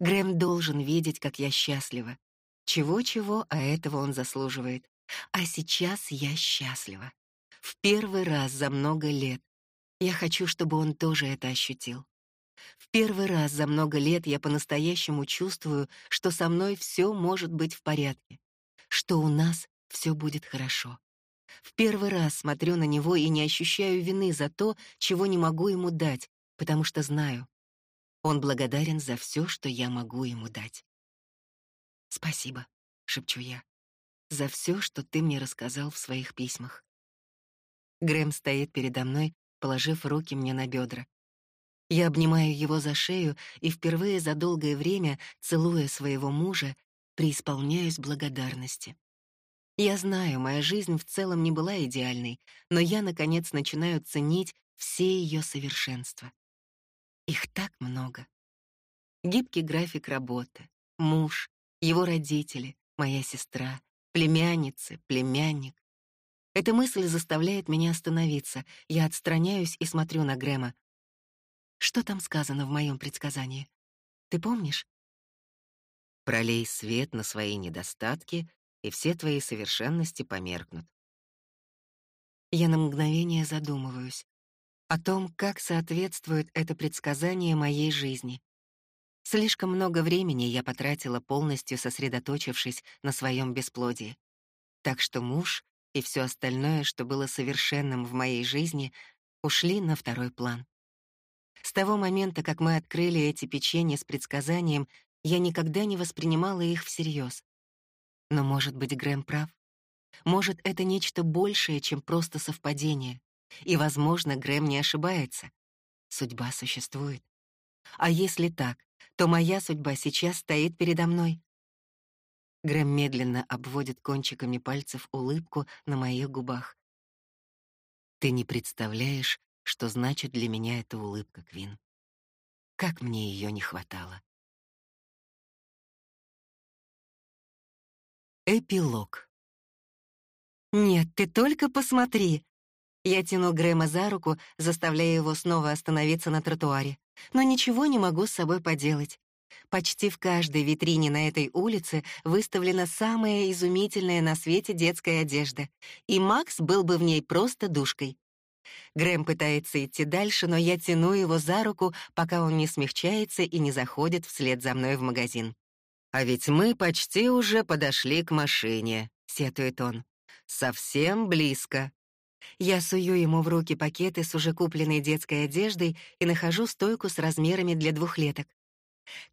Грэм должен видеть, как я счастлива. Чего-чего, а этого он заслуживает. А сейчас я счастлива. В первый раз за много лет. Я хочу, чтобы он тоже это ощутил. В первый раз за много лет я по-настоящему чувствую, что со мной все может быть в порядке, что у нас все будет хорошо. В первый раз смотрю на него и не ощущаю вины за то, чего не могу ему дать, потому что знаю, он благодарен за все, что я могу ему дать. «Спасибо», — шепчу я, — «за все, что ты мне рассказал в своих письмах». Грэм стоит передо мной, положив руки мне на бедра. Я обнимаю его за шею и впервые за долгое время, целуя своего мужа, преисполняюсь благодарности. Я знаю, моя жизнь в целом не была идеальной, но я, наконец, начинаю ценить все ее совершенства. Их так много. Гибкий график работы, муж, его родители, моя сестра, племянницы, племянник. Эта мысль заставляет меня остановиться. Я отстраняюсь и смотрю на Грэма. Что там сказано в моем предсказании? Ты помнишь? Пролей свет на свои недостатки, и все твои совершенности померкнут. Я на мгновение задумываюсь о том, как соответствует это предсказание моей жизни. Слишком много времени я потратила полностью сосредоточившись на своем бесплодии. Так что муж и все остальное, что было совершенным в моей жизни, ушли на второй план. С того момента, как мы открыли эти печенья с предсказанием, я никогда не воспринимала их всерьез. Но, может быть, Грэм прав. Может, это нечто большее, чем просто совпадение. И, возможно, Грэм не ошибается. Судьба существует. А если так, то моя судьба сейчас стоит передо мной. Грэм медленно обводит кончиками пальцев улыбку на моих губах. Ты не представляешь, что значит для меня эта улыбка, Квин. Как мне ее не хватало. Эпилог. «Нет, ты только посмотри!» Я тяну Грэма за руку, заставляя его снова остановиться на тротуаре. Но ничего не могу с собой поделать. Почти в каждой витрине на этой улице выставлена самая изумительная на свете детская одежда, и Макс был бы в ней просто душкой. Грэм пытается идти дальше, но я тяну его за руку, пока он не смягчается и не заходит вслед за мной в магазин. «А ведь мы почти уже подошли к машине», — сетует он. «Совсем близко». Я сую ему в руки пакеты с уже купленной детской одеждой и нахожу стойку с размерами для двухлеток.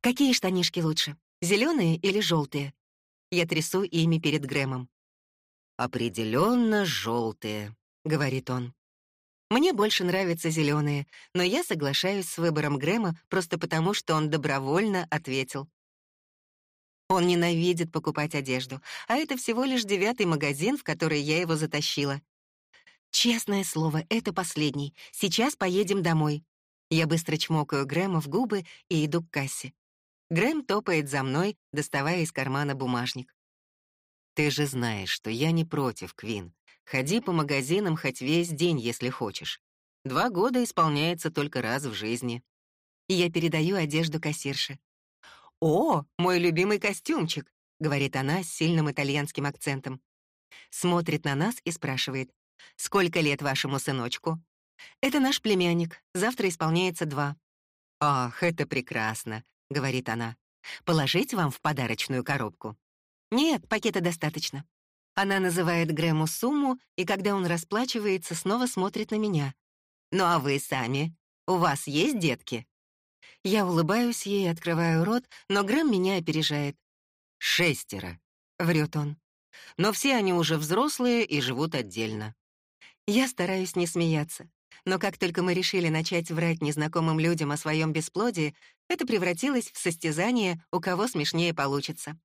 Какие штанишки лучше, зеленые или желтые? Я трясу ими перед Грэмом. Определенно желтые, говорит он. Мне больше нравятся зеленые, но я соглашаюсь с выбором Грэма просто потому, что он добровольно ответил. Он ненавидит покупать одежду, а это всего лишь девятый магазин, в который я его затащила. Честное слово, это последний. Сейчас поедем домой. Я быстро чмокаю Грэма в губы и иду к кассе. Грэм топает за мной, доставая из кармана бумажник. «Ты же знаешь, что я не против, Квин. Ходи по магазинам хоть весь день, если хочешь. Два года исполняется только раз в жизни». Я передаю одежду кассирше. «О, мой любимый костюмчик», — говорит она с сильным итальянским акцентом. Смотрит на нас и спрашивает, «Сколько лет вашему сыночку?» «Это наш племянник, завтра исполняется два». «Ах, это прекрасно», — говорит она. «Положить вам в подарочную коробку?» «Нет, пакета достаточно». Она называет Грэму сумму, и когда он расплачивается, снова смотрит на меня. «Ну а вы сами? У вас есть детки?» Я улыбаюсь ей, открываю рот, но Грэм меня опережает. «Шестеро», — врет он. «Но все они уже взрослые и живут отдельно». Я стараюсь не смеяться. Но как только мы решили начать врать незнакомым людям о своем бесплодии, это превратилось в состязание, у кого смешнее получится.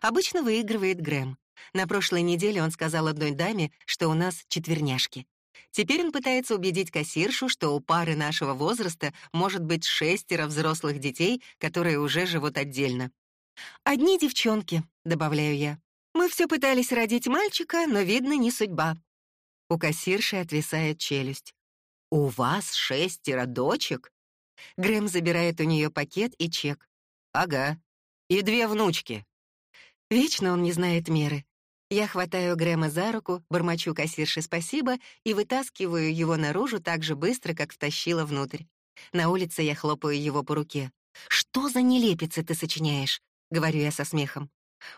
Обычно выигрывает Грэм. На прошлой неделе он сказал одной даме, что у нас четверняшки. Теперь он пытается убедить кассиршу, что у пары нашего возраста может быть шестеро взрослых детей, которые уже живут отдельно. «Одни девчонки», — добавляю я. «Мы все пытались родить мальчика, но, видно, не судьба». У кассирши отвисает челюсть. «У вас шестеро дочек?» Грэм забирает у нее пакет и чек. «Ага. И две внучки». Вечно он не знает меры. Я хватаю Грэма за руку, бормочу кассирше спасибо и вытаскиваю его наружу так же быстро, как втащила внутрь. На улице я хлопаю его по руке. «Что за нелепицы ты сочиняешь?» — говорю я со смехом.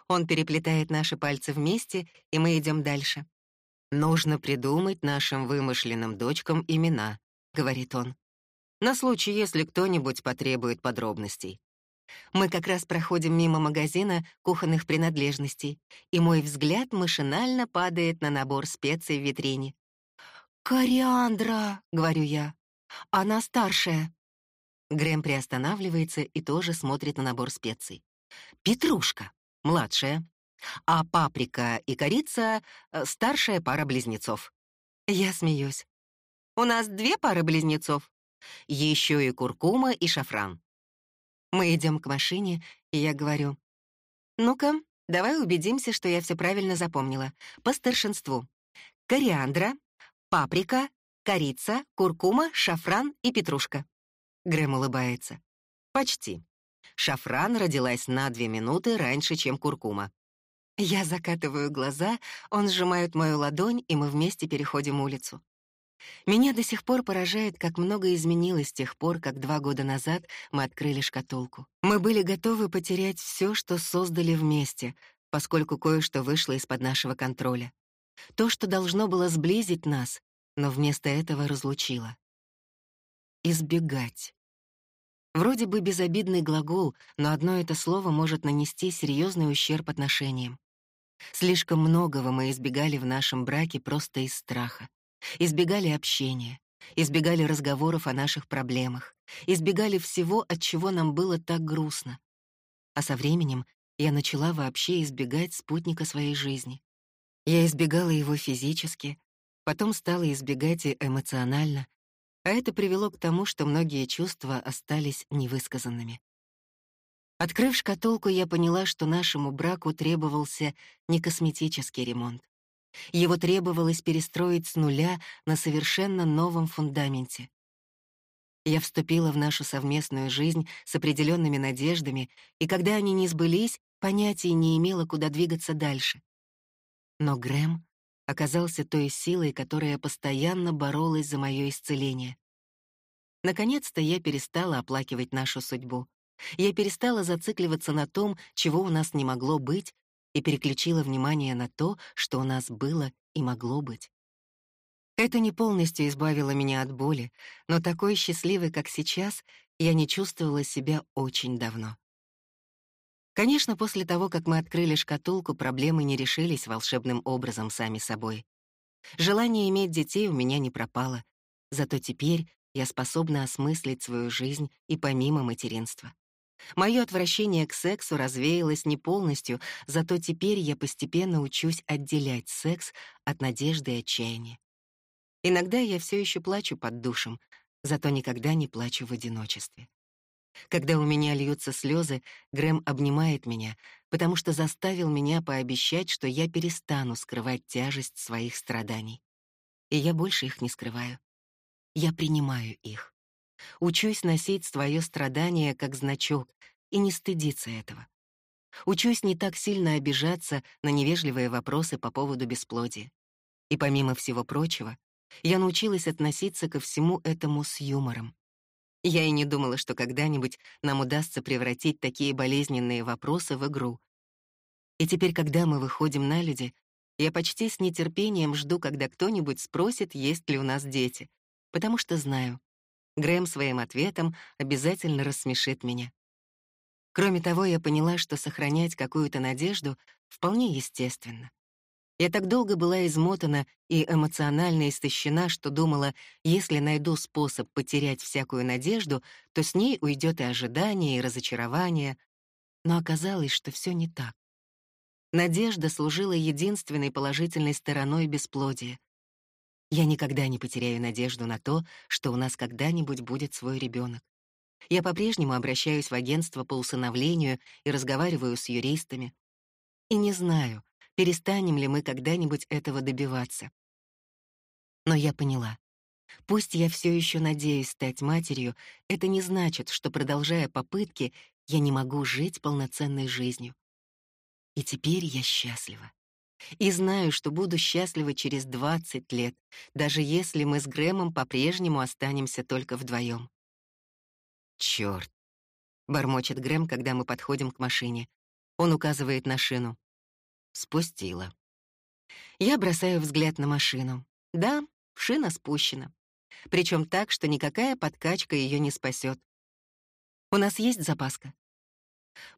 Он переплетает наши пальцы вместе, и мы идем дальше. «Нужно придумать нашим вымышленным дочкам имена», — говорит он. «На случай, если кто-нибудь потребует подробностей». Мы как раз проходим мимо магазина кухонных принадлежностей, и мой взгляд машинально падает на набор специй в витрине. «Кориандра», — говорю я. «Она старшая». Грэм приостанавливается и тоже смотрит на набор специй. «Петрушка, младшая, а паприка и корица — старшая пара близнецов». Я смеюсь. «У нас две пары близнецов?» Еще и куркума и шафран. Мы идем к машине, и я говорю, «Ну-ка, давай убедимся, что я все правильно запомнила. По старшинству. Кориандра, паприка, корица, куркума, шафран и петрушка». Грэм улыбается. «Почти. Шафран родилась на две минуты раньше, чем куркума». Я закатываю глаза, он сжимает мою ладонь, и мы вместе переходим улицу. Меня до сих пор поражает, как много изменилось с тех пор, как два года назад мы открыли шкатулку. Мы были готовы потерять все, что создали вместе, поскольку кое-что вышло из-под нашего контроля. То, что должно было сблизить нас, но вместо этого разлучило. Избегать. Вроде бы безобидный глагол, но одно это слово может нанести серьезный ущерб отношениям. Слишком многого мы избегали в нашем браке просто из страха. Избегали общения, избегали разговоров о наших проблемах, избегали всего, от чего нам было так грустно. А со временем я начала вообще избегать спутника своей жизни. Я избегала его физически, потом стала избегать и эмоционально, а это привело к тому, что многие чувства остались невысказанными. Открыв шкатулку, я поняла, что нашему браку требовался не косметический ремонт. Его требовалось перестроить с нуля на совершенно новом фундаменте. Я вступила в нашу совместную жизнь с определенными надеждами, и когда они не сбылись, понятия не имела, куда двигаться дальше. Но Грэм оказался той силой, которая постоянно боролась за мое исцеление. Наконец-то я перестала оплакивать нашу судьбу. Я перестала зацикливаться на том, чего у нас не могло быть, и переключила внимание на то, что у нас было и могло быть. Это не полностью избавило меня от боли, но такой счастливой, как сейчас, я не чувствовала себя очень давно. Конечно, после того, как мы открыли шкатулку, проблемы не решились волшебным образом сами собой. Желание иметь детей у меня не пропало, зато теперь я способна осмыслить свою жизнь и помимо материнства. Мое отвращение к сексу развеялось не полностью, зато теперь я постепенно учусь отделять секс от надежды и отчаяния. Иногда я все еще плачу под душем, зато никогда не плачу в одиночестве. Когда у меня льются слезы, Грэм обнимает меня, потому что заставил меня пообещать, что я перестану скрывать тяжесть своих страданий. И я больше их не скрываю. Я принимаю их. Учусь носить свое страдание как значок и не стыдиться этого. Учусь не так сильно обижаться на невежливые вопросы по поводу бесплодия. И помимо всего прочего, я научилась относиться ко всему этому с юмором. Я и не думала, что когда-нибудь нам удастся превратить такие болезненные вопросы в игру. И теперь, когда мы выходим на люди, я почти с нетерпением жду, когда кто-нибудь спросит, есть ли у нас дети, потому что знаю, Грэм своим ответом обязательно рассмешит меня. Кроме того, я поняла, что сохранять какую-то надежду вполне естественно. Я так долго была измотана и эмоционально истощена, что думала, если найду способ потерять всякую надежду, то с ней уйдет и ожидание, и разочарование. Но оказалось, что все не так. Надежда служила единственной положительной стороной бесплодия, я никогда не потеряю надежду на то, что у нас когда-нибудь будет свой ребенок. Я по-прежнему обращаюсь в агентство по усыновлению и разговариваю с юристами. И не знаю, перестанем ли мы когда-нибудь этого добиваться. Но я поняла. Пусть я все еще надеюсь стать матерью, это не значит, что, продолжая попытки, я не могу жить полноценной жизнью. И теперь я счастлива. И знаю, что буду счастлива через 20 лет, даже если мы с Грэмом по-прежнему останемся только вдвоем. Чёрт! бормочет Грэм, когда мы подходим к машине. Он указывает на шину. Спустила. Я бросаю взгляд на машину. Да, шина спущена. Причем так, что никакая подкачка ее не спасет. У нас есть запаска?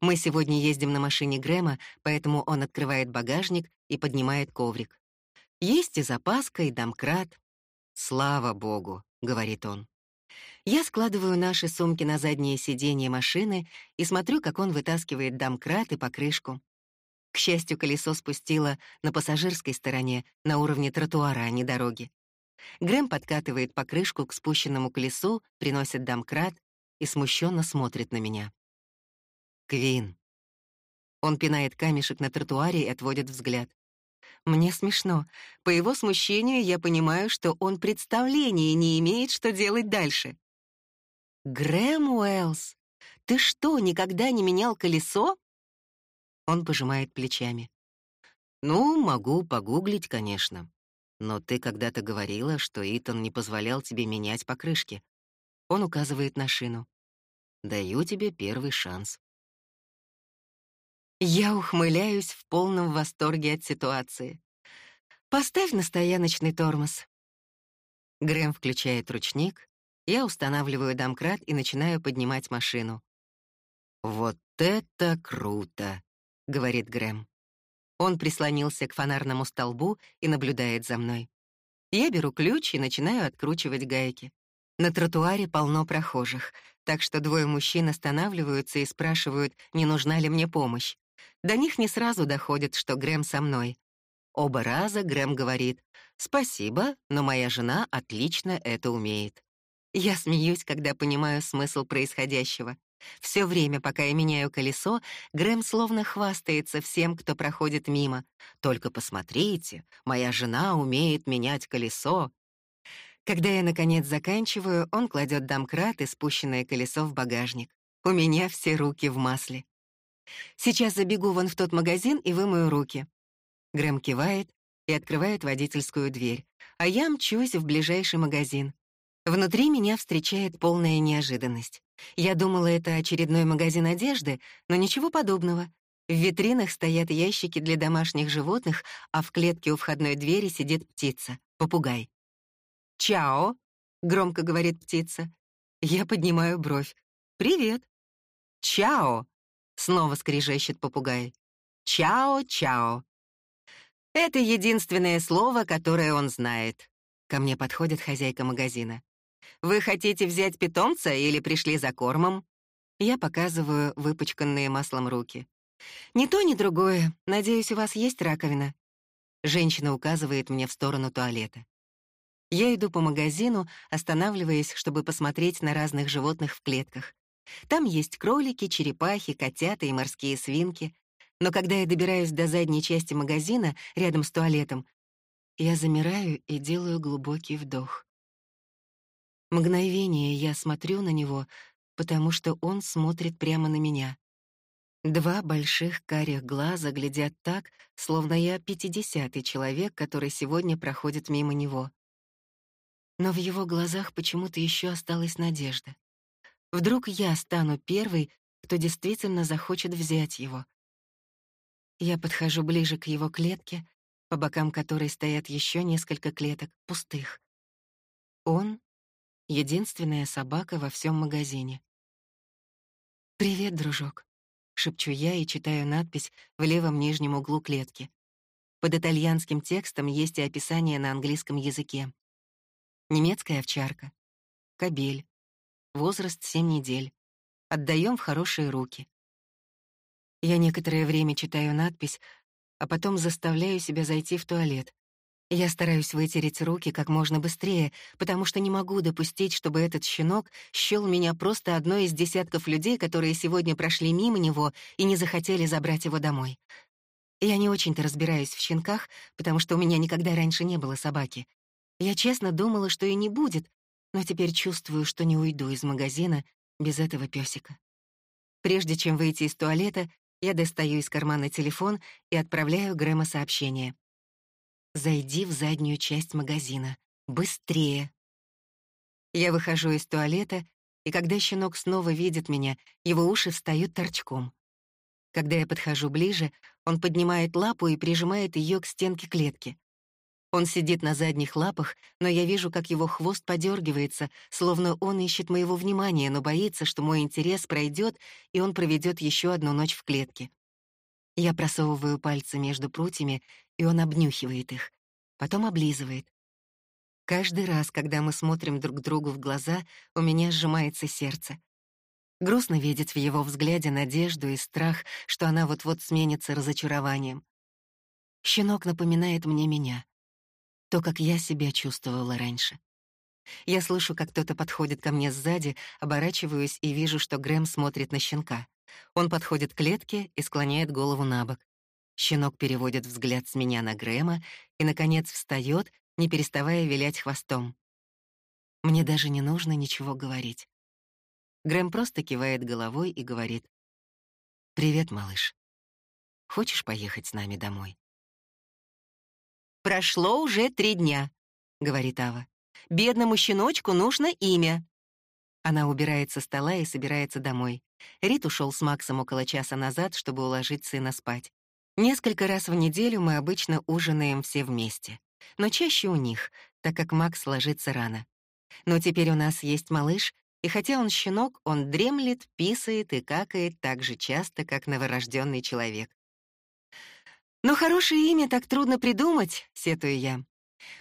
Мы сегодня ездим на машине Грэма, поэтому он открывает багажник и поднимает коврик. Есть и запаска, и домкрат. «Слава богу», — говорит он. Я складываю наши сумки на заднее сиденье машины и смотрю, как он вытаскивает домкрат и покрышку. К счастью, колесо спустило на пассажирской стороне, на уровне тротуара, а не дороги. Грэм подкатывает покрышку к спущенному колесу, приносит домкрат и смущенно смотрит на меня. Квин. Он пинает камешек на тротуаре и отводит взгляд. Мне смешно. По его смущению я понимаю, что он представления не имеет, что делать дальше. «Грэм Уэллс, ты что, никогда не менял колесо?» Он пожимает плечами. «Ну, могу погуглить, конечно. Но ты когда-то говорила, что Итан не позволял тебе менять покрышки. Он указывает на шину. Даю тебе первый шанс. Я ухмыляюсь в полном восторге от ситуации. «Поставь на стояночный тормоз». Грэм включает ручник, я устанавливаю домкрат и начинаю поднимать машину. «Вот это круто!» — говорит Грэм. Он прислонился к фонарному столбу и наблюдает за мной. Я беру ключ и начинаю откручивать гайки. На тротуаре полно прохожих, так что двое мужчин останавливаются и спрашивают, не нужна ли мне помощь. До них не сразу доходит, что Грэм со мной. Оба раза Грэм говорит «Спасибо, но моя жена отлично это умеет». Я смеюсь, когда понимаю смысл происходящего. Все время, пока я меняю колесо, Грэм словно хвастается всем, кто проходит мимо. «Только посмотрите, моя жена умеет менять колесо». Когда я, наконец, заканчиваю, он кладет домкрат и спущенное колесо в багажник. У меня все руки в масле. Сейчас забегу вон в тот магазин и вымою руки». Грэм кивает и открывает водительскую дверь, а я мчусь в ближайший магазин. Внутри меня встречает полная неожиданность. Я думала, это очередной магазин одежды, но ничего подобного. В витринах стоят ящики для домашних животных, а в клетке у входной двери сидит птица, попугай. «Чао!» — громко говорит птица. Я поднимаю бровь. «Привет!» «Чао!» Снова скрежещет попугай. «Чао-чао». Это единственное слово, которое он знает. Ко мне подходит хозяйка магазина. «Вы хотите взять питомца или пришли за кормом?» Я показываю выпачканные маслом руки. «Ни то, ни другое. Надеюсь, у вас есть раковина?» Женщина указывает мне в сторону туалета. Я иду по магазину, останавливаясь, чтобы посмотреть на разных животных в клетках. Там есть кролики, черепахи, котята и морские свинки. Но когда я добираюсь до задней части магазина, рядом с туалетом, я замираю и делаю глубокий вдох. Мгновение я смотрю на него, потому что он смотрит прямо на меня. Два больших карих глаза глядят так, словно я пятидесятый человек, который сегодня проходит мимо него. Но в его глазах почему-то еще осталась надежда. Вдруг я стану первой, кто действительно захочет взять его. Я подхожу ближе к его клетке, по бокам которой стоят еще несколько клеток, пустых. Он — единственная собака во всем магазине. «Привет, дружок», — шепчу я и читаю надпись в левом нижнем углу клетки. Под итальянским текстом есть и описание на английском языке. Немецкая овчарка, кобель, возраст 7 недель. Отдаем в хорошие руки. Я некоторое время читаю надпись, а потом заставляю себя зайти в туалет. Я стараюсь вытереть руки как можно быстрее, потому что не могу допустить, чтобы этот щенок счёл меня просто одной из десятков людей, которые сегодня прошли мимо него и не захотели забрать его домой. Я не очень-то разбираюсь в щенках, потому что у меня никогда раньше не было собаки. Я честно думала, что и не будет, но теперь чувствую, что не уйду из магазина без этого пёсика. Прежде чем выйти из туалета, я достаю из кармана телефон и отправляю Грэма сообщение. «Зайди в заднюю часть магазина. Быстрее!» Я выхожу из туалета и когда щенок снова видит меня, его уши встают торчком. Когда я подхожу ближе, он поднимает лапу и прижимает ее к стенке клетки. Он сидит на задних лапах, но я вижу, как его хвост подергивается, словно он ищет моего внимания, но боится, что мой интерес пройдет, и он проведет еще одну ночь в клетке. Я просовываю пальцы между прутьями, и он обнюхивает их, потом облизывает. Каждый раз, когда мы смотрим друг другу в глаза, у меня сжимается сердце. Грустно видеть в его взгляде надежду и страх, что она вот-вот сменится разочарованием. Щенок напоминает мне меня то, как я себя чувствовала раньше. Я слышу, как кто-то подходит ко мне сзади, оборачиваюсь и вижу, что Грэм смотрит на щенка. Он подходит к клетке и склоняет голову на бок. Щенок переводит взгляд с меня на Грэма и, наконец, встает, не переставая вилять хвостом. Мне даже не нужно ничего говорить. Грэм просто кивает головой и говорит. «Привет, малыш. Хочешь поехать с нами домой?» «Прошло уже три дня», — говорит Ава. «Бедному щеночку нужно имя». Она убирает со стола и собирается домой. Рит ушел с Максом около часа назад, чтобы уложить сына спать. Несколько раз в неделю мы обычно ужинаем все вместе, но чаще у них, так как Макс ложится рано. Но теперь у нас есть малыш, и хотя он щенок, он дремлет, писает и какает так же часто, как новорожденный человек. Но хорошее имя так трудно придумать, сетую я.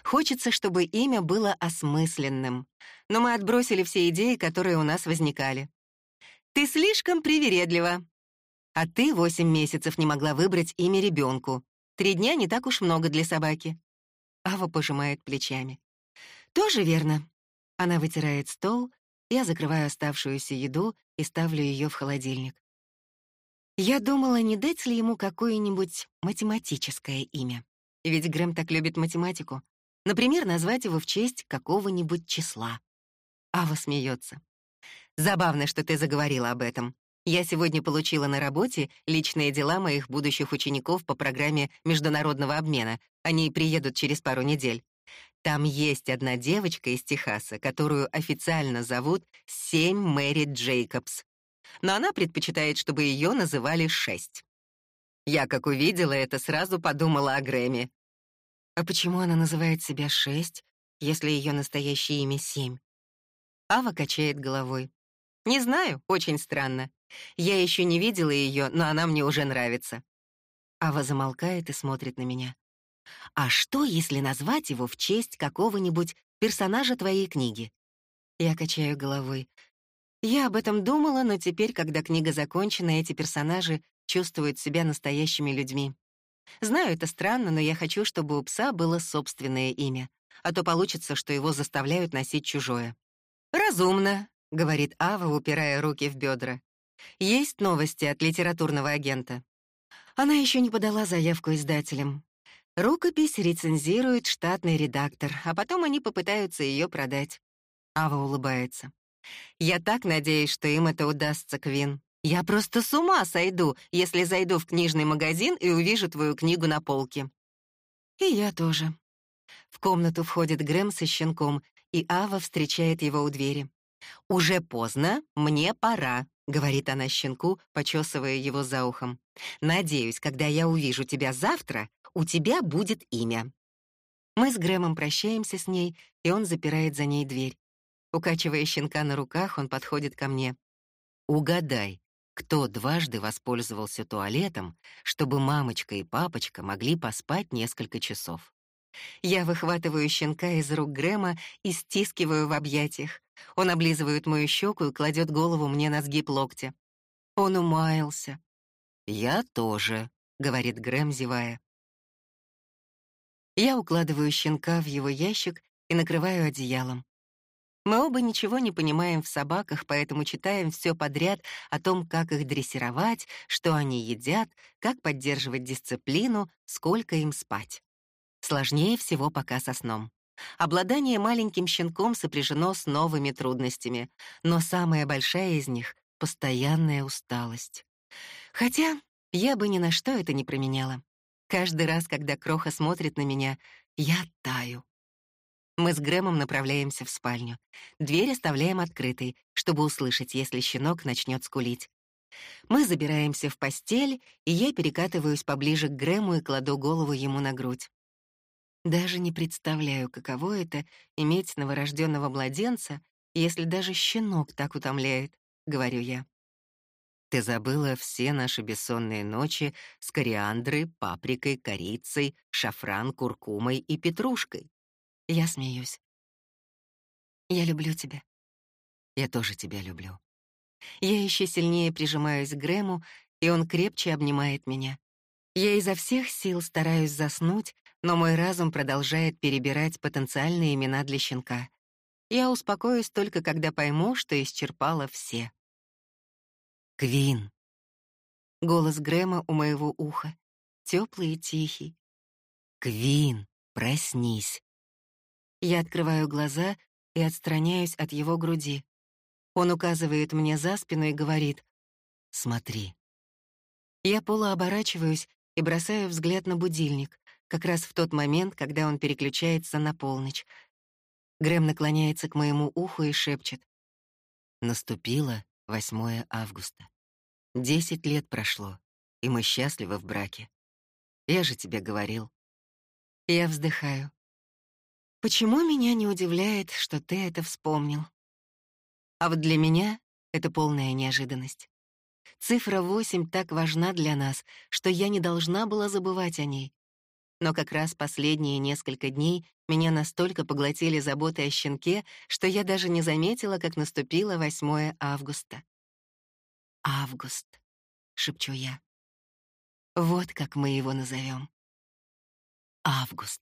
Хочется, чтобы имя было осмысленным. Но мы отбросили все идеи, которые у нас возникали. Ты слишком привередлива. А ты восемь месяцев не могла выбрать имя ребенку. Три дня не так уж много для собаки. Ава пожимает плечами. Тоже верно. Она вытирает стол, я закрываю оставшуюся еду и ставлю ее в холодильник. Я думала, не дать ли ему какое-нибудь математическое имя. Ведь Грэм так любит математику. Например, назвать его в честь какого-нибудь числа. Ава смеется. Забавно, что ты заговорила об этом. Я сегодня получила на работе личные дела моих будущих учеников по программе международного обмена. Они приедут через пару недель. Там есть одна девочка из Техаса, которую официально зовут Семь Мэри Джейкобс но она предпочитает, чтобы ее называли Шесть. Я, как увидела это, сразу подумала о Грэмми. А почему она называет себя Шесть, если ее настоящее имя Семь? Ава качает головой. Не знаю, очень странно. Я еще не видела ее, но она мне уже нравится. Ава замолкает и смотрит на меня. А что, если назвать его в честь какого-нибудь персонажа твоей книги? Я качаю головой. Я об этом думала, но теперь, когда книга закончена, эти персонажи чувствуют себя настоящими людьми. Знаю, это странно, но я хочу, чтобы у пса было собственное имя, а то получится, что его заставляют носить чужое. «Разумно», — говорит Ава, упирая руки в бедра. «Есть новости от литературного агента». Она еще не подала заявку издателям. Рукопись рецензирует штатный редактор, а потом они попытаются ее продать. Ава улыбается. Я так надеюсь, что им это удастся, Квин. Я просто с ума сойду, если зайду в книжный магазин и увижу твою книгу на полке. И я тоже. В комнату входит Грэм со щенком, и Ава встречает его у двери. «Уже поздно, мне пора», — говорит она щенку, почесывая его за ухом. «Надеюсь, когда я увижу тебя завтра, у тебя будет имя». Мы с Грэмом прощаемся с ней, и он запирает за ней дверь. Укачивая щенка на руках, он подходит ко мне. «Угадай, кто дважды воспользовался туалетом, чтобы мамочка и папочка могли поспать несколько часов?» Я выхватываю щенка из рук Грэма и стискиваю в объятиях. Он облизывает мою щеку и кладет голову мне на сгиб локтя. Он умаялся. «Я тоже», — говорит Грэм, зевая. Я укладываю щенка в его ящик и накрываю одеялом. Мы оба ничего не понимаем в собаках, поэтому читаем все подряд о том, как их дрессировать, что они едят, как поддерживать дисциплину, сколько им спать. Сложнее всего пока со сном. Обладание маленьким щенком сопряжено с новыми трудностями, но самая большая из них — постоянная усталость. Хотя я бы ни на что это не променяла. Каждый раз, когда Кроха смотрит на меня, я таю. Мы с Грэмом направляемся в спальню. Дверь оставляем открытой, чтобы услышать, если щенок начнет скулить. Мы забираемся в постель, и я перекатываюсь поближе к Грэму и кладу голову ему на грудь. Даже не представляю, каково это — иметь новорожденного младенца, если даже щенок так утомляет, — говорю я. Ты забыла все наши бессонные ночи с кориандрой, паприкой, корицей, шафран, куркумой и петрушкой. Я смеюсь. Я люблю тебя. Я тоже тебя люблю. Я еще сильнее прижимаюсь к Грэму, и он крепче обнимает меня. Я изо всех сил стараюсь заснуть, но мой разум продолжает перебирать потенциальные имена для щенка. Я успокоюсь только, когда пойму, что исчерпала все. Квин. Голос Грэма у моего уха, теплый и тихий. Квин, проснись. Я открываю глаза и отстраняюсь от его груди. Он указывает мне за спину и говорит «Смотри». Я полуоборачиваюсь и бросаю взгляд на будильник, как раз в тот момент, когда он переключается на полночь. Грэм наклоняется к моему уху и шепчет. Наступило 8 августа. Десять лет прошло, и мы счастливы в браке. Я же тебе говорил. Я вздыхаю. Почему меня не удивляет, что ты это вспомнил? А вот для меня это полная неожиданность. Цифра 8 так важна для нас, что я не должна была забывать о ней. Но как раз последние несколько дней меня настолько поглотили заботы о щенке, что я даже не заметила, как наступило 8 августа. «Август», — шепчу я. «Вот как мы его назовем. Август».